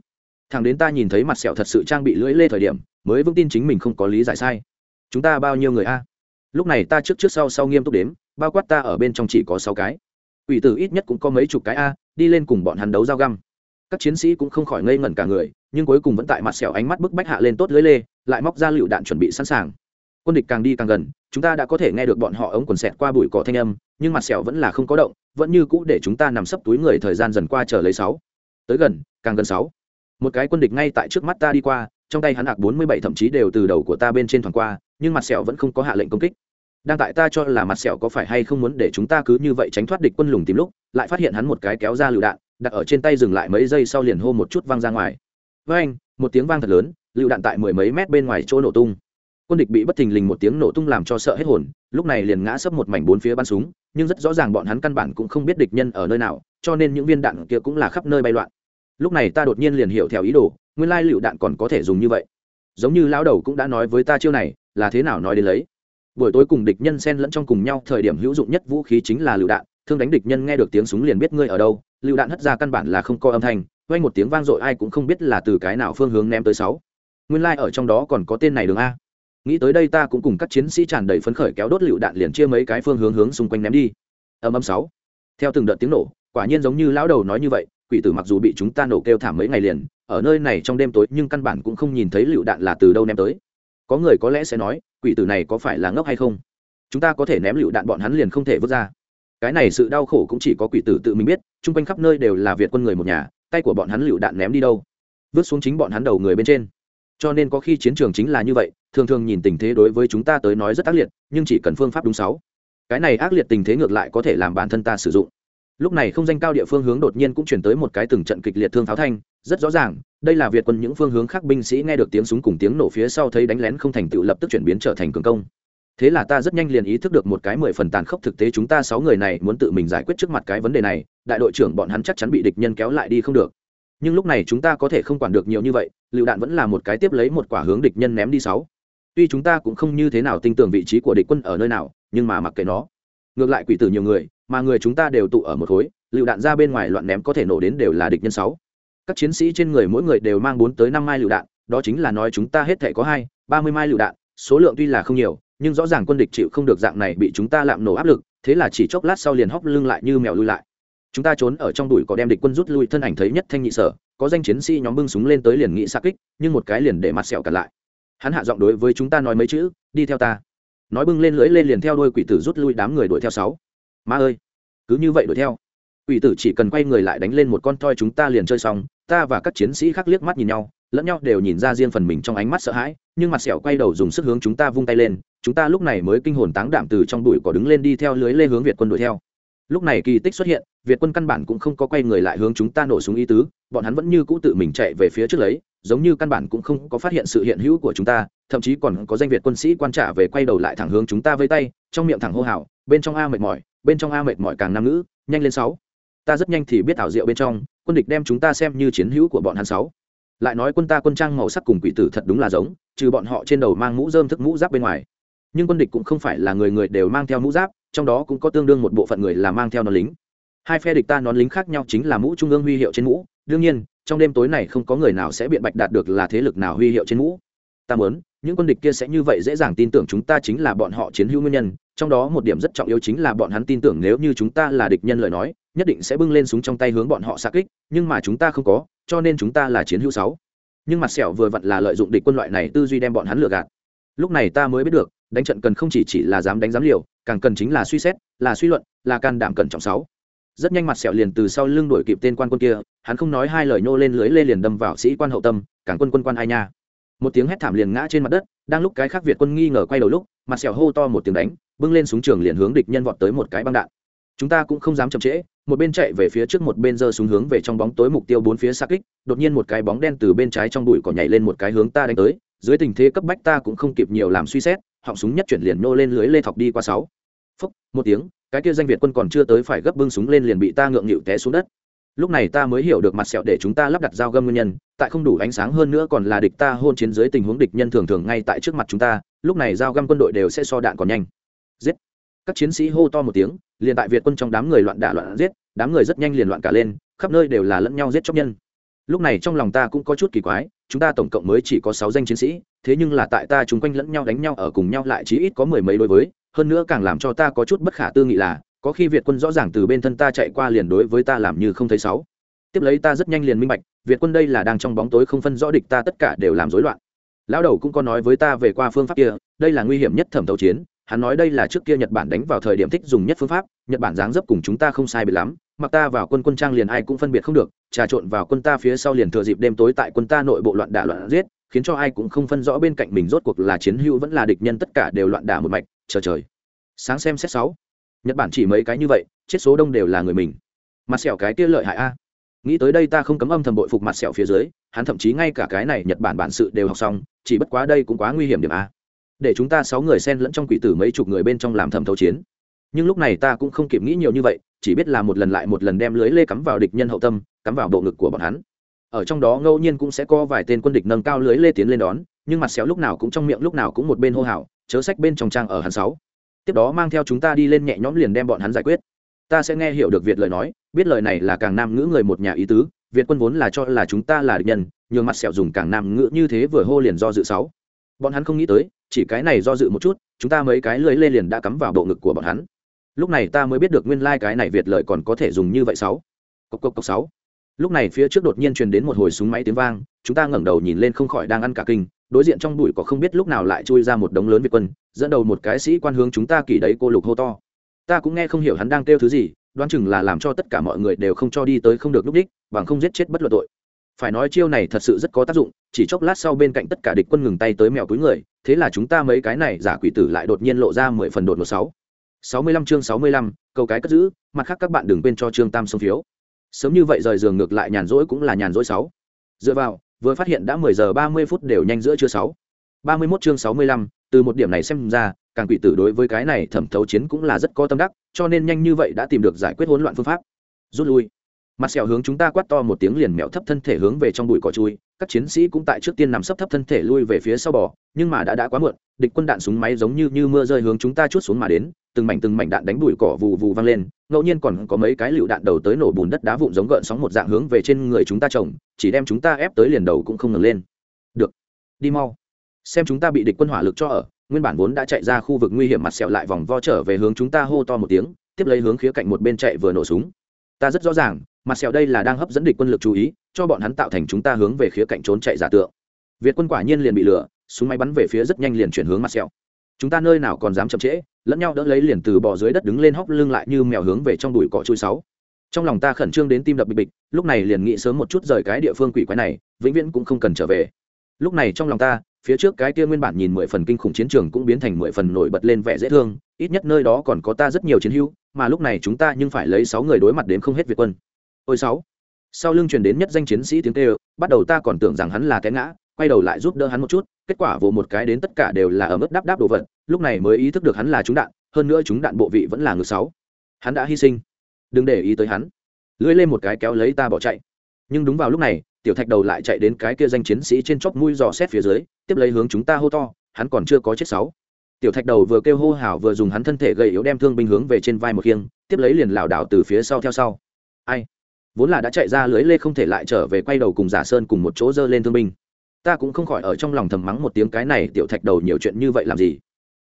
Thằng đến ta nhìn thấy mặt sẹo thật sự trang bị lưỡi lê thời điểm, mới vững tin chính mình không có lý giải sai. Chúng ta bao nhiêu người a? Lúc này ta trước trước sau sau nghiêm túc đếm, bao quát ta ở bên trong chỉ có sáu cái. Ủy tử ít nhất cũng có mấy chục cái a, đi lên cùng bọn hắn đấu dao găm các chiến sĩ cũng không khỏi ngây ngẩn cả người, nhưng cuối cùng vẫn tại mặt sẹo ánh mắt bức bách hạ lên tốt lưới lê, lại móc ra lựu đạn chuẩn bị sẵn sàng. Quân địch càng đi càng gần, chúng ta đã có thể nghe được bọn họ ống quần sẹt qua bụi cỏ thanh âm, nhưng mặt sẹo vẫn là không có động, vẫn như cũ để chúng ta nằm sấp túi người thời gian dần qua chờ lấy sáu. Tới gần, càng gần sáu. Một cái quân địch ngay tại trước mắt ta đi qua, trong tay hắn hạc bốn mươi bảy thậm chí đều từ đầu của ta bên trên thoảng qua, nhưng mặt sẹo vẫn không có hạ lệnh công kích. Đang tại ta cho là mặt sẹo có phải hay không muốn để chúng ta cứ như vậy tránh thoát địch quân lùng tìm lúc, lại phát hiện hắn một cái kéo ra lựu đạn đặt ở trên tay dừng lại mấy giây sau liền hô một chút văng ra ngoài. Với anh, một tiếng vang thật lớn, lựu đạn tại mười mấy mét bên ngoài chỗ nổ tung. Quân địch bị bất thình lình một tiếng nổ tung làm cho sợ hết hồn, lúc này liền ngã sấp một mảnh bốn phía bắn súng, nhưng rất rõ ràng bọn hắn căn bản cũng không biết địch nhân ở nơi nào, cho nên những viên đạn kia cũng là khắp nơi bay loạn. Lúc này ta đột nhiên liền hiểu theo ý đồ, nguyên lai lựu đạn còn có thể dùng như vậy. Giống như lão đầu cũng đã nói với ta chiêu này, là thế nào nói đến lấy. Buổi tối cùng địch nhân xen lẫn trong cùng nhau, thời điểm hữu dụng nhất vũ khí chính là lựu đạn thương đánh địch nhân nghe được tiếng súng liền biết ngươi ở đâu, lựu đạn hất ra căn bản là không có âm thanh, quay một tiếng vang dội ai cũng không biết là từ cái nào phương hướng ném tới sáu. Nguyên lai、like、ở trong đó còn có tên này đường a. Nghĩ tới đây ta cũng cùng các chiến sĩ tràn đầy phấn khởi kéo đốt lựu đạn liền chia mấy cái phương hướng hướng xung quanh ném đi. Âm âm sáu. Theo từng đợt tiếng nổ, quả nhiên giống như lão đầu nói như vậy, quỷ tử mặc dù bị chúng ta nổ kêu thảm mấy ngày liền, ở nơi này trong đêm tối nhưng căn bản cũng không nhìn thấy lựu đạn là từ đâu ném tới. Có người có lẽ sẽ nói, quỷ tử này có phải là ngốc hay không? Chúng ta có thể ném lựu đạn bọn hắn liền không thể vứt ra cái này sự đau khổ cũng chỉ có quỷ tử tự mình biết, chung quanh khắp nơi đều là việt quân người một nhà, tay của bọn hắn lựu đạn ném đi đâu. Vứt xuống chính bọn hắn đầu người bên trên. Cho nên có khi chiến trường chính là như vậy, thường thường nhìn tình thế đối với chúng ta tới nói rất ác liệt, nhưng chỉ cần phương pháp đúng sáu. Cái này ác liệt tình thế ngược lại có thể làm bản thân ta sử dụng. Lúc này không danh cao địa phương hướng đột nhiên cũng chuyển tới một cái từng trận kịch liệt thương pháo thanh, rất rõ ràng, đây là việt quân những phương hướng khác binh sĩ nghe được tiếng súng cùng tiếng nổ phía sau thấy đánh lén không thành tựu lập tức chuyển biến trở thành cường công thế là ta rất nhanh liền ý thức được một cái mười phần tàn khốc thực tế chúng ta sáu người này muốn tự mình giải quyết trước mặt cái vấn đề này, đại đội trưởng bọn hắn chắc chắn bị địch nhân kéo lại đi không được. Nhưng lúc này chúng ta có thể không quản được nhiều như vậy, lựu đạn vẫn là một cái tiếp lấy một quả hướng địch nhân ném đi sáu. Tuy chúng ta cũng không như thế nào tin tưởng vị trí của địch quân ở nơi nào, nhưng mà mặc kệ nó. Ngược lại quỷ tử nhiều người, mà người chúng ta đều tụ ở một khối, lựu đạn ra bên ngoài loạn ném có thể nổ đến đều là địch nhân sáu. Các chiến sĩ trên người mỗi người đều mang bốn tới năm mai lựu đạn, đó chính là nói chúng ta hết thể có hai, ba mươi mai lựu đạn, số lượng tuy là không nhiều nhưng rõ ràng quân địch chịu không được dạng này bị chúng ta lạm nổ áp lực, thế là chỉ chốc lát sau liền hóc lưng lại như mèo lui lại. Chúng ta trốn ở trong đùi có đem địch quân rút lui, thân ảnh thấy nhất thanh nhị sở, có danh chiến sĩ nhóm bưng súng lên tới liền nghị xa kích, nhưng một cái liền để mặt sẹo cản lại. Hắn hạ giọng đối với chúng ta nói mấy chữ, đi theo ta. Nói bưng lên lưỡi lên liền theo đôi quỷ tử rút lui đám người đuổi theo sáu. Ma ơi, cứ như vậy đuổi theo. Quỷ tử chỉ cần quay người lại đánh lên một con toi chúng ta liền chơi xong ta và các chiến sĩ khác liếc mắt nhìn nhau, lẫn nhau đều nhìn ra riêng phần mình trong ánh mắt sợ hãi, nhưng mặt sẹo quay đầu dùng sức hướng chúng ta vung tay lên, chúng ta lúc này mới kinh hồn táng đạm từ trong đùi cỏ đứng lên đi theo lưới lê hướng việt quân đuổi theo. Lúc này kỳ tích xuất hiện, việt quân căn bản cũng không có quay người lại hướng chúng ta nổ súng ý tứ, bọn hắn vẫn như cũ tự mình chạy về phía trước lấy, giống như căn bản cũng không có phát hiện sự hiện hữu của chúng ta, thậm chí còn có danh việt quân sĩ quan trả về quay đầu lại thẳng hướng chúng ta vây tay, trong miệng thẳng hô hào, bên trong a mệt mỏi, bên trong a mệt mỏi càng nam nữ nhanh lên sáu ta rất nhanh thì biết ảo diệu bên trong, quân địch đem chúng ta xem như chiến hữu của bọn hắn sáu. Lại nói quân ta quân trang màu sắc cùng quỷ tử thật đúng là giống, trừ bọn họ trên đầu mang mũ dơm thức mũ giáp bên ngoài. Nhưng quân địch cũng không phải là người người đều mang theo mũ giáp, trong đó cũng có tương đương một bộ phận người là mang theo nón lính. Hai phe địch ta nón lính khác nhau chính là mũ trung ương huy hiệu trên mũ. Đương nhiên, trong đêm tối này không có người nào sẽ biện bạch đạt được là thế lực nào huy hiệu trên mũ. Ta muốn, những quân địch kia sẽ như vậy dễ dàng tin tưởng chúng ta chính là bọn họ chiến hữu nguyên nhân trong đó một điểm rất trọng yếu chính là bọn hắn tin tưởng nếu như chúng ta là địch nhân lời nói, nhất định sẽ bưng lên súng trong tay hướng bọn họ xa kích, nhưng mà chúng ta không có, cho nên chúng ta là chiến hữu sáu. Nhưng mặt sẹo vừa vặn là lợi dụng địch quân loại này tư duy đem bọn hắn lừa gạt. Lúc này ta mới biết được, đánh trận cần không chỉ chỉ là dám đánh dám liều, càng cần chính là suy xét, là suy luận, là can đảm cẩn trọng sáu. Rất nhanh mặt sẹo liền từ sau lưng đuổi kịp tên quan quân kia, hắn không nói hai lời nhô lên lưới lê liền đâm vào sĩ quan hậu tâm càng quân quân quan ai nha. Một tiếng hét thảm liền ngã trên mặt đất, đang lúc cái khác việt quân nghi ngờ quay đầu lúc, mặt sẹo hô to một tiếng đánh bưng lên súng trường liền hướng địch nhân vọt tới một cái băng đạn. Chúng ta cũng không dám chậm trễ, một bên chạy về phía trước một bên giơ súng hướng về trong bóng tối mục tiêu bốn phía xa kích, đột nhiên một cái bóng đen từ bên trái trong bụi cỏ nhảy lên một cái hướng ta đánh tới, dưới tình thế cấp bách ta cũng không kịp nhiều làm suy xét, họng súng nhất chuyển liền nô lên lưới lê thọc đi qua sáu. Phúc, một tiếng, cái kia danh việt quân còn chưa tới phải gấp bưng súng lên liền bị ta ngượng nghịu té xuống đất. Lúc này ta mới hiểu được mặt sẹo để chúng ta lắp đặt dao găm nguyên nhân, tại không đủ ánh sáng hơn nữa còn là địch ta hôn chiến dưới tình huống địch nhân thường thường ngay tại trước mặt chúng ta, lúc này dao găm quân đội đều sẽ so đạn còn nhanh giết. Các chiến sĩ hô to một tiếng, liền tại việt quân trong đám người loạn đả loạn giết, đám người rất nhanh liền loạn cả lên, khắp nơi đều là lẫn nhau giết chóc nhân. Lúc này trong lòng ta cũng có chút kỳ quái, chúng ta tổng cộng mới chỉ có sáu danh chiến sĩ, thế nhưng là tại ta chúng quanh lẫn nhau đánh nhau ở cùng nhau lại chí ít có mười mấy đối với, hơn nữa càng làm cho ta có chút bất khả tư nghị là, có khi việt quân rõ ràng từ bên thân ta chạy qua liền đối với ta làm như không thấy sáu. Tiếp lấy ta rất nhanh liền minh bạch, việt quân đây là đang trong bóng tối không phân rõ địch ta tất cả đều làm rối loạn. Lão đầu cũng có nói với ta về qua phương pháp kia, đây là nguy hiểm nhất thẩm thấu chiến hắn nói đây là trước kia nhật bản đánh vào thời điểm thích dùng nhất phương pháp, nhật bản dáng dấp cùng chúng ta không sai bị lắm, mặc ta vào quân quân trang liền ai cũng phân biệt không được, trà trộn vào quân ta phía sau liền thừa dịp đêm tối tại quân ta nội bộ loạn đả loạn giết, khiến cho ai cũng không phân rõ bên cạnh mình rốt cuộc là chiến hữu vẫn là địch nhân, tất cả đều loạn đả một mạch, chờ trời. Sáng xem xét sáu. Nhật bản chỉ mấy cái như vậy, chết số đông đều là người mình. Mặt sẹo cái kia lợi hại a. Nghĩ tới đây ta không cấm âm thầm bội phục mặt sẹo phía dưới, hắn thậm chí ngay cả cái này nhật bản bản sự đều học xong, chỉ bất quá đây cũng quá nguy hiểm điểm a để chúng ta sáu người xen lẫn trong quỷ tử mấy chục người bên trong làm thẩm thấu chiến. Nhưng lúc này ta cũng không kịp nghĩ nhiều như vậy, chỉ biết là một lần lại một lần đem lưới lê cắm vào địch nhân hậu tâm, cắm vào bộ ngực của bọn hắn. Ở trong đó ngẫu nhiên cũng sẽ có vài tên quân địch nâng cao lưới lê tiến lên đón, nhưng mặt xéo lúc nào cũng trong miệng lúc nào cũng một bên hô hào, chớ sách bên trong trang ở hắn sáu. Tiếp đó mang theo chúng ta đi lên nhẹ nhõm liền đem bọn hắn giải quyết. Ta sẽ nghe hiểu được việt lời nói, biết lời này là càng nam ngữ người một nhà ý tứ, việt quân vốn là cho là chúng ta là địch nhân, nhường mặt sẹo dùng càng nam ngữ như thế vừa hô liền do dự sáu. Bọn hắn không nghĩ tới chỉ cái này do dự một chút, chúng ta mấy cái lưới lê liền đã cắm vào bộ ngực của bọn hắn. Lúc này ta mới biết được nguyên lai、like、cái này việt lời còn có thể dùng như vậy sáu. Cốc cốc cốc sáu. Lúc này phía trước đột nhiên truyền đến một hồi súng máy tiếng vang, chúng ta ngẩng đầu nhìn lên không khỏi đang ăn cả kinh, đối diện trong bụi có không biết lúc nào lại chui ra một đống lớn việt quân, dẫn đầu một cái sĩ quan hướng chúng ta kỳ đấy cô lục hô to. Ta cũng nghe không hiểu hắn đang kêu thứ gì, đoán chừng là làm cho tất cả mọi người đều không cho đi tới không được lúc đích, bằng không giết chết bất luận tội phải nói chiêu này thật sự rất có tác dụng, chỉ chốc lát sau bên cạnh tất cả địch quân ngừng tay tới mèo túi người, thế là chúng ta mấy cái này giả quỷ tử lại đột nhiên lộ ra mười phần đột một sáu. Sáu mươi lăm chương sáu mươi lăm, câu cái cất giữ, mặt khác các bạn đừng quên cho trương tam sông phiếu. Sớm như vậy rời giường ngược lại nhàn rỗi cũng là nhàn rỗi sáu. Dựa vào, vừa phát hiện đã mười giờ ba mươi phút đều nhanh giữa chưa sáu. Ba mươi 31 chương sáu mươi lăm, từ một điểm này xem ra, càng quỷ tử đối với cái này thẩm thấu chiến cũng là rất có tâm đắc, cho nên nhanh như vậy đã tìm được giải quyết hỗn loạn phương pháp. Rút lui mặt sẹo hướng chúng ta quát to một tiếng liền mẹo thấp thân thể hướng về trong bụi cỏ chui. Các chiến sĩ cũng tại trước tiên nằm sấp thấp thân thể lui về phía sau bò, nhưng mà đã đã quá muộn, địch quân đạn súng máy giống như như mưa rơi hướng chúng ta chút xuống mà đến, từng mảnh từng mảnh đạn đánh bụi cỏ vù vù vang lên, ngẫu nhiên còn có mấy cái lựu đạn đầu tới nổ bùn đất đá vụn giống gợn sóng một dạng hướng về trên người chúng ta trồng, chỉ đem chúng ta ép tới liền đầu cũng không ngừng lên. Được, đi mau. Xem chúng ta bị địch quân hỏa lực cho ở, nguyên bản vốn đã chạy ra khu vực nguy hiểm mặt sẹo lại vòng vo trở về hướng chúng ta hô to một tiếng, tiếp lấy hướng khía cạnh một bên chạy vừa nổ súng. Ta rất rõ ràng mặt sẹo đây là đang hấp dẫn địch quân lực chú ý, cho bọn hắn tạo thành chúng ta hướng về khía cạnh trốn chạy giả tượng. Việt quân quả nhiên liền bị lửa súng máy bắn về phía rất nhanh liền chuyển hướng mặt sẹo. Chúng ta nơi nào còn dám chậm trễ, lẫn nhau đỡ lấy liền từ bỏ dưới đất đứng lên hóc lưng lại như mèo hướng về trong đùi cỏ chui sáu. Trong lòng ta khẩn trương đến tim đập bịch bịch, lúc này liền nghĩ sớm một chút rời cái địa phương quỷ quái này, vĩnh viễn cũng không cần trở về. Lúc này trong lòng ta, phía trước cái kia nguyên bản nhìn mười phần kinh khủng chiến trường cũng biến thành mười phần nổi bật lên vẻ dễ thương, ít nhất nơi đó còn có ta rất nhiều chiến hữu, mà lúc này chúng ta nhưng phải lấy sáu người đối mặt đến không hết việt quân ôi sáu. Sau lưng truyền đến nhất danh chiến sĩ tiếng kêu, bắt đầu ta còn tưởng rằng hắn là té ngã, quay đầu lại giúp đỡ hắn một chút, kết quả vồ một cái đến tất cả đều là ở mức đáp đáp đồ vật, lúc này mới ý thức được hắn là trúng đạn, hơn nữa chúng đạn bộ vị vẫn là ngược sáu. Hắn đã hy sinh. Đừng để ý tới hắn. Lưỡi lên một cái kéo lấy ta bỏ chạy. Nhưng đúng vào lúc này, tiểu thạch đầu lại chạy đến cái kia danh chiến sĩ trên chóp mũi dò xét phía dưới, tiếp lấy hướng chúng ta hô to, hắn còn chưa có chết sáu. Tiểu thạch đầu vừa kêu hô hào vừa dùng hắn thân thể gầy yếu đem thương binh hướng về trên vai một khiêng, tiếp lấy liền lảo đảo từ phía sau theo sau. Ai? Vốn là đã chạy ra lưới lê không thể lại trở về quay đầu cùng giả sơn cùng một chỗ dơ lên thương binh. Ta cũng không khỏi ở trong lòng thầm mắng một tiếng cái này tiểu thạch đầu nhiều chuyện như vậy làm gì.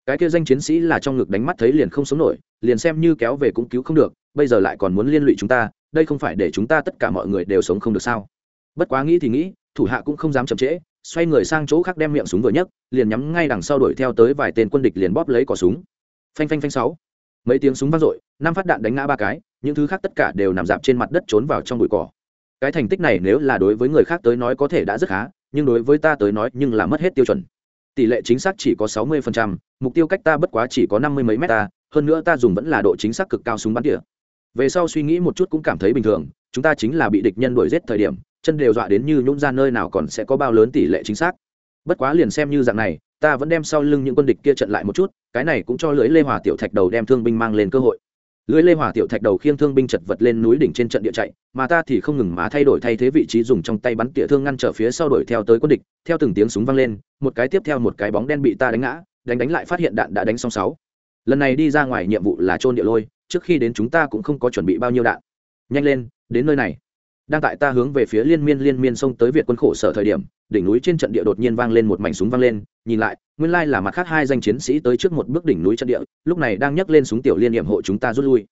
Cái kia danh chiến sĩ là trong ngực đánh mắt thấy liền không sống nổi, liền xem như kéo về cũng cứu không được, bây giờ lại còn muốn liên lụy chúng ta, đây không phải để chúng ta tất cả mọi người đều sống không được sao? Bất quá nghĩ thì nghĩ, thủ hạ cũng không dám chậm trễ, xoay người sang chỗ khác đem miệng súng vừa nhấc, liền nhắm ngay đằng sau đuổi theo tới vài tên quân địch liền bóp lấy cỏ súng. Phanh phanh phanh sáu mấy tiếng súng vang dội, năm phát đạn đánh ngã ba cái, những thứ khác tất cả đều nằm dạp trên mặt đất trốn vào trong bụi cỏ. Cái thành tích này nếu là đối với người khác tới nói có thể đã rất khá, nhưng đối với ta tới nói nhưng là mất hết tiêu chuẩn. Tỷ lệ chính xác chỉ có sáu mươi mục tiêu cách ta bất quá chỉ có năm mươi mấy mét ta, hơn nữa ta dùng vẫn là độ chính xác cực cao súng bắn tỉa. Về sau suy nghĩ một chút cũng cảm thấy bình thường, chúng ta chính là bị địch nhân đuổi giết thời điểm, chân đều dọa đến như nhũng ra nơi nào còn sẽ có bao lớn tỷ lệ chính xác bất quá liền xem như dạng này, ta vẫn đem sau lưng những quân địch kia trận lại một chút, cái này cũng cho lưới lê hòa tiểu thạch đầu đem thương binh mang lên cơ hội. Lưới lê hòa tiểu thạch đầu khiêng thương binh chật vật lên núi đỉnh trên trận địa chạy, mà ta thì không ngừng mà thay đổi thay thế vị trí dùng trong tay bắn tỉa thương ngăn trở phía sau đuổi theo tới quân địch, theo từng tiếng súng vang lên, một cái tiếp theo một cái bóng đen bị ta đánh ngã, đánh đánh lại phát hiện đạn đã đánh xong sáu. Lần này đi ra ngoài nhiệm vụ là trôn địa lôi, trước khi đến chúng ta cũng không có chuẩn bị bao nhiêu đạn. Nhanh lên, đến nơi này đang tại ta hướng về phía liên miên liên miên xông tới việt quân khổ sở thời điểm, đỉnh núi trên trận địa đột nhiên vang lên một mảnh súng vang lên, nhìn lại, nguyên lai là mặt khác hai danh chiến sĩ tới trước một bước đỉnh núi trận địa, lúc này đang nhấc lên súng tiểu liên hiểm hộ chúng ta rút lui.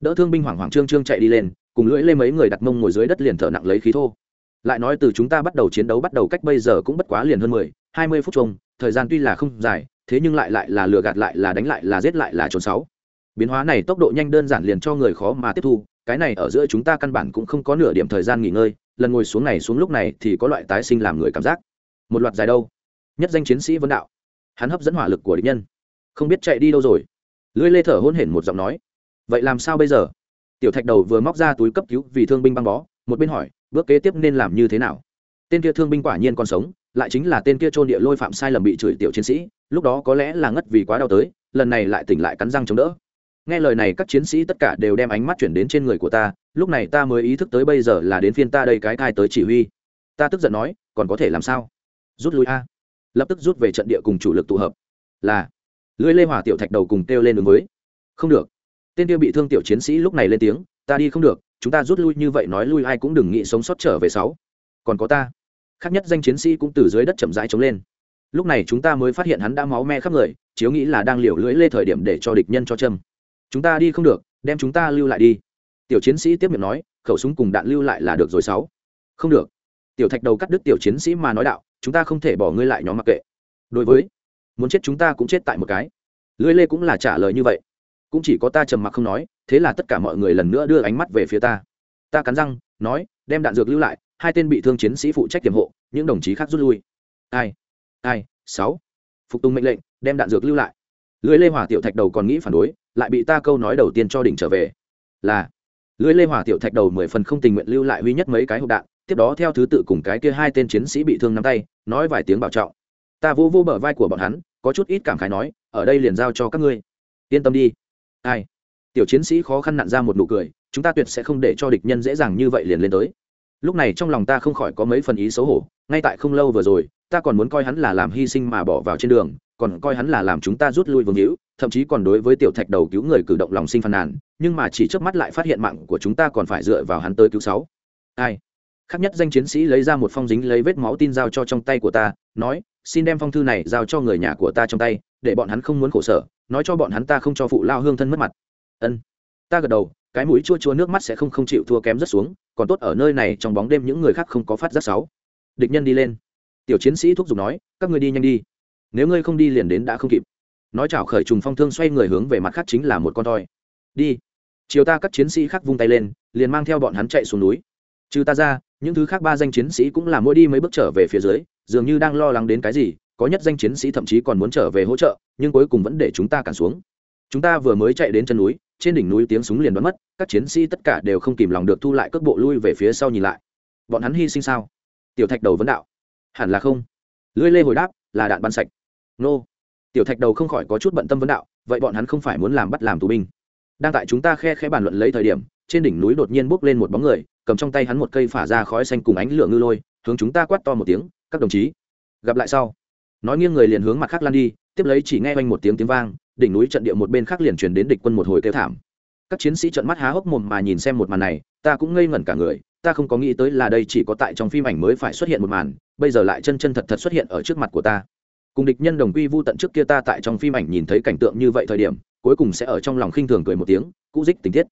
Đỡ thương binh hoảng hoảng trương trương chạy đi lên, cùng lưỡi lên mấy người đặt mông ngồi dưới đất liền thở nặng lấy khí thô. Lại nói từ chúng ta bắt đầu chiến đấu bắt đầu cách bây giờ cũng bất quá liền hơn mười, hai mươi phút chung thời gian tuy là không dài, thế nhưng lại lại là lừa gạt lại là đánh lại là giết lại là trốn sáu. Biến hóa này tốc độ nhanh đơn giản liền cho người khó mà tiếp thu cái này ở giữa chúng ta căn bản cũng không có nửa điểm thời gian nghỉ ngơi, lần ngồi xuống này xuống lúc này thì có loại tái sinh làm người cảm giác. Một loạt dài đâu? Nhất danh chiến sĩ vấn đạo. Hắn hấp dẫn hỏa lực của địch nhân. Không biết chạy đi đâu rồi? Lưỡi lê thở hôn hển một giọng nói. Vậy làm sao bây giờ? Tiểu thạch đầu vừa móc ra túi cấp cứu vì thương binh băng bó, một bên hỏi, bước kế tiếp nên làm như thế nào? Tên kia thương binh quả nhiên còn sống, lại chính là tên kia trôn địa lôi phạm sai lầm bị chửi tiểu chiến sĩ, lúc đó có lẽ là ngất vì quá đau tới, lần này lại tỉnh lại cắn răng chống đỡ nghe lời này, các chiến sĩ tất cả đều đem ánh mắt chuyển đến trên người của ta, lúc này ta mới ý thức tới bây giờ là đến phiên ta đây cái thai tới chỉ huy. Ta tức giận nói, còn có thể làm sao? Rút lui a. Lập tức rút về trận địa cùng chủ lực tụ hợp. Là, lưỡi lê hỏa tiểu thạch đầu cùng kêu lên ứng với. Không được. Tên tiêu bị thương tiểu chiến sĩ lúc này lên tiếng, ta đi không được, chúng ta rút lui như vậy nói lui ai cũng đừng nghĩ sống sót trở về sáu. Còn có ta. Khác nhất danh chiến sĩ cũng từ dưới đất chậm rãi chống lên. Lúc này chúng ta mới phát hiện hắn đã máu me khắp người, chiếu nghĩ là đang liều lưỡi lê thời điểm để cho địch nhân cho châm chúng ta đi không được, đem chúng ta lưu lại đi. Tiểu chiến sĩ tiếp miệng nói, khẩu súng cùng đạn lưu lại là được rồi sáu. Không được. Tiểu thạch đầu cắt đứt tiểu chiến sĩ mà nói đạo, chúng ta không thể bỏ ngươi lại nhóm mặc kệ. Đối với, muốn chết chúng ta cũng chết tại một cái. Lưỡi lê cũng là trả lời như vậy. Cũng chỉ có ta trầm mặc không nói, thế là tất cả mọi người lần nữa đưa ánh mắt về phía ta. Ta cắn răng, nói, đem đạn dược lưu lại, hai tên bị thương chiến sĩ phụ trách tiềm hộ, những đồng chí khác rút lui. Ai? Ai? Sáu. Phục tùng mệnh lệnh, đem đạn dược lưu lại. Lưỡi lê hỏa tiểu thạch đầu còn nghĩ phản đối lại bị ta câu nói đầu tiên cho đỉnh trở về. Là lưới lê hỏa tiểu thạch đầu mười phần không tình nguyện lưu lại huy nhất mấy cái hộp đạn, tiếp đó theo thứ tự cùng cái kia hai tên chiến sĩ bị thương nắm tay, nói vài tiếng bảo trọng. Ta vô vô bờ vai của bọn hắn, có chút ít cảm khái nói, ở đây liền giao cho các ngươi. Yên tâm đi. Ai? Tiểu chiến sĩ khó khăn nặn ra một nụ cười, chúng ta tuyệt sẽ không để cho địch nhân dễ dàng như vậy liền lên tới. Lúc này trong lòng ta không khỏi có mấy phần ý xấu hổ, ngay tại không lâu vừa rồi, ta còn muốn coi hắn là làm hy sinh mà bỏ vào trên đường còn coi hắn là làm chúng ta rút lui vương hữu, thậm chí còn đối với tiểu thạch đầu cứu người cử động lòng sinh phàn nàn, nhưng mà chỉ trước mắt lại phát hiện mạng của chúng ta còn phải dựa vào hắn tới cứu sáu. Ai? Khác nhất danh chiến sĩ lấy ra một phong dính lấy vết máu tin giao cho trong tay của ta, nói, xin đem phong thư này giao cho người nhà của ta trong tay, để bọn hắn không muốn khổ sở, nói cho bọn hắn ta không cho phụ lao hương thân mất mặt. Ân. Ta gật đầu, cái mũi chua chua nước mắt sẽ không không chịu thua kém rất xuống, còn tốt ở nơi này trong bóng đêm những người khác không có phát giác sáu. Địch nhân đi lên. Tiểu chiến sĩ thúc giục nói, các ngươi đi nhanh đi nếu ngươi không đi liền đến đã không kịp. Nói chảo khởi trùng phong thương xoay người hướng về mặt khác chính là một con thoi đi. Chiều ta các chiến sĩ khác vung tay lên, liền mang theo bọn hắn chạy xuống núi. Trừ ta ra, những thứ khác ba danh chiến sĩ cũng là mỗi đi mấy bước trở về phía dưới, dường như đang lo lắng đến cái gì, có nhất danh chiến sĩ thậm chí còn muốn trở về hỗ trợ, nhưng cuối cùng vẫn để chúng ta cản xuống. Chúng ta vừa mới chạy đến chân núi, trên đỉnh núi tiếng súng liền đoán mất, các chiến sĩ tất cả đều không kìm lòng được thu lại cước bộ lui về phía sau nhìn lại. Bọn hắn hy sinh sao? Tiểu thạch đầu vấn đạo. Hẳn là không. Lưỡi lê hồi đáp, là đạn bắn sạch nô. Tiểu thạch đầu không khỏi có chút bận tâm vấn đạo, vậy bọn hắn không phải muốn làm bắt làm tù binh. Đang tại chúng ta khe khẽ bàn luận lấy thời điểm, trên đỉnh núi đột nhiên bốc lên một bóng người, cầm trong tay hắn một cây phả ra khói xanh cùng ánh lửa ngư lôi, hướng chúng ta quát to một tiếng, các đồng chí, gặp lại sau. Nói nghiêng người liền hướng mặt khác lan đi, tiếp lấy chỉ nghe oanh một tiếng tiếng vang, đỉnh núi trận địa một bên khác liền truyền đến địch quân một hồi kêu thảm. Các chiến sĩ trận mắt há hốc mồm mà nhìn xem một màn này, ta cũng ngây ngẩn cả người, ta không có nghĩ tới là đây chỉ có tại trong phim ảnh mới phải xuất hiện một màn, bây giờ lại chân chân thật thật xuất hiện ở trước mặt của ta cùng địch nhân đồng quy vu tận trước kia ta tại trong phim ảnh nhìn thấy cảnh tượng như vậy thời điểm, cuối cùng sẽ ở trong lòng khinh thường cười một tiếng, cũ dích tình tiết.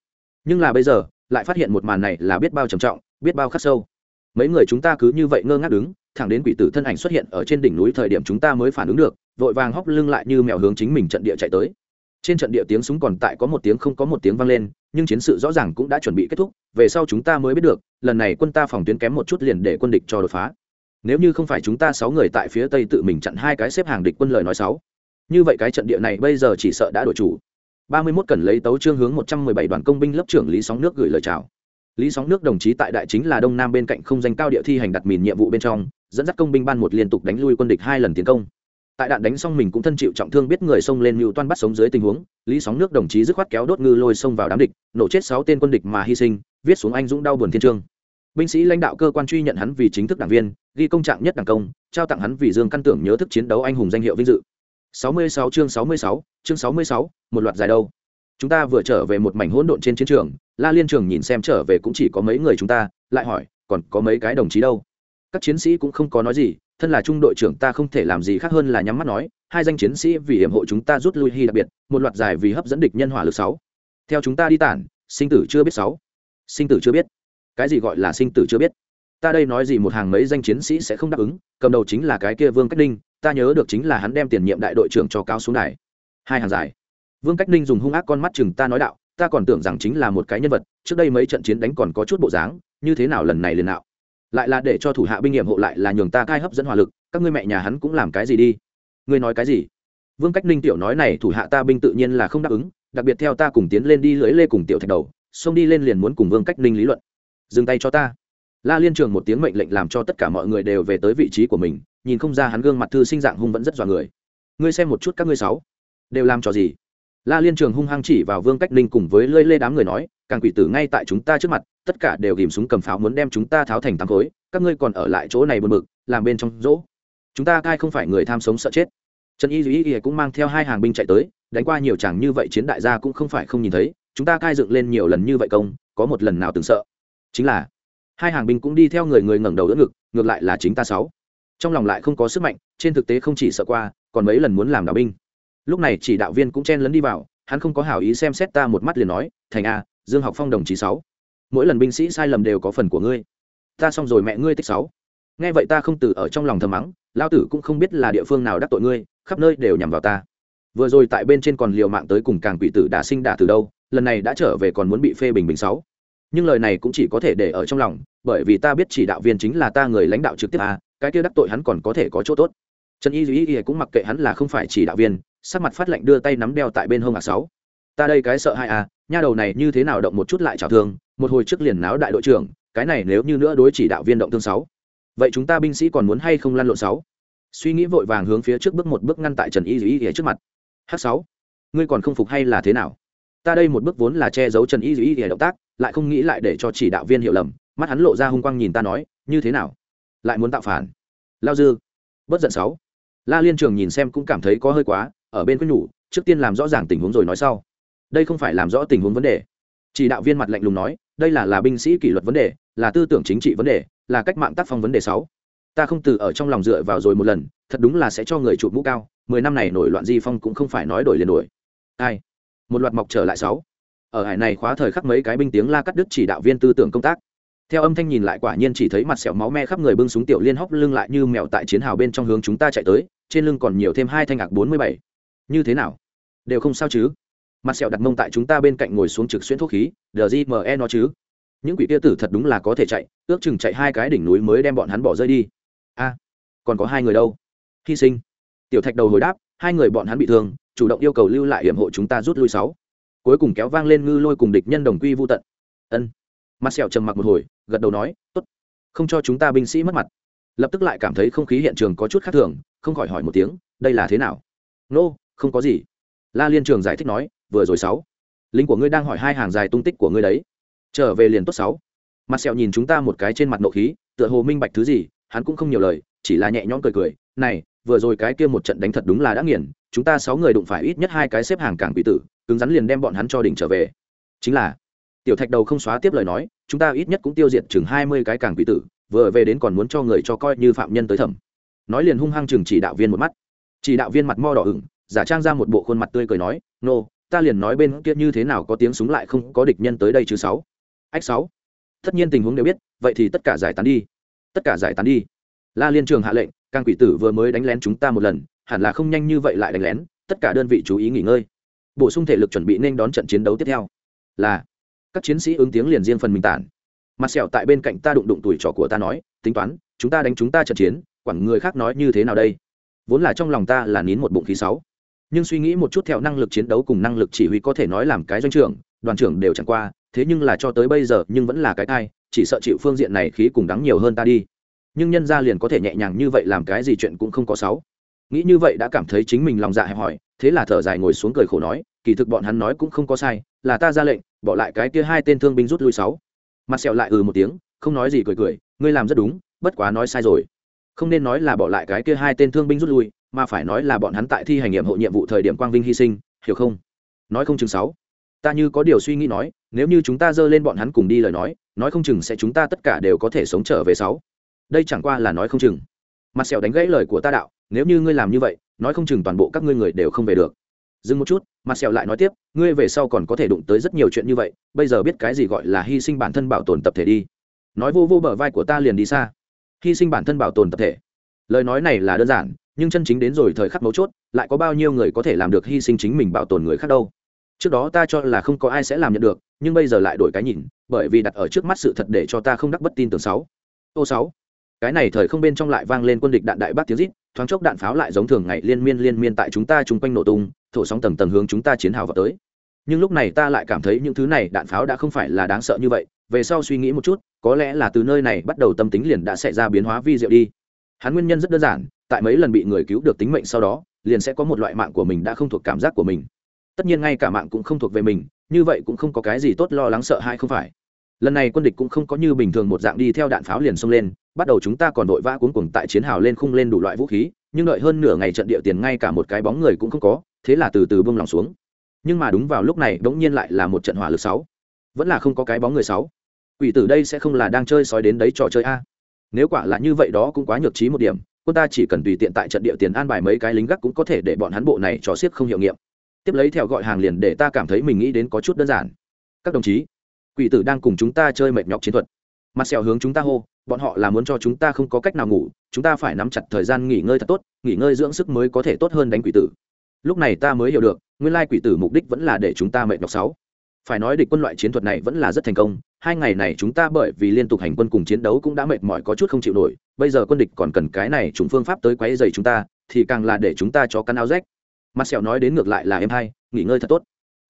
Nhưng là bây giờ, lại phát hiện một màn này là biết bao trầm trọng, biết bao khắc sâu. Mấy người chúng ta cứ như vậy ngơ ngác đứng, thẳng đến quỷ tử thân ảnh xuất hiện ở trên đỉnh núi thời điểm chúng ta mới phản ứng được, vội vàng hóc lưng lại như mèo hướng chính mình trận địa chạy tới. Trên trận địa tiếng súng còn tại có một tiếng không có một tiếng vang lên, nhưng chiến sự rõ ràng cũng đã chuẩn bị kết thúc, về sau chúng ta mới biết được, lần này quân ta phòng tuyến kém một chút liền để quân địch cho đột phá nếu như không phải chúng ta sáu người tại phía tây tự mình chặn hai cái xếp hàng địch quân lời nói sáu, như vậy cái trận địa này bây giờ chỉ sợ đã đổi chủ. Ba mươi 31 cần lấy tấu trương hướng một trăm mười bảy đoàn công binh lớp trưởng lý sóng nước gửi lời chào. Lý sóng nước đồng chí tại đại chính là đông nam bên cạnh không danh cao địa thi hành đặt mìn nhiệm vụ bên trong, dẫn dắt công binh ban một liên tục đánh lui quân địch hai lần tiến công. Tại đạn đánh xong mình cũng thân chịu trọng thương biết người xông lên mưu toan bắt sống dưới tình huống, lý sóng nước đồng chí dứt khoát kéo đốt ngư lôi xông vào đám địch, nổ chết sáu tên quân địch mà hy sinh, viết xuống anh dũng đau buồn thiên trương. Binh sĩ lãnh đạo cơ quan truy nhận hắn vì chính thức đảng viên ghi công trạng nhất đảng công trao tặng hắn vì dương căn tưởng nhớ thức chiến đấu anh hùng danh hiệu vinh dự. 66 chương 66, chương 66, một loạt dài đâu. Chúng ta vừa trở về một mảnh hỗn độn trên chiến trường la liên trường nhìn xem trở về cũng chỉ có mấy người chúng ta lại hỏi còn có mấy cái đồng chí đâu? Các chiến sĩ cũng không có nói gì thân là trung đội trưởng ta không thể làm gì khác hơn là nhắm mắt nói hai danh chiến sĩ vì hiểm hộ chúng ta rút lui hy đặc biệt một loạt dài vì hấp dẫn địch nhân hỏa lực sáu. Theo chúng ta đi tản sinh tử chưa biết sáu. Sinh tử chưa biết. Cái gì gọi là sinh tử chưa biết? Ta đây nói gì một hàng mấy danh chiến sĩ sẽ không đáp ứng, cầm đầu chính là cái kia vương cách ninh, ta nhớ được chính là hắn đem tiền nhiệm đại đội trưởng cho cao xuống đài. Hai hàng dài vương cách ninh dùng hung ác con mắt chừng ta nói đạo, ta còn tưởng rằng chính là một cái nhân vật, trước đây mấy trận chiến đánh còn có chút bộ dáng, như thế nào lần này liền nào lại là để cho thủ hạ binh nghiệm hộ lại là nhường ta cai hấp dẫn hỏa lực, các ngươi mẹ nhà hắn cũng làm cái gì đi. Ngươi nói cái gì? Vương cách ninh tiểu nói này, thủ hạ ta binh tự nhiên là không đáp ứng, đặc biệt theo ta cùng tiến lên đi lưỡi lê cùng tiểu thạch đầu, xông đi lên liền muốn cùng vương cách ninh lý luận. Dừng tay cho ta la liên trường một tiếng mệnh lệnh làm cho tất cả mọi người đều về tới vị trí của mình, nhìn không ra hắn gương mặt thư sinh dạng hung vẫn rất dọa người. Ngươi xem một chút các ngươi sáu, đều làm trò gì? La liên trường hung hăng chỉ vào vương cách ninh cùng với lơi lê đám người nói, càng quỷ tử ngay tại chúng ta trước mặt, tất cả đều ghìm súng cầm pháo muốn đem chúng ta tháo thành tám khối, các ngươi còn ở lại chỗ này buồn bực, làm bên trong rỗ. Chúng ta cai không phải người tham sống sợ chết. Trần y duy y cũng mang theo hai hàng binh chạy tới, đánh qua nhiều chàng như vậy chiến đại gia cũng không phải không nhìn thấy, chúng ta cai dựng lên nhiều lần như vậy công, có một lần nào từng sợ? Chính là hai hàng binh cũng đi theo người người ngẩng đầu đỡ ngực, ngược lại là chính ta sáu. Trong lòng lại không có sức mạnh, trên thực tế không chỉ sợ qua, còn mấy lần muốn làm đạo binh. Lúc này chỉ đạo viên cũng chen lấn đi vào, hắn không có hảo ý xem xét ta một mắt liền nói, thành a, dương học phong đồng chí sáu. Mỗi lần binh sĩ sai lầm đều có phần của ngươi. Ta xong rồi mẹ ngươi tích sáu. Nghe vậy ta không từ ở trong lòng thầm mắng lao tử cũng không biết là địa phương nào đắc tội ngươi, khắp nơi đều nhằm vào ta. Vừa rồi tại bên trên còn liều mạng tới cùng càng quỷ tử đã sinh đả từ đâu, lần này đã trở về còn muốn bị phê bình bình sáu nhưng lời này cũng chỉ có thể để ở trong lòng, bởi vì ta biết chỉ đạo viên chính là ta người lãnh đạo trực tiếp à cái kia đắc tội hắn còn có thể có chỗ tốt. Trần y duy y cũng mặc kệ hắn là không phải chỉ đạo viên, sắc mặt phát lệnh đưa tay nắm đeo tại bên hông hạc sáu. Ta đây cái sợ hai à nha đầu này như thế nào động một chút lại trào thương, một hồi trước liền náo đại đội trưởng, cái này nếu như nữa đối chỉ đạo viên động thương sáu. Vậy chúng ta binh sĩ còn muốn hay không lăn lộn sáu? Suy nghĩ vội vàng hướng phía trước bước một bước ngăn tại trần y duy y trước mặt. H sáu, ngươi còn không phục hay là thế nào? Ta đây một bước vốn là che giấu trần y duy y động tác lại không nghĩ lại để cho chỉ đạo viên hiểu lầm, mắt hắn lộ ra hung quang nhìn ta nói, như thế nào? Lại muốn tạo phản? Lao dư bất giận sáu. La liên trường nhìn xem cũng cảm thấy có hơi quá, ở bên quyết nhủ, trước tiên làm rõ ràng tình huống rồi nói sau. Đây không phải làm rõ tình huống vấn đề. Chỉ đạo viên mặt lạnh lùng nói, đây là là binh sĩ kỷ luật vấn đề, là tư tưởng chính trị vấn đề, là cách mạng tác phong vấn đề sáu. Ta không từ ở trong lòng dựa vào rồi một lần, thật đúng là sẽ cho người chụp mũ cao, mười năm này nổi loạn di phong cũng không phải nói đổi liền đổi. Ai? một loạt mọc trở lại sáu ở hải này khóa thời khắc mấy cái binh tiếng la cắt đứt chỉ đạo viên tư tưởng công tác. Theo âm thanh nhìn lại quả nhiên chỉ thấy mặt sẹo máu me khắp người bưng súng tiểu liên hóc lưng lại như mèo tại chiến hào bên trong hướng chúng ta chạy tới, trên lưng còn nhiều thêm hai thanh ngạc bốn mươi bảy. Như thế nào? Đều không sao chứ? Mặt sẹo đặt mông tại chúng ta bên cạnh ngồi xuống trực xuyên thuốc khí gme nó chứ? Những quỷ kia tử thật đúng là có thể chạy, ước chừng chạy hai cái đỉnh núi mới đem bọn hắn bỏ rơi đi. A, còn có hai người đâu? Hy sinh. Tiểu thạch đầu hồi đáp, hai người bọn hắn bị thương, chủ động yêu cầu lưu lại hiểm hộ chúng ta rút lui sáu cuối cùng kéo vang lên ngư lôi cùng địch nhân đồng quy vô tận. Ân. Mặt sẹo trầm mặc một hồi gật đầu nói tốt. Không cho chúng ta binh sĩ mất mặt. Lập tức lại cảm thấy không khí hiện trường có chút khác thường không khỏi hỏi một tiếng đây là thế nào? Nô、no, không có gì. La liên trường giải thích nói vừa rồi sáu. Lính của ngươi đang hỏi hai hàng dài tung tích của ngươi đấy. Trở về liền tốt sáu. Mặt sẹo nhìn chúng ta một cái trên mặt nộ khí tựa hồ minh bạch thứ gì hắn cũng không nhiều lời chỉ là nhẹ nhõm cười cười này vừa rồi cái kia một trận đánh thật đúng là đã nghiền chúng ta sáu người đụng phải ít nhất hai cái xếp hàng cảng quỷ tử cứng rắn liền đem bọn hắn cho đỉnh trở về. Chính là tiểu thạch đầu không xóa tiếp lời nói chúng ta ít nhất cũng tiêu diệt chừng hai mươi cái cảng quỷ tử vừa về đến còn muốn cho người cho coi như phạm nhân tới thẩm. Nói liền hung hăng chừng chỉ đạo viên một mắt. Chỉ đạo viên mặt mo đỏ ửng giả trang ra một bộ khuôn mặt tươi cười nói nô、no, ta liền nói bên kia như thế nào có tiếng súng lại không có địch nhân tới đây chứ sáu? Ách sáu. Tất nhiên tình huống đều biết vậy thì tất cả giải tán đi. Tất cả giải tán đi. La liên trường hạ lệnh càng quỷ tử vừa mới đánh lén chúng ta một lần, hẳn là không nhanh như vậy lại đánh lén, tất cả đơn vị chú ý nghỉ ngơi. Bổ sung thể lực chuẩn bị nên đón trận chiến đấu tiếp theo. Là, các chiến sĩ ứng tiếng liền riêng phần mình tản. Mặt sẹo tại bên cạnh ta đụng đụng tuổi trò của ta nói, tính toán, chúng ta đánh chúng ta trận chiến, quản người khác nói như thế nào đây? Vốn là trong lòng ta là nín một bụng khí sáu. Nhưng suy nghĩ một chút theo năng lực chiến đấu cùng năng lực chỉ huy có thể nói làm cái doanh trưởng, đoàn trưởng đều chẳng qua, thế nhưng là cho tới bây giờ nhưng vẫn là cái thai chỉ sợ chịu phương diện này khí cùng đắng nhiều hơn ta đi nhưng nhân ra liền có thể nhẹ nhàng như vậy làm cái gì chuyện cũng không có sáu. Nghĩ như vậy đã cảm thấy chính mình lòng dạ hẹp hòi, thế là thở dài ngồi xuống cười khổ nói, kỳ thực bọn hắn nói cũng không có sai, là ta ra lệnh, bỏ lại cái kia hai tên thương binh rút lui sáu. Mặt sẹo lại ừ một tiếng, không nói gì cười cười, ngươi làm rất đúng, bất quá nói sai rồi. Không nên nói là bỏ lại cái kia hai tên thương binh rút lui, mà phải nói là bọn hắn tại thi hành nhiệm hộ nhiệm vụ thời điểm quang vinh hy sinh, hiểu không? Nói không chừng sáu. Ta như có điều suy nghĩ nói, nếu như chúng ta dơ lên bọn hắn cùng đi lời nói nói không chừng sẽ chúng ta tất cả đều có thể sống trở về sáu đây chẳng qua là nói không chừng. Mặt sẹo đánh gãy lời của ta đạo, nếu như ngươi làm như vậy, nói không chừng toàn bộ các ngươi người đều không về được. Dừng một chút, mặt sẹo lại nói tiếp, ngươi về sau còn có thể đụng tới rất nhiều chuyện như vậy, bây giờ biết cái gì gọi là hy sinh bản thân bảo tồn tập thể đi. Nói vô vô bờ vai của ta liền đi xa. Hy sinh bản thân bảo tồn tập thể. Lời nói này là đơn giản, nhưng chân chính đến rồi thời khắc mấu chốt, lại có bao nhiêu người có thể làm được hy sinh chính mình bảo tồn người khác đâu. Trước đó ta cho là không có ai sẽ làm nhận được, nhưng bây giờ lại đổi cái nhìn, bởi vì đặt ở trước mắt sự thật để cho ta không đắc bất tin tưởng sáu ô sáu cái này thời không bên trong lại vang lên quân địch đạn đại bác tiếng rít, thoáng chốc đạn pháo lại giống thường ngày liên miên liên miên tại chúng ta chung quanh nổ tung, thổ sóng tầng tầng hướng chúng ta chiến hào vào tới. Nhưng lúc này ta lại cảm thấy những thứ này đạn pháo đã không phải là đáng sợ như vậy, về sau suy nghĩ một chút, có lẽ là từ nơi này bắt đầu tâm tính liền đã xảy ra biến hóa vi diệu đi. Hắn nguyên nhân rất đơn giản, tại mấy lần bị người cứu được tính mệnh sau đó, liền sẽ có một loại mạng của mình đã không thuộc cảm giác của mình. Tất nhiên ngay cả mạng cũng không thuộc về mình, như vậy cũng không có cái gì tốt lo lắng sợ hay không phải. Lần này quân địch cũng không có như bình thường một dạng đi theo đạn pháo liền xông lên bắt đầu chúng ta còn vội vã cuống cuồng tại chiến hào lên khung lên đủ loại vũ khí, nhưng đợi hơn nửa ngày trận địa tiền ngay cả một cái bóng người cũng không có, thế là từ từ bông lòng xuống. Nhưng mà đúng vào lúc này đ n g nhiên lại là một trận hỏa lực sáu. Vẫn là không có cái bóng người sáu. Quỷ tử đây sẽ không là đang chơi sói đến đấy trò chơi a. Nếu quả là như vậy đó cũng quá nhược trí một điểm, quân ta chỉ cần tùy tiện tại trận địa tiền an bài mấy cái lính gác cũng có thể để bọn hắn bộ này trò xiếc không hiệu nghiệm. Tiếp lấy theo gọi hàng liền để ta cảm thấy mình nghĩ đến có chút đơn giản. Các đồng chí, quỷ tử đang cùng chúng ta chơi mệt nhọc chiến thuật. Mặt sẹo hướng chúng ta hô bọn họ là muốn cho chúng ta không có cách nào ngủ, chúng ta phải nắm chặt thời gian nghỉ ngơi thật tốt, nghỉ ngơi dưỡng sức mới có thể tốt hơn đánh quỷ tử. Lúc này ta mới hiểu được, nguyên lai quỷ tử mục đích vẫn là để chúng ta mệt nhọc sáu. Phải nói địch quân loại chiến thuật này vẫn là rất thành công, hai ngày này chúng ta bởi vì liên tục hành quân cùng chiến đấu cũng đã mệt mỏi có chút không chịu nổi, bây giờ quân địch còn cần cái này chúng phương pháp tới quấy dày chúng ta, thì càng là để chúng ta cho căn áo rách. Mặt sẹo nói đến ngược lại là em hai, nghỉ ngơi thật tốt.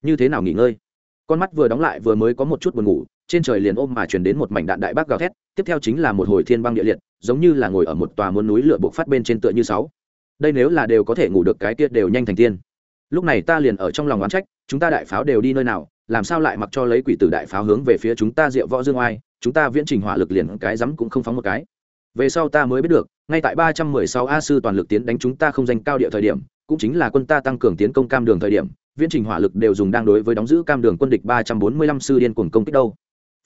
Như thế nào nghỉ ngơi? Con mắt vừa đóng lại vừa mới có một chút buồn ngủ trên trời liền ôm mà truyền đến một mảnh đạn đại bác gào thét, tiếp theo chính là một hồi thiên băng địa liệt, giống như là ngồi ở một tòa muôn núi lửa buộc phát bên trên tựa như sáu. Đây nếu là đều có thể ngủ được cái kia đều nhanh thành tiên. Lúc này ta liền ở trong lòng oán trách, chúng ta đại pháo đều đi nơi nào, làm sao lại mặc cho lấy quỷ tử đại pháo hướng về phía chúng ta diệu võ dương oai, chúng ta viễn trình hỏa lực liền cái rắm cũng không phóng một cái. Về sau ta mới biết được, ngay tại ba trăm mười sáu a sư toàn lực tiến đánh chúng ta không danh cao địa thời điểm, cũng chính là quân ta tăng cường tiến công cam đường thời điểm, viễn trình hỏa lực đều dùng đang đối với đóng giữ cam đường quân địch ba trăm bốn mươi lăm sư điên cuồng công kích đâu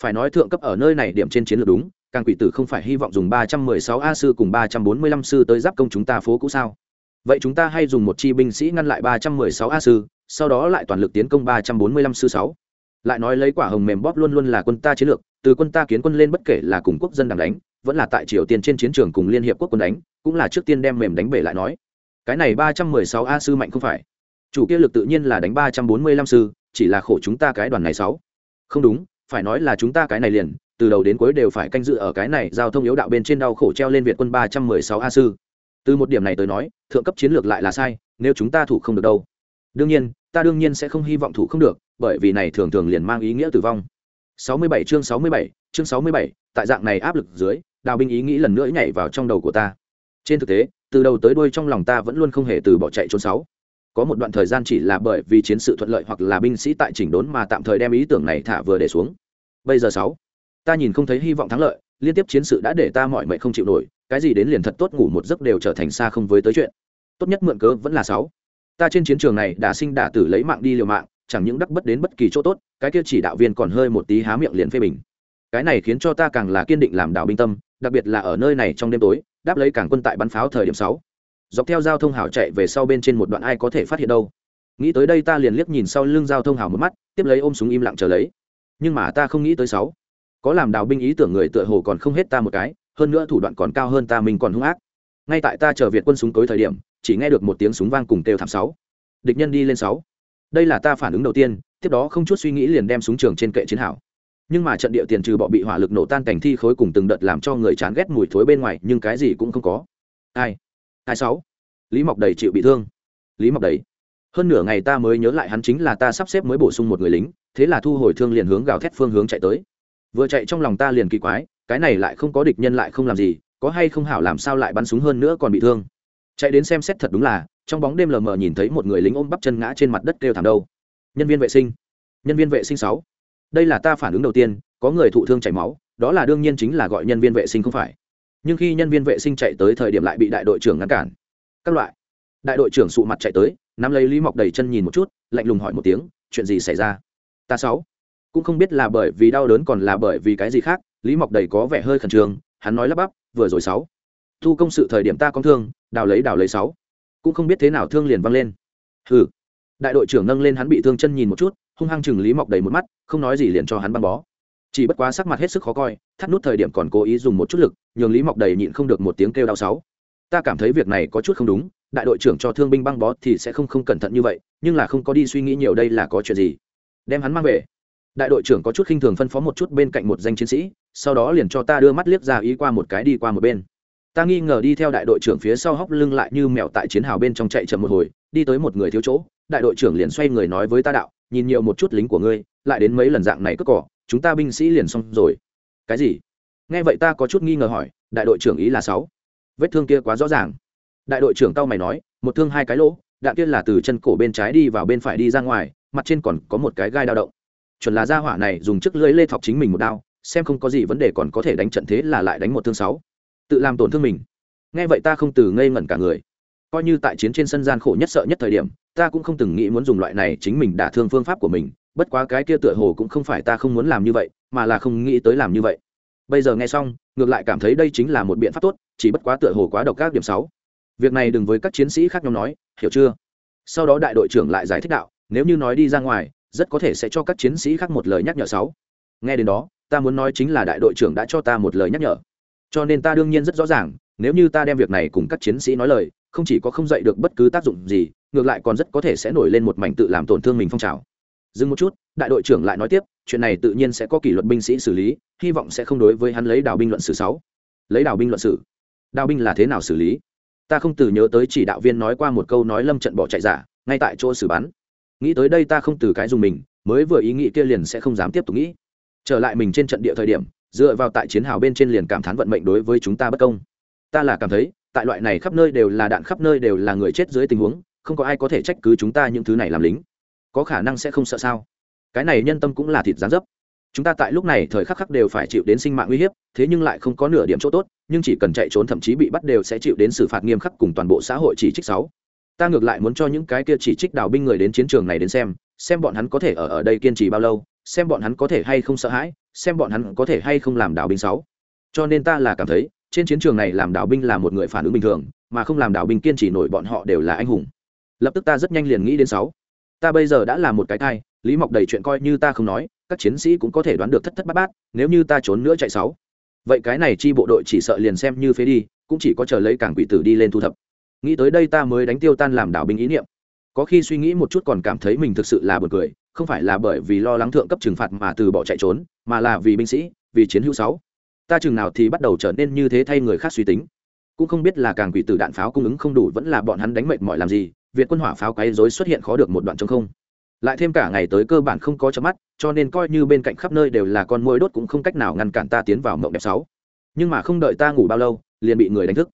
phải nói thượng cấp ở nơi này điểm trên chiến lược đúng, càng quỷ tử không phải hy vọng dùng ba trăm mười sáu a sư cùng ba trăm bốn mươi lăm sư tới giáp công chúng ta phố cũ sao? Vậy chúng ta hay dùng một chi binh sĩ ngăn lại ba trăm mười sáu a sư, sau đó lại toàn lực tiến công ba trăm bốn mươi lăm sư sáu. Lại nói lấy quả hồng mềm bóp luôn luôn là quân ta chiến lược, từ quân ta kiến quân lên bất kể là cùng quốc dân đảng đánh, vẫn là tại triều tiên trên chiến trường cùng liên hiệp quốc quân đánh, cũng là trước tiên đem mềm đánh bể lại nói. Cái này ba trăm mười sáu a sư mạnh không phải. Chủ kia lực tự nhiên là đánh ba trăm bốn mươi lăm sư, chỉ là khổ chúng ta cái đoàn này sáu. Không đúng phải nói là chúng ta cái này liền từ đầu đến cuối đều phải canh dự ở cái này giao thông yếu đạo bên trên đau khổ treo lên việt quân ba trăm mười sáu a sư. Từ một điểm này tới nói thượng cấp chiến lược lại là sai nếu chúng ta thủ không được đâu. Đương nhiên ta đương nhiên sẽ không hy vọng thủ không được bởi vì này thường thường liền mang ý nghĩa tử vong. 67 chương 67, chương 67, tại dạng này áp lực dưới đào binh ý nghĩ lần nữa nhảy vào trong đầu của ta. Trên thực tế từ đầu tới đuôi trong lòng ta vẫn luôn không hề từ bỏ chạy trốn sáu có một đoạn thời gian chỉ là bởi vì chiến sự thuận lợi hoặc là binh sĩ tại chỉnh đốn mà tạm thời đem ý tưởng này thả vừa để xuống. Bây giờ sáu, ta nhìn không thấy hy vọng thắng lợi, liên tiếp chiến sự đã để ta mọi mệnh không chịu nổi, cái gì đến liền thật tốt ngủ một giấc đều trở thành xa không với tới chuyện. Tốt nhất mượn cớ vẫn là sáu. Ta trên chiến trường này đã sinh đả tử lấy mạng đi liều mạng, chẳng những đắc bất đến bất kỳ chỗ tốt, cái kia chỉ đạo viên còn hơi một tí há miệng liền phê bình. Cái này khiến cho ta càng là kiên định làm đảo binh tâm, đặc biệt là ở nơi này trong đêm tối, đáp lấy càng quân tại bắn pháo thời điểm sáu dọc theo giao thông hảo chạy về sau bên trên một đoạn ai có thể phát hiện đâu. Nghĩ tới đây ta liền liếc nhìn sau lưng giao thông hảo một mắt, tiếp lấy ôm súng im lặng chờ lấy. Nhưng mà ta không nghĩ tới sáu. Có làm đào binh ý tưởng người tựa hồ còn không hết ta một cái, hơn nữa thủ đoạn còn cao hơn ta mình còn hung ác. Ngay tại ta chờ việt quân súng tối thời điểm, chỉ nghe được một tiếng súng vang cùng kêu thảm sáu. Địch nhân đi lên sáu. Đây là ta phản ứng đầu tiên, tiếp đó không chút suy nghĩ liền đem súng trường trên kệ chiến hảo. Nhưng mà trận địa tiền trừ bọ bị hỏa lực nổ tan cảnh thi khối cùng từng đợt làm cho người chán ghét mùi thối bên ngoài, nhưng cái gì cũng không có. Ai? Hai sáu. Lý mọc đầy chịu bị thương. Lý mọc đầy. Hơn nửa ngày ta mới nhớ lại hắn chính là ta sắp xếp mới bổ sung một người lính, thế là thu hồi thương liền hướng gào thét phương hướng chạy tới. Vừa chạy trong lòng ta liền kỳ quái, cái này lại không có địch nhân lại không làm gì, có hay không hảo làm sao lại bắn súng hơn nữa còn bị thương. Chạy đến xem xét thật đúng là, trong bóng đêm lờ mờ nhìn thấy một người lính ôm bắp chân ngã trên mặt đất kêu thảm đâu. Nhân viên vệ sinh. Nhân viên vệ sinh sáu. Đây là ta phản ứng đầu tiên, có người thụ thương chảy máu, đó là đương nhiên chính là gọi nhân viên vệ sinh không phải nhưng khi nhân viên vệ sinh chạy tới thời điểm lại bị đại đội trưởng ngăn cản. Các loại. Đại đội trưởng sụ mặt chạy tới, nắm lấy lý mọc đầy chân nhìn một chút, lạnh lùng hỏi một tiếng, chuyện gì xảy ra? Ta sáu. Cũng không biết là bởi vì đau đớn còn là bởi vì cái gì khác, lý mọc đầy có vẻ hơi khẩn trương, hắn nói lắp bắp, vừa rồi sáu. Thu công sự thời điểm ta có thương, đào lấy đào lấy sáu. Cũng không biết thế nào thương liền văng lên. Hừ. Đại đội trưởng nâng lên hắn bị thương chân nhìn một chút, hung hăng chừng lý mọc đầy một mắt, không nói gì liền cho hắn băng bó chỉ bất quá sắc mặt hết sức khó coi, thắt nút thời điểm còn cố ý dùng một chút lực, nhường lý mọc đầy nhịn không được một tiếng kêu đau sáu. Ta cảm thấy việc này có chút không đúng, đại đội trưởng cho thương binh băng bó thì sẽ không không cẩn thận như vậy, nhưng là không có đi suy nghĩ nhiều đây là có chuyện gì. Đem hắn mang về. Đại đội trưởng có chút khinh thường phân phó một chút bên cạnh một danh chiến sĩ, sau đó liền cho ta đưa mắt liếc ra ý qua một cái đi qua một bên. Ta nghi ngờ đi theo đại đội trưởng phía sau hóc lưng lại như mèo tại chiến hào bên trong chạy chậm một hồi, đi tới một người thiếu chỗ. Đại đội trưởng liền xoay người nói với ta đạo, nhìn nhiều một chút lính của ngươi lại đến mấy lần dạng này cướp cỏ, chúng ta binh sĩ liền xong rồi. Cái gì? Nghe vậy ta có chút nghi ngờ hỏi, đại đội trưởng ý là sáu. Vết thương kia quá rõ ràng. Đại đội trưởng tao mày nói, một thương hai cái lỗ, đạn kia là từ chân cổ bên trái đi vào bên phải đi ra ngoài, mặt trên còn có một cái gai đao động. Chuẩn là gia hỏa này dùng chiếc lưỡi lê thọc chính mình một đao, xem không có gì vấn đề còn có thể đánh trận thế là lại đánh một thương sáu. Tự làm tổn thương mình. Nghe vậy ta không từ ngây ngẩn cả người. Coi như tại chiến trên sân gian khổ nhất sợ nhất thời điểm, ta cũng không từng nghĩ muốn dùng loại này chính mình đả thương phương pháp của mình bất quá cái kia tựa hồ cũng không phải ta không muốn làm như vậy, mà là không nghĩ tới làm như vậy. Bây giờ nghe xong, ngược lại cảm thấy đây chính là một biện pháp tốt, chỉ bất quá tựa hồ quá độc các điểm sáu. Việc này đừng với các chiến sĩ khác nhau nói, hiểu chưa? Sau đó đại đội trưởng lại giải thích đạo, nếu như nói đi ra ngoài, rất có thể sẽ cho các chiến sĩ khác một lời nhắc nhở sáu. Nghe đến đó, ta muốn nói chính là đại đội trưởng đã cho ta một lời nhắc nhở. Cho nên ta đương nhiên rất rõ ràng, nếu như ta đem việc này cùng các chiến sĩ nói lời, không chỉ có không dạy được bất cứ tác dụng gì, ngược lại còn rất có thể sẽ nổi lên một mảnh tự làm tổn thương mình phong trào dừng một chút đại đội trưởng lại nói tiếp chuyện này tự nhiên sẽ có kỷ luật binh sĩ xử lý hy vọng sẽ không đối với hắn lấy đào binh luận xử sáu. Lấy đào binh luận xử, đào binh là thế nào xử lý? Ta không từ nhớ tới chỉ đạo viên nói qua một câu nói lâm trận bỏ chạy giả ngay tại chỗ xử bắn. Nghĩ tới đây ta không từ cái dùng mình mới vừa ý nghĩ kia liền sẽ không dám tiếp tục nghĩ. Trở lại mình trên trận địa thời điểm dựa vào tại chiến hào bên trên liền cảm thán vận mệnh đối với chúng ta bất công. Ta là cảm thấy tại loại này khắp nơi đều là đạn khắp nơi đều là người chết dưới tình huống không có ai có thể trách cứ chúng ta những thứ này làm lính có khả năng sẽ không sợ sao? Cái này nhân tâm cũng là thịt gián dấp. Chúng ta tại lúc này thời khắc khắc đều phải chịu đến sinh mạng uy hiếp, thế nhưng lại không có nửa điểm chỗ tốt, nhưng chỉ cần chạy trốn thậm chí bị bắt đều sẽ chịu đến xử phạt nghiêm khắc cùng toàn bộ xã hội chỉ trích sáu. Ta ngược lại muốn cho những cái kia chỉ trích đào binh người đến chiến trường này đến xem xem bọn hắn có thể ở ở đây kiên trì bao lâu, xem bọn hắn có thể hay không sợ hãi, xem bọn hắn có thể hay không làm đào binh sáu. Cho nên ta là cảm thấy, trên chiến trường này làm đào binh là một người phản ứng bình thường, mà không làm đào binh kiên trì nổi bọn họ đều là anh hùng. Lập tức ta rất nhanh liền nghĩ đến sáu ta bây giờ đã là một cái thai, lý mọc đầy chuyện coi như ta không nói, các chiến sĩ cũng có thể đoán được thất thất bát bát, nếu như ta trốn nữa chạy sáu. Vậy cái này chi bộ đội chỉ sợ liền xem như phế đi, cũng chỉ có chờ lấy cảng quỷ tử đi lên thu thập. Nghĩ tới đây ta mới đánh tiêu tan làm đảo binh ý niệm. Có khi suy nghĩ một chút còn cảm thấy mình thực sự là buồn cười, không phải là bởi vì lo lắng thượng cấp trừng phạt mà từ bỏ chạy trốn, mà là vì binh sĩ, vì chiến hữu sáu. Ta chừng nào thì bắt đầu trở nên như thế thay người khác suy tính. Cũng không biết là càng quỷ tử đạn pháo cung ứng không đủ vẫn là bọn hắn đánh mệt mỏi làm gì Việt quân hỏa pháo quấy rối xuất hiện khó được một đoạn trong không. Lại thêm cả ngày tới cơ bản không có chớp mắt, cho nên coi như bên cạnh khắp nơi đều là con muỗi đốt cũng không cách nào ngăn cản ta tiến vào mộng đẹp sáu. Nhưng mà không đợi ta ngủ bao lâu, liền bị người đánh thức.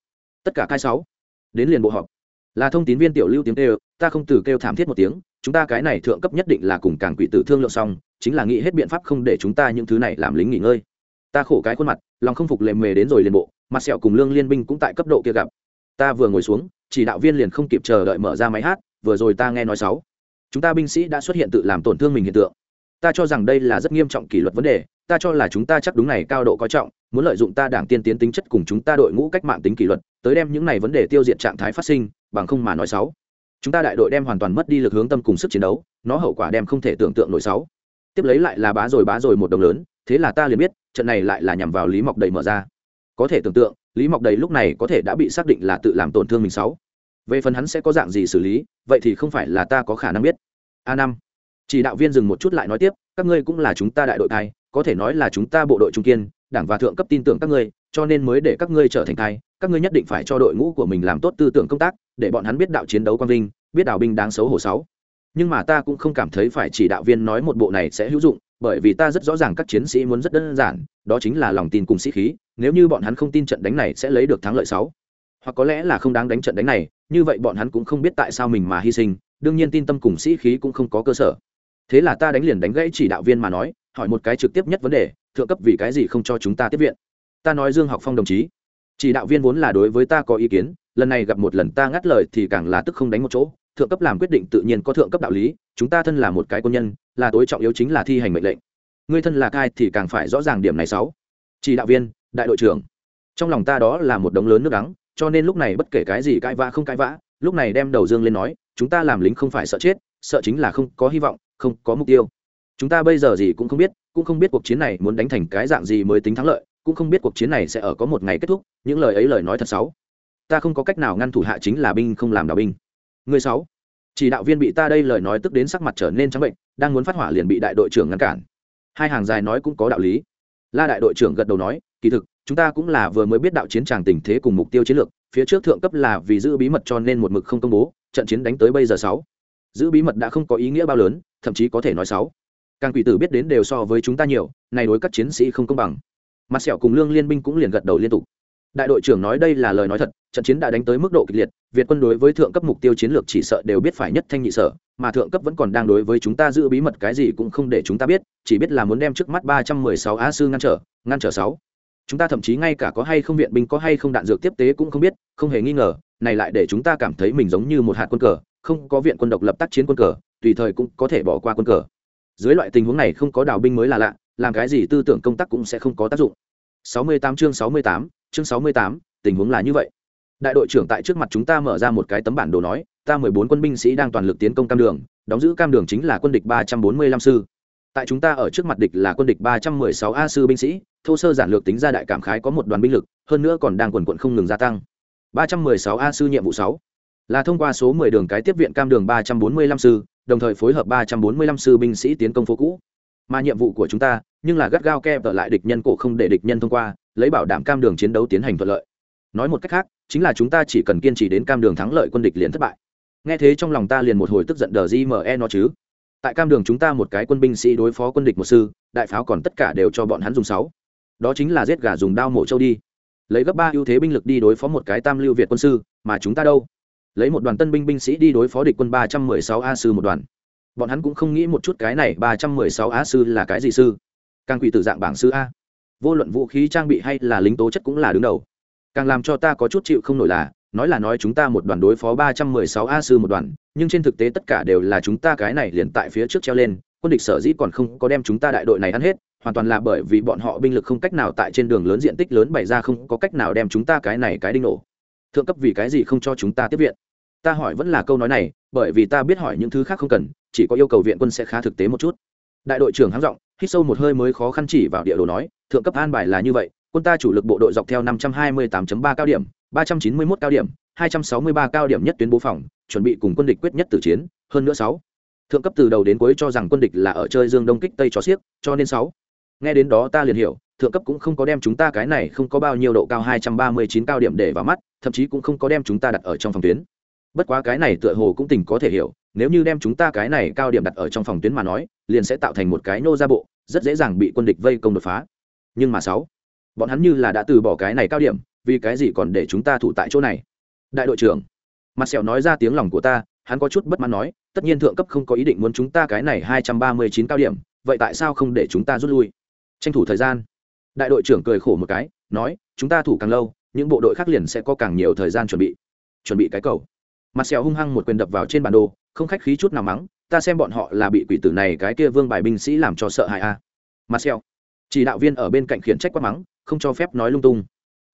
Tất cả cai sáu. Đến liền bộ họp. Là thông tín viên tiểu lưu tiếng kêu, ta không từ kêu thảm thiết một tiếng, chúng ta cái này thượng cấp nhất định là cùng càng quỷ tử thương lượng xong, chính là nghĩ hết biện pháp không để chúng ta những thứ này làm lính nghỉ ngơi. Ta khổ cái khuôn mặt, lòng không phục lề mề đến rồi liền bộ, mặt sẹo cùng lương liên binh cũng tại cấp độ kia gặp ta vừa ngồi xuống, chỉ đạo viên liền không kịp chờ đợi mở ra máy hát, vừa rồi ta nghe nói sáu. Chúng ta binh sĩ đã xuất hiện tự làm tổn thương mình hiện tượng. Ta cho rằng đây là rất nghiêm trọng kỷ luật vấn đề, ta cho là chúng ta chắc đúng này cao độ coi trọng, muốn lợi dụng ta đảng tiên tiến tính chất cùng chúng ta đội ngũ cách mạng tính kỷ luật, tới đem những này vấn đề tiêu diệt trạng thái phát sinh, bằng không mà nói sáu. Chúng ta đại đội đem hoàn toàn mất đi lực hướng tâm cùng sức chiến đấu, nó hậu quả đem không thể tưởng tượng nổi sáu. Tiếp lấy lại là bá rồi bá rồi một đồng lớn, thế là ta liền biết, trận này lại là nhằm vào lý mọc đầy mở ra. Có thể tưởng tượng lý mọc đầy lúc này có thể đã bị xác định là tự làm tổn thương mình sáu. Về phần hắn sẽ có dạng gì xử lý, vậy thì không phải là ta có khả năng biết. A năm. Chỉ đạo viên dừng một chút lại nói tiếp, các ngươi cũng là chúng ta đại đội thai, có thể nói là chúng ta bộ đội trung kiên, đảng và thượng cấp tin tưởng các ngươi, cho nên mới để các ngươi trở thành thai, các ngươi nhất định phải cho đội ngũ của mình làm tốt tư tưởng công tác, để bọn hắn biết đạo chiến đấu quang vinh, biết đạo binh đáng xấu hổ sáu. Nhưng mà ta cũng không cảm thấy phải chỉ đạo viên nói một bộ này sẽ hữu dụng bởi vì ta rất rõ ràng các chiến sĩ muốn rất đơn giản, đó chính là lòng tin cùng sĩ khí, nếu như bọn hắn không tin trận đánh này sẽ lấy được thắng lợi sáu. Hoặc có lẽ là không đáng đánh trận đánh này, như vậy bọn hắn cũng không biết tại sao mình mà hy sinh, đương nhiên tin tâm cùng sĩ khí cũng không có cơ sở. Thế là ta đánh liền đánh gãy chỉ đạo viên mà nói, hỏi một cái trực tiếp nhất vấn đề, thượng cấp vì cái gì không cho chúng ta tiếp viện? Ta nói dương học phong đồng chí. Chỉ đạo viên vốn là đối với ta có ý kiến, lần này gặp một lần ta ngắt lời thì càng là tức không đánh một chỗ, thượng cấp làm quyết định tự nhiên có thượng cấp đạo lý chúng ta thân là một cái quân nhân, là tối trọng yếu chính là thi hành mệnh lệnh. Người thân là cai thì càng phải rõ ràng điểm này sáu. Chỉ đạo viên, đại đội trưởng. Trong lòng ta đó là một đống lớn nước đắng, cho nên lúc này bất kể cái gì cãi vã không cãi vã, lúc này đem đầu dương lên nói, chúng ta làm lính không phải sợ chết, sợ chính là không có hy vọng, không có mục tiêu. Chúng ta bây giờ gì cũng không biết, cũng không biết cuộc chiến này muốn đánh thành cái dạng gì mới tính thắng lợi, cũng không biết cuộc chiến này sẽ ở có một ngày kết thúc, những lời ấy lời nói thật xấu ta không có cách nào ngăn thủ hạ chính là binh không làm đạo binh. Người sáu chỉ đạo viên bị ta đây lời nói tức đến sắc mặt trở nên trắng bệnh, đang muốn phát hỏa liền bị đại đội trưởng ngăn cản. Hai hàng dài nói cũng có đạo lý. La đại đội trưởng gật đầu nói, kỳ thực, chúng ta cũng là vừa mới biết đạo chiến tràng tình thế cùng mục tiêu chiến lược, phía trước thượng cấp là vì giữ bí mật cho nên một mực không công bố, trận chiến đánh tới bây giờ sáu. Giữ bí mật đã không có ý nghĩa bao lớn, thậm chí có thể nói sáu. Càng quỷ tử biết đến đều so với chúng ta nhiều, này đối các chiến sĩ không công bằng. Mặt sẹo cùng lương liên binh cũng liền gật đầu liên tục. Đại đội trưởng nói đây là lời nói thật trận chiến đã đánh tới mức độ kịch liệt việt quân đối với thượng cấp mục tiêu chiến lược chỉ sợ đều biết phải nhất thanh nhị sở mà thượng cấp vẫn còn đang đối với chúng ta giữ bí mật cái gì cũng không để chúng ta biết chỉ biết là muốn đem trước mắt ba trăm mười sáu á sư ngăn trở ngăn trở sáu. Chúng ta thậm chí ngay cả có hay không viện binh có hay không đạn dược tiếp tế cũng không biết không hề nghi ngờ này lại để chúng ta cảm thấy mình giống như một hạt quân cờ không có viện quân độc lập tác chiến quân cờ tùy thời cũng có thể bỏ qua quân cờ. Dưới loại tình huống này không có đào binh mới là lạ làm cái gì tư tưởng công tác cũng sẽ không có tác dụng. 68 chương 68, chương 68, tình huống là như vậy đại đội trưởng tại trước mặt chúng ta mở ra một cái tấm bản đồ nói, ta 14 quân binh sĩ đang toàn lực tiến công cam đường, đóng giữ cam đường chính là quân địch 345 sư. Tại chúng ta ở trước mặt địch là quân địch 316 a sư binh sĩ, thô sơ giản lược tính ra đại cảm khái có một đoàn binh lực, hơn nữa còn đang quần quận không ngừng gia tăng. 316 a sư nhiệm vụ sáu là thông qua số 10 đường cái tiếp viện cam đường 345 sư, đồng thời phối hợp 345 sư binh sĩ tiến công phố cũ. Mà nhiệm vụ của chúng ta, nhưng là gắt gao kẹp lại địch nhân cổ không để địch nhân thông qua, lấy bảo đảm cam đường chiến đấu tiến hành thuận lợi. Nói một cách khác chính là chúng ta chỉ cần kiên trì đến cam đường thắng lợi quân địch liền thất bại. Nghe thế trong lòng ta liền một hồi tức giận đờ di mờ e nó chứ. Tại cam đường chúng ta một cái quân binh sĩ đối phó quân địch một sư, đại pháo còn tất cả đều cho bọn hắn dùng sáu. Đó chính là giết gà dùng đao mổ trâu đi. Lấy gấp ba ưu thế binh lực đi đối phó một cái tam lưu việt quân sư, mà chúng ta đâu? Lấy một đoàn tân binh binh sĩ đi đối phó địch quân ba trăm mười sáu a sư một đoàn. Bọn hắn cũng không nghĩ một chút cái này ba trăm mười sáu a sư là cái gì sư? Càng quỷ tử dạng bảng sư a. Vô luận vũ khí trang bị hay là lính tố chất cũng là đứng đầu càng làm cho ta có chút chịu không nổi là, nói là nói chúng ta một đoàn đối phó ba trăm mười sáu a sư một đoàn, nhưng trên thực tế tất cả đều là chúng ta cái này liền tại phía trước treo lên, quân địch sở dĩ còn không có đem chúng ta đại đội này ăn hết, hoàn toàn là bởi vì bọn họ binh lực không cách nào tại trên đường lớn diện tích lớn bày ra không có cách nào đem chúng ta cái này cái đinh nổ. Thượng cấp vì cái gì không cho chúng ta tiếp viện? Ta hỏi vẫn là câu nói này, bởi vì ta biết hỏi những thứ khác không cần, chỉ có yêu cầu viện quân sẽ khá thực tế một chút. Đại đội trưởng háng giọng, hít sâu một hơi mới khó khăn chỉ vào địa đồ nói, thượng cấp an bài là như vậy quân ta chủ lực bộ đội dọc theo 528.3 cao điểm 391 cao điểm 263 cao điểm nhất tuyến bố phòng, chuẩn bị cùng quân địch quyết nhất tử chiến, hơn nữa sáu. Thượng cấp từ đầu đến cuối cho rằng quân địch là ở chơi dương đông kích tây cho xiếc, cho nên sáu. Nghe đến đó ta liền hiểu, thượng cấp cũng không có đem chúng ta cái này không có bao nhiêu độ cao 239 cao điểm để vào mắt, thậm chí cũng không có đem chúng ta đặt ở trong phòng tuyến. Bất quá cái này tựa hồ cũng tình có thể hiểu, nếu như đem chúng ta cái này cao điểm đặt ở trong phòng tuyến mà nói, liền sẽ tạo thành một cái nô ra bộ, rất dễ dàng bị quân địch vây công đột phá. Nhưng mà sáu bọn hắn như là đã từ bỏ cái này cao điểm, vì cái gì còn để chúng ta thủ tại chỗ này? Đại đội trưởng, mặt sẹo nói ra tiếng lòng của ta, hắn có chút bất mãn nói, tất nhiên thượng cấp không có ý định muốn chúng ta cái này hai trăm ba mươi chín cao điểm, vậy tại sao không để chúng ta rút lui? Tranh thủ thời gian. Đại đội trưởng cười khổ một cái, nói, chúng ta thủ càng lâu, những bộ đội khác liền sẽ có càng nhiều thời gian chuẩn bị. Chuẩn bị cái cầu. Mặt sẹo hung hăng một quyền đập vào trên bản đồ, không khách khí chút nào mắng, ta xem bọn họ là bị quỷ tử này cái kia vương bài binh sĩ làm cho sợ hãi a à. mặt sẹo chỉ đạo viên ở bên cạnh khiển trách quát mắng, không cho phép nói lung tung.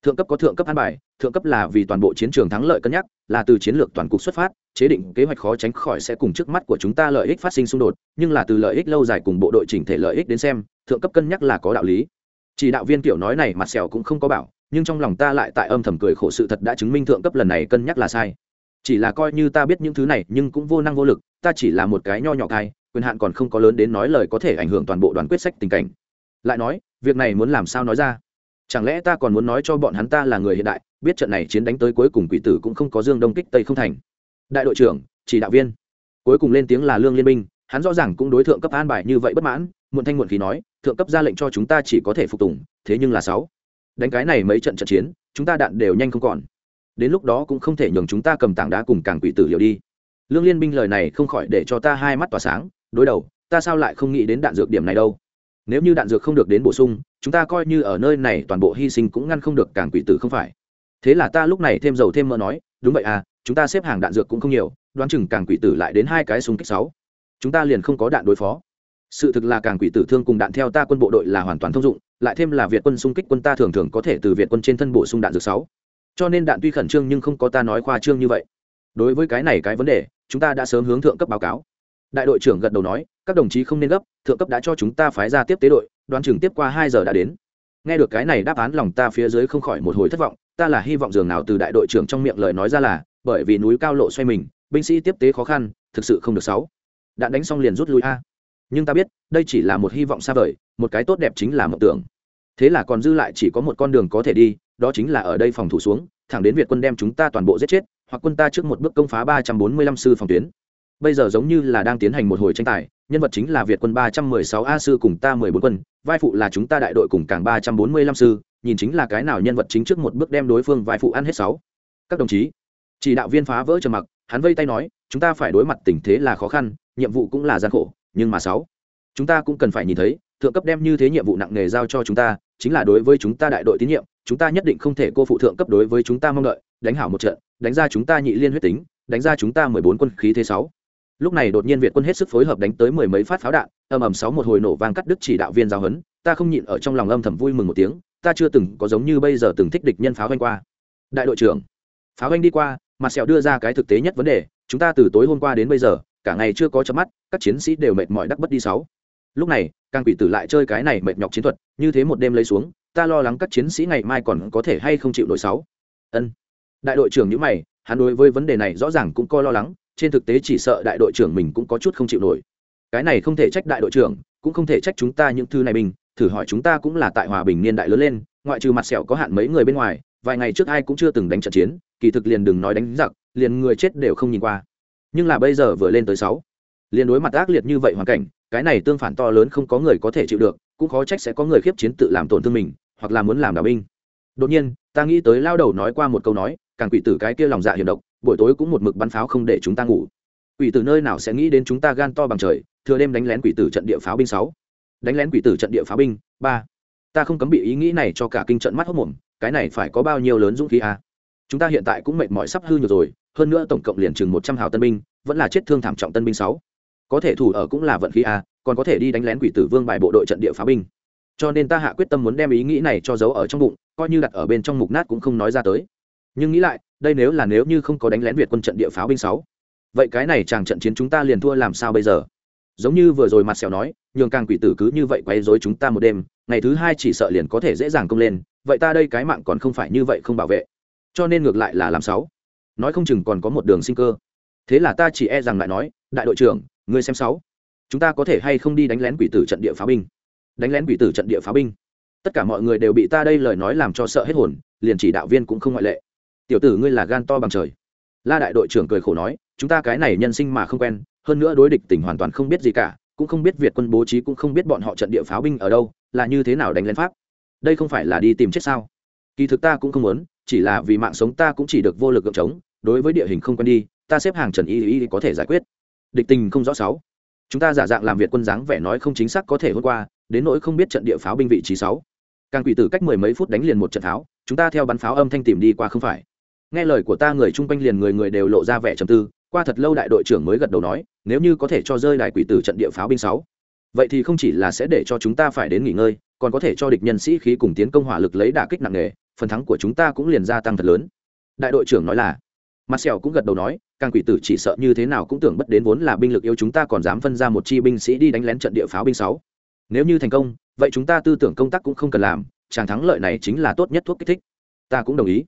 Thượng cấp có thượng cấp an bài, thượng cấp là vì toàn bộ chiến trường thắng lợi cân nhắc, là từ chiến lược toàn cục xuất phát, chế định kế hoạch khó tránh khỏi sẽ cùng trước mắt của chúng ta lợi ích phát sinh xung đột, nhưng là từ lợi ích lâu dài cùng bộ đội chỉnh thể lợi ích đến xem, thượng cấp cân nhắc là có đạo lý. Chỉ đạo viên kiểu nói này mặt sẹo cũng không có bảo, nhưng trong lòng ta lại tại âm thầm cười khổ sự thật đã chứng minh thượng cấp lần này cân nhắc là sai. Chỉ là coi như ta biết những thứ này, nhưng cũng vô năng vô lực, ta chỉ là một cái nho nhỏ thai quyền hạn còn không có lớn đến nói lời có thể ảnh hưởng toàn bộ đoàn quyết sách tình cảnh lại nói, việc này muốn làm sao nói ra? Chẳng lẽ ta còn muốn nói cho bọn hắn ta là người hiện đại, biết trận này chiến đánh tới cuối cùng quỷ tử cũng không có dương đông kích tây không thành. Đại đội trưởng, chỉ đạo viên. Cuối cùng lên tiếng là lương liên minh, hắn rõ ràng cũng đối tượng cấp an bài như vậy bất mãn, muộn thanh muộn khí nói, thượng cấp ra lệnh cho chúng ta chỉ có thể phục tùng, thế nhưng là sáu. Đánh cái này mấy trận trận chiến, chúng ta đạn đều nhanh không còn. Đến lúc đó cũng không thể nhường chúng ta cầm tảng đá cùng càng quỷ tử liệu đi. Lương liên binh lời này không khỏi để cho ta hai mắt tỏa sáng, đối đầu, ta sao lại không nghĩ đến đạn dược điểm này đâu? Nếu như đạn dược không được đến bổ sung, chúng ta coi như ở nơi này toàn bộ hy sinh cũng ngăn không được càng quỷ tử không phải. Thế là ta lúc này thêm dầu thêm mỡ nói, đúng vậy à chúng ta xếp hàng đạn dược cũng không nhiều, đoán chừng càng quỷ tử lại đến hai cái súng kích sáu. Chúng ta liền không có đạn đối phó. Sự thực là càng quỷ tử thương cùng đạn theo ta quân bộ đội là hoàn toàn thông dụng, lại thêm là việt quân xung kích quân ta thường thường có thể từ việt quân trên thân bổ sung đạn dược sáu. Cho nên đạn tuy khẩn trương nhưng không có ta nói khoa trương như vậy. Đối với cái này cái vấn đề, chúng ta đã sớm hướng thượng cấp báo cáo. Đại đội trưởng gật đầu nói các đồng chí không nên gấp, thượng cấp đã cho chúng ta phái ra tiếp tế đội đoàn trưởng tiếp qua hai giờ đã đến. Nghe được cái này đáp án lòng ta phía dưới không khỏi một hồi thất vọng, ta là hy vọng dường nào từ đại đội trưởng trong miệng lời nói ra là, bởi vì núi cao lộ xoay mình, binh sĩ tiếp tế khó khăn, thực sự không được sáu. Đạn đánh xong liền rút lui a. Nhưng ta biết, đây chỉ là một hy vọng xa vời, một cái tốt đẹp chính là mộng tưởng. Thế là còn dư lại chỉ có một con đường có thể đi, đó chính là ở đây phòng thủ xuống, thẳng đến việt quân đem chúng ta toàn bộ giết chết, hoặc quân ta trước một bước công phá ba trăm bốn mươi lăm sư phòng tuyến. Bây giờ giống như là đang tiến hành một hồi tranh tài nhân vật chính là việt quân ba trăm mười sáu a sư cùng ta mười bốn quân. Vai phụ là chúng ta đại đội cùng càng ba trăm bốn mươi lăm sư. Nhìn chính là cái nào nhân vật chính trước một bước đem đối phương vai phụ ăn hết sáu. Các đồng chí, chỉ đạo viên phá vỡ trầm mặc, hắn vây tay nói, chúng ta phải đối mặt tình thế là khó khăn, nhiệm vụ cũng là gian khổ, nhưng mà sáu, chúng ta cũng cần phải nhìn thấy, thượng cấp đem như thế nhiệm vụ nặng nề giao cho chúng ta, chính là đối với chúng ta đại đội tín nhiệm, chúng ta nhất định không thể cô phụ thượng cấp đối với chúng ta mong đợi, đánh hảo một trận, đánh ra chúng ta nhị liên huyết tính, đánh ra chúng ta mười bốn quân khí thế sáu lúc này đột nhiên việt quân hết sức phối hợp đánh tới mười mấy phát pháo đạn, ầm ầm sáu một hồi nổ vang cắt đứt chỉ đạo viên giao hấn ta không nhịn ở trong lòng âm thầm vui mừng một tiếng, ta chưa từng có giống như bây giờ từng thích địch nhân pháo anh qua. Đại đội trưởng, pháo anh đi qua, mặt sẹo đưa ra cái thực tế nhất vấn đề, chúng ta từ tối hôm qua đến bây giờ, cả ngày chưa có chớp mắt, các chiến sĩ đều mệt mỏi đắc bất đi sáu. Lúc này, càng quỷ tử lại chơi cái này mệt nhọc chiến thuật, như thế một đêm lấy xuống, ta lo lắng các chiến sĩ ngày mai còn có thể hay không chịu nổi sáu. Ân. Đại đội trưởng nhữ mày, hắn đối với vấn đề này rõ ràng cũng coi lo lắng trên thực tế chỉ sợ đại đội trưởng mình cũng có chút không chịu nổi. Cái này không thể trách đại đội trưởng, cũng không thể trách chúng ta những thứ này mình, thử hỏi chúng ta cũng là tại hòa bình niên đại lớn lên, ngoại trừ mặt sẹo có hạn mấy người bên ngoài, vài ngày trước ai cũng chưa từng đánh trận chiến, kỳ thực liền đừng nói đánh giặc, liền người chết đều không nhìn qua. Nhưng là bây giờ vừa lên tới sáu, liền đối mặt ác liệt như vậy hoàn cảnh, cái này tương phản to lớn không có người có thể chịu được, cũng khó trách sẽ có người khiếp chiến tự làm tổn thương mình, hoặc là muốn làm đạo binh. Đột nhiên, ta nghĩ tới lao đầu nói qua một câu nói, càng quỷ tử cái kia lòng dạ hiểm độc buổi tối cũng một mực bắn pháo không để chúng ta ngủ. Quỷ tử nơi nào sẽ nghĩ đến chúng ta gan to bằng trời, thừa đêm đánh lén quỷ tử trận địa pháo binh sáu. Đánh lén quỷ tử trận địa pháo binh, ba. Ta không cấm bị ý nghĩ này cho cả kinh trận mắt hốc mồm, cái này phải có bao nhiêu lớn dũng khí a? À? chúng ta hiện tại cũng mệt mỏi sắp hư nhiều rồi, hơn nữa tổng cộng liền chừng một trăm hào tân binh, vẫn là chết thương thảm trọng tân binh sáu. Có thể thủ ở cũng là vận khí a, còn có thể đi đánh lén quỷ tử vương bài bộ đội trận địa pháo binh. Cho nên ta hạ quyết tâm muốn đem ý nghĩ này cho giấu ở trong bụng, coi như đặt ở bên trong mục nát cũng không nói ra tới. Nhưng nghĩ lại đây nếu là nếu như không có đánh lén việt quân trận địa pháo binh sáu. Vậy cái này chàng trận chiến chúng ta liền thua làm sao bây giờ? Giống như vừa rồi mặt sẹo nói, nhường càng quỷ tử cứ như vậy quấy rối chúng ta một đêm, ngày thứ hai chỉ sợ liền có thể dễ dàng công lên, vậy ta đây cái mạng còn không phải như vậy không bảo vệ. Cho nên ngược lại là làm sáu. Nói không chừng còn có một đường sinh cơ. Thế là ta chỉ e rằng lại nói, đại đội trưởng, ngươi xem sáu. Chúng ta có thể hay không đi đánh lén quỷ tử trận địa pháo binh? Đánh lén quỷ tử trận địa pháo binh. Tất cả mọi người đều bị ta đây lời nói làm cho sợ hết hồn, liền chỉ đạo viên cũng không ngoại lệ tiểu tử ngươi là gan to bằng trời. La đại đội trưởng cười khổ nói, chúng ta cái này nhân sinh mà không quen, hơn nữa đối địch tình hoàn toàn không biết gì cả, cũng không biết việt quân bố trí, cũng không biết bọn họ trận địa pháo binh ở đâu, là như thế nào đánh lên pháp? Đây không phải là đi tìm chết sao? Kỳ thực ta cũng không muốn, chỉ là vì mạng sống ta cũng chỉ được vô lực gượng chống đối với địa hình không quen đi, ta xếp hàng trần y y có thể giải quyết. Địch tình không rõ sáu. Chúng ta giả dạng làm việt quân dáng vẻ nói không chính xác có thể hôm qua, đến nỗi không biết trận địa pháo binh vị trí sáu. Càng quỷ tử cách mười mấy phút đánh liền một trận pháo, chúng ta theo bắn pháo âm thanh tìm đi qua không phải nghe lời của ta người chung quanh liền người người đều lộ ra vẻ trầm tư, qua thật lâu đại đội trưởng mới gật đầu nói, nếu như có thể cho rơi đài quỷ tử trận địa pháo binh sáu, vậy thì không chỉ là sẽ để cho chúng ta phải đến nghỉ ngơi, còn có thể cho địch nhân sĩ khí cùng tiến công hỏa lực lấy đả kích nặng nề, phần thắng của chúng ta cũng liền gia tăng thật lớn. Đại đội trưởng nói là mặt sẹo cũng gật đầu nói, càng quỷ tử chỉ sợ như thế nào cũng tưởng bất đến vốn là binh lực yêu chúng ta còn dám phân ra một chi binh sĩ đi đánh lén trận địa pháo binh sáu. Nếu như thành công, vậy chúng ta tư tưởng công tác cũng không cần làm, chàng thắng lợi này chính là tốt nhất thuốc kích thích. Ta cũng đồng ý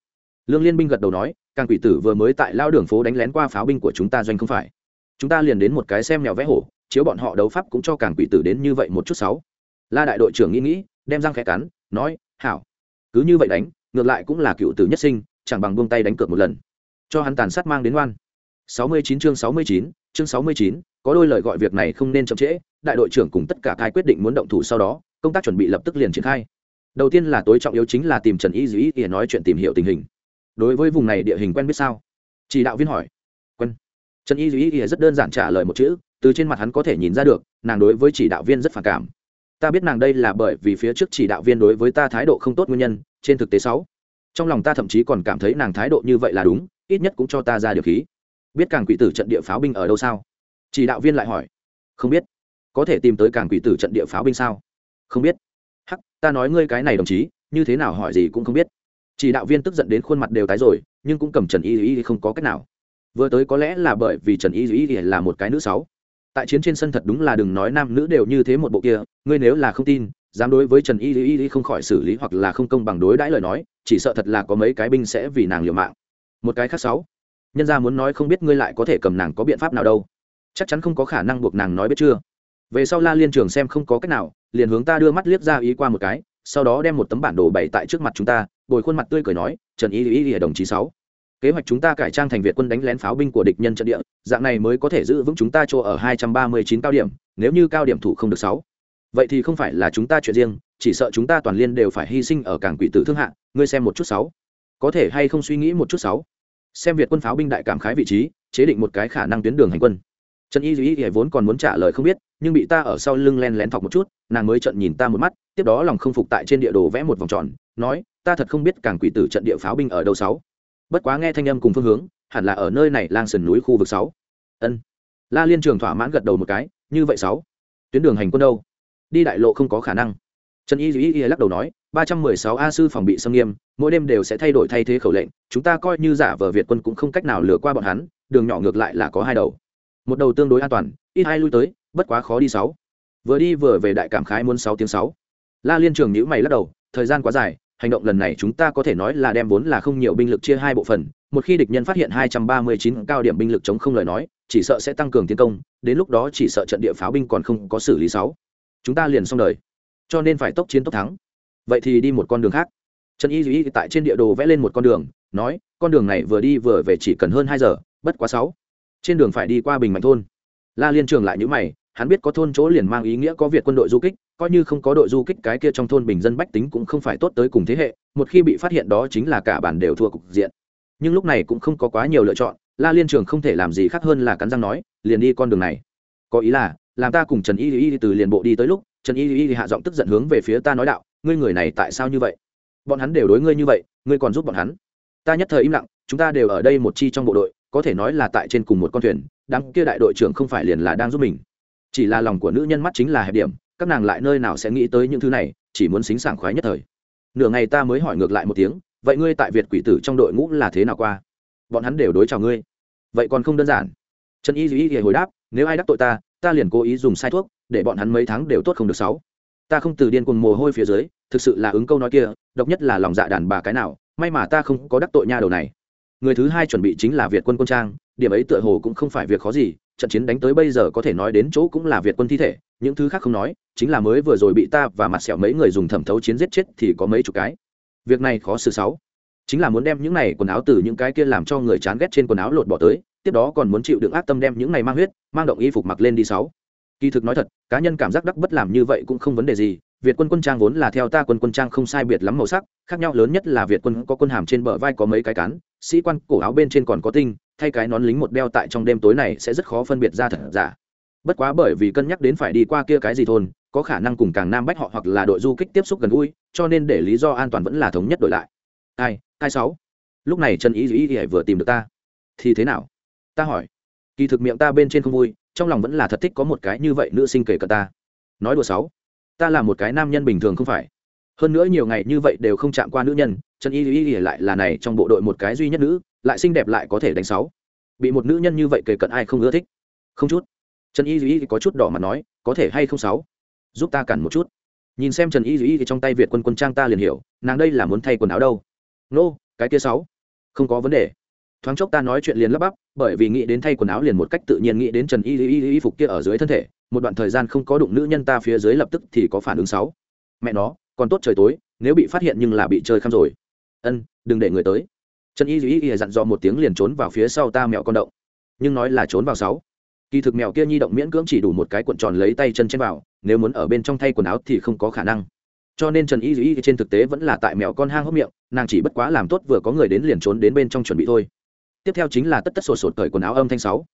lương liên binh gật đầu nói càng quỷ tử vừa mới tại lao đường phố đánh lén qua pháo binh của chúng ta doanh không phải. Chúng ta liền đến một cái xem mèo vẽ hổ chiếu bọn họ đấu pháp cũng cho càng quỷ tử đến như vậy một chút sáu. La đại đội trưởng nghĩ nghĩ đem răng khẽ cắn nói hảo. Cứ như vậy đánh ngược lại cũng là cựu tử nhất sinh chẳng bằng buông tay đánh cược một lần. Cho hắn tàn sát mang đến oan. 69 chương 69, chương 69, có đôi lời gọi việc này không nên chậm trễ đại đội trưởng cùng tất cả cai quyết định muốn động thủ sau đó công tác chuẩn bị lập tức liền triển khai. Đầu tiên là tối trọng yếu chính là tìm trần y dĩ để nói chuyện tìm hiểu tình hình đối với vùng này địa hình quen biết sao? Chỉ đạo viên hỏi. Quen. Trần y dĩ rất đơn giản trả lời một chữ, từ trên mặt hắn có thể nhìn ra được, nàng đối với chỉ đạo viên rất phản cảm. Ta biết nàng đây là bởi vì phía trước chỉ đạo viên đối với ta thái độ không tốt nguyên nhân, trên thực tế sáu. Trong lòng ta thậm chí còn cảm thấy nàng thái độ như vậy là đúng, ít nhất cũng cho ta ra điều khí. Biết càng quỷ tử trận địa pháo binh ở đâu sao? Chỉ đạo viên lại hỏi. Không biết. Có thể tìm tới càng quỷ tử trận địa pháo binh sao? Không biết. Hắc, ta nói ngươi cái này đồng chí, như thế nào hỏi gì cũng không biết chỉ đạo viên tức giận đến khuôn mặt đều tái rồi, nhưng cũng cầm trần y y không có cách nào. Vừa tới có lẽ là bởi vì trần y y là một cái nữ sáu. Tại chiến trên sân thật đúng là đừng nói nam nữ đều như thế một bộ kia, ngươi nếu là không tin, dám đối với trần y y không khỏi xử lý hoặc là không công bằng đối đãi lời nói, chỉ sợ thật là có mấy cái binh sẽ vì nàng liều mạng. Một cái khác sáu. Nhân gia muốn nói không biết ngươi lại có thể cầm nàng có biện pháp nào đâu. Chắc chắn không có khả năng buộc nàng nói biết chưa. Về sau la liên trường xem không có cách nào, liền hướng ta đưa mắt liếc ra ý qua một cái, sau đó đem một tấm bản đồ bày tại trước mặt chúng ta bồi khuôn mặt tươi cười nói, trần y y y đồng chí sáu, kế hoạch chúng ta cải trang thành việt quân đánh lén pháo binh của địch nhân trận địa, dạng này mới có thể giữ vững chúng ta chỗ ở hai trăm ba mươi chín cao điểm, nếu như cao điểm thủ không được sáu. Vậy thì không phải là chúng ta chuyện riêng, chỉ sợ chúng ta toàn liên đều phải hy sinh ở cảng quỷ tử thương hạ, ngươi xem một chút sáu. Có thể hay không suy nghĩ một chút sáu? Xem việt quân pháo binh đại cảm khái vị trí, chế định một cái khả năng tuyến đường hành quân. Trần y duy y vốn còn muốn trả lời không biết, nhưng bị ta ở sau lưng len lén thọc một chút, nàng mới trận nhìn ta một mắt, tiếp đó lòng không phục tại trên địa đồ vẽ một vòng tròn, nói ta thật không biết càng quỷ tử trận địa pháo binh ở đâu sáu. Bất quá nghe thanh âm cùng phương hướng, hẳn là ở nơi này lang sườn núi khu vực sáu. Ân. La liên trường thỏa mãn gật đầu một cái, như vậy sáu. Tuyến đường hành quân đâu? Đi đại lộ không có khả năng. Trần y duy y lắc đầu nói, ba trăm mười sáu a sư phòng bị xâm nghiêm, mỗi đêm đều sẽ thay đổi thay thế khẩu lệnh, chúng ta coi như giả vờ việt quân cũng không cách nào lừa qua bọn hắn, đường nhỏ ngược lại là có hai đầu. Một đầu tương đối an toàn, ít hai lui tới, bất quá khó đi sáu. Vừa đi vừa về đại cảm khái muốn sáu tiếng sáu. La liên trường nhữ mày lắc đầu, thời gian quá dài hành động lần này chúng ta có thể nói là đem vốn là không nhiều binh lực chia hai bộ phận một khi địch nhân phát hiện hai trăm ba mươi chín cao điểm binh lực chống không lời nói, chỉ sợ sẽ tăng cường tiến công, đến lúc đó chỉ sợ trận địa pháo binh còn không có xử lý sáu. Chúng ta liền xong đời. Cho nên phải tốc chiến tốc thắng. Vậy thì đi một con đường khác. Trần y duy tại trên địa đồ vẽ lên một con đường, nói, con đường này vừa đi vừa về chỉ cần hơn hai giờ, bất quá sáu. Trên đường phải đi qua bình mạnh thôn. La liên trường lại nhữ mày hắn biết có thôn chỗ liền mang ý nghĩa có việc quân đội du kích, coi như không có đội du kích cái kia trong thôn bình dân bách tính cũng không phải tốt tới cùng thế hệ, một khi bị phát hiện đó chính là cả bản đều thua cục diện. Nhưng lúc này cũng không có quá nhiều lựa chọn, la liên trường không thể làm gì khác hơn là cắn răng nói, liền đi con đường này. Có ý là, làm ta cùng trần y y từ liền bộ đi tới lúc, trần y y hạ giọng tức giận hướng về phía ta nói đạo, ngươi người này tại sao như vậy? Bọn hắn đều đối ngươi như vậy, ngươi còn giúp bọn hắn? Ta nhất thời im lặng, chúng ta đều ở đây một chi trong bộ đội, có thể nói là tại trên cùng một con thuyền, đám kia đại đội trưởng không phải liền là đang giúp mình chỉ là lòng của nữ nhân mắt chính là hẹp điểm, các nàng lại nơi nào sẽ nghĩ tới những thứ này, chỉ muốn xính sảng khoái nhất thời. Nửa ngày ta mới hỏi ngược lại một tiếng, vậy ngươi tại việt quỷ tử trong đội ngũ là thế nào qua? Bọn hắn đều đối chào ngươi. Vậy còn không đơn giản. Trần y duy hồi đáp, nếu ai đắc tội ta ta liền cố ý dùng sai thuốc, để bọn hắn mấy tháng đều tốt không được sáu. Ta không từ điên cuồng mồ hôi phía dưới, thực sự là ứng câu nói kia, độc nhất là lòng dạ đàn bà cái nào, may mà ta không có đắc tội nha đầu này. Người thứ hai chuẩn bị chính là việt quân quân trang, điểm ấy tựa hồ cũng không phải việc khó gì trận chiến đánh tới bây giờ có thể nói đến chỗ cũng là việt quân thi thể, những thứ khác không nói, chính là mới vừa rồi bị ta và mặt sẹo mấy người dùng thẩm thấu chiến giết chết thì có mấy chục cái. Việc này khó xử sáu. Chính là muốn đem những này quần áo từ những cái kia làm cho người chán ghét trên quần áo lột bỏ tới, tiếp đó còn muốn chịu đựng ác tâm đem những này mang huyết, mang động y phục mặc lên đi sáu. Kỳ thực nói thật, cá nhân cảm giác đắc bất làm như vậy cũng không vấn đề gì, việt quân quân trang vốn là theo ta quân quân trang không sai biệt lắm màu sắc, khác nhau lớn nhất là việt quân có quân hàm trên bờ vai có mấy cái cán, sĩ quan cổ áo bên trên còn có tinh thay cái nón lính một đeo tại trong đêm tối này sẽ rất khó phân biệt ra thật giả. Bất quá bởi vì cân nhắc đến phải đi qua kia cái gì thôn, có khả năng cùng càng nam bách họ hoặc là đội du kích tiếp xúc gần gũi, cho nên để lý do an toàn vẫn là thống nhất đổi lại. Ai ai sáu. Lúc này trần ý ý ý vừa tìm được ta. Thì thế nào? Ta hỏi. Kỳ thực miệng ta bên trên không vui, trong lòng vẫn là thật thích có một cái như vậy nữ sinh kể cả ta. Nói đùa sáu. Ta là một cái nam nhân bình thường không phải. Hơn nữa nhiều ngày như vậy đều không chạm qua nữ nhân, trần y y lại là này trong bộ đội một cái duy nhất nữ lại xinh đẹp lại có thể đánh sáu. Bị một nữ nhân như vậy kể cận ai không ưa thích? Không chút. Trần y duy có chút đỏ mặt nói, có thể hay không sáu? Giúp ta cản một chút. Nhìn xem trần y y trong tay việt quân quân trang ta liền hiểu, nàng đây là muốn thay quần áo đâu. Nô, cái kia sáu. Không có vấn đề. Thoáng chốc ta nói chuyện liền lắp bắp, bởi vì nghĩ đến thay quần áo liền một cách tự nhiên nghĩ đến trần y y y phục kia ở dưới thân thể, một đoạn thời gian không có đụng nữ nhân ta phía dưới lập tức thì có phản ứng sáu. Mẹ nó, còn tốt trời tối, nếu bị phát hiện nhưng là bị chơi khăm rồi. Ân, đừng để người tới trần y duy y dặn dò một tiếng liền trốn vào phía sau ta mẹo con động. Nhưng nói là trốn vào sáu. Kỳ thực mèo kia nhi động miễn cưỡng chỉ đủ một cái cuộn tròn lấy tay chân trên vào, nếu muốn ở bên trong thay quần áo thì không có khả năng. Cho nên trần y y trên thực tế vẫn là tại mèo con hang hốc miệng, nàng chỉ bất quá làm tốt vừa có người đến liền trốn đến bên trong chuẩn bị thôi. Tiếp theo chính là tất tất sột sột cởi quần áo âm thanh sáu.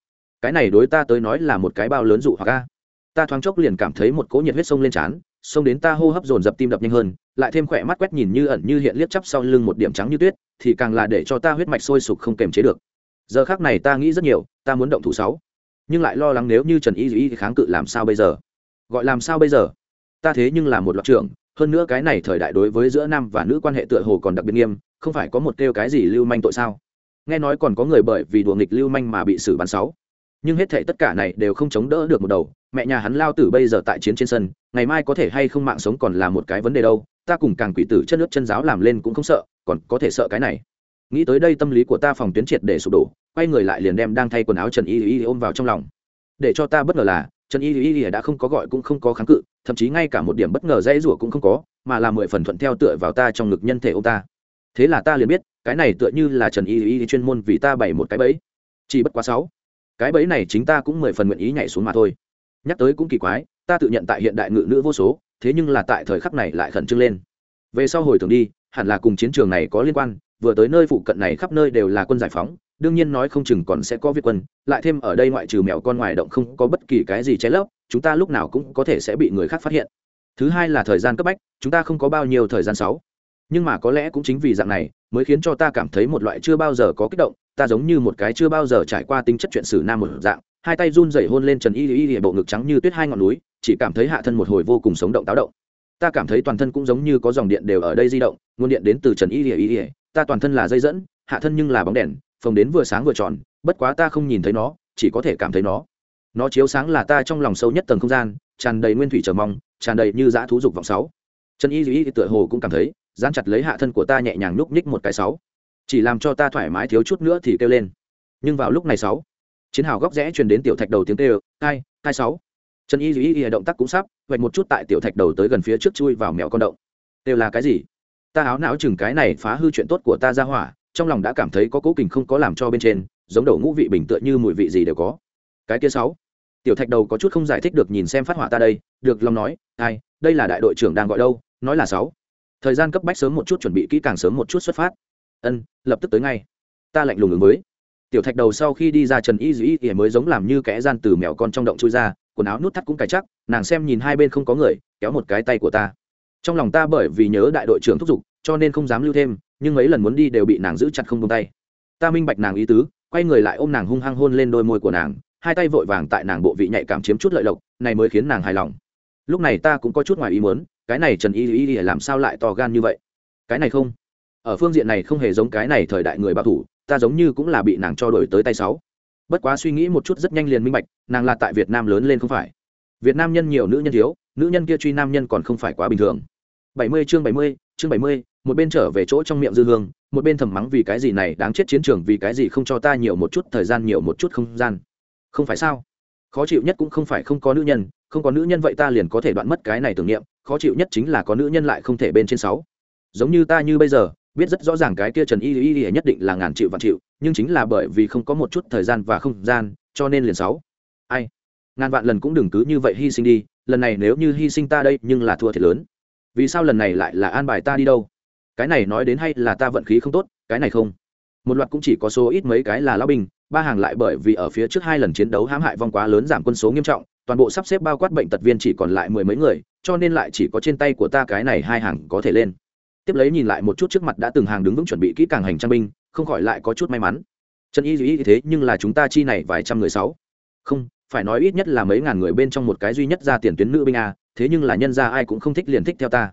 Cái này đối ta tới nói là một cái bao lớn dụ hoặc a. Ta thoáng chốc liền cảm thấy một cỗ nhiệt huyết sông lên trán xông đến ta hô hấp dồn dập tim đập nhanh hơn, lại thêm khỏe mắt quét nhìn như ẩn như hiện liếc chắp sau lưng một điểm trắng như tuyết thì càng là để cho ta huyết mạch sôi sục không kềm chế được. Giờ khác này ta nghĩ rất nhiều, ta muốn động thủ sáu. Nhưng lại lo lắng nếu như trần y Dĩ kháng cự làm sao bây giờ? Gọi làm sao bây giờ? Ta thế nhưng là một loạt trưởng, hơn nữa cái này thời đại đối với giữa nam và nữ quan hệ tựa hồ còn đặc biệt nghiêm, không phải có một kêu cái gì lưu manh tội sao? Nghe nói còn có người bởi vì đùa nghịch lưu manh mà bị xử bắn sáu. Nhưng hết thể tất cả này đều không chống đỡ được một đầu, mẹ nhà hắn lao tử bây giờ tại chiến trên sân, ngày mai có thể hay không mạng sống còn là một cái vấn đề đâu, ta cùng càng quỷ tử chất nước chân giáo làm lên cũng không sợ còn có thể sợ cái này. Nghĩ tới đây tâm lý của ta phòng tuyến triệt để sụp đổ, quay người lại liền đem đang thay quần áo trần y y ôm vào trong lòng. Để cho ta bất ngờ là, trần y y đã không có gọi cũng không có kháng cự, thậm chí ngay cả một điểm bất ngờ dãy rủa cũng không có, mà là mười phần thuận theo tựa vào ta trong ngực nhân thể ô ta. Thế là ta liền biết, cái này tựa như là trần y y chuyên môn vì ta bày một cái bẫy. Chỉ bất quá sáu, cái bẫy này chính ta cũng mười phần nguyện ý nhảy xuống mà thôi. Nhắc tới cũng kỳ quái, ta tự nhận tại hiện đại ngự nữ vô số, thế nhưng là tại thời khắc này lại khẩn trương lên về sau hồi tưởng đi, hẳn là cùng chiến trường này có liên quan, vừa tới nơi phụ cận này khắp nơi đều là quân giải phóng, đương nhiên nói không chừng còn sẽ có việt quân, lại thêm ở đây ngoại trừ mèo con ngoài động không có bất kỳ cái gì che lấp, chúng ta lúc nào cũng có thể sẽ bị người khác phát hiện. Thứ hai là thời gian cấp bách, chúng ta không có bao nhiêu thời gian sáu. Nhưng mà có lẽ cũng chính vì dạng này, mới khiến cho ta cảm thấy một loại chưa bao giờ có kích động, ta giống như một cái chưa bao giờ trải qua tính chất chuyện sử nam một dạng, hai tay run rẩy hôn lên trần y y y bộ ngực trắng như tuyết hai ngọn núi, chỉ cảm thấy hạ thân một hồi vô cùng sống động táo động ta cảm thấy toàn thân cũng giống như có dòng điện đều ở đây di động, nguồn điện đến từ trần y ỉa ỉa ta toàn thân là dây dẫn, hạ thân nhưng là bóng đèn, phồng đến vừa sáng vừa tròn, bất quá ta không nhìn thấy nó, chỉ có thể cảm thấy nó. Nó chiếu sáng là ta trong lòng sâu nhất tầng không gian, tràn đầy nguyên thủy chờ mong, tràn đầy như dã thú dục vọng sáu. Trần y ỉa tựa hồ cũng cảm thấy, dán chặt lấy hạ thân của ta nhẹ nhàng núp ních một cái sáu. Chỉ làm cho ta thoải mái thiếu chút nữa thì kêu lên. Nhưng vào lúc này sáu, chiến hào góc rẽ truyền đến tiểu thạch đầu tiếng kêu hai hai sáu trần y duy y động tác cũng sắp vạch một chút tại tiểu thạch đầu tới gần phía trước chui vào mèo con động. Đều là cái gì? Ta áo não chừng cái này phá hư chuyện tốt của ta ra hỏa, trong lòng đã cảm thấy có cố kình không có làm cho bên trên, giống đầu ngũ vị bình tựa như mùi vị gì đều có. Cái kia sáu. Tiểu thạch đầu có chút không giải thích được nhìn xem phát họa ta đây, được lòng nói, ai, đây là đại đội trưởng đang gọi đâu, nói là sáu. Thời gian cấp bách sớm một chút chuẩn bị kỹ càng sớm một chút xuất phát. Ân, lập tức tới ngay. Ta lạnh lùng ứng mới. tiểu thạch đầu sau khi đi ra trần y dĩ ỉa mới giống làm như kẽ gian từ mèo con trong động chui ra quần áo nút thắt cũng cài chắc, nàng xem nhìn hai bên không có người, kéo một cái tay của ta. Trong lòng ta bởi vì nhớ đại đội trưởng thúc giục, cho nên không dám lưu thêm, nhưng mấy lần muốn đi đều bị nàng giữ chặt không tung tay. Ta minh bạch nàng ý tứ, quay người lại ôm nàng hung hăng hôn lên đôi môi của nàng, hai tay vội vàng tại nàng bộ vị nhạy cảm chiếm chút lợi lộc, này mới khiến nàng hài lòng. Lúc này ta cũng có chút ngoài ý muốn, cái này trần y y làm sao lại to gan như vậy? Cái này không. Ở phương diện này không hề giống cái này thời đại người bảo thủ, ta giống như cũng là bị nàng cho đổi tới tay sáu bất quá suy nghĩ một chút rất nhanh liền minh bạch, nàng là tại việt nam lớn lên không phải. Việt nam nhân nhiều, nữ nhân thiếu, nữ nhân kia truy nam nhân còn không phải quá bình thường. Bảy mươi chương bảy mươi, chương bảy mươi, một bên trở về chỗ trong miệng dư hương, một bên thầm mắng vì cái gì này đáng chết chiến trường vì cái gì không cho ta nhiều một chút thời gian, nhiều một chút không gian. Không phải sao? Khó chịu nhất cũng không phải không có nữ nhân, không có nữ nhân vậy ta liền có thể đoạn mất cái này tưởng niệm, khó chịu nhất chính là có nữ nhân lại không thể bên trên sáu. Giống như ta như bây giờ, biết rất rõ ràng cái kia trần y y y nhất định là ngàn chịu vạn chịu nhưng chính là bởi vì không có một chút thời gian và không gian, cho nên liền sáu. Ai? Ngàn vạn lần cũng đừng cứ như vậy hy sinh đi, lần này nếu như hy sinh ta đây nhưng là thua thiệt lớn. Vì sao lần này lại là an bài ta đi đâu? Cái này nói đến hay là ta vận khí không tốt, cái này không. Một loạt cũng chỉ có số ít mấy cái là lão binh ba hàng lại bởi vì ở phía trước hai lần chiến đấu hãm hại vong quá lớn giảm quân số nghiêm trọng, toàn bộ sắp xếp bao quát bệnh tật viên chỉ còn lại mười mấy người, cho nên lại chỉ có trên tay của ta cái này hai hàng có thể lên. Tiếp lấy nhìn lại một chút trước mặt đã từng hàng đứng vững chuẩn bị kỹ càng hành trang binh không khỏi lại có chút may mắn. Trần y duy thế nhưng là chúng ta chi này vài trăm người sáu. Không, phải nói ít nhất là mấy ngàn người bên trong một cái duy nhất ra tiền tuyến nữ binh a, thế nhưng là nhân ra ai cũng không thích liền thích theo ta.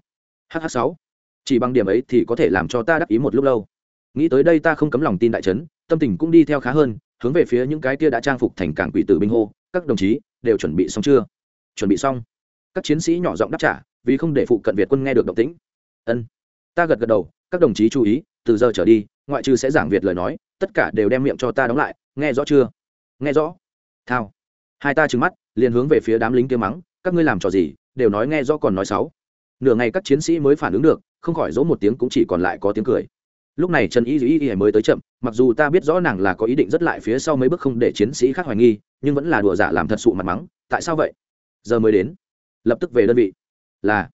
Hh sáu. Chỉ bằng điểm ấy thì có thể làm cho ta đắc ý một lúc lâu. Nghĩ tới đây ta không cấm lòng tin đại trấn tâm tình cũng đi theo khá hơn, hướng về phía những cái kia đã trang phục thành cảng quỷ tử binh hô, các đồng chí, đều chuẩn bị xong chưa? Chuẩn bị xong. Các chiến sĩ nhỏ giọng đáp trả, vì không để phụ cận việt quân nghe được động tĩnh. Ân. Ta gật gật đầu, các đồng chí chú ý, từ giờ trở đi ngoại trừ sẽ giảng việt lời nói, tất cả đều đem miệng cho ta đóng lại, nghe rõ chưa? Nghe rõ. Thao. Hai ta trừng mắt, liền hướng về phía đám lính kia mắng, các ngươi làm trò gì, đều nói nghe rõ còn nói sáu nửa ngày các chiến sĩ mới phản ứng được, không khỏi dỗ một tiếng cũng chỉ còn lại có tiếng cười. Lúc này trần y y y mới tới chậm, mặc dù ta biết rõ nàng là có ý định rất lại phía sau mấy bước không để chiến sĩ khác hoài nghi, nhưng vẫn là đùa giả làm thật sự mặt mắng, tại sao vậy? Giờ mới đến. Lập tức về đơn vị. Là.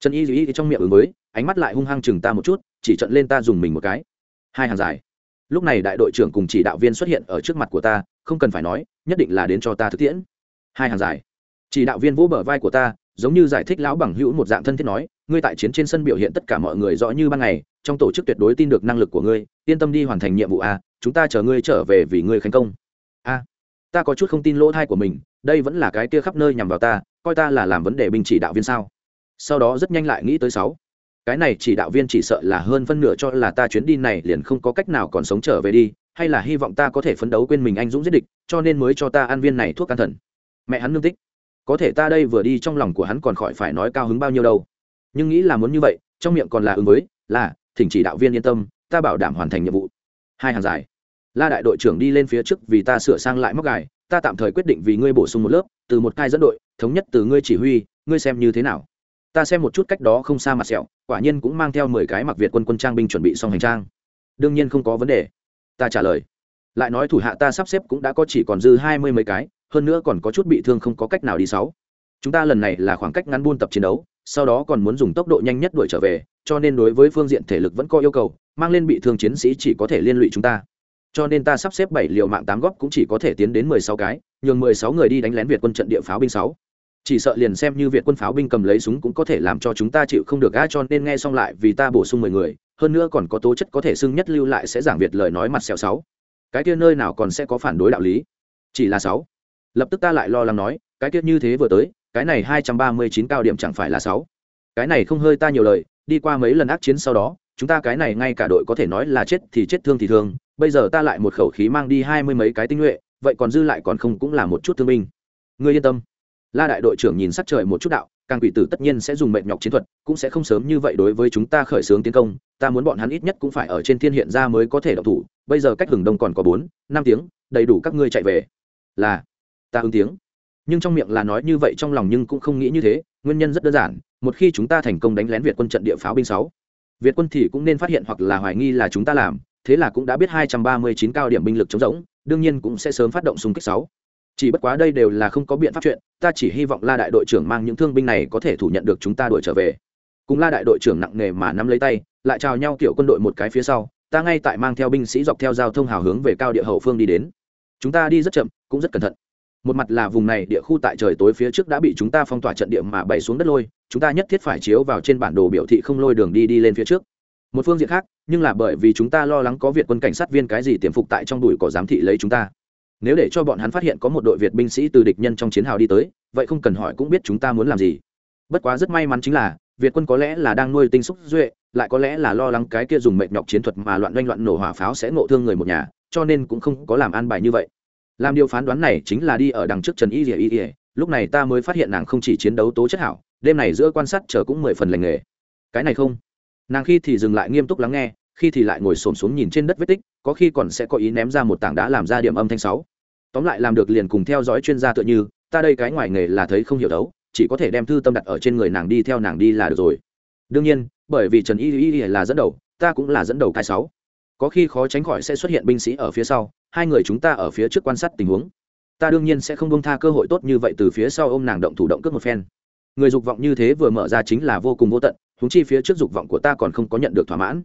Trần y y trong miệng ứng mới ánh mắt lại hung hăng chừng ta một chút, chỉ trận lên ta dùng mình một cái hai hàng dài. Lúc này đại đội trưởng cùng chỉ đạo viên xuất hiện ở trước mặt của ta, không cần phải nói, nhất định là đến cho ta thực tiễn. Hai hàng dài. Chỉ đạo viên vỗ bờ vai của ta, giống như giải thích lão bằng hữu một dạng thân thiết nói, ngươi tại chiến trên sân biểu hiện tất cả mọi người rõ như ban ngày, trong tổ chức tuyệt đối tin được năng lực của ngươi, yên tâm đi hoàn thành nhiệm vụ a, chúng ta chờ ngươi trở về vì ngươi khánh công. A, ta có chút không tin lỗ thai của mình, đây vẫn là cái kia khắp nơi nhằm vào ta, coi ta là làm vấn đề binh chỉ đạo viên sao? Sau đó rất nhanh lại nghĩ tới sáu cái này chỉ đạo viên chỉ sợ là hơn phân nửa cho là ta chuyến đi này liền không có cách nào còn sống trở về đi, hay là hy vọng ta có thể phấn đấu quên mình anh dũng giết địch, cho nên mới cho ta ăn viên này thuốc can thần. Mẹ hắn nương tích có thể ta đây vừa đi trong lòng của hắn còn khỏi phải nói cao hứng bao nhiêu đâu. Nhưng nghĩ là muốn như vậy, trong miệng còn là ứng với, là, thỉnh chỉ đạo viên yên tâm, ta bảo đảm hoàn thành nhiệm vụ. Hai hàng dài. La đại đội trưởng đi lên phía trước vì ta sửa sang lại móc gài, ta tạm thời quyết định vì ngươi bổ sung một lớp, từ một cai dẫn đội, thống nhất từ ngươi chỉ huy, ngươi xem như thế nào ta xem một chút cách đó không xa mặt sẹo, quả nhiên cũng mang theo mười cái mặc việt quân quân trang binh chuẩn bị xong hành trang. Đương nhiên không có vấn đề. Ta trả lời. Lại nói thủ hạ ta sắp xếp cũng đã có chỉ còn dư hai mươi mấy cái, hơn nữa còn có chút bị thương không có cách nào đi sáu. Chúng ta lần này là khoảng cách ngắn buôn tập chiến đấu, sau đó còn muốn dùng tốc độ nhanh nhất đuổi trở về, cho nên đối với phương diện thể lực vẫn có yêu cầu, mang lên bị thương chiến sĩ chỉ có thể liên lụy chúng ta. Cho nên ta sắp xếp bảy liều mạng tám góp cũng chỉ có thể tiến đến mười sáu cái, nhường mười sáu người đi đánh lén việt quân trận địa pháo binh sáu chỉ sợ liền xem như việt quân pháo binh cầm lấy súng cũng có thể làm cho chúng ta chịu không được gã cho nên nghe xong lại vì ta bổ sung mười người, hơn nữa còn có tố chất có thể xưng nhất lưu lại sẽ giảng việt lời nói mặt xẻo sáu. Cái kia nơi nào còn sẽ có phản đối đạo lý? Chỉ là sáu. Lập tức ta lại lo lắng nói, cái kia như thế vừa tới, cái này hai trăm ba mươi chín cao điểm chẳng phải là sáu. Cái này không hơi ta nhiều lời, đi qua mấy lần ác chiến sau đó, chúng ta cái này ngay cả đội có thể nói là chết thì chết thương thì thương, bây giờ ta lại một khẩu khí mang đi hai mươi mấy cái tinh nhuệ, vậy còn dư lại còn không cũng là một chút thương binh. Ngươi yên tâm la đại đội trưởng nhìn sắc trời một chút đạo, càng quỷ tử tất nhiên sẽ dùng mệnh nhọc chiến thuật, cũng sẽ không sớm như vậy đối với chúng ta khởi xướng tiến công, ta muốn bọn hắn ít nhất cũng phải ở trên thiên hiện ra mới có thể đọc thủ, bây giờ cách hừng đông còn có bốn, năm tiếng, đầy đủ các ngươi chạy về. Là, ta ứng tiếng. Nhưng trong miệng là nói như vậy trong lòng nhưng cũng không nghĩ như thế, nguyên nhân rất đơn giản, một khi chúng ta thành công đánh lén việt quân trận địa pháo binh sáu, việt quân thì cũng nên phát hiện hoặc là hoài nghi là chúng ta làm, thế là cũng đã biết hai trăm ba mươi chín cao điểm binh lực chống rỗng, đương nhiên cũng sẽ sớm phát động xung kích sáu chỉ bất quá đây đều là không có biện pháp chuyện, ta chỉ hy vọng la đại đội trưởng mang những thương binh này có thể thủ nhận được chúng ta đuổi trở về. Cùng la đại đội trưởng nặng nề mà nắm lấy tay, lại chào nhau kiểu quân đội một cái phía sau, ta ngay tại mang theo binh sĩ dọc theo giao thông hào hướng về cao địa hậu phương đi đến. Chúng ta đi rất chậm, cũng rất cẩn thận. Một mặt là vùng này địa khu tại trời tối phía trước đã bị chúng ta phong tỏa trận địa mà bày xuống đất lôi, chúng ta nhất thiết phải chiếu vào trên bản đồ biểu thị không lôi đường đi đi lên phía trước. Một phương diện khác, nhưng là bởi vì chúng ta lo lắng có việt quân cảnh sát viên cái gì tiềm phục tại trong đùi có giám thị lấy chúng ta nếu để cho bọn hắn phát hiện có một đội việt binh sĩ từ địch nhân trong chiến hào đi tới, vậy không cần hỏi cũng biết chúng ta muốn làm gì. Bất quá rất may mắn chính là, việt quân có lẽ là đang nuôi tinh xúc duệ, lại có lẽ là lo lắng cái kia dùng mệnh nhọc chiến thuật mà loạn doanh loạn nổ hỏa pháo sẽ ngộ thương người một nhà, cho nên cũng không có làm an bài như vậy. Làm điều phán đoán này chính là đi ở đằng trước trần y ỉa y ỉa lúc này ta mới phát hiện nàng không chỉ chiến đấu tố chất hảo, đêm này giữa quan sát chờ cũng mười phần lành nghề. Cái này không? Nàng khi thì dừng lại nghiêm túc lắng nghe khi thì lại ngồi xổm xuống nhìn trên đất vết tích, có khi còn sẽ có ý ném ra một tảng đá làm ra điểm âm thanh sáu. Tóm lại làm được liền cùng theo dõi chuyên gia tựa như, ta đây cái ngoài nghề là thấy không hiểu đấu, chỉ có thể đem thư tâm đặt ở trên người nàng đi theo nàng đi là được rồi. Đương nhiên, bởi vì trần y y là dẫn đầu, ta cũng là dẫn đầu cái sáu. Có khi khó tránh khỏi sẽ xuất hiện binh sĩ ở phía sau, hai người chúng ta ở phía trước quan sát tình huống. Ta đương nhiên sẽ không bông tha cơ hội tốt như vậy từ phía sau ô m nàng động thủ động cướp một phen. Người dục vọng như thế vừa mở ra chính là vô cùng vô tận húng chi phía trước dục vọng của ta còn không có nhận được thỏa mãn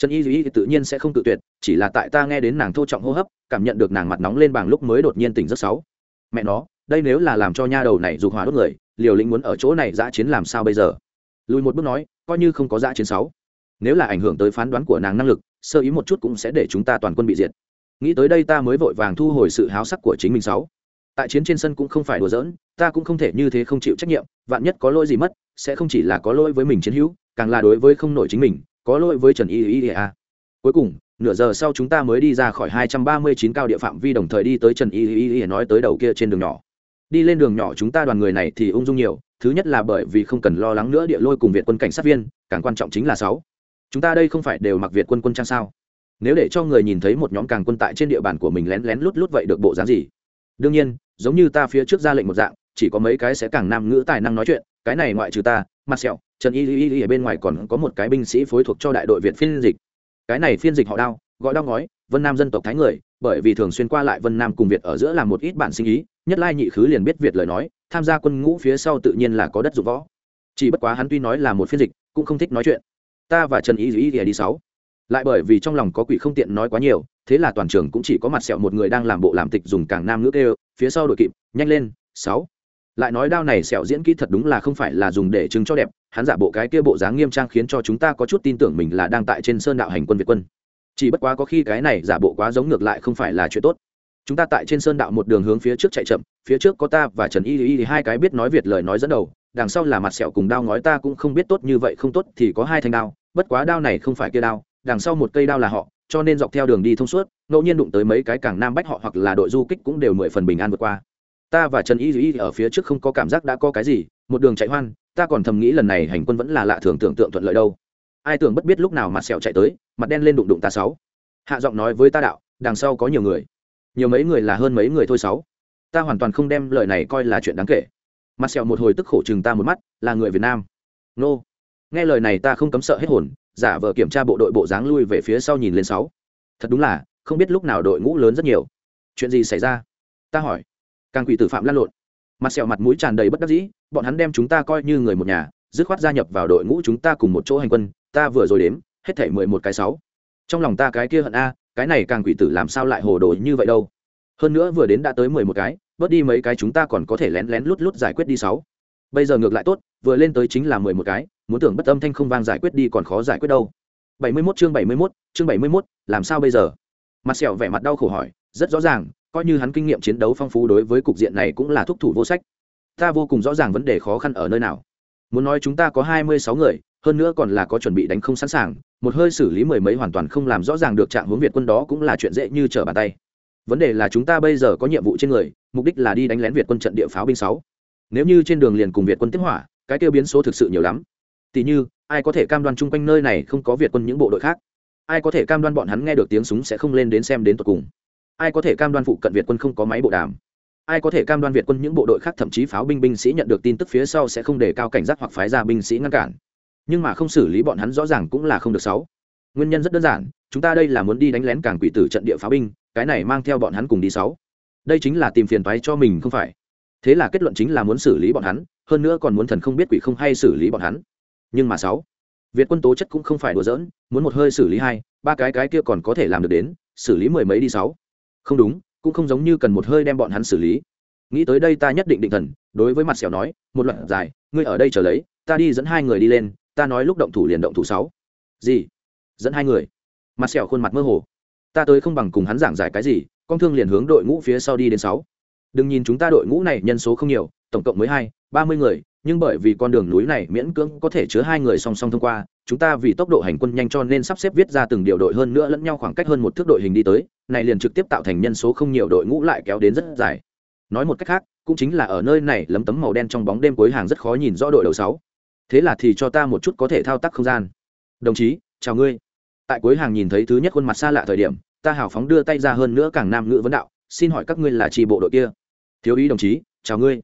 trần y duy tự nhiên sẽ không tự tuyệt, chỉ là tại ta nghe đến nàng thô trọng hô hấp, cảm nhận được nàng mặt nóng lên bảng lúc mới đột nhiên tỉnh rất sáu. Mẹ nó, đây nếu là làm cho nha đầu này dục hỏa đốt người, liều lĩnh muốn ở chỗ này giã chiến làm sao bây giờ? Lùi một bước nói, coi như không có giã chiến sáu. Nếu là ảnh hưởng tới phán đoán của nàng năng lực, sơ ý một chút cũng sẽ để chúng ta toàn quân bị diệt. Nghĩ tới đây ta mới vội vàng thu hồi sự háo sắc của chính mình sáu. Tại chiến trên sân cũng không phải đùa giỡn, ta cũng không thể như thế không chịu trách nhiệm, vạn nhất có lỗi gì mất, sẽ không chỉ là có lỗi với mình chiến hữu, càng là đối với không nổi chính mình có lỗi với trần y y a. Cuối cùng, nửa giờ sau chúng ta mới đi ra khỏi 239 cao địa phạm vi đồng thời đi tới trần y y y nói tới đầu kia trên đường nhỏ. Đi lên đường nhỏ chúng ta đoàn người này thì ung dung nhiều, thứ nhất là bởi vì không cần lo lắng nữa địa lôi cùng việt quân cảnh sát viên, càng quan trọng chính là sáu. Chúng ta đây không phải đều mặc việt quân quân trang sao? Nếu để cho người nhìn thấy một nhóm càng quân tại trên địa bàn của mình lén lén lút lút vậy được bộ dáng gì? Đương nhiên, giống như ta phía trước ra lệnh một dạng, chỉ có mấy cái sẽ càng nam ngữ tài năng nói chuyện, cái này ngoại trừ ta, mặt sẹo trần y y y ở bên ngoài còn có một cái binh sĩ phối thuộc cho đại đội việt phiên dịch. Cái này phiên dịch họ đao, gọi đao ngói, vân nam dân tộc thái người, bởi vì thường xuyên qua lại vân nam cùng việt ở giữa làm một ít bản sinh ý, nhất lai nhị khứ liền biết việt lời nói, tham gia quân ngũ phía sau tự nhiên là có đất dụng võ. Chỉ bất quá hắn tuy nói là một phiên dịch, cũng không thích nói chuyện. Ta và trần y y đi sáu. Lại bởi vì trong lòng có quỷ không tiện nói quá nhiều, thế là toàn trường cũng chỉ có mặt sẹo một người đang làm bộ làm tịch dùng càng nam ngữ kêu, phía sau đội kịp, nhanh lên, sáu lại nói đao này sẹo diễn kỹ thật đúng là không phải là dùng để chứng cho đẹp, hắn giả bộ cái kia bộ dáng nghiêm trang khiến cho chúng ta có chút tin tưởng mình là đang tại trên sơn đạo hành quân việt quân. Chỉ bất quá có khi cái này giả bộ quá giống ngược lại không phải là chuyện tốt. Chúng ta tại trên sơn đạo một đường hướng phía trước chạy chậm, phía trước có ta và trần y y hai cái biết nói việt lời nói dẫn đầu, đằng sau là mặt sẹo cùng đao ngói ta cũng không biết tốt như vậy không tốt thì có hai thanh đao, bất quá đao này không phải kia đao, đằng sau một cây đao là họ, cho nên dọc theo đường đi thông suốt, ngẫu nhiên đụng tới mấy cái càng nam bách họ hoặc là đội du kích cũng đều mười phần bình an vượt qua ta và trần y Duy ở phía trước không có cảm giác đã có cái gì, một đường chạy hoan, ta còn thầm nghĩ lần này hành quân vẫn là lạ thường tưởng tượng thuận lợi đâu. Ai tưởng bất biết lúc nào mặt sẹo chạy tới, mặt đen lên đụng đụng ta sáu. Hạ giọng nói với ta đạo, đằng sau có nhiều người. Nhiều mấy người là hơn mấy người thôi sáu. Ta hoàn toàn không đem lời này coi là chuyện đáng kể. Mặt sẹo một hồi tức khổ chừng ta một mắt, là người việt nam. Nô. Nghe lời này ta không cấm sợ hết hồn, giả vờ kiểm tra bộ đội bộ dáng lui về phía sau nhìn lên sáu. Thật đúng là, không biết lúc nào đội ngũ lớn rất nhiều. Chuyện gì xảy ra? Ta hỏi càng quỷ tử phạm lăn lộn. Mặt sẹo mặt mũi tràn đầy bất đắc dĩ bọn hắn đem chúng ta coi như người một nhà dứt khoát gia nhập vào đội ngũ chúng ta cùng một chỗ hành quân ta vừa rồi đếm hết thảy mười một cái sáu. Trong lòng ta cái kia hận a cái này càng quỷ tử làm sao lại hồ đồ như vậy đâu? Hơn nữa vừa đến đã tới mười một cái bớt đi mấy cái chúng ta còn có thể lén lén lút lút giải quyết đi sáu. Bây giờ ngược lại tốt vừa lên tới chính là mười một cái muốn tưởng bất âm thanh không vang giải quyết đi còn khó giải quyết đâu. Bảy mươi 71 chương bảy mươi 71, chương bảy mươi 71, làm sao bây giờ? Mặt sẹo vẻ mặt đau khổ hỏi rất rõ ràng coi như hắn kinh nghiệm chiến đấu phong phú đối với cục diện này cũng là thúc thủ vô sách. Ta vô cùng rõ ràng vấn đề khó khăn ở nơi nào. Muốn nói chúng ta có hai mươi sáu người, hơn nữa còn là có chuẩn bị đánh không sẵn sàng, một hơi xử lý mười mấy hoàn toàn không làm rõ ràng được trạng hướng việt quân đó cũng là chuyện dễ như trở bàn tay. Vấn đề là chúng ta bây giờ có nhiệm vụ trên người, mục đích là đi đánh lén việt quân trận địa pháo binh sáu. Nếu như trên đường liền cùng việt quân tiếp hỏa, cái tiêu biến số thực sự nhiều lắm. Tỷ như, ai có thể cam đoan chung quanh nơi này không có việt quân những bộ đội khác? Ai có thể cam đoan bọn hắn nghe được tiếng súng sẽ không lên đến xem đến tột cùng? Ai có thể cam đoan phụ cận việt quân không có máy bộ đàm? Ai có thể cam đoan việt quân những bộ đội khác, thậm chí pháo binh binh sĩ nhận được tin tức phía sau sẽ không để cao cảnh giác hoặc phái ra binh sĩ ngăn cản? Nhưng mà không xử lý bọn hắn rõ ràng cũng là không được sáu. Nguyên nhân rất đơn giản, chúng ta đây là muốn đi đánh lén cảng quỷ tử trận địa pháo binh, cái này mang theo bọn hắn cùng đi sáu. Đây chính là tìm phiền toái cho mình không phải. Thế là kết luận chính là muốn xử lý bọn hắn, hơn nữa còn muốn thần không biết quỷ không hay xử lý bọn hắn. Nhưng mà sáu, việt quân tố chất cũng không phải đùa giỡn, muốn một hơi xử lý hai, ba cái cái kia còn có thể làm được đến, xử lý mười mấy đi sáu không đúng, cũng không giống như cần một hơi đem bọn hắn xử lý. Nghĩ tới đây ta nhất định định thần, đối với mặt xẻo nói, một loạt dài ngươi ở đây chờ lấy, ta đi dẫn hai người đi lên, ta nói lúc động thủ liền động thủ sáu. Gì? Dẫn hai người? Mặt xẻo khuôn mặt mơ hồ. Ta tới không bằng cùng hắn giảng giải cái gì, con thương liền hướng đội ngũ phía sau đi đến sáu. Đừng nhìn chúng ta đội ngũ này nhân số không nhiều, tổng cộng mới hai ba mươi người, nhưng bởi vì con đường núi này miễn cưỡng có thể chứa hai người song song thông qua, chúng ta vì tốc độ hành quân nhanh cho nên sắp xếp viết ra từng điều đội hơn nữa lẫn nhau khoảng cách hơn một thước đội hình đi tới, này liền trực tiếp tạo thành nhân số không nhiều đội ngũ lại kéo đến rất dài. Nói một cách khác, cũng chính là ở nơi này lấm tấm màu đen trong bóng đêm cuối hàng rất khó nhìn rõ đội đầu sáu. Thế là thì cho ta một chút có thể thao tác không gian. Đồng chí, chào ngươi. Tại cuối hàng nhìn thấy thứ nhất khuôn mặt xa lạ thời điểm, ta hào phóng đưa tay ra hơn nữa càng nam ngữ vấn đạo, xin hỏi các ngươi là tri bộ đội kia? Thiếu ý đồng chí, chào ngươi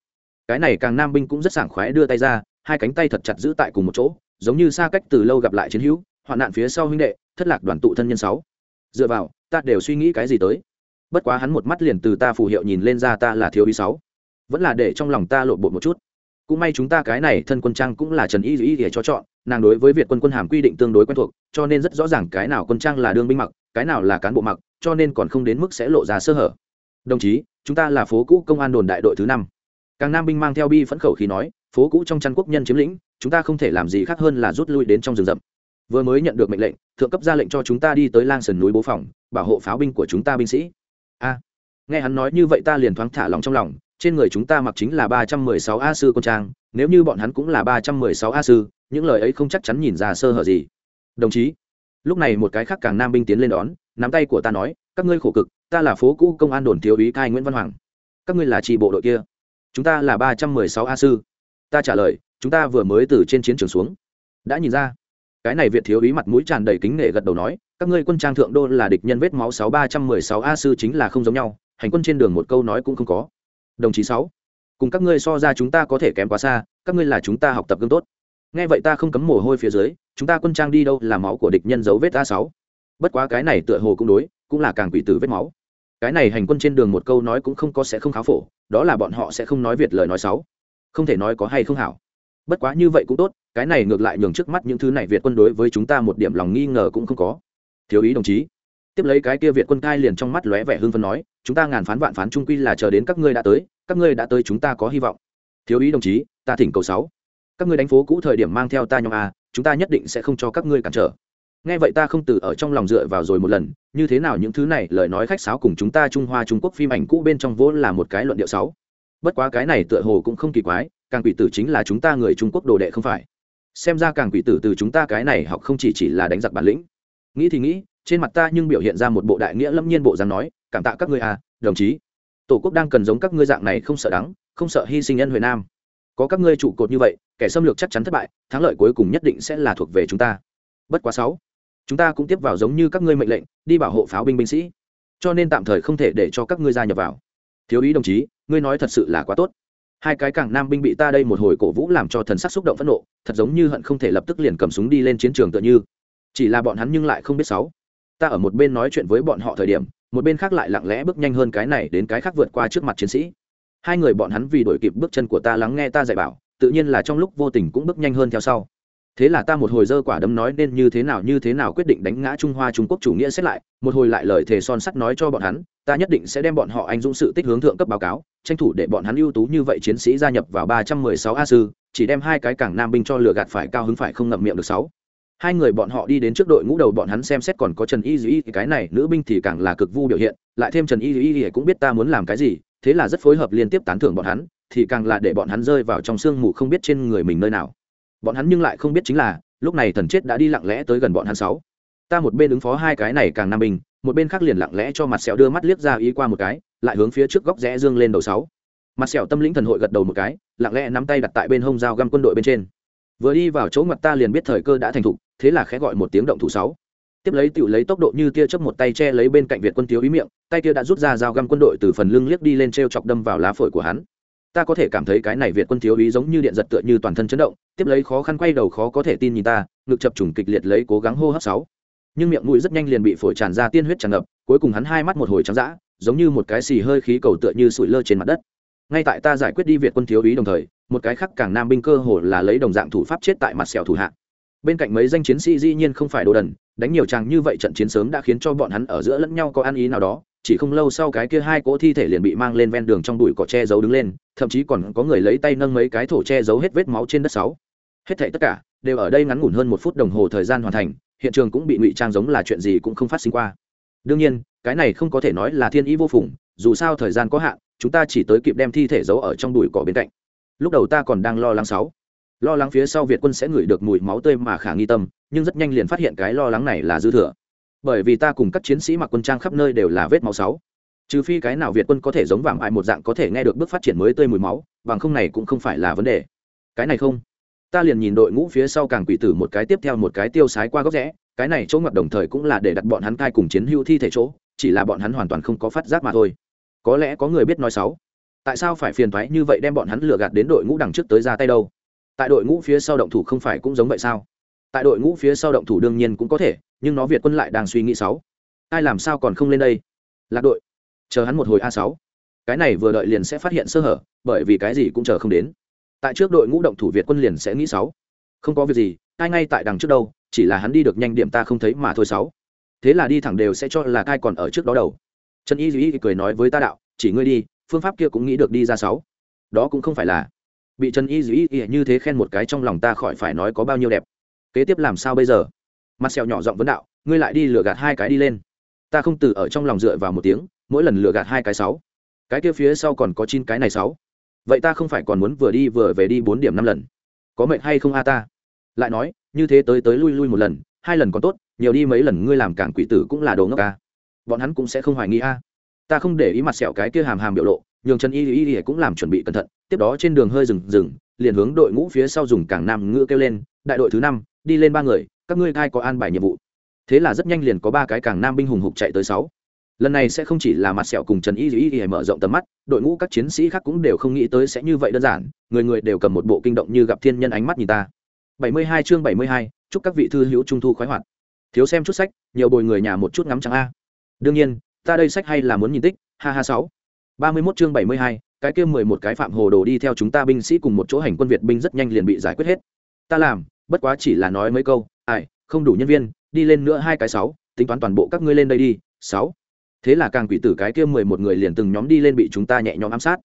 cái này càng nam binh cũng rất sảng khoái đưa tay ra, hai cánh tay thật chặt giữ tại cùng một chỗ, giống như xa cách từ lâu gặp lại chiến hữu, hoạn nạn phía sau huynh đệ, thất lạc đoàn tụ thân nhân sáu. Dựa vào, ta đều suy nghĩ cái gì tới? Bất quá hắn một mắt liền từ ta phù hiệu nhìn lên ra ta là thiếu ý sáu. Vẫn là để trong lòng ta lộn bột một chút. Cũng may chúng ta cái này thân quân trang cũng là trần y ý để cho chọn, nàng đối với việt quân quân hàm quy định tương đối quen thuộc, cho nên rất rõ ràng cái nào quân trang là đương binh mặc, cái nào là cán bộ mặc, cho nên còn không đến mức sẽ lộ ra sơ hở. Đồng chí, chúng ta là phố cũ công an đồn đại đội thứ năm càng nam binh mang theo bi phẫn khẩu khí nói, phố cũ trong chăn quốc nhân chiếm lĩnh, chúng ta không thể làm gì khác hơn là rút lui đến trong rừng rậm. Vừa mới nhận được mệnh lệnh, thượng cấp ra lệnh cho chúng ta đi tới lang sườn núi bố phòng, bảo hộ pháo binh của chúng ta binh sĩ. A. Nghe hắn nói như vậy ta liền thoáng thả lòng trong lòng, trên người chúng ta mặc chính là ba trăm mười sáu a sư quân trang, nếu như bọn hắn cũng là ba trăm mười sáu a sư, những lời ấy không chắc chắn nhìn ra sơ hở gì. Đồng chí. Lúc này một cái khác càng nam binh tiến lên đón, nắm tay của ta nói, các ngươi khổ cực, ta là phố cũ công an đồn thiếu úy cai nguyễn văn hoàng. Các ngươi là tri bộ đội kia chúng ta là ba trăm mười sáu a sư. Ta trả lời, chúng ta vừa mới từ trên chiến trường xuống. Đã nhìn ra. Cái này việt thiếu úy mặt mũi tràn đầy kính nể gật đầu nói, các ngươi quân trang thượng đô là địch nhân vết máu sáu ba trăm mười sáu a sư chính là không giống nhau, hành quân trên đường một câu nói cũng không có. Đồng chí sáu, cùng các ngươi so ra chúng ta có thể kém quá xa, các ngươi là chúng ta học tập gương tốt. Nghe vậy ta không cấm mồ hôi phía dưới, chúng ta quân trang đi đâu là máu của địch nhân dấu vết a sáu. Bất quá cái này tựa hồ cũng đối, cũng là càng quỷ tử vết máu cái này hành quân trên đường một câu nói cũng không có sẽ không kháo phổ, đó là bọn họ sẽ không nói việt lời nói xấu. Không thể nói có hay không hảo. Bất quá như vậy cũng tốt, cái này ngược lại nhường trước mắt những thứ này việt quân đối với chúng ta một điểm lòng nghi ngờ cũng không có. Thiếu ý đồng chí. Tiếp lấy cái kia việt quân cai liền trong mắt lóe vẻ hưng phấn nói, chúng ta ngàn phán vạn phán trung quy là chờ đến các ngươi đã tới, các ngươi đã tới chúng ta có hy vọng. Thiếu ý đồng chí, ta thỉnh cầu sáu. Các ngươi đánh phố cũ thời điểm mang theo ta nhóm a, chúng ta nhất định sẽ không cho các ngươi cản trở nghe vậy ta không từ ở trong lòng dựa vào rồi một lần, như thế nào những thứ này, lời nói khách sáo cùng chúng ta trung hoa trung quốc phim ảnh cũ bên trong vốn là một cái luận điệu sáu. Bất quá cái này tựa hồ cũng không kỳ quái, càng quỷ tử chính là chúng ta người trung quốc đồ đệ không phải. Xem ra càng quỷ tử từ chúng ta cái này học không chỉ chỉ là đánh giặc bản lĩnh. Nghĩ thì nghĩ, trên mặt ta nhưng biểu hiện ra một bộ đại nghĩa lâm nhiên bộ dáng nói, cảm tạ các ngươi à đồng chí. Tổ quốc đang cần giống các ngươi dạng này không sợ đắng, không sợ hy sinh nhân huệ nam. Có các ngươi trụ cột như vậy, kẻ xâm lược chắc chắn thất bại, thắng lợi cuối cùng nhất định sẽ là thuộc về chúng ta. Bất quá sáu chúng ta cũng tiếp vào giống như các ngươi mệnh lệnh, đi bảo hộ pháo binh binh sĩ. Cho nên tạm thời không thể để cho các ngươi gia nhập vào. Thiếu ý đồng chí, ngươi nói thật sự là quá tốt. Hai cái cảng nam binh bị ta đây một hồi cổ vũ làm cho thần sắc xúc động phẫn nộ, thật giống như hận không thể lập tức liền cầm súng đi lên chiến trường tựa như. Chỉ là bọn hắn nhưng lại không biết sáu. Ta ở một bên nói chuyện với bọn họ thời điểm, một bên khác lại lặng lẽ bước nhanh hơn cái này đến cái khác vượt qua trước mặt chiến sĩ. Hai người bọn hắn vì đổi kịp bước chân của ta lắng nghe ta dạy bảo, tự nhiên là trong lúc vô tình cũng bước nhanh hơn theo sau thế là ta một hồi dơ quả đấm nói nên như thế nào như thế nào quyết định đánh ngã trung hoa trung quốc chủ nghĩa xét lại, một hồi lại lời thề son sắt nói cho bọn hắn, ta nhất định sẽ đem bọn họ anh dũng sự tích hướng thượng cấp báo cáo, tranh thủ để bọn hắn ưu tú như vậy chiến sĩ gia nhập vào ba trăm mười sáu a sư, chỉ đem hai cái cảng nam binh cho lừa gạt phải cao hứng phải không ngậm miệng được sáu. Hai người bọn họ đi đến trước đội ngũ đầu bọn hắn xem xét còn có trần y dĩ cái này nữ binh thì càng là cực vu biểu hiện, lại thêm trần y dĩ cũng biết ta muốn làm cái gì, thế là rất phối hợp liên tiếp tán thưởng bọn hắn, thì càng là để bọn hắn rơi vào trong sương mù không biết trên người mình nơi nào bọn hắn nhưng lại không biết chính là, lúc này thần chết đã đi lặng lẽ tới gần bọn hắn sáu. Ta một bên ứng phó hai cái này càng nam bình, một bên khác liền lặng lẽ cho mặt sẹo đưa mắt liếc ra ý qua một cái, lại hướng phía trước góc rẽ dương lên đầu sáu. Mặt sẹo tâm lĩnh thần hội gật đầu một cái, lặng lẽ nắm tay đặt tại bên hông dao găm quân đội bên trên. Vừa đi vào chỗ mặt ta liền biết thời cơ đã thành thục, thế là khẽ gọi một tiếng động thủ sáu. Tiếp lấy tiểu lấy tốc độ như tia chớp một tay che lấy bên cạnh việt quân thiếu ý miệng, tay kia đã rút ra dao găm quân đội từ phần lưng liếc đi lên treo chọc đâm vào lá phổi của hắn ta có thể cảm thấy cái này việt quân thiếu úy giống như điện giật tựa như toàn thân chấn động, tiếp lấy khó khăn quay đầu khó có thể tin nhìn ta, ngực chập trùng kịch liệt lấy cố gắng hô hấp sáu. Nhưng miệng mũi rất nhanh liền bị phổi tràn ra tiên huyết tràn ngập, cuối cùng hắn hai mắt một hồi trắng dã, giống như một cái xì hơi khí cầu tựa như sụi lơ trên mặt đất. Ngay tại ta giải quyết đi việt quân thiếu úy đồng thời, một cái khác càng nam binh cơ hồ là lấy đồng dạng thủ pháp chết tại mặt sẹo thủ hạ. Bên cạnh mấy danh chiến sĩ dĩ nhiên không phải đồ đần, đánh nhiều chàng như vậy trận chiến sớm đã khiến cho bọn hắn ở giữa lẫn nhau có ăn ý nào đó chỉ không lâu sau cái kia hai cỗ thi thể liền bị mang lên ven đường trong bụi cỏ che giấu đứng lên, thậm chí còn có người lấy tay nâng mấy cái thổ che giấu hết vết máu trên đất sáu. Hết thảy tất cả đều ở đây ngắn ngủn hơn một phút đồng hồ thời gian hoàn thành, hiện trường cũng bị ngụy trang giống là chuyện gì cũng không phát sinh qua. Đương nhiên, cái này không có thể nói là thiên ý vô phùng, dù sao thời gian có hạn, chúng ta chỉ tới kịp đem thi thể giấu ở trong bụi cỏ bên cạnh. Lúc đầu ta còn đang lo lắng sáu. Lo lắng phía sau việt quân sẽ ngửi được mùi máu tươi mà khả nghi tâm, nhưng rất nhanh liền phát hiện cái lo lắng này là dư thừa bởi vì ta cùng các chiến sĩ mặc quân trang khắp nơi đều là vết máu sáu. Trừ phi cái nào việt quân có thể giống vàng ai một dạng có thể nghe được bước phát triển mới tươi mùi máu, bằng không này cũng không phải là vấn đề. Cái này không. Ta liền nhìn đội ngũ phía sau càng quỷ tử một cái tiếp theo một cái tiêu sái qua góc rẽ, cái này chỗ ngập đồng thời cũng là để đặt bọn hắn cai cùng chiến hưu thi thể chỗ, chỉ là bọn hắn hoàn toàn không có phát giác mà thôi. Có lẽ có người biết nói sáu. tại sao phải phiền thoái như vậy đem bọn hắn lừa gạt đến đội ngũ đằng trước tới ra tay đâu? Tại đội ngũ phía sau động thủ không phải cũng giống vậy sao? Tại đội ngũ phía sau động thủ đương nhiên cũng có thể nhưng nó việt quân lại đang suy nghĩ sáu. Ai làm sao còn không lên đây? Lạc đội. Chờ hắn một hồi a sáu. Cái này vừa đợi liền sẽ phát hiện sơ hở, bởi vì cái gì cũng chờ không đến. Tại trước đội ngũ động thủ việt quân liền sẽ nghĩ sáu. Không có việc gì, ai ngay tại đằng trước đâu, chỉ là hắn đi được nhanh điểm ta không thấy mà thôi sáu. Thế là đi thẳng đều sẽ cho là ai còn ở trước đó đầu trần y duy cười nói với ta đạo, chỉ ngươi đi, phương pháp kia cũng nghĩ được đi ra sáu. Đó cũng không phải là. Bị trần y duy như thế khen một cái trong lòng ta khỏi phải nói có bao nhiêu đẹp. Kế tiếp làm sao bây giờ? Mặt sẹo nhỏ giọng vấn đạo, ngươi lại đi lừa gạt hai cái đi lên. Ta không từ ở trong lòng dựa vào một tiếng, mỗi lần lừa gạt hai cái sáu. Cái kia phía sau còn có chín cái này sáu. Vậy ta không phải còn muốn vừa đi vừa về đi bốn điểm năm lần. Có mệnh hay không a ta? Lại nói, như thế tới tới lui lui một lần, hai lần còn tốt, nhiều đi mấy lần ngươi làm cảng quỷ tử cũng là đồ ngốc a. Bọn hắn cũng sẽ không hoài nghi a. Ta không để ý mặt sẹo cái kia hàm hàm biểu lộ, nhường trần y y y cũng làm chuẩn bị cẩn thận, tiếp đó trên đường hơi dừng dừng, liền hướng đội ngũ phía sau dùng cảng nam ngữ kêu lên, đại đội thứ năm, đi lên ba người các ngươi ai có an bài nhiệm vụ. Thế là rất nhanh liền có ba cái càng nam binh hùng hục chạy tới sáu. Lần này sẽ không chỉ là mặt sẹo cùng trần y dĩ y mở rộng tầm mắt đội ngũ các chiến sĩ khác cũng đều không nghĩ tới sẽ như vậy đơn giản người người đều cầm một bộ kinh động như gặp thiên nhân ánh mắt nhìn ta. 72 chương 72, chúc các vị thư hữu trung thu khoái hoạt. Thiếu xem chút sách nhiều bồi người nhà một chút ngắm trắng a. Đương nhiên ta đây sách hay là muốn nhìn tích ha ha sáu. Ba mươi mốt chương bảy mươi hai cái kia mười một cái phạm hồ đồ đi theo chúng ta binh sĩ cùng một chỗ hành quân việt binh rất nhanh liền bị giải quyết hết. Ta làm bất quá chỉ là nói mấy câu ai, không đủ nhân viên, đi lên nữa hai cái sáu, tính toán toàn bộ các ngươi lên đây đi, sáu. Thế là càng quỷ tử cái kia mười một người liền từng nhóm đi lên bị chúng ta nhẹ nhõm ám sát.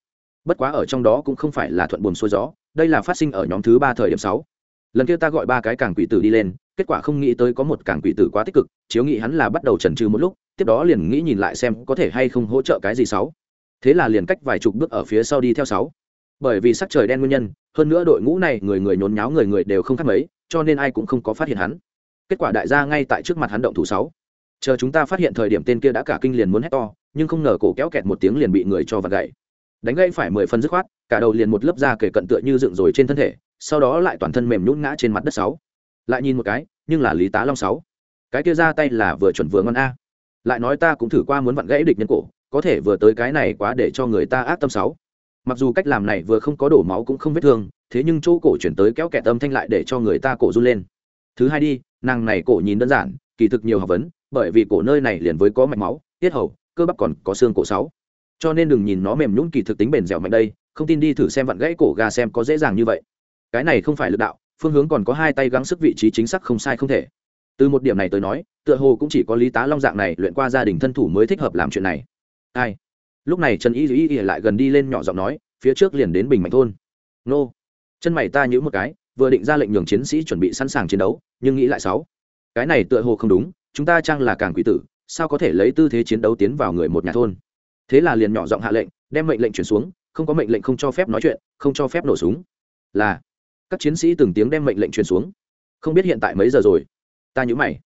Bất quá ở trong đó cũng không phải là thuận buồm xuôi gió, đây là phát sinh ở nhóm thứ ba thời điểm sáu. Lần kia ta gọi ba cái càng quỷ tử đi lên, kết quả không nghĩ tới có một càng quỷ tử quá tích cực, chiếu nghĩ hắn là bắt đầu trần trừ một lúc, tiếp đó liền nghĩ nhìn lại xem có thể hay không hỗ trợ cái gì sáu. Thế là liền cách vài chục bước ở phía sau đi theo sáu. Bởi vì sắc trời đen nguyên nhân, hơn nữa đội ngũ này người người nhốn nháo người người đều không khác mấy cho nên ai cũng không có phát hiện hắn. Kết quả đại gia ngay tại trước mặt hắn động thủ sáu. Chờ chúng ta phát hiện thời điểm tên kia đã cả kinh liền muốn hét to, nhưng không ngờ cổ kéo kẹt một tiếng liền bị người cho vặn gậy. Đánh gãy phải mười phân dứt khoát, cả đầu liền một lớp da kể cận tựa như dựng rồi trên thân thể, sau đó lại toàn thân mềm nhún ngã trên mặt đất sáu. Lại nhìn một cái, nhưng là lý tá long sáu. Cái kia ra tay là vừa chuẩn vừa ngon a. Lại nói ta cũng thử qua muốn vặn gãy địch nhân cổ, có thể vừa tới cái này quá để cho người ta ác tâm sáu. Mặc dù cách làm này vừa không có đổ máu cũng không vết thương thế nhưng chỗ cổ chuyển tới kéo kẹt tâm thanh lại để cho người ta cổ run lên. Thứ hai đi, nàng này cổ nhìn đơn giản, kỳ thực nhiều học vấn, bởi vì cổ nơi này liền với có mạch máu, tiết hầu, cơ bắp còn có xương cổ sáu. Cho nên đừng nhìn nó mềm nhũn kỳ thực tính bền dẻo mạnh đây, không tin đi thử xem vặn gãy cổ gà xem có dễ dàng như vậy. Cái này không phải lực đạo, phương hướng còn có hai tay gắng sức vị trí chính xác không sai không thể. Từ một điểm này tới nói, tựa hồ cũng chỉ có lý tá long dạng này luyện qua gia đình thân thủ mới thích hợp làm chuyện này. Ai? Lúc này trần y y y lại gần đi lên nhỏ giọng nói, phía trước liền đến bình mạnh thôn. Nô! Chân mày ta nhữ một cái, vừa định ra lệnh nhường chiến sĩ chuẩn bị sẵn sàng chiến đấu, nhưng nghĩ lại sáu. Cái này tựa hồ không đúng, chúng ta chăng là càng quý tử, sao có thể lấy tư thế chiến đấu tiến vào người một nhà thôn? Thế là liền nhỏ giọng hạ lệnh, đem mệnh lệnh chuyển xuống, không có mệnh lệnh không cho phép nói chuyện, không cho phép nổ súng. Là, các chiến sĩ từng tiếng đem mệnh lệnh truyền xuống. Không biết hiện tại mấy giờ rồi? Ta nhớ mày.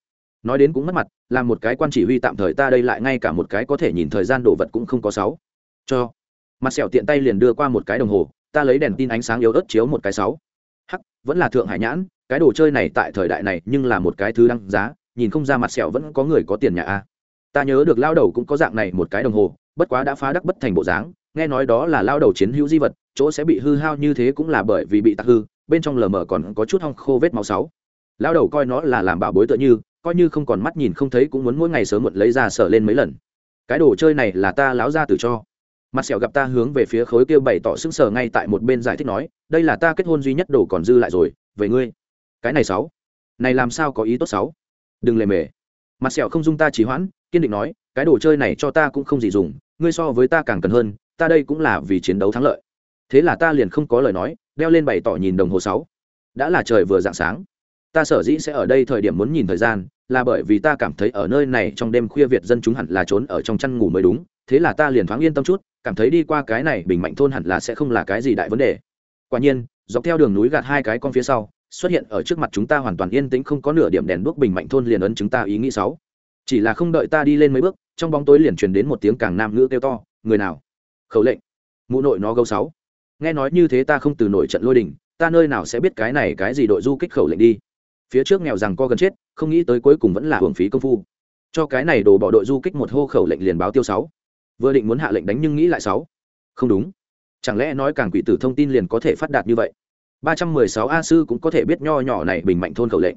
Nói đến cũng mất mặt, là một cái quan chỉ huy tạm thời ta đây lại ngay cả một cái có thể nhìn thời gian đồ vật cũng không có sáu. Cho. Mặt sẹo tiện tay liền đưa qua một cái đồng hồ ta lấy đèn tin ánh sáng yếu ớt chiếu một cái sáu. Hắc, vẫn là thượng hải nhãn, cái đồ chơi này tại thời đại này nhưng là một cái thứ đăng giá, nhìn không ra mặt sẹo vẫn có người có tiền nhà a. Ta nhớ được lao đầu cũng có dạng này một cái đồng hồ, bất quá đã phá đắc bất thành bộ dáng, nghe nói đó là lao đầu chiến hữu di vật, chỗ sẽ bị hư hao như thế cũng là bởi vì bị tạc hư, bên trong lờ mờ còn có chút hong khô vết máu sáu. Lao đầu coi nó là làm bảo bối tựa như, coi như không còn mắt nhìn không thấy cũng muốn mỗi ngày sớm muộn lấy ra sở lên mấy lần. Cái đồ chơi này là ta láo ra từ cho mặt sẹo gặp ta hướng về phía khối kia bày tỏ sững sờ ngay tại một bên giải thích nói, đây là ta kết hôn duy nhất đồ còn dư lại rồi, về ngươi. Cái này sáu. Này làm sao có ý tốt sáu? Đừng lề mề. Mặt sẹo không dung ta trì hoãn, kiên định nói, cái đồ chơi này cho ta cũng không gì dùng, ngươi so với ta càng cần hơn, ta đây cũng là vì chiến đấu thắng lợi. Thế là ta liền không có lời nói, đeo lên bày tỏ nhìn đồng hồ sáu. Đã là trời vừa dạng sáng. Ta sở dĩ sẽ ở đây thời điểm muốn nhìn thời gian, là bởi vì ta cảm thấy ở nơi này trong đêm khuya việt dân chúng hẳn là trốn ở trong chăn ngủ mới đúng thế là ta liền thoáng yên tâm chút, cảm thấy đi qua cái này bình mạnh thôn hẳn là sẽ không là cái gì đại vấn đề. Quả nhiên, dọc theo đường núi gạt hai cái con phía sau, xuất hiện ở trước mặt chúng ta hoàn toàn yên tĩnh không có nửa điểm đèn đuốc bình mạnh thôn liền ấn chúng ta ý nghĩ sáu chỉ là không đợi ta đi lên mấy bước, trong bóng tối liền truyền đến một tiếng càng nam ngữ kêu to, người nào? Khẩu lệnh. Mụ nội nó gấu sáu. Nghe nói như thế ta không từ nổi trận lôi đình, ta nơi nào sẽ biết cái này cái gì đội du kích khẩu lệnh đi? Phía trước nghèo rằng co gần chết, không nghĩ tới cuối cùng vẫn là hưởng phí công phu. Cho cái này đổ bỏ đội du kích một hô khẩu lệnh liền báo tiêu sáu vừa định muốn hạ lệnh đánh nhưng nghĩ lại sáu. Không đúng. Chẳng lẽ nói càng quỷ tử thông tin liền có thể phát đạt như vậy? Ba trăm mười sáu a sư cũng có thể biết nho nhỏ này bình mạnh thôn khẩu lệnh.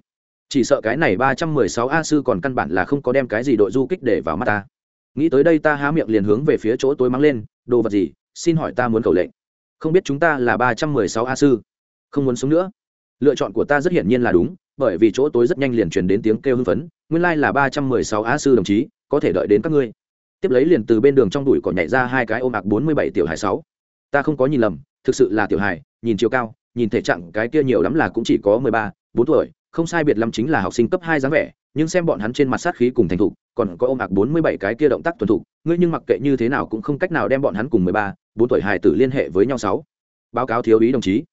Chỉ sợ cái này ba trăm mười sáu a sư còn căn bản là không có đem cái gì đội du kích để vào mắt ta. Nghĩ tới đây ta há miệng liền hướng về phía chỗ tối mắng lên, đồ vật gì? Xin hỏi ta muốn khẩu lệnh. Không biết chúng ta là ba trăm mười sáu a sư. Không muốn sống nữa. Lựa chọn của ta rất hiển nhiên là đúng, bởi vì chỗ tối rất nhanh liền truyền đến tiếng kêu hưng phấn. Nguyên lai là ba trăm mười sáu a sư đồng chí, có thể đợi đến các ngươi tiếp lấy liền từ bên đường trong đùi cỏ nhảy ra hai cái ôm ạc bốn mươi bảy tiểu hải sáu. Ta không có nhìn lầm, thực sự là tiểu hải nhìn chiều cao, nhìn thể trạng cái kia nhiều lắm là cũng chỉ có mười ba, bốn tuổi, không sai biệt lắm chính là học sinh cấp hai dáng vẻ, nhưng xem bọn hắn trên mặt sát khí cùng thành thục, còn có ôm ạc bốn mươi bảy cái kia động tác tuần thục, ngươi nhưng mặc kệ như thế nào cũng không cách nào đem bọn hắn cùng mười ba, bốn tuổi hài tử liên hệ với nhau sáu. Báo cáo thiếu ý đồng chí.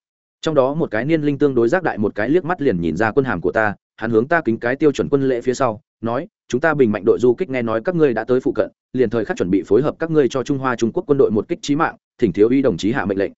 Trong đó một cái niên linh tương đối giác đại một cái liếc mắt liền nhìn ra quân hàm của ta, hắn hướng ta kính cái tiêu chuẩn quân lễ phía sau, nói, chúng ta bình mạnh đội du kích nghe nói các ngươi đã tới phụ cận liền thời khắc chuẩn bị phối hợp các ngươi cho trung hoa trung quốc quân đội một kích trí mạng, thỉnh thiếu y đồng chí hạ mệnh lệnh.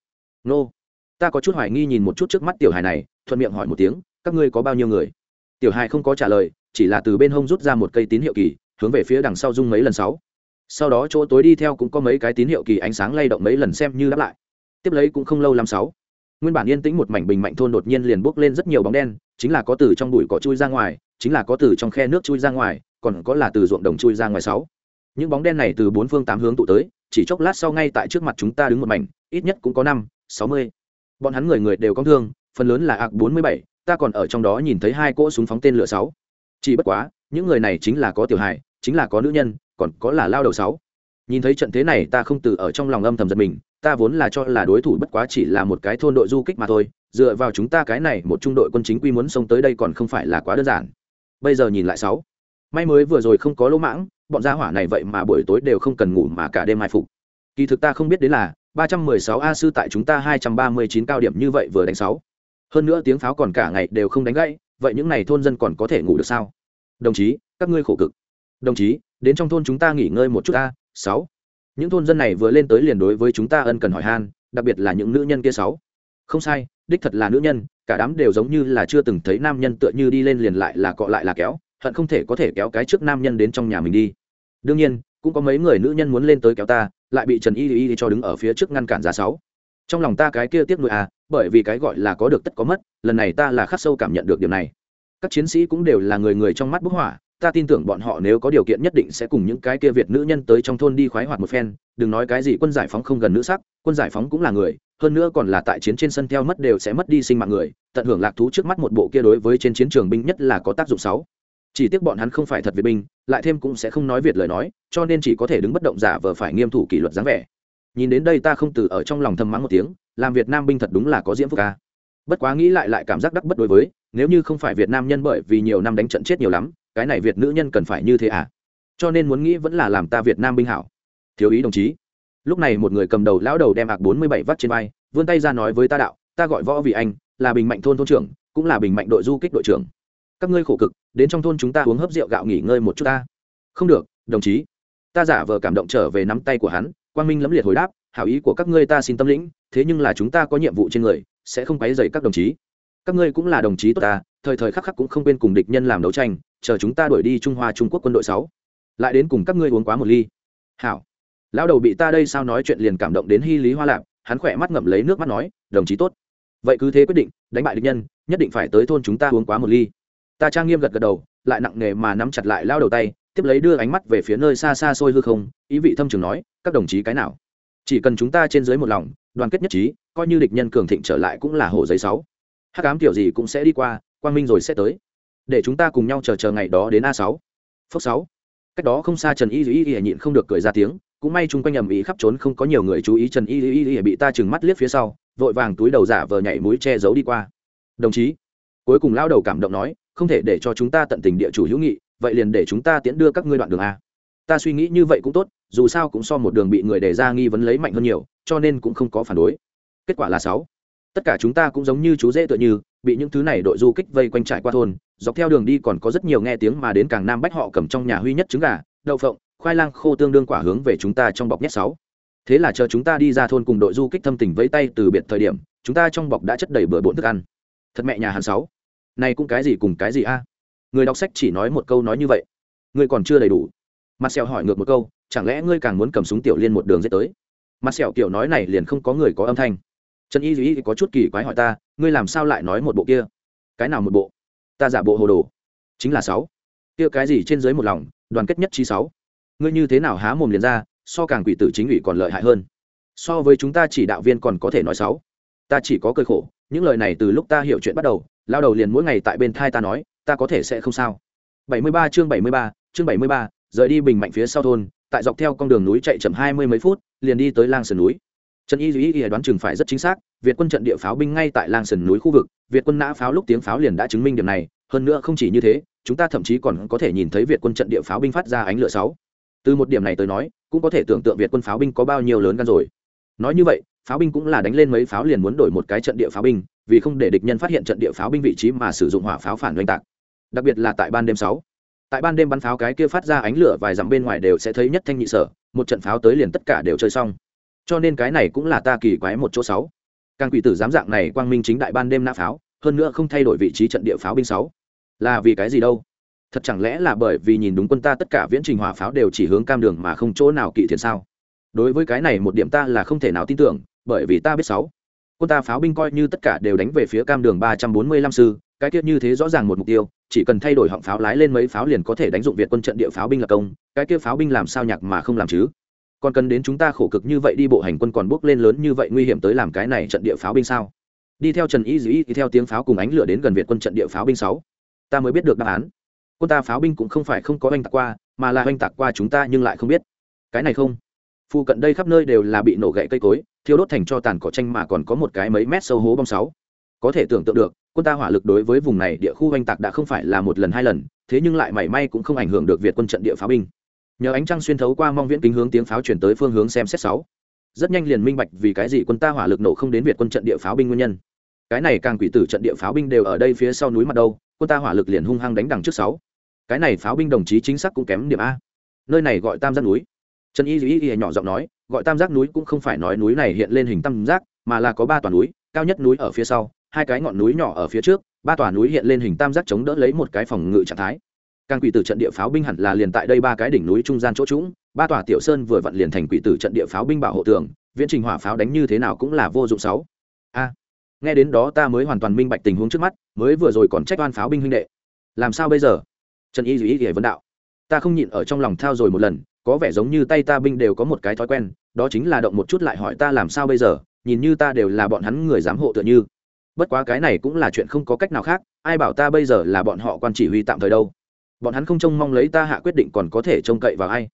Nô, ta có chút hoài nghi nhìn một chút trước mắt tiểu hài này, thuận miệng hỏi một tiếng, các ngươi có bao nhiêu người? Tiểu hài không có trả lời, chỉ là từ bên hông rút ra một cây tín hiệu kỳ, hướng về phía đằng sau rung mấy lần sáu. Sau đó chỗ tối đi theo cũng có mấy cái tín hiệu kỳ ánh sáng lay động mấy lần xem như đáp lại. Tiếp lấy cũng không lâu lắm sáu. Nguyên bản yên tĩnh một mảnh bình mạnh thôn đột nhiên liền bốc lên rất nhiều bóng đen, chính là có từ trong bụi cỏ chui ra ngoài, chính là có từ trong khe nước chui ra ngoài, còn có là từ ruộng đồng chui ra ngoài sáu những bóng đen này từ bốn phương tám hướng tụ tới, chỉ chốc lát sau ngay tại trước mặt chúng ta đứng một mảnh, ít nhất cũng có năm, sáu mươi. Bọn hắn người người đều có thương, phần lớn là ạc bốn mươi bảy, ta còn ở trong đó nhìn thấy hai cỗ súng phóng tên lửa sáu. Chỉ bất quá, những người này chính là có tiểu hài, chính là có nữ nhân, còn có là lao đầu sáu. Nhìn thấy trận thế này, ta không từ ở trong lòng âm thầm giật mình, ta vốn là cho là đối thủ bất quá chỉ là một cái thôn đội du kích mà thôi, dựa vào chúng ta cái này một trung đội quân chính quy muốn xông tới đây còn không phải là quá đơn giản. Bây giờ nhìn lại sáu. May mới vừa rồi không có lỗ mãng bọn gia hỏa này vậy mà buổi tối đều không cần ngủ mà cả đêm mai phục. Kỳ thực ta không biết đến là, ba trăm mười sáu a sư tại chúng ta hai trăm ba mươi chín cao điểm như vậy vừa đánh sáu. Hơn nữa tiếng pháo còn cả ngày đều không đánh gãy, vậy những này thôn dân còn có thể ngủ được sao? Đồng chí, các ngươi khổ cực. Đồng chí, đến trong thôn chúng ta nghỉ ngơi một chút a, sáu. Những thôn dân này vừa lên tới liền đối với chúng ta ân cần hỏi han, đặc biệt là những nữ nhân kia sáu. Không sai, đích thật là nữ nhân, cả đám đều giống như là chưa từng thấy nam nhân tựa như đi lên liền lại là cọ lại là kéo hận không thể có thể kéo cái trước nam nhân đến trong nhà mình đi. Đương nhiên, cũng có mấy người nữ nhân muốn lên tới kéo ta, lại bị trần y y cho đứng ở phía trước ngăn cản giá sáu. Trong lòng ta cái kia tiếc nuôi à bởi vì cái gọi là có được tất có mất, lần này ta là khắc sâu cảm nhận được điều này. Các chiến sĩ cũng đều là người người trong mắt bức hỏa ta tin tưởng bọn họ nếu có điều kiện nhất định sẽ cùng những cái kia việt nữ nhân tới trong thôn đi khoái hoạt một phen, đừng nói cái gì quân giải phóng không gần nữ sắc, quân giải phóng cũng là người, hơn nữa còn là tại chiến trên sân theo mất đều sẽ mất đi sinh mạng người, tận hưởng lạc thú trước mắt một bộ kia đối với trên chiến trường binh nhất là có tác dụng sáu chỉ tiếc bọn hắn không phải thật việt binh, lại thêm cũng sẽ không nói việt lời nói, cho nên chỉ có thể đứng bất động giả vờ phải nghiêm thủ kỷ luật dáng vẻ. Nhìn đến đây ta không từ ở trong lòng thầm mắng một tiếng, làm việt nam binh thật đúng là có diễm phúc ca. Bất quá nghĩ lại lại cảm giác đắc bất đối với, nếu như không phải việt nam nhân bởi vì nhiều năm đánh trận chết nhiều lắm, cái này việt nữ nhân cần phải như thế à? Cho nên muốn nghĩ vẫn là làm ta việt nam binh hảo. Thiếu ý đồng chí. Lúc này một người cầm đầu lão đầu đem ạc bốn mươi bảy vắt trên vai, vươn tay ra nói với ta đạo, ta gọi võ vì anh, là bình mạnh thôn thôn trưởng, cũng là bình mạnh đội du kích đội trưởng. Các ngươi khổ cực đến trong thôn chúng ta uống hấp rượu gạo nghỉ ngơi một chút ta. Không được, đồng chí. Ta giả vờ cảm động trở về nắm tay của hắn, quang minh lẫm liệt hồi đáp, hảo ý của các ngươi ta xin tâm lĩnh, thế nhưng là chúng ta có nhiệm vụ trên người, sẽ không quấy dày các đồng chí. Các ngươi cũng là đồng chí tốt ta, thời thời khắc khắc cũng không quên cùng địch nhân làm đấu tranh, chờ chúng ta đuổi đi trung hoa trung quốc quân đội sáu. Lại đến cùng các ngươi uống quá một ly. Hảo. Lão đầu bị ta đây sao nói chuyện liền cảm động đến hy lý hoa lạp hắn khỏe mắt ngậm lấy nước mắt nói, đồng chí tốt. Vậy cứ thế quyết định, đánh bại địch nhân, nhất định phải tới thôn chúng ta uống quá một ly ta trang nghiêm gật gật đầu, lại nặng nề mà nắm chặt lại lao đầu tay, tiếp lấy đưa ánh mắt về phía nơi xa xa xôi hư không, ý vị thâm trường nói, các đồng chí cái nào? Chỉ cần chúng ta trên dưới một lòng, đoàn kết nhất trí, coi như địch nhân cường thịnh trở lại cũng là hồ giấy sáu. Hắc ám kiểu gì cũng sẽ đi qua, quang minh rồi sẽ tới. Để chúng ta cùng nhau chờ chờ ngày đó đến a sáu. Phước sáu. Cách đó không xa trần y y y nhịn không được cười ra tiếng, cũng may chung quanh ầm ĩ khắp trốn không có nhiều người chú ý trần y y y bị ta chừng mắt liếc phía sau, vội vàng túi đầu giả vờ nhảy mũi che giấu đi qua. Đồng chí, cuối cùng lao đầu cảm động nói không thể để cho chúng ta tận tình địa chủ hữu nghị, vậy liền để chúng ta tiễn đưa các ngươi đoạn đường a. Ta suy nghĩ như vậy cũng tốt, dù sao cũng so một đường bị người đề ra nghi vấn lấy mạnh hơn nhiều, cho nên cũng không có phản đối. Kết quả là sáu. Tất cả chúng ta cũng giống như chú dễ tựa như, bị những thứ này đội du kích vây quanh trải qua thôn, dọc theo đường đi còn có rất nhiều nghe tiếng mà đến càng nam bách họ cầm trong nhà huy nhất trứng gà, đậu phộng, khoai lang khô tương đương quả hướng về chúng ta trong bọc nhét sáu. Thế là chờ chúng ta đi ra thôn cùng đội du kích thâm tình vẫy tay từ biệt thời điểm, chúng ta trong bọc đã chất đầy bừa bộn thức ăn. Thật mẹ nhà hàn sáu này cũng cái gì cùng cái gì a? Người đọc sách chỉ nói một câu nói như vậy. Ngươi còn chưa đầy đủ. Mặt sẹo hỏi ngược một câu, chẳng lẽ ngươi càng muốn cầm súng tiểu liên một đường dễ tới? Mặt sẹo kiểu nói này liền không có người có âm thanh. Trần y duy có chút kỳ quái hỏi ta, ngươi làm sao lại nói một bộ kia? Cái nào một bộ? Ta giả bộ hồ đồ. Chính là sáu. Kia cái gì trên dưới một lòng, đoàn kết nhất chi sáu. Ngươi như thế nào há mồm liền ra, so càng quỷ tử chính ủy còn lợi hại hơn. So với chúng ta chỉ đạo viên còn có thể nói sáu. Ta chỉ có cơi khổ, những lời này từ lúc ta hiểu chuyện bắt đầu lao đầu liền mỗi ngày tại bên thai ta nói ta có thể sẽ không sao. 73 chương 73, chương 73, rời đi bình mạnh phía sau thôn tại dọc theo con đường núi chạy chậm hai mươi mấy phút liền đi tới lang sườn núi. Trần y duy y đoán chừng phải rất chính xác việt quân trận địa pháo binh ngay tại lang sườn núi khu vực việt quân nã pháo lúc tiếng pháo liền đã chứng minh điểm này hơn nữa không chỉ như thế chúng ta thậm chí còn có thể nhìn thấy việt quân trận địa pháo binh phát ra ánh lửa sáu. Từ một điểm này tới nói cũng có thể tưởng tượng việt quân pháo binh có bao nhiêu lớn gan rồi. Nói như vậy pháo binh cũng là đánh lên mấy pháo liền muốn đổi một cái trận địa pháo binh, vì không để địch nhân phát hiện trận địa pháo binh vị trí mà sử dụng hỏa pháo phản oanh tạc. Đặc biệt là tại ban đêm sáu. Tại ban đêm bắn pháo cái kia phát ra ánh lửa vài dặm bên ngoài đều sẽ thấy nhất thanh nhị sở, một trận pháo tới liền tất cả đều chơi xong. Cho nên cái này cũng là ta kỳ quái một chỗ sáu. Càng quỷ tử dám dạng này quang minh chính đại ban đêm nã pháo, hơn nữa không thay đổi vị trí trận địa pháo binh sáu. Là vì cái gì đâu? Thật chẳng lẽ là bởi vì nhìn đúng quân ta tất cả viễn trình hỏa pháo đều chỉ hướng cam đường mà không chỗ nào kỵ thiền sao? Đối với cái này một điểm ta là không thể nào tin tưởng bởi vì ta biết sáu. Quân ta pháo binh coi như tất cả đều đánh về phía cam đường ba trăm bốn mươi lăm sư, cái tiết như thế rõ ràng một mục tiêu, chỉ cần thay đổi họng pháo lái lên mấy pháo liền có thể đánh dụng việt quân trận địa pháo binh lập công, cái kia pháo binh làm sao nhạc mà không làm chứ? Còn cần đến chúng ta khổ cực như vậy đi bộ hành quân còn bước lên lớn như vậy nguy hiểm tới làm cái này trận địa pháo binh sao? Đi theo trần y dĩ thì theo tiếng pháo cùng ánh lửa đến gần việt quân trận địa pháo binh sáu. Ta mới biết được đáp án. Quân ta pháo binh cũng không phải không có oanh tạc qua, mà là oanh tạc qua chúng ta nhưng lại không biết. Cái này không. Phụ cận đây khắp nơi đều là bị nổ gậy cây cối thiêu đốt thành cho tàn cỏ tranh mà còn có một cái mấy mét sâu hố bom sáu. Có thể tưởng tượng được, quân ta hỏa lực đối với vùng này địa khu oanh tạc đã không phải là một lần hai lần, thế nhưng lại mảy may cũng không ảnh hưởng được việt quân trận địa pháo binh. Nhờ ánh trăng xuyên thấu qua mong viễn kính hướng tiếng pháo chuyển tới phương hướng xem xét sáu. Rất nhanh liền minh bạch vì cái gì quân ta hỏa lực nổ không đến việt quân trận địa pháo binh nguyên nhân. Cái này càng quỷ tử trận địa pháo binh đều ở đây phía sau núi mặt đâu, quân ta hỏa lực liền hung hăng đánh đằng trước sáu. Cái này pháo binh đồng chí chính xác cũng kém điểm a. Nơi này gọi tam giác núi trần y duy y nhỏ giọng nói, gọi tam giác núi cũng không phải nói núi này hiện lên hình tam giác, mà là có ba tòa núi, cao nhất núi ở phía sau, hai cái ngọn núi nhỏ ở phía trước, ba tòa núi hiện lên hình tam giác chống đỡ lấy một cái phòng ngự trạng thái. Càng quỷ tử trận địa pháo binh hẳn là liền tại đây ba cái đỉnh núi trung gian chỗ trũng, ba tòa tiểu sơn vừa vặn liền thành quỷ tử trận địa pháo binh bảo hộ tường, viễn trình hỏa pháo đánh như thế nào cũng là vô dụng sáu. A, nghe đến đó ta mới hoàn toàn minh bạch tình huống trước mắt, mới vừa rồi còn trách oan pháo binh huynh đệ. Làm sao bây giờ? Trần y duy y vấn đạo. Ta không nhịn ở trong lòng thao rồi một lần có vẻ giống như tay ta binh đều có một cái thói quen, đó chính là động một chút lại hỏi ta làm sao bây giờ, nhìn như ta đều là bọn hắn người giám hộ tựa như. Bất quá cái này cũng là chuyện không có cách nào khác, ai bảo ta bây giờ là bọn họ quan chỉ huy tạm thời đâu. Bọn hắn không trông mong lấy ta hạ quyết định còn có thể trông cậy vào ai.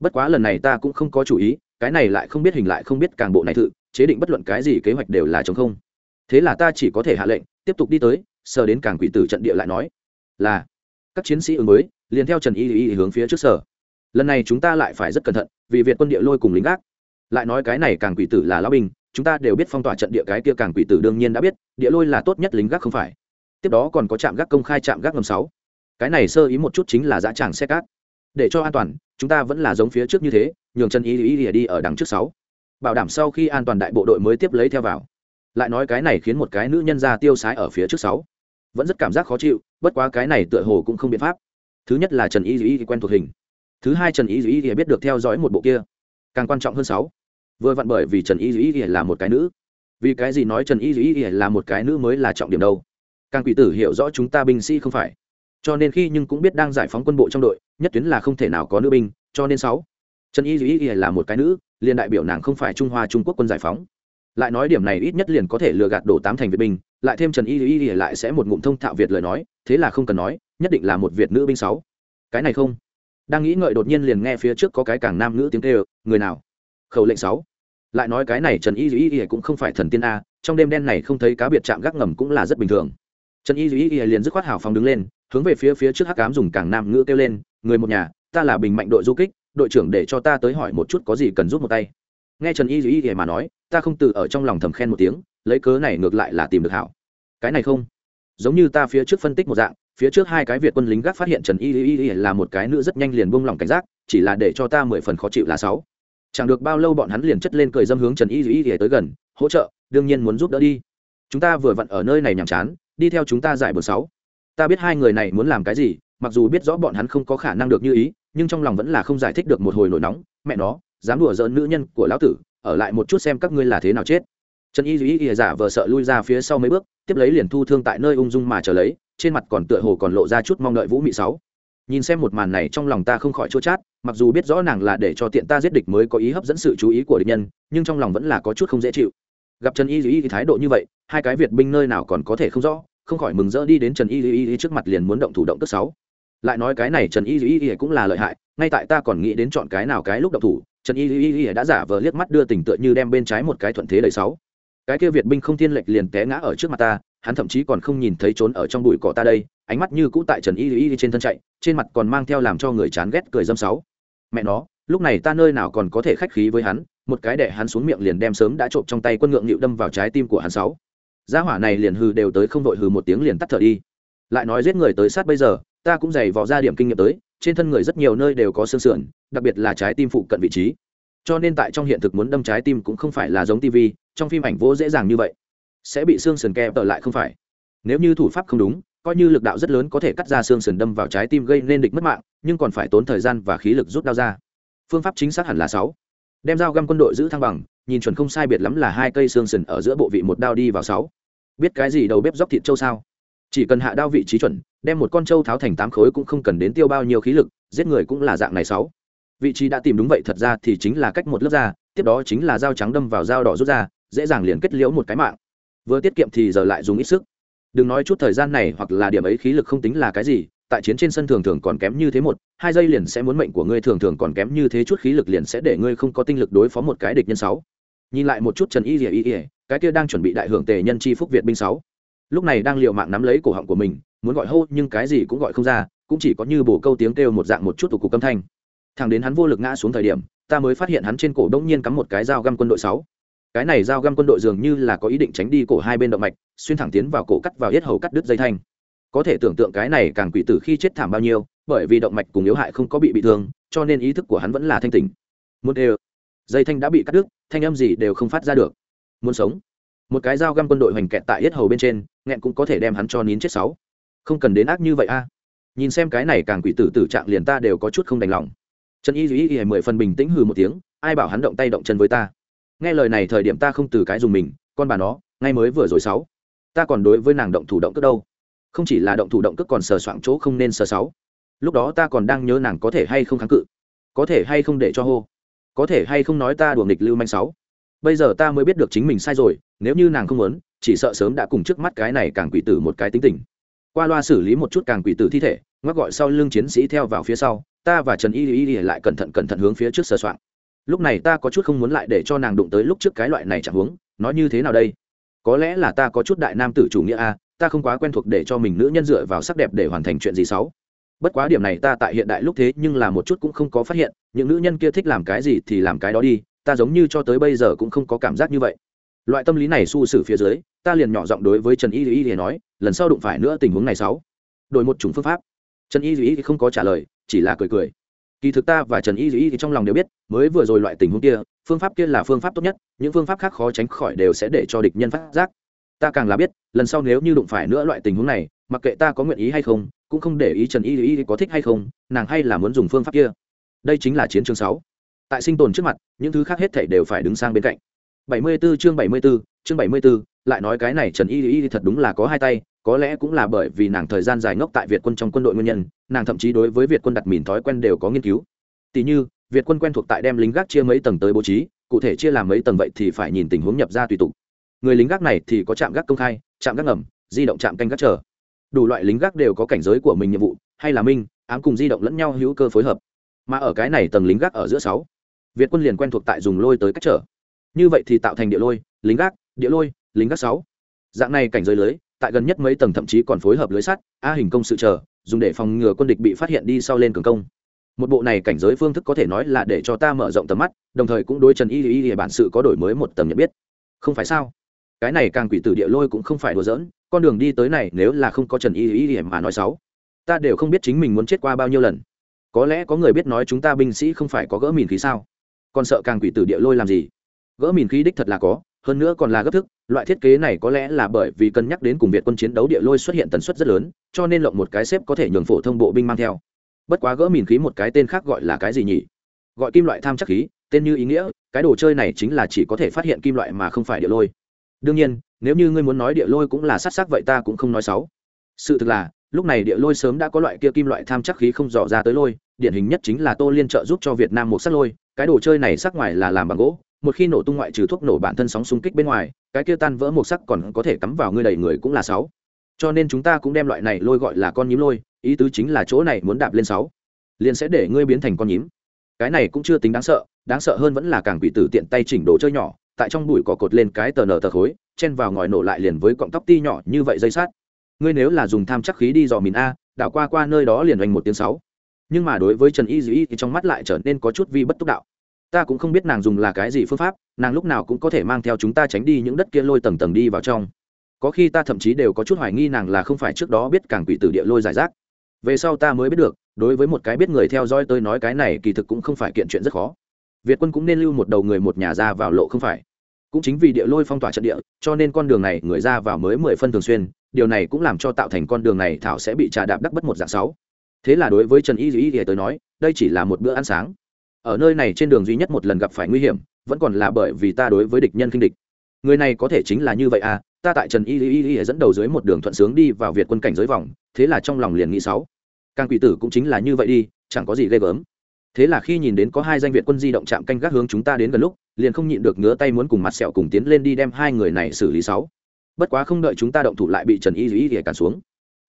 Bất quá lần này ta cũng không có chủ ý, cái này lại không biết hình lại không biết càng bộ này thự, chế định bất luận cái gì kế hoạch đều là chống không. Thế là ta chỉ có thể hạ lệnh, tiếp tục đi tới, sờ đến càng quỷ tử trận địa lại nói, là, các chiến sĩ ứng mới, liền theo trần y y hướng phía trước sở lần này chúng ta lại phải rất cẩn thận, vì việt quân địa lôi cùng lính gác. Lại nói cái này càng quỷ tử là lão binh, chúng ta đều biết phong tỏa trận địa cái kia càng quỷ tử đương nhiên đã biết, địa lôi là tốt nhất lính gác không phải. Tiếp đó còn có trạm gác công khai trạm gác ngầm sáu. Cái này sơ ý một chút chính là dã tràng xe cát. Để cho an toàn, chúng ta vẫn là giống phía trước như thế, nhường chân ý ý ý đi ở đằng trước sáu. Bảo đảm sau khi an toàn đại bộ đội mới tiếp lấy theo vào. Lại nói cái này khiến một cái nữ nhân ra tiêu sái ở phía trước sáu. Vẫn rất cảm giác khó chịu, bất quá cái này tựa hồ cũng không biện pháp. Thứ nhất là trần y dĩ quen thuộc hình thứ hai trần y duy biết được theo dõi một bộ kia. Càng quan trọng hơn sáu. Vừa vặn bởi vì trần y dĩ là một cái nữ. Vì cái gì nói trần y dĩ là một cái nữ mới là trọng điểm đâu? Càng quỷ tử hiểu rõ chúng ta binh sĩ không phải. Cho nên khi nhưng cũng biết đang giải phóng quân bộ trong đội, nhất tuyến là không thể nào có nữ binh, cho nên sáu. Trần y dĩ là một cái nữ, liền đại biểu nàng không phải trung hoa trung quốc quân giải phóng. Lại nói điểm này ít nhất liền có thể lừa gạt đổ tám thành việt binh, lại thêm trần y y y lại sẽ một ngụm thông thạo việt lời nói, thế là không cần nói, nhất định là một việt nữ binh sáu. Cái này không đang nghĩ ngợi đột nhiên liền nghe phía trước có cái càng nam nữ tiếng kêu, người nào? Khẩu lệnh sáu. Lại nói cái này trần y duy y cũng không phải thần tiên a, trong đêm đen này không thấy cá biệt chạm gác ngầm cũng là rất bình thường. Trần y duy y liền dứt khoát hào phóng đứng lên, hướng về phía phía trước hắc cám dùng càng nam ngữ kêu lên, người một nhà, ta là bình mạnh đội du kích, đội trưởng để cho ta tới hỏi một chút có gì cần giúp một tay. Nghe trần y duy y mà nói, ta không từ ở trong lòng thầm khen một tiếng, lấy cớ này ngược lại là tìm được hảo. Cái này không, giống như ta phía trước phân tích một dạng phía trước hai cái việt quân lính gác phát hiện trần y y y là một cái nữ rất nhanh liền buông lỏng cảnh giác, chỉ là để cho ta mười phần khó chịu là sáu. Chẳng được bao lâu bọn hắn liền chất lên cười dâm hướng trần y y y tới gần, hỗ trợ, đương nhiên muốn giúp đỡ đi. Chúng ta vừa vặn ở nơi này nhàm chán, đi theo chúng ta giải bờ sáu. Ta biết hai người này muốn làm cái gì, mặc dù biết rõ bọn hắn không có khả năng được như ý, nhưng trong lòng vẫn là không giải thích được một hồi nổi nóng. Mẹ nó, dám đùa giỡn nữ nhân của lão tử, ở lại một chút xem các ngươi là thế nào chết. Trần y duy y giả vờ sợ lui ra phía sau mấy bước, tiếp lấy liền thu thương tại nơi ung dung mà trở lấy trên mặt còn tựa hồ còn lộ ra chút mong đợi vũ mị sáu. Nhìn xem một màn này trong lòng ta không khỏi chua chát, mặc dù biết rõ nàng là để cho tiện ta giết địch mới có ý hấp dẫn sự chú ý của địch nhân, nhưng trong lòng vẫn là có chút không dễ chịu. Gặp trần y duy y thái độ như vậy, hai cái việt binh nơi nào còn có thể không rõ, không khỏi mừng rỡ đi đến trần y duy y trước mặt liền muốn động thủ động tức sáu. Lại nói cái này trần y duy y cũng là lợi hại, ngay tại ta còn nghĩ đến chọn cái nào cái lúc động thủ, trần y y đã giả vờ liếc mắt đưa tình tựa như đem bên trái một cái thuận thế đầy sáu. Cái kia việt binh không thiên lệch liền té ngã ở trước mặt ta hắn thậm chí còn không nhìn thấy trốn ở trong bụi cỏ ta đây, ánh mắt như cũ tại trần y y trên thân chạy, trên mặt còn mang theo làm cho người chán ghét cười dâm sáu. Mẹ nó, lúc này ta nơi nào còn có thể khách khí với hắn, một cái đẻ hắn xuống miệng liền đem sớm đã trộm trong tay quân ngượng nhịu đâm vào trái tim của hắn sáu. Gia hỏa này liền hừ đều tới không vội hừ một tiếng liền tắt thở đi. Lại nói giết người tới sát bây giờ, ta cũng dày vò ra điểm kinh nghiệm tới, trên thân người rất nhiều nơi đều có xương sườn, đặc biệt là trái tim phụ cận vị trí. Cho nên tại trong hiện thực muốn đâm trái tim cũng không phải là giống tv trong phim ảnh vô dễ dàng như vậy sẽ bị xương sườn kẹp ở lại không phải. Nếu như thủ pháp không đúng, coi như lực đạo rất lớn có thể cắt ra xương sườn đâm vào trái tim gây nên địch mất mạng, nhưng còn phải tốn thời gian và khí lực rút đao ra. Phương pháp chính xác hẳn là sáu. Đem dao găm quân đội giữ thăng bằng, nhìn chuẩn không sai biệt lắm là hai cây xương sườn ở giữa bộ vị một đao đi vào sáu. Biết cái gì đầu bếp dóc thịt trâu sao? Chỉ cần hạ đao vị trí chuẩn, đem một con trâu tháo thành tám khối cũng không cần đến tiêu bao nhiêu khí lực, giết người cũng là dạng này sáu. Vị trí đã tìm đúng vậy thật ra thì chính là cách một lớp da, tiếp đó chính là dao trắng đâm vào dao đỏ rút ra, dễ dàng liền kết liễu một cái mạng vừa tiết kiệm thì giờ lại dùng ít sức. Đừng nói chút thời gian này hoặc là điểm ấy khí lực không tính là cái gì, tại chiến trên sân thường thường còn kém như thế một, hai giây liền sẽ muốn mệnh của ngươi thường thường còn kém như thế chút khí lực liền sẽ để ngươi không có tinh lực đối phó một cái địch nhân sáu. Nhìn lại một chút trần y ỉa ỉa cái kia đang chuẩn bị đại hưởng tề nhân chi phúc việt binh sáu. Lúc này đang liều mạng nắm lấy cổ họng của mình, muốn gọi hô nhưng cái gì cũng gọi không ra, cũng chỉ có như bổ câu tiếng kêu một dạng một chút thuộc cục âm thanh. Thằng đến hắn vô lực ngã xuống thời điểm, ta mới phát hiện hắn trên cổ đông nhiên cắm một cái dao găm quân đội sáu cái này dao găm quân đội dường như là có ý định tránh đi cổ hai bên động mạch, xuyên thẳng tiến vào cổ cắt vào yết hầu cắt đứt dây thanh. Có thể tưởng tượng cái này càng quỷ tử khi chết thảm bao nhiêu, bởi vì động mạch cùng yếu hại không có bị bị thương, cho nên ý thức của hắn vẫn là thanh tỉnh. Một đều, dây thanh đã bị cắt đứt, thanh âm gì đều không phát ra được. Muốn sống. Một cái dao găm quân đội hoành kẹt tại yết hầu bên trên, nghẹn cũng có thể đem hắn cho nín chết sáu. Không cần đến ác như vậy a. Nhìn xem cái này càng quỷ tử tử trạng liền ta đều có chút không đành lòng. Trần y duy y mười phần bình tĩnh hừ một tiếng, ai bảo hắn động tay động chân với ta? Nghe lời này thời điểm ta không từ cái dùng mình, con bà nó, ngay mới vừa rồi sáu. Ta còn đối với nàng động thủ động cước đâu. Không chỉ là động thủ động cước còn sờ soạng chỗ không nên sờ sáu. Lúc đó ta còn đang nhớ nàng có thể hay không kháng cự. Có thể hay không để cho hô. Có thể hay không nói ta đùa nghịch lưu manh sáu. Bây giờ ta mới biết được chính mình sai rồi, nếu như nàng không muốn, chỉ sợ sớm đã cùng trước mắt cái này càng quỷ tử một cái tính tình. Qua loa xử lý một chút càng quỷ tử thi thể, ngoắc gọi sau lưng chiến sĩ theo vào phía sau, ta và trần y y lại cẩn thận cẩn thận hướng phía trước sờ soạn lúc này ta có chút không muốn lại để cho nàng đụng tới lúc trước cái loại này chẳng huống nói như thế nào đây? Có lẽ là ta có chút đại nam tử chủ nghĩa a ta không quá quen thuộc để cho mình nữ nhân dựa vào sắc đẹp để hoàn thành chuyện gì xấu. Bất quá điểm này ta tại hiện đại lúc thế nhưng là một chút cũng không có phát hiện, những nữ nhân kia thích làm cái gì thì làm cái đó đi, ta giống như cho tới bây giờ cũng không có cảm giác như vậy. Loại tâm lý này su xử phía dưới, ta liền nhỏ giọng đối với trần y y thì nói, lần sau đụng phải nữa tình huống này sáu đổi một chủng phương pháp. Trần y y thì không có trả lời, chỉ là cười cười kỳ thực ta và trần y dĩ thì trong lòng đều biết mới vừa rồi loại tình huống kia phương pháp kia là phương pháp tốt nhất những phương pháp khác khó tránh khỏi đều sẽ để cho địch nhân phát giác. Ta càng là biết lần sau nếu như đụng phải nữa loại tình huống này mặc kệ ta có nguyện ý hay không cũng không để ý trần y dĩ có thích hay không nàng hay là muốn dùng phương pháp kia. Đây chính là chiến trường sáu. Tại sinh tồn trước mặt những thứ khác hết thảy đều phải đứng sang bên cạnh. 74 chương 74, chương 74, lại nói cái này Trần Y Y thật đúng là có hai tay, có lẽ cũng là bởi vì nàng thời gian dài ngốc tại Việt quân trong quân đội nguyên nhân, nàng thậm chí đối với Việt quân đặt mìn thói quen đều có nghiên cứu. Tỷ như, Việt quân quen thuộc tại đem lính gác chia mấy tầng tới bố trí, cụ thể chia làm mấy tầng vậy thì phải nhìn tình huống nhập ra tùy tục. Người lính gác này thì có trạm gác công khai, trạm gác ngầm, di động trạm canh gác chờ. Đủ loại lính gác đều có cảnh giới của mình nhiệm vụ, hay là minh, ám cùng di động lẫn nhau hữu cơ phối hợp. Mà ở cái này tầng lính gác ở giữa sáu, Việt quân liền quen thuộc tại dùng lôi tới cách trở như vậy thì tạo thành địa lôi lính gác địa lôi lính gác sáu dạng này cảnh giới lưới tại gần nhất mấy tầng thậm chí còn phối hợp lưới sắt, a hình công sự chờ, dùng để phòng ngừa quân địch bị phát hiện đi sau lên cường công. Một bộ này cảnh giới phương thức có thể nói là để cho ta mở rộng tầm mắt, đồng thời cũng đối trần y y y bản sự có đổi mới một tầm nhận biết. Không phải sao? Cái này càng quỷ tử địa lôi cũng không phải đùa giỡn, con đường đi tới này nếu là không có trần y y y mà nói sáu ta đều không biết chính mình muốn chết qua bao nhiêu lần. Có lẽ có người biết nói chúng ta binh sĩ không phải có gỡ mìn khí sao? Còn sợ càng quỷ tử địa lôi làm gì? Gỡ mìn khí đích thật là có hơn nữa còn là gấp thức, loại thiết kế này có lẽ là bởi vì cân nhắc đến cùng việt quân chiến đấu địa lôi xuất hiện tần suất rất lớn, cho nên lộng một cái xếp có thể nhường phổ thông bộ binh mang theo. Bất quá gỡ mìn khí một cái tên khác gọi là cái gì nhỉ? Gọi kim loại tham chắc khí, tên như ý nghĩa, cái đồ chơi này chính là chỉ có thể phát hiện kim loại mà không phải địa lôi. Đương nhiên, nếu như ngươi muốn nói địa lôi cũng là sát sắc vậy ta cũng không nói xấu. Sự thực là, lúc này địa lôi sớm đã có loại kia kim loại tham chắc khí không dò ra tới lôi, điển hình nhất chính là tô liên trợ giúp cho việt nam một sắc lôi, cái đồ chơi này sắc ngoài là làm bằng gỗ một khi nổ tung ngoại trừ thuốc nổ bản thân sóng xung kích bên ngoài, cái kia tan vỡ một sắc còn có thể cắm vào ngươi đầy người cũng là sáu. Cho nên chúng ta cũng đem loại này lôi gọi là con nhím lôi, ý tứ chính là chỗ này muốn đạp lên sáu. Liền sẽ để ngươi biến thành con nhím. Cái này cũng chưa tính đáng sợ đáng sợ hơn vẫn là càng bị tử tiện tay chỉnh đồ chơi nhỏ, tại trong bụi cỏ cột lên cái tờ nở tờ khối, chen vào ngòi nổ lại liền với cọng tóc ti nhỏ như vậy dây sát. Ngươi nếu là dùng tham chắc khí đi dò mìn a, đảo qua qua nơi đó liền oanh một tiếng sáu. Nhưng mà đối với trần y dĩ thì trong mắt lại trở nên có chút vi bất túc đạo ta cũng không biết nàng dùng là cái gì phương pháp nàng lúc nào cũng có thể mang theo chúng ta tránh đi những đất kia lôi tầng tầng đi vào trong có khi ta thậm chí đều có chút hoài nghi nàng là không phải trước đó biết càng quỷ tử địa lôi giải rác về sau ta mới biết được đối với một cái biết người theo dõi tôi nói cái này kỳ thực cũng không phải kiện chuyện rất khó việt quân cũng nên lưu một đầu người một nhà ra vào lộ không phải cũng chính vì địa lôi phong tỏa trận địa cho nên con đường này người ra vào mới mười phân thường xuyên điều này cũng làm cho tạo thành con đường này thảo sẽ bị trà đạp đắc bất một dạng sáu thế là đối với trần y dĩ thì tới nói đây chỉ là một bữa ăn sáng ở nơi này trên đường duy nhất một lần gặp phải nguy hiểm, vẫn còn là bởi vì ta đối với địch nhân kinh địch. Người này có thể chính là như vậy à ta tại trần y y y dẫn đầu dưới một đường thuận sướng đi vào việt quân cảnh giới vòng, thế là trong lòng liền nghĩ sáu. Càng quỷ tử cũng chính là như vậy đi, chẳng có gì ghê gớm. Thế là khi nhìn đến có hai danh việt quân di động chạm canh gác hướng chúng ta đến gần lúc, liền không nhịn được ngứa tay muốn cùng mặt sẹo cùng tiến lên đi đem hai người này xử lý sáu. Bất quá không đợi chúng ta động thủ lại bị trần y y y cản xuống.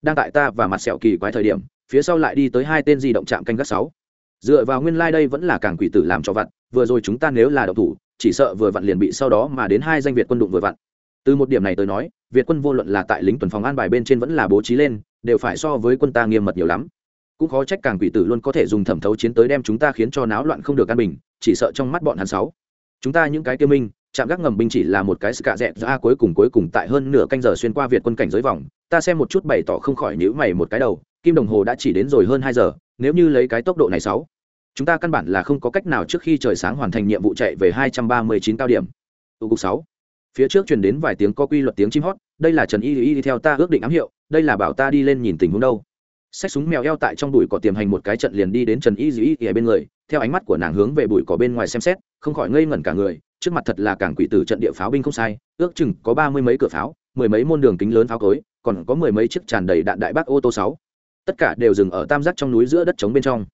Đang tại ta và mặt sẹo kỳ quái thời điểm, phía sau lại đi tới hai tên di động chạm canh gác sáu dựa vào nguyên lai、like、đây vẫn là càng quỷ tử làm cho vặn vừa rồi chúng ta nếu là độc thủ, chỉ sợ vừa vặn liền bị sau đó mà đến hai danh việt quân đụng vừa vặn. Từ một điểm này tới nói, việt quân vô luận là tại lính tuần phòng an bài bên trên vẫn là bố trí lên, đều phải so với quân ta nghiêm mật nhiều lắm. Cũng khó trách càng quỷ tử luôn có thể dùng thẩm thấu chiến tới đem chúng ta khiến cho náo loạn không được an bình, chỉ sợ trong mắt bọn hắn sáu. Chúng ta những cái tiêu minh, chạm gác ngầm binh chỉ là một cái sự cạ dẹt ra cuối cùng cuối cùng tại hơn nửa canh giờ xuyên qua việt quân cảnh giới vòng, ta xem một chút bày tỏ không khỏi nhữ mày một cái đầu, kim đồng hồ đã chỉ đến rồi hơn hai giờ nếu như lấy cái tốc độ này sáu, chúng ta căn bản là không có cách nào trước khi trời sáng hoàn thành nhiệm vụ chạy về hai trăm ba mươi chín cao điểm. Tụ cục sáu, phía trước truyền đến vài tiếng có quy luật tiếng chim hót, đây là trần y y đi theo ta ước định ám hiệu, đây là bảo ta đi lên nhìn tình huống đâu. Xách súng mèo eo tại trong bụi cỏ tiềm hành một cái trận liền đi đến trần y y ở bên người, theo ánh mắt của nàng hướng về bụi cỏ bên ngoài xem xét, không khỏi ngây ngẩn cả người, trước mặt thật là cảng quỷ tử trận địa pháo binh không sai, ước chừng có ba mươi mấy cửa pháo, mười mấy môn đường kính lớn pháo cối, còn có mười mấy chiếc tràn đầy đạn đại bác ô tô sáu tất cả đều dừng ở tam giác trong núi giữa đất trống bên trong.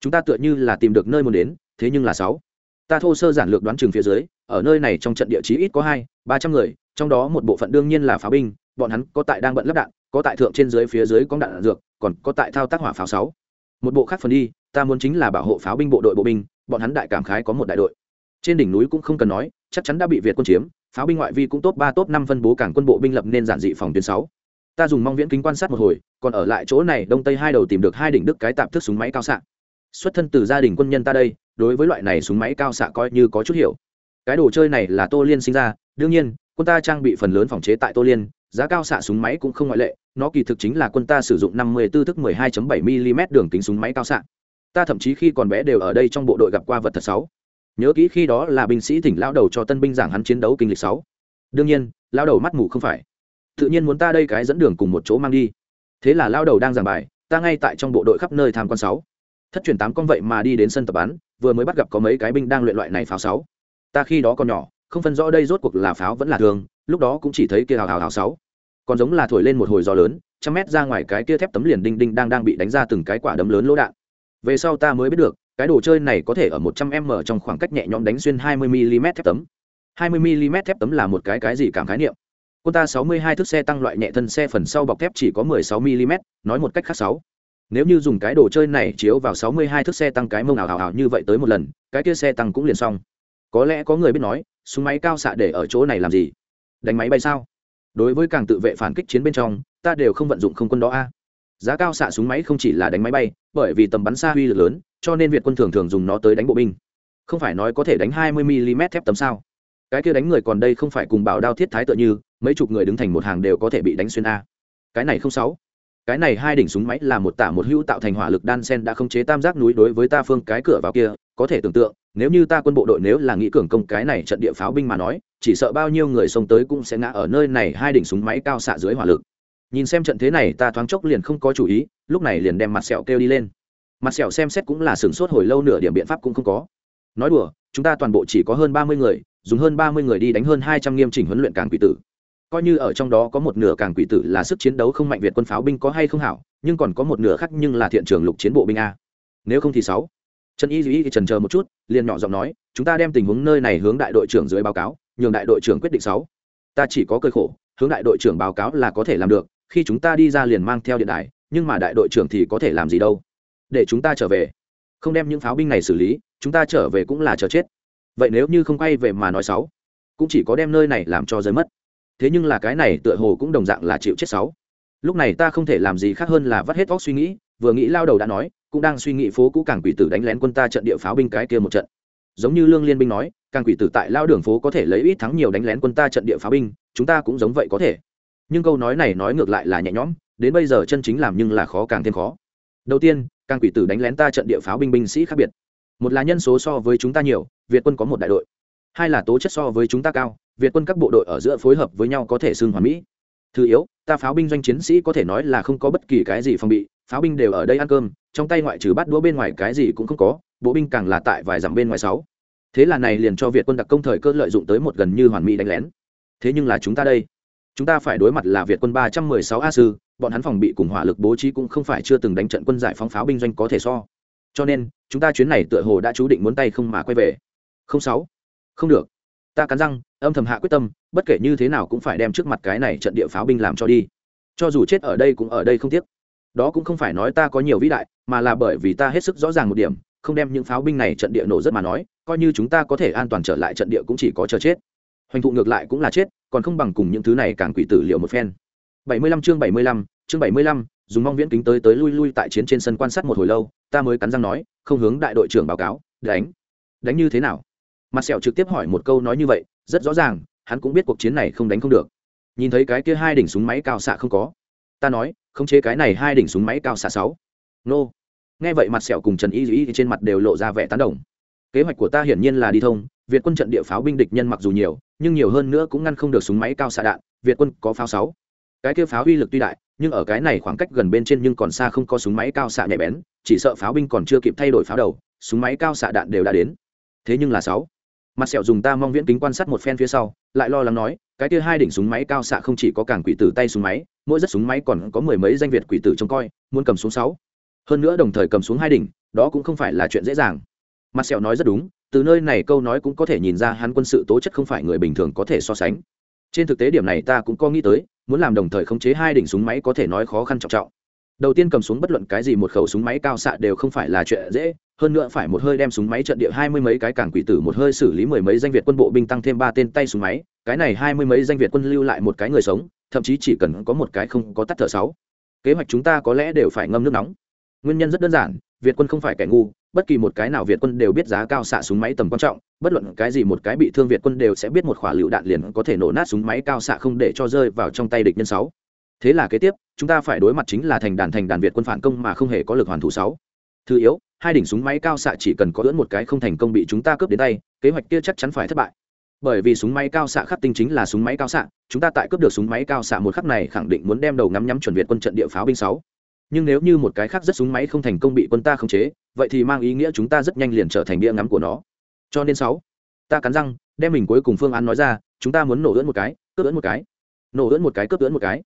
Chúng ta tựa như là tìm được nơi muốn đến thế nhưng là sáu. Ta thô sơ giản lược đoán chừng phía dưới ở nơi này trong trận địa chí ít có hai ba trăm người trong đó một bộ phận đương nhiên là pháo binh bọn hắn có tại đang bận lắp đạn có tại thượng trên dưới phía dưới có đạn, đạn dược còn có tại thao tác hỏa pháo sáu. Một bộ khác phần đi ta muốn chính là bảo hộ pháo binh bộ đội bộ binh bọn hắn đại cảm khái có một đại đội. Trên đỉnh núi cũng không cần nói chắc chắn đã bị việt quân chiếm pháo binh ngoại vi cũng tốt ba tốt năm phân bố cảng quân bộ binh lập nên giản dị phòng tuyến sáu ta dùng mong viễn kính quan sát một hồi, còn ở lại chỗ này, đông tây hai đầu tìm được hai đỉnh đức cái tạm thức súng máy cao xạ. Xuất thân từ gia đình quân nhân ta đây, đối với loại này súng máy cao xạ coi như có chút hiểu. Cái đồ chơi này là tô liên sinh ra, đương nhiên, quân ta trang bị phần lớn phòng chế tại tô liên, giá cao xạ súng máy cũng không ngoại lệ, nó kỳ thực chính là quân ta sử dụng năm mươi 54 thức 12.7 mm đường kính súng máy cao xạ. Ta thậm chí khi còn bé đều ở đây trong bộ đội gặp qua vật thật sáu nhớ kỹ khi đó là binh sĩ thỉnh lao đầu cho tân binh giảng hắn chiến đấu kinh lịch sáu đương nhiên lao đầu mắt mù không phải tự nhiên muốn ta đây cái dẫn đường cùng một chỗ mang đi. Thế là lao đầu đang giảng bài, ta ngay tại trong bộ đội khắp nơi tham quan sáu. Thất truyền tám con vậy mà đi đến sân tập bắn, vừa mới bắt gặp có mấy cái binh đang luyện loại này pháo sáu. Ta khi đó còn nhỏ, không phân rõ đây rốt cuộc là pháo vẫn là thường, lúc đó cũng chỉ thấy kia hào hào hào sáu. Còn giống là thổi lên một hồi gió lớn, trăm mét ra ngoài cái kia thép tấm liền đinh đinh đang đang bị đánh ra từng cái quả đấm lớn lỗ đạn. Về sau ta mới biết được, cái đồ chơi này có thể ở một trăm m trong khoảng cách nhẹ nhõm đánh xuyên hai mươi mm thép tấm. hai mươi mm thép tấm là một cái cái gì cảm khái niệm? Cô ta sáu mươi hai thước xe tăng loại nhẹ thân xe phần sau bọc thép chỉ có mười sáu mm nói một cách khác sáu. Nếu như dùng cái đồ chơi này chiếu vào sáu mươi hai thước xe tăng cái mông ảo ảo ảo như vậy tới một lần, cái kia xe tăng cũng liền xong. Có lẽ có người biết nói, súng máy cao xạ để ở chỗ này làm gì? Đánh máy bay sao? Đối với càng tự vệ phản kích chiến bên trong, ta đều không vận dụng không quân đó a. Giá cao xạ súng máy không chỉ là đánh máy bay, bởi vì tầm bắn xa uy lực lớn, cho nên việt quân thường thường dùng nó tới đánh bộ binh. Không phải nói có thể đánh hai mươi mm thép tấm sao cái kia đánh người còn đây không phải cùng bảo đao thiết thái tựa như, mấy chục người đứng thành một hàng đều có thể bị đánh xuyên a. Cái này không sáu. Cái này hai đỉnh súng máy là một tả một hữu tạo thành hỏa lực đan sen đã không chế tam giác núi đối với ta phương cái cửa vào kia, có thể tưởng tượng, nếu như ta quân bộ đội nếu là nghĩ cường công cái này trận địa pháo binh mà nói, chỉ sợ bao nhiêu người xông tới cũng sẽ ngã ở nơi này hai đỉnh súng máy cao xạ dưới hỏa lực. Nhìn xem trận thế này, ta thoáng chốc liền không có chủ ý, lúc này liền đem mặt sẹo kêu đi lên. Mặt sẹo xem xét cũng là sửng sốt hồi lâu nửa điểm biện pháp cũng không có. Nói đùa, chúng ta toàn bộ chỉ có hơn ba mươi người dùng hơn ba mươi người đi đánh hơn hai trăm nghiêm chỉnh huấn luyện càng quỷ tử. Coi như ở trong đó có một nửa càng quỷ tử là sức chiến đấu không mạnh việt quân pháo binh có hay không hảo, nhưng còn có một nửa khác nhưng là thiện trường lục chiến bộ binh a. Nếu không thì sáu. Trần y duy trần chờ một chút, liền nhỏ giọng nói, chúng ta đem tình huống nơi này hướng đại đội trưởng dưới báo cáo, nhường đại đội trưởng quyết định sáu. Ta chỉ có cơi khổ, hướng đại đội trưởng báo cáo là có thể làm được, khi chúng ta đi ra liền mang theo điện đài, nhưng mà đại đội trưởng thì có thể làm gì đâu. Để chúng ta trở về. Không đem những pháo binh này xử lý, chúng ta trở về cũng là chờ chết vậy nếu như không quay về mà nói sáu, cũng chỉ có đem nơi này làm cho rơi mất. Thế nhưng là cái này tựa hồ cũng đồng dạng là chịu chết sáu. Lúc này ta không thể làm gì khác hơn là vắt hết óc suy nghĩ, vừa nghĩ lao đầu đã nói, cũng đang suy nghĩ phố cũ càng quỷ tử đánh lén quân ta trận địa pháo binh cái kia một trận. Giống như lương liên binh nói, càng quỷ tử tại lao đường phố có thể lấy ít thắng nhiều đánh lén quân ta trận địa pháo binh, chúng ta cũng giống vậy có thể. Nhưng câu nói này nói ngược lại là nhẹ nhõm, đến bây giờ chân chính làm nhưng là khó càng thêm khó. Đầu tiên, càng quỷ tử đánh lén ta trận địa pháo binh binh sĩ khác biệt một là nhân số so với chúng ta nhiều, việt quân có một đại đội. Hai là tố chất so với chúng ta cao, việt quân các bộ đội ở giữa phối hợp với nhau có thể xưng hoàn mỹ. Thứ yếu, ta pháo binh doanh chiến sĩ có thể nói là không có bất kỳ cái gì phòng bị, pháo binh đều ở đây ăn cơm, trong tay ngoại trừ bắt đũa bên ngoài cái gì cũng không có, bộ binh càng là tại vài dặm bên ngoài sáu. Thế là này liền cho việt quân đặc công thời cơ lợi dụng tới một gần như hoàn mỹ đánh lén. Thế nhưng là chúng ta đây, chúng ta phải đối mặt là việt quân ba trăm mười sáu a sư, bọn hắn phòng bị cùng hỏa lực bố trí cũng không phải chưa từng đánh trận quân giải phóng pháo binh doanh có thể so cho nên chúng ta chuyến này tựa hồ đã chú định muốn tay không mà quay về. Không sáu. Không được. Ta cắn răng âm thầm hạ quyết tâm bất kể như thế nào cũng phải đem trước mặt cái này trận địa pháo binh làm cho đi. Cho dù chết ở đây cũng ở đây không tiếc. Đó cũng không phải nói ta có nhiều vĩ đại mà là bởi vì ta hết sức rõ ràng một điểm không đem những pháo binh này trận địa nổ rất mà nói coi như chúng ta có thể an toàn trở lại trận địa cũng chỉ có chờ chết. Hoành thụ ngược lại cũng là chết còn không bằng cùng những thứ này càng quỷ tử liệu một phen. 75 chương 75, chương 75, dùng mong viễn kính tới tới lui lui tại chiến trên sân quan sát một hồi lâu, ta mới cắn răng nói, không hướng đại đội trưởng báo cáo, đánh. Đánh như thế nào? Mặt sẹo trực tiếp hỏi một câu nói như vậy, rất rõ ràng, hắn cũng biết cuộc chiến này không đánh không được. Nhìn thấy cái kia hai đỉnh súng máy cao xạ không có. Ta nói không chế cái này hai đỉnh súng máy cao xạ sáu. Nô. Nghe vậy mặt sẹo cùng trần y dĩ trên mặt đều lộ ra vẻ tán đồng. Kế hoạch của ta hiển nhiên là đi thông, việt quân trận địa pháo binh địch nhân mặc dù nhiều, nhưng nhiều hơn nữa cũng ngăn không được súng máy cao xạ đạn, việt quân có pháo sáu. Cái kia pháo uy lực tuy đại nhưng ở cái này khoảng cách gần bên trên nhưng còn xa không có súng máy cao xạ nhạy bén, chỉ sợ pháo binh còn chưa kịp thay đổi pháo đầu, súng máy cao xạ đạn đều đã đến. Thế nhưng là sáu. Mặt sẹo dùng ta mong viễn kính quan sát một phen phía sau, lại lo lắng nói, cái kia hai đỉnh súng máy cao xạ không chỉ có càng quỷ tử tay súng máy, mỗi rất súng máy còn có mười mấy danh việt quỷ tử trông coi, muốn cầm xuống sáu. Hơn nữa đồng thời cầm xuống hai đỉnh, đó cũng không phải là chuyện dễ dàng. Mặt sẹo nói rất đúng, từ nơi này câu nói cũng có thể nhìn ra hắn quân sự tố chất không phải người bình thường có thể so sánh. Trên thực tế điểm này ta cũng có nghĩ tới muốn làm đồng thời khống chế hai đỉnh súng máy có thể nói khó khăn trọng trọng. Đầu tiên cầm xuống bất luận cái gì một khẩu súng máy cao xạ đều không phải là chuyện dễ, hơn nữa phải một hơi đem súng máy trận địa hai mươi mấy cái cảng quỷ tử một hơi xử lý mười mấy danh việt quân bộ binh tăng thêm ba tên tay súng máy, cái này hai mươi mấy danh việt quân lưu lại một cái người sống, thậm chí chỉ cần có một cái không có tắt thở sáu. Kế hoạch chúng ta có lẽ đều phải ngâm nước nóng. Nguyên nhân rất đơn giản, việt quân không phải kẻ ngu, bất kỳ một cái nào việt quân đều biết giá cao xạ súng máy tầm quan trọng bất luận cái gì một cái bị thương việt quân đều sẽ biết một khỏa lựu đạn liền có thể nổ nát súng máy cao xạ không để cho rơi vào trong tay địch nhân sáu. Thế là kế tiếp, chúng ta phải đối mặt chính là thành đàn thành đàn việt quân phản công mà không hề có lực hoàn thủ sáu. Thứ yếu, hai đỉnh súng máy cao xạ chỉ cần có ưỡn một cái không thành công bị chúng ta cướp đến tay, kế hoạch kia chắc chắn phải thất bại. Bởi vì súng máy cao xạ khắc tinh chính là súng máy cao xạ, chúng ta tại cướp được súng máy cao xạ một khắc này khẳng định muốn đem đầu ngắm nhắm chuẩn việt quân trận địa pháo binh sáu. Nhưng nếu như một cái khác rất súng máy không thành công bị quân ta khống chế, vậy thì mang ý nghĩa chúng ta rất nhanh liền trở thành bia ngắm của nó cho nên sáu. Ta cắn răng, đem mình cuối cùng phương án nói ra, chúng ta muốn nổ ưỡn một cái, cướp ưỡn một cái. Nổ ưỡn một cái, cướp ưỡn một cái.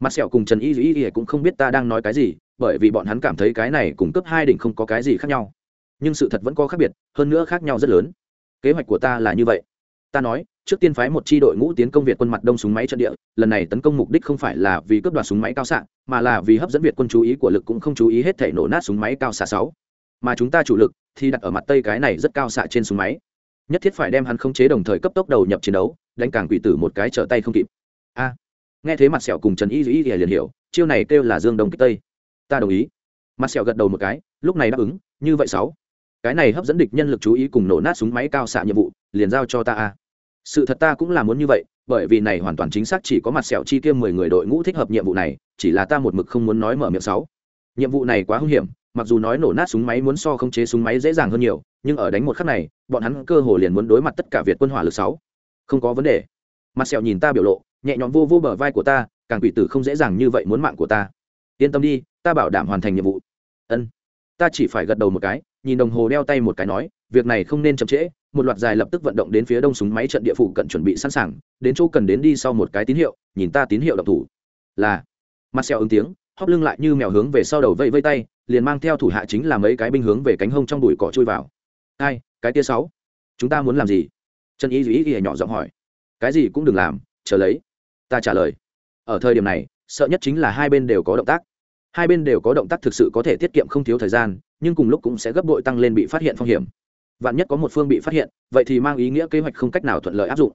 Mặt sẹo cùng trần y y y cũng không biết ta đang nói cái gì, bởi vì bọn hắn cảm thấy cái này cùng cấp hai đỉnh không có cái gì khác nhau. Nhưng sự thật vẫn có khác biệt, hơn nữa khác nhau rất lớn. Kế hoạch của ta là như vậy. Ta nói, trước tiên phái một chi đội ngũ tiến công việt quân mặt đông súng máy trận địa, lần này tấn công mục đích không phải là vì cướp đoạt súng máy cao xạ, mà là vì hấp dẫn việt quân chú ý của lực cũng không chú ý hết thể nổ nát súng máy cao xạ sáu mà chúng ta chủ lực thì đặt ở mặt tây cái này rất cao xạ trên súng máy. Nhất thiết phải đem hắn khống chế đồng thời cấp tốc đầu nhập chiến đấu, đánh càng quỷ tử một cái trở tay không kịp. A, nghe thế mặt sẹo cùng trần y duy liền hiểu, chiêu này kêu là dương đông kích tây. Ta đồng ý. Mặt sẹo gật đầu một cái, lúc này đáp ứng, như vậy sáu. Cái này hấp dẫn địch nhân lực chú ý cùng nổ nát súng máy cao xạ nhiệm vụ, liền giao cho ta a. Sự thật ta cũng là muốn như vậy, bởi vì này hoàn toàn chính xác chỉ có mặt sẹo chi kia mười người đội ngũ thích hợp nhiệm vụ này, chỉ là ta một mực không muốn nói mở miệng sáu. Nhiệm vụ này quá hung hiểm mặc dù nói nổ nát súng máy muốn so không chế súng máy dễ dàng hơn nhiều, nhưng ở đánh một khắc này, bọn hắn cơ hồ liền muốn đối mặt tất cả việt quân hỏa lực sáu. Không có vấn đề. Mặt sẹo nhìn ta biểu lộ, nhẹ nhõm vô vô bờ vai của ta, càng quỷ tử không dễ dàng như vậy muốn mạng của ta. Yên tâm đi, ta bảo đảm hoàn thành nhiệm vụ. Ân. Ta chỉ phải gật đầu một cái, nhìn đồng hồ đeo tay một cái nói, việc này không nên chậm trễ, một loạt dài lập tức vận động đến phía đông súng máy trận địa phủ cận chuẩn bị sẵn sàng, đến chỗ cần đến đi sau một cái tín hiệu, nhìn ta tín hiệu độc thủ. Là. Mặt sẹo ứng tiếng, hóp lưng lại như mèo hướng về sau đầu vây vây tay liền mang theo thủ hạ chính là mấy cái binh hướng về cánh hông trong đùi cỏ chui vào. Hai cái tia sáu? Chúng ta muốn làm gì? Trần y duy ý nhỏ giọng hỏi. Cái gì cũng đừng làm, chờ lấy. Ta trả lời. Ở thời điểm này, sợ nhất chính là hai bên đều có động tác. Hai bên đều có động tác thực sự có thể tiết kiệm không thiếu thời gian, nhưng cùng lúc cũng sẽ gấp bội tăng lên bị phát hiện phong hiểm. Vạn nhất có một phương bị phát hiện, vậy thì mang ý nghĩa kế hoạch không cách nào thuận lợi áp dụng.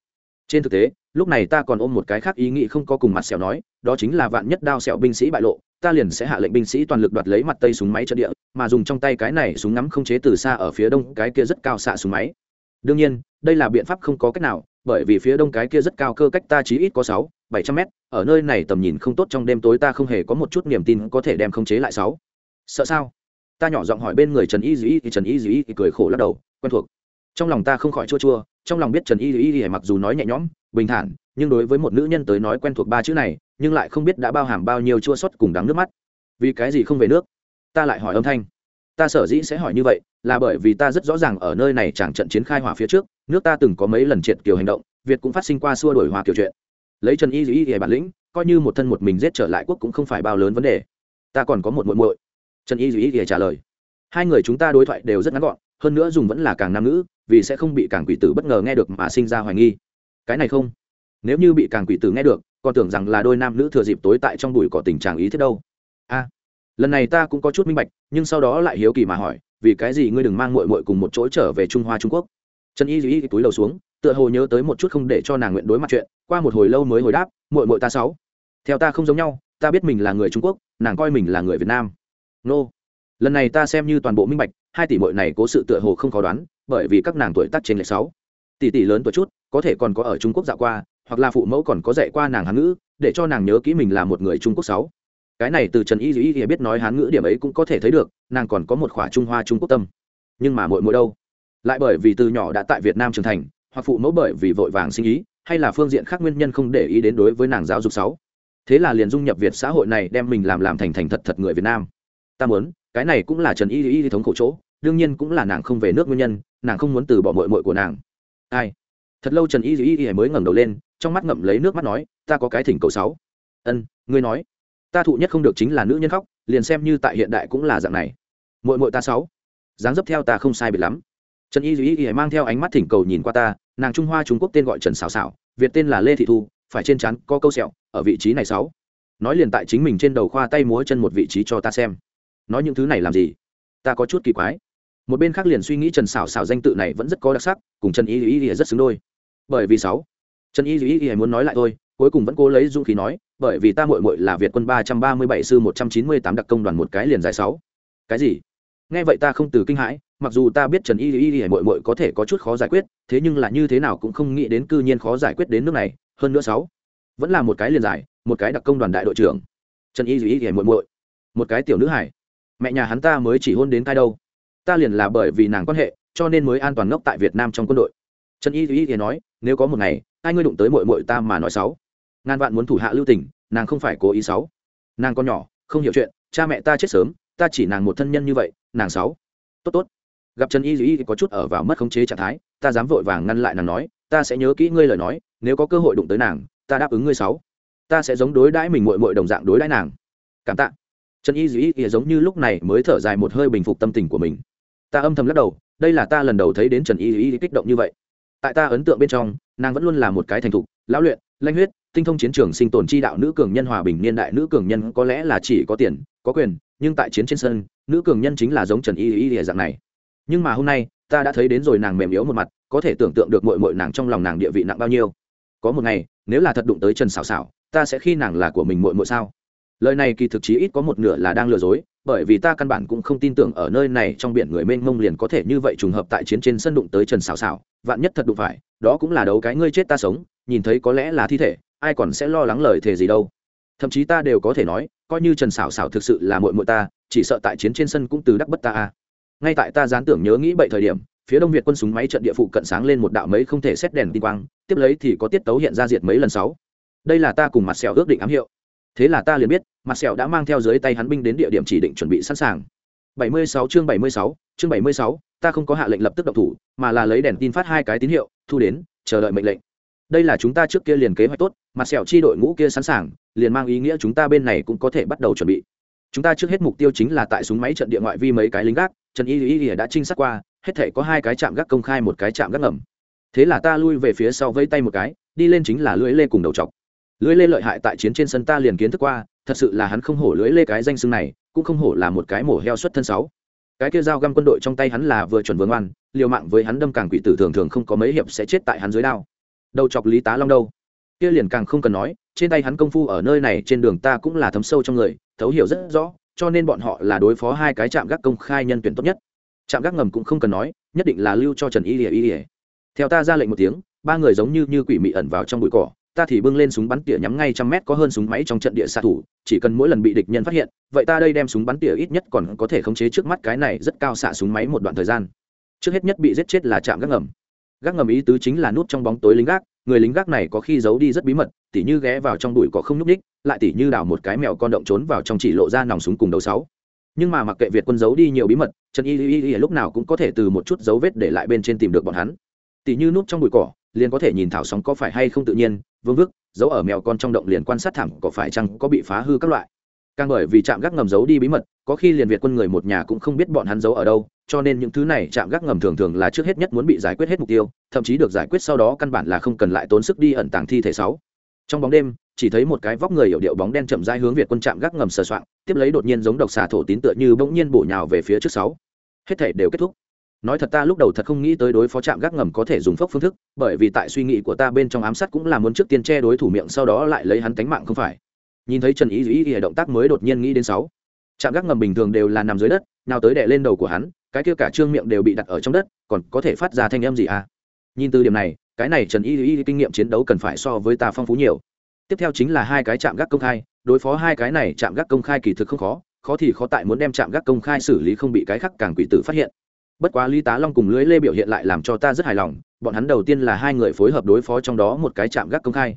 Trên thực tế, lúc này ta còn ôm một cái khác ý nghĩ không có cùng mặt sẹo nói, đó chính là vạn nhất đao sẹo binh sĩ bại lộ ta liền sẽ hạ lệnh binh sĩ toàn lực đoạt lấy mặt tây súng máy trận địa, mà dùng trong tay cái này súng ngắm không chế từ xa ở phía đông cái kia rất cao xạ súng máy. Đương nhiên, đây là biện pháp không có cách nào, bởi vì phía đông cái kia rất cao cơ cách ta chỉ ít có sáu, bảy trăm mét, ở nơi này tầm nhìn không tốt trong đêm tối ta không hề có một chút niềm tin có thể đem không chế lại sáu. Sợ sao? Ta nhỏ giọng hỏi bên người trần y dĩ thì trần y dĩ thì cười khổ lắc đầu, quen thuộc. Trong lòng ta không khỏi chua chua, trong lòng biết trần y dĩ thì mặc dù nói nhẹ nhõm, bình thản nhưng đối với một nữ nhân tới nói quen thuộc ba chữ này, nhưng lại không biết đã bao hàm bao nhiêu chua xuất cùng đắng nước mắt. Vì cái gì không về nước? Ta lại hỏi âm thanh. Ta sở dĩ sẽ hỏi như vậy, là bởi vì ta rất rõ ràng ở nơi này chẳng trận chiến khai hỏa phía trước, nước ta từng có mấy lần triệt kiều hành động, việt cũng phát sinh qua xua đổi hòa kiểu chuyện. Lấy trần y dĩ y bản lĩnh, coi như một thân một mình giết trở lại quốc cũng không phải bao lớn vấn đề. Ta còn có một muội muội. Trần y dĩ y trả lời. Hai người chúng ta đối thoại đều rất ngắn gọn, hơn nữa dùng vẫn là càng nam nữ vì sẽ không bị càng quỷ tử bất ngờ nghe được mà sinh ra hoài nghi. Cái này không nếu như bị càng quỷ tử nghe được, còn tưởng rằng là đôi nam nữ thừa dịp tối tại trong bụi cỏ tình trạng ý thế đâu. A, lần này ta cũng có chút minh bạch, nhưng sau đó lại hiếu kỳ mà hỏi, vì cái gì ngươi đừng mang mội mội cùng một chỗ trở về trung hoa trung quốc? Trần y duy túi đầu xuống, tựa hồ nhớ tới một chút không để cho nàng nguyện đối mặt chuyện, qua một hồi lâu mới hồi đáp mội mội ta sáu. Theo ta không giống nhau, ta biết mình là người trung quốc, nàng coi mình là người việt nam. Nô. Lần này ta xem như toàn bộ minh bạch, hai tỷ mội này cố sự tựa hồ không khó đoán, bởi vì các nàng tuổi tác trên lệ sáu. Tỷ tỷ lớn tuổi chút, có thể còn có ở trung quốc dạo qua hoặc là phụ mẫu còn có dạy qua nàng hán ngữ, để cho nàng nhớ kỹ mình là một người trung quốc sáu. Cái này từ trần y dù y biết nói hán ngữ điểm ấy cũng có thể thấy được, nàng còn có một khỏa trung hoa trung quốc tâm. Nhưng mà mội mội đâu? Lại bởi vì từ nhỏ đã tại việt nam trưởng thành, hoặc phụ mẫu bởi vì vội vàng sinh ý, hay là phương diện khác nguyên nhân không để ý đến đối với nàng giáo dục sáu. Thế là liền dung nhập việt xã hội này đem mình làm làm thành thành thật thật người việt nam. Ta muốn, cái này cũng là trần y y thống khổ chỗ, đương nhiên cũng là nàng không về nước nguyên nhân, nàng không muốn từ bỏ mội mội của nàng. Ai? Thật lâu trần y y y mới ngẩng đầu lên trong mắt ngậm lấy nước mắt nói, ta có cái thỉnh cầu sáu. Ân, ngươi nói. Ta thụ nhất không được chính là nữ nhân khóc, liền xem như tại hiện đại cũng là dạng này. Mội mội ta sáu. Dáng dấp theo ta không sai biệt lắm. Trần y y y mang theo ánh mắt thỉnh cầu nhìn qua ta, nàng trung hoa trung quốc tên gọi trần xảo xảo việt tên là lê thị thu, phải trên chắn có câu sẹo, ở vị trí này sáu. Nói liền tại chính mình trên đầu khoa tay múa chân một vị trí cho ta xem. Nói những thứ này làm gì? Ta có chút kỳ quái. Một bên khác liền suy nghĩ trần xảo xảo danh tự này vẫn rất có đặc sắc, cùng trần y y y rất xứng đôi. Bởi vì sáu trần y y y muốn nói lại thôi, cuối cùng vẫn cố lấy dũng khí nói, bởi vì ta muội muội là việt quân ba trăm ba mươi bảy sư một trăm chín mươi tám đặc công đoàn một cái liền dài sáu. Cái gì? Nghe vậy ta không từ kinh hãi, mặc dù ta biết trần y y y muội muội có thể có chút khó giải quyết, thế nhưng là như thế nào cũng không nghĩ đến cư nhiên khó giải quyết đến nước này, hơn nữa sáu. Vẫn là một cái liền giải, một cái đặc công đoàn đại đội trưởng. Trần y y y muội muội. Một cái tiểu nữ hải. Mẹ nhà hắn ta mới chỉ hôn đến cai đâu? Ta liền là bởi vì nàng quan hệ, cho nên mới an toàn ngốc tại việt nam trong quân đội. Trần y y y nói, nếu có một ngày hai ngươi đụng tới mội mội ta mà nói sáu. Ngàn vạn muốn thủ hạ lưu tình, nàng không phải cố ý sáu. Nàng con nhỏ, không hiểu chuyện, cha mẹ ta chết sớm, ta chỉ nàng một thân nhân như vậy, nàng sáu. Tốt tốt. Gặp trần y Dĩ có chút ở vào mất khống chế trạng thái, ta dám vội vàng ngăn lại nàng nói, ta sẽ nhớ kỹ ngươi lời nói, nếu có cơ hội đụng tới nàng, ta đáp ứng ngươi sáu. Ta sẽ giống đối đãi mình mội mội đồng dạng đối đãi nàng. Cảm tạ. Trần y dĩ ỉa giống như lúc này mới thở dài một hơi bình phục tâm tình của mình. Ta âm thầm lắc đầu, đây là ta lần đầu thấy đến trần y dĩ kích động như vậy tại ta ấn tượng bên trong, nàng vẫn luôn là một cái thành thục, lão luyện, lanh huyết, tinh thông chiến trường sinh tồn chi đạo nữ cường nhân hòa bình niên đại nữ cường nhân có lẽ là chỉ có tiền, có quyền, nhưng tại chiến trên sân, nữ cường nhân chính là giống trần y y dạng này. Nhưng mà hôm nay, ta đã thấy đến rồi nàng mềm yếu một mặt, có thể tưởng tượng được mội mội nàng trong lòng nàng địa vị nặng bao nhiêu. Có một ngày, nếu là thật đụng tới trần xảo xảo ta sẽ khi nàng là của mình mội mội sao? Lời này kỳ thực chí ít có một nửa là đang lừa dối, bởi vì ta căn bản cũng không tin tưởng ở nơi này trong biển người mênh mông liền có thể như vậy trùng hợp tại chiến trên sân đụng tới trần xào xào vạn nhất thật đụng phải, đó cũng là đấu cái ngươi chết ta sống, nhìn thấy có lẽ là thi thể, ai còn sẽ lo lắng lời thề gì đâu. Thậm chí ta đều có thể nói, coi như trần xảo xảo thực sự là mội mội ta, chỉ sợ tại chiến trên sân cũng từ đắc bất ta a. Ngay tại ta gián tưởng nhớ nghĩ bậy thời điểm, phía đông việt quân súng máy trận địa phụ cận sáng lên một đạo mấy không thể xét đèn tinh quang, tiếp lấy thì có tiết tấu hiện ra diệt mấy lần sáu. Đây là ta cùng mặt sẹo ước định ám hiệu thế là ta liền biết mặt sẹo đã mang theo dưới tay hắn binh đến địa điểm chỉ định chuẩn bị sẵn sàng. 76 chương 76, chương 76, ta không có hạ lệnh lập tức động thủ mà là lấy đèn tin phát hai cái tín hiệu thu đến chờ đợi mệnh lệnh. Đây là chúng ta trước kia liền kế hoạch tốt mặt sẹo chi đội ngũ kia sẵn sàng liền mang ý nghĩa chúng ta bên này cũng có thể bắt đầu chuẩn bị. Chúng ta trước hết mục tiêu chính là tại súng máy trận địa ngoại vi mấy cái lính gác trần y y y đã trinh sát qua hết thể có hai cái chạm gác công khai một cái chạm gác ngầm. Thế là ta lui về phía sau vây tay một cái đi lên chính là lưỡi lê cùng đầu chọc lưỡi lê lợi hại tại chiến trên sân ta liền kiến thức qua, thật sự là hắn không hổ lưỡi lê cái danh xưng này, cũng không hổ là một cái mổ heo xuất thân sáu. Cái kia dao găm quân đội trong tay hắn là vừa chuẩn vừa ngoan, liều mạng với hắn đâm càng quỷ tử thường thường không có mấy hiệp sẽ chết tại hắn dưới đao. Đầu chọc lý tá long đâu? Kia liền càng không cần nói, trên tay hắn công phu ở nơi này trên đường ta cũng là thấm sâu trong người, thấu hiểu rất rõ, cho nên bọn họ là đối phó hai cái trạm gác công khai nhân tuyển tốt nhất. Trạm gác ngầm cũng không cần nói, nhất định là lưu cho trần y ỉa y ỉa theo ta ra lệnh một tiếng, ba người giống như như quỷ mị ẩn vào trong bụi cỏ ta thì bưng lên súng bắn tỉa nhắm ngay trăm mét có hơn súng máy trong trận địa xạ thủ, chỉ cần mỗi lần bị địch nhân phát hiện, vậy ta đây đem súng bắn tỉa ít nhất còn có thể khống chế trước mắt cái này rất cao xạ súng máy một đoạn thời gian. Trước hết nhất bị giết chết là trạm gác ngầm. Gác ngầm ý tứ chính là nút trong bóng tối lính gác, người lính gác này có khi giấu đi rất bí mật, tỉ như ghé vào trong bụi cỏ không núp đích lại tỉ như đào một cái mèo con động trốn vào trong chỉ lộ ra nòng súng cùng đầu sáu. Nhưng mà mặc kệ việt quân giấu đi nhiều bí mật, trần y y y lúc nào cũng có thể từ một chút dấu vết để lại bên trên tìm được bọn hắn. Tỉ như núp trong bụi cỏ liền có thể nhìn thảo sóng có phải hay không tự nhiên, vương vức giấu ở mèo con trong động liền quan sát thảm có phải chăng có bị phá hư các loại. Càng bởi vì trạm gác ngầm giấu đi bí mật, có khi liền việt quân người một nhà cũng không biết bọn hắn giấu ở đâu, cho nên những thứ này trạm gác ngầm thường thường là trước hết nhất muốn bị giải quyết hết mục tiêu, thậm chí được giải quyết sau đó căn bản là không cần lại tốn sức đi ẩn tàng thi thể sáu. Trong bóng đêm, chỉ thấy một cái vóc người hiệu điệu bóng đen chậm rãi hướng việt quân trạm gác ngầm sờ soạng, tiếp lấy đột nhiên giống độc xà thổ tín tựa như bỗng nhiên bổ nhào về phía trước sáu. Hết thể đều kết thúc nói thật ta lúc đầu thật không nghĩ tới đối phó trạm gác ngầm có thể dùng phốc phương thức, bởi vì tại suy nghĩ của ta bên trong ám sát cũng là muốn trước tiên che đối thủ miệng sau đó lại lấy hắn tánh mạng không phải. Nhìn thấy trần ý ý ý động tác mới đột nhiên nghĩ đến sáu. Trạm gác ngầm bình thường đều là nằm dưới đất, nào tới đè lên đầu của hắn, cái kia cả trương miệng đều bị đặt ở trong đất, còn có thể phát ra thanh âm gì à? Nhìn từ điểm này, cái này trần y y kinh nghiệm chiến đấu cần phải so với ta phong phú nhiều. Tiếp theo chính là hai cái trạm gác công khai, đối phó hai cái này trạm gác công khai kỳ thực không khó khó thì khó tại muốn đem trạm gác công khai xử lý không bị cái khắc càng quỷ tử phát hiện bất quá lý tá long cùng lưới lê biểu hiện lại làm cho ta rất hài lòng, bọn hắn đầu tiên là hai người phối hợp đối phó trong đó một cái chạm gác công khai.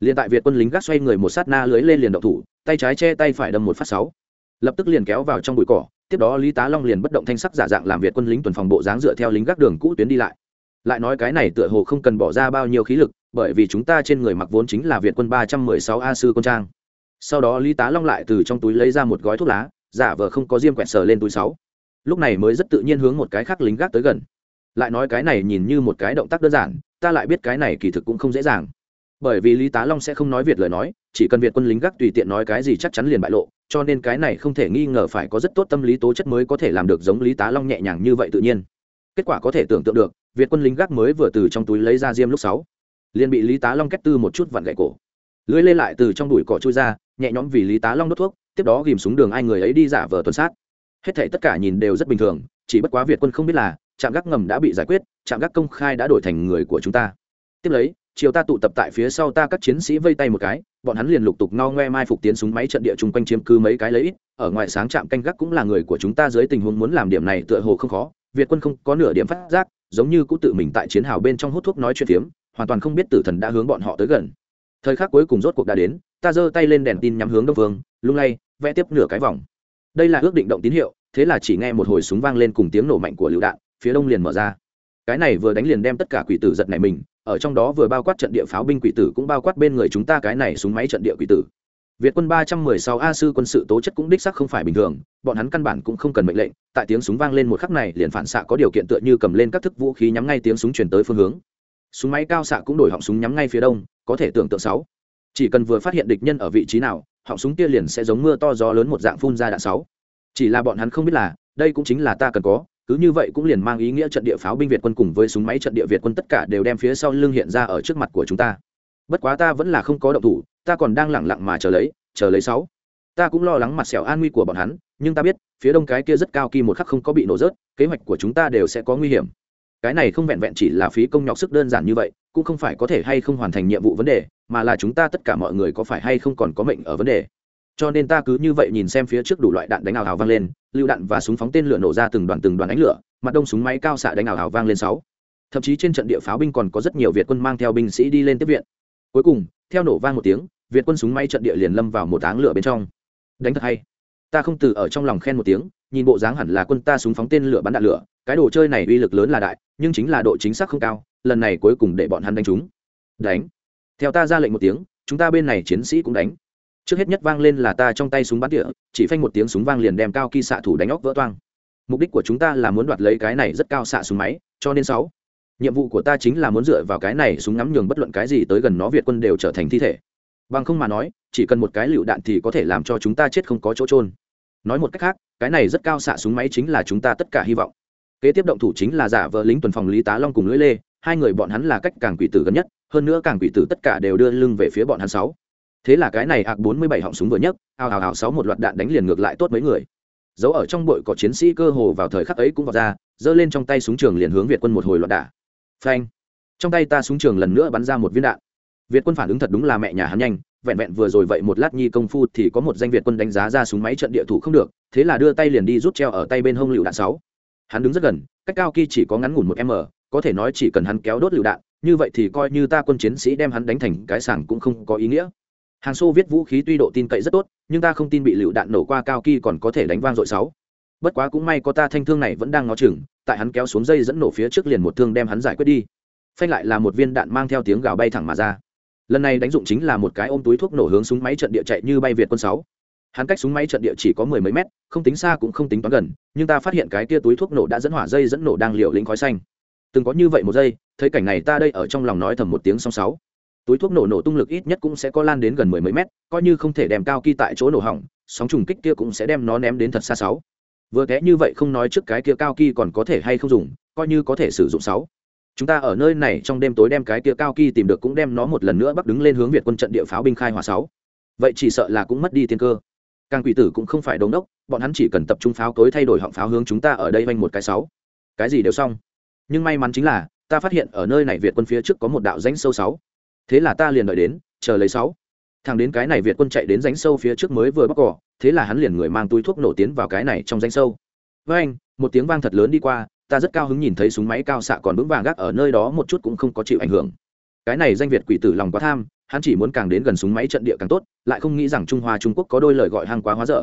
Liền tại việt quân lính gác xoay người một sát na lưới lên liền động thủ, tay trái che tay phải đâm một phát sáu. Lập tức liền kéo vào trong bụi cỏ, tiếp đó lý tá long liền bất động thanh sắc giả dạng làm việt quân lính tuần phòng bộ dáng dựa theo lính gác đường cũ tuyến đi lại. Lại nói cái này tựa hồ không cần bỏ ra bao nhiêu khí lực, bởi vì chúng ta trên người mặc vốn chính là việt quân ba trăm mười sáu a sư quân trang. Sau đó lý tá long lại từ trong túi lấy ra một gói thuốc lá, giả vờ không có diêm quẹt sờ lên túi sáu lúc này mới rất tự nhiên hướng một cái khác lính gác tới gần. Lại nói cái này nhìn như một cái động tác đơn giản, ta lại biết cái này kỳ thực cũng không dễ dàng. Bởi vì lý tá long sẽ không nói việt lời nói, chỉ cần việt quân lính gác tùy tiện nói cái gì chắc chắn liền bại lộ, cho nên cái này không thể nghi ngờ phải có rất tốt tâm lý tố chất mới có thể làm được giống lý tá long nhẹ nhàng như vậy tự nhiên. Kết quả có thể tưởng tượng được, việt quân lính gác mới vừa từ trong túi lấy ra diêm lúc sáu, liền bị lý tá long kết tư một chút vặn gậy cổ. Lưới lê lại từ trong đùi cỏ trôi ra, nhẹ nhõm vì lý tá long đốt thuốc, tiếp đó ghìm súng đường ai người ấy đi giả vờ tuần sát hết thảy tất cả nhìn đều rất bình thường, chỉ bất quá việt quân không biết là, trạm gác ngầm đã bị giải quyết, trạm gác công khai đã đổi thành người của chúng ta. Tiếp lấy chiều ta tụ tập tại phía sau ta các chiến sĩ vây tay một cái, bọn hắn liền lục tục no ngoe mai phục tiến súng máy trận địa chung quanh chiếm cứ mấy cái lấy ít, ở ngoài sáng trạm canh gác cũng là người của chúng ta dưới tình huống muốn làm điểm này tựa hồ không khó, việt quân không có nửa điểm phát giác, giống như cũng tự mình tại chiến hào bên trong hút thuốc nói chuyện phiếm, hoàn toàn không biết tử thần đã hướng bọn họ tới gần. Thời khắc cuối cùng rốt cuộc đã đến, ta giơ tay lên đèn tin nhắm hướng đông phương lung lay, vẽ tiếp nửa cái vòng đây là ước định động tín hiệu thế là chỉ nghe một hồi súng vang lên cùng tiếng nổ mạnh của lựu đạn phía đông liền mở ra cái này vừa đánh liền đem tất cả quỷ tử giật này mình ở trong đó vừa bao quát trận địa pháo binh quỷ tử cũng bao quát bên người chúng ta cái này súng máy trận địa quỷ tử Việt quân 316 A sư quân sự tố chất cũng đích xác không phải bình thường, bọn hắn căn bản cũng không cần mệnh lệnh, tại tiếng súng vang lên một khắc này liền phản xạ có điều kiện tựa như cầm lên các thức vũ khí nhắm ngay tiếng súng truyền tới phương hướng. Súng máy cao xạ cũng đổi họng súng nhắm ngay phía đông, có thể tưởng tượng sáu. Chỉ cần vừa phát hiện địch nhân ở vị trí nào, họng súng kia liền sẽ giống mưa to gió lớn một dạng phun ra đạn sáu. Chỉ là bọn hắn không biết là, đây cũng chính là ta cần có, cứ như vậy cũng liền mang ý nghĩa trận địa pháo binh việt quân cùng với súng máy trận địa việt quân tất cả đều đem phía sau lưng hiện ra ở trước mặt của chúng ta. Bất quá ta vẫn là không có động thủ ta còn đang lẳng lặng mà chờ lấy chờ lấy sáu. Ta cũng lo lắng mặt sẹo an nguy của bọn hắn nhưng ta biết phía đông cái kia rất cao kỳ một khắc không có bị nổ rớt kế hoạch của chúng ta đều sẽ có nguy hiểm. Cái này không vẹn vẹn chỉ là phí công nhọc sức đơn giản như vậy cũng không phải có thể hay không hoàn thành nhiệm vụ vấn đề mà là chúng ta tất cả mọi người có phải hay không còn có mệnh ở vấn đề. Cho nên ta cứ như vậy nhìn xem phía trước đủ loại đạn đánh ảo hào vang lên, lựu đạn và súng phóng tên lửa nổ ra từng đoàn từng đoàn đánh lửa, mặt đông súng máy cao xạ đánh ảo hào vang lên sáu. Thậm chí trên trận địa pháo binh còn có rất nhiều việt quân mang theo binh sĩ đi lên tiếp viện. Cuối cùng, theo nổ vang một tiếng, việt quân súng máy trận địa liền lâm vào một áng lửa bên trong. Đánh thật hay. Ta không từ ở trong lòng khen một tiếng, nhìn bộ dáng hẳn là quân ta súng phóng tên lửa bắn đạn lửa, cái đồ chơi này uy lực lớn là đại, nhưng chính là độ chính xác không cao, lần này cuối cùng để bọn hắn đánh chúng. Đánh theo ta ra lệnh một tiếng, chúng ta bên này chiến sĩ cũng đánh. Trước hết nhất vang lên là ta trong tay súng bắn tỉa, chỉ phanh một tiếng súng vang liền đem cao kỳ xạ thủ đánh óc vỡ toang. Mục đích của chúng ta là muốn đoạt lấy cái này rất cao xạ súng máy, cho nên sáu. Nhiệm vụ của ta chính là muốn dựa vào cái này súng ngắm nhường bất luận cái gì tới gần nó việt quân đều trở thành thi thể. Bằng không mà nói, chỉ cần một cái lựu đạn thì có thể làm cho chúng ta chết không có chỗ trôn nói một cách khác, cái này rất cao xạ súng máy chính là chúng ta tất cả hy vọng. Kế tiếp động thủ chính là giả vợ lính tuần phòng lý tá long cùng lưỡi lê, hai người bọn hắn là cách càng quỷ tử gần nhất hơn nữa càng quỷ tử tất cả đều đưa lưng về phía bọn hắn sáu. Thế là cái này ạc bốn mươi bảy họng súng vừa nhấc ào ào ào sáu một loạt đạn đánh liền ngược lại tốt mấy người. Giấu ở trong bụi có chiến sĩ cơ hồ vào thời khắc ấy cũng vào ra, giơ lên trong tay súng trường liền hướng việt quân một hồi loạt đả. Phanh! Trong tay ta súng trường lần nữa bắn ra một viên đạn. Việt quân phản ứng thật đúng là mẹ nhà hắn nhanh, vẹn vẹn vừa rồi vậy một lát nhi công phu thì có một danh việt quân đánh giá ra súng máy trận địa thủ không được, thế là đưa tay liền đi rút treo ở tay bên hông lựu đạn sáu. Hắn đứng rất gần, cách cao kỳ chỉ có ngắn ngủn một m, có thể nói chỉ cần hắn kéo đốt lựu đạn như vậy thì coi như ta quân chiến sĩ đem hắn đánh thành cái sảng cũng không có ý nghĩa. Hàng xô viết vũ khí tuy độ tin cậy rất tốt, nhưng ta không tin bị lựu đạn nổ qua cao kỳ còn có thể đánh vang dội sáu. Bất quá cũng may có ta thanh thương này vẫn đang ngó chừng, tại hắn kéo xuống dây dẫn nổ phía trước liền một thương đem hắn giải quyết đi. Phanh lại là một viên đạn mang theo tiếng gào bay thẳng mà ra. Lần này đánh dụng chính là một cái ôm túi thuốc nổ hướng súng máy trận địa chạy như bay việt quân sáu. Hắn cách súng máy trận địa chỉ có mười mấy mét, không tính xa cũng không tính toán gần, nhưng ta phát hiện cái tia túi thuốc nổ đã dẫn hỏa dây dẫn nổ đang liều lĩnh khói xanh từng có như vậy một giây, thấy cảnh này ta đây ở trong lòng nói thầm một tiếng song sáu. Túi thuốc nổ nổ tung lực ít nhất cũng sẽ có lan đến gần mười mấy mét, coi như không thể đem cao kỳ tại chỗ nổ hỏng, sóng trùng kích kia cũng sẽ đem nó ném đến thật xa sáu. Vừa té như vậy không nói trước cái kia cao kỳ còn có thể hay không dùng, coi như có thể sử dụng sáu. Chúng ta ở nơi này trong đêm tối đem cái kia cao kỳ tìm được cũng đem nó một lần nữa bắt đứng lên hướng việt quân trận địa pháo binh khai hỏa sáu. Vậy chỉ sợ là cũng mất đi tiên cơ. Càng quỷ tử cũng không phải đống đốc, bọn hắn chỉ cần tập trung pháo tối thay đổi họng pháo hướng chúng ta ở đây vanh một cái sáu. Cái gì đều xong nhưng may mắn chính là, ta phát hiện ở nơi này việt quân phía trước có một đạo rãnh sâu sáu. Thế là ta liền đợi đến, chờ lấy sáu. Thằng đến cái này việt quân chạy đến rãnh sâu phía trước mới vừa bóc cỏ, thế là hắn liền người mang túi thuốc nổ tiến vào cái này trong rãnh sâu. Với anh, một tiếng vang thật lớn đi qua, ta rất cao hứng nhìn thấy súng máy cao xạ còn vững vàng gác ở nơi đó một chút cũng không có chịu ảnh hưởng. Cái này danh việt quỷ tử lòng quá tham, hắn chỉ muốn càng đến gần súng máy trận địa càng tốt, lại không nghĩ rằng trung hoa trung quốc có đôi lời gọi hàng quá hóa dở.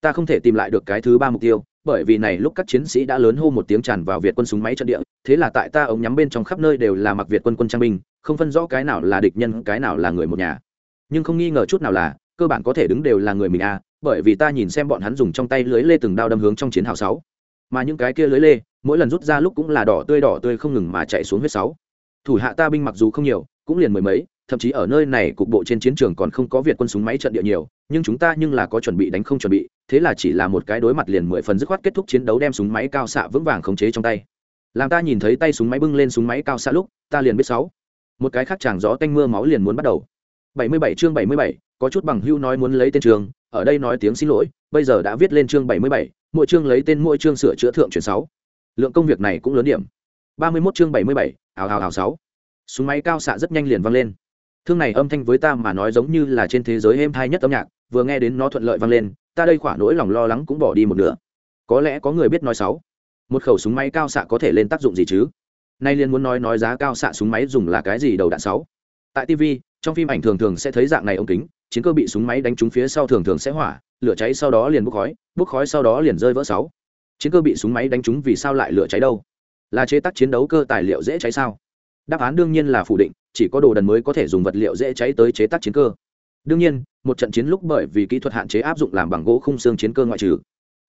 Ta không thể tìm lại được cái thứ ba mục tiêu bởi vì này lúc các chiến sĩ đã lớn hô một tiếng tràn vào việt quân súng máy trận địa thế là tại ta ống nhắm bên trong khắp nơi đều là mặc việt quân quân trang binh không phân rõ cái nào là địch nhân cái nào là người một nhà. Nhưng không nghi ngờ chút nào là cơ bản có thể đứng đều là người mình a à, bởi vì ta nhìn xem bọn hắn dùng trong tay lưới lê từng đao đâm hướng trong chiến hào sáu. Mà những cái kia lưới lê mỗi lần rút ra lúc cũng là đỏ tươi đỏ tươi không ngừng mà chạy xuống huyết sáu. Thủ hạ ta binh mặc dù không nhiều cũng liền mười mấy thậm chí ở nơi này cục bộ trên chiến trường còn không có việt quân súng máy trận địa nhiều nhưng chúng ta nhưng là có chuẩn bị đánh không chuẩn bị thế là chỉ là một cái đối mặt liền mười phần dứt khoát kết thúc chiến đấu đem súng máy cao xạ vững vàng khống chế trong tay. Làm ta nhìn thấy tay súng máy bưng lên súng máy cao xạ lúc ta liền biết sáu. Một cái khác chàng gió tanh mưa máu liền muốn bắt đầu. 77 chương 77, có chút bằng hưu nói muốn lấy tên trường ở đây nói tiếng xin lỗi bây giờ đã viết lên chương 77, mỗi chương lấy tên mỗi chương sửa chữa thượng chuyển 6. lượng công việc này cũng lớn điểm. 31 chương 77, ào ào ào 6. súng máy cao xạ rất nhanh liền vang lên. Thương này âm thanh với ta mà nói giống như là trên thế giới êm thai nhất âm nhạc vừa nghe đến nó thuận lợi vang lên ta đây khỏa nỗi lòng lo lắng cũng bỏ đi một nửa. Có lẽ có người biết nói sáu một khẩu súng máy cao xạ có thể lên tác dụng gì chứ? Nay liên muốn nói nói giá cao xạ súng máy dùng là cái gì đầu đạn sáu tại tv trong phim ảnh thường thường sẽ thấy dạng này ống kính, chiến cơ bị súng máy đánh trúng phía sau thường thường sẽ hỏa, lửa cháy sau đó liền bốc khói bốc khói sau đó liền rơi vỡ sáu. Chiến cơ bị súng máy đánh trúng vì sao lại lửa cháy đâu? Là chế tác chiến đấu cơ tài liệu dễ cháy sao? Đáp án đương nhiên là phủ định, chỉ có đồ đần mới có thể dùng vật liệu dễ cháy tới chế tác chiến cơ đương nhiên, một trận chiến lúc bởi vì kỹ thuật hạn chế áp dụng làm bằng gỗ khung xương chiến cơ ngoại trừ.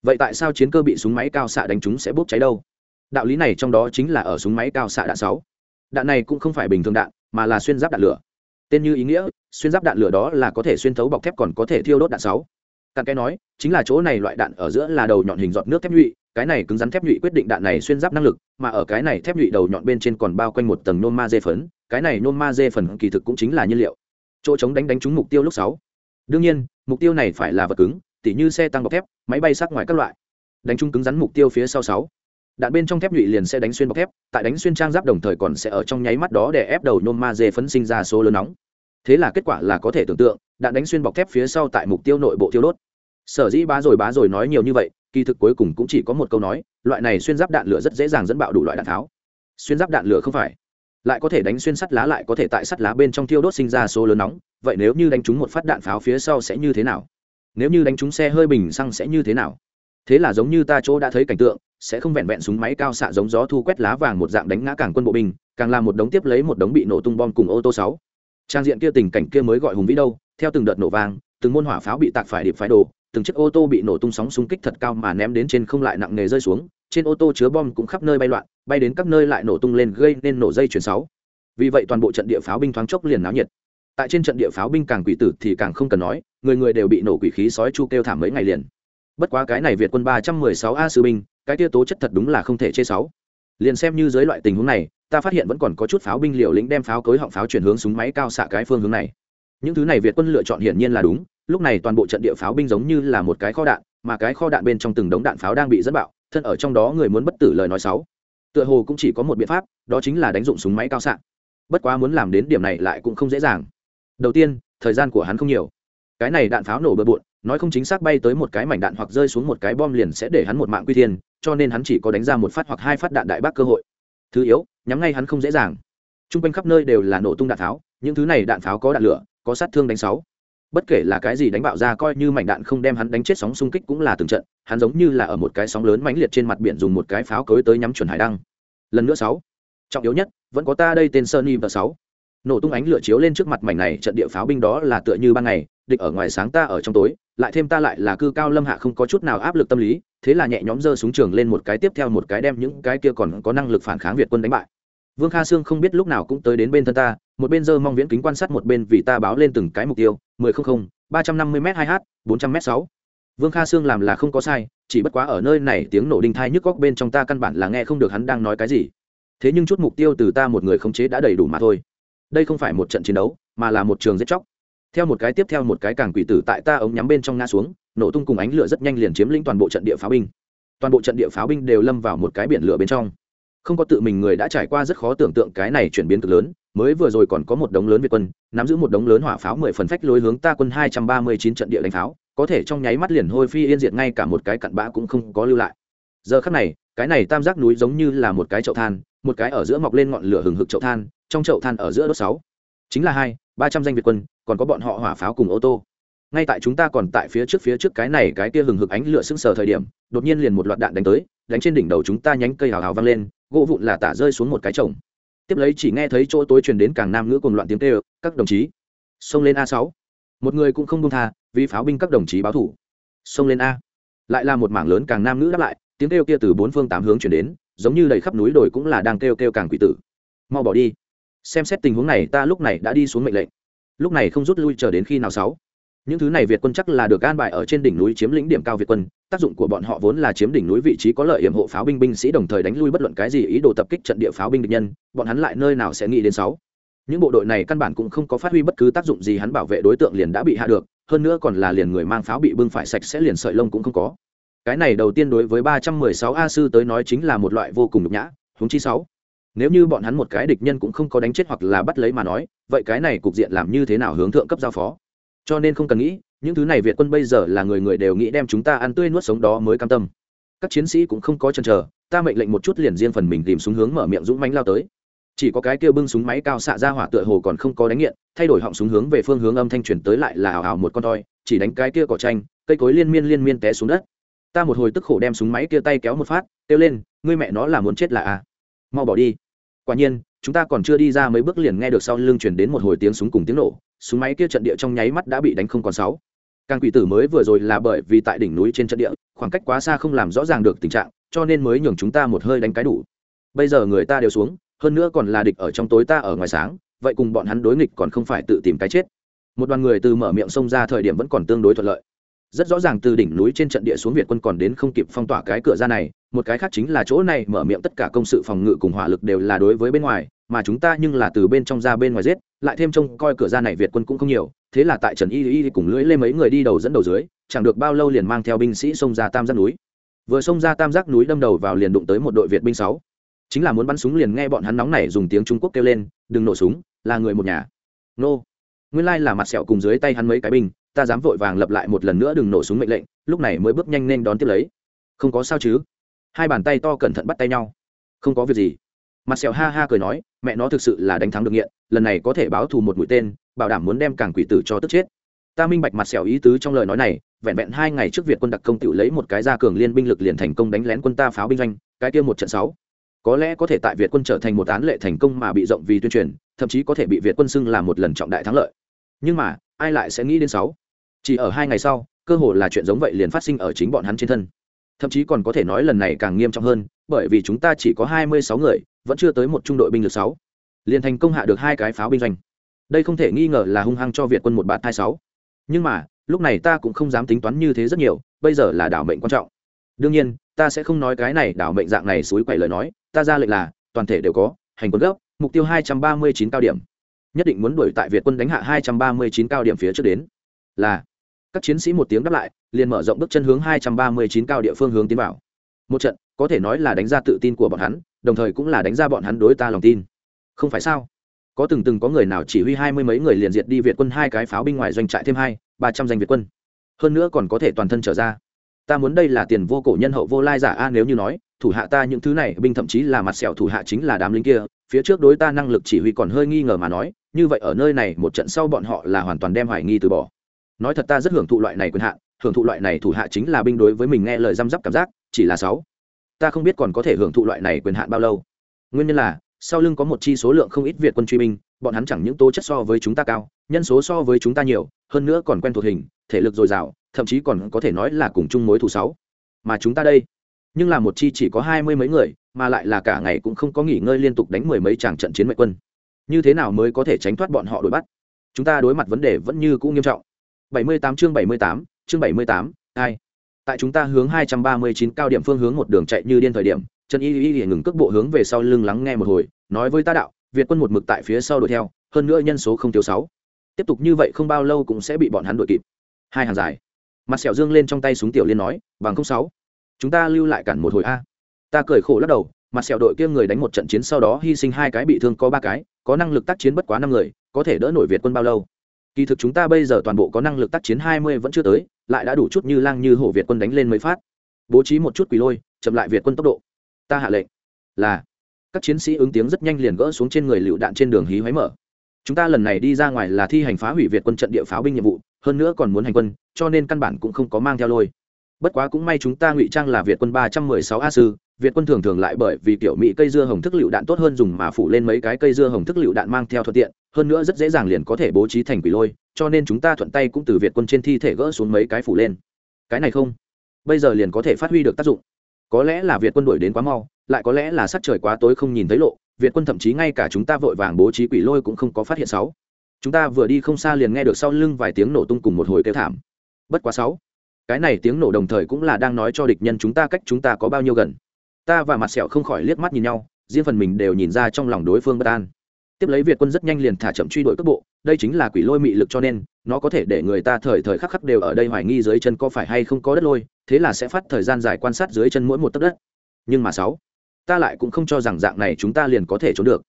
Vậy tại sao chiến cơ bị súng máy cao xạ đánh trúng sẽ bốc cháy đâu? Đạo lý này trong đó chính là ở súng máy cao xạ đạn sáu. Đạn này cũng không phải bình thường đạn, mà là xuyên giáp đạn lửa. Tên như ý nghĩa, xuyên giáp đạn lửa đó là có thể xuyên thấu bọc thép còn có thể thiêu đốt đạn sáu. Cặn cái nói, chính là chỗ này loại đạn ở giữa là đầu nhọn hình giọt nước thép nhụy, cái này cứng rắn thép nhụy quyết định đạn này xuyên giáp năng lực, mà ở cái này thép nhụy đầu nhọn bên trên còn bao quanh một tầng nôn ma dê phấn, cái này nôn ma dê phần kỳ thực cũng chính là nhiên liệu chỗ chống đánh đánh trúng mục tiêu lúc sáu. Đương nhiên, mục tiêu này phải là vật cứng, tỉ như xe tăng bọc thép, máy bay sát ngoài các loại. Đánh trúng cứng rắn mục tiêu phía sau sáu. Đạn bên trong thép nhụy liền sẽ đánh xuyên bọc thép, tại đánh xuyên trang giáp đồng thời còn sẽ ở trong nháy mắt đó để ép đầu nôn ma dê phấn sinh ra số lớn nóng. Thế là kết quả là có thể tưởng tượng, đạn đánh xuyên bọc thép phía sau tại mục tiêu nội bộ thiêu đốt. Sở dĩ bá rồi bá rồi nói nhiều như vậy, kỳ thực cuối cùng cũng chỉ có một câu nói, loại này xuyên giáp đạn lửa rất dễ dàng dẫn bạo đủ loại đạn tháo. Xuyên giáp đạn lửa không phải lại có thể đánh xuyên sắt lá lại có thể tại sắt lá bên trong thiêu đốt sinh ra số lớn nóng. Vậy nếu như đánh trúng một phát đạn pháo phía sau sẽ như thế nào? Nếu như đánh trúng xe hơi bình xăng sẽ như thế nào? Thế là giống như ta chỗ đã thấy cảnh tượng, sẽ không vẹn vẹn súng máy cao xạ giống gió thu quét lá vàng một dạng đánh ngã càng quân bộ binh, càng làm một đống tiếp lấy một đống bị nổ tung bom cùng ô tô sáu. Trang diện kia tình cảnh kia mới gọi hùng vĩ đâu, theo từng đợt nổ vàng từng môn hỏa pháo bị tạc phải điệp phái đồ, từng chiếc ô tô bị nổ tung sóng xung kích thật cao mà ném đến trên không lại nặng nề rơi xuống trên ô tô chứa bom cũng khắp nơi bay loạn, bay đến các nơi lại nổ tung lên gây nên nổ dây chuyển sáu. Vì vậy toàn bộ trận địa pháo binh thoáng chốc liền náo nhiệt. Tại trên trận địa pháo binh càng quỷ tử thì càng không cần nói, người người đều bị nổ quỷ khí sói chu kêu thảm mấy ngày liền. Bất quá cái này việt quân ba trăm mười sáu a sư binh, cái tia tố chất thật đúng là không thể chê sáu. Liền xem như dưới loại tình huống này, ta phát hiện vẫn còn có chút pháo binh liều lĩnh đem pháo cối họng pháo chuyển hướng súng máy cao xạ cái phương hướng này. Những thứ này việt quân lựa chọn hiển nhiên là đúng, lúc này toàn bộ trận địa pháo binh giống như là một cái kho đạn, mà cái kho đạn bên trong từng đống đạn pháo đang bị dẫn bạo thân ở trong đó người muốn bất tử lời nói sáu tựa hồ cũng chỉ có một biện pháp, đó chính là đánh dụng súng máy cao xạ. Bất quá muốn làm đến điểm này lại cũng không dễ dàng. Đầu tiên, thời gian của hắn không nhiều. Cái này đạn pháo nổ bừa bộn, nói không chính xác bay tới một cái mảnh đạn hoặc rơi xuống một cái bom liền sẽ để hắn một mạng quy thiên, cho nên hắn chỉ có đánh ra một phát hoặc hai phát đạn đại bác cơ hội. Thứ yếu, nhắm ngay hắn không dễ dàng. T r u n g quanh khắp nơi đều là nổ tung đạn pháo, những thứ này đạn pháo có đạn lửa, có sát thương đánh sáu bất kể là cái gì đánh bạo ra coi như mảnh đạn không đem hắn đánh chết sóng xung kích cũng là từng trận, hắn giống như là ở một cái sóng lớn mãnh liệt trên mặt biển dùng một cái pháo cối tới nhắm chuẩn hải đăng. Lần nữa sáu, trọng yếu nhất, vẫn có ta đây tên sơn và sáu. Nổ tung ánh lửa chiếu lên trước mặt mảnh này, trận địa pháo binh đó là tựa như ban ngày, địch ở ngoài sáng ta ở trong tối, lại thêm ta lại là cư cao lâm hạ không có chút nào áp lực tâm lý, thế là nhẹ nhóm giơ súng trường lên một cái tiếp theo một cái đem những cái kia còn có năng lực phản kháng việt quân đánh bại. Vương kha sương không biết lúc nào cũng tới đến bên thân ta, một bên giơ mong viễn kính quan sát một bên vì ta báo lên từng cái mục tiêu mười không không, ba trăm năm mươi m hai h bốn trăm m sáu. Vương kha sương làm là không có sai, chỉ bất quá ở nơi này tiếng nổ đinh thai nhức góc bên trong ta căn bản là nghe không được hắn đang nói cái gì. Thế nhưng chút mục tiêu từ ta một người khống chế đã đầy đủ mà thôi. Đây không phải một trận chiến đấu, mà là một trường giết chóc. Theo một cái tiếp theo một cái càng quỷ tử tại ta ống nhắm bên trong ngã xuống, nổ tung cùng ánh lửa rất nhanh liền chiếm lĩnh toàn bộ trận địa pháo binh. Toàn bộ trận địa pháo binh đều lâm vào một cái biển lửa bên trong không có tự mình người đã trải qua rất khó tưởng tượng cái này chuyển biến cực lớn, mới vừa rồi còn có một đống lớn việt quân, nắm giữ một đống lớn hỏa pháo mười phần phách lối hướng ta quân hai trăm ba mươi chín trận địa đánh pháo, có thể trong nháy mắt liền hôi phi yên diệt ngay cả một cái cặn bã cũng không có lưu lại. Giờ khắc này, cái này tam giác núi giống như là một cái chậu than, một cái ở giữa mọc lên ngọn lửa hừng hực chậu than, trong chậu than ở giữa đốt sáu, chính là hai, ba trăm danh việt quân, còn có bọn họ hỏa pháo cùng ô tô. Ngay tại chúng ta còn tại phía trước phía trước cái này cái kia hừng hực ánh lửa sững sờ thời điểm, đột nhiên liền một loạt đạn đánh tới, đánh trên đỉnh đầu chúng ta nhánh cây hào hào vang lên gỗ vụn là tả rơi xuống một cái chồng. Tiếp lấy chỉ nghe thấy chỗ tối truyền đến càng nam ngữ cùng loạn tiếng kêu, các đồng chí, xông lên a sáu. Một người cũng không công tha, vì pháo binh các đồng chí báo thủ. Xông lên a. Lại là một mảng lớn càng nam ngữ đáp lại, tiếng kêu kia từ bốn phương tám hướng chuyển đến, giống như đầy khắp núi đồi cũng là đang kêu kêu càng quỷ tử. Mau bỏ đi. Xem xét tình huống này, ta lúc này đã đi xuống mệnh lệnh. Lúc này không rút lui chờ đến khi nào sáu những thứ này việt quân chắc là được an bài ở trên đỉnh núi chiếm lĩnh điểm cao việt quân, tác dụng của bọn họ vốn là chiếm đỉnh núi vị trí có lợi hiểm hộ pháo binh binh sĩ đồng thời đánh lui bất luận cái gì ý đồ tập kích trận địa pháo binh địch nhân, bọn hắn lại nơi nào sẽ nghĩ đến sáu. Những bộ đội này căn bản cũng không có phát huy bất cứ tác dụng gì hắn bảo vệ đối tượng liền đã bị hạ được, hơn nữa còn là liền người mang pháo bị bưng phải sạch sẽ liền sợi lông cũng không có. Cái này đầu tiên đối với ba trăm mười sáu a sư tới nói chính là một loại vô cùng nhục nhã, huống chi sáu. Nếu như bọn hắn một cái địch nhân cũng không có đánh chết hoặc là bắt lấy mà nói, vậy cái này cục diện làm như thế nào hướng thượng cấp giao phó? Cho nên không cần nghĩ, những thứ này việt quân bây giờ là người người đều nghĩ đem chúng ta ăn tươi nuốt sống đó mới cam tâm. Các chiến sĩ cũng không có chần chờ, ta mệnh lệnh một chút liền riêng phần mình tìm súng hướng mở miệng dũng mánh lao tới. Chỉ có cái kia bưng súng máy cao xạ ra hỏa tựa hồ còn không có đánh nghiện, thay đổi họng súng hướng về phương hướng âm thanh truyền tới lại là hào hào một con toi, chỉ đánh cái kia cỏ tranh, cây cối liên miên liên miên té xuống đất. Ta một hồi tức khổ đem súng máy kia tay kéo một phát, kêu lên, ngươi mẹ nó là muốn chết là à? Mau bỏ đi quả nhiên, chúng ta còn chưa đi ra mấy bước liền nghe được sau lưng chuyển đến một hồi tiếng súng cùng tiếng nổ, súng máy kia trận địa trong nháy mắt đã bị đánh không còn sáu. Càng quỷ tử mới vừa rồi là bởi vì tại đỉnh núi trên trận địa, khoảng cách quá xa không làm rõ ràng được tình trạng, cho nên mới nhường chúng ta một hơi đánh cái đủ. Bây giờ người ta đều xuống, hơn nữa còn là địch ở trong tối ta ở ngoài sáng, vậy cùng bọn hắn đối nghịch còn không phải tự tìm cái chết. Một đoàn người từ mở miệng sông ra thời điểm vẫn còn tương đối thuận lợi. Rất rõ ràng từ đỉnh núi trên trận địa xuống việt quân còn đến không kịp phong tỏa cái cửa ra này một cái khác chính là chỗ này, mở miệng tất cả công sự phòng ngự cùng hỏa lực đều là đối với bên ngoài, mà chúng ta nhưng là từ bên trong ra bên ngoài giết, lại thêm trông coi cửa ra này việt quân cũng không nhiều, thế là tại trần y y cùng lưỡi lê mấy người đi đầu dẫn đầu dưới, chẳng được bao lâu liền mang theo binh sĩ xông ra tam giác núi. Vừa xông ra tam giác núi đâm đầu vào liền đụng tới một đội việt binh sáu. Chính là muốn bắn súng liền nghe bọn hắn nóng này dùng tiếng trung quốc kêu lên, đừng nổ súng, là người một nhà. Nô. Nguyên lai là mặt sẹo cùng dưới tay hắn mấy cái binh, ta dám vội vàng lập lại một lần nữa đừng nổ súng mệnh lệnh, lúc này mới bước nhanh nên đón tiếp lấy. Không có sao chứ? Hai bàn tay to cẩn thận bắt tay nhau. Không có việc gì. Mặt sẹo ha ha cười nói, mẹ nó thực sự là đánh thắng được nghiện, lần này có thể báo thù một mũi tên, bảo đảm muốn đem cảng quỷ tử cho tức chết. Ta minh bạch mặt sẹo ý tứ trong lời nói này, vẹn vẹn hai ngày trước việt quân đặc công tự lấy một cái ra cường liên binh lực liền thành công đánh lén quân ta pháo binh doanh, cái kia một trận sáu. Có lẽ có thể tại việt quân trở thành một án lệ thành công mà bị rộng vì tuyên truyền, thậm chí có thể bị việt quân xưng là một lần trọng đại thắng lợi. Nhưng mà, ai lại sẽ nghĩ đến sáu? Chỉ ở hai ngày sau, cơ hồ là chuyện giống vậy liền phát sinh ở chính bọn hắn trên thân thậm chí còn có thể nói lần này càng nghiêm trọng hơn, bởi vì chúng ta chỉ có hai mươi sáu người, vẫn chưa tới một trung đội binh lực sáu. Liền thành công hạ được hai cái pháo binh doanh. Đây không thể nghi ngờ là hung hăng cho việt quân một bạt hai sáu. Nhưng mà, lúc này ta cũng không dám tính toán như thế rất nhiều, bây giờ là đảo mệnh quan trọng. Đương nhiên, ta sẽ không nói cái này đảo mệnh dạng này suối quậy lời nói, ta ra lệnh là, toàn thể đều có, hành quân gấp, mục tiêu hai trăm ba mươi chín cao điểm. Nhất định muốn đuổi tại việt quân đánh hạ hai trăm ba mươi chín cao điểm phía trước đến. Là, các chiến sĩ một tiếng đáp lại liền mở rộng bước chân hướng hai trăm ba mươi chín cao địa phương hướng tiến vào. Một trận, có thể nói là đánh ra tự tin của bọn hắn, đồng thời cũng là đánh ra bọn hắn đối ta lòng tin. Không phải sao? Có từng từng có người nào chỉ huy hai mươi mấy người liền diệt đi việt quân hai cái pháo binh ngoài doanh trại thêm hai, ba trăm danh việt quân? Hơn nữa còn có thể toàn thân trở ra. Ta muốn đây là tiền vô cổ nhân hậu vô lai giả a, nếu như nói, thủ hạ ta những thứ này, binh thậm chí là mặt sẹo thủ hạ chính là đám lính kia, phía trước đối ta năng lực chỉ huy còn hơi nghi ngờ mà nói, như vậy ở nơi này một trận sau bọn họ là hoàn toàn đem hoài nghi từ bỏ. Nói thật ta rất hưởng thụ loại này quyền hạn hưởng thụ loại này thủ hạ chính là binh đối với mình nghe lời răm rắp cảm giác chỉ là sáu. Ta không biết còn có thể hưởng thụ loại này quyền hạn bao lâu. Nguyên nhân là sau lưng có một chi số lượng không ít việt quân truy binh bọn hắn chẳng những tố chất so với chúng ta cao nhân số so với chúng ta nhiều hơn nữa còn quen thuộc hình thể lực dồi dào thậm chí còn có thể nói là cùng chung mối thù sáu. Mà chúng ta đây nhưng là một chi chỉ có hai mươi mấy người mà lại là cả ngày cũng không có nghỉ ngơi liên tục đánh mười mấy tràng trận chiến mệnh quân. Như thế nào mới có thể tránh thoát bọn họ đuổi bắt? Chúng ta đối mặt vấn đề vẫn như cũ nghiêm trọng. 78 chương 78, chương 78, ai? Tại chúng ta hướng 239 cao điểm phương hướng một đường chạy như điên thời điểm trần y y y ngừng cước bộ hướng về sau lưng lắng nghe một hồi nói với ta đạo việt quân một mực tại phía sau đuổi theo hơn nữa nhân số không thiếu sáu. Tiếp tục như vậy không bao lâu cũng sẽ bị bọn hắn đuổi kịp. Hai hàng dài. Mặt sẹo dương lên trong tay súng tiểu liên nói bằng không sáu. Chúng ta lưu lại cản một hồi a. Ta cười khổ lắc đầu mặt sẹo đội kia người đánh một trận chiến sau đó hy sinh hai cái bị thương có ba cái có năng lực tác chiến bất quá năm người có thể đỡ nổi việt quân bao lâu. Kỳ thực chúng ta bây giờ toàn bộ có năng lực tác chiến hai mươi vẫn chưa tới lại đã đủ chút như lang như hổ việt quân đánh lên mấy phát. Bố trí một chút quỳ lôi, chậm lại việt quân tốc độ. Ta hạ lệnh. Là. Các chiến sĩ ứng tiếng rất nhanh liền gỡ xuống trên người lựu đạn trên đường hí hoáy mở. Chúng ta lần này đi ra ngoài là thi hành phá hủy việt quân trận địa pháo binh nhiệm vụ, hơn nữa còn muốn hành quân, cho nên căn bản cũng không có mang theo lôi. Bất quá cũng may chúng ta ngụy trang là việt quân ba trăm mười sáu a sư việt quân thường thường lại bởi vì kiểu mỹ cây dưa hồng thức lựu đạn tốt hơn dùng mà phủ lên mấy cái cây dưa hồng thức lựu đạn mang theo thuận tiện, hơn nữa rất dễ dàng liền có thể bố trí thành quỷ lôi, cho nên chúng ta thuận tay cũng từ việt quân trên thi thể gỡ xuống mấy cái phủ lên. Cái này không? Bây giờ liền có thể phát huy được tác dụng. Có lẽ là việt quân đuổi đến quá mau, lại có lẽ là sắc trời quá tối không nhìn thấy lộ, việt quân thậm chí ngay cả chúng ta vội vàng bố trí quỷ lôi cũng không có phát hiện sáu chúng ta vừa đi không xa liền nghe được sau lưng vài tiếng nổ tung cùng một hồi kêu thảm. Bất quá sáu cái này tiếng nổ đồng thời cũng là đang nói cho địch nhân chúng ta cách chúng ta có bao nhiêu gần ta và mặt sẹo không khỏi liếc mắt nhìn nhau, riêng phần mình đều nhìn ra trong lòng đối phương bất an. Tiếp lấy việt quân rất nhanh liền thả chậm truy đuổi cước bộ, đây chính là quỷ lôi mị lực cho nên, nó có thể để người ta thời thời khắc khắc đều ở đây hoài nghi dưới chân có phải hay không có đất lôi, thế là sẽ phát thời gian dài quan sát dưới chân mỗi một tấc đất. Nhưng mà sáu, ta lại cũng không cho rằng dạng này chúng ta liền có thể trốn được.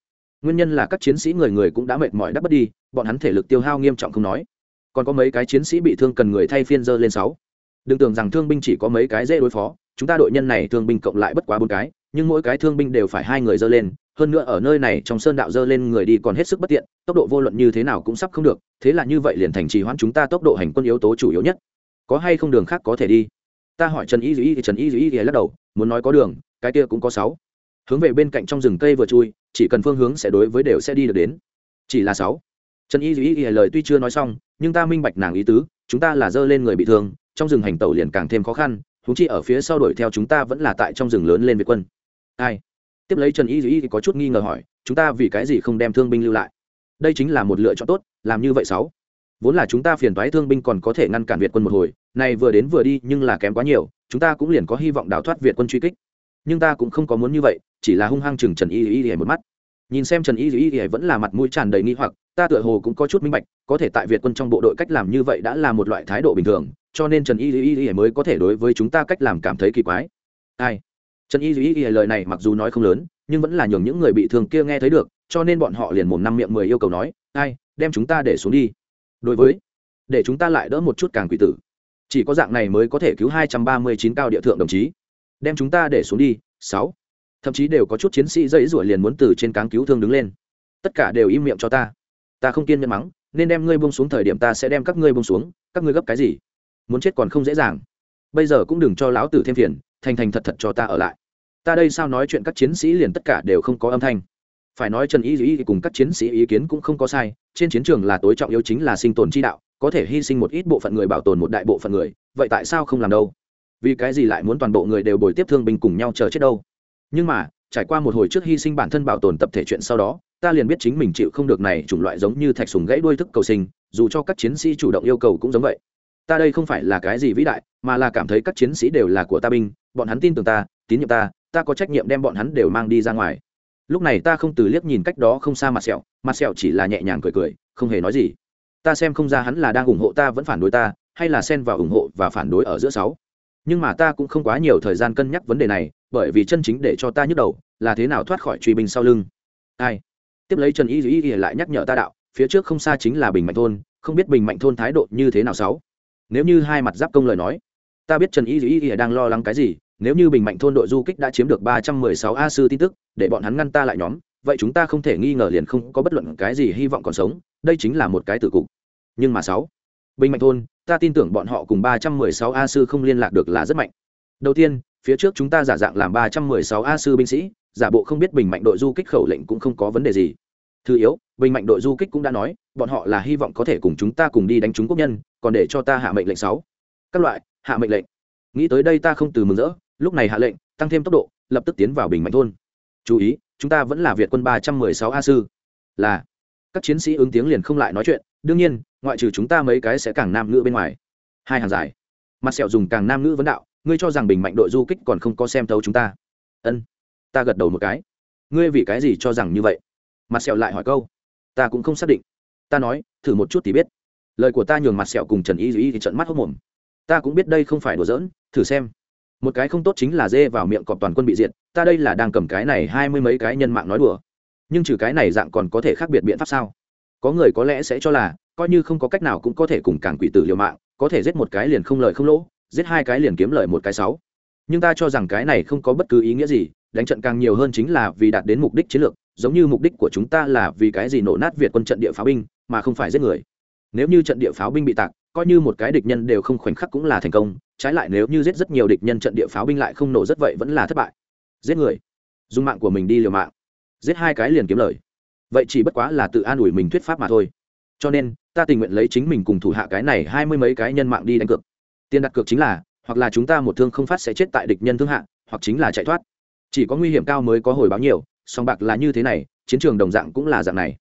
Nguyên nhân là các chiến sĩ người người cũng đã mệt mỏi đắp bất đi, bọn hắn thể lực tiêu hao nghiêm trọng không nói. Còn có mấy cái chiến sĩ bị thương cần người thay phiên dơ lên sáu. Đừng tưởng rằng thương binh chỉ có mấy cái dễ đối phó chúng ta đội nhân này thương binh cộng lại bất quá bốn cái, nhưng mỗi cái thương binh đều phải hai người dơ lên, hơn nữa ở nơi này trong sơn đạo dơ lên người đi còn hết sức bất tiện, tốc độ vô luận như thế nào cũng sắp không được, thế là như vậy liền thành trì hoãn chúng ta tốc độ hành quân yếu tố chủ yếu nhất. Có hay không đường khác có thể đi? Ta hỏi trần y dĩ thì trần y dĩ thì lắc đầu, muốn nói có đường, cái kia cũng có sáu. Hướng về bên cạnh trong rừng cây vừa chui, chỉ cần phương hướng sẽ đối với đều sẽ đi được đến. Chỉ là sáu. Trần y dĩ thì lời tuy chưa nói xong, nhưng ta minh bạch nàng ý tứ, chúng ta là dơ lên người bị thương, trong rừng hành tẩu liền càng thêm khó khăn thúng chi ở phía sau đuổi theo chúng ta vẫn là tại trong rừng lớn lên việt quân. Ai? Tiếp lấy trần y dĩ có chút nghi ngờ hỏi, chúng ta vì cái gì không đem thương binh lưu lại? Đây chính là một lựa chọn tốt, làm như vậy sáu. Vốn là chúng ta phiền toái thương binh còn có thể ngăn cản việt quân một hồi, này vừa đến vừa đi nhưng là kém quá nhiều, chúng ta cũng liền có hy vọng đào thoát việt quân truy kích. Nhưng ta cũng không có muốn như vậy, chỉ là hung hăng chừng trần y y y một mắt. Nhìn xem trần y y y vẫn là mặt mũi tràn đầy nghi hoặc, ta tựa hồ cũng có chút minh bạch, có thể tại việt quân trong bộ đội cách làm như vậy đã là một loại thái độ bình thường cho nên trần y y y mới có thể đối với chúng ta cách làm cảm thấy kỳ quái. Ai? Trần y y y lời này mặc dù nói không lớn, nhưng vẫn là nhường những người bị thương kia nghe thấy được, cho nên bọn họ liền mồm năm miệng mười yêu cầu nói, ai, đem chúng ta để xuống đi. Đối với, để chúng ta lại đỡ một chút càng quỷ tử. Chỉ có dạng này mới có thể cứu hai trăm ba mươi chín cao địa thượng đồng chí. Đem chúng ta để xuống đi, sáu. Thậm chí đều có chút chiến sĩ dãy ruổi liền muốn từ trên cáng cứu thương đứng lên. Tất cả đều im miệng cho ta. Ta không kiên nhẫn mắng, nên đem ngươi bông xuống thời điểm ta sẽ đem các ngươi bông xuống. Các ngươi gấp cái gì? Muốn chết còn không dễ dàng. Bây giờ cũng đừng cho lão tử thêm phiền, thành thành thật thật cho ta ở lại. Ta đây sao nói chuyện các chiến sĩ liền tất cả đều không có âm thanh. Phải nói trần y dĩ cùng các chiến sĩ ý kiến cũng không có sai, trên chiến trường là tối trọng yếu chính là sinh tồn chi đạo, có thể hy sinh một ít bộ phận người bảo tồn một đại bộ phận người, vậy tại sao không làm đâu? Vì cái gì lại muốn toàn bộ người đều bồi tiếp thương binh cùng nhau chờ chết đâu? Nhưng mà, trải qua một hồi trước hy sinh bản thân bảo tồn tập thể chuyện sau đó, ta liền biết chính mình chịu không được này chủng loại giống như thạch sùng gãy đuôi thức cầu sinh, dù cho các chiến sĩ chủ động yêu cầu cũng giống vậy ta đây không phải là cái gì vĩ đại, mà là cảm thấy các chiến sĩ đều là của ta binh, bọn hắn tin tưởng ta, tín nhiệm ta ta có trách nhiệm đem bọn hắn đều mang đi ra ngoài. Lúc này ta không từ liếc nhìn cách đó không xa mặt sẹo mặt sẹo chỉ là nhẹ nhàng cười cười, không hề nói gì. Ta xem không ra hắn là đang ủng hộ ta vẫn phản đối ta, hay là xen vào ủng hộ và phản đối ở giữa sáu. Nhưng mà ta cũng không quá nhiều thời gian cân nhắc vấn đề này, bởi vì chân chính để cho ta nhức đầu là thế nào thoát khỏi truy binh sau lưng. Ai? Tiếp lấy trần y dĩ lại nhắc nhở ta đạo, phía trước không xa chính là bình mạnh thôn, không biết bình mạnh thôn thái độ như thế nào sáu nếu như hai mặt giáp công lời nói, ta biết trần y Dĩ y đang lo lắng cái gì, nếu như bình mạnh thôn đội du kích đã chiếm được ba trăm mười sáu a sư tin tức, để bọn hắn ngăn ta lại nhóm, vậy chúng ta không thể nghi ngờ liền không có bất luận cái gì hy vọng còn sống, đây chính là một cái tử cục. Nhưng mà sáu, bình mạnh thôn, ta tin tưởng bọn họ cùng ba trăm mười sáu a sư không liên lạc được là rất mạnh. Đầu tiên, phía trước chúng ta giả dạng làm ba trăm mười sáu a sư binh sĩ, giả bộ không biết bình mạnh đội du kích khẩu lệnh cũng không có vấn đề gì. Thứ yếu, bình mạnh đội du kích cũng đã nói, bọn họ là hy vọng có thể cùng chúng ta cùng đi đánh trúng quốc nhân còn để cho ta hạ mệnh lệnh sáu. Các loại, hạ mệnh lệnh. Nghĩ tới đây ta không từ mừng rỡ, lúc này hạ lệnh, tăng thêm tốc độ, lập tức tiến vào bình mạnh thôn. Chú ý, chúng ta vẫn là việt quân ba trăm mười sáu a sư. Là, các chiến sĩ ứng tiếng liền không lại nói chuyện, đương nhiên, ngoại trừ chúng ta mấy cái sẽ càng nam ngữ bên ngoài. Hai hàng dài. Mặt sẹo dùng càng nam ngữ vấn đạo, ngươi cho rằng bình mạnh đội du kích còn không có xem thấu chúng ta. Ân, ta gật đầu một cái. Ngươi vì cái gì cho rằng như vậy? Mặt sẹo lại hỏi câu. Ta cũng không xác định. Ta nói, thử một chút thì biết lời của ta nhường mặt sẹo cùng trần y y thì trận mắt hốc mồm. Ta cũng biết đây không phải đùa giỡn, thử xem. Một cái không tốt chính là dê vào miệng cọp toàn quân bị diệt, ta đây là đang cầm cái này hai mươi mấy cái nhân mạng nói đùa. Nhưng trừ cái này dạng còn có thể khác biệt biện pháp sao? Có người có lẽ sẽ cho là, coi như không có cách nào cũng có thể cùng càng quỷ tử liều mạng, có thể giết một cái liền không lợi không lỗ, giết hai cái liền kiếm lợi một cái sáu. Nhưng ta cho rằng cái này không có bất cứ ý nghĩa gì, đánh trận càng nhiều hơn chính là vì đạt đến mục đích chiến lược, giống như mục đích của chúng ta là vì cái gì nổ nát việt quân trận địa pháo binh, mà không phải giết người nếu như trận địa pháo binh bị tạc, coi như một cái địch nhân đều không khoảnh khắc cũng là thành công, trái lại nếu như giết rất nhiều địch nhân trận địa pháo binh lại không nổ rất vậy vẫn là thất bại. Giết người. Dùng mạng của mình đi liều mạng. Giết hai cái liền kiếm lời. Vậy chỉ bất quá là tự an ủi mình thuyết pháp mà thôi. Cho nên, ta tình nguyện lấy chính mình cùng thủ hạ cái này hai mươi mấy cái nhân mạng đi đánh cược. Tiền đặt cược chính là, hoặc là chúng ta một thương không phát sẽ chết tại địch nhân thương hạ, hoặc chính là chạy thoát. Chỉ có nguy hiểm cao mới có hồi báo nhiều, song bạc là như thế này, chiến trường đồng dạng cũng là dạng này.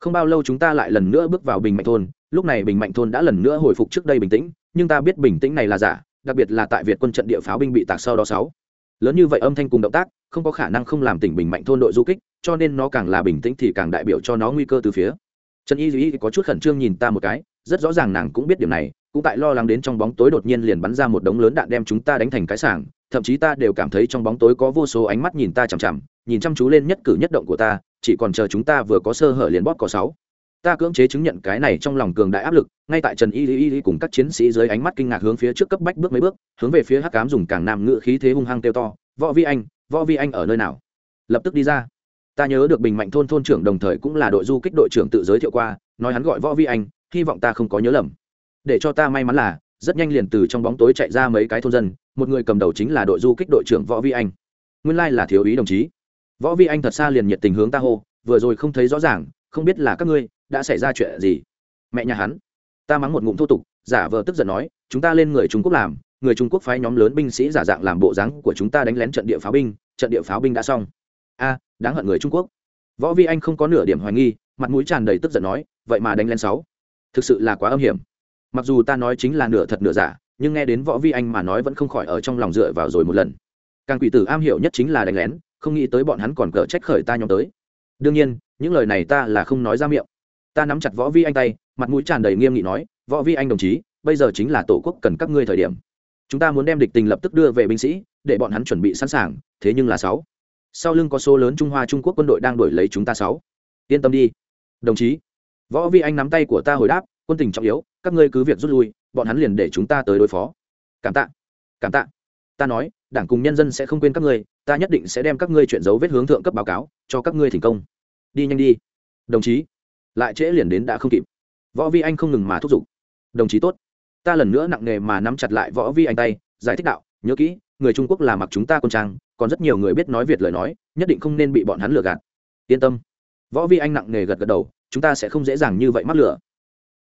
Không bao lâu chúng ta lại lần nữa bước vào bình mạnh thôn lúc này bình mạnh thôn đã lần nữa hồi phục trước đây bình tĩnh, nhưng ta biết bình tĩnh này là giả, đặc biệt là tại việt quân trận địa pháo binh bị tạc sau đó sáu. Lớn như vậy âm thanh cùng động tác, không có khả năng không làm tỉnh bình mạnh thôn đội du kích, cho nên nó càng là bình tĩnh thì càng đại biểu cho nó nguy cơ từ phía. Trần y duy có chút khẩn trương nhìn ta một cái, rất rõ ràng nàng cũng biết điểm này, cũng tại lo lắng đến trong bóng tối đột nhiên liền bắn ra một đống lớn đạn đem chúng ta đánh thành cái sảng, thậm chí ta đều cảm thấy trong bóng tối có vô số ánh mắt nhìn ta chằm chằm, nhìn chăm chú lên nhất cử nhất động của ta, chỉ còn chờ chúng ta vừa có sơ hở liền bóp có sáu ta cưỡng chế chứng nhận cái này trong lòng cường đại áp lực, ngay tại trần y y y cùng các chiến sĩ dưới ánh mắt kinh ngạc hướng phía trước cấp bách bước mấy bước, hướng về phía hắc cám dùng càng nam ngự khí thế hung hăng kêu to, võ vi anh, võ vi anh ở nơi nào? Lập tức đi ra. Ta nhớ được bình mạnh thôn thôn trưởng đồng thời cũng là đội du kích đội trưởng tự giới thiệu qua, nói hắn gọi võ vi anh, hy vọng ta không có nhớ lầm. Để cho ta may mắn là, rất nhanh liền từ trong bóng tối chạy ra mấy cái thôn dân, một người cầm đầu chính là đội du kích đội trưởng võ vi anh. Nguyên lai là thiếu ý đồng chí. Võ vi anh thật xa liền nhiệt tình hướng ta hô, vừa rồi không thấy rõ ràng, không biết là các ngươi đã xảy ra chuyện gì? Mẹ nhà hắn. Ta mắng một ngụm thô tục, giả vờ tức giận nói, chúng ta lên người trung quốc làm, người trung quốc phái nhóm lớn binh sĩ giả dạng làm bộ dáng của chúng ta đánh lén trận địa pháo binh, trận địa pháo binh đã xong. A, đáng hận người trung quốc. Võ vi anh không có nửa điểm hoài nghi, mặt mũi tràn đầy tức giận nói, vậy mà đánh lén sáu. Thực sự là quá âm hiểm. Mặc dù ta nói chính là nửa thật nửa giả, nhưng nghe đến võ vi anh mà nói vẫn không khỏi ở trong lòng dựa vào rồi một lần. Càng quỷ tử am hiểu nhất chính là đánh lén, không nghĩ tới bọn hắn còn cờ trách khởi ta nhóm tới. Đương nhiên, những lời này ta là không nói ra miệng ta nắm chặt võ vi anh tay, mặt mũi tràn đầy nghiêm nghị nói, võ vi anh đồng chí, bây giờ chính là tổ quốc cần các ngươi thời điểm. Chúng ta muốn đem địch tình lập tức đưa về binh sĩ, để bọn hắn chuẩn bị sẵn sàng, thế nhưng là sáu. Sau lưng có số lớn trung hoa trung quốc quân đội đang đuổi lấy chúng ta sáu. Yên tâm đi. Đồng chí, võ vi anh nắm tay của ta hồi đáp, quân tình trọng yếu, các ngươi cứ việc rút lui, bọn hắn liền để chúng ta tới đối phó. Cảm tạ. Cảm tạ. Ta nói, đảng cùng nhân dân sẽ không quên các ngươi, ta nhất định sẽ đem các ngươi chuyện dấu vết hướng thượng cấp báo cáo, cho các ngươi thành công. Đi nhanh đi. Đồng chí lại trễ liền đến đã không kịp. Võ vi anh không ngừng mà thúc giục. Đồng chí tốt. Ta lần nữa nặng nề mà nắm chặt lại võ vi anh tay, giải thích đạo, nhớ kỹ, người trung quốc là mặc chúng ta quân trang, còn rất nhiều người biết nói việt lời nói, nhất định không nên bị bọn hắn lừa gạt. Yên tâm. Võ vi anh nặng nề gật gật đầu, chúng ta sẽ không dễ dàng như vậy mắc lừa.